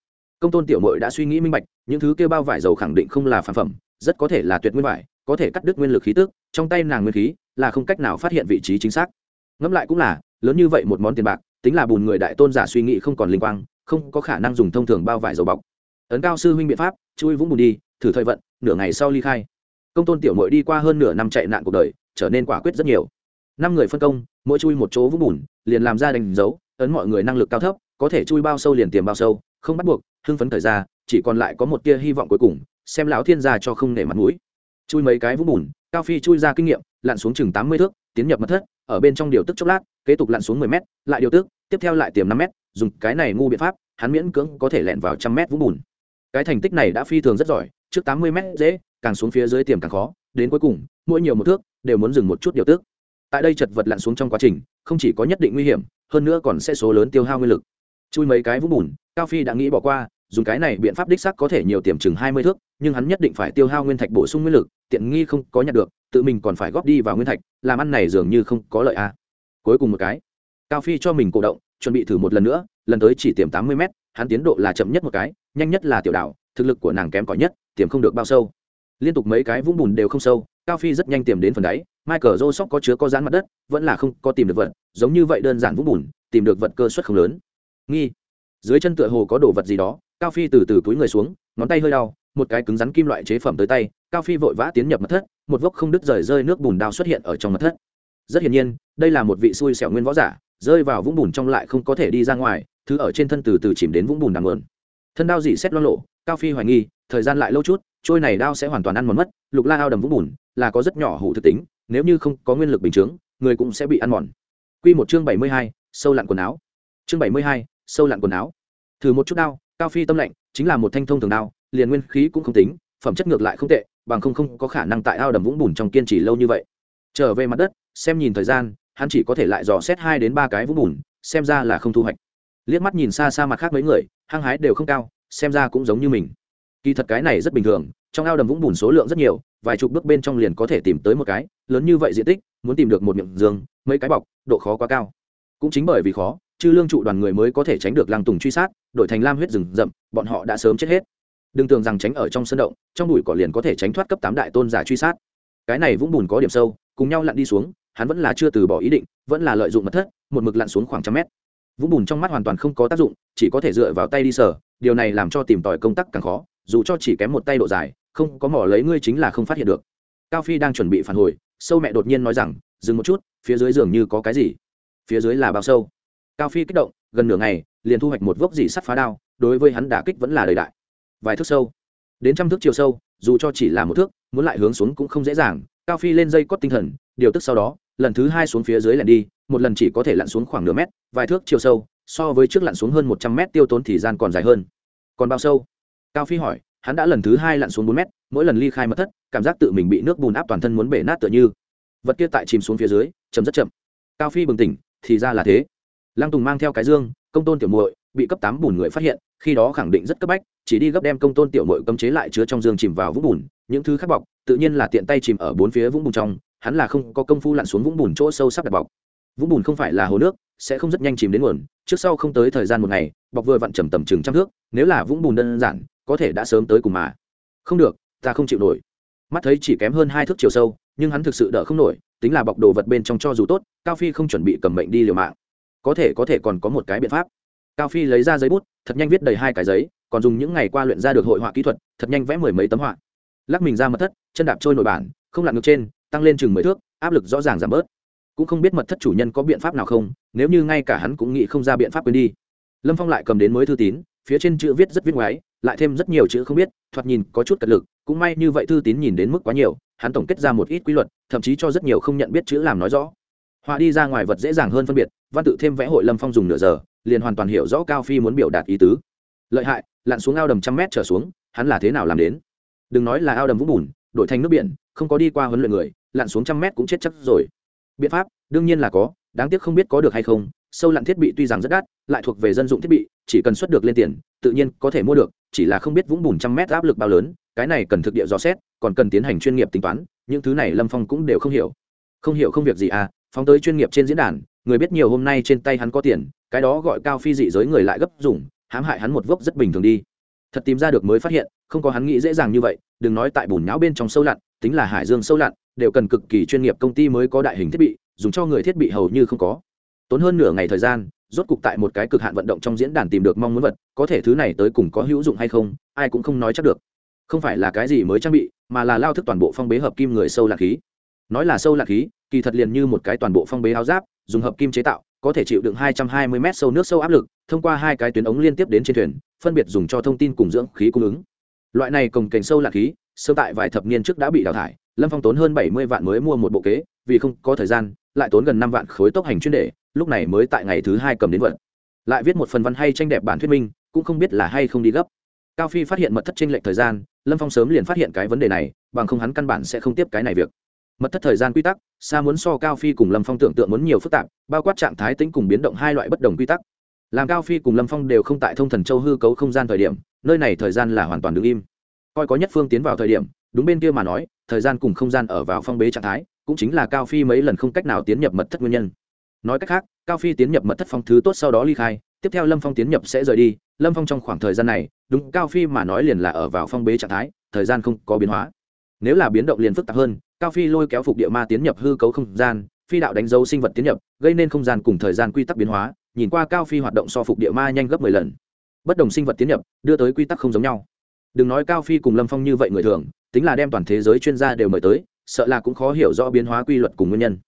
Công tôn tiểu mội đã suy nghĩ minh bạch, những thứ kêu bao vải dầu khẳng định không là phản phẩm, rất có thể là tuyệt nguyên vải, có thể cắt đứt nguyên lực khí tức, trong tay nàng nguyên khí là không cách nào phát hiện vị trí chính xác. Ngẫm lại cũng là, lớn như vậy một món tiền bạc, tính là bùn người đại tôn giả suy nghĩ không còn linh quang, không có khả năng dùng thông thường bao vải dầu bọc. Ấn cao sư huynh biện pháp, chui vũng bùn đi, thử thời vận, nửa ngày sau ly khai. Công tôn tiểu mội đi qua hơn nửa năm chạy nạn cuộc đời, trở nên quả quyết rất nhiều. Năm người phân công, mỗi chui một chỗ vũng bùn, liền làm ra đánh dấu ấn mọi người năng lực cao thấp, có thể chui bao sâu liền tiềm bao sâu, không bắt buộc, hưng phấn thời ra, chỉ còn lại có một tia hy vọng cuối cùng, xem lão thiên gia cho không nể mặt mũi. Chui mấy cái vũng bùn, cao phi chui ra kinh nghiệm, lặn xuống chừng tám mươi thước, tiến nhập mật thất, ở bên trong điều tức chốc lát, kế tục lặn xuống mười m lại điều tức, tiếp theo lại tiềm năm m dùng cái này ngu biện pháp, hắn miễn cưỡng có thể lẹn vào trăm mét vũng bùn. Cái thành tích này đã phi thường rất giỏi, trước tám mươi m dễ, càng xuống phía dưới tiềm càng khó, đến cuối cùng, mỗi nhiều một thước, đều muốn dừng một chút điều tức tại đây chật vật lặn xuống trong quá trình, không chỉ có nhất định nguy hiểm, hơn nữa còn sẽ số lớn tiêu hao nguyên lực. Chui mấy cái vũng bùn, cao phi đã nghĩ bỏ qua, dùng cái này biện pháp đích sắc có thể nhiều tiềm chừng hai mươi thước, nhưng hắn nhất định phải tiêu hao nguyên thạch bổ sung nguyên lực, tiện nghi không có nhặt được, tự mình còn phải góp đi vào nguyên thạch, làm ăn này dường như không có lợi a cuối cùng một cái, cao phi cho mình cổ động, chuẩn bị thử một lần nữa, lần tới chỉ tiềm tám mươi m hắn tiến độ là chậm nhất một cái, nhanh nhất là tiểu đạo thực lực của nàng kém cỏi nhất, tiềm không được bao sâu. Liên tục mấy cái vũng bùn đều không sâu, cao phi rất nhanh tiềm đến phần đáy michael Joseph có chứa có dán mặt đất, vẫn là không có tìm được vật, giống như vậy đơn giản vũng bùn, tìm được vật cơ suất không lớn. Nghi. Dưới chân tựa hồ có đồ vật gì đó, cao phi từ từ túi người xuống, ngón tay hơi đau, một cái cứng rắn kim loại chế phẩm tới tay, cao phi vội vã tiến nhập mật thất, một vốc không đứt rời rơi nước bùn đao xuất hiện ở trong mật thất. Rất hiển nhiên, đây là một vị xui xẻo nguyên võ giả, rơi vào vũng bùn trong lại không có thể đi ra ngoài, thứ ở trên thân từ từ chìm đến vũng bùn đằng nguồn. Thân đao dị xét loang lộ, cao phi hoài nghi, thời gian lại lâu chút, trôi này đao sẽ hoàn toàn ăn mòn mất, lục la ao đầm vũng bùn, là có rất nhỏ hủ thực tính nếu như không có nguyên lực bình chứng người cũng sẽ bị ăn mòn Quy một chương bảy mươi hai, sâu lặn quần áo. Chương bảy mươi hai, sâu lặn quần áo. Thử một chút đao, cao phi tâm lạnh, chính là một thanh thông thường đao, liền nguyên khí cũng không tính, phẩm chất ngược lại không tệ, bằng không không có khả năng tại ao đầm vũng bùn trong kiên trì lâu như vậy. Trở về mặt đất, xem nhìn thời gian, hắn chỉ có thể lại dò xét hai đến ba cái vũng bùn, xem ra là không thu hoạch. Liếc mắt nhìn xa xa mặt khác mấy người, hăng hái đều không cao, xem ra cũng giống như mình. Kỳ thật cái này rất bình thường, trong ao đầm vũng bùn số lượng rất nhiều, vài chục bước bên trong liền có thể tìm tới một cái, lớn như vậy diện tích, muốn tìm được một miệng giường, mấy cái bọc, độ khó quá cao. Cũng chính bởi vì khó, chư lương trụ đoàn người mới có thể tránh được lăng tùng truy sát, đổi thành lam huyết rừng rậm, bọn họ đã sớm chết hết đừng tưởng rằng tránh ở trong sân động trong bụi cỏ liền có thể tránh thoát cấp tám đại tôn giả truy sát cái này vũng bùn có điểm sâu cùng nhau lặn đi xuống hắn vẫn là chưa từ bỏ ý định vẫn là lợi dụng mật thất một mực lặn xuống khoảng trăm mét vũng bùn trong mắt hoàn toàn không có tác dụng chỉ có thể dựa vào tay đi sở. điều này làm cho tìm tòi công tác càng khó dù cho chỉ kém một tay độ dài không có mỏ lấy ngươi chính là không phát hiện được. Cao phi đang chuẩn bị phản hồi, sâu mẹ đột nhiên nói rằng, dừng một chút, phía dưới giường như có cái gì. Phía dưới là bao sâu. Cao phi kích động, gần nửa ngày, liền thu hoạch một vốc dỉ sắt phá đao, đối với hắn đả kích vẫn là đời đại. Vài thước sâu, đến trăm thước chiều sâu, dù cho chỉ là một thước, muốn lại hướng xuống cũng không dễ dàng. Cao phi lên dây cót tinh thần, điều tức sau đó, lần thứ hai xuống phía dưới lặn đi, một lần chỉ có thể lặn xuống khoảng nửa mét, vài thước chiều sâu, so với trước lặn xuống hơn một trăm mét tiêu tốn thời gian còn dài hơn. Còn bao sâu? Cao phi hỏi hắn đã lần thứ hai lặn xuống bốn mét, mỗi lần ly khai mất thất, cảm giác tự mình bị nước bùn áp toàn thân muốn bể nát tựa như. Vật kia tại chìm xuống phía dưới, chấm rất chậm. Cao phi bừng tỉnh, thì ra là thế. Lăng tùng mang theo cái dương, công tôn tiểu muội, bị cấp tám bùn người phát hiện, khi đó khẳng định rất cấp bách, chỉ đi gấp đem công tôn tiểu muội cấm chế lại chứa trong dương chìm vào vũng bùn, những thứ khác bọc, tự nhiên là tiện tay chìm ở bốn phía vũng bùn trong, hắn là không có công phu lặn xuống vũng bùn chỗ sâu sắp đặt bọc. Vũng bùn không phải là hồ nước, sẽ không rất nhanh chìm đến nguồn, trước sau không tới thời gian một ngày, bọc vừa vặn trầm tầm chừng trăm thước, nếu là vũng bùn đơn giản có thể đã sớm tới cùng mà. Không được, ta không chịu nổi. Mắt thấy chỉ kém hơn hai thước chiều sâu, nhưng hắn thực sự đỡ không nổi, tính là bọc đồ vật bên trong cho dù tốt, cao phi không chuẩn bị cầm mệnh đi liều mạng. Có thể có thể còn có một cái biện pháp. Cao phi lấy ra giấy bút, thật nhanh viết đầy hai cái giấy, còn dùng những ngày qua luyện ra được hội họa kỹ thuật, thật nhanh vẽ mười mấy tấm họa. Lắc mình ra mật thất, chân đạp trôi nổi bản, không lặn ngược trên, tăng lên chừng mười thước, áp lực rõ ràng giảm bớt. Cũng không biết mật thất chủ nhân có biện pháp nào không, nếu như ngay cả hắn cũng nghĩ không ra biện pháp quên đi. Lâm phong lại cầm đến mới thư tín, phía trên chữ viết rất viết ngoái lại thêm rất nhiều chữ không biết, thoạt nhìn có chút cật lực, cũng may như vậy thư tín nhìn đến mức quá nhiều, hắn tổng kết ra một ít quy luật, thậm chí cho rất nhiều không nhận biết chữ làm nói rõ. Họa đi ra ngoài vật dễ dàng hơn phân biệt, văn tự thêm vẽ hội lâm phong dùng nửa giờ, liền hoàn toàn hiểu rõ cao phi muốn biểu đạt ý tứ. Lợi hại, lặn xuống ao đầm trăm mét trở xuống, hắn là thế nào làm đến? Đừng nói là ao đầm vũng bùn, đổi thành nước biển, không có đi qua huấn luyện người, lặn xuống trăm mét cũng chết chắc rồi. Biện pháp, đương nhiên là có, đáng tiếc không biết có được hay không, sâu lặn thiết bị tuy rằng rất đắt, lại thuộc về dân dụng thiết bị, chỉ cần xuất được lên tiền, tự nhiên có thể mua được chỉ là không biết vũng bùn trăm mét áp lực bao lớn, cái này cần thực địa dò xét, còn cần tiến hành chuyên nghiệp tính toán, những thứ này lâm phong cũng đều không hiểu. Không hiểu không việc gì à phóng tới chuyên nghiệp trên diễn đàn, người biết nhiều hôm nay trên tay hắn có tiền, cái đó gọi cao phi dị giới người lại gấp dùng, hãm hại hắn một vốc rất bình thường đi. Thật tìm ra được mới phát hiện, không có hắn nghĩ dễ dàng như vậy, đừng nói tại bùn nhão bên trong sâu lặn, tính là hải dương sâu lặn, đều cần cực kỳ chuyên nghiệp công ty mới có đại hình thiết bị, dùng cho người thiết bị hầu như không có. Tốn hơn nửa ngày thời gian rốt cục tại một cái cực hạn vận động trong diễn đàn tìm được mong muốn vật, có thể thứ này tới cùng có hữu dụng hay không, ai cũng không nói chắc được. Không phải là cái gì mới trang bị, mà là lao thức toàn bộ phong bế hợp kim người sâu lạc khí. Nói là sâu lạc khí, kỳ thật liền như một cái toàn bộ phong bế áo giáp, dùng hợp kim chế tạo, có thể chịu đựng 220 m sâu nước sâu áp lực, thông qua hai cái tuyến ống liên tiếp đến trên thuyền, phân biệt dùng cho thông tin cùng dưỡng khí cung ứng. Loại này cồng kềnh sâu lạc khí sơ tại vài thập niên trước đã bị đào thải, lâm phong tốn hơn 70 vạn mới mua một bộ kế, vì không có thời gian, lại tốn gần năm vạn khối tốc hành chuyên đề lúc này mới tại ngày thứ hai cầm đến vận. Lại viết một phần văn hay tranh đẹp bản thuyết minh, cũng không biết là hay không đi gấp. Cao phi phát hiện mật thất tranh lệch thời gian, lâm phong sớm liền phát hiện cái vấn đề này, bằng không hắn căn bản sẽ không tiếp cái này việc. Mật thất thời gian quy tắc, xa muốn so cao phi cùng lâm phong tưởng tượng muốn nhiều phức tạp, bao quát trạng thái tính cùng biến động hai loại bất đồng quy tắc. Làm cao phi cùng lâm phong đều không tại thông thần châu hư cấu không gian thời điểm, nơi này thời gian là hoàn toàn đứng im. Coi có nhất phương tiến vào thời điểm, đúng bên kia mà nói, thời gian cùng không gian ở vào phong bế trạng thái, cũng chính là cao phi mấy lần không cách nào tiến nhập mật thất nguyên nhân nói cách khác, cao phi tiến nhập mật thất phong thứ tốt sau đó ly khai, tiếp theo lâm phong tiến nhập sẽ rời đi. Lâm phong trong khoảng thời gian này, đúng, cao phi mà nói liền là ở vào phong bế trạng thái, thời gian không có biến hóa. Nếu là biến động liền phức tạp hơn, cao phi lôi kéo phục địa ma tiến nhập hư cấu không gian, phi đạo đánh dấu sinh vật tiến nhập, gây nên không gian cùng thời gian quy tắc biến hóa. Nhìn qua cao phi hoạt động so phục địa ma nhanh gấp mười lần. Bất đồng sinh vật tiến nhập, đưa tới quy tắc không giống nhau. Đừng nói cao phi cùng lâm phong như vậy người thường, tính là đem toàn thế giới chuyên gia đều mời tới, sợ là cũng khó hiểu rõ biến hóa quy luật cùng nguyên nhân.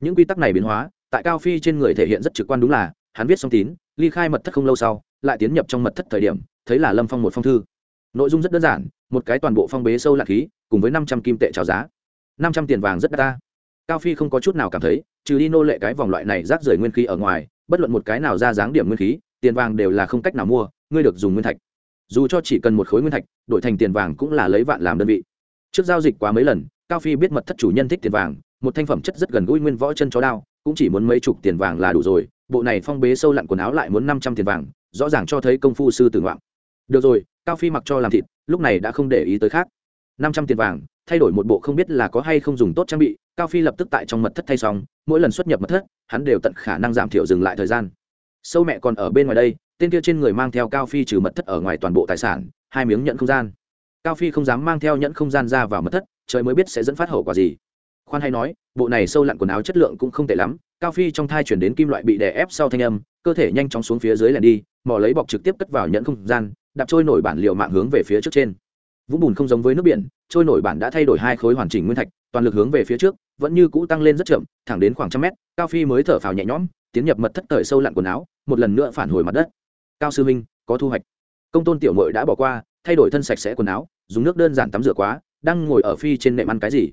Những quy tắc này biến hóa tại cao phi trên người thể hiện rất trực quan đúng là, hắn viết xong tín, ly khai mật thất không lâu sau, lại tiến nhập trong mật thất thời điểm, thấy là lâm phong một phong thư. Nội dung rất đơn giản, một cái toàn bộ phong bế sâu lạc khí, cùng với năm trăm kim tệ trào giá. Năm trăm tiền vàng rất đắt ta. Cao phi không có chút nào cảm thấy, trừ đi nô lệ cái vòng loại này rác rưởi nguyên khí ở ngoài, bất luận một cái nào ra dáng điểm nguyên khí, tiền vàng đều là không cách nào mua, ngươi được dùng nguyên thạch. Dù cho chỉ cần một khối nguyên thạch, đổi thành tiền vàng cũng là lấy vạn làm đơn vị. Trước giao dịch quá mấy lần, cao phi biết mật thất chủ nhân thích tiền vàng, một thanh phẩm chất rất gần gũi nguyên võ chân chó đao cũng chỉ muốn mấy chục tiền vàng là đủ rồi, bộ này phong bế sâu lặn quần áo lại muốn năm trăm tiền vàng, rõ ràng cho thấy công phu sư tử ngoạm được rồi, cao phi mặc cho làm thịt, lúc này đã không để ý tới khác. Năm trăm tiền vàng, thay đổi một bộ không biết là có hay không dùng tốt trang bị, cao phi lập tức tại trong mật thất thay xong, mỗi lần xuất nhập mật thất, hắn đều tận khả năng giảm thiểu dừng lại thời gian. Sâu mẹ còn ở bên ngoài đây, tên kia trên người mang theo cao phi trừ mật thất ở ngoài toàn bộ tài sản, hai miếng nhận không gian. Cao phi không dám mang theo nhẫn không gian ra vào mật thất, trời mới biết sẽ dẫn phát hậu quả gì khoan hay nói, bộ này sâu lặn quần áo chất lượng cũng không tệ lắm, cao phi trong thai chuyển đến kim loại bị đè ép sau thanh âm, cơ thể nhanh chóng xuống phía dưới lẻn đi, mò lấy bọc trực tiếp cất vào nhẫn không gian, đạp trôi nổi bản liệu mạng hướng về phía trước trên. Vũng bùn không giống với nước biển, trôi nổi bản đã thay đổi hai khối hoàn chỉnh nguyên thạch, toàn lực hướng về phía trước, vẫn như cũ tăng lên rất chậm, thẳng đến khoảng trăm mét, cao phi mới thở phào nhẹ nhõm, tiến nhập mật thất thời sâu lặn quần áo, một lần nữa phản hồi mặt đất. Cao sư minh có thu hoạch. Công tôn tiểu mội đã bỏ qua, thay đổi thân sạch sẽ quần áo, dùng nước đơn giản tắm rửa quá, đang ngồi ở phi trên nệm ăn cái gì?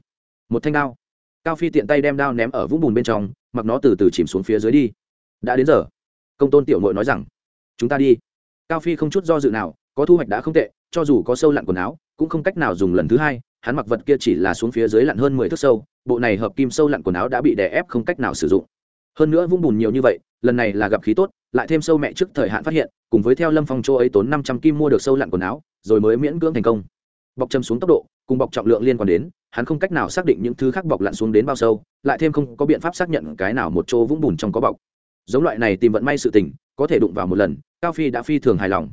Một thanh đao. Cao phi tiện tay đem đao ném ở vũng bùn bên trong, mặc nó từ từ chìm xuống phía dưới đi. Đã đến giờ. Công tôn tiểu mội nói rằng, chúng ta đi. Cao phi không chút do dự nào, có thu hoạch đã không tệ, cho dù có sâu lặn quần áo, cũng không cách nào dùng lần thứ hai, hắn mặc vật kia chỉ là xuống phía dưới lặn hơn mười thước sâu, bộ này hợp kim sâu lặn quần áo đã bị đè ép không cách nào sử dụng. Hơn nữa vung bùn nhiều như vậy, lần này là gặp khí tốt, lại thêm sâu mẹ trước thời hạn phát hiện, cùng với theo lâm phong châu ấy tốn năm trăm kim mua được sâu lặn quần áo, rồi mới miễn cưỡng thành công. Bọc châm xuống tốc độ, cùng bọc trọng lượng liên quan đến hắn không cách nào xác định những thứ khác bọc lặn xuống đến bao sâu, lại thêm không có biện pháp xác nhận cái nào một chỗ vũng bùn trong có bọc. Giống loại này tìm vận may sự tình, có thể đụng vào một lần, cao phi đã phi thường hài lòng.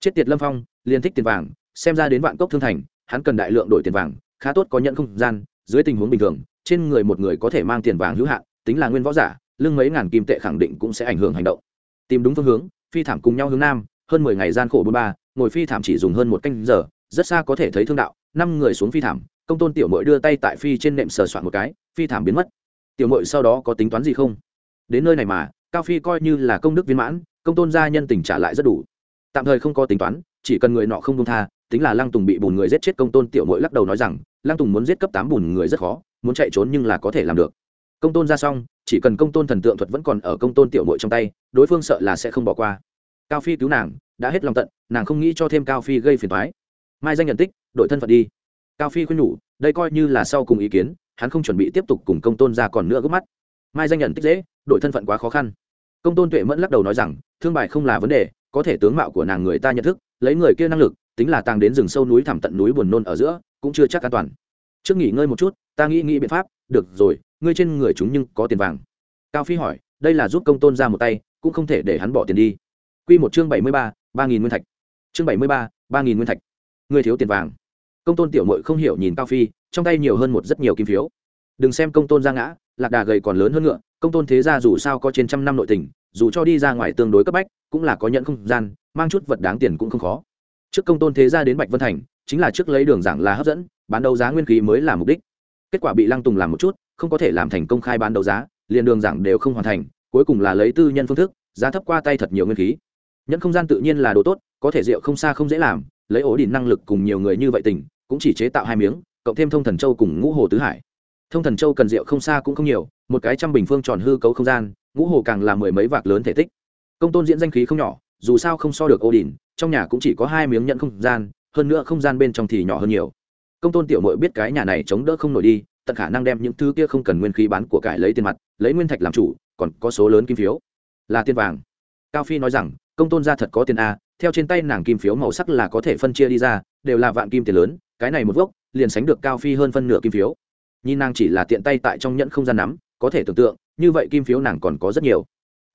Chết tiệt lâm phong liên thích tiền vàng, xem ra đến vạn cốc thương thành, hắn cần đại lượng đổi tiền vàng, khá tốt có nhận không gian, dưới tình huống bình thường, trên người một người có thể mang tiền vàng hữu hạn, tính là nguyên võ giả, lương mấy ngàn kim tệ khẳng định cũng sẽ ảnh hưởng hành động. Tìm đúng phương hướng, phi thảm cùng nhau hướng nam, hơn mười ngày gian khổ bốn ba, ngồi phi thảm chỉ dùng hơn một canh giờ, rất xa có thể thấy thương đạo, năm người xuống phi thảm công tôn tiểu mội đưa tay tại phi trên nệm sờ soạn một cái, phi thảm biến mất. Tiểu mội sau đó có tính toán gì không? Đến nơi này mà, cao phi coi như là công đức viên mãn, công tôn gia nhân tình trả lại rất đủ. Tạm thời không có tính toán, chỉ cần người nọ không công tha, tính là lăng tùng bị bùn người giết chết công tôn tiểu mội lắc đầu nói rằng, lăng tùng muốn giết cấp tám bùn người rất khó, muốn chạy trốn nhưng là có thể làm được. Công tôn ra xong, chỉ cần công tôn thần tượng thuật vẫn còn ở công tôn tiểu mội trong tay, đối phương sợ là sẽ không bỏ qua. Cao phi cứu nàng, đã hết lòng tận, nàng không nghĩ cho thêm cao phi gây phiền thoái mai danh nhận tích, đội thân phận đi cao phi khuyên nhủ, đây coi như là sau cùng ý kiến, hắn không chuẩn bị tiếp tục cùng công tôn ra còn nữa gấp mắt. Mai danh nhận tích dễ, đội thân phận quá khó khăn. Công tôn tuệ mẫn lắc đầu nói rằng, thương bại không là vấn đề, có thể tướng mạo của nàng người ta nhận thức, lấy người kia năng lực, tính là tàng đến rừng sâu núi thẳm tận núi buồn nôn ở giữa, cũng chưa chắc an toàn. Trước nghỉ ngơi một chút, ta nghĩ nghĩ biện pháp, được rồi, ngươi trên người chúng nhưng có tiền vàng. Cao phi hỏi, đây là giúp công tôn ra một tay, cũng không thể để hắn bỏ tiền đi. Q một chương bảy mươi ba ba nghìn nguyên thạch. Chương bảy mươi ba ba nghìn nguyên thạch. Ngươi thiếu tiền vàng công tôn tiểu mội không hiểu nhìn cao phi, trong tay nhiều hơn một rất nhiều kim phiếu. Đừng xem công tôn ra ngã, lạc đà gầy còn lớn hơn ngựa, công tôn thế ra dù sao có trên trăm năm nội tình, dù cho đi ra ngoài tương đối cấp bách, cũng là có nhận không gian, mang chút vật đáng tiền cũng không khó. Trước công tôn thế ra đến bạch vân thành, chính là trước lấy đường giảng là hấp dẫn, bán đấu giá nguyên khí mới là mục đích. Kết quả bị lăng tùng làm một chút, không có thể làm thành công khai bán đấu giá, liền đường giảng đều không hoàn thành, cuối cùng là lấy tư nhân phương thức, giá thấp qua tay thật nhiều nguyên khí. Nhận không gian tự nhiên là đồ tốt, có thể rượu không xa không dễ làm, lấy ổ đỉnh năng lực cùng nhiều người như vậy tỉnh cũng chỉ chế tạo hai miếng, cộng thêm thông thần châu cùng ngũ hồ tứ hải. Thông thần châu cần rượu không xa cũng không nhiều, một cái trăm bình phương tròn hư cấu không gian, ngũ hồ càng là mười mấy vạc lớn thể tích. Công tôn diễn danh khí không nhỏ, dù sao không so được ô đình, trong nhà cũng chỉ có hai miếng nhận không gian, hơn nữa không gian bên trong thì nhỏ hơn nhiều. Công tôn tiểu mội biết cái nhà này chống đỡ không nổi đi, tận khả năng đem những thứ kia không cần nguyên khí bán của cải lấy tiền mặt, lấy nguyên thạch làm chủ, còn có số lớn kim phiếu. Là tiền vàng. Cao phi nói rằng, công tôn ra thật có tiền a, theo trên tay nàng kim phiếu màu sắc là có thể phân chia đi ra, đều là vạn kim tiền lớn cái này một gốc liền sánh được cao phi hơn phân nửa kim phiếu. Nhìn nàng chỉ là tiện tay tại trong nhẫn không gian nắm, có thể tưởng tượng, như vậy kim phiếu nàng còn có rất nhiều.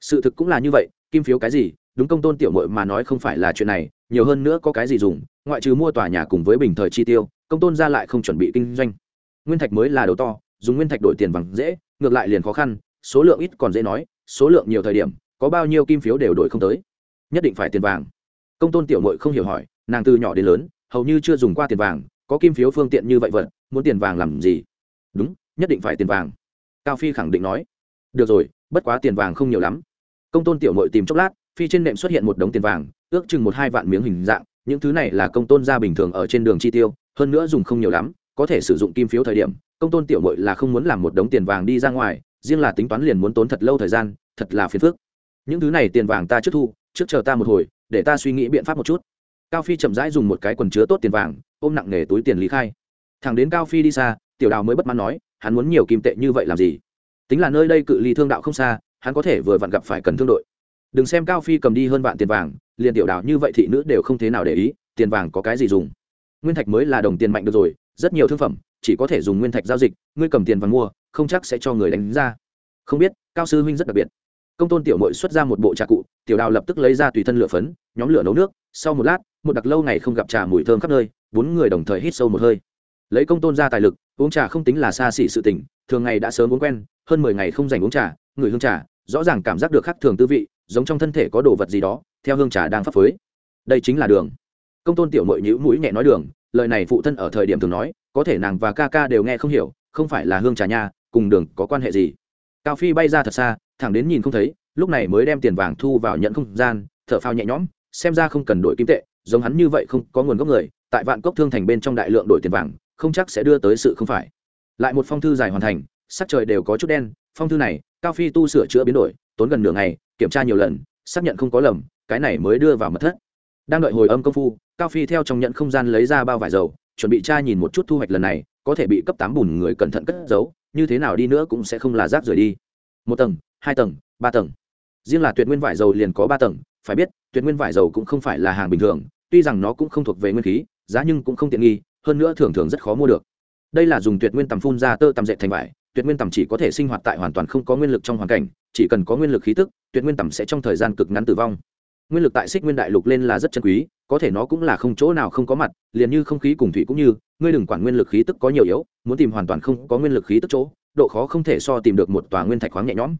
Sự thực cũng là như vậy, kim phiếu cái gì, đúng công tôn tiểu mội mà nói không phải là chuyện này, nhiều hơn nữa có cái gì dùng, ngoại trừ mua tòa nhà cùng với bình thời chi tiêu, công tôn ra lại không chuẩn bị kinh doanh. Nguyên thạch mới là đầu to, dùng nguyên thạch đổi tiền bằng dễ, ngược lại liền khó khăn, số lượng ít còn dễ nói, số lượng nhiều thời điểm, có bao nhiêu kim phiếu đều đổi không tới. Nhất định phải tiền vàng. Công tôn tiểu mội không hiểu hỏi, nàng từ nhỏ đến lớn hầu như chưa dùng qua tiền vàng, có kim phiếu phương tiện như vậy vật, muốn tiền vàng làm gì? Đúng, nhất định phải tiền vàng. Cao phi khẳng định nói. Được rồi, bất quá tiền vàng không nhiều lắm. Công tôn tiểu mội tìm chốc lát, phi trên nệm xuất hiện một đống tiền vàng, ước chừng một hai vạn miếng hình dạng, những thứ này là công tôn gia bình thường ở trên đường chi tiêu, hơn nữa dùng không nhiều lắm, có thể sử dụng kim phiếu thời điểm, công tôn tiểu mội là không muốn làm một đống tiền vàng đi ra ngoài, riêng là tính toán liền muốn tốn thật lâu thời gian, thật là phiền phức. Những thứ này tiền vàng ta trước thu, trước chờ ta một hồi, để ta suy nghĩ biện pháp một chút cao phi chậm rãi dùng một cái quần chứa tốt tiền vàng, ôm nặng nghề túi tiền lý khai. Thẳng đến cao phi đi xa, tiểu đào mới bất mãn nói, hắn muốn nhiều kim tệ như vậy làm gì? Tính là nơi đây cự ly thương đạo không xa, hắn có thể vừa vặn gặp phải cần thương đội. Đừng xem cao phi cầm đi hơn vạn tiền vàng, liền tiểu đào như vậy thị nữ đều không thế nào để ý, tiền vàng có cái gì dùng? Nguyên thạch mới là đồng tiền mạnh được rồi, rất nhiều thương phẩm, chỉ có thể dùng nguyên thạch giao dịch, ngươi cầm tiền vàng mua, không chắc sẽ cho người đánh ra. Không biết, cao sư huynh rất đặc biệt. Công tôn tiểu mội xuất ra một bộ trà cụ, tiểu đào lập tức lấy ra tùy thân lửa phấn, nhóm lửa nấu nước, sau một lát một đặc lâu ngày không gặp trà mùi thơm khắp nơi, bốn người đồng thời hít sâu một hơi. Lấy công tôn ra tài lực, uống trà không tính là xa xỉ sự tình, thường ngày đã sớm uống quen, hơn mười ngày không dành uống trà người hương trà, rõ ràng cảm giác được khác thường tư vị, giống trong thân thể có đồ vật gì đó, theo hương trà đang phấp phới. Đây chính là đường. Công tôn tiểu mội nhữ mũi nhẹ nói đường, lời này phụ thân ở thời điểm thường nói, có thể nàng và ca ca đều nghe không hiểu, không phải là hương trà nha, cùng đường có quan hệ gì? Cao phi bay ra thật xa, thẳng đến nhìn không thấy, lúc này mới đem tiền vàng thu vào nhận không gian, thở phao nhẹ nhõm, xem ra không cần đổi kim tệ giống hắn như vậy không có nguồn gốc người, tại vạn cốc thương thành bên trong đại lượng đổi tiền vàng, không chắc sẽ đưa tới sự không phải. Lại một phong thư dài hoàn thành, sắc trời đều có chút đen, phong thư này, cao phi tu sửa chữa biến đổi, tốn gần nửa ngày, kiểm tra nhiều lần, xác nhận không có lầm, cái này mới đưa vào mật thất. Đang đợi hồi âm công phu, cao phi theo trong nhận không gian lấy ra bao vải dầu, chuẩn bị tra nhìn một chút thu hoạch lần này, có thể bị cấp tám bùn người cẩn thận cất giấu, như thế nào đi nữa cũng sẽ không là rác rời đi. Một tầng, hai tầng, ba tầng. Riêng là tuyệt nguyên vải dầu liền có ba tầng phải biết, tuyệt nguyên vải dầu cũng không phải là hàng bình thường, tuy rằng nó cũng không thuộc về nguyên khí, giá nhưng cũng không tiện nghi, hơn nữa thường thường rất khó mua được. Đây là dùng tuyệt nguyên tầm phun ra tơ tầm dệt thành vải, tuyệt nguyên tầm chỉ có thể sinh hoạt tại hoàn toàn không có nguyên lực trong hoàn cảnh, chỉ cần có nguyên lực khí tức, tuyệt nguyên tầm sẽ trong thời gian cực ngắn tử vong. Nguyên lực tại xích nguyên đại lục lên là rất chân quý, có thể nó cũng là không chỗ nào không có mặt, liền như không khí cùng thủy cũng như, ngươi đừng quản nguyên lực khí tức có nhiều yếu, muốn tìm hoàn toàn không có nguyên lực khí tức chỗ, độ khó không thể so tìm được một tòa nguyên thạch khoáng nhẹ nhõm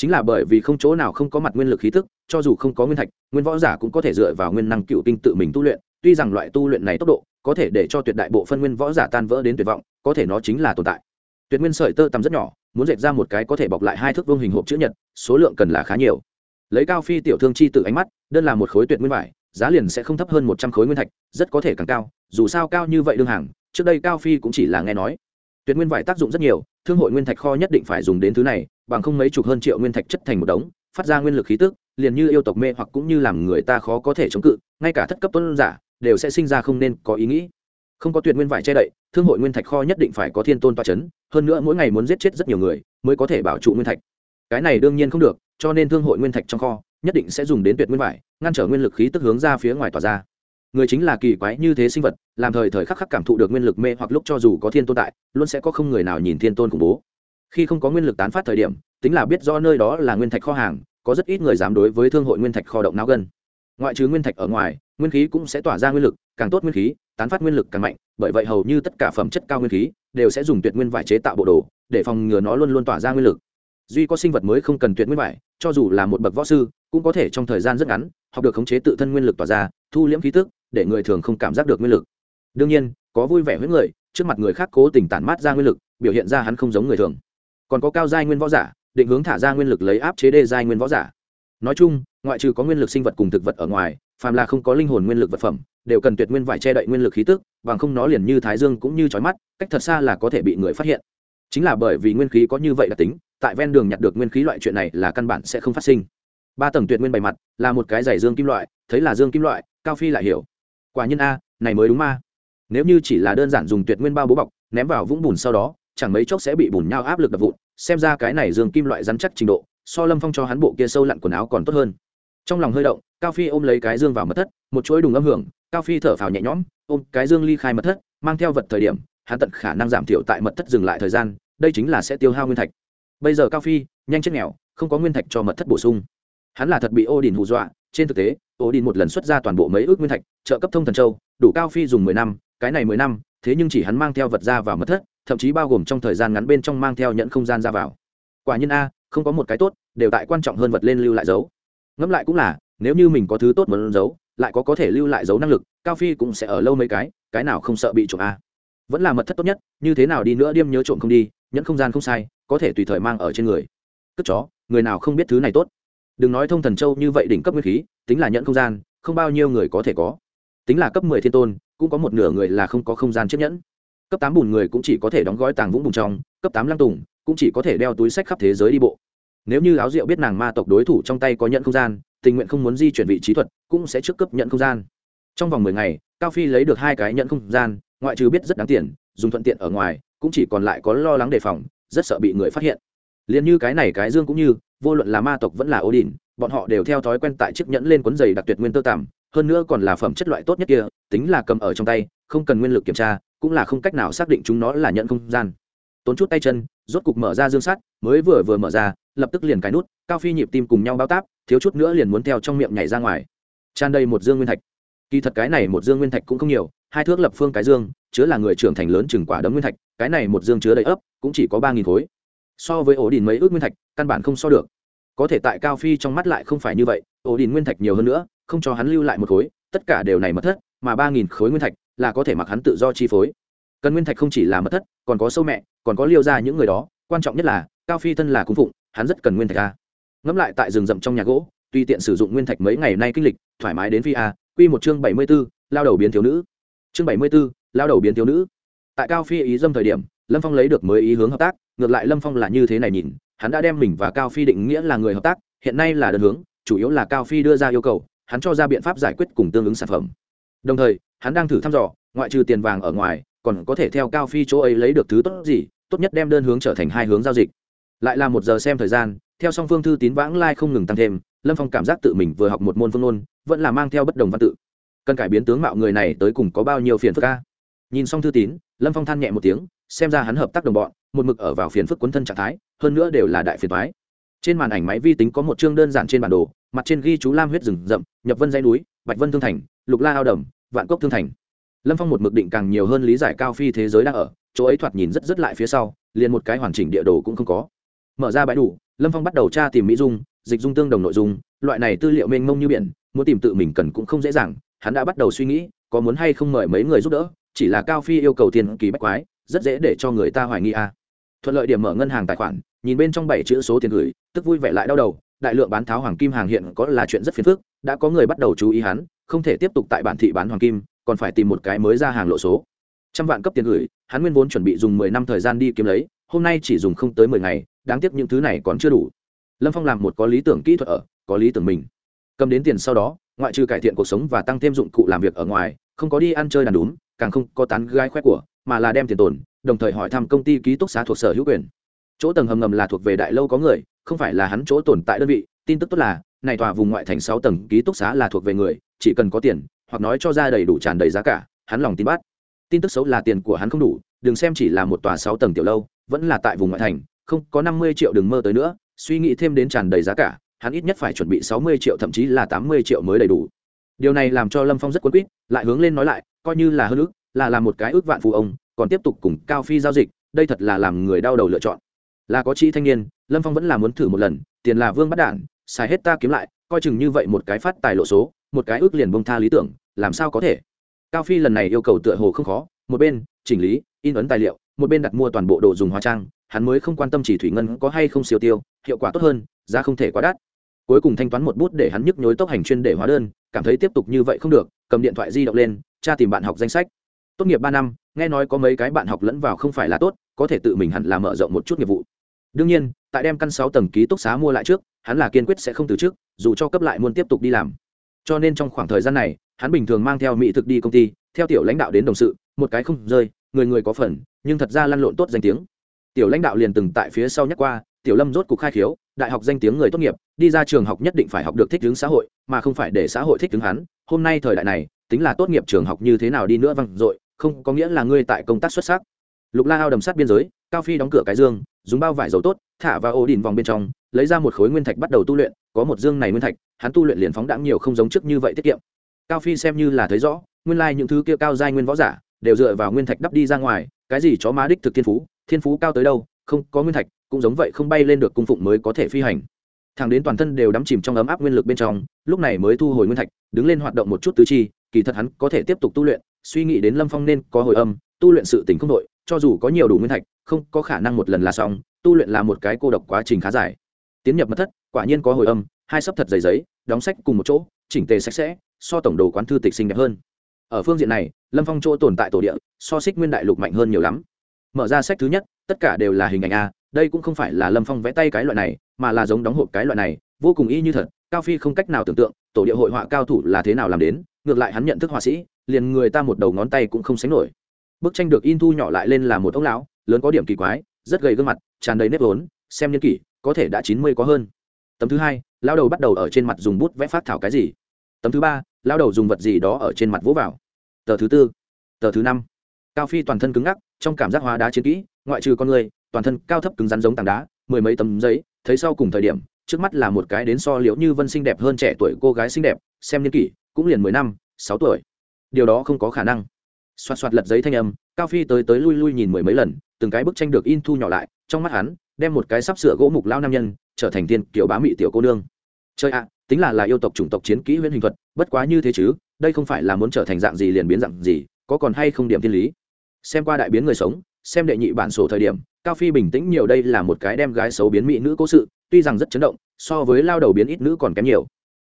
chính là bởi vì không chỗ nào không có mặt nguyên lực khí tức cho dù không có nguyên thạch, nguyên võ giả cũng có thể dựa vào nguyên năng cựu kinh tự mình tu luyện, tuy rằng loại tu luyện này tốc độ có thể để cho tuyệt đại bộ phân nguyên võ giả tan vỡ đến tuyệt vọng, có thể nó chính là tồn tại. Tuyệt nguyên sợi tơ tầm rất nhỏ, muốn dệt ra một cái có thể bọc lại hai thước vương hình hộp chữ nhật, số lượng cần là khá nhiều. Lấy cao phi tiểu thương chi tự ánh mắt, đơn là một khối tuyệt nguyên vải, giá liền sẽ không thấp hơn một trăm khối nguyên thạch, rất có thể càng cao, dù sao cao như vậy đương hàng, trước đây cao phi cũng chỉ là nghe nói. Tuyệt nguyên vải tác dụng rất nhiều, thương hội nguyên thạch kho nhất định phải dùng đến thứ này bằng không mấy chục hơn triệu nguyên thạch chất thành một đống, phát ra nguyên lực khí tức, liền như yêu tộc mê hoặc cũng như làm người ta khó có thể chống cự, ngay cả thất cấp tuân giả, đều sẽ sinh ra không nên có ý nghĩ. Không có tuyệt nguyên vải che đậy, thương hội nguyên thạch kho nhất định phải có thiên tôn toa c h ấ n hơn nữa mỗi ngày muốn giết chết rất nhiều người, mới có thể bảo trụ nguyên thạch. Cái này đương nhiên không được, cho nên thương hội nguyên thạch trong kho, nhất định sẽ dùng đến tuyệt nguyên vải, ngăn trở nguyên lực khí tức hướng ra phía ngoài tỏa ra. Người chính là kỳ quái như thế sinh vật, làm thời thời khắc khắc cảm thụ được nguyên lực mê hoặc lúc cho dù có thiên tôn tại, luôn sẽ có không người nào nhìn thiên tôn khủng bố khi không có nguyên lực tán phát thời điểm, tính là biết do nơi đó là nguyên thạch kho hàng, có rất ít người dám đối với thương hội nguyên thạch kho động não gân. Ngoại trừ nguyên thạch ở ngoài, nguyên khí cũng sẽ tỏa ra nguyên lực, càng tốt nguyên khí, tán phát nguyên lực càng mạnh, bởi vậy hầu như tất cả phẩm chất cao nguyên khí đều sẽ dùng tuyệt nguyên vải chế tạo bộ đồ, để phòng ngừa nó luôn luôn tỏa ra nguyên lực. Duy có sinh vật mới không cần tuyệt nguyên vải, cho dù là một bậc võ sư, cũng có thể trong thời gian rất ngắn, học được khống chế tự thân nguyên lực tỏa ra, thu liễm khí tức, để người thường không cảm giác được nguyên lực. Đương nhiên, có vui vẻ với người, trước mặt người khác cố tình tản mát ra nguyên lực, biểu hiện ra hắn không giống người thường còn có cao giai nguyên võ giả, định hướng thả ra nguyên lực lấy áp chế đê giai nguyên võ giả. Nói chung, ngoại trừ có nguyên lực sinh vật cùng thực vật ở ngoài, phàm là không có linh hồn nguyên lực vật phẩm, đều cần tuyệt nguyên vải che đậy nguyên lực khí tức, bằng không nó liền như thái dương cũng như chói mắt, cách thật xa là có thể bị người phát hiện. Chính là bởi vì nguyên khí có như vậy đặc tính, tại ven đường nhặt được nguyên khí loại chuyện này là căn bản sẽ không phát sinh. Ba tầng tuyệt nguyên bày mặt, là một cái giày dương kim loại, thấy là dương kim loại, cao phi lại hiểu. Quả nhiên a, này mới đúng ma nếu như chỉ là đơn giản dùng tuyệt nguyên bao bố bọc, ném vào vũng bùn sau đó chẳng mấy chốc sẽ bị bùn nhau áp lực đập vụn, xem ra cái này dương kim loại rắn chắc trình độ, so lâm phong cho hắn bộ kia sâu lặn quần áo còn tốt hơn. Trong lòng hơi động, cao phi ôm lấy cái dương vào mật thất, một chuỗi đùng âm hưởng, cao phi thở phào nhẹ nhõm, ôm cái dương ly khai mật thất, mang theo vật thời điểm, hắn tận khả năng giảm thiểu tại mật thất dừng lại thời gian, đây chính là sẽ tiêu hao nguyên thạch. Bây giờ cao phi, nhanh chết nghèo, không có nguyên thạch cho mật thất bổ sung. Hắn là thật bị ô đình hù dọa, trên thực tế ô đình một lần xuất ra toàn bộ mấy ước nguyên thạch, trợ cấp thông thần châu, đủ cao phi dùng mười năm, cái này mười năm, thế nhưng chỉ hắn mang theo vật ra vào mật thất thậm chí bao gồm trong thời gian ngắn bên trong mang theo nhận không gian ra vào. Quả nhiên a, không có một cái tốt, đều tại quan trọng hơn vật lên lưu lại dấu. Ngẫm lại cũng là, nếu như mình có thứ tốt muốn giấu, lại có có thể lưu lại dấu năng lực, cao phi cũng sẽ ở lâu mấy cái cái nào không sợ bị trộm a. Vẫn là mật thất tốt nhất, như thế nào đi nữa điêm nhớ trộm không đi, nhẫn không gian không sai, có thể tùy thời mang ở trên người. Cất chó, người nào không biết thứ này tốt? Đừng nói thông thần châu như vậy đỉnh cấp nguyên khí, tính là nhẫn không gian, không bao nhiêu người có thể có. Tính là cấp mười thiên tôn, cũng có một nửa người là không có không gian chiếc nhẫn cấp tám bùn người cũng chỉ có thể đóng gói tàng vũng bùn trong, cấp tám lăng tùng cũng chỉ có thể đeo túi sách khắp thế giới đi bộ. Nếu như áo rượu biết nàng ma tộc đối thủ trong tay có nhận không gian, tình nguyện không muốn di chuyển vị trí thuật cũng sẽ trước cấp nhận không gian. Trong vòng mười ngày, cao phi lấy được hai cái nhận không gian, ngoại trừ biết rất đáng tiền, dùng thuận tiện ở ngoài, cũng chỉ còn lại có lo lắng đề phòng, rất sợ bị người phát hiện. Liền như cái này cái dương cũng như, vô luận là ma tộc vẫn là ố đình bọn họ đều theo thói quen tại chiếc nhẫn lên cuốn giày đặc tuyệt nguyên tơ tằm, hơn nữa còn là phẩm chất loại tốt nhất kia, tính là cầm ở trong tay, không cần nguyên lực kiểm tra cũng là không cách nào xác định chúng nó là nhận không gian. Tốn chút tay chân, rốt cục mở ra dương sắt, mới vừa vừa mở ra, lập tức liền cái nút, cao phi nhịp tim cùng nhau bao táp, thiếu chút nữa liền muốn theo trong miệng nhảy ra ngoài. Tràn đầy một dương nguyên thạch. Kỳ thật cái này một dương nguyên thạch cũng không nhiều, hai thước lập phương cái dương, chứa là người trưởng thành lớn chừng quả đấm nguyên thạch, cái này một dương chứa đầy ấp, cũng chỉ có ba nghìn khối. So với ổ đình mấy ước nguyên thạch, căn bản không so được. Có thể tại cao phi trong mắt lại không phải như vậy, ổ đình nguyên thạch nhiều hơn nữa, không cho hắn lưu lại một khối, tất cả đều này mất thất, mà ba nghìn khối nguyên thạch là có thể mặc hắn tự do chi phối. Cần nguyên thạch không chỉ là mất thất còn có sâu mẹ còn có liêu ra những người đó. Quan trọng nhất là cao phi thân là cung phụng hắn rất cần nguyên thạch a. Ngẫm lại tại rừng rậm trong nhà gỗ tùy tiện sử dụng nguyên thạch mấy ngày nay kinh lịch thoải mái đến phi a. Quy một chương bảy mươi 74, lao đầu biến thiếu nữ. Chương bảy mươi 74, lao đầu biến thiếu nữ. Tại cao phi ý dâm thời điểm lâm phong lấy được mới ý hướng hợp tác ngược lại lâm phong là như thế này nhìn hắn đã đem mình và cao phi định nghĩa là người hợp tác hiện nay là đơn hướng chủ yếu là cao phi đưa ra yêu cầu hắn cho ra biện pháp giải quyết cùng tương ứng sản phẩm đồng thời, hắn đang thử thăm dò, ngoại trừ tiền vàng ở ngoài, còn có thể theo cao phi chỗ ấy lấy được thứ tốt gì, tốt nhất đem đơn hướng trở thành hai hướng giao dịch. Lại là một giờ xem thời gian, theo song phương thư tín vãng lai không ngừng tăng thêm, lâm phong cảm giác tự mình vừa học một môn phương ngôn, vẫn là mang theo bất đồng văn tự. Cần cải biến tướng mạo người này tới cùng có bao nhiêu phiền phức ca nhìn xong thư tín, lâm phong than nhẹ một tiếng, xem ra hắn hợp tác đồng bọn, một mực ở vào phiền phức quấn thân trạng thái, hơn nữa đều là đại phiền thoái trên màn ảnh máy vi tính có một chương đơn giản trên bản đồ, mặt trên ghi chú lam huyết rừng rậm, nhập vân dãy núi, bạch vân thương thành lục la ao đầm, vạn cốc thương thành lâm phong một mực định càng nhiều hơn lý giải cao phi thế giới đang ở, chỗ ấy thoạt nhìn rất rất lại phía sau, liền một cái hoàn chỉnh địa đồ cũng không có mở ra bãi đủ, lâm phong bắt đầu tra tìm mỹ dung, dịch dung tương đồng nội dung, loại này tư liệu mênh mông như biển, muốn tìm tự mình cần cũng không dễ dàng, hắn đã bắt đầu suy nghĩ, có muốn hay không mời mấy người giúp đỡ, chỉ là cao phi yêu cầu tiền kỳ bách quái, rất dễ để cho người ta hoài nghi a à. thuận lợi điểm mở ngân hàng tài khoản, nhìn bên trong bảy chữ số tiền gửi, tức vui vẻ lại đau đầu, đại lượng bán tháo hoàng kim hàng hiện có là chuyện rất phiền phức, đã có người bắt đầu chú ý hắn không thể tiếp tục tại bản thị bán hoàng kim, còn phải tìm một cái mới ra hàng lộ số. Trăm vạn cấp tiền gửi, hắn nguyên vốn chuẩn bị dùng mười năm thời gian đi kiếm lấy, hôm nay chỉ dùng không tới mười ngày, đáng tiếc những thứ này còn chưa đủ. Lâm phong làm một có lý tưởng kỹ thuật ở, có lý tưởng mình. Cầm đến tiền sau đó, ngoại trừ cải thiện cuộc sống và tăng thêm dụng cụ làm việc ở ngoài, không có đi ăn chơi đàn đúng càng không có tán gái khoe của, mà là đem tiền tồn, đồng thời hỏi thăm công ty ký túc xá thuộc sở hữu quyền. Chỗ tầng hầm ngầm là thuộc về đại lâu có người, không phải là hắn chỗ tồn tại đơn vị. Tin tức tốt là, này tòa vùng ngoại thành sáu tầng ký túc xá là thuộc về người chỉ cần có tiền, hoặc nói cho ra đầy đủ tràn đầy giá cả, hắn lòng tin bắt. Tin tức xấu là tiền của hắn không đủ, đừng xem chỉ là một tòa sáu tầng tiểu lâu, vẫn là tại vùng ngoại thành, không có năm mươi triệu đừng mơ tới nữa, suy nghĩ thêm đến tràn đầy giá cả, hắn ít nhất phải chuẩn bị sáu mươi triệu, thậm chí là tám mươi triệu mới đầy đủ. Điều này làm cho lâm phong rất quấn quýt, lại hướng lên nói lại, coi như là hơn ước là làm một cái ước vạn phụ ông, còn tiếp tục cùng cao phi giao dịch, đây thật là làm người đau đầu lựa chọn. Là có trí thanh niên, lâm phong vẫn là muốn thử một lần, tiền là vương bắt đản xài hết ta kiếm lại, coi chừng như vậy một cái phát tài lộ số một cái ước liền bông tha lý tưởng, làm sao có thể? Cao phi lần này yêu cầu tựa hồ không khó, một bên chỉnh lý, in ấn tài liệu, một bên đặt mua toàn bộ đồ dùng hóa trang, hắn mới không quan tâm chỉ thủy ngân có hay không siêu tiêu, hiệu quả tốt hơn, giá không thể quá đắt. Cuối cùng thanh toán một bút để hắn nhức nhối tốc hành chuyên để hóa đơn, cảm thấy tiếp tục như vậy không được, cầm điện thoại di động lên, tra tìm bạn học danh sách. Tốt nghiệp ba năm, nghe nói có mấy cái bạn học lẫn vào không phải là tốt, có thể tự mình hẳn là mở rộng một chút nghiệp vụ. Đương nhiên, tại đem căn sáu tầng ký túc xá mua lại trước, hắn là kiên quyết sẽ không từ trước dù cho cấp lại muốn tiếp tục đi làm cho nên trong khoảng thời gian này, hắn bình thường mang theo mỹ thực đi công ty, theo tiểu lãnh đạo đến đồng sự, một cái không rơi, người người có phần, nhưng thật ra lăn lộn tốt danh tiếng. Tiểu lãnh đạo liền từng tại phía sau nhắc qua, tiểu lâm rốt cục khai khiếu, đại học danh tiếng người tốt nghiệp, đi ra trường học nhất định phải học được thích ứng xã hội, mà không phải để xã hội thích ứng hắn. Hôm nay thời đại này, tính là tốt nghiệp trường học như thế nào đi nữa văng dội, không có nghĩa là ngươi tại công tác xuất sắc. Lục la ao đầm sát biên giới, cao phi đóng cửa cái dương, dùng bao vải dầu tốt, thả vào ổ đỉnh vòng bên trong lấy ra một khối nguyên thạch bắt đầu tu luyện, có một dương này nguyên thạch, hắn tu luyện liền phóng đãng nhiều không giống trước như vậy tiết kiệm. Cao phi xem như là thấy rõ, nguyên lai những thứ kia cao giai nguyên võ giả, đều dựa vào nguyên thạch đắp đi ra ngoài, cái gì chó má đích thực thiên phú thiên phú cao tới đâu, không, có nguyên thạch, cũng giống vậy không bay lên được cung phụng mới có thể phi hành. Thằng đến toàn thân đều đắm chìm trong ấm áp nguyên lực bên trong, lúc này mới thu hồi nguyên thạch, đứng lên hoạt động một chút tứ chi, kỳ thật hắn có thể tiếp tục tu luyện, suy nghĩ đến lâm phong nên có hồi âm, tu luyện sự tỉnh không đội cho dù có nhiều đủ nguyên thạch, không có khả năng một lần là xong, tu luyện là một cái cô độc quá trình khá dài tiến nhập mật thất, quả nhiên có hồi âm, hai sấp thật dày giấy, đóng sách cùng một chỗ, chỉnh tề sạch sẽ, so tổng đồ quán thư tịch xinh đẹp hơn. Ở phương diện này, lâm phong chỗ tồn tại tổ địa, so xích nguyên đại lục mạnh hơn nhiều lắm. Mở ra sách thứ nhất, tất cả đều là hình ảnh a, đây cũng không phải là lâm phong vẽ tay cái loại này, mà là giống đóng hộp cái loại này, vô cùng y như thật, cao phi không cách nào tưởng tượng, tổ địa hội họa cao thủ là thế nào làm đến, ngược lại hắn nhận thức họa sĩ, liền người ta một đầu ngón tay cũng không sánh nổi. Bức tranh được in thu nhỏ lại lên là một ông lão, lớn có điểm kỳ quái, rất gầy gương mặt, tràn đầy nếp vốn, xem nhân kỷ có thể đã chín mươi có hơn. Tấm thứ hai lao đầu bắt đầu ở trên mặt dùng bút vẽ phát thảo cái gì? Tấm thứ ba lao đầu dùng vật gì đó ở trên mặt vỗ vào? Tờ thứ tư, tờ thứ năm. Cao phi toàn thân cứng ngắc, trong cảm giác hóa đá chiến kỹ, ngoại trừ con người, toàn thân cao thấp cứng rắn giống tảng đá, mười mấy tấm giấy, thấy sau cùng thời điểm, trước mắt là một cái đến so liễu như vân xinh đẹp hơn trẻ tuổi cô gái xinh đẹp, xem niên kỷ, cũng liền mười năm, sáu tuổi. Điều đó không có khả năng. Xoạt xoạt lật giấy thanh âm, cao phi tới tới lui lui nhìn mười mấy lần, từng cái bức tranh được in thu nhỏ lại, trong mắt hắn đem một cái sắp sửa gỗ mục lao nam nhân, trở thành tiên kiểu bá mị tiểu cô nương. Chơi ạ, tính là là yêu tộc chủng tộc chiến kỹ huyễn hình thuật, bất quá như thế chứ, đây không phải là muốn trở thành dạng gì liền biến dạng gì, có còn hay không điểm thiên lý? Xem qua đại biến người sống, xem đệ nhị bản sổ thời điểm, cao phi bình tĩnh nhiều đây là một cái đem gái xấu biến mỹ nữ cố sự, tuy rằng rất chấn động, so với lao đầu biến ít nữ còn kém nhiều.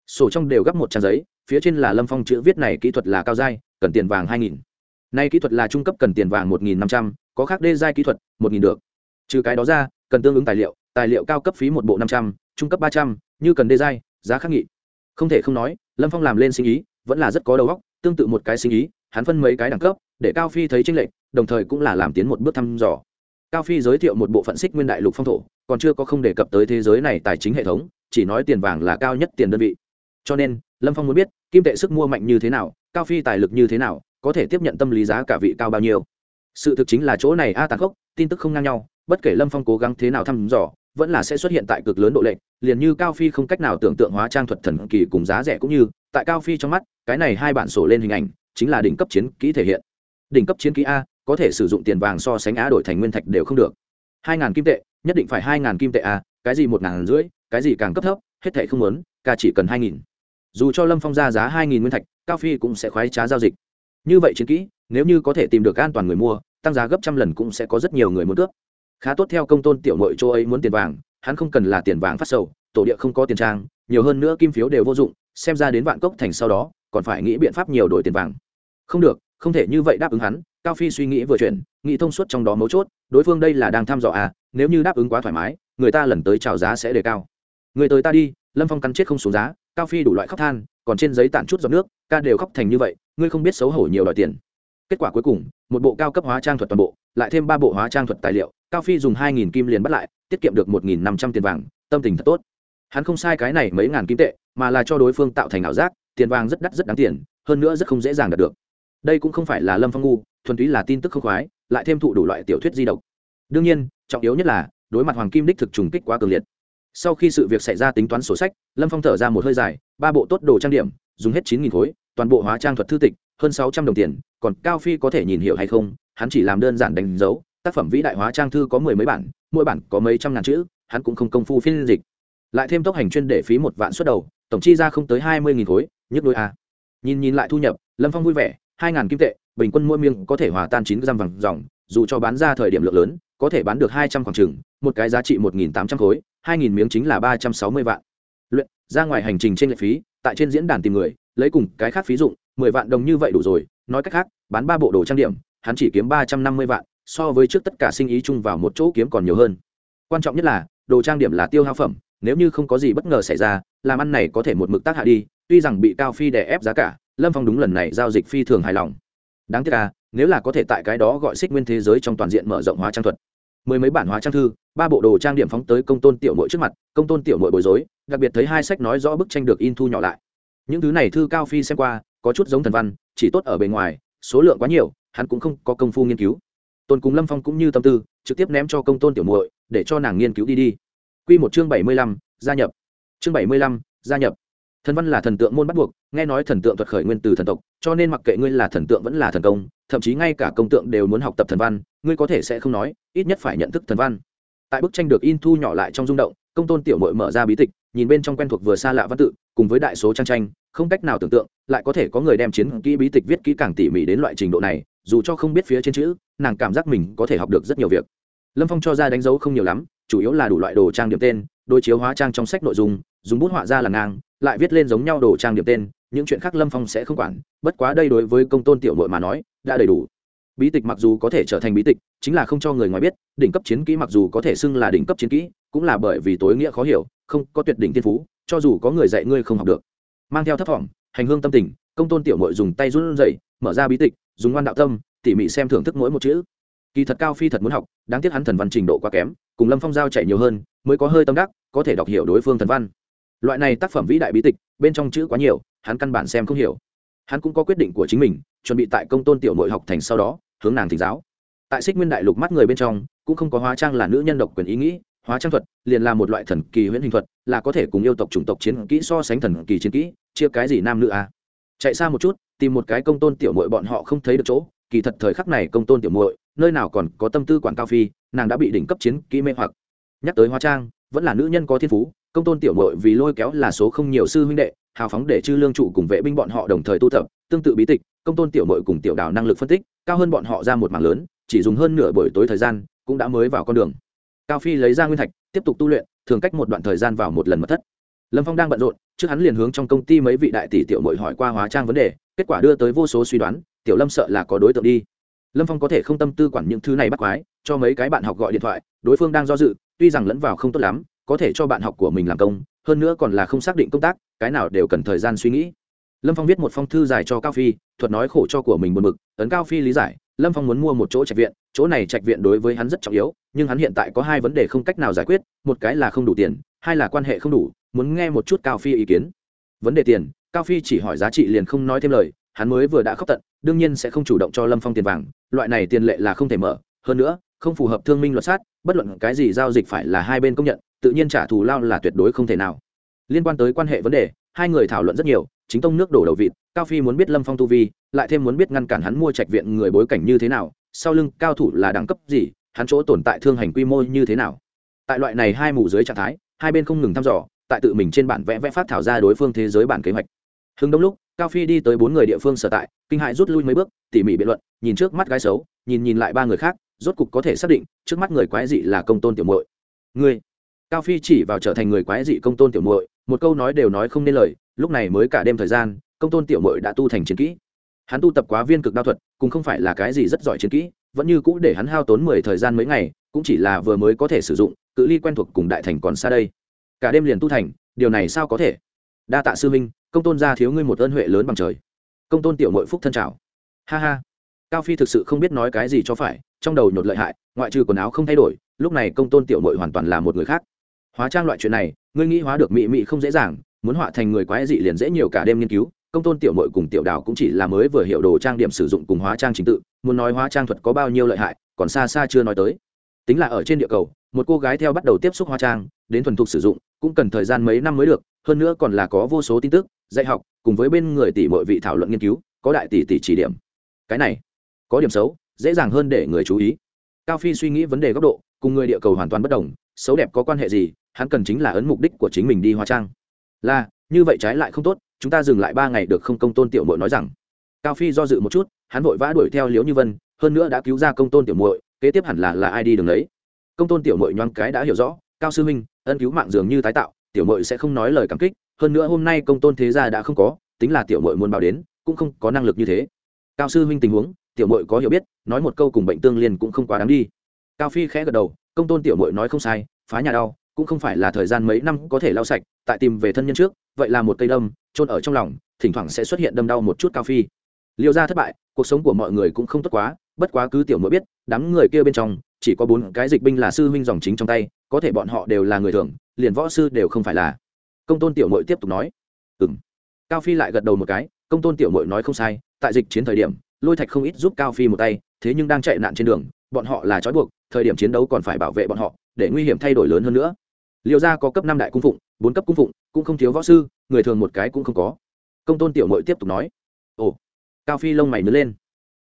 Sổ trong đều gấp một trang giấy, phía trên là lâm phong chữ viết này kỹ thuật là cao giai, cần tiền vàng hai nghìn. Nay kỹ thuật là trung cấp cần tiền vàng một nghìn năm trăm, có khác đê giai kỹ thuật, một nghìn được. Trừ cái đó ra cần tương ứng tài liệu tài liệu cao cấp phí một bộ năm trăm, trung cấp ba trăm, như cần đê giai giá khắc nghị. Không thể không nói, lâm phong làm lên sinh ý, vẫn là rất có đầu óc, tương tự một cái sinh ý, hắn phân mấy cái đẳng cấp, để cao phi thấy tranh lệch, đồng thời cũng là làm tiến một bước thăm dò. Cao phi giới thiệu một bộ phận xích nguyên đại lục phong thổ, còn chưa có không đề cập tới thế giới này tài chính hệ thống, chỉ nói tiền vàng là cao nhất tiền đơn vị. Cho nên, lâm phong muốn biết, kim tệ sức mua mạnh như thế nào, cao phi tài lực như thế nào, có thể tiếp nhận tâm lý giá cả vị cao bao nhiêu. Sự thực chính là chỗ này a à tàn khốc, tin tức không ngang nhau bất kể lâm phong cố gắng thế nào thăm dò, vẫn là sẽ xuất hiện tại cực lớn độ lệnh liền như cao phi không cách nào tưởng tượng hóa trang thuật thần kỳ cùng giá rẻ cũng như, tại cao phi trong mắt, cái này hai bản sổ lên hình ảnh, chính là đỉnh cấp chiến kỹ thể hiện. Đỉnh cấp chiến kỹ a, có thể sử dụng tiền vàng so sánh á đổi thành nguyên thạch đều không được. Hai ngàn kim tệ, nhất định phải hai ngàn kim tệ a, cái gì một ngàn rưỡi, cái gì càng cấp thấp, hết thệ không muốn, ca chỉ cần hai nghìn. Dù cho lâm phong ra giá hai nghìn nguyên thạch, cao phi cũng sẽ khoái trá giao dịch. Như vậy chiến kỹ, nếu như có thể tìm được an toàn người mua, tăng giá gấp trăm lần cũng sẽ có rất nhiều người muốn cướp khá tốt theo công tôn tiểu nội chỗ ấy muốn tiền vàng, hắn không cần là tiền vàng phát sầu, tổ địa không có tiền trang, nhiều hơn nữa kim phiếu đều vô dụng, xem ra đến vạn cốc thành sau đó, còn phải nghĩ biện pháp nhiều đổi tiền vàng. Không được, không thể như vậy đáp ứng hắn, cao phi suy nghĩ vừa chuyển, nghĩ thông suốt trong đó mấu chốt, đối phương đây là đang thăm dò à nếu như đáp ứng quá thoải mái, người ta lần tới chào giá sẽ đề cao. Người tới ta đi, lâm phong cắn chết không xuống giá, cao phi đủ loại khóc than, còn trên giấy tản chút giọt nước, ca đều khóc thành như vậy, ngươi không biết xấu hổ nhiều đòi tiền. Kết quả cuối cùng, một bộ cao cấp hóa trang thuật toàn bộ lại thêm ba bộ hóa trang thuật tài liệu, cao phi dùng hai nghìn kim liền bắt lại, tiết kiệm được một nghìn năm trăm tiền vàng, tâm tình thật tốt. Hắn không sai cái này mấy ngàn kim tệ, mà là cho đối phương tạo thành ảo giác, tiền vàng rất đắt rất đáng tiền, hơn nữa rất không dễ dàng đạt được. Đây cũng không phải là lâm phong ngu, thuần túy là tin tức không khoái, lại thêm thụ đủ loại tiểu thuyết di động đương nhiên, trọng yếu nhất là, đối mặt hoàng kim đích thực trùng kích quá cường liệt. Sau khi sự việc xảy ra tính toán sổ sách, lâm phong thở ra một hơi dài, ba bộ tốt đồ trang điểm, dùng hết chín nghìn khối, toàn bộ hóa trang thuật thư tịch, hơn sáu trăm đồng tiền, còn cao phi có thể nhìn hiểu hay không hắn chỉ làm đơn giản đánh dấu, tác phẩm vĩ đại hóa trang thư có mười mấy bản, mỗi bản có mấy trăm ngàn chữ, hắn cũng không công phu phiên dịch. Lại thêm tốc hành chuyên để phí một vạn suất đầu, tổng chi ra không tới hai mươi nghìn khối, nhức đôi a à. nhìn nhìn lại thu nhập, lâm phong vui vẻ, hai ngàn kim tệ, bình quân mỗi miếng có thể hòa tan chín g vàng dòng, dù cho bán ra thời điểm lượng lớn, có thể bán được hai trăm khoảng trừng một cái giá trị một nghìn tám trăm khối, hai nghìn miếng chính là ba trăm sáu mươi vạn. Luyện, ra ngoài hành trình trên lệ phí, tại trên diễn đàn tìm người, lấy cùng cái khác phí dụng, mười vạn đồng như vậy đủ rồi, nói cách khác, bán ba bộ đồ trang điểm hắn chỉ kiếm ba trăm năm mươi vạn, so với trước tất cả sinh ý chung vào một chỗ kiếm còn nhiều hơn. Quan trọng nhất là, đồ trang điểm là tiêu hao phẩm, nếu như không có gì bất ngờ xảy ra, làm ăn này có thể một mực tác hạ đi, tuy rằng bị cao phi đè ép giá cả, lâm phong đúng lần này giao dịch phi thường hài lòng. Đáng tiếc là, nếu là có thể tại cái đó gọi xích nguyên thế giới trong toàn diện mở rộng hóa trang thuật. Mười mấy bản hóa trang thư, ba bộ đồ trang điểm phóng tới công tôn tiểu mội trước mặt, công tôn tiểu mội bối rối, đặc biệt thấy hai sách nói rõ bức tranh được in thu nhỏ lại. Những thứ này thư cao phi xem qua, có chút giống thần văn, chỉ tốt ở bề ngoài, số lượng quá nhiều hắn cũng không có công phu nghiên cứu. Tôn cùng lâm phong cũng như tâm tư, trực tiếp ném cho công tôn tiểu muội, để cho nàng nghiên cứu đi đi. Q một chương bảy mươi lăm, gia nhập. Chương bảy mươi lăm, gia nhập. Thần văn là thần tượng môn bắt buộc, nghe nói thần tượng thuật khởi nguyên từ thần tộc, cho nên mặc kệ ngươi là thần tượng vẫn là thần công, thậm chí ngay cả công tượng đều muốn học tập thần văn, ngươi có thể sẽ không nói, ít nhất phải nhận thức thần văn. Tại bức tranh được in thu nhỏ lại trong rung động, công tôn tiểu mội mở ra bí tịch, nhìn bên trong quen thuộc vừa xa lạ văn tự, cùng với đại số trang tranh, không cách nào tưởng tượng lại có thể có người đem chiến kỹ bí tịch viết kỹ càng tỉ mỉ đến loại trình độ này, dù cho không biết phía trên chữ, nàng cảm giác mình có thể học được rất nhiều việc. Lâm phong cho ra đánh dấu không nhiều lắm, chủ yếu là đủ loại đồ trang điểm tên đôi chiếu hóa trang trong sách nội dung, dùng bút họa ra là ngang, lại viết lên giống nhau đồ trang điểm tên, những chuyện khác lâm phong sẽ không quản, bất quá đây đối với công tôn tiểu nội mà nói, đã đầy đủ. Bí tịch mặc dù có thể trở thành bí tịch, chính là không cho người ngoài biết, đỉnh cấp chiến kỹ mặc dù có thể xưng là đỉnh cấp chiến kỹ, cũng là bởi vì tối nghĩa khó hiểu, không có tuyệt đỉnh tiên phú, cho dù có người dạy ngươi không học được. Mang theo thấp thỏm hành hương tâm tình, công tôn tiểu mội dùng tay run dậy mở ra bí tịch, dùng ngoan đạo tâm, tỉ mỉ xem thưởng thức mỗi một chữ. Kỳ thật cao phi thật muốn học, đáng tiếc hắn thần văn trình độ quá kém, cùng lâm phong giao chạy nhiều hơn, mới có hơi tâm đắc, có thể đọc hiểu đối phương thần văn. Loại này tác phẩm vĩ đại bí tịch, bên trong chữ quá nhiều, hắn căn bản xem không hiểu. Hắn cũng có quyết định của chính mình, chuẩn bị tại công tôn tiểu nội học thành sau đó, hướng nàng thỉnh giáo. Tại xích nguyên đại lục mắt người bên trong, cũng không có hóa trang là nữ nhân độc quyền ý nghĩ hóa trang thuật, liền là một loại thần kỳ huyễn hình thuật, là có thể cùng yêu tộc chủng tộc chiến kỹ so sánh thần kỳ chiến kỹ, chia cái gì nam nữ à. chạy xa một chút, tìm một cái công tôn tiểu mội bọn họ không thấy được chỗ, kỳ thật thời khắc này công tôn tiểu muội, nơi nào còn có tâm tư quản cao phi, nàng đã bị đỉnh cấp chiến kỹ mê hoặc nhắc tới hóa trang, vẫn là nữ nhân có thiên phú, công tôn tiểu muội vì lôi kéo là số không nhiều sư huynh đệ, hào phóng để chư lương trụ cùng vệ binh bọn họ đồng thời tu tập, tương tự bí tịch, công tôn tiểu muội cùng tiểu đào năng lực phân tích, cao hơn bọn họ ra một mảng lớn, chỉ dùng hơn nửa buổi tối thời gian, cũng đã mới vào con đường cao phi lấy ra nguyên thạch, tiếp tục tu luyện, thường cách một đoạn thời gian vào một lần mật thất. Lâm phong đang bận rộn, trước hắn liền hướng trong công ty mấy vị đại tỷ tiểu mội hỏi qua hóa trang vấn đề, kết quả đưa tới vô số suy đoán, tiểu lâm sợ là có đối tượng đi. Lâm phong có thể không tâm tư quản những thứ này bắt quái, cho mấy cái bạn học gọi điện thoại, đối phương đang do dự, tuy rằng lẫn vào không tốt lắm, có thể cho bạn học của mình làm công, hơn nữa còn là không xác định công tác, cái nào đều cần thời gian suy nghĩ. Lâm phong viết một phong thư dài cho cao phi, thuật nói khổ cho của mình buồn mực ấn cao phi lý giải lâm phong muốn mua một chỗ trạch viện, chỗ này trạch viện đối với hắn rất trọng yếu, nhưng hắn hiện tại có hai vấn đề không cách nào giải quyết, một cái là không đủ tiền, hai là quan hệ không đủ, muốn nghe một chút cao phi ý kiến. Vấn đề tiền, cao phi chỉ hỏi giá trị liền không nói thêm lời, hắn mới vừa đã khóc tận, đương nhiên sẽ không chủ động cho lâm phong tiền vàng, loại này tiền lệ là không thể mở, hơn nữa, không phù hợp thương minh luật sát, bất luận cái gì giao dịch phải là hai bên công nhận, tự nhiên trả thù lao là tuyệt đối không thể nào. Liên quan tới quan hệ vấn đề, hai người thảo luận rất nhiều, chính tông nước đổ đầu vịt, cao phi muốn biết lâm phong tu vi lại thêm muốn biết ngăn cản hắn mua trạch viện người bối cảnh như thế nào, sau lưng cao thủ là đẳng cấp gì, hắn chỗ tồn tại thương hành quy mô như thế nào. Tại loại này hai mù dưới trạng thái, hai bên không ngừng thăm dò, tại tự mình trên bản vẽ vẽ phát thảo ra đối phương thế giới bản kế hoạch. Hưng đông lúc, cao phi đi tới bốn người địa phương sở tại, kinh hại rút lui mấy bước, tỉ mỉ biện luận, nhìn trước mắt gái xấu, nhìn nhìn lại ba người khác, rốt cục có thể xác định, trước mắt người quái dị là công tôn tiểu muội. Người cao phi chỉ vào trở thành người quái dị công tôn tiểu muội, một câu nói đều nói không nên lời, lúc này mới cả đêm thời gian, công tôn tiểu muội đã tu thành chiến kỹ hắn tu tập quá viên cực đao thuật, cũng không phải là cái gì rất giỏi chiến kỹ, vẫn như cũ để hắn hao tốn mười thời gian mấy ngày, cũng chỉ là vừa mới có thể sử dụng, cự ly quen thuộc cùng đại thành còn xa đây. Cả đêm liền tu thành, điều này sao có thể? Đa tạ sư minh công tôn gia thiếu ngươi một ơn huệ lớn bằng trời. Công tôn tiểu mội phúc thân trào ha ha. Cao phi thực sự không biết nói cái gì cho phải, trong đầu nhột lợi hại, ngoại trừ quần áo không thay đổi, lúc này công tôn tiểu mội hoàn toàn là một người khác. Hóa trang loại chuyện này, ngươi nghĩ hóa được mị mị không dễ dàng, muốn họa thành người quái dị liền dễ nhiều cả đêm nghiên cứu công tôn tiểu mội cùng tiểu đào cũng chỉ là mới vừa hiểu đồ trang điểm sử dụng cùng hóa trang trình tự, muốn nói hóa trang thuật có bao nhiêu lợi hại, còn xa xa chưa nói tới. Tính là ở trên địa cầu, một cô gái theo bắt đầu tiếp xúc hóa trang, đến thuần thục sử dụng, cũng cần thời gian mấy năm mới được, hơn nữa còn là có vô số tin tức, dạy học, cùng với bên người tỷ mọi vị thảo luận nghiên cứu, có đại tỷ tỷ chỉ điểm. Cái này, có điểm xấu, dễ dàng hơn để người chú ý. Cao phi suy nghĩ vấn đề góc độ, cùng người địa cầu hoàn toàn bất đồng, xấu đẹp có quan hệ gì, hắn cần chính là ấn mục đích của chính mình đi hóa trang. Là, như vậy trái lại không tốt chúng ta dừng lại ba ngày được không công tôn tiểu muội nói rằng. Cao phi do dự một chút, hắn vội vã đuổi theo liễu như vân, hơn nữa đã cứu ra công tôn tiểu muội, kế tiếp hẳn là là ai đi đường đấy công tôn tiểu muội nhoáng cái đã hiểu rõ, cao sư huynh ân cứu mạng dường như tái tạo, tiểu muội sẽ không nói lời cảm kích, hơn nữa hôm nay công tôn thế gia đã không có, tính là tiểu muội muốn báo đến, cũng không có năng lực như thế. Cao sư huynh tình huống, tiểu muội có hiểu biết, nói một câu cùng bệnh tương liên cũng không quá đáng đi. Cao phi khẽ gật đầu, công tôn tiểu muội nói không sai, phá nhà đau cũng không phải là thời gian mấy năm có thể lau sạch, tại tìm về thân nhân trước, vậy là một cây đâm trôn ở trong lòng, thỉnh thoảng sẽ xuất hiện đâm đau một chút cao phi. Liêu ra thất bại, cuộc sống của mọi người cũng không tốt quá, bất quá cứ tiểu muội biết, đám người kia bên trong, chỉ có bốn cái dịch binh là sư huynh dòng chính trong tay, có thể bọn họ đều là người thường, liền võ sư đều không phải là. Công tôn tiểu mội tiếp tục nói. Ừ m cao phi lại gật đầu một cái, công tôn tiểu mội nói không sai, tại dịch chiến thời điểm, lôi thạch không ít giúp cao phi một tay, thế nhưng đang chạy nạn trên đường, bọn họ là trói buộc, thời điểm chiến đấu còn phải bảo vệ bọn họ, để nguy hiểm thay đổi lớn hơn nữa liệu ra có cấp năm đại cung phụng, bốn cấp cung phụng, cũng không thiếu võ sư, người thường một cái cũng không có. Công tôn tiểu mội tiếp tục nói. Ồ, cao phi lông mày nứa lên.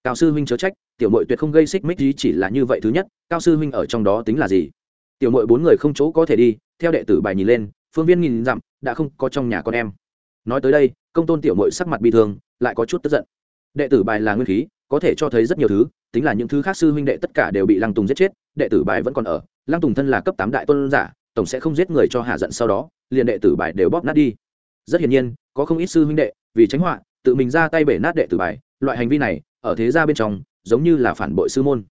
Cao sư huynh chớ trách, tiểu mội tuyệt không gây xích mích gì chỉ là như vậy thứ nhất, cao sư huynh ở trong đó tính là gì? Tiểu mội bốn người không chỗ có thể đi, theo đệ tử bài nhìn lên, phương viên nghìn dặm, đã không có trong nhà con em. Nói tới đây, công tôn tiểu mội sắc mặt bị thương, lại có chút tức giận. Đệ tử bài là nguyên khí, có thể cho thấy rất nhiều thứ, tính là những thứ khác sư huynh đệ tất cả đều bị lăng tùng giết chết, đệ tử bài vẫn còn ở. Lăng tùng thân là cấp tám đại tôn giả tổng sẽ không giết người cho hạ giận sau đó, liền đệ tử bài đều bóp nát đi. Rất hiển nhiên, có không ít sư huynh đệ, vì tránh họa, tự mình ra tay bể nát đệ tử bài, loại hành vi này, ở thế gia bên trong, giống như là phản bội sư môn.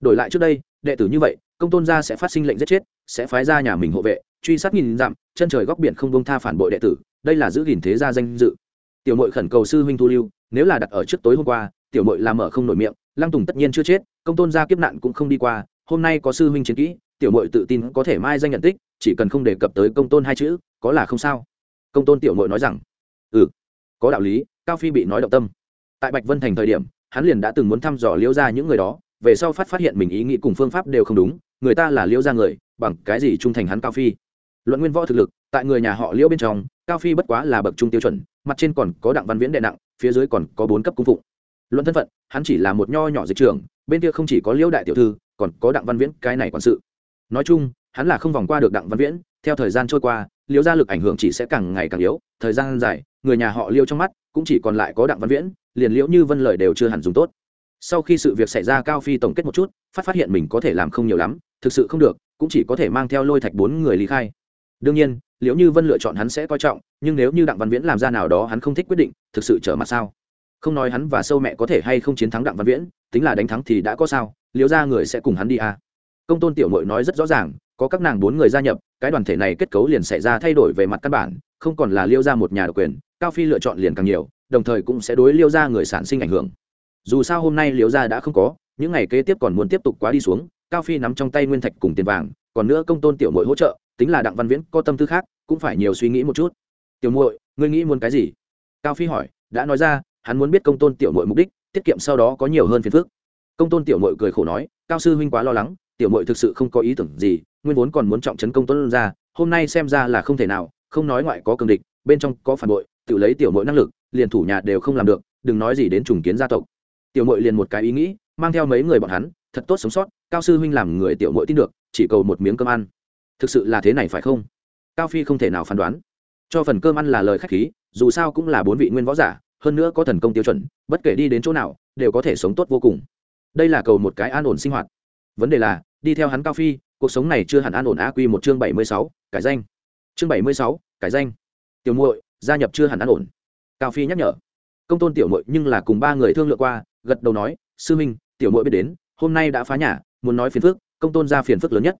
Đổi lại trước đây, đệ tử như vậy, công tôn gia sẽ phát sinh lệnh giết chết, sẽ phái ra nhà mình hộ vệ, truy sát nghìn dặm, chân trời góc biển không bông tha phản bội đệ tử, đây là giữ gìn thế gia danh dự. Tiểu mội khẩn cầu sư huynh thu lưu, nếu là đặt ở trước tối hôm qua, tiểu mội làm mở không nổi miệng, lăng tùng tất nhiên chưa chết, công tôn gia kiếp nạn cũng không đi qua, hôm nay có sư huynh chiến kỹ tiểu mội tự tin có thể mai danh nhận tích, chỉ cần không đề cập tới công tôn hai chữ, có là không sao. Công tôn tiểu mội nói rằng ừ có đạo lý, cao phi bị nói động tâm. Tại bạch vân thành thời điểm, hắn liền đã từng muốn thăm dò liễu ra những người đó, về sau phát phát hiện mình ý nghĩ cùng phương pháp đều không đúng, người ta là liễu ra người, bằng cái gì trung thành hắn cao phi? Luận nguyên võ thực lực, tại người nhà họ liễu bên trong, cao phi bất quá là bậc trung tiêu chuẩn, mặt trên còn có đặng văn viễn đệ nặng, phía dưới còn có bốn cấp cung phụng. Luận thân phận, hắn chỉ là một nho nhỏ dịch trường bên kia không chỉ có liễu đại tiểu thư, còn có đặng văn viễn cái này quản sự nói chung, hắn là không vòng qua được đặng văn viễn, theo thời gian trôi qua liễu gia lực ảnh hưởng chỉ sẽ càng ngày càng yếu, thời gian dài, người nhà họ liêu trong mắt cũng chỉ còn lại có đặng văn viễn, liền liễu như vân lời đều chưa hẳn dùng tốt. Sau khi sự việc xảy ra, cao phi tổng kết một chút, phát phát hiện mình có thể làm không nhiều lắm, thực sự không được, cũng chỉ có thể mang theo lôi thạch bốn người lý khai. Đương nhiên, liễu như vân lựa chọn hắn sẽ coi trọng, nhưng nếu như đặng văn viễn làm ra nào đó hắn không thích quyết định, thực sự trở mặt sao? Không nói hắn và sâu mẹ có thể hay không chiến thắng đặng văn viễn, tính là đánh thắng thì đã có sao, liễu ra người sẽ cùng hắn đi à công tôn tiểu mội nói rất rõ ràng, có các nàng bốn người gia nhập, cái đoàn thể này kết cấu liền xảy ra thay đổi về mặt căn bản, không còn là liêu ra một nhà độc quyền, cao phi lựa chọn liền càng nhiều, đồng thời cũng sẽ đối liêu ra người sản sinh ảnh hưởng. Dù sao hôm nay liêu ra đã không có, những ngày kế tiếp còn muốn tiếp tục quá đi xuống, cao phi nắm trong tay nguyên thạch cùng tiền vàng, còn nữa công tôn tiểu mội hỗ trợ, tính là đặng văn viễn có tâm tư khác, cũng phải nhiều suy nghĩ một chút. Tiểu muội, ngươi nghĩ muốn cái gì? Cao phi hỏi, đã nói ra, hắn muốn biết công tôn tiểu muội mục đích, tiết kiệm sau đó có nhiều hơn phiền phức. Công tôn tiểu muội cười khổ nói, cao sư huynh quá lo lắng tiểu Mội thực sự không có ý tưởng gì, nguyên vốn còn muốn trọng trấn công tôn ra hôm nay xem ra là không thể nào, không nói ngoại có cường địch, bên trong có phản bội, tự lấy tiểu Mội năng lực, liền thủ nhà đều không làm được, đừng nói gì đến trùng kiến gia tộc. Tiểu Mội liền một cái ý nghĩ, mang theo mấy người bọn hắn, thật tốt sống sót, cao sư huynh làm người tiểu Mội tin được, chỉ cầu một miếng cơm ăn. Thực sự là thế này phải không? Cao phi không thể nào phán đoán. Cho phần cơm ăn là lời khách khí, dù sao cũng là bốn vị nguyên võ giả, hơn nữa có thần công tiêu chuẩn, bất kể đi đến chỗ nào, đều có thể sống tốt vô cùng. Đây là cầu một cái an ổn sinh hoạt vấn đề là, đi theo hắn cao phi, cuộc sống này chưa hẳn an ổn a quy một chương bảy mươi sáu, cải danh. Chương bảy mươi sáu, cải danh. Tiểu muội, gia nhập chưa hẳn an ổn. Cao phi nhắc nhở. Công tôn tiểu muội nhưng là cùng ba người thương lượng qua, gật đầu nói, sư minh, tiểu muội biết đến, hôm nay đã phá nhà, muốn nói phiền phức, công tôn ra phiền phức lớn nhất.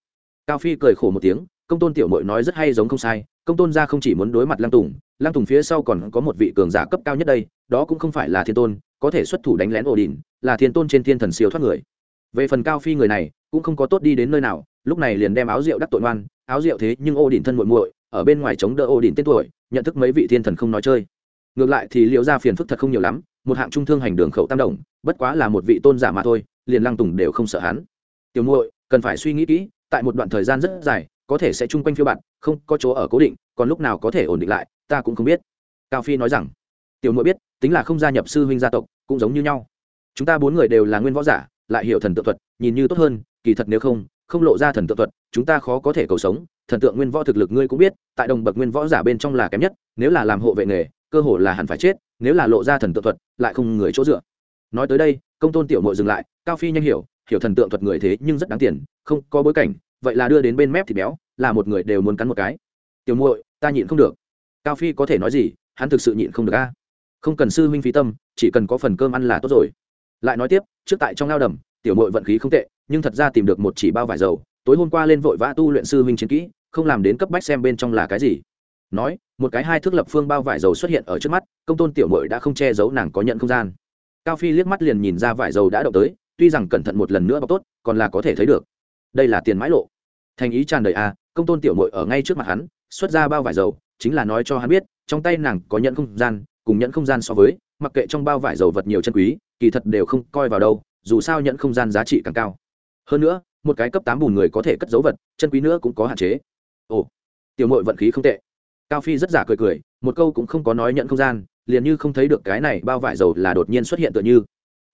Cao phi cười khổ một tiếng, công tôn tiểu muội nói rất hay giống không sai, công tôn gia không chỉ muốn đối mặt lăng tùng lăng tùng phía sau còn có một vị cường giả cấp cao nhất đây, đó cũng không phải là thiên tôn, có thể xuất thủ đánh lén ổ đình là thiên tôn trên thiên thần siêu thoát người về phần cao phi người này, cũng không có tốt đi đến nơi nào, lúc này liền đem áo rượu đắc tội ngoan, áo rượu thế nhưng ô đỉnh thân muội muội, ở bên ngoài chống đỡ ô đỉnh tên tuổi, nhận thức mấy vị thiên thần không nói chơi. Ngược lại thì liệu ra phiền phức thật không nhiều lắm, một hạng trung thương hành đường khẩu tam đồng, bất quá là một vị tôn giả mà thôi, liền lăng tùng đều không sợ hắn. Tiểu muội, cần phải suy nghĩ kỹ, tại một đoạn thời gian rất dài, có thể sẽ chung quanh phiêu bạn không có chỗ ở cố định, còn lúc nào có thể ổn định lại, ta cũng không biết. Cao phi nói rằng, tiểu muội biết, tính là không gia nhập sư huynh gia tộc, cũng giống như nhau. Chúng ta bốn người đều là nguyên võ giả lại hiểu thần tượng thuật, nhìn như tốt hơn, kỳ thật nếu không không lộ ra thần tượng thuật, chúng ta khó có thể cầu sống. Thần tượng nguyên võ thực lực ngươi cũng biết, tại đồng bậc nguyên võ giả bên trong là kém nhất, nếu là làm hộ vệ nghề, cơ hội là hẳn phải chết, nếu là lộ ra thần tượng thuật, lại không người chỗ dựa. Nói tới đây, công tôn tiểu mội dừng lại, cao phi nhanh hiểu hiểu thần tượng thuật người thế nhưng rất đáng tiền, không có bối cảnh, vậy là đưa đến bên mép thì béo, là một người đều muốn cắn một cái. Tiểu muội, ta nhịn không được. Cao phi có thể nói gì, hắn thực sự nhịn không được a. Không cần sư huynh phí tâm, chỉ cần có phần cơm ăn là tốt rồi lại nói tiếp, trước tại trong lao đầm, tiểu mội vận khí không tệ, nhưng thật ra tìm được một chỉ bao vải dầu, tối hôm qua lên vội vã tu luyện sư huynh chiến kỹ, không làm đến cấp bách xem bên trong là cái gì. Nói, một cái hai thước lập phương bao vải dầu xuất hiện ở trước mắt, công tôn tiểu mội đã không che giấu nàng có nhận không gian. Cao phi liếc mắt liền nhìn ra vải dầu đã động tới, tuy rằng cẩn thận một lần nữa bọc tốt, còn là có thể thấy được. Đây là tiền mãi lộ. Thành ý tràn đầy à công tôn tiểu mội ở ngay trước mặt hắn, xuất ra bao vải dầu, chính là nói cho hắn biết, trong tay nàng có nhận không gian, cùng nhận không gian so với, mặc kệ trong bao vải dầu vật nhiều chân quý kỳ thật đều không coi vào đâu, dù sao nhận không gian giá trị càng cao. Hơn nữa, một cái cấp tám bùn người có thể cất dấu vật, chân quý nữa cũng có hạn chế. Ồ, tiểu mội vận khí không tệ. Cao phi rất giả cười cười, một câu cũng không có nói nhận không gian, liền như không thấy được cái này bao vải dầu là đột nhiên xuất hiện tựa như.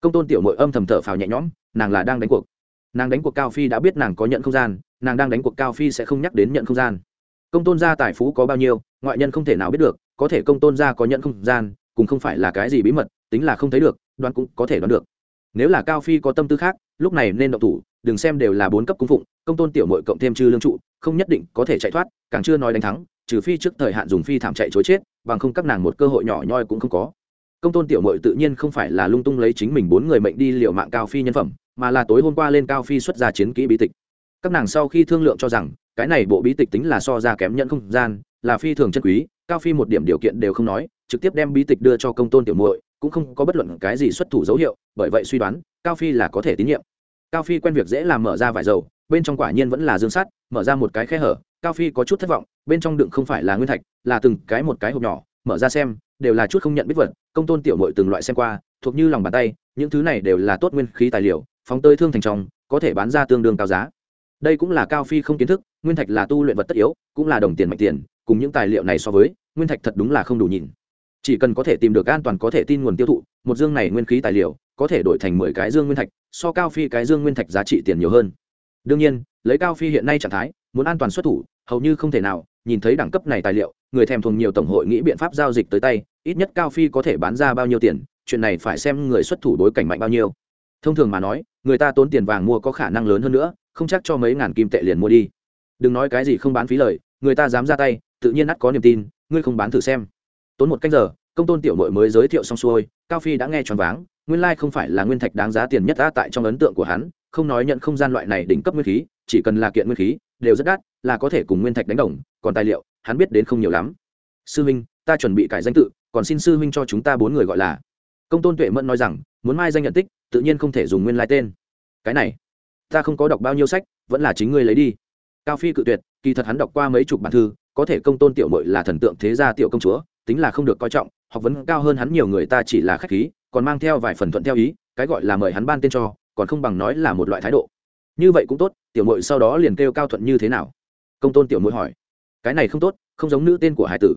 Công tôn tiểu mội âm thầm thở phào nhẹ nhõm, nàng là đang đánh cuộc. Nàng đánh cuộc cao phi đã biết nàng có nhận không gian, nàng đang đánh cuộc cao phi sẽ không nhắc đến nhận không gian. Công tôn gia tài phú có bao nhiêu, ngoại nhân không thể nào biết được, có thể công tôn gia có nhận không gian, cũng không phải là cái gì bí mật, tính là không thấy được đoán cũng có thể đoán được. Nếu là cao phi có tâm tư khác, lúc này nên động thủ, đừng xem đều là bốn cấp cung phụng, công tôn tiểu mội cộng thêm chư lương trụ, không nhất định có thể chạy thoát, càng chưa nói đánh thắng, trừ phi trước thời hạn dùng phi thảm chạy chối chết, bằng không các nàng một cơ hội nhỏ nhoi cũng không có. Công tôn tiểu mội tự nhiên không phải là lung tung lấy chính mình bốn người mệnh đi liệu mạng cao phi nhân phẩm, mà là tối hôm qua lên cao phi xuất ra chiến kỹ bí tịch. Các nàng sau khi thương lượng cho rằng, cái này bộ bí tịch tính là so ra kém nhận không gian, là phi thường chân quý, cao phi một điểm điều kiện đều không nói, trực tiếp đem bí tịch đưa cho công tôn tiểu muội cũng không có bất luận cái gì xuất thủ dấu hiệu, bởi vậy suy đoán, cao phi là có thể tín nhiệm. Cao phi quen việc dễ làm mở ra vải dầu, bên trong quả nhiên vẫn là dương sắt, mở ra một cái khe hở, cao phi có chút thất vọng, bên trong đựng không phải là nguyên thạch, là từng cái một cái hộp nhỏ, mở ra xem, đều là chút không nhận biết vật, công tôn tiểu mội từng loại xem qua, thuộc như lòng bàn tay, những thứ này đều là tốt nguyên khí tài liệu, phóng tơi thương thành trong, có thể bán ra tương đương cao giá. Đây cũng là cao phi không kiến thức, nguyên thạch là tu luyện vật tất yếu, cũng là đồng tiền mạnh tiền, cùng những tài liệu này so với, nguyên thạch thật đúng là không đủ nhìn chỉ cần có thể tìm được an toàn có thể tin nguồn tiêu thụ, một dương này nguyên khí tài liệu, có thể đổi thành mười cái dương nguyên thạch, so cao phi cái dương nguyên thạch giá trị tiền nhiều hơn. Đương nhiên, lấy cao phi hiện nay trạng thái, muốn an toàn xuất thủ, hầu như không thể nào, nhìn thấy đẳng cấp này tài liệu, người thèm thuồng nhiều tổng hội nghĩ biện pháp giao dịch tới tay, ít nhất cao phi có thể bán ra bao nhiêu tiền, chuyện này phải xem người xuất thủ đối cảnh mạnh bao nhiêu. Thông thường mà nói, người ta tốn tiền vàng mua có khả năng lớn hơn nữa, không chắc cho mấy ngàn kim tệ liền mua đi. Đừng nói cái gì không bán phí lời, người ta dám ra tay, tự nhiên ắt có niềm tin, ngươi không bán thử xem tốn một canh giờ, công tôn tiểu mội mới giới thiệu xong xuôi, cao phi đã nghe choáng váng, nguyên lai không phải là nguyên thạch đáng giá tiền nhất đã tại trong ấn tượng của hắn, không nói nhận không gian loại này đỉnh cấp nguyên khí, chỉ cần là kiện nguyên khí, đều rất đắt, là có thể cùng nguyên thạch đánh đồng, còn tài liệu, hắn biết đến không nhiều lắm. Sư huynh ta chuẩn bị cải danh tự, còn xin sư huynh cho chúng ta bốn người gọi là. Công tôn tuệ mẫn nói rằng, muốn mai danh nhận tích, tự nhiên không thể dùng nguyên lai tên. Cái này, ta không có đọc bao nhiêu sách, vẫn là chính ngươi lấy đi. Cao phi cự tuyệt, kỳ thật hắn đọc qua mấy chục bản thư, có thể công tôn tiểu mội là thần tượng thế gia tiểu công chúa tính là không được coi trọng, học vấn cao hơn hắn nhiều người ta chỉ là khách khí, còn mang theo vài phần thuận theo ý, cái gọi là mời hắn ban tên cho, còn không bằng nói là một loại thái độ. Như vậy cũng tốt, tiểu mội sau đó liền kêu cao thuận như thế nào? Công tôn tiểu mội hỏi. Cái này không tốt, không giống nữ tên của hải tử.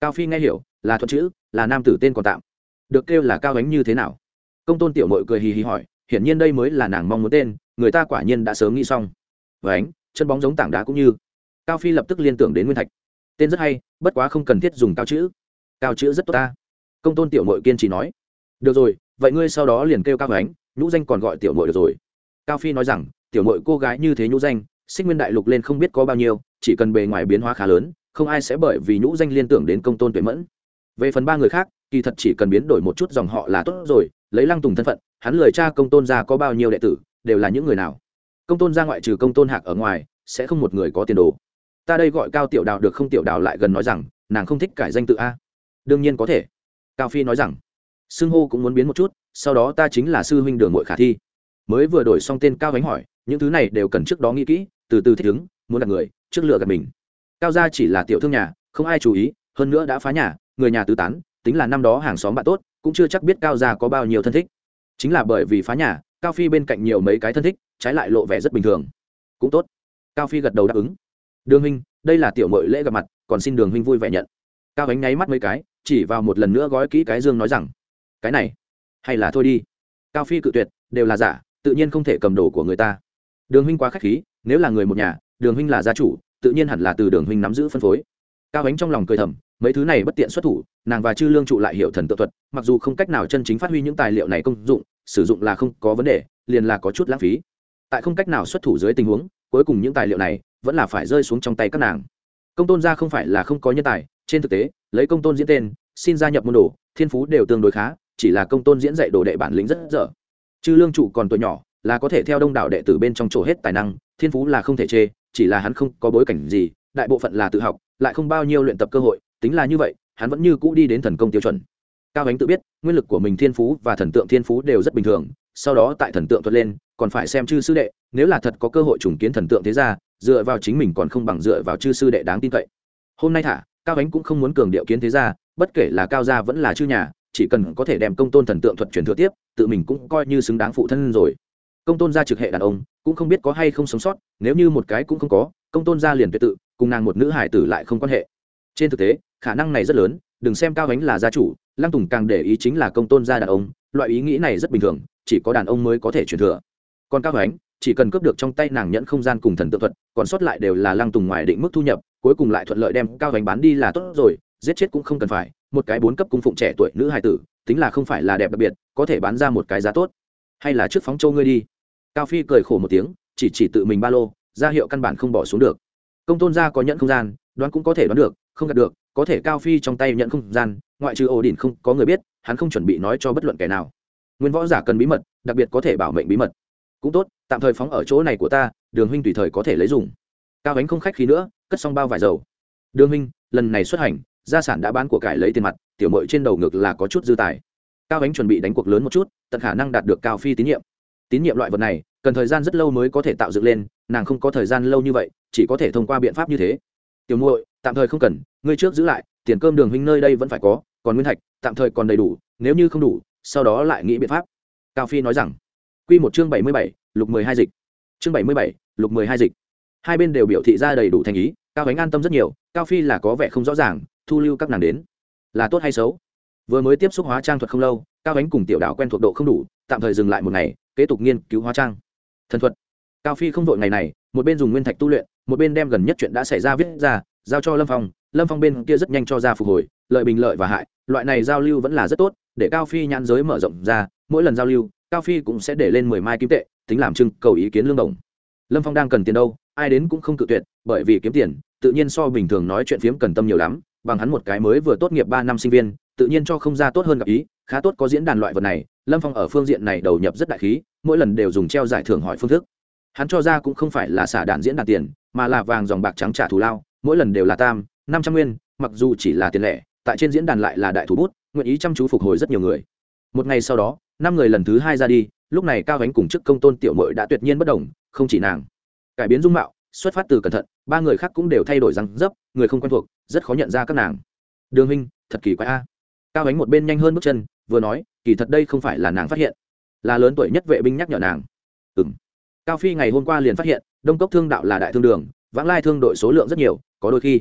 Cao phi nghe hiểu, là thuận chữ, là nam tử tên còn tạm. Được kêu là cao ánh như thế nào? Công tôn tiểu mội cười hì hì hỏi, hiển nhiên đây mới là nàng mong muốn tên, người ta quả nhiên đã sớm nghĩ xong. Và ánh, chân bóng giống tảng đá cũng như. Cao phi lập tức liên tưởng đến nguyên thạch. Tên rất hay, bất quá không cần thiết dùng cao chữ cao chữ rất tốt ta. Công tôn tiểu mội kiên trì nói. Được rồi, vậy ngươi sau đó liền kêu cao ánh, nhũ danh còn gọi tiểu mội được rồi. Cao phi nói rằng, tiểu mội cô gái như thế nhũ danh sinh nguyên đại lục lên không biết có bao nhiêu, chỉ cần bề ngoài biến hóa khá lớn, không ai sẽ bởi vì nhũ danh liên tưởng đến công tôn tuệ mẫn. Về phần ba người khác, kỳ thật chỉ cần biến đổi một chút dòng họ là tốt rồi, lấy lăng tùng thân phận, hắn lời cha công tôn gia có bao nhiêu đệ tử, đều là những người nào. Công tôn gia ngoại trừ công tôn hạc ở ngoài, sẽ không một người có tiền đồ. Ta đây gọi cao tiểu đào được không tiểu đào lại gần nói rằng, nàng không thích cải danh tự a đương nhiên có thể. Cao phi nói rằng xưng hô cũng muốn biến một chút, sau đó ta chính là sư huynh đường ngội khả thi. Mới vừa đổi xong tên cao gánh hỏi, những thứ này đều cần trước đó nghĩ kỹ, từ từ thích ứng, muốn đặt người, trước lựa gặp mình. Cao gia chỉ là tiểu thương nhà, không ai chú ý, hơn nữa đã phá nhà, người nhà tứ tán, tính là năm đó hàng xóm bạn tốt, cũng chưa chắc biết cao gia có bao nhiêu thân thích. Chính là bởi vì phá nhà, cao phi bên cạnh nhiều mấy cái thân thích, trái lại lộ vẻ rất bình thường. Cũng tốt. Cao phi gật đầu đáp ứng. Đường huynh, đây là tiểu mội lễ gặp mặt, còn xin đường huynh vui vẻ nhận. Cao ánh nháy mắt mấy cái chỉ vào một lần nữa gói kỹ cái dương nói rằng, cái này, hay là thôi đi. Cao phi cự tuyệt, đều là giả, tự nhiên không thể cầm đồ của người ta. Đường huynh quá k h á c h khí, nếu là người một nhà, đường huynh là gia chủ, tự nhiên hẳn là từ đường huynh nắm giữ phân phối. Cao ánh trong lòng cười thầm, mấy thứ này bất tiện xuất thủ, nàng và chư lương trụ lại hiểu thần tự thuật, mặc dù không cách nào chân chính phát huy những tài liệu này công dụng, sử dụng là không có vấn đề, liền là có chút lãng phí. Tại không cách nào xuất thủ dưới tình huống, cuối cùng những tài liệu này vẫn là phải rơi xuống trong tay các nàng. Công tôn gia không phải là không có nhân tài, trên thực tế lấy công tôn diễn tên, xin gia nhập môn đồ, thiên phú đều tương đối khá, chỉ là công tôn diễn dạy đồ đệ bản lĩnh rất dở. Chư lương chủ còn tuổi nhỏ, là có thể theo đông đảo đệ tử bên trong chỗ hết tài năng, thiên phú là không thể chê, chỉ là hắn không có bối cảnh gì, đại bộ phận là tự học, lại không bao nhiêu luyện tập cơ hội, tính là như vậy, hắn vẫn như cũ đi đến thần công tiêu chuẩn. Cao ánh tự biết, nguyên lực của mình thiên phú và thần tượng thiên phú đều rất bình thường, sau đó tại thần tượng thuật lên, còn phải xem chư sư đệ, nếu là thật có cơ hội trùng kiến thần tượng thế ra dựa vào chính mình còn không bằng dựa vào chư sư đệ đáng tin cậy. Hôm nay thả cao ánh cũng không muốn cường điệu kiến thế gia, bất kể là cao gia vẫn là chư nhà chỉ cần có thể đem công tôn thần tượng thuật truyền thừa tiếp tự mình cũng coi như xứng đáng phụ thân rồi. Công tôn gia trực hệ đàn ông cũng không biết có hay không sống sót nếu như một cái cũng không có công tôn gia liền tuyệt tự cùng nàng một nữ hải tử lại không quan hệ. Trên thực tế khả năng này rất lớn đừng xem cao ánh là gia chủ lăng tùng càng để ý chính là công tôn gia đàn ông loại ý nghĩ này rất bình thường chỉ có đàn ông mới có thể truyền thừa. Còn cao ánh chỉ cần cướp được trong tay nàng nhẫn không gian cùng thần tự thuật còn sót lại đều là lăng tùng ngoài định mức thu nhập cuối cùng lại thuận lợi đem cao vành bán đi là tốt rồi, giết chết cũng không cần phải, một cái bốn cấp cung phụng trẻ tuổi nữ hài tử, tính là không phải là đẹp đặc biệt, có thể bán ra một cái giá tốt. Hay là trước phóng châu ngươi đi. Cao phi cười khổ một tiếng, chỉ chỉ tự mình ba lô, ra hiệu căn bản không bỏ xuống được. Công tôn gia có nhận không gian, đoán cũng có thể đoán được, không gặp được, có thể cao phi trong tay nhận không gian, ngoại trừ ổ đỉnh không, có người biết, hắn không chuẩn bị nói cho bất luận kẻ nào. Nguyên võ giả cần bí mật, đặc biệt có thể bảo mệnh bí mật. Cũng tốt, tạm thời phóng ở chỗ này của ta, đường huynh tùy thời có thể lấy dùng cao ánh không khách khí nữa cất xong bao vải dầu. Đường Minh, lần này xuất hành gia sản đã bán của cải lấy tiền mặt tiểu mội trên đầu ngực là có chút dư tài. Cao ánh chuẩn bị đánh cuộc lớn một chút tận khả năng đạt được cao phi tín nhiệm. Tín nhiệm loại vật này cần thời gian rất lâu mới có thể tạo dựng lên nàng không có thời gian lâu như vậy chỉ có thể thông qua biện pháp như thế. Tiểu muội tạm thời không cần ngươi trước giữ lại tiền cơm đường huynh nơi đây vẫn phải có còn nguyên thạch tạm thời còn đầy đủ nếu như không đủ sau đó lại nghĩ biện pháp. Cao phi nói rằng q một chương bảy mươi bảy lục mười hai dịch. Chương bảy mươi bảy lục mười hai dịch hai bên đều biểu thị ra đầy đủ thành ý, cao ánh an tâm rất nhiều, cao phi là có vẻ không rõ ràng, thu lưu các nàng đến, là tốt hay xấu. Vừa mới tiếp xúc hóa trang thuật không lâu, cao ánh cùng tiểu đạo quen thuộc độ không đủ, tạm thời dừng lại một ngày, kế tục nghiên cứu hóa trang. Thần thuật. Cao phi không vội ngày này, một bên dùng nguyên thạch tu luyện, một bên đem gần nhất chuyện đã xảy ra viết ra, giao cho lâm phong. Lâm phong bên kia rất nhanh cho ra phục hồi, lợi bình lợi và hại, loại này giao lưu vẫn là rất tốt, để cao phi nhãn giới mở rộng ra, mỗi lần giao lưu, cao phi cũng sẽ để lên mười mai kim tệ, tính làm trưng cầu ý kiến lương đồng lâm phong đang cần tiền đâu, ai đến cũng không cự tuyệt, bởi vì kiếm tiền, tự nhiên so bình thường nói chuyện phiếm cần tâm nhiều lắm, bằng hắn một cái mới vừa tốt nghiệp ba năm sinh viên, tự nhiên cho không ra tốt hơn gặp ý, khá tốt có diễn đàn loại vật này, lâm phong ở phương diện này đầu nhập rất đại khí, mỗi lần đều dùng treo giải thưởng hỏi phương thức. Hắn cho ra cũng không phải là xả đạn diễn đàn tiền, mà là vàng dòng bạc trắng trả thù lao, mỗi lần đều là tam, năm trăm nguyên, mặc dù chỉ là tiền lẻ, tại trên diễn đàn lại là đại thủ bút, nguyện ý chăm chú phục hồi rất nhiều người. Một ngày sau đó, năm người lần thứ hai ra đi lúc này cao gánh cùng chức công tôn tiểu mội đã tuyệt nhiên bất đồng, không chỉ nàng. Cải biến dung mạo, xuất phát từ cẩn thận, ba người khác cũng đều thay đổi răng dấp, người không quen thuộc, rất khó nhận ra các nàng. Đường huynh, thật kỳ quái a. Cao gánh một bên nhanh hơn bước chân, vừa nói, kỳ thật đây không phải là nàng phát hiện. Là lớn tuổi nhất vệ binh nhắc nhở nàng. Ừ m cao phi ngày hôm qua liền phát hiện, đông cốc thương đạo là đại thương đường, vãng lai thương đội số lượng rất nhiều, có đôi khi,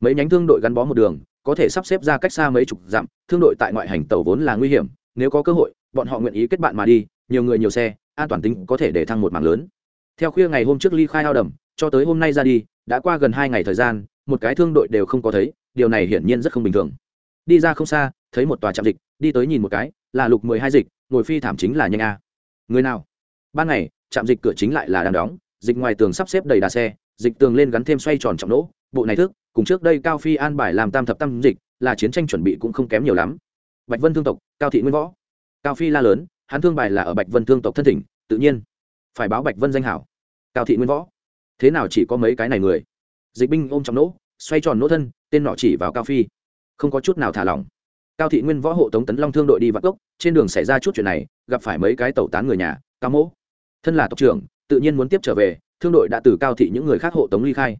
mấy nhánh thương đội gắn bó một đường, có thể sắp xếp ra cách xa mấy chục dặm, thương đội tại ngoại hành tàu vốn là nguy hiểm, nếu có cơ hội, bọn họ nguyện ý kết bạn mà đi nhiều người nhiều xe, an toàn tính có thể để thăng một mảng lớn. Theo khuya ngày hôm trước ly khai ao đầm, cho tới hôm nay ra đi, đã qua gần hai ngày thời gian, một cái thương đội đều không có thấy, điều này hiển nhiên rất không bình thường. Đi ra không xa, thấy một tòa trạm dịch, đi tới nhìn một cái, là lục mười hai dịch, ngồi phi thảm chính là nhanh a. Người nào? Ban ngày, trạm dịch cửa chính lại là đang đóng, dịch ngoài tường sắp xếp đầy đà xe, dịch tường lên gắn thêm xoay tròn trọng nỗ bộ này thức, cùng trước đây cao phi an bài làm tam thập tam dịch, là chiến tranh chuẩn bị cũng không kém nhiều lắm. Bạch vân thương tộc, cao thị nguyên võ. Cao phi la lớn hắn thương bài là ở bạch vân thương tộc thân thỉnh, tự nhiên phải báo bạch vân danh hảo. Cao thị nguyên võ, thế nào chỉ có mấy cái này người? Dịch binh ôm trong nỗ, xoay tròn nỗ thân, tên nọ chỉ vào cao phi, không có chút nào thả lỏng. Cao thị nguyên võ hộ tống tấn long thương đội đi vắt cốc, trên đường xảy ra chút chuyện này, gặp phải mấy cái tẩu tán người nhà, cao mỗ, thân là tộc trưởng, tự nhiên muốn tiếp trở về, thương đội đã từ cao thị những người khác hộ tống ly khai.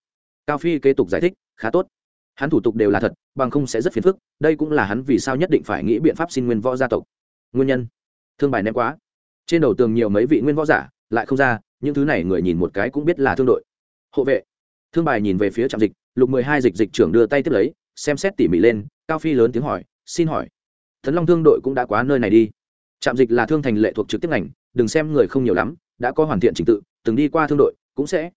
Cao phi kế tục giải thích, khá tốt. Hắn thủ tục đều là thật, bằng không sẽ rất phiền phức, đây cũng là hắn vì sao nhất định phải nghĩ biện pháp xin nguyên võ gia tộc. Nguyên nhân? Thương bài ném quá. Trên đầu tường nhiều mấy vị nguyên võ giả, lại không ra, những thứ này người nhìn một cái cũng biết là thương đội. Hộ vệ. Thương bài nhìn về phía trạm dịch, lục mười hai dịch dịch trưởng đưa tay tiếp lấy, xem xét tỉ mỉ lên, cao phi lớn tiếng hỏi, xin hỏi, thần long thương đội cũng đã quá nơi này đi? Trạm dịch là thương thành lệ thuộc trực tiếp ngành, đừng xem người không nhiều lắm, đã có hoàn thiện trình tự, từng đi qua thương đội, cũng sẽ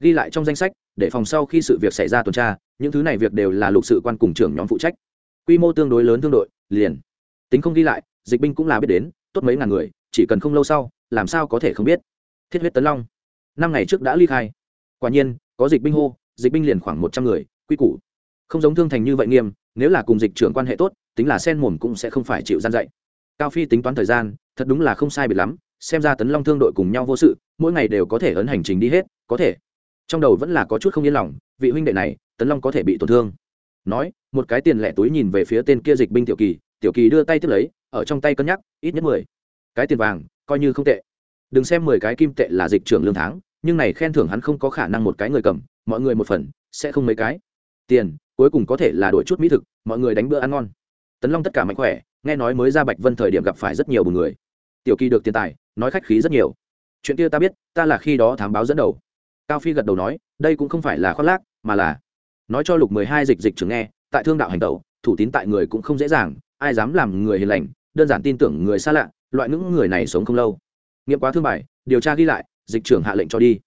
ghi lại trong danh sách, để phòng sau khi sự việc xảy ra tuần tra, những thứ này việc đều là lục sự quan cùng trưởng nhóm phụ trách. Quy mô tương đối lớn thương đội, liền tính không ghi lại, dịch binh cũng là biết đến tốt mấy ngàn người, chỉ cần không lâu sau, làm sao có thể không biết? Thiết huyết tấn long, năm ngày trước đã ly khai. Quả nhiên, có dịch binh hô, dịch binh liền khoảng một trăm người, quy củ. Không giống thương thành như vậy nghiêm, nếu là cùng dịch trưởng quan hệ tốt, tính là sen mồm cũng sẽ không phải chịu gian dạy. Cao phi tính toán thời gian, thật đúng là không sai biệt lắm, xem ra tấn long thương đội cùng nhau vô sự, mỗi ngày đều có thể ấn hành trình đi hết, có thể. Trong đầu vẫn là có chút không yên lòng, vị huynh đệ này, tấn long có thể bị tổn thương. Nói, một cái tiền lẻ túi nhìn về phía tên kia dịch binh tiểu kỳ tiểu kỳ đưa tay tiếp lấy, ở trong tay cân nhắc, ít nhất mười. Cái tiền vàng, coi như không tệ. Đừng xem mười cái kim tệ là dịch trưởng lương tháng, nhưng này khen thưởng hắn không có khả năng một cái người cầm, mọi người một phần, sẽ không mấy cái. Tiền, cuối cùng có thể là đổi chút mỹ thực, mọi người đánh bữa ăn ngon. Tấn long tất cả mạnh khỏe, nghe nói mới ra bạch vân thời điểm gặp phải rất nhiều bùn người. Tiểu kỳ được tiền tài, nói khách khí rất nhiều. Chuyện kia ta biết, ta là khi đó thám báo dẫn đầu. Cao phi gật đầu nói, đây cũng không phải là khoác lác, mà là nói cho lục mười hai dịch dịch trưởng nghe, tại thương đạo hành tẩu, thủ tín tại người cũng không dễ dàng ai dám làm người hiền lành, đơn giản tin tưởng người xa lạ, loại những người này sống không lâu. Nghiệm quá thương bài, điều tra ghi lại, dịch trưởng hạ lệnh cho đi.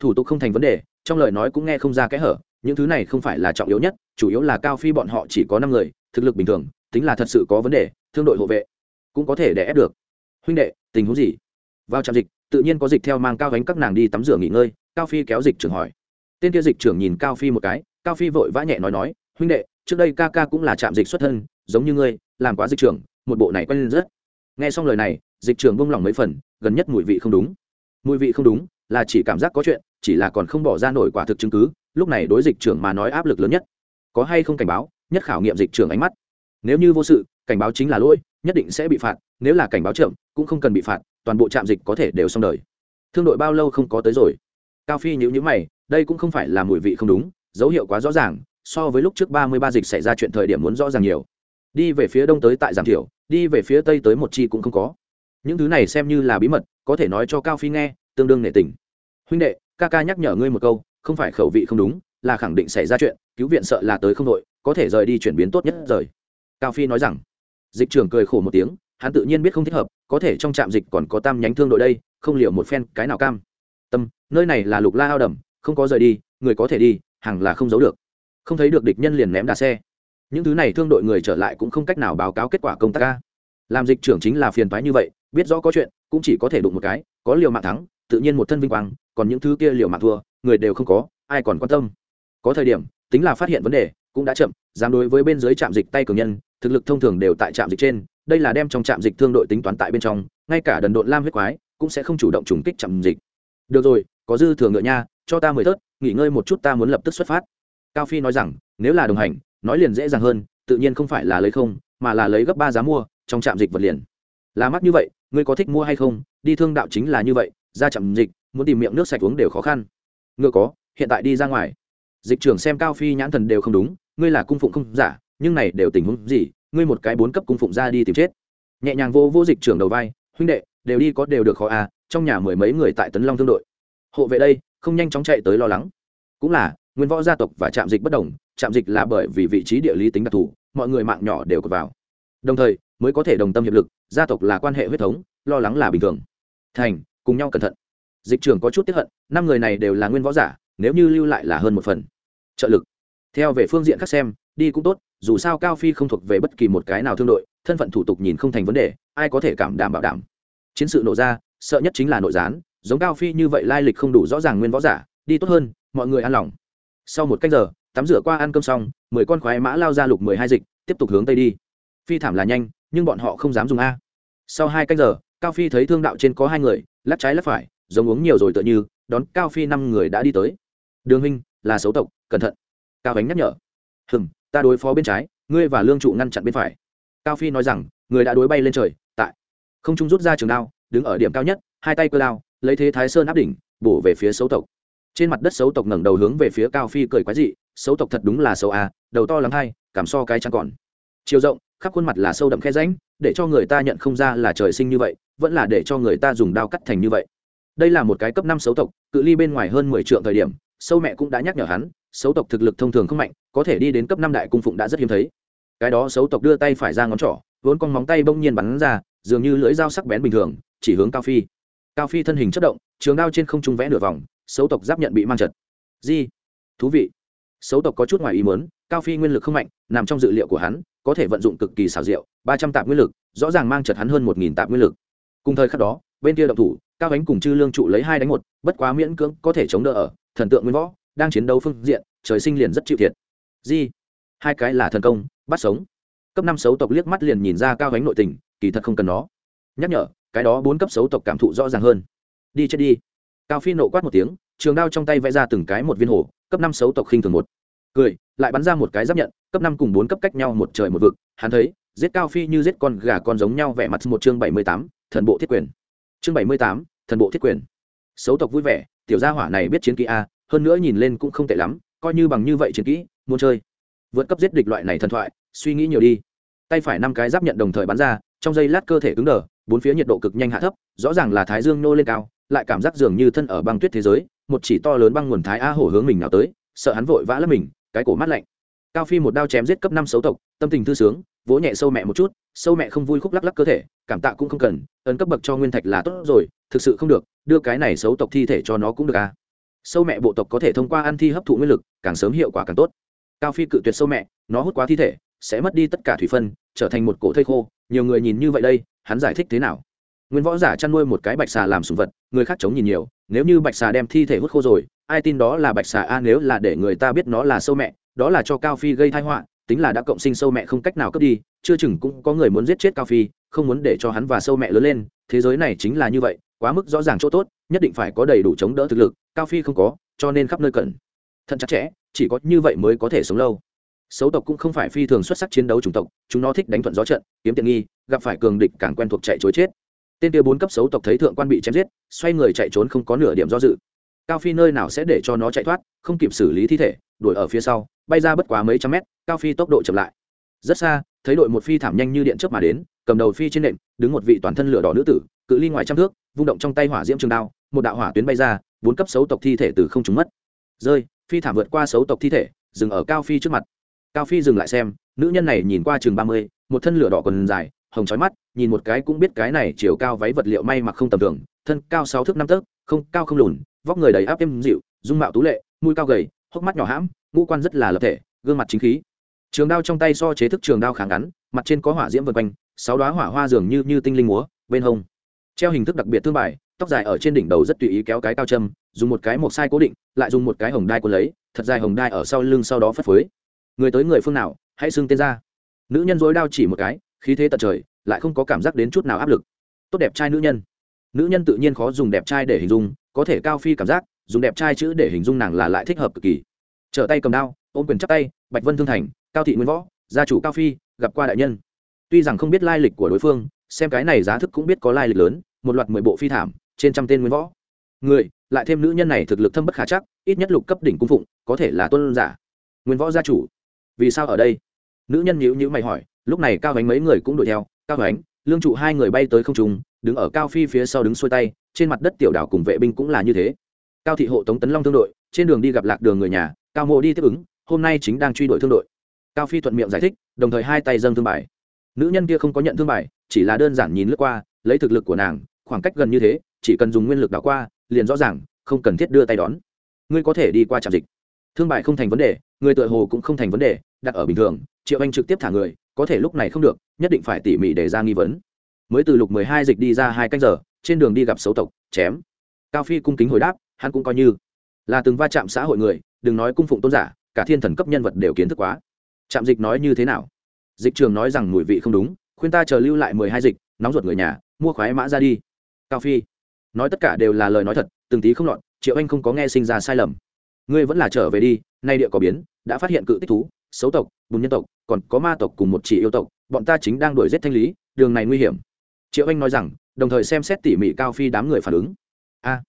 Thủ tục không thành vấn đề, trong lời nói cũng nghe không ra kẽ hở, những thứ này không phải là trọng yếu nhất, chủ yếu là cao phi bọn họ chỉ có năm người, thực lực bình thường, tính là thật sự có vấn đề, thương đội hộ vệ cũng có thể để ép được. Huynh đệ, tình huống gì? Vào trạm dịch, tự nhiên có dịch theo mang cao gánh các nàng đi tắm rửa nghỉ ngơi, cao phi kéo dịch trưởng hỏi. Tên kia dịch trưởng nhìn cao phi một cái, cao phi vội vã nhẹ nói nói, huynh đệ, trước đây ca ca cũng là trạm dịch xuất thân, giống như ngươi làm quá dịch trưởng, một bộ này quen lên rất. Nghe xong lời này, dịch trưởng bông lòng mấy phần, gần nhất mùi vị không đúng. Mùi vị không đúng là chỉ cảm giác có chuyện, chỉ là còn không bỏ ra nổi quả thực chứng cứ, lúc này đối dịch trưởng mà nói áp lực lớn nhất. Có hay không cảnh báo, nhất khảo nghiệm dịch trưởng ánh mắt. Nếu như vô sự, cảnh báo chính là lỗi, nhất định sẽ bị phạt, nếu là cảnh báo chậm, cũng không cần bị phạt, toàn bộ trạm dịch có thể đều xong đời. Thương đội bao lâu không có tới rồi. Cao phi nhữ nhữ mày, đây cũng không phải là mùi vị không đúng, dấu hiệu quá rõ ràng, so với lúc trước ba mươi ba dịch xảy ra chuyện thời điểm muốn rõ ràng nhiều đi về phía đông tới tại giảm thiểu, đi về phía tây tới một chi cũng không có. Những thứ này xem như là bí mật, có thể nói cho cao phi nghe, tương đương nệ tình. Huynh đệ, ca ca nhắc nhở ngươi một câu, không phải khẩu vị không đúng, là khẳng định xảy ra chuyện, cứu viện sợ là tới không đội, có thể rời đi chuyển biến tốt nhất rời. Cao phi nói rằng. Dịch trưởng cười khổ một tiếng, hắn tự nhiên biết không thích hợp, có thể trong trạm dịch còn có tam nhánh thương đội đây, không liệu một phen cái nào cam. Tâm, nơi này là lục la ao đầm, không có rời đi, người có thể đi, hàng là không giấu được. Không thấy được địch nhân liền ném đà xe những thứ này thương đội người trở lại cũng không cách nào báo cáo kết quả công tác ca làm dịch trưởng chính là phiền toái như vậy, biết rõ có chuyện, cũng chỉ có thể đụng một cái, có liều mạng thắng, tự nhiên một thân vinh quang, còn những thứ kia liều mạng thua, người đều không có, ai còn quan tâm. Có thời điểm, tính là phát hiện vấn đề, cũng đã chậm, dám đối với bên dưới trạm dịch tay cường nhân, thực lực thông thường đều tại trạm dịch trên, đây là đem trong trạm dịch thương đội tính toán tại bên trong, ngay cả đần độn lam huyết quái, cũng sẽ không chủ động trùng kích trạm dịch. Được rồi, có dư thừa ngựa nha, cho ta mười tớt, nghỉ ngơi một chút ta muốn lập tức xuất phát. Cao phi nói rằng, nếu là đồng hành nói liền dễ dàng hơn, tự nhiên không phải là lấy không, mà là lấy gấp ba giá mua, trong trạm dịch vật liền. Là mắc như vậy, ngươi có thích mua hay không? Đi thương đạo chính là như vậy, ra trạm dịch, muốn tìm miệng nước sạch uống đều khó khăn. Ngựa có, hiện tại đi ra ngoài. Dịch trưởng xem cao phi nhãn thần đều không đúng, ngươi là cung phụng không giả, nhưng này đều tình huống gì? Ngươi một cái bốn cấp cung phụng ra đi tìm chết. Nhẹ nhàng vô vô dịch trưởng đầu vai, huynh đệ, đều đi có đều được khó à trong nhà mười mấy người tại tấn long thương đội. Hộ vệ đây, không nhanh chóng chạy tới lo lắng. Cũng là nguyên võ gia tộc và trạm dịch bất đồng, trạm dịch là bởi vì vị trí địa lý tính đặc thù, mọi người mạng nhỏ đều cột vào. Đồng thời, mới có thể đồng tâm hiệp lực, gia tộc là quan hệ huyết thống, lo lắng là bình thường. Thành, cùng nhau cẩn thận. Dịch trưởng có chút tiếp hận, năm người này đều là nguyên võ giả, nếu như lưu lại là hơn một phần. Trợ lực. Theo về phương diện khác xem, đi cũng tốt, dù sao cao phi không thuộc về bất kỳ một cái nào thương đội, thân phận thủ tục nhìn không thành vấn đề, ai có thể cảm đảm bảo đảm. Chiến sự nổ ra, sợ nhất chính là nội gián, giống cao phi như vậy lai lịch không đủ rõ ràng nguyên võ giả, đi tốt hơn, mọi người an lòng sau một cách giờ, tắm rửa qua ăn cơm xong, mười con khoái mã lao ra lục mười hai dịch, tiếp tục hướng tây đi. Phi thảm là nhanh, nhưng bọn họ không dám dùng a. Sau hai cách giờ, cao phi thấy thương đạo trên có hai người lắc trái lắc phải, giống uống nhiều rồi tựa như, đón cao phi năm người đã đi tới. Đường huynh, là xấu tộc, cẩn thận. Cao ánh nhắc nhở. Hừng ta đối phó bên trái, ngươi và lương trụ ngăn chặn bên phải. Cao phi nói rằng, người đã đối bay lên trời, tại. Không trung rút ra trường đao, đứng ở điểm cao nhất, hai tay cơ đao, lấy thế thái sơn áp đỉnh, bổ về phía xấu tộc trên mặt đất xấu tộc ngẩng đầu hướng về phía cao phi cười quái dị, xấu tộc thật đúng là xấu à đầu to lắm hai, cảm so cái chẳng còn. Chiều rộng, khắp khuôn mặt là sâu đậm khe ránh để cho người ta nhận không ra là trời sinh như vậy, vẫn là để cho người ta dùng đao cắt thành như vậy. Đây là một cái cấp năm xấu tộc, cự ly bên ngoài hơn mười triệu thời điểm, sâu mẹ cũng đã nhắc nhở hắn, xấu tộc thực lực thông thường không mạnh, có thể đi đến cấp năm đại cung phụng đã rất hiếm thấy. Cái đó xấu tộc đưa tay phải ra ngón trỏ, vốn con móng tay bỗng nhiên bắn ra, dường như lưỡi dao sắc bén bình thường, chỉ hướng cao phi. Cao phi thân hình chất động, trường đao trên không trung vẽ nửa vòng xấu tộc giáp nhận bị mang trật. Di, thú vị. Xấu tộc có chút ngoài ý muốn, cao phi nguyên lực không mạnh, nằm trong dự liệu của hắn, có thể vận dụng cực kỳ xảo diệu, ba trăm tạp nguyên lực, rõ ràng mang trật hắn hơn một nghìn tạp nguyên lực. Cùng thời khắc đó, bên kia động thủ, cao ánh cùng chư lương trụ lấy hai đánh một, bất quá miễn cưỡng có thể chống đỡ ở, thần tượng nguyên võ, đang chiến đấu phương diện, trời sinh liền rất chịu thiệt. Di, hai cái là thần công, bắt sống. Cấp năm xấu tộc liếc mắt liền nhìn ra cao ánh nội tình, kỳ thật không cần nó. Nhắc nhở, cái đó bốn cấp xấu tộc cảm thụ rõ ràng hơn. Đi chết đi cao phi nộ quát một tiếng trường đao trong tay vẽ ra từng cái một viên hổ, cấp năm xấu tộc khinh thường một. Cười lại bắn ra một cái giáp nhận cấp năm cùng bốn cấp cách nhau một trời một vực. Hắn thấy giết cao phi như giết con gà con giống nhau vẻ mặt một chương bảy mươi tám thần bộ thiết quyền. Chương bảy mươi tám thần bộ thiết quyền. Xấu tộc vui vẻ tiểu gia hỏa này biết chiến kỹ a hơn nữa nhìn lên cũng không tệ lắm coi như bằng như vậy chiến kỹ muốn chơi. Vượt cấp giết địch loại này thần thoại suy nghĩ nhiều đi. Tay phải năm cái giáp nhận đồng thời bắn ra trong giây lát cơ thể cứng đờ bốn phía nhiệt độ cực nhanh hạ thấp rõ ràng là thái dương nô lên cao lại cảm giác dường như thân ở băng tuyết thế giới, một chỉ to lớn băng nguồn thái a hổ hướng mình nào tới, sợ hắn vội vã lấp mình, cái cổ mắt lạnh. Cao phi một đao chém giết cấp năm xấu tộc, tâm tình thư sướng, vỗ nhẹ sâu mẹ một chút, sâu mẹ không vui khúc lắc lắc cơ thể, cảm tạ cũng không cần, ấn cấp bậc cho nguyên thạch là tốt rồi, thực sự không được, đưa cái này xấu tộc thi thể cho nó cũng được à. Sâu mẹ bộ tộc có thể thông qua ăn thi hấp thụ nguyên lực, càng sớm hiệu quả càng tốt. Cao phi cự tuyệt sâu mẹ, nó hút quá thi thể, sẽ mất đi tất cả thủy phân, trở thành một cổ thây khô, nhiều người nhìn như vậy đây, hắn giải thích thế nào? Nguyên võ giả chăn nuôi một cái bạch xà làm sùng vật, người khác chống nhìn nhiều, nếu như bạch xà đem thi thể hút khô rồi, ai tin đó là bạch xà a, nếu là để người ta biết nó là sâu mẹ, đó là cho cao phi gây thai họa, tính là đã cộng sinh sâu mẹ không cách nào cướp đi, chưa chừng cũng có người muốn giết chết cao phi, không muốn để cho hắn và sâu mẹ lớn lên, thế giới này chính là như vậy, quá mức rõ ràng chỗ tốt, nhất định phải có đầy đủ chống đỡ thực lực, cao phi không có, cho nên khắp nơi cận thận chặt chẽ, chỉ có như vậy mới có thể sống lâu. Xấu tộc cũng không phải phi thường xuất sắc chiến đấu chủng tộc, chúng nó thích đánh thuận gió trận, kiếm tiện nghi, gặp phải cường địch càng quen thuộc chạy chối chết tên kia bốn cấp xấu tộc thấy thượng quan bị chém giết, xoay người chạy trốn không có nửa điểm do dự. Cao phi nơi nào sẽ để cho nó chạy thoát, không kịp xử lý thi thể, đuổi ở phía sau, bay ra bất quá mấy trăm mét, cao phi tốc độ chậm lại. Rất xa, thấy đội một phi thảm nhanh như điện chớp mà đến, cầm đầu phi trên nệm đứng một vị toàn thân lửa đỏ nữ tử, cự ly ngoài trăm thước, vung động trong tay hỏa diễm trường đao, một đạo hỏa tuyến bay ra, bốn cấp xấu tộc thi thể từ không trúng mất. Rơi, phi thảm vượt qua xấu tộc thi thể, dừng ở cao phi trước mặt. Cao phi dừng lại xem, nữ nhân này nhìn qua chừng ba mươi, một thân lửa đỏ còn dài hồng trói mắt, nhìn một cái cũng biết cái này chiều cao váy vật liệu may mặc không tầm thường, thân cao sáu thước năm tấc, không, cao không lùn, vóc người đầy áp êm dịu, dung mạo tú lệ, mũi cao gầy, hốc mắt nhỏ hãm, ngũ quan rất là lập thể, gương mặt chính khí. Trường đao trong tay so chế thức trường đao kháng ngắn, mặt trên có hỏa diễm vân quanh, sáu đoá hỏa hoa dường như như tinh linh múa, bên hông. Treo hình thức đặc biệt thương bài, tóc dài ở trên đỉnh đầu rất tùy ý kéo cái cao châm, dùng một cái một sai cố định, lại dùng một cái hồng đai cuốn lấy, thật dài hồng đai ở sau lưng sau đó phất phới. Người tới người phương nào, hãy xưng tên ra. Nữ nhân dối đao chỉ một cái khí thế tận trời, lại không có cảm giác đến chút nào áp lực. Tốt đẹp trai nữ nhân. Nữ nhân tự nhiên khó dùng đẹp trai để hình dung, có thể cao phi cảm giác, dùng đẹp trai chữ để hình dung nàng là lại thích hợp cực kỳ. Trở tay cầm đao, ôm quyền chắp tay, bạch vân thương thành, cao thị nguyên võ, gia chủ cao phi, gặp qua đại nhân. Tuy rằng không biết lai lịch của đối phương, xem cái này giá thức cũng biết có lai lịch lớn, một loạt mười bộ phi thảm, trên trăm tên nguyên võ. Người, lại thêm nữ nhân này thực lực thâm bất khả chắc, ít nhất lục cấp đỉnh cung phụng, có thể là tôn giả. Nguyên võ gia chủ, vì sao ở đây? Nữ nhân nhữ nhữ mày hỏi lúc này cao ánh mấy người cũng đuổi theo. Cao ánh, lương trụ hai người bay tới không trung, đứng ở cao phi phía sau đứng xuôi tay, trên mặt đất tiểu đảo cùng vệ binh cũng là như thế. Cao thị hộ tống tấn long thương đội, trên đường đi gặp lạc đường người nhà, cao mộ đi tiếp ứng, hôm nay chính đang truy đuổi thương đội. Cao phi thuận miệng giải thích, đồng thời hai tay dâng thương bài. Nữ nhân kia không có nhận thương bài, chỉ là đơn giản nhìn lướt qua, lấy thực lực của nàng, khoảng cách gần như thế, chỉ cần dùng nguyên lực đảo qua, liền rõ ràng, không cần thiết đưa tay đón. Ngươi có thể đi qua trạm dịch. Thương bài không thành vấn đề, người tựa hồ cũng không thành vấn đề, đặt ở bình thường, triệu anh trực tiếp thả người có thể lúc này không được, nhất định phải tỉ mỉ để ra nghi vấn. Mới từ lục mười hai dịch đi ra hai canh giờ, trên đường đi gặp xấu tộc, chém. Cao phi cung kính hồi đáp, hắn cũng coi như là từng va chạm xã hội người, đừng nói cung phụng tôn giả, cả thiên thần cấp nhân vật đều kiến thức quá. Trạm dịch nói như thế nào? Dịch trường nói rằng mùi vị không đúng, khuyên ta chờ lưu lại mười hai dịch, nóng ruột người nhà, mua khoái mã ra đi. Cao phi, nói tất cả đều là lời nói thật, từng tí không lọt, triệu anh không có nghe sinh ra sai lầm. Ngươi vẫn là trở về đi, nay địa có biến, đã phát hiện cự tích thú xấu tộc, bùn nhân tộc, còn có ma tộc cùng một chỉ yêu tộc, bọn ta chính đang đuổi giết thanh lý, đường này nguy hiểm. Triệu anh nói rằng, đồng thời xem xét tỉ mỉ cao phi đám người phản ứng. A,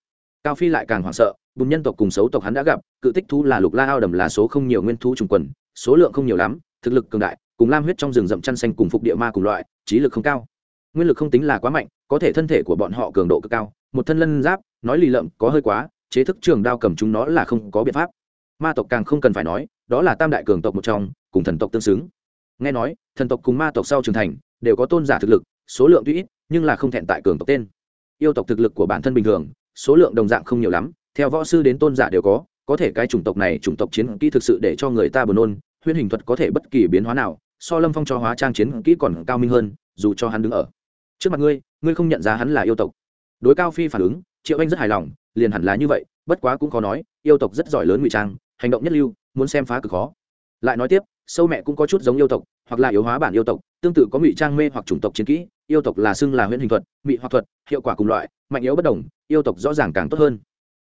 cao phi lại càng hoảng sợ, bùn nhân tộc cùng xấu tộc hắn đã gặp, cự tích thú là lục la ao đầm là số không nhiều nguyên thú trùng quần, số lượng không nhiều lắm, thực lực cường đại, cùng lam huyết trong rừng rậm chăn xanh cùng phục địa ma cùng loại, trí lực không cao. Nguyên lực không tính là quá mạnh, có thể thân thể của bọn họ cường độ cực cao, một thân lân giáp, nói lì lợm, có hơi quá, chế thức trường đao cầm chúng nó là không có biện pháp. Ma tộc càng không cần phải nói đó là tam đại cường tộc một trong, cùng thần tộc tương xứng. Nghe nói, thần tộc cùng ma tộc sau trưởng thành, đều có tôn giả thực lực, số lượng tuy ít, nhưng là không thẹn tại cường tộc tên. Yêu tộc thực lực của bản thân bình thường, số lượng đồng dạng không nhiều lắm, theo võ sư đến tôn giả đều có có thể cái chủng tộc này chủng tộc chiến kỹ thực sự để cho người ta buồn nôn, huyễn hình thuật có thể bất kỳ biến hóa nào, so lâm phong cho hóa trang chiến kỹ còn cao minh hơn, dù cho hắn đứng ở trước mặt ngươi ngươi không nhận ra hắn là yêu tộc. Đối cao phi phản ứng, triệu anh rất hài lòng, liền hẳn là như vậy, bất quá cũng khó nói, yêu tộc rất giỏi lớn ngụy trang hành động nhất lưu, muốn xem phá cực khó. Lại nói tiếp, sâu mẹ cũng có chút giống yêu tộc, hoặc là yếu hóa bản yêu tộc, tương tự có ngụy trang mê hoặc chủng tộc chiến kỹ, yêu tộc là xưng là huyễn hình thuật, mị hoặc thuật, hiệu quả cùng loại, mạnh yếu bất đồng, yêu tộc rõ ràng càng tốt hơn.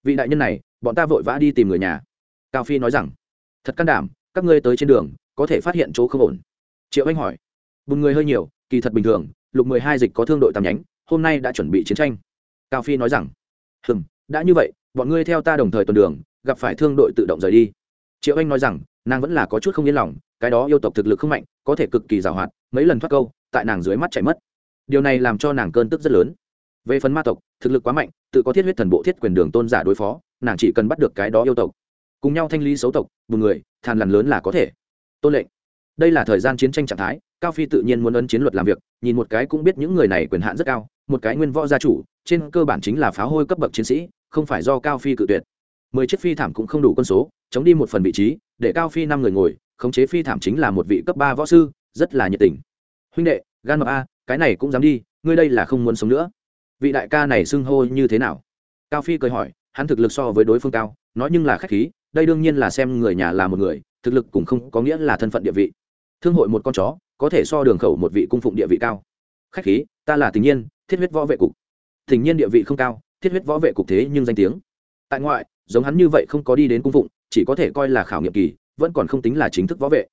Vị đại nhân này, bọn ta vội vã đi tìm người nhà. Cao phi nói rằng, thật can đảm, các ngươi tới trên đường, có thể phát hiện chỗ không ổn. Triệu anh hỏi, bùn người hơi nhiều, kỳ thật bình thường, lục mười hai dịch có thương đội tam nhánh, hôm nay đã chuẩn bị chiến tranh. Cao phi nói rằng, hừm, đã như vậy, bọn ngươi theo ta đồng thời tuần đường gặp phải thương đội tự động rời đi. Triệu anh nói rằng, nàng vẫn là có chút không yên lòng, cái đó yêu tộc thực lực không mạnh, có thể cực kỳ giàu hoạt mấy lần thoát câu, tại nàng dưới mắt chạy mất. Điều này làm cho nàng cơn tức rất lớn. Về phần ma tộc, thực lực quá mạnh, tự có thiết huyết thần bộ thiết quyền đường tôn giả đối phó, nàng chỉ cần bắt được cái đó yêu tộc. Cùng nhau thanh lý xấu tộc bùn người, thàn lằn lớn là có thể. Tôn lệnh. Đây là thời gian chiến tranh trạng thái, cao phi tự nhiên muốn ấn chiến luật làm việc, nhìn một cái cũng biết những người này quyền hạn rất cao, một cái nguyên võ gia chủ, trên cơ bản chính là phá hôi cấp bậc chiến sĩ, không phải do cao phi cự tuyệt mười chiếc phi thảm cũng không đủ quân số, chống đi một phần vị trí, để cao phi năm người ngồi, khống chế phi thảm chính là một vị cấp ba võ sư, rất là nhiệt tình. Huynh đệ, gan mập a, cái này cũng dám đi, ngươi đây là không muốn sống nữa. Vị đại ca này xưng hô như thế nào? Cao phi cười hỏi, hắn thực lực so với đối phương cao, nói nhưng là khách khí, đây đương nhiên là xem người nhà là một người, thực lực cũng không có nghĩa là thân phận địa vị. Thương hội một con chó, có thể so đường khẩu một vị cung phụng địa vị cao. Khách khí, ta là tình nhiên, thiết huyết võ vệ cục. Tình nhiên địa vị không cao, thiết huyết võ vệ cục thế nhưng danh tiếng. Tại ngoại giống hắn như vậy không có đi đến cung phụng, chỉ có thể coi là khảo nghiệm kỳ, vẫn còn không tính là chính thức võ vệ.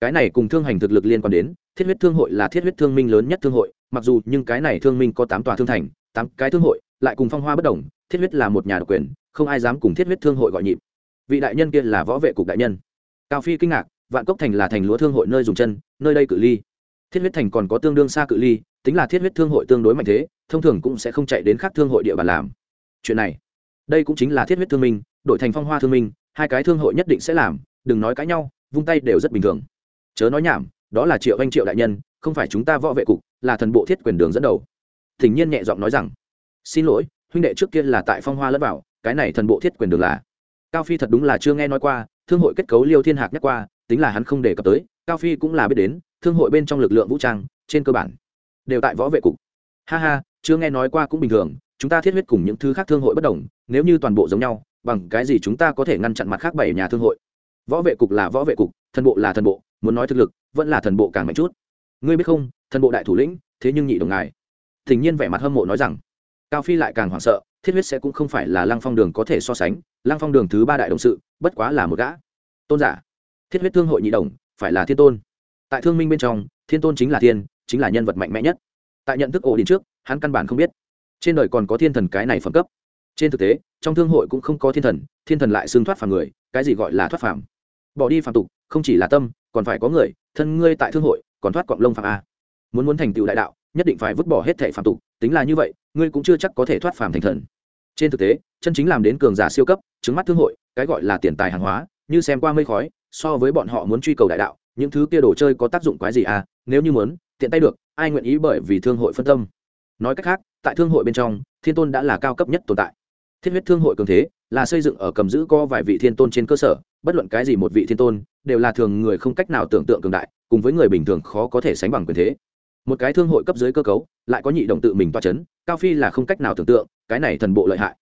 Cái này cùng thương hành thực lực liên quan đến, thiết huyết thương hội là thiết huyết thương minh lớn nhất thương hội, mặc dù nhưng cái này thương minh có tám tòa thương thành, tám cái thương hội, lại cùng phong hoa bất đồng, thiết huyết là một nhà độc quyền, không ai dám cùng thiết huyết thương hội gọi nhịp. Vị đại nhân kia là võ vệ cục đại nhân. Cao phi kinh ngạc, vạn cốc thành là thành lúa thương hội nơi dùng chân, nơi đây cự ly. Thiết huyết thành còn có tương đương xa cự ly, tính là thiết huyết thương hội tương đối mạnh thế, thông thường cũng sẽ không chạy đến khác thương hội địa bàn làm. Chuyện này đây cũng chính là thiết huyết thương minh, đổi thành phong hoa thương minh, hai cái thương hội nhất định sẽ làm, đừng nói cãi nhau, vung tay đều rất bình thường. Chớ nói nhảm, đó là triệu anh triệu đại nhân, không phải chúng ta võ vệ cục, là thần bộ thiết quyền đường dẫn đầu. Thỉnh nhiên nhẹ giọng nói rằng, xin lỗi, huynh đệ trước kia là tại phong hoa lẫn vào, cái này thần bộ thiết quyền đường là. Cao phi thật đúng là chưa nghe nói qua, thương hội kết cấu liêu thiên hạc nhắc qua, tính là hắn không đề cập tới, cao phi cũng là biết đến, thương hội bên trong lực lượng vũ trang, trên cơ bản, đều tại võ vệ cục. Ha ha, chưa nghe nói qua cũng bình thường chúng ta thiết huyết cùng những thứ khác thương hội bất đồng, nếu như toàn bộ giống nhau, bằng cái gì chúng ta có thể ngăn chặn mặt khác bảy nhà thương hội? Võ vệ cục là võ vệ cục, thần bộ là thần bộ, muốn nói thực lực, vẫn là thần bộ càng mạnh chút. Ngươi biết không, thần bộ đại thủ lĩnh, thế nhưng nhị đồng ngài. Thình nhiên vẻ mặt hâm mộ nói rằng, cao phi lại càng hoảng sợ, thiết huyết sẽ cũng không phải là lăng phong đường có thể so sánh, lăng phong đường thứ ba đại đồng sự, bất quá là một gã. Tôn giả. Thiết huyết thương hội nhị đồng, phải là thiên tôn. Tại thương minh bên trong, thiên tôn chính là thiên, chính là nhân vật mạnh mẽ nhất. Tại nhận thức ổ đình trước, hắn căn bản không biết trên đời còn có thiên thần cái này phẩm cấp. Trên thực tế, trong thương hội cũng không có thiên thần thiên thần lại xương thoát phàm người, cái gì gọi là thoát phàm? Bỏ đi phàm tục, không chỉ là tâm, còn phải có người, thân ngươi tại thương hội, còn thoát quạng lông phàm a. Muốn muốn thành tựu đại đạo, nhất định phải vứt bỏ hết thẻ phàm tục, tính là như vậy, ngươi cũng chưa chắc có thể thoát phàm thành thần. Trên thực tế, chân chính làm đến cường giả siêu cấp chứng mắt thương hội, cái gọi là tiền tài hàng hóa, như xem qua mây khói, so với bọn họ muốn truy cầu đại đạo, những thứ kia đồ chơi có tác dụng quái gì à nếu như muốn, tiện tay được, ai nguyện ý bởi vì thương hội phân tâm? Nói cách khác, tại thương hội bên trong, thiên tôn đã là cao cấp nhất tồn tại. Thiết huyết thương hội cường thế, là xây dựng ở cầm giữ co vài vị thiên tôn trên cơ sở, bất luận cái gì một vị thiên tôn, đều là thường người không cách nào tưởng tượng cường đại, cùng với người bình thường khó có thể sánh bằng quyền thế. Một cái thương hội cấp dưới cơ cấu, lại có nhị động tự mình toa c h ấ n cao phi là không cách nào tưởng tượng, cái này thần bộ lợi hại.